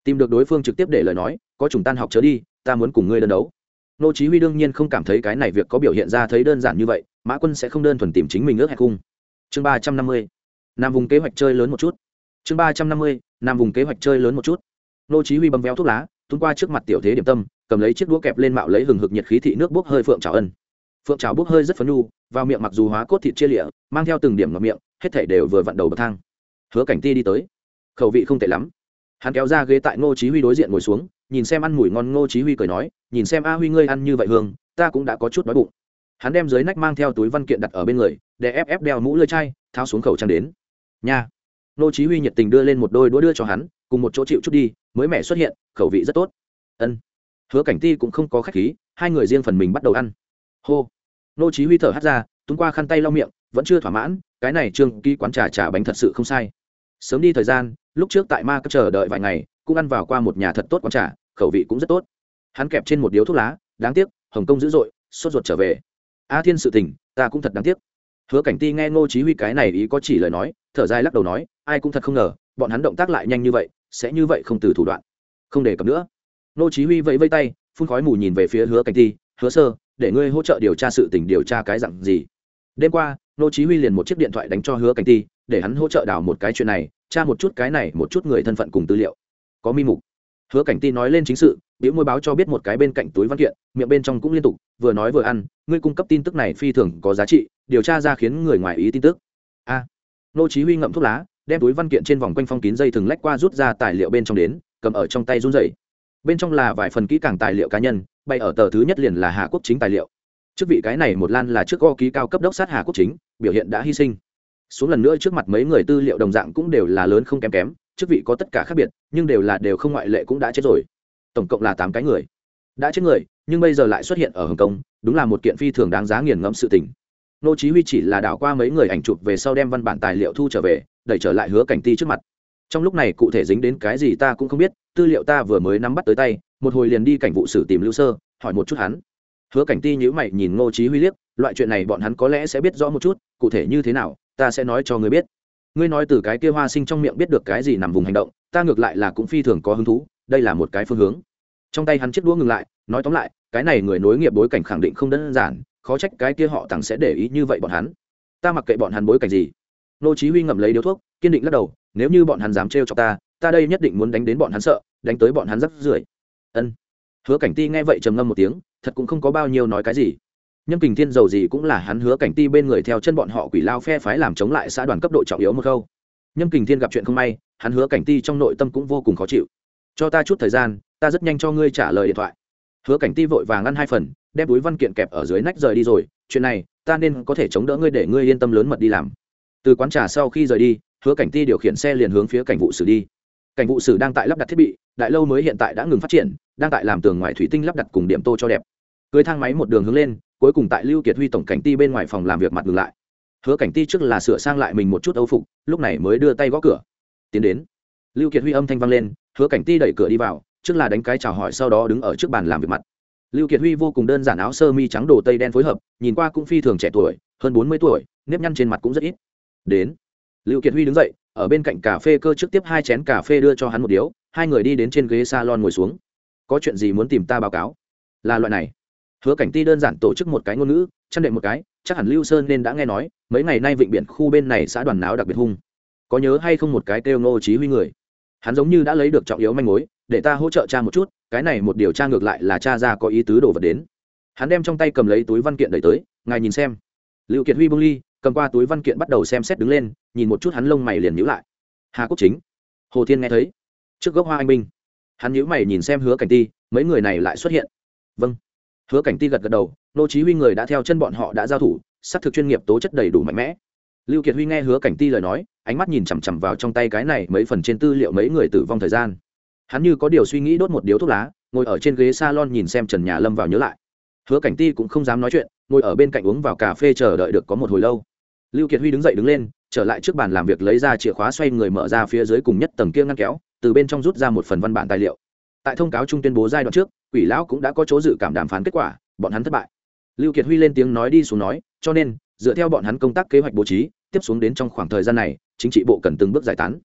[SPEAKER 1] Tìm được đối phương trực tiếp để lời nói, có chúng tan học chớ đi, ta muốn cùng ngươi đơn đấu. Nô chí huy đương nhiên không cảm thấy cái này việc có biểu hiện ra thấy đơn giản như vậy, mã quân sẽ không đơn thuần tìm chính mình ước hẹn cung chương ba trăm năm mươi. Nam vùng kế hoạch chơi lớn một chút. Chương ba trăm năm mươi, nam vùng kế hoạch chơi lớn một chút. Nô chí huy bấm véo thuốc lá tuôn qua trước mặt tiểu thế điểm tâm cầm lấy chiếc đũa kẹp lên mạo lấy hừng hực nhiệt khí thị nước bốc hơi phượng trào ân. Phượng trào bốc hơi rất phấn nhu, vào miệng mặc dù hóa cốt thịt chia lịa, mang theo từng điểm ngọc miệng, hết thể đều vừa vặn đầu bậc thang. Hứa cảnh ti đi tới. Khẩu vị không tệ lắm. Hắn kéo ra ghế tại ngô chí huy đối diện ngồi xuống, nhìn xem ăn mùi ngon ngô chí huy cười nói, nhìn xem a huy ngươi ăn như vậy hương, ta cũng đã có chút đói bụng. Hắn đem dưới nách mang theo túi văn kiện đặt ở bên người, để ép ép đeo mũ lưỡi chai, tháo xuống khẩu trang đến. Nha. Ngô chí huy nhiệt tình đưa lên một đôi đũa đưa cho hắn, cùng một chỗ chịu chút đi, mới mẻ xuất hiện, khẩu vị rất tốt. Ân hứa cảnh ti cũng không có khách khí, hai người riêng phần mình bắt đầu ăn. Hô. Ngô chí huy thở hắt ra tuôn qua khăn tay lau miệng, vẫn chưa thỏa mãn, cái này trương ký quán trà trà bánh thật sự không sai. Sớm đi thời gian, lúc trước tại ma cấp chờ đợi vài ngày, cũng ăn vào qua một nhà thật tốt quán trà, khẩu vị cũng rất tốt. Hắn kẹp trên một điếu thuốc lá, đáng tiếc, hồng kông dữ dội, sốt ruột trở về. A thiên sự tình, ta cũng thật đáng tiếc. Hứa cảnh ti nghe ngô chí huy cái này ý có chỉ lời nói, thở dài lắc đầu nói, ai cũng thật không ngờ, bọn hắn động tác lại nhanh như vậy, sẽ như vậy không từ thủ đoạn. Không để cập nữa nô chí huy vẫy vẫy tay, phun khói mù nhìn về phía hứa cảnh ti hứa sơ, để ngươi hỗ trợ điều tra sự tình điều tra cái dạng gì? Đêm qua, nô chí huy liền một chiếc điện thoại đánh cho hứa cảnh ti để hắn hỗ trợ đào một cái chuyện này, tra một chút cái này, một chút người thân phận cùng tư liệu. Có mi mục. Hứa cảnh ti nói lên chính sự, biểu môi báo cho biết một cái bên cạnh túi văn kiện, miệng bên trong cũng liên tục, vừa nói vừa ăn, ngươi cung cấp tin tức này phi thường có giá trị, điều tra ra khiến người ngoài ý tin tức. A. Nô chí huy ngậm thuốc lá, đem túi văn kiện trên vòng quanh phong kín dây thừng lách qua rút ra tài liệu bên trong đến, cầm ở trong tay run rẩy bên trong là vài phần kỹ càng tài liệu cá nhân bay ở tờ thứ nhất liền là hà quốc chính tài liệu. Trước vị cái này một lan là trước go ký cao cấp đốc sát hà quốc chính, biểu hiện đã hy sinh. Xuống lần nữa trước mặt mấy người tư liệu đồng dạng cũng đều là lớn không kém kém, chức vị có tất cả khác biệt, nhưng đều là đều không ngoại lệ cũng đã chết rồi. Tổng cộng là tám cái người. Đã chết người, nhưng bây giờ lại xuất hiện ở hồng kông, đúng là một kiện phi thường đáng giá nghiền ngẫm sự tình. Nô chí huy chỉ là đảo qua mấy người ảnh chụp về sau đem văn bản tài liệu thu trở về, đẩy trở lại hứa cảnh ti trước mặt. Trong lúc này cụ thể dính đến cái gì ta cũng không biết tư liệu ta vừa mới nắm bắt tới tay, một hồi liền đi cảnh vụ xử tìm lưu sơ, hỏi một chút hắn. Hứa cảnh ti nhíu mày nhìn ngô chí huy liếc, loại chuyện này bọn hắn có lẽ sẽ biết rõ một chút, cụ thể như thế nào, ta sẽ nói cho ngươi biết. Ngươi nói từ cái kia hoa sinh trong miệng biết được cái gì nằm vùng hành động, ta ngược lại là cũng phi thường có hứng thú, đây là một cái phương hướng. Trong tay hắn chiếc đũa ngừng lại, nói tóm lại, cái này người nối nghiệp bối cảnh khẳng định không đơn giản, khó trách cái kia họ tặng sẽ để ý như vậy bọn hắn. Ta mặc kệ bọn hắn bối cảnh gì. Nô chí huy ngậm lấy điếu thuốc, kiên định lắc đầu, nếu như bọn hắn dám treo cho ta ta đây nhất định muốn đánh đến bọn hắn sợ, đánh tới bọn hắn rắc rưởi. Ân. Hứa cảnh ti nghe vậy trầm ngâm một tiếng, thật cũng không có bao nhiêu nói cái gì. Nhâm kình thiên giàu gì cũng là hắn hứa cảnh ti bên người theo chân bọn họ quỷ lao phe phái làm chống lại xã đoàn cấp độ trọng yếu một câu. Nhâm kình thiên gặp chuyện không may, hắn hứa cảnh ti trong nội tâm cũng vô cùng khó chịu. Cho ta chút thời gian, ta rất nhanh cho ngươi trả lời điện thoại. Hứa cảnh ti vội vàng ăn hai phần, đem túi văn kiện kẹp ở dưới nách rời đi rồi. Chuyện này, ta nên có thể chống đỡ ngươi để ngươi yên tâm lớn mật đi làm. Từ quán trà sau khi rời đi, hứa cảnh ti điều khiển xe liền hướng phía cảnh vụ xử đi cảnh vụ sử đang tại lắp đặt thiết bị, đại lâu mới hiện tại đã ngừng phát triển, đang tại làm tường ngoài thủy tinh lắp đặt cùng điểm tô cho đẹp. Cưới thang máy một đường hướng lên, cuối cùng tại lưu kiệt huy tổng cảnh ti bên ngoài phòng làm việc mặt ngừng lại. Hứa cảnh ti trước là sửa sang lại mình một chút âu phục, lúc này mới đưa tay gõ cửa. Tiến đến. Lưu kiệt huy âm thanh vang lên, hứa cảnh ti đẩy cửa đi vào, trước là đánh cái chào hỏi sau đó đứng ở trước bàn làm việc mặt. Lưu kiệt huy vô cùng đơn giản áo sơ mi trắng đồ tây đen phối hợp, nhìn qua cũng phi thường trẻ tuổi, hơn bốn mươi tuổi, nếp nhăn trên mặt cũng rất ít. Đến. Lưu kiệt huy đứng dậy ở bên cạnh cà phê cơ trước tiếp hai chén cà phê đưa cho hắn một điếu, hai người đi đến trên ghế salon ngồi xuống. Có chuyện gì muốn tìm ta báo cáo? Là loại này. Hứa cảnh ti đơn giản tổ chức một cái ngôn ngữ, chăn đệm một cái, chắc hẳn lưu sơn nên đã nghe nói, mấy ngày nay vịnh biển khu bên này xã đoàn náo đặc biệt hung. Có nhớ hay không một cái kêu ngô chí huy người? Hắn giống như đã lấy được trọng yếu manh mối, để ta hỗ trợ cha một chút, cái này một điều tra ngược lại là cha ra có ý tứ đồ vật đến. Hắn đem trong tay cầm lấy túi văn kiện đẩy tới, ngài nhìn xem. Lưu kiệt huy bông ly cầm qua túi văn kiện bắt đầu xem xét đứng lên, nhìn một chút hắn lông mày liền nhíu lại. Hà quốc chính. Hồ thiên nghe thấy. Trước gốc hoa anh minh hắn nhíu mày nhìn xem hứa cảnh ti, mấy người này lại xuất hiện. Vâng. Hứa cảnh ti gật gật đầu, nô chí huy người đã theo chân bọn họ đã giao thủ, sát thực chuyên nghiệp tố chất đầy đủ mạnh mẽ. Lưu kiệt huy nghe hứa cảnh ti lời nói, ánh mắt nhìn chằm chằm vào trong tay cái này mấy phần trên tư liệu mấy người tử vong thời gian. Hắn như có điều suy nghĩ đốt một điếu thuốc lá, ngồi ở trên ghế salon nhìn xem trần nhà lâm vào nhớ lại. Hứa cảnh ti cũng không dám nói chuyện, ngồi ở bên cạnh uống vào cà phê chờ đợi được có một hồi lâu lưu kiệt huy đứng dậy đứng lên, trở lại trước bàn làm việc lấy ra chìa khóa xoay người mở ra phía dưới cùng nhất tầng kia ngăn kéo, từ bên trong rút ra một phần văn bản tài liệu. Tại thông cáo trung tuyên bố giai đoạn trước, quỷ lão cũng đã có chỗ dự cảm đàm phán kết quả, bọn hắn thất bại. Lưu kiệt huy lên tiếng nói đi xuống nói, cho nên, dựa theo bọn hắn công tác kế hoạch bố trí, tiếp xuống đến trong khoảng thời gian này, chính trị bộ cần từng bước giải tán.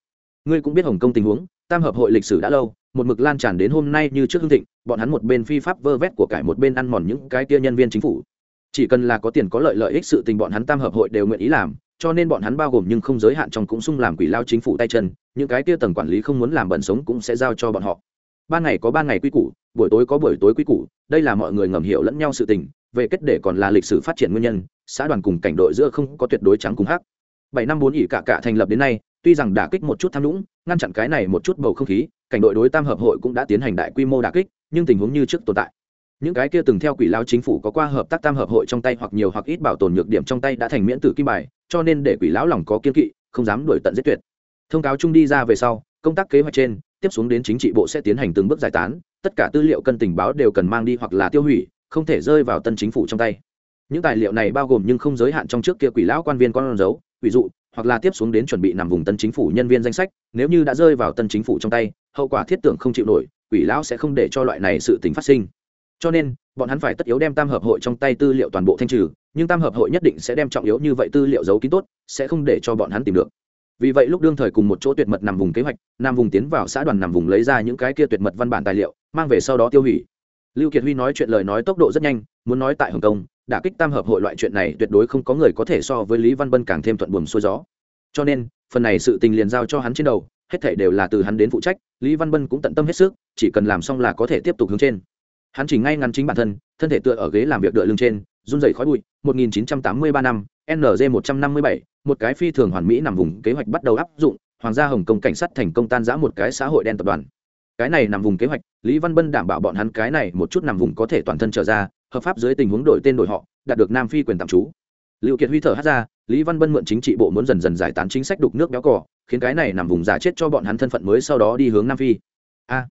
[SPEAKER 1] Ngươi cũng biết hồng kông tình huống, tam hợp hội lịch sử đã lâu, một mực lan tràn đến hôm nay như trước hương thịnh, bọn hắn một bên phi pháp vơ vét của cải, một bên ăn mòn những cái tia nhân viên chính phủ chỉ cần là có tiền có lợi lợi ích sự tình bọn hắn tam hợp hội đều nguyện ý làm, cho nên bọn hắn bao gồm nhưng không giới hạn trong cũng sung làm quỷ lao chính phủ tay chân, những cái kia tầng quản lý không muốn làm bận sống cũng sẽ giao cho bọn họ. Ban ngày có ban ngày quy củ, buổi tối có buổi tối quy củ, đây là mọi người ngầm hiểu lẫn nhau sự tình, về kết để còn là lịch sử phát triển nguyên nhân, xã đoàn cùng cảnh đội giữa không có tuyệt đối trắng cùng hắc. Bảy năm bốn ỉ cả cả thành lập đến nay, tuy rằng đả kích một chút tham nhũng, ngăn chặn cái này một chút bầu không khí, cảnh đội đối tam hợp hội cũng đã tiến hành đại quy mô đả kích, nhưng tình huống như trước tồn tại những cái kia từng theo quỷ lao chính phủ có qua hợp tác tam hợp hội trong tay hoặc nhiều hoặc ít bảo tồn nhược điểm trong tay đã thành miễn tử kim bài, cho nên để quỷ lão lòng có kiên kỵ, không dám đuổi tận giết tuyệt. Thông cáo chung đi ra về sau, công tác kế hoạch trên, tiếp xuống đến chính trị bộ sẽ tiến hành từng bước giải tán, tất cả tư liệu cân tình báo đều cần mang đi hoặc là tiêu hủy, không thể rơi vào tân chính phủ trong tay. Những tài liệu này bao gồm nhưng không giới hạn trong trước kia quỷ lão quan viên con dấu, ví dụ, hoặc là tiếp xuống đến chuẩn bị nằm vùng tân chính phủ nhân viên danh sách, nếu như đã rơi vào tân chính phủ trong tay, hậu quả thiết tưởng không chịu nổi, quỷ lão sẽ không để cho loại này sự tình phát sinh cho nên, bọn hắn phải tất yếu đem tam hợp hội trong tay tư liệu toàn bộ thanh trừ, nhưng tam hợp hội nhất định sẽ đem trọng yếu như vậy tư liệu giấu kín tốt, sẽ không để cho bọn hắn tìm được. Vì vậy lúc đương thời cùng một chỗ tuyệt mật nằm vùng kế hoạch, nằm vùng tiến vào xã đoàn nằm vùng lấy ra những cái kia tuyệt mật văn bản tài liệu, mang về sau đó tiêu hủy. Lưu kiệt huy nói chuyện lời nói tốc độ rất nhanh, muốn nói tại hồng kông, đả kích tam hợp hội loại chuyện này tuyệt đối không có người có thể so với lý văn bân càng thêm thuận buồm xuôi gió. Cho nên, phần này sự tình liền giao cho hắn trên đầu, hết thể đều là từ hắn đến phụ trách, lý văn bân cũng tận tâm hết sức, chỉ cần làm xong là có thể tiếp tục hướng trên hắn chỉ ngay ngắn chính bản thân thân thể tựa ở ghế làm việc đựa lưng trên run dày khói bụi 1983 năm nz 157, một cái phi thường hoàn mỹ nằm vùng kế hoạch bắt đầu áp dụng hoàng gia hồng kông cảnh sát thành công tan giã một cái xã hội đen tập đoàn. Cái này nằm vùng kế hoạch lý văn bân đảm bảo bọn hắn cái này một chút nằm vùng có thể toàn thân trở ra hợp pháp dưới tình huống đổi tên đổi họ đạt được nam phi quyền tạm trú. Liệu kiệt huy thở hát ra lý văn bân mượn chính trị bộ muốn dần dần giải tán chính sách đục nước béo cỏ khiến cái này nằm vùng giả chết cho bọn hắn thân phận mới sau đó đi hướng nam phi. A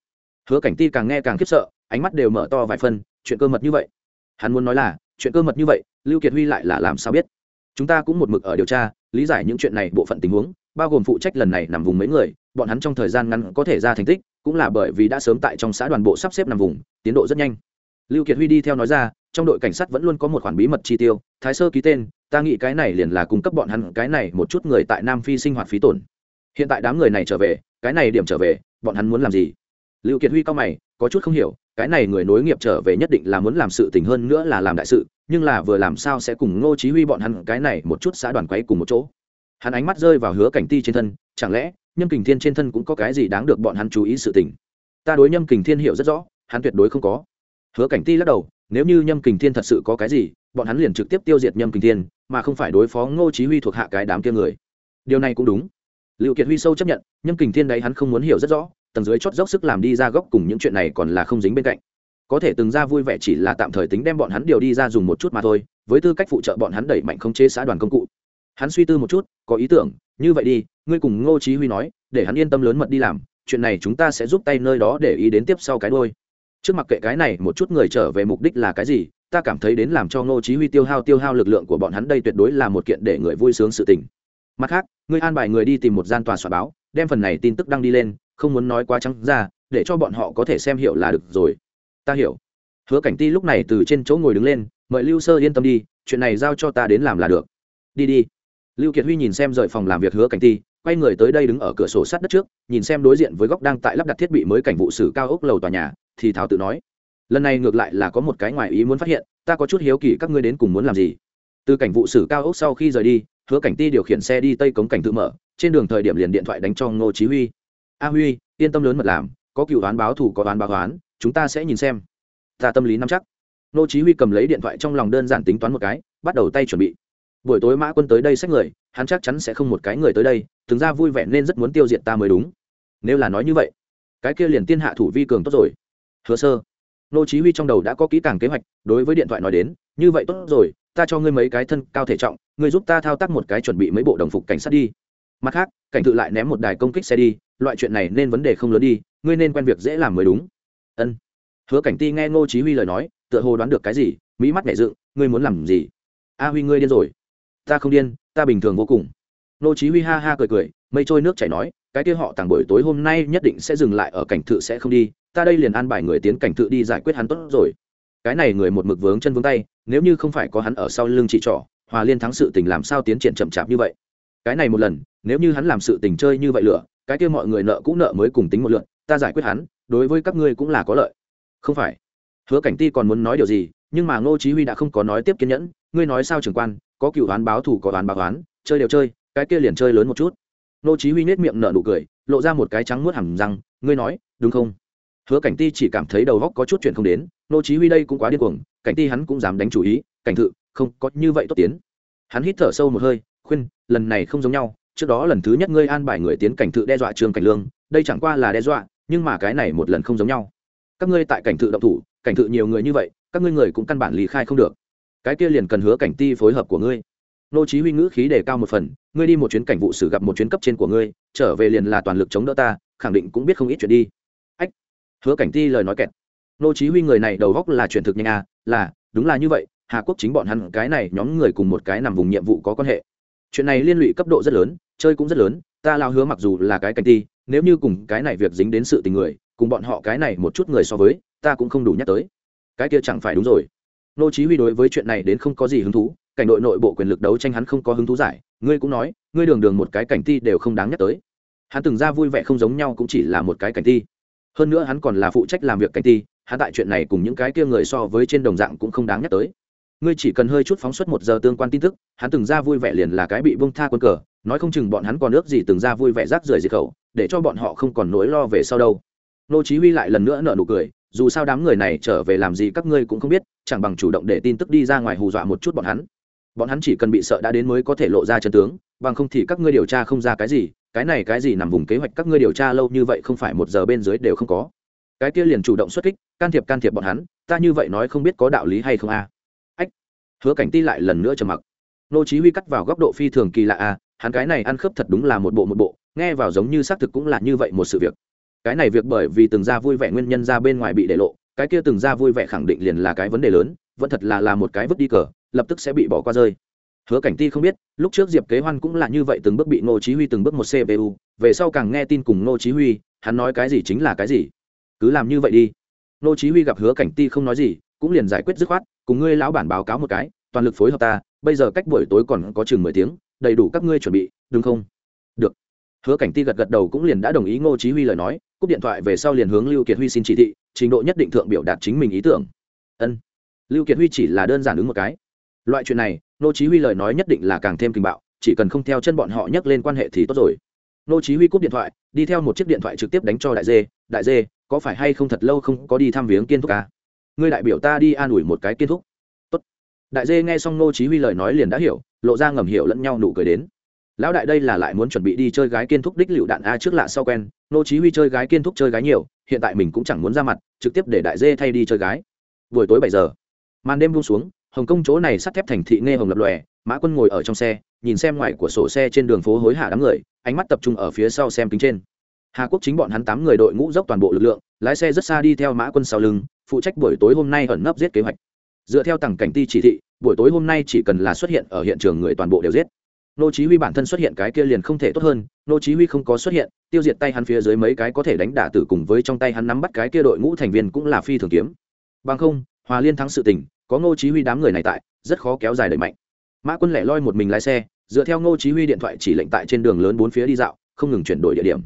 [SPEAKER 1] hứa cảnh ti càng nghe càng khiếp sợ, ánh mắt đều mở to vài phân chuyện cơ mật như vậy. Hắn muốn nói là, chuyện cơ mật như vậy, lưu kiệt huy lại là làm sao biết? Chúng ta cũng một mực ở điều tra, lý giải những chuyện này bộ phận tình huống, bao gồm phụ trách lần này nằm vùng mấy người, bọn hắn trong thời gian ngắn có thể ra thành tích, cũng là bởi vì đã sớm tại trong xã đoàn bộ sắp xếp nằm vùng, tiến độ rất nhanh. Lưu kiệt huy đi theo nói ra, trong đội cảnh sát vẫn luôn có một khoản bí mật chi tiêu, thái sơ ký tên, ta nghĩ cái này liền là cung cấp bọn hắn cái này một chút người tại nam phi sinh hoạt phí tổn. Hiện tại đám người này trở về, cái này điểm trở về, bọn hắn muốn làm gì? Lưu kiệt huy cao mày, có chút không hiểu, cái này người nối nghiệp trở về nhất định là muốn làm sự tình hơn nữa là làm đại sự, nhưng là vừa làm sao sẽ cùng ngô chí huy bọn hắn cái này một chút xã đoàn quấy cùng một chỗ. Hắn ánh mắt rơi vào hứa cảnh ti trên thân, chẳng lẽ, nhâm kình thiên trên thân cũng có cái gì đáng được bọn hắn chú ý sự tình? Ta đối nhâm kình thiên hiểu rất rõ, hắn tuyệt đối không có. Hứa cảnh ti lắc đầu, nếu như nhâm kình thiên thật sự có cái gì, bọn hắn liền trực tiếp tiêu diệt nhâm kình thiên, mà không phải đối phó ngô chí huy thuộc hạ cái đám kia người. Điều này cũng đúng. Liệu kiệt huy sâu chấp nhận, nhâm kình thiên đấy hắn không muốn hiểu rất rõ tầng dưới chót dốc sức làm đi ra góc cùng những chuyện này còn là không dính bên cạnh. Có thể từng ra vui vẻ chỉ là tạm thời tính đem bọn hắn điều đi ra dùng một chút mà thôi, với tư cách phụ trợ bọn hắn đẩy mạnh không chế xã đoàn công cụ. Hắn suy tư một chút, có ý tưởng, như vậy đi, ngươi cùng ngô chí huy nói, để hắn yên tâm lớn mật đi làm, chuyện này chúng ta sẽ giúp tay nơi đó để ý đến tiếp sau cái đôi trước mặt kệ cái này, một chút người trở về mục đích là cái gì, ta cảm thấy đến làm cho ngô chí huy tiêu hao tiêu hao lực lượng của bọn hắn đây tuyệt đối là một kiện để người vui sướng sự tình. Mặt khác, ngươi an bài người đi tìm một gian tòa soạn báo, đem phần này tin tức đăng đi lên không muốn nói quá trắng ra, để cho bọn họ có thể xem hiểu là được rồi. Ta hiểu. Hứa cảnh ti lúc này từ trên chỗ ngồi đứng lên, mời lưu sơ yên tâm đi, chuyện này giao cho ta đến làm là được. Đi đi. Lưu kiệt huy nhìn xem rời phòng làm việc hứa cảnh ti, quay người tới đây đứng ở cửa sổ sát đất trước, nhìn xem đối diện với góc đang tại lắp đặt thiết bị mới cảnh vụ sử cao ốc lầu tòa nhà, thì thảo tự nói, lần này ngược lại là có một cái ngoài ý muốn phát hiện, ta có chút hiếu kỳ các ngươi đến cùng muốn làm gì. Từ cảnh vụ sử cao ốc sau khi rời đi, hứa cảnh ti điều khiển xe đi tây cống cảnh tự mở, trên đường thời điểm liền điện thoại đánh cho ngô chí huy a huy, yên tâm lớn mật làm, có cựu đoán báo thủ có đoán báo đoán chúng ta sẽ nhìn xem. Ta tâm lý nắm chắc. Nô chí huy cầm lấy điện thoại trong lòng đơn giản tính toán một cái, bắt đầu tay chuẩn bị. Buổi tối mã quân tới đây xét người, hắn chắc chắn sẽ không một cái người tới đây, từng ra vui vẻ nên rất muốn tiêu diệt ta mới đúng. Nếu là nói như vậy, cái kia liền tiên hạ thủ vi cường tốt rồi. Hứa sơ. Nô chí huy trong đầu đã có kỹ càng kế hoạch, đối với điện thoại nói đến, như vậy tốt rồi, ta cho ngươi mấy cái thân cao thể trọng, ngươi giúp ta thao tác một cái chuẩn bị mấy bộ đồng phục cảnh sát đi mặt khác, cảnh tự lại ném một đài công kích xe đi, loại chuyện này nên vấn đề không lớn đi, ngươi nên quen việc dễ làm mới đúng. Ân. Hứa cảnh ti nghe ngô chí huy lời nói, tựa hồ đoán được cái gì, mỹ mắt nhẹ dựng, ngươi muốn làm gì? A huy ngươi điên rồi. Ta không điên, ta bình thường vô cùng. Ngô chí huy ha ha cười cười, mây trôi nước chảy nói, cái kia họ tàng buổi tối hôm nay nhất định sẽ dừng lại ở cảnh tự sẽ không đi, ta đây liền an bài người tiến cảnh tự đi giải quyết hắn tốt rồi. Cái này người một mực vướng chân vướng tay, nếu như không phải có hắn ở sau lưng chỉ trỏ, hòa liên thắng sự tình làm sao tiến triển chậm chạp như vậy? Cái này một lần, nếu như hắn làm sự tình chơi như vậy lửa, cái kia mọi người nợ cũng nợ mới cùng tính một lượn ta giải quyết hắn, đối với các ngươi cũng là có lợi. Không phải. Hứa cảnh ti còn muốn nói điều gì, nhưng mà ngô chí huy đã không có nói tiếp kiên nhẫn, ngươi nói sao trưởng quan, có cựu đoán báo thủ có đoán báo đoán, chơi đều chơi, cái kia liền chơi lớn một chút. Nô chí huy nét miệng nở nụ cười, lộ ra một cái trắng muốt hầm răng, ngươi nói, đúng không? Hứa cảnh ti chỉ cảm thấy đầu óc có chút chuyện không đến nô chí huy đây cũng quá điên cuồng, cảnh ti hắn cũng dám đánh chủ ý, cảnh thự, không có như vậy tốt tiến. Hắn hít thở sâu một hơi khuyên, lần này không giống nhau, trước đó lần thứ nhất ngươi an bài người tiến cảnh thự đe dọa trương cảnh lương, đây chẳng qua là đe dọa, nhưng mà cái này một lần không giống nhau. Các ngươi tại cảnh thự động thủ, cảnh thự nhiều người như vậy, các ngươi người cũng căn bản lý khai không được. Cái kia liền cần hứa cảnh ti phối hợp của ngươi. Nô chí huy ngữ khí đề cao một phần, ngươi đi một chuyến cảnh vụ xử gặp một chuyến cấp trên của ngươi, trở về liền là toàn lực chống đỡ ta, khẳng định cũng biết không ít chuyện đi. Ách, hứa cảnh ti lời nói kẹt. Nô chí huy người này đầu góc là chuyện thực nhanh à là, đúng là như vậy, hà quốc chính bọn hắn, cái này nhóm người cùng một cái nằm vùng nhiệm vụ có quan hệ chuyện này liên lụy cấp độ rất lớn, chơi cũng rất lớn, ta lao hứa mặc dù là cái cảnh ti, nếu như cùng cái này việc dính đến sự tình người, cùng bọn họ cái này một chút người so với, ta cũng không đủ nhắc tới. Cái kia chẳng phải đúng rồi. Nô chí huy đối với chuyện này đến không có gì hứng thú, cảnh đội nội bộ quyền lực đấu tranh hắn không có hứng thú giải, ngươi cũng nói, ngươi đường đường một cái cảnh ti đều không đáng nhắc tới. Hắn từng ra vui vẻ không giống nhau cũng chỉ là một cái cảnh ti. Hơn nữa hắn còn là phụ trách làm việc cảnh ti, hắn tại chuyện này cùng những cái kia người so với trên đồng dạng cũng không đáng nhắc tới ngươi chỉ cần hơi chút phóng xuất một giờ tương quan tin tức, hắn từng ra vui vẻ liền là cái bị bông tha quân cờ, nói không chừng bọn hắn còn ước gì từng ra vui vẻ rác rưởi diệt khẩu, để cho bọn họ không còn nỗi lo về sau đâu. Nô chí huy lại lần nữa nở nụ cười, dù sao đám người này trở về làm gì các ngươi cũng không biết, chẳng bằng chủ động để tin tức đi ra ngoài hù dọa một chút bọn hắn. Bọn hắn chỉ cần bị sợ đã đến mới có thể lộ ra chân tướng, bằng không thì các ngươi điều tra không ra cái gì, cái này cái gì nằm vùng kế hoạch các ngươi điều tra lâu như vậy không phải một giờ bên dưới đều không có. Cái kia liền chủ động xuất kích, can thiệp can thiệp bọn hắn, ta như vậy nói không biết có đạo lý hay không a hứa cảnh ti lại lần nữa trầm mặc. Nô chí huy cắt vào góc độ phi thường kỳ lạ a hắn cái này ăn khớp thật đúng là một bộ một bộ, nghe vào giống như xác thực cũng là như vậy một sự việc. Cái này việc bởi vì từng ra vui vẻ nguyên nhân ra bên ngoài bị để lộ, cái kia từng ra vui vẻ khẳng định liền là cái vấn đề lớn, vẫn thật là là một cái vứt đi cờ, lập tức sẽ bị bỏ qua rơi. Hứa cảnh ti không biết, lúc trước diệp kế hoan cũng là như vậy từng bước bị Nô chí huy từng bước một cpu về sau càng nghe tin cùng Nô chí huy, hắn nói cái gì chính là cái gì. Cứ làm như vậy đi. Nô chí huy gặp hứa cảnh ti không nói gì cũng liền giải quyết dứt khoát, cùng ngươi lão bản báo cáo một cái, toàn lực phối hợp ta, bây giờ cách buổi tối còn có chừng mười tiếng, đầy đủ các ngươi chuẩn bị, đúng không? Được. Hứa cảnh ti gật gật đầu cũng liền đã đồng ý ngô chí huy lời nói, cúp điện thoại về sau liền hướng lưu kiệt huy xin chỉ thị, trình độ nhất định thượng biểu đạt chính mình ý tưởng. Ân. Lưu kiệt huy chỉ là đơn giản ứng một cái. Loại chuyện này, ngô chí huy lời nói nhất định là càng thêm kinh bạo, chỉ cần không theo chân bọn họ nhắc lên quan hệ thì tốt rồi. Ngô chí huy cúp điện thoại, đi theo một chiếc điện thoại trực tiếp đánh cho đại dê. Đại dê, có phải hay không thật lâu không có đi thăm viếng kiên thúc à? Ngươi đại biểu ta đi an ủi một cái kiên thúc. Tốt. Đại dê nghe xong nô chí huy lời nói liền đã hiểu, lộ ra ngầm hiểu lẫn nhau nụ cười đến. Lão đại đây là lại muốn chuẩn bị đi chơi gái kiên thúc đích liệu đạn a trước lạ sau quen nô chí huy chơi gái kiên thúc chơi gái nhiều, hiện tại mình cũng chẳng muốn ra mặt, trực tiếp để đại dê thay đi chơi gái. Buổi tối bảy giờ, màn đêm buông xuống, hồng Công chỗ này sắt thép thành thị nghe hồng lập lòe, mã quân ngồi ở trong xe, nhìn xem ngoài của sổ xe trên đường phố hối hả đám người, ánh mắt tập trung ở phía sau xem kính trên. Hà quốc chính bọn hắn tám người đội ngũ dốc toàn bộ lực lượng lái xe rất xa đi theo mã quân sau lưng, phụ trách buổi tối hôm nay ẩn nấp giết kế hoạch. Dựa theo tầng cảnh ti chỉ thị, buổi tối hôm nay chỉ cần là xuất hiện ở hiện trường người toàn bộ đều giết. Nô chí huy bản thân xuất hiện cái kia liền không thể tốt hơn, nô chí huy không có xuất hiện, tiêu diệt tay hắn phía dưới mấy cái có thể đánh đả tử cùng với trong tay hắn nắm bắt cái kia đội ngũ thành viên cũng là phi thường kiếm. Bằng không, hòa liên thắng sự tình, có nô chí huy đám người này tại, rất khó kéo dài đẩy mạnh. Mã quân lẻ loi một mình lái xe, dựa theo nô chí huy điện thoại chỉ lệnh tại trên đường lớn bốn phía đi dạo, không ngừng chuyển đổi địa điểm.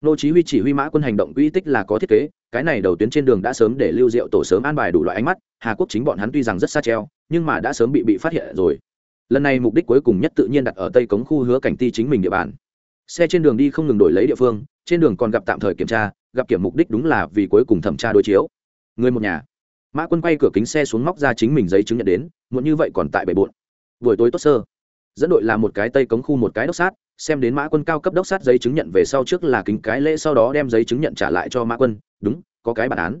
[SPEAKER 1] Nô chí huy chỉ huy mã quân hành động uy tích là có thiết kế cái này đầu tuyến trên đường đã sớm để lưu diệu tổ sớm an bài đủ loại ánh mắt, hà quốc chính bọn hắn tuy rằng rất xa treo, nhưng mà đã sớm bị bị phát hiện rồi. Lần này mục đích cuối cùng nhất tự nhiên đặt ở tây cống khu hứa cảnh ti chính mình địa bàn. Xe trên đường đi không ngừng đổi lấy địa phương, trên đường còn gặp tạm thời kiểm tra, gặp kiểm mục đích đúng là vì cuối cùng thẩm tra đối chiếu. Người một nhà. Mã quân quay cửa kính xe xuống móc ra chính mình giấy chứng nhận đến, muộn như vậy còn tại bể bộn. Buổi tối tốt sơ. Dẫn đội là một cái tây cống khu một cái đốc sát, xem đến mã quân cao cấp đốc sát giấy chứng nhận về sau trước là kính cái lễ sau đó đem giấy chứng nhận trả lại cho mã quân đúng, có cái bản án.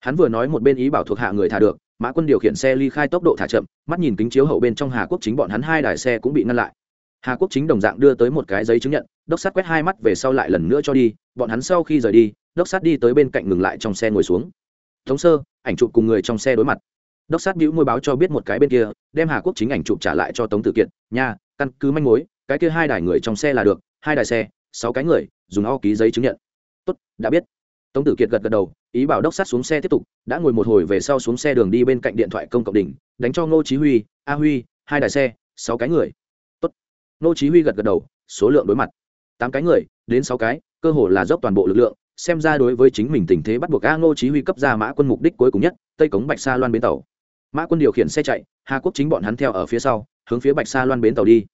[SPEAKER 1] Hắn vừa nói một bên ý bảo thuộc hạ người thả được, mã quân điều khiển xe ly khai tốc độ thả chậm, mắt nhìn kính chiếu hậu bên trong hà quốc chính bọn hắn hai đài xe cũng bị ngăn lại. Hà quốc chính đồng dạng đưa tới một cái giấy chứng nhận, đốc sát quét hai mắt về sau lại lần nữa cho đi, bọn hắn sau khi rời đi, đốc sát đi tới bên cạnh ngừng lại trong xe ngồi xuống. Thống sơ, ảnh chụp cùng người trong xe đối mặt. Đốc sát bĩu môi báo cho biết một cái bên kia, đem hà quốc chính ảnh chụp trả lại cho tống tử kiện nha, căn cứ manh mối, cái kia hai đài người trong xe là được, hai đài xe, sáu cái người, dùng o ký giấy chứng nhận. Tốt, đã biết tống tử kiệt gật gật đầu, ý bảo đốc sát xuống xe tiếp tục, đã ngồi một hồi về sau xuống xe đường đi bên cạnh điện thoại công cộng đỉnh, đánh cho ngô chí huy, a huy, hai đài xe, sáu cái người. Tốt. Ngô chí huy gật gật đầu, số lượng đối mặt. Tám cái người, đến sáu cái, cơ hồ là dốc toàn bộ lực lượng, xem ra đối với chính mình tình thế bắt buộc a ngô chí huy cấp ra mã quân mục đích cuối cùng nhất, tây cống bạch sa loan bến tàu. Mã quân điều khiển xe chạy, hà quốc chính bọn hắn theo ở phía sau, hướng phía bạch sa loan bến tàu đi.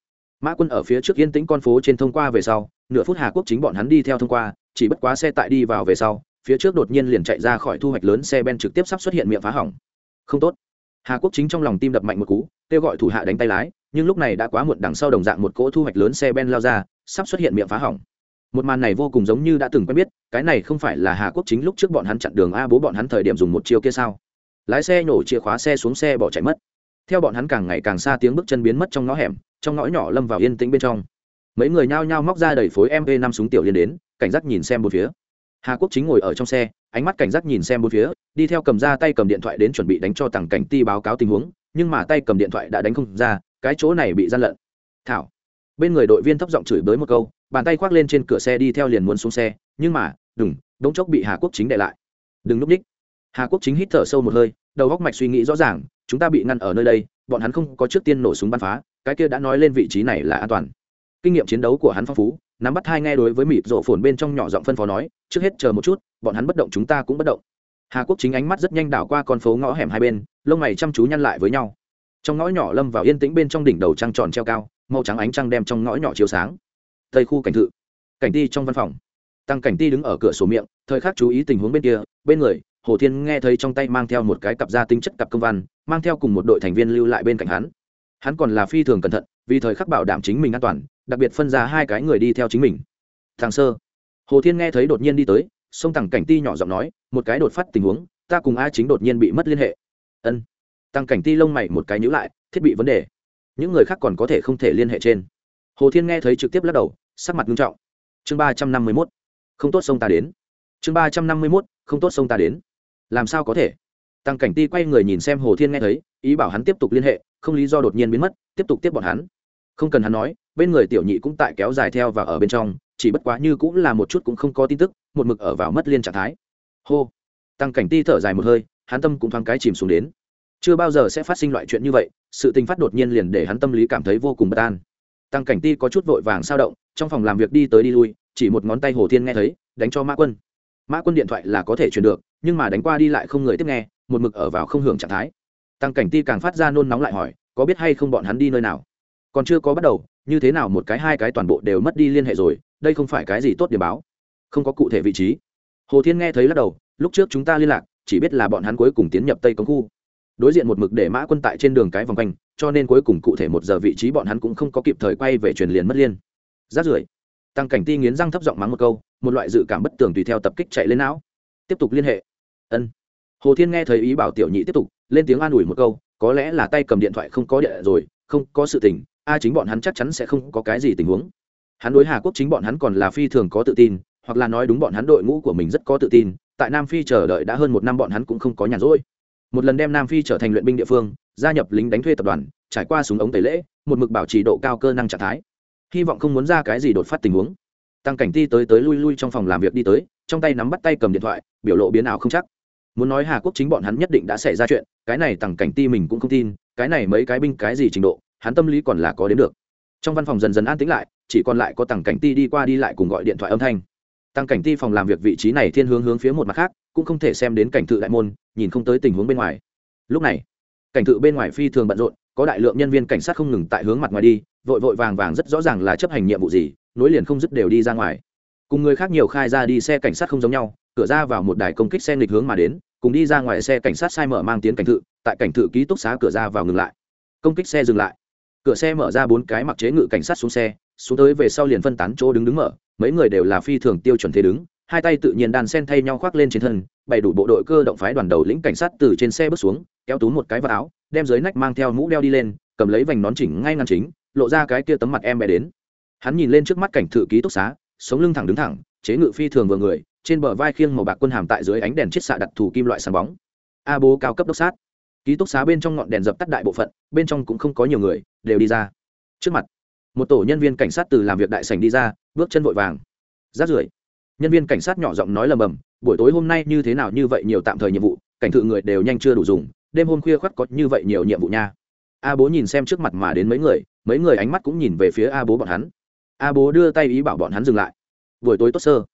[SPEAKER 1] Mã quân ở phía trước yên tĩnh con phố trên thông qua về sau, nửa phút hà quốc chính bọn hắn đi theo thông qua, chỉ bất quá xe tại đi vào về sau phía trước đột nhiên liền chạy ra khỏi thu hoạch lớn xe ben trực tiếp sắp xuất hiện miệng phá hỏng. Không tốt. Hà quốc chính trong lòng tim đập mạnh một cú, kêu gọi thủ hạ đánh tay lái, nhưng lúc này đã quá muộn đằng sau đồng dạng một cỗ thu hoạch lớn xe ben lao ra, sắp xuất hiện miệng phá hỏng. Một màn này vô cùng giống như đã từng quen biết, cái này không phải là hà quốc chính lúc trước bọn hắn chặn đường a bố bọn hắn thời điểm dùng một chiêu kia sao? Lái xe nhổ chìa khóa xe xuống xe bỏ chạy mất. Theo bọn hắn càng ngày càng xa tiếng bước chân biến mất trong ngõ hẻm, trong ngõ nhỏ lâm vào yên tĩnh bên trong. Mấy người nhao nhao móc ra đầy phối mp năm súng tiểu liên đến, cảnh giác nhìn xem một phía hà quốc chính ngồi ở trong xe, ánh mắt cảnh giác nhìn xem bốn phía, đi theo cầm ra tay cầm điện thoại đến chuẩn bị đánh cho tặng cảnh ti báo cáo tình huống, nhưng mà tay cầm điện thoại đã đánh không ra, cái chỗ này bị gian lận. Thảo. Bên người đội viên thấp giọng chửi bới một câu, bàn tay khoác lên trên cửa xe đi theo liền muốn xuống xe, nhưng mà, đừng, đống chốc bị hà quốc chính để lại. Đừng núp ních. Hà quốc chính hít thở sâu một hơi, đầu góc mạch suy nghĩ rõ ràng, chúng ta bị ngăn ở nơi đây, bọn hắn không có trước tiên nổ súng bắn phá, cái kia đã nói lên vị trí này là an toàn. Kinh nghiệm chiến đấu của hắn phong phú nắm bắt hai nghe đối với mịt rộ phồn bên trong nhỏ giọng phân phó nói, trước hết chờ một chút, bọn hắn bất động chúng ta cũng bất động. Hà quốc chính ánh mắt rất nhanh đảo qua con phố ngõ hẻm hai bên, lông mày chăm chú nhăn lại với nhau. Trong ngõ nhỏ lâm vào yên tĩnh bên trong đỉnh đầu trăng tròn treo cao, màu trắng ánh trăng đem trong ngõ nhỏ chiếu sáng. Tây khu cảnh thự, cảnh ti trong văn phòng. Tăng cảnh ti đứng ở cửa sổ miệng, thời khắc chú ý tình huống bên kia, bên người, hồ thiên nghe thấy trong tay mang theo một cái cặp da tinh chất cặp công văn, mang theo cùng một đội thành viên lưu lại bên cạnh hắn. Hắn còn là phi thường cẩn thận, vì thời khắc bảo đảm chính mình an toàn đặc biệt phân ra hai cái người đi theo chính mình. Thằng sơ. Hồ thiên nghe thấy đột nhiên đi tới sông tằng cảnh ti nhỏ giọng nói, một cái đột phát tình huống, ta cùng a chính đột nhiên bị mất liên hệ. Ân. Tăng cảnh ti lông mày một cái nhữ lại, thiết bị vấn đề. Những người khác còn có thể không thể liên hệ trên. Hồ thiên nghe thấy trực tiếp lắc đầu, sắc mặt nghiêm trọng. Chương ba trăm năm mươi mốt. Không tốt sông ta đến. Chương ba trăm năm mươi mốt, không tốt sông ta đến. Làm sao có thể? Tăng cảnh ti quay người nhìn xem hồ thiên nghe thấy, ý bảo hắn tiếp tục liên hệ, không lý do đột nhiên biến mất, tiếp tục tiếp bọn hắn không cần hắn nói, bên người tiểu nhị cũng tại kéo dài theo và ở bên trong, chỉ bất quá như cũng là một chút cũng không có tin tức, một mực ở vào mất liên trạng thái. Hô. Tăng cảnh ti thở dài một hơi, hắn tâm cũng thoáng cái chìm xuống đến. Chưa bao giờ sẽ phát sinh loại chuyện như vậy, sự tình phát đột nhiên liền để hắn tâm lý cảm thấy vô cùng bất an. Tăng cảnh ti có chút vội vàng sao động, trong phòng làm việc đi tới đi lui, chỉ một ngón tay hồ thiên nghe thấy, đánh cho mã quân. Mã quân điện thoại là có thể truyền được, nhưng mà đánh qua đi lại không người tiếp nghe, một mực ở vào không hưởng trạng thái. Tăng cảnh ti càng phát ra nôn nóng lại hỏi, có biết hay không bọn hắn đi nơi nào? Còn chưa có bắt đầu, như thế nào một cái hai cái toàn bộ đều mất đi liên hệ rồi, đây không phải cái gì tốt điểm báo. Không có cụ thể vị trí. Hồ thiên nghe thấy lắc đầu, lúc trước chúng ta liên lạc, chỉ biết là bọn hắn cuối cùng tiến nhập tây cống khu. Đối diện một mực để mã quân tại trên đường cái vòng quanh, cho nên cuối cùng cụ thể một giờ vị trí bọn hắn cũng không có kịp thời quay về truyền liền mất liên. Rát rưởi, tăng cảnh ti nghiến răng thấp giọng mắng một câu, một loại dự cảm bất tường tùy theo tập kích chạy lên não. Tiếp tục liên hệ. Ân. Hồ thiên nghe thấy ý bảo tiểu nhị tiếp tục, lên tiếng an ủi một câu, có lẽ là tay cầm điện thoại không có điện rồi, không có sự tình a chính bọn hắn chắc chắn sẽ không có cái gì tình huống. Hắn đối hà quốc chính bọn hắn còn là phi thường có tự tin, hoặc là nói đúng bọn hắn đội ngũ của mình rất có tự tin, tại nam phi chờ đợi đã hơn một năm bọn hắn cũng không có nhàn rỗi. Một lần đem nam phi trở thành luyện binh địa phương, gia nhập lính đánh thuê tập đoàn, trải qua súng ống tẩy lễ, một mực bảo trì độ cao cơ năng trạng thái. Hy vọng không muốn ra cái gì đột phát tình huống. Tăng cảnh ti tới tới lui lui trong phòng làm việc đi tới, trong tay nắm bắt tay cầm điện thoại, biểu lộ biến ảo không chắc. Muốn nói hà quốc chính bọn hắn nhất định đã xảy ra chuyện, cái này tăng cảnh ti mình cũng không tin, cái này mấy cái binh cái gì trình độ hắn tâm lý còn là có đến được. Trong văn phòng dần dần an tĩnh lại, chỉ còn lại có tăng cảnh ti đi qua đi lại cùng gọi điện thoại âm thanh. Tăng cảnh ti phòng làm việc vị trí này thiên hướng hướng phía một mặt khác, cũng không thể xem đến cảnh thự đại môn, nhìn không tới tình huống bên ngoài. Lúc này, cảnh thự bên ngoài phi thường bận rộn, có đại lượng nhân viên cảnh sát không ngừng tại hướng mặt ngoài đi, vội vội vàng vàng rất rõ ràng là chấp hành nhiệm vụ gì, nối liền không dứt đều đi ra ngoài. Cùng người khác nhiều khai ra đi xe cảnh sát không giống nhau, cửa ra vào một đài công kích xe nghịch hướng mà đến, cùng đi ra ngoài xe cảnh sát sai mở mang tiến cảnh thự, tại cảnh thự ký túc xá cửa ra vào ngừng lại. Công kích xe dừng lại cửa xe mở ra bốn cái mặc chế ngự cảnh sát xuống xe, xuống tới về sau liền phân tán chỗ đứng đứng mở, mấy người đều là phi thường tiêu chuẩn thế đứng, hai tay tự nhiên đàn sen thay nhau khoác lên trên thân, bày đủ bộ đội cơ động phái đoàn đầu lĩnh cảnh sát từ trên xe bước xuống, kéo túm một cái vào áo, đem dưới nách mang theo mũ đeo đi lên, cầm lấy vành nón chỉnh ngay ngăn chính, lộ ra cái kia tấm mặt em bé đến. Hắn nhìn lên trước mắt cảnh thự ký túc xá, sống lưng thẳng đứng thẳng, chế ngự phi thường vừa người, trên bờ vai khiêng màu bạc quân hàm tại dưới ánh đèn chiết xạ đặt thủ kim loại sáng bóng. A bố cao cấp đốc sát ký túc xá bên trong ngọn đèn dập tắt đại bộ phận, bên trong cũng không có nhiều người, đều đi ra. Trước mặt, một tổ nhân viên cảnh sát từ làm việc đại sảnh đi ra, bước chân vội vàng. Rát rưởi, nhân viên cảnh sát nhỏ giọng nói lầm bầm, buổi tối hôm nay như thế nào như vậy nhiều tạm thời nhiệm vụ, cảnh thự người đều nhanh chưa đủ dùng, đêm hôm khuya khoắt có như vậy nhiều nhiệm vụ nha. A bố nhìn xem trước mặt mà đến mấy người mấy người ánh mắt cũng nhìn về phía a bố bọn hắn. A bố đưa tay ý bảo bọn hắn dừng lại. Buổi tối tốt sơ.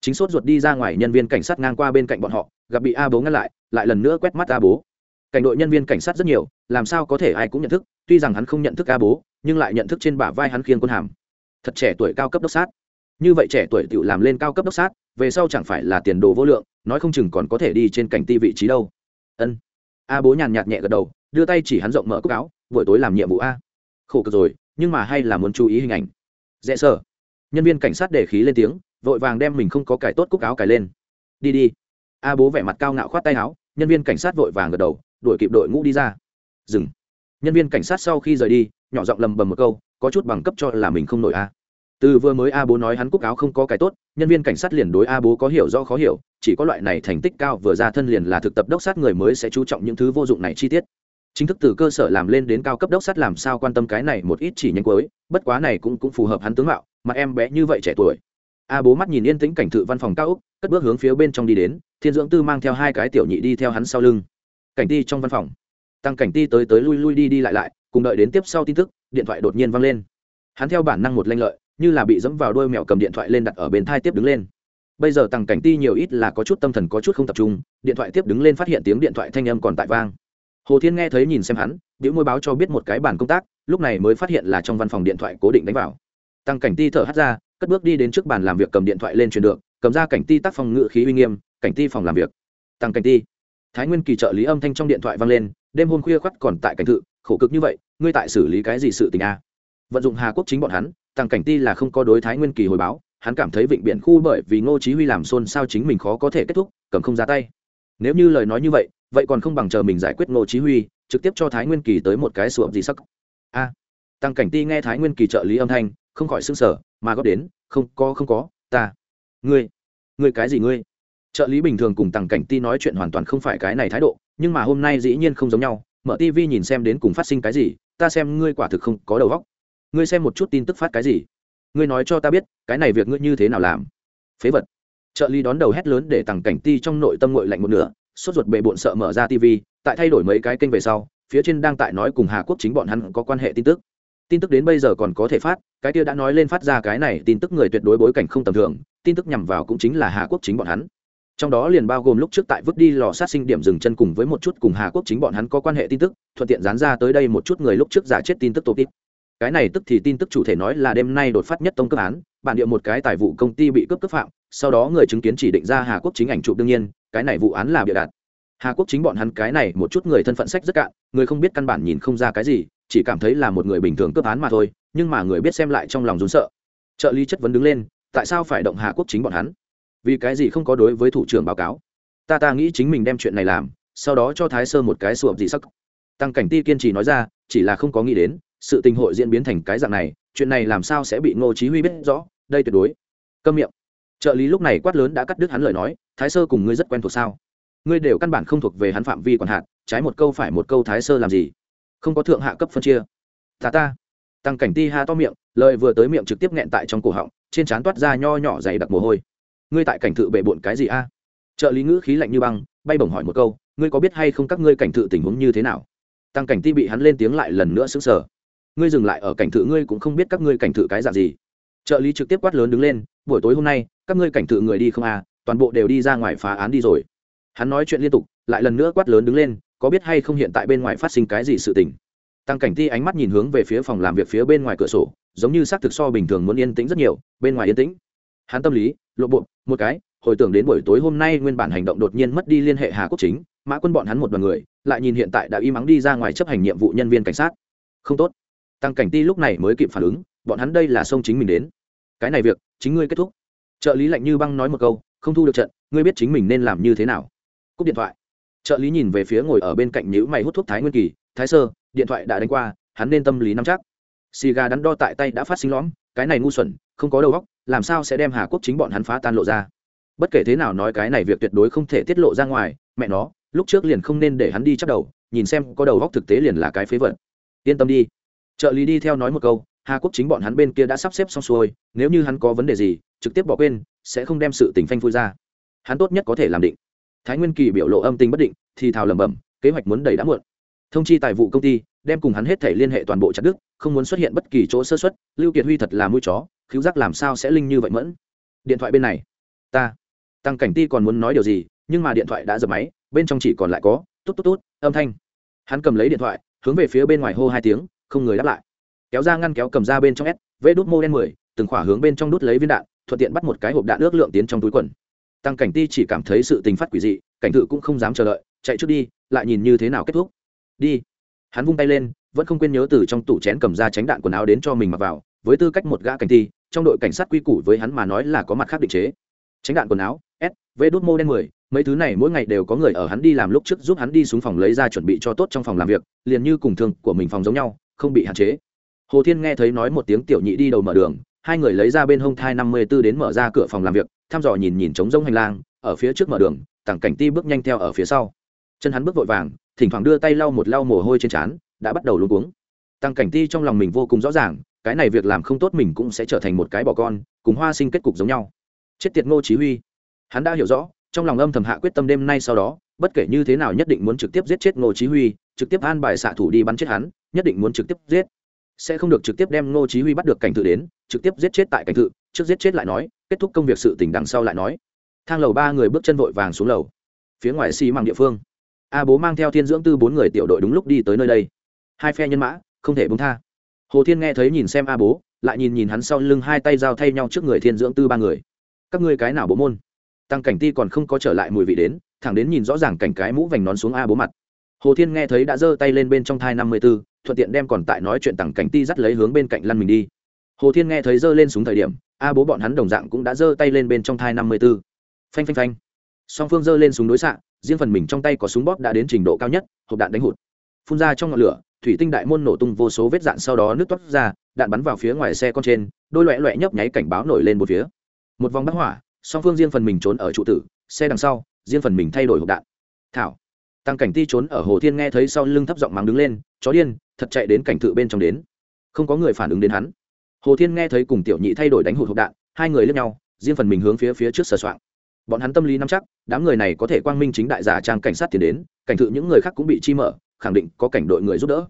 [SPEAKER 1] Chính sốt ruột đi ra ngoài, nhân viên cảnh sát ngang qua bên cạnh bọn họ, gặp bị a bố ngăn lại lại lần nữa quét mắt a bố cảnh đội nhân viên cảnh sát rất nhiều, làm sao có thể ai cũng nhận thức, tuy rằng hắn không nhận thức a bố, nhưng lại nhận thức trên bả vai hắn khiêng quân hàm. Thật trẻ tuổi cao cấp đốc sát. Như vậy trẻ tuổi tự làm lên cao cấp đốc sát, về sau chẳng phải là tiền đồ vô lượng, nói không chừng còn có thể đi trên cảnh ti vị trí đâu. Ân. A bố nhàn nhạt nhẹ gật đầu, đưa tay chỉ hắn rộng mở cúc áo, buổi tối làm nhiệm vụ a. Khổ cực rồi, nhưng mà hay là muốn chú ý hình ảnh. Dạ Dễ sợ nhân viên cảnh sát để khí lên tiếng, vội vàng đem mình không có cải tốt cúc áo cải lên. Đi đi. A bố vẻ mặt cao ngạo khoát tay áo, nhân viên cảnh sát vội vàng gật đầu đuổi kịp đội ngũ đi ra. Dừng. Nhân viên cảnh sát sau khi rời đi, nhỏ giọng lầm bầm một câu, có chút bằng cấp cho là mình không nổi a. Từ vừa mới a bố nói hắn cúc áo không có cái tốt, nhân viên cảnh sát liền đối a bố có hiểu do khó hiểu, chỉ có loại này thành tích cao vừa ra thân liền là thực tập đốc sát người mới sẽ chú trọng những thứ vô dụng này chi tiết. Chính thức từ cơ sở làm lên đến cao cấp đốc sát làm sao quan tâm cái này một ít chỉ nhanh cuối, bất quá này cũng cũng phù hợp hắn tướng mạo, mà em bé như vậy trẻ tuổi. A bố mắt nhìn yên tĩnh cảnh thự văn phòng cao úc, cất bước hướng phía bên trong đi đến, thiên dưỡng tư mang theo hai cái tiểu nhị đi theo hắn sau lưng cảnh ti trong văn phòng. Tăng cảnh ti tới tới lui lui đi đi lại lại, cùng đợi đến tiếp sau tin tức, điện thoại đột nhiên văng lên. Hắn theo bản năng một lanh lợi, như là bị dẫm vào đôi mèo cầm điện thoại lên đặt ở bên thai tiếp đứng lên. Bây giờ tăng cảnh ti nhiều ít là có chút tâm thần có chút không tập trung, điện thoại tiếp đứng lên phát hiện tiếng điện thoại thanh âm còn tại vang. Hồ thiên nghe thấy nhìn xem hắn biểu môi báo cho biết một cái bản công tác, lúc này mới phát hiện là trong văn phòng điện thoại cố định đánh vào. Tăng cảnh ti thở hắt ra, cất bước đi đến trước bàn làm việc cầm điện thoại lên truyền được, cầm ra cảnh ti tác phòng ngự khí uy nghiêm, cảnh ti phòng làm việc. Tăng cảnh ti thái nguyên kỳ trợ lý âm thanh trong điện thoại vang lên, đêm hôm khuya khoắt còn tại cảnh thự, khổ cực như vậy, ngươi tại xử lý cái gì sự tình a? Vận dụng hà quốc chính bọn hắn tăng cảnh ti là không có đối thái nguyên kỳ hồi báo, hắn cảm thấy vịnh biển khu bởi vì ngô chí huy làm xôn xao chính mình khó có thể kết thúc, cầm không ra tay. Nếu như lời nói như vậy vậy còn không bằng chờ mình giải quyết ngô chí huy, trực tiếp cho thái nguyên kỳ tới một cái sụp gì sắc. A! Tăng cảnh ti nghe thái nguyên kỳ trợ lý âm thanh, không khỏi sưng sở mà góp đến, không có không có, ta, ngươi ngươi cái gì ngươi? Trợ lý bình thường cùng Tằng cảnh ti nói chuyện hoàn toàn không phải cái này thái độ, nhưng mà hôm nay dĩ nhiên không giống nhau, mở tv nhìn xem đến cùng phát sinh cái gì, ta xem ngươi quả thực không có đầu óc. Ngươi xem một chút tin tức phát cái gì? Ngươi nói cho ta biết, cái này việc ngươi như thế nào làm? Phế vật. Trợ lý đón đầu hét lớn để Tằng cảnh ti trong nội tâm ngội lạnh một nửa, sốt ruột bệ bộn sợ mở ra tv tại thay đổi mấy cái kênh về sau, phía trên đang tại nói cùng hà quốc chính bọn hắn có quan hệ tin tức. Tin tức đến bây giờ còn có thể phát, cái kia đã nói lên phát ra cái này tin tức người tuyệt đối bối cảnh không tầm thường, tin tức nhằm vào cũng chính là hà quốc chính bọn hắn trong đó liền bao gồm lúc trước tại vứt đi lò sát sinh điểm dừng chân cùng với một chút cùng hà quốc chính bọn hắn có quan hệ tin tức, thuận tiện dán ra tới đây một chút người lúc trước giả chết tin tức tổ tiếp cái này tức thì tin tức chủ thể nói là đêm nay đột phát nhất tông cấp án, bản địa một cái tài vụ công ty bị cướp cướp phạm, sau đó người chứng kiến chỉ định ra hà quốc chính ảnh chụp đương nhiên, cái này vụ án là bịa đặt. Hà quốc chính bọn hắn cái này một chút người thân phận sách rất cạn, người không biết căn bản nhìn không ra cái gì, chỉ cảm thấy là một người bình thường cướp án mà thôi, nhưng mà người biết xem lại trong lòng rốn sợ. Trợ lý chất vấn đứng lên, tại sao phải động hà quốc chính bọn hắn? Vì cái gì không có đối với thủ trưởng báo cáo? Ta ta nghĩ chính mình đem chuyện này làm, sau đó cho thái sơ một cái sụp dị sắc. Tăng cảnh ti kiên trì nói ra, chỉ là không có nghĩ đến, sự tình hội diễn biến thành cái dạng này, chuyện này làm sao sẽ bị ngô chí huy biết rõ, đây tuyệt đối. Câm miệng. Trợ lý lúc này quát lớn đã cắt đứt hắn lời nói, thái sơ cùng ngươi rất quen thuộc sao? Ngươi đều căn bản không thuộc về hắn phạm vi quản hạt, trái một câu phải một câu thái sơ làm gì? Không có thượng hạ cấp phân chia. Ta ta. Tăng cảnh ti ha to miệng, lời vừa tới miệng trực tiếp nghẹn tại trong cổ họng, trên trán toát ra nho nhỏ dày đặc mồ hôi ngươi tại cảnh thự bệ bộn cái gì a? Trợ lý ngữ khí lạnh như băng, bay bổng hỏi một câu, ngươi có biết hay không các ngươi cảnh thự tình huống như thế nào? Tăng cảnh ti bị hắn lên tiếng lại lần nữa xứng sở ngươi dừng lại ở cảnh thự ngươi cũng không biết các ngươi cảnh thự cái dạng gì. Trợ lý trực tiếp quát lớn đứng lên, buổi tối hôm nay, các ngươi cảnh thự người đi không à toàn bộ đều đi ra ngoài phá án đi rồi. Hắn nói chuyện liên tục, lại lần nữa quát lớn đứng lên, có biết hay không hiện tại bên ngoài phát sinh cái gì sự tình? Tăng cảnh ti ánh mắt nhìn hướng về phía phòng làm việc phía bên ngoài cửa sổ, giống như xác thực so bình thường muốn yên tĩnh rất nhiều, bên ngoài yên tĩnh. Hắn tâm lý lộ bộ, một cái, hồi tưởng đến buổi tối hôm nay nguyên bản hành động đột nhiên mất đi liên hệ hà quốc chính, mã quân bọn hắn một đoàn người, lại nhìn hiện tại đã im ắng đi ra ngoài chấp hành nhiệm vụ nhân viên cảnh sát. Không tốt. Tăng cảnh ti lúc này mới kịp phản ứng, bọn hắn đây là sông chính mình đến. Cái này việc, chính ngươi kết thúc. Trợ lý lạnh như băng nói một câu, không thu được trận, ngươi biết chính mình nên làm như thế nào. Cúp điện thoại. Trợ lý nhìn về phía ngồi ở bên cạnh nhữ mày hút thuốc thái nguyên kỳ, thái sơ, điện thoại đã đánh qua, hắn nên tâm lý nắm chắc xì gà đắn đo tại tay đã phát sinh lõm, cái này ngu xuẩn, không có đầu óc, làm sao sẽ đem hà quốc chính bọn hắn phá tan lộ ra? Bất kể thế nào nói cái này việc tuyệt đối không thể tiết lộ ra ngoài, mẹ nó, lúc trước liền không nên để hắn đi chắc đầu, nhìn xem có đầu óc thực tế liền là cái phế vật. Yên tâm đi. Trợ lý đi theo nói một câu, hà quốc chính bọn hắn bên kia đã sắp xếp xong xuôi, nếu như hắn có vấn đề gì, trực tiếp bỏ quên, sẽ không đem sự tình phanh phui ra. Hắn tốt nhất có thể làm định. Thái nguyên kỳ biểu lộ âm tình bất định, thì thào lẩm bẩm, kế hoạch muốn đẩy đã muộn thông chi tài vụ công ty, đem cùng hắn hết thể liên hệ toàn bộ chặt đức không muốn xuất hiện bất kỳ chỗ sơ xuất lưu kiệt huy thật là mũi chó cứu giác làm sao sẽ linh như vậy mẫn. Điện thoại bên này. Ta. Tăng cảnh ti còn muốn nói điều gì, nhưng mà điện thoại đã dập máy, bên trong chỉ còn lại có tốt tốt tốt âm thanh. Hắn cầm lấy điện thoại, hướng về phía bên ngoài hô hai tiếng, không người đáp lại. Kéo ra ngăn kéo cầm ra bên trong s vê đút mô đen mười, từng khỏa hướng bên trong đút lấy viên đạn, thuận tiện bắt một cái hộp đạn ước lượng tiến trong túi quần. Tăng cảnh ti chỉ cảm thấy sự tình phát quỷ dị, cảnh thự cũng không dám chờ đợi, chạy trước đi, lại nhìn như thế nào kết thúc đi. Hắn vung tay lên, vẫn không quên nhớ từ trong tủ chén cầm ra tránh đạn quần áo đến cho mình mặc vào, với tư cách một gã cảnh ti trong đội cảnh sát quy củ với hắn mà nói là có mặt khác định chế. Tránh đạn quần áo, s, v đốt mô đen mười, mấy thứ này mỗi ngày đều có người ở hắn đi làm lúc trước giúp hắn đi xuống phòng lấy ra chuẩn bị cho tốt trong phòng làm việc, liền như cùng thương của mình phòng giống nhau, không bị hạn chế. Hồ thiên nghe thấy nói một tiếng tiểu nhị đi đầu mở đường, hai người lấy ra bên hông thai năm mươi b ố đến mở ra cửa phòng làm việc, thăm dò nhìn nhìn trống rông hành lang, ở phía trước mở đường tặng cảnh ti bước nhanh theo ở phía sau chân hắn bước vội vàng thỉnh thoảng đưa tay lau một lau mồ hôi trên trán đã bắt đầu luôn cuống. Tăng cảnh ti trong lòng mình vô cùng rõ ràng cái này việc làm không tốt mình cũng sẽ trở thành một cái bỏ con cùng hoa sinh kết cục giống nhau. Chết tiệt ngô chí huy. Hắn đã hiểu rõ trong lòng âm thầm hạ quyết tâm đêm nay sau đó bất kể như thế nào nhất định muốn trực tiếp giết chết ngô chí huy trực tiếp an bài xạ thủ đi bắn chết hắn nhất định muốn trực tiếp giết. Sẽ không được trực tiếp đem ngô chí huy bắt được cảnh tự đến trực tiếp giết chết tại cảnh tự, trước giết chết lại nói kết thúc công việc sự tình đằng sau lại nói. Thang lầu ba người bước chân vội vàng xuống lầu. Phía ngoài xi măng địa phương a bố mang theo thiên dưỡng tư bốn người tiểu đội đúng lúc đi tới nơi đây. Hai phe nhân mã, không thể bung tha. Hồ thiên nghe thấy nhìn xem a bố, lại nhìn nhìn hắn sau lưng hai tay giao thay nhau trước người thiên dưỡng tư ba người. Các ngươi cái nào bố môn? Tăng cảnh ti còn không có trở lại mùi vị đến, thẳng đến nhìn rõ ràng cảnh cái mũ vành nón xuống a bố mặt. Hồ thiên nghe thấy đã giơ tay lên bên trong thai năm mươi b ố thuận tiện đem còn tại nói chuyện tăng cảnh ti dắt lấy hướng bên cạnh lăn mình đi. Hồ thiên nghe thấy giơ lên súng thời điểm, a bố bọn hắn đồng dạng cũng đã giơ tay lên bên trong thai năm mươi b ố phanh phanh phanh. Song phương giơ lên súng đối xạ riêng phần mình trong tay có súng bóp đã đến trình độ cao nhất, hộp đạn đánh hụt. Phun ra trong ngọn lửa, thủy tinh đại môn nổ tung vô số vết dạn sau đó nước toát ra, đạn bắn vào phía ngoài xe con trên, đôi loẹ loẹ nhấp nháy cảnh báo nổi lên một phía. Một vòng bắt hỏa, song phương riêng phần mình trốn ở trụ tử, xe đằng sau, riêng phần mình thay đổi hộp đạn. Thảo. Tăng cảnh ti trốn ở hồ thiên nghe thấy sau lưng thấp giọng mắng đứng lên, chó điên, thật chạy đến cảnh thự bên trong đến. Không có người phản ứng đến hắn. Hồ thiên nghe thấy cùng tiểu nhị thay đổi đánh hụt hộp đạn, hai người lướt nhau, riêng phần mình hướng phía phía trước sờ soạng bọn hắn tâm lý nắm chắc, đám người này có thể quang minh chính đại giả trang cảnh sát tiến đến, cảnh thự những người khác cũng bị chi mở, khẳng định có cảnh đội người giúp đỡ.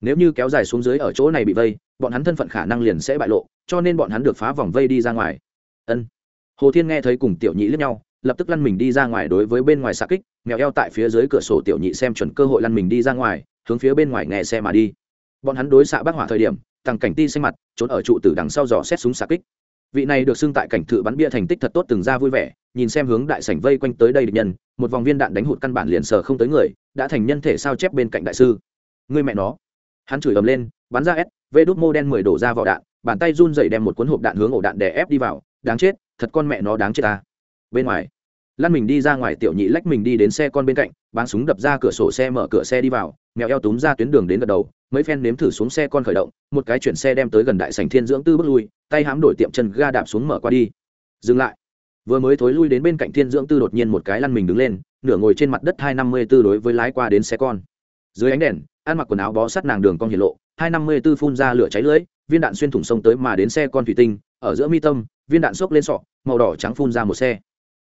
[SPEAKER 1] Nếu như kéo dài xuống dưới ở chỗ này bị vây, bọn hắn thân phận khả năng liền sẽ bại lộ, cho nên bọn hắn được phá vòng vây đi ra ngoài. Ân. Hồ thiên nghe thấy cùng tiểu nhị lướt nhau, lập tức lăn mình đi ra ngoài đối với bên ngoài xa kích, mèo eo tại phía dưới cửa sổ tiểu nhị xem chuẩn cơ hội lăn mình đi ra ngoài, hướng phía bên ngoài nghe xe mà đi. Bọn hắn đối xạ bác hỏa thời điểm, tăng cảnh ti xanh mặt, trốn ở trụ từ đằng sau dò xét súng xạ kích vị này được xưng tại cảnh thự bắn bia thành tích thật tốt từng ra vui vẻ, nhìn xem hướng đại sảnh vây quanh tới đây địch nhân, một vòng viên đạn đánh hụt căn bản liền sờ không tới người, đã thành nhân thể sao chép bên cạnh đại sư. Người mẹ nó. Hắn chửi ầm lên, bắn ra s vê đốt mô đen mười đổ ra vỏ đạn, bàn tay run dậy đem một cuốn hộp đạn hướng ổ đạn đè ép đi vào, đáng chết, thật con mẹ nó đáng chết ta. Bên ngoài lăn mình đi ra ngoài tiểu nhị lách mình đi đến xe con bên cạnh bán súng đập ra cửa sổ xe mở cửa xe đi vào, mèo eo túm ra tuyến đường đến gật đầu mấy phen nếm thử xuống xe con khởi động, một cái chuyển xe đem tới gần đại sành thiên dưỡng tư bước lui, tay hãm đổi tiệm chân ga đạp xuống mở qua đi. Dừng lại. Vừa mới thối lui đến bên cạnh thiên dưỡng tư đột nhiên một cái lăn mình đứng lên, nửa ngồi trên mặt đất hai năm mươi b ố đối với lái qua đến xe con. Dưới ánh đèn, ăn mặc quần áo bó sát nàng đường con hiển lộ, hai năm mươi b ố phun ra lửa cháy lưỡi viên đạn xuyên thủng sông tới mà đến xe con thủy tinh, ở giữa mi tâm, viên đạn xốc lên sọ, màu đỏ trắng phun ra một xe.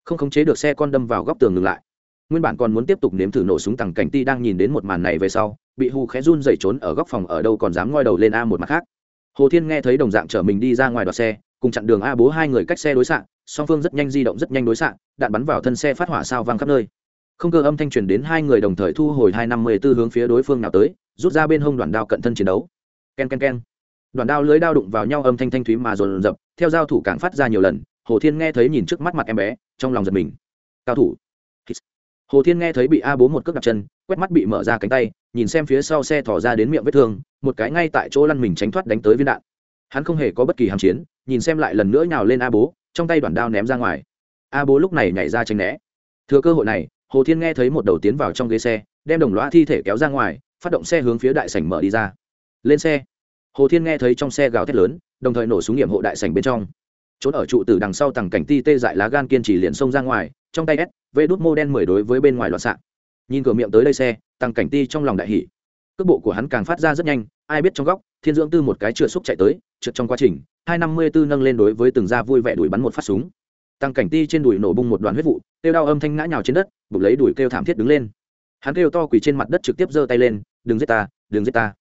[SPEAKER 1] Không khống chế được xe con đâm vào góc tường ngừng lại. Nguyên bản còn muốn tiếp tục nếm thử nổ súng tằng cảnh ti đang nhìn đến một màn này về sau bị hù khẽ run dậy trốn ở góc phòng ở đâu còn dám ngoi đầu lên a một mặt khác. Hồ thiên nghe thấy đồng dạng chở mình đi ra ngoài đoạt xe, cùng chặn đường a bố hai người cách xe đối xạ, song phương rất nhanh di động rất nhanh đối xạ, đạn bắn vào thân xe phát hỏa sao vang khắp nơi. Không cơ âm thanh truyền đến hai người đồng thời thu hồi hai năm mươi b ố hướng phía đối phương nào tới, rút ra bên hông đoàn đao cận thân chiến đấu. K e n k e n k e n đoàn đao lưới đao đụng vào nhau âm thanh thanh thúy mà dồn dập, theo giao thủ càng phát ra nhiều lần, hồ thiên nghe thấy nhìn trước mắt mặt em bé, trong lòng giật mình. Cao thủ. Hồ thiên nghe thấy bị a bố một cước đặt chân, quét mắt bị mở ra cánh tay nhìn xem phía sau xe thỏ ra đến miệng vết thương, một cái ngay tại chỗ lăn mình tránh thoát đánh tới viên đạn. Hắn không hề có bất kỳ hàm chiến, nhìn xem lại lần nữa nhào lên a bố, trong tay đoàn đao ném ra ngoài. A bố lúc này nhảy ra tránh né. Thừa cơ hội này, hồ thiên nghe thấy một đầu tiến vào trong ghế xe, đem đồng loa thi thể kéo ra ngoài, phát động xe hướng phía đại sảnh mở đi ra. Lên xe. Hồ thiên nghe thấy trong xe gào thét lớn, đồng thời nổ súng nghiệm hộ đại sảnh bên trong. Trốn ở trụ từ đằng sau tầng cảnh ti tê dại lá gan kiên trì liền xông ra ngoài, trong tay s vê đút mô đen mười đối với bên ngoài loạn xạ. Nhìn cửa miệng tới đây xe tăng cảnh ti trong lòng đại hỷ. Cước bộ của hắn càng phát ra rất nhanh, ai biết trong góc, thiên dưỡng tư một cái chừa xúc chạy tới, trượt trong quá trình, hai năm mươi tư nâng lên đối với từng da vui vẻ đuổi bắn một phát súng. Tăng cảnh ti trên đùi nổ bung một đoàn huyết vụ, kêu đau âm thanh ngã nhào trên đất bục lấy đùi kêu thảm thiết đứng lên. Hắn kêu to quỳ trên mặt đất trực tiếp giơ tay lên, đừng giết ta, đừng giết ta.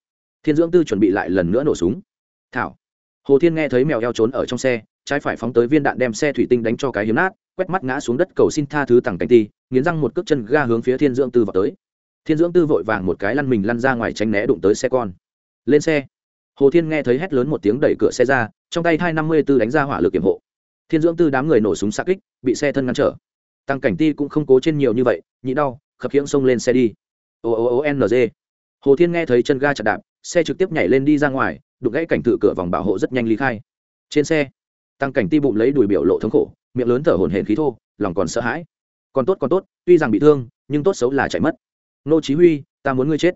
[SPEAKER 1] Thiên dưỡng tư chuẩn bị lại lần nữa nổ súng. Thảo. Hồ thiên nghe thấy mèo eo trốn ở trong xe, trái phải phóng tới viên đạn đem xe thủy tinh đánh cho cái hiếm nát, quét mắt ngã xuống đất cầu xin tha thứ Tăng cảnh ti, nghiến răng một cước chân ga hướng phía thiên dưỡng tư vào tới thiên dưỡng tư vội vàng một cái lăn mình lăn ra ngoài tránh né đụng tới xe con. Lên xe. Hồ thiên nghe thấy hét lớn một tiếng đẩy cửa xe ra, trong tay hai năm mươi b ố đánh ra hỏa lực kiểm hộ. Thiên dưỡng tư đám người nổ súng xa kích, bị xe thân ngăn trở. Tăng cảnh ti cũng không cố trên nhiều như vậy, nhị đau, khập khiễng xông lên xe đi. O o ồ n hồ thiên nghe thấy chân ga chặt đạp, xe trực tiếp nhảy lên đi ra ngoài, đụng gãy cảnh tự cửa vòng bảo hộ rất nhanh lý khai. Trên xe, tăng cảnh ti bụng lấy đùi biểu lộ thống khổ, miệng lớn thở hổn hển khí thô, lòng còn sợ hãi. Còn tốt còn tốt, tuy rằng bị thương, nhưng tốt xấu là chạy mất nô chí huy ta muốn ngươi chết.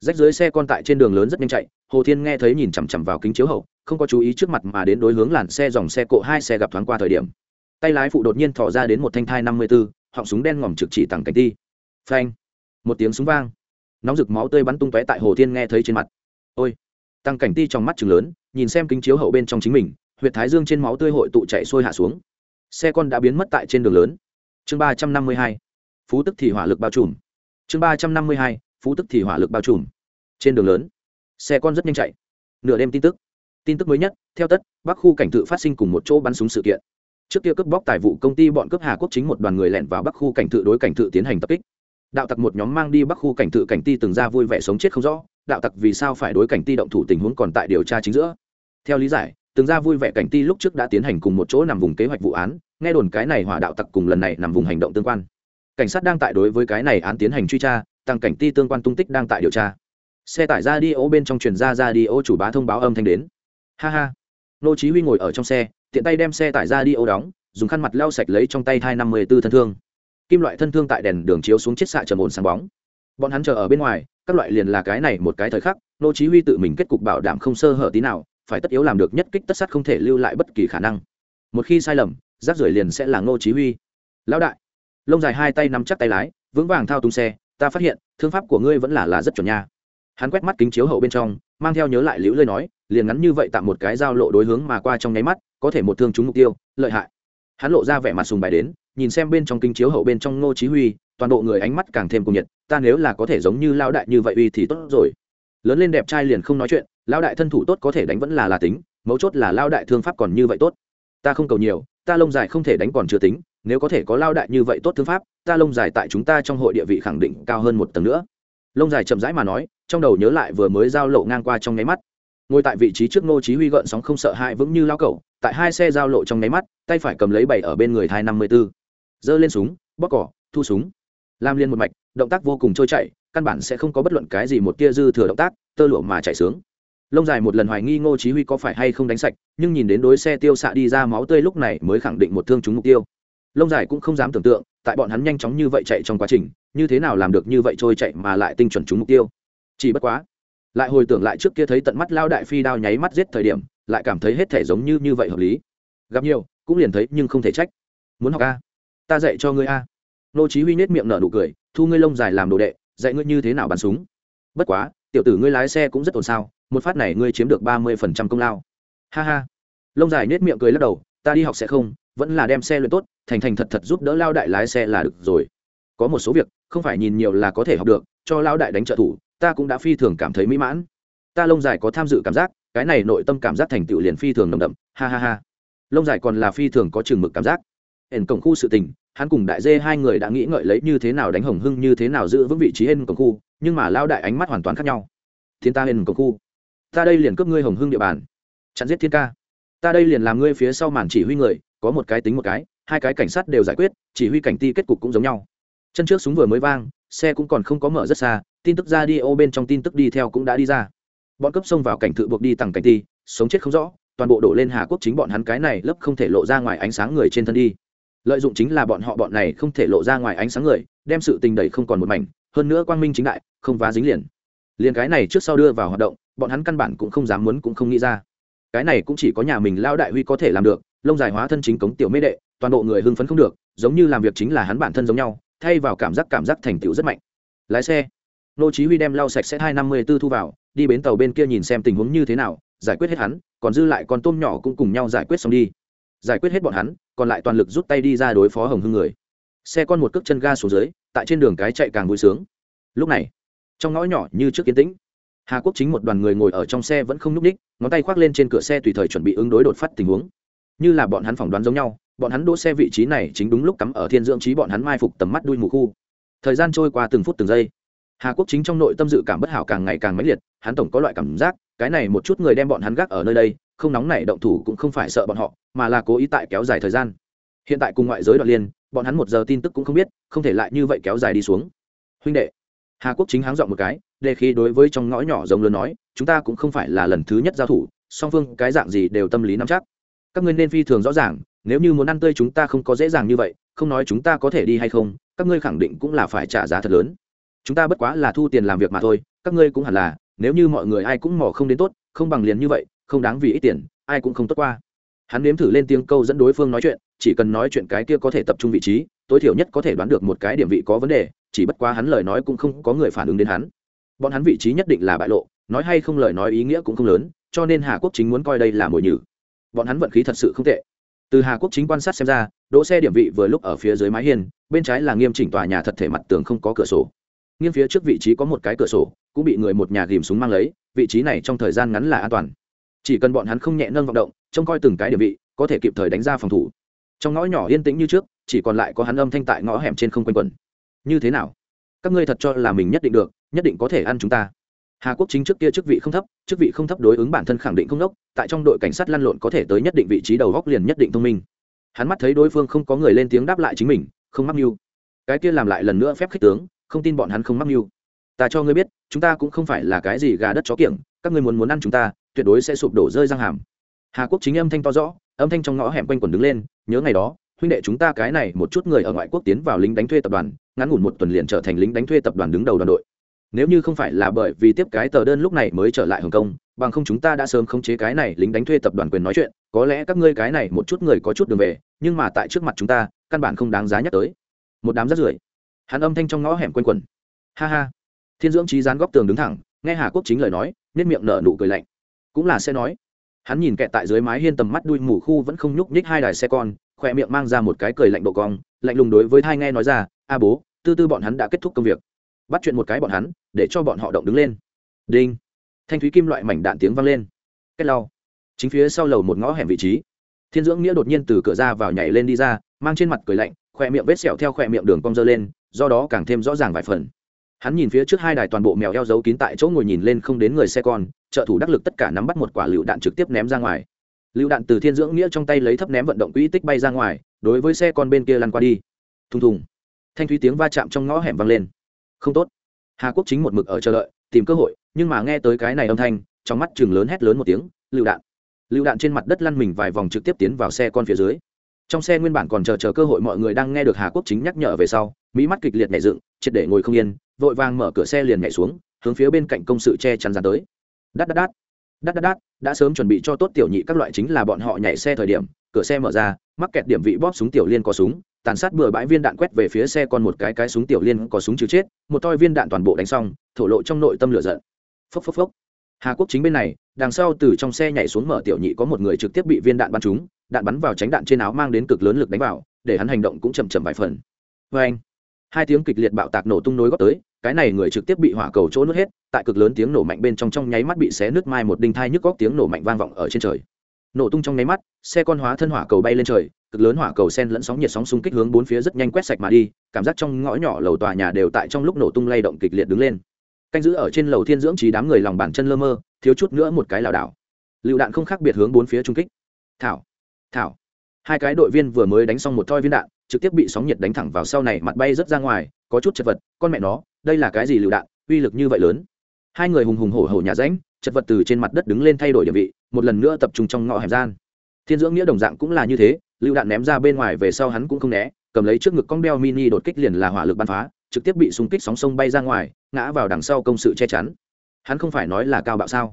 [SPEAKER 1] Rách dưới xe con tại trên đường lớn rất nhanh chạy hồ thiên nghe thấy nhìn chằm chằm vào kính chiếu hậu không có chú ý trước mặt mà đến đối hướng làn xe dòng xe cộ hai xe gặp thoáng qua thời điểm. Tay lái phụ đột nhiên thò ra đến một thanh thai năm mươi 54, họng súng đen ngòm trực chỉ tặng cảnh ti. Phanh! Một tiếng súng vang. Nóng rực máu tươi bắn tung tóe tại hồ thiên nghe thấy trên mặt. Ôi! Tăng cảnh ti trong mắt chừng lớn nhìn xem kính chiếu hậu bên trong chính mình huyệt thái dương trên máu tươi hội tụ chạy xuôi hạ xuống. Xe con đã biến mất tại trên đường lớn. Chương ba trăm năm mươi hai. Phú tức thì hỏa lực bao trùm chương ba trăm năm mươi hai, phú tức thì hỏa lực bao trùm. Trên đường lớn, xe con rất nhanh chạy. Nửa đêm tin tức. Tin tức mới nhất, theo tất, bắc khu cảnh tự phát sinh cùng một chỗ bắn súng sự kiện. Trước kia cướp bóc tài vụ công ty bọn cướp hà quốc chính một đoàn người lẻn vào bắc khu cảnh tự đối cảnh tự tiến hành tập kích. Đạo tặc một nhóm mang đi bắc khu cảnh tự cảnh ti từng ra vui vẻ sống chết không rõ. Đạo tặc vì sao phải đối cảnh ti động thủ tình huống còn tại điều tra chính giữa. Theo lý giải, từng ra vui vẻ cảnh ti lúc trước đã tiến hành cùng một chỗ nằm vùng kế hoạch vụ án. Nghe đồn cái này hỏa đạo tặc cùng lần này nằm vùng hành động tương quan cảnh sát đang tại đối với cái này án tiến hành truy tra, tăng cảnh ti tương quan tung tích đang tại điều tra. Xe tải ra đi ô bên trong truyền ra ra đi ô chủ bá thông báo âm thanh đến. Ha ha. Nô chí huy ngồi ở trong xe, tiện tay đem xe tải ra đi ô đóng, dùng khăn mặt lau sạch lấy trong tay hai năm mươi thân thương. Kim loại thân thương tại đèn đường chiếu xuống chiếc xạ trầm ổn sáng bóng. Bọn hắn chờ ở bên ngoài, các loại liền là cái này một cái thời khắc, nô chí huy tự mình kết cục bảo đảm không sơ hở tí nào, phải tất yếu làm được nhất kích tất sát không thể lưu lại bất kỳ khả năng. Một khi sai lầm, rác rưởi liền sẽ là nô chí huy. Lão đại lông dài hai tay nắm chắc tay lái, vững vàng thao túng xe, ta phát hiện, thương pháp của ngươi vẫn là là rất chuẩn nha. Hắn quét mắt kính chiếu hậu bên trong, mang theo nhớ lại liễu lời nói, liền ngắn như vậy tạm một cái giao lộ đối hướng mà qua trong nháy mắt, có thể một thương trúng mục tiêu, lợi hại. Hắn lộ ra vẻ mặt sùng bài đến, nhìn xem bên trong kính chiếu hậu bên trong ngô chí huy, toàn bộ người ánh mắt càng thêm cùng nhiệt, ta nếu là có thể giống như lão đại như vậy uy thì tốt rồi. Lớn lên đẹp trai liền không nói chuyện, lão đại thân thủ tốt có thể đánh vẫn là là tính, mấu chốt là lão đại thương pháp còn như vậy tốt. Ta không cầu nhiều, ta lông dài không thể đánh còn chưa tính nếu có thể có lao đại như vậy tốt thương pháp, ta lông dài tại chúng ta trong hội địa vị khẳng định cao hơn một tầng nữa. Lông dài chậm rãi mà nói, trong đầu nhớ lại vừa mới giao lộ ngang qua trong nháy mắt. Ngồi tại vị trí trước ngô chí huy gợn sóng không sợ hãi vững như lao cẩu, tại hai xe giao lộ trong nháy mắt, tay phải cầm lấy bảy ở bên người thai năm mươi tư. Giơ lên súng bóc cỏ, thu súng. Làm liên một mạch, động tác vô cùng trôi chảy, căn bản sẽ không có bất luận cái gì một tia dư thừa động tác, tơ lụa mà chạy sướng. Lông dài một lần hoài nghi ngô chí huy có phải hay không đánh sạch, nhưng nhìn đến đối xe tiêu xạ đi ra máu tươi lúc này mới khẳng định một thương trúng mục tiêu lông dài cũng không dám tưởng tượng, tại bọn hắn nhanh chóng như vậy chạy trong quá trình, như thế nào làm được như vậy trôi chạy mà lại tinh chuẩn trúng mục tiêu. Chỉ bất quá, lại hồi tưởng lại trước kia thấy tận mắt lao đại phi đao nháy mắt giết thời điểm, lại cảm thấy hết thể giống như như vậy hợp lý. Gặp nhiều, cũng liền thấy, nhưng không thể trách. Muốn học a. Ta dạy cho ngươi a. Nô chí huy nét miệng nở nụ cười, thu ngươi lông dài làm đồ đệ, dạy ngươi như thế nào bắn súng. Bất quá, tiểu tử ngươi lái xe cũng rất ổn sao, một phát này ngươi chiếm được ba mươi phần trăm công lao. Ha ha. Lông dài nết miệng cười lắc đầu, ta đi học sẽ không vẫn là đem xe luyện tốt, thành thành thật thật giúp đỡ lao đại lái xe là được rồi. Có một số việc, không phải nhìn nhiều là có thể học được, cho lao đại đánh trợ thủ, ta cũng đã phi thường cảm thấy mỹ mãn. Ta lông dài có tham dự cảm giác, cái này nội tâm cảm giác thành tựu liền phi thường nồng đậm, ha ha ha. Lông dài còn là phi thường có chừng mực cảm giác. Ẩn cổng khu sự tình, hắn cùng đại dê hai người đã nghĩ ngợi lấy như thế nào đánh hồng hưng, như thế nào giữ vững vị trí hên cổng khu, nhưng mà lao đại ánh mắt hoàn toàn khác nhau. Thiên ta hên cổng khu. Ta đây liền cướp ngươi hồng hưng địa bàn. Chặn giết thiên ca ta đây liền làm ngươi phía sau màn chỉ huy người, có một cái tính một cái, hai cái cảnh sát đều giải quyết, chỉ huy cảnh ti kết cục cũng giống nhau. Chân trước súng vừa mới vang, xe cũng còn không có mở rất xa, tin tức ra đi, ô bên trong tin tức đi theo cũng đã đi ra. Bọn cấp xông vào cảnh tự buộc đi tặng cảnh ti, sống chết không rõ, toàn bộ đổ lên hà quốc chính bọn hắn cái này lớp không thể lộ ra ngoài ánh sáng người trên thân đi. Lợi dụng chính là bọn họ bọn này không thể lộ ra ngoài ánh sáng người, đem sự tình đầy không còn một mảnh, hơn nữa quang minh chính đại, không vá dính liền. Liền cái này trước sau đưa vào hoạt động, bọn hắn căn bản cũng không dám muốn cũng không nghĩ ra cái này cũng chỉ có nhà mình lao đại huy có thể làm được, lông dài hóa thân chính cống tiểu mê đệ, toàn bộ người hưng phấn không được, giống như làm việc chính là hắn bản thân giống nhau, thay vào cảm giác cảm giác thành tựu rất mạnh. Lái xe. Nô chí huy đem lau sạch sẽ hai năm mươi tư thu vào, đi bến tàu bên kia nhìn xem tình huống như thế nào, giải quyết hết hắn, còn dư lại con tôm nhỏ cũng cùng nhau giải quyết xong đi. Giải quyết hết bọn hắn, còn lại toàn lực rút tay đi ra đối phó hồng hưng người. Xe con một cước chân ga xuống dưới, tại trên đường cái chạy càng vui sướng. Lúc này, trong ngõ nhỏ như trước kiến tĩnh hà quốc chính một đoàn người ngồi ở trong xe vẫn không nhúc ních ngón tay khoác lên trên cửa xe tùy thời chuẩn bị ứng đối đột phát tình huống. Như là bọn hắn phỏng đoán giống nhau, bọn hắn đỗ xe vị trí này chính đúng lúc cắm ở thiên dưỡng trí bọn hắn mai phục tầm mắt đuôi mù khu. Thời gian trôi qua từng phút từng giây. Hà quốc chính trong nội tâm dự cảm bất hảo càng ngày càng mãnh liệt, hắn tổng có loại cảm giác, cái này một chút người đem bọn hắn gác ở nơi đây, không nóng nảy động thủ cũng không phải sợ bọn họ, mà là cố ý tại kéo dài thời gian. Hiện tại cùng ngoại giới đoạn liên, bọn hắn một giờ tin tức cũng không biết, không thể lại như vậy kéo dài đi xuống. Huynh đệ hà quốc chính háng dọn một cái đề khi đối với trong ngõ nhỏ giống lớn nói, chúng ta cũng không phải là lần thứ nhất giao thủ, song phương cái dạng gì đều tâm lý nắm chắc. Các ngươi nên phi thường rõ ràng, nếu như muốn ăn tươi chúng ta không có dễ dàng như vậy, không nói chúng ta có thể đi hay không, các ngươi khẳng định cũng là phải trả giá thật lớn. Chúng ta bất quá là thu tiền làm việc mà thôi, các ngươi cũng hẳn là, nếu như mọi người ai cũng mỏ không đến tốt, không bằng liền như vậy, không đáng vì ít tiền, ai cũng không tốt qua. Hắn nếm thử lên tiếng câu dẫn đối phương nói chuyện, chỉ cần nói chuyện cái kia có thể tập trung vị trí, tối thiểu nhất có thể đoán được một cái điểm vị có vấn đề chỉ bất quá hắn lời nói cũng không có người phản ứng đến hắn. Bọn hắn vị trí nhất định là bại lộ, nói hay không lời nói ý nghĩa cũng không lớn, cho nên hà quốc chính muốn coi đây là mồi nhử. Bọn hắn vận khí thật sự không tệ. Từ hà quốc chính quan sát xem ra, đỗ xe điểm vị vừa lúc ở phía dưới mái hiên, bên trái là nghiêm chỉnh tòa nhà thật thể mặt tường không có cửa sổ. Nghiêng phía trước vị trí có một cái cửa sổ, cũng bị người một nhà ghìm súng mang lấy, vị trí này trong thời gian ngắn là an toàn. Chỉ cần bọn hắn không nhẹ nâng vọng động, trông coi từng cái điểm vị, có thể kịp thời đánh ra phòng thủ. Trong ngõ nhỏ yên tĩnh như trước, chỉ còn lại có hắn âm thanh tại ngõ hẻm trên không quanh quẩn như thế nào? Các ngươi thật cho là mình nhất định được, nhất định có thể ăn chúng ta. Hà quốc chính trước kia chức vị không thấp, chức vị không thấp đối ứng bản thân khẳng định không đốc, tại trong đội cảnh sát lăn lộn có thể tới nhất định vị trí đầu góc liền nhất định thông minh. Hắn mắt thấy đối phương không có người lên tiếng đáp lại chính mình, không mắc mưu. Cái kia làm lại lần nữa phép khích tướng, không tin bọn hắn không mắc mưu. Ta cho ngươi biết, chúng ta cũng không phải là cái gì gà đất chó kiểng, các ngươi muốn muốn ăn chúng ta, tuyệt đối sẽ sụp đổ rơi răng hàm. Hà quốc chính âm thanh to rõ, âm thanh trong ngõ hẻm quanh quần đứng lên, nhớ ngày đó huynh đệ chúng ta cái này một chút người ở ngoại quốc tiến vào lính đánh thuê tập đoàn, ngắn ngủn một tuần liền trở thành lính đánh thuê tập đoàn đứng đầu đoàn đội. Nếu như không phải là bởi vì tiếp cái tờ đơn lúc này mới trở lại hồng kông, bằng không chúng ta đã sớm khống chế cái này lính đánh thuê tập đoàn quyền nói chuyện, có lẽ các ngươi cái này một chút người có chút đường về, nhưng mà tại trước mặt chúng ta, căn bản không đáng giá nhắc tới. Một đám rắt rưởi. Hắn âm thanh trong ngõ hẻm quanh quần ha ha. Thiên dưỡng trí dán góc tường đứng thẳng, nghe hà quốc chính lời nói nên miệng nở nụ cười lạnh. Cũng là sẽ nói. Hắn nhìn kẹt tại dưới mái hiên tầm mắt đuôi mù khu vẫn không nhúc nhích hai đài xe con khỏe miệng mang ra một cái cười lạnh độ cong, lạnh lùng đối với thai nghe nói ra, a bố, tư tư bọn hắn đã kết thúc công việc. Bắt chuyện một cái bọn hắn, để cho bọn họ động đứng lên. Đinh. Thanh thúy kim loại mảnh đạn tiếng vang lên. Kết lau. Chính phía sau lầu một ngõ hẻm vị trí. Thiên dưỡng nghĩa đột nhiên từ cửa ra vào nhảy lên đi ra, mang trên mặt cười lạnh, khoe miệng vết sẹo theo khoe miệng đường cong dơ lên, do đó càng thêm rõ ràng vài phần. Hắn nhìn phía trước hai đài toàn bộ mèo eo giấu kín tại chỗ ngồi nhìn lên không đến người xe con, trợ thủ đắc lực tất cả nắm bắt một quả lựu đạn trực tiếp ném ra ngoài lựu đạn từ thiên dưỡng nghĩa trong tay lấy thấp ném vận động quỹ tích bay ra ngoài, đối với xe con bên kia lăn qua đi. Thùng thùng. Thanh thúy tiếng va chạm trong ngõ hẻm vang lên. Không tốt. Hà quốc chính một mực ở chờ đợi, tìm cơ hội, nhưng mà nghe tới cái này âm thanh, trong mắt chừng lớn hét lớn một tiếng, lựu đạn. Lựu đạn trên mặt đất lăn mình vài vòng trực tiếp tiến vào xe con phía dưới. Trong xe nguyên bản còn chờ chờ cơ hội mọi người đang nghe được hà quốc chính nhắc nhở về sau, mỹ mắt kịch liệt nhảy dựng, triệt để ngồi không yên, vội vàng mở cửa xe liền nhảy xuống, hướng phía bên cạnh công sự che chắn dán tới. Đắt đắt đắt đắt đắt đắt, đã sớm chuẩn bị cho tốt tiểu nhị các loại chính là bọn họ nhảy xe thời điểm, cửa xe mở ra, mắc kẹt điểm vị bóp súng tiểu liên có súng, tàn sát bừa bãi viên đạn quét về phía xe còn một cái cái súng tiểu liên có súng chứ chết, một toi viên đạn toàn bộ đánh xong, thổ lộ trong nội tâm lửa giận. Phốc phốc phốc. Hà quốc chính bên này, đằng sau từ trong xe nhảy xuống mở tiểu nhị có một người trực tiếp bị viên đạn bắn trúng, đạn bắn vào tránh đạn trên áo mang đến cực lớn lực đánh vào, để hắn hành động cũng chậm chậm vài phần. Vê anh hai tiếng kịch liệt bạo tạc nổ tung nối góp tới, cái này người trực tiếp bị hỏa cầu chỗ nuốt hết, tại cực lớn tiếng nổ mạnh bên trong trong nháy mắt bị xé nước mai một đinh thai nhức góc tiếng nổ mạnh vang vọng ở trên trời. Nổ tung trong nháy mắt, xe con hóa thân hỏa cầu bay lên trời, cực lớn hỏa cầu sen lẫn sóng nhiệt sóng xung kích hướng bốn phía rất nhanh quét sạch mà đi, cảm giác trong ngõ nhỏ lầu tòa nhà đều tại trong lúc nổ tung lay động kịch liệt đứng lên. Canh giữ ở trên lầu thiên dưỡng trí đám người lòng bàn chân lơ mơ, thiếu chút nữa một cái lảo đảo. Lựu đạn không khác biệt hướng bốn phía trung kích. Thảo thảo. Hai cái đội viên vừa mới đánh xong một thoi viên đạn trực tiếp bị sóng nhiệt đánh thẳng vào sau này mặt bay rất ra ngoài, có chút chật vật, con mẹ nó, đây là cái gì lựu đạn, uy lực như vậy lớn. Hai người hùng hùng hổ hổ nhà ránh chật vật từ trên mặt đất đứng lên thay đổi địa vị, một lần nữa tập trung trong ngõ hẻm gian. Thiên dưỡng nghĩa đồng dạng cũng là như thế, lựu đạn ném ra bên ngoài về sau hắn cũng không né, cầm lấy trước ngực con đeo mini đột kích liền là hỏa lực bắn phá, trực tiếp bị súng kích sóng sông bay ra ngoài, ngã vào đằng sau công sự che chắn. Hắn không phải nói là cao bạo sao?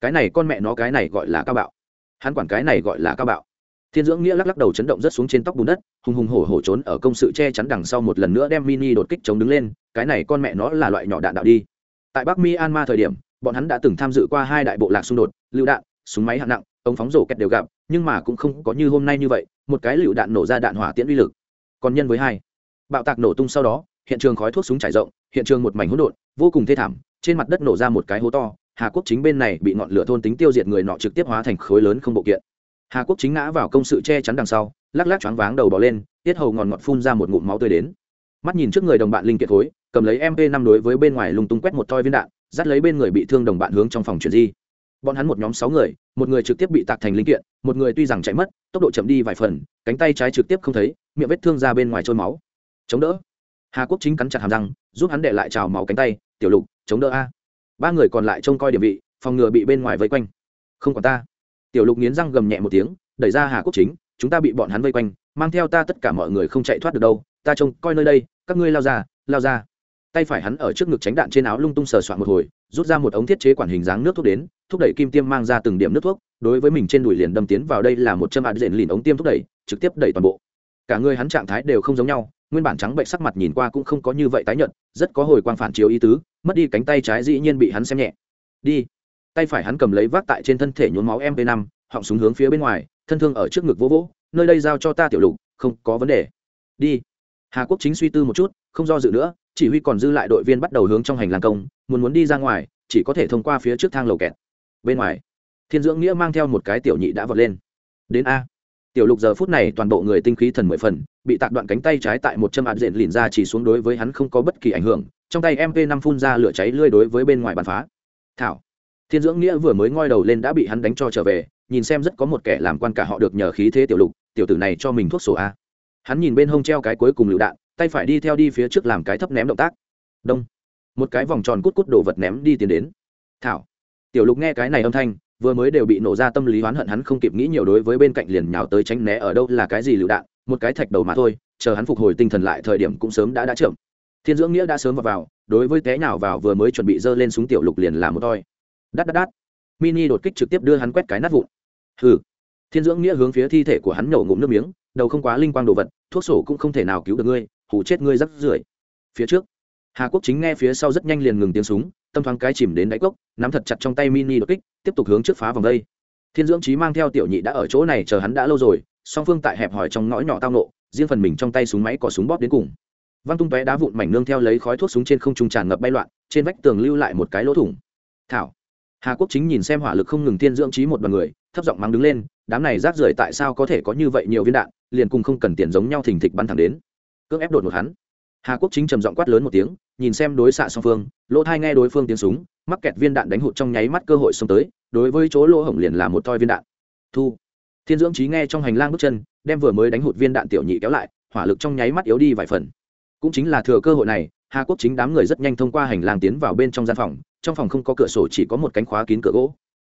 [SPEAKER 1] Cái này con mẹ nó cái này gọi là cao bạo. Hắn quản cái này gọi là cao bạo thiên dưỡng nghĩa lắc lắc đầu chấn động rất xuống trên tóc bùn đất, hùng hùng hổ hổ trốn ở công sự che chắn đằng sau một lần nữa đem mini đột kích chống đứng lên, cái này con mẹ nó là loại nhỏ đạn đạo đi. Tại bắc myanmar thời điểm, bọn hắn đã từng tham dự qua hai đại bộ lạc xung đột, lựu đạn, súng máy hạng nặng, ống phóng rổ kẹt đều gặp, nhưng mà cũng không có như hôm nay như vậy, một cái lựu đạn nổ ra đạn hỏa tiễn uy lực. Còn nhân với hai, bạo tạc nổ tung sau đó, hiện trường khói thuốc súng trải rộng, hiện trường một mảnh hỗn độn, vô cùng thê thảm, trên mặt đất nổ ra một cái hố to, hà quốc chính bên này bị ngọn lửa thôn tính tiêu diệt người nọ trực tiếp hóa thành khối lớn không bộ kiện hà quốc chính ngã vào công sự che chắn đằng sau, lắc lắc choáng váng đầu bỏ lên, tiết hầu ngòn ngọt phun ra một ngụm máu tươi đến. Mắt nhìn trước người đồng bạn linh kiệt khối cầm lấy mp năm đối với bên ngoài lung tung quét một toi viên đạn, dắt lấy bên người bị thương đồng bạn hướng trong phòng chuyển di. Bọn hắn một nhóm sáu người, một người trực tiếp bị tạc thành linh kiện, một người tuy rằng chạy mất, tốc độ chậm đi vài phần, cánh tay trái trực tiếp không thấy, miệng vết thương ra bên ngoài trôi máu. Chống đỡ. Hà quốc chính cắn chặt hàm răng, giúp hắn để lại trào máu cánh tay, tiểu lục, chống đỡ a. Ba người còn lại trông coi điểm vị, phòng ngừa bị bên ngoài vây quanh. Không còn ta tiểu lục nghiến răng gầm nhẹ một tiếng, đẩy ra hà quốc chính, chúng ta bị bọn hắn vây quanh, mang theo ta tất cả mọi người không chạy thoát được đâu, ta trông coi nơi đây, các ngươi lao ra lao ra. Tay phải hắn ở trước ngực tránh đạn trên áo lung tung sờ soạn một hồi, rút ra một ống thiết chế quản hình dáng nước thuốc đến, thúc đẩy kim tiêm mang ra từng điểm nước thuốc, đối với mình trên đùi liền đâm tiến vào đây là một châm ạt rền lìn ống tiêm thúc đẩy, trực tiếp đẩy toàn bộ. Cả người hắn trạng thái đều không giống nhau, nguyên bản trắng bệnh sắc mặt nhìn qua cũng không có như vậy tái nhợt, rất có hồi quang phản chiếu ý tứ, mất đi cánh tay trái dĩ nhiên bị hắn xem nhẹ. Đi tay phải hắn cầm lấy vác tại trên thân thể nhốn máu mp 5 họng súng hướng phía bên ngoài, thân thương ở trước ngực vỗ vỗ, nơi đây giao cho ta tiểu lục, không có vấn đề. Đi. Hà quốc chính suy tư một chút, không do dự nữa, chỉ huy còn dư lại đội viên bắt đầu hướng trong hành lang công, muốn muốn đi ra ngoài, chỉ có thể thông qua phía trước thang lầu kẹt. Bên ngoài, thiên dưỡng nghĩa mang theo một cái tiểu nhị đã vọt lên. Đến a. Tiểu lục giờ phút này toàn bộ người tinh khí thần mười phần, bị tạc đoạn cánh tay trái tại một châm ạt diện lìn ra chỉ xuống đối với hắn không có bất kỳ ảnh hưởng, trong tay mp năm phun ra lửa cháy lươi đối với bên ngoài bàn phá. Thảo thiên dưỡng nghĩa vừa mới ngoi đầu lên đã bị hắn đánh cho trở về nhìn xem rất có một kẻ làm quan cả họ được nhờ khí thế tiểu lục tiểu tử này cho mình thuốc sổ a. Hắn nhìn bên hông treo cái cuối cùng lựu đạn tay phải đi theo đi phía trước làm cái thấp ném động tác. Đông. Một cái vòng tròn cút cút đồ vật ném đi tiến đến. Thảo. Tiểu lục nghe cái này âm thanh vừa mới đều bị nổ ra tâm lý oán hận hắn không kịp nghĩ nhiều đối với bên cạnh liền nhào tới tránh né ở đâu là cái gì lựu đạn một cái thạch đầu mà thôi chờ hắn phục hồi tinh thần lại thời điểm cũng sớm đã đã chậm. Thiên dưỡng nghĩa đã sớm vào, vào đối với té nào vào vừa mới chuẩn bị giơ lên súng tiểu lục liền làm một toi đắt đắt đắt mini đột kích trực tiếp đưa hắn quét cái nát vụn. Hừ. Thiên dưỡng nghĩa hướng phía thi thể của hắn nổ ngụm nước miếng, đầu không quá linh quang đồ vật, thuốc sổ cũng không thể nào cứu được ngươi hủ chết ngươi rắc rưởi. Phía trước, hà quốc chính nghe phía sau rất nhanh liền ngừng tiếng súng, tâm thoáng cái chìm đến đáy cốc, nắm thật chặt trong tay mini đột kích, tiếp tục hướng trước phá vòng đây. Thiên dưỡng trí mang theo tiểu nhị đã ở chỗ này chờ hắn đã lâu rồi, song phương tại hẹp hỏi trong ngõ nhỏ tao nộ, riêng phần mình trong tay súng máy có súng bóp đến cùng. Văng tung tóe đá vụn mảnh nương theo lấy khói thuốc súng trên không trung tràn ngập bay loạn, trên vách tường lưu lại một cái lỗ thủng. Thảo hà quốc chính nhìn xem hỏa lực không ngừng tiên dưỡng trí một đoàn người, thấp giọng mắng đứng lên, đám này rác rưởi tại sao có thể có như vậy nhiều viên đạn, liền cùng không cần tiền giống nhau thình thịch bắn thẳng đến. Cưỡng ép đột một hắn. Hà quốc chính trầm giọng quát lớn một tiếng, nhìn xem đối xạ song phương, lỗ thai nghe đối phương tiếng súng, mắc kẹt viên đạn đánh hụt trong nháy mắt cơ hội xông tới, đối với chỗ lỗ hổng liền là một toi viên đạn. Thu. Thiên dưỡng trí nghe trong hành lang bước chân, đem vừa mới đánh hụt viên đạn tiểu nhị kéo lại, hỏa lực trong nháy mắt yếu đi vài phần. Cũng chính là thừa cơ hội này, hà quốc chính đám người rất nhanh thông qua hành lang tiến vào bên trong gian phòng trong phòng không có cửa sổ, chỉ có một cánh khóa kín cửa gỗ.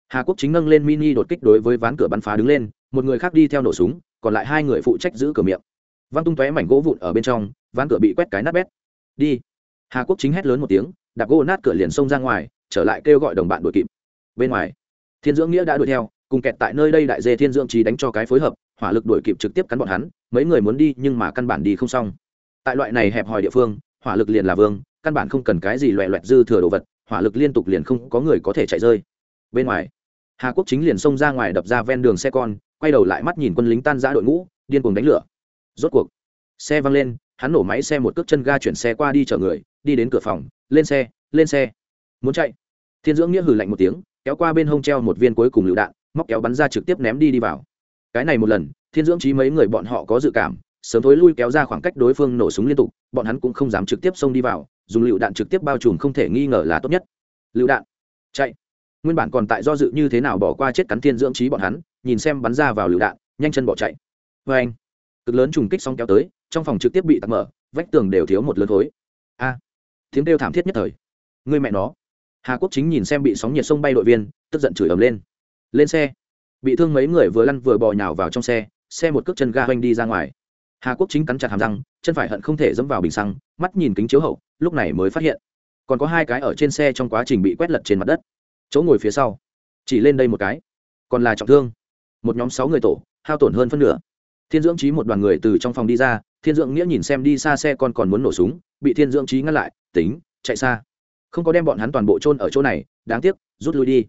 [SPEAKER 1] Hà quốc chính nâng lên mini đột kích đối với ván cửa bắn phá đứng lên, một người khác đi theo nổ súng, còn lại hai người phụ trách giữ cửa miệng. Văng tung tóe mảnh gỗ vụn ở bên trong, ván cửa bị quét cái nát bét. Đi. Hà quốc chính hét lớn một tiếng, đạp gỗ nát cửa liền xông ra ngoài, trở lại kêu gọi đồng bạn đuổi kịp. Bên ngoài, thiên dưỡng nghĩa đã đuổi theo, cùng kẹt tại nơi đây đại dê thiên dưỡng trí đánh cho cái phối hợp, hỏa lực đuổi kịp trực tiếp cắn bọn hắn, mấy người muốn đi nhưng mà căn bản đi không xong. Tại loại này hẹp hòi địa phương, hỏa lực liền là vương, căn bản không cần cái gì loẹ loẹt dư thừa đồ vật hỏa lực liên tục liền không có người có thể chạy rơi. Bên ngoài, hà quốc chính liền xông ra ngoài đập ra ven đường xe con, quay đầu lại mắt nhìn quân lính tan ra đội ngũ, điên cuồng đánh lửa. Rốt cuộc, xe văng lên, hắn nổ máy xe một cước chân ga chuyển xe qua đi chở người, đi đến cửa phòng, lên xe lên xe. Muốn chạy. Thiên dưỡng nghĩa hừ lạnh một tiếng, kéo qua bên hông treo một viên cuối cùng lựu đạn, móc kéo bắn ra trực tiếp ném đi đi vào. Cái này một lần, thiên dưỡng trí mấy người bọn họ có dự cảm, sớm thối lui kéo ra khoảng cách đối phương nổ súng liên tục, bọn hắn cũng không dám trực tiếp xông đi vào dùng lựu đạn trực tiếp bao trùm không thể nghi ngờ là tốt nhất. Lựu đạn. Chạy. Nguyên bản còn tại do dự như thế nào bỏ qua chết cắn thiên dưỡng trí bọn hắn nhìn xem bắn ra vào lựu đạn nhanh chân bỏ chạy. Vê anh cực lớn trùng kích xong kéo tới trong phòng trực tiếp bị tắt mở vách tường đều thiếu một lớn thối. A. À, tiếng kêu thảm thiết nhất thời. Người mẹ nó. Hà quốc chính nhìn xem bị sóng nhiệt sông bay đội viên tức giận chửi ầm lên. Lên xe. Bị thương mấy người vừa lăn vừa bò nhào vào trong xe xe một cước chân ga hoanh đi ra ngoài. Hà quốc chính cắn chặt hàm răng chân phải hận không thể dẫm vào bình xăng mắt nhìn kính chiếu hậu, lúc này mới phát hiện. Còn có hai cái ở trên xe trong quá trình bị quét lật trên mặt đất. Chỗ ngồi phía sau, chỉ lên đây một cái. Còn là trọng thương. Một nhóm sáu người tổ, hao tổn hơn phân nửa. Thiên dưỡng trí một đoàn người từ trong phòng đi ra, thiên dưỡng nghĩa nhìn xem đi xa xe con còn muốn nổ súng, bị thiên dưỡng trí ngăn lại, tính, chạy xa. Không có đem bọn hắn toàn bộ chôn ở chỗ này, đáng tiếc, rút lui đi.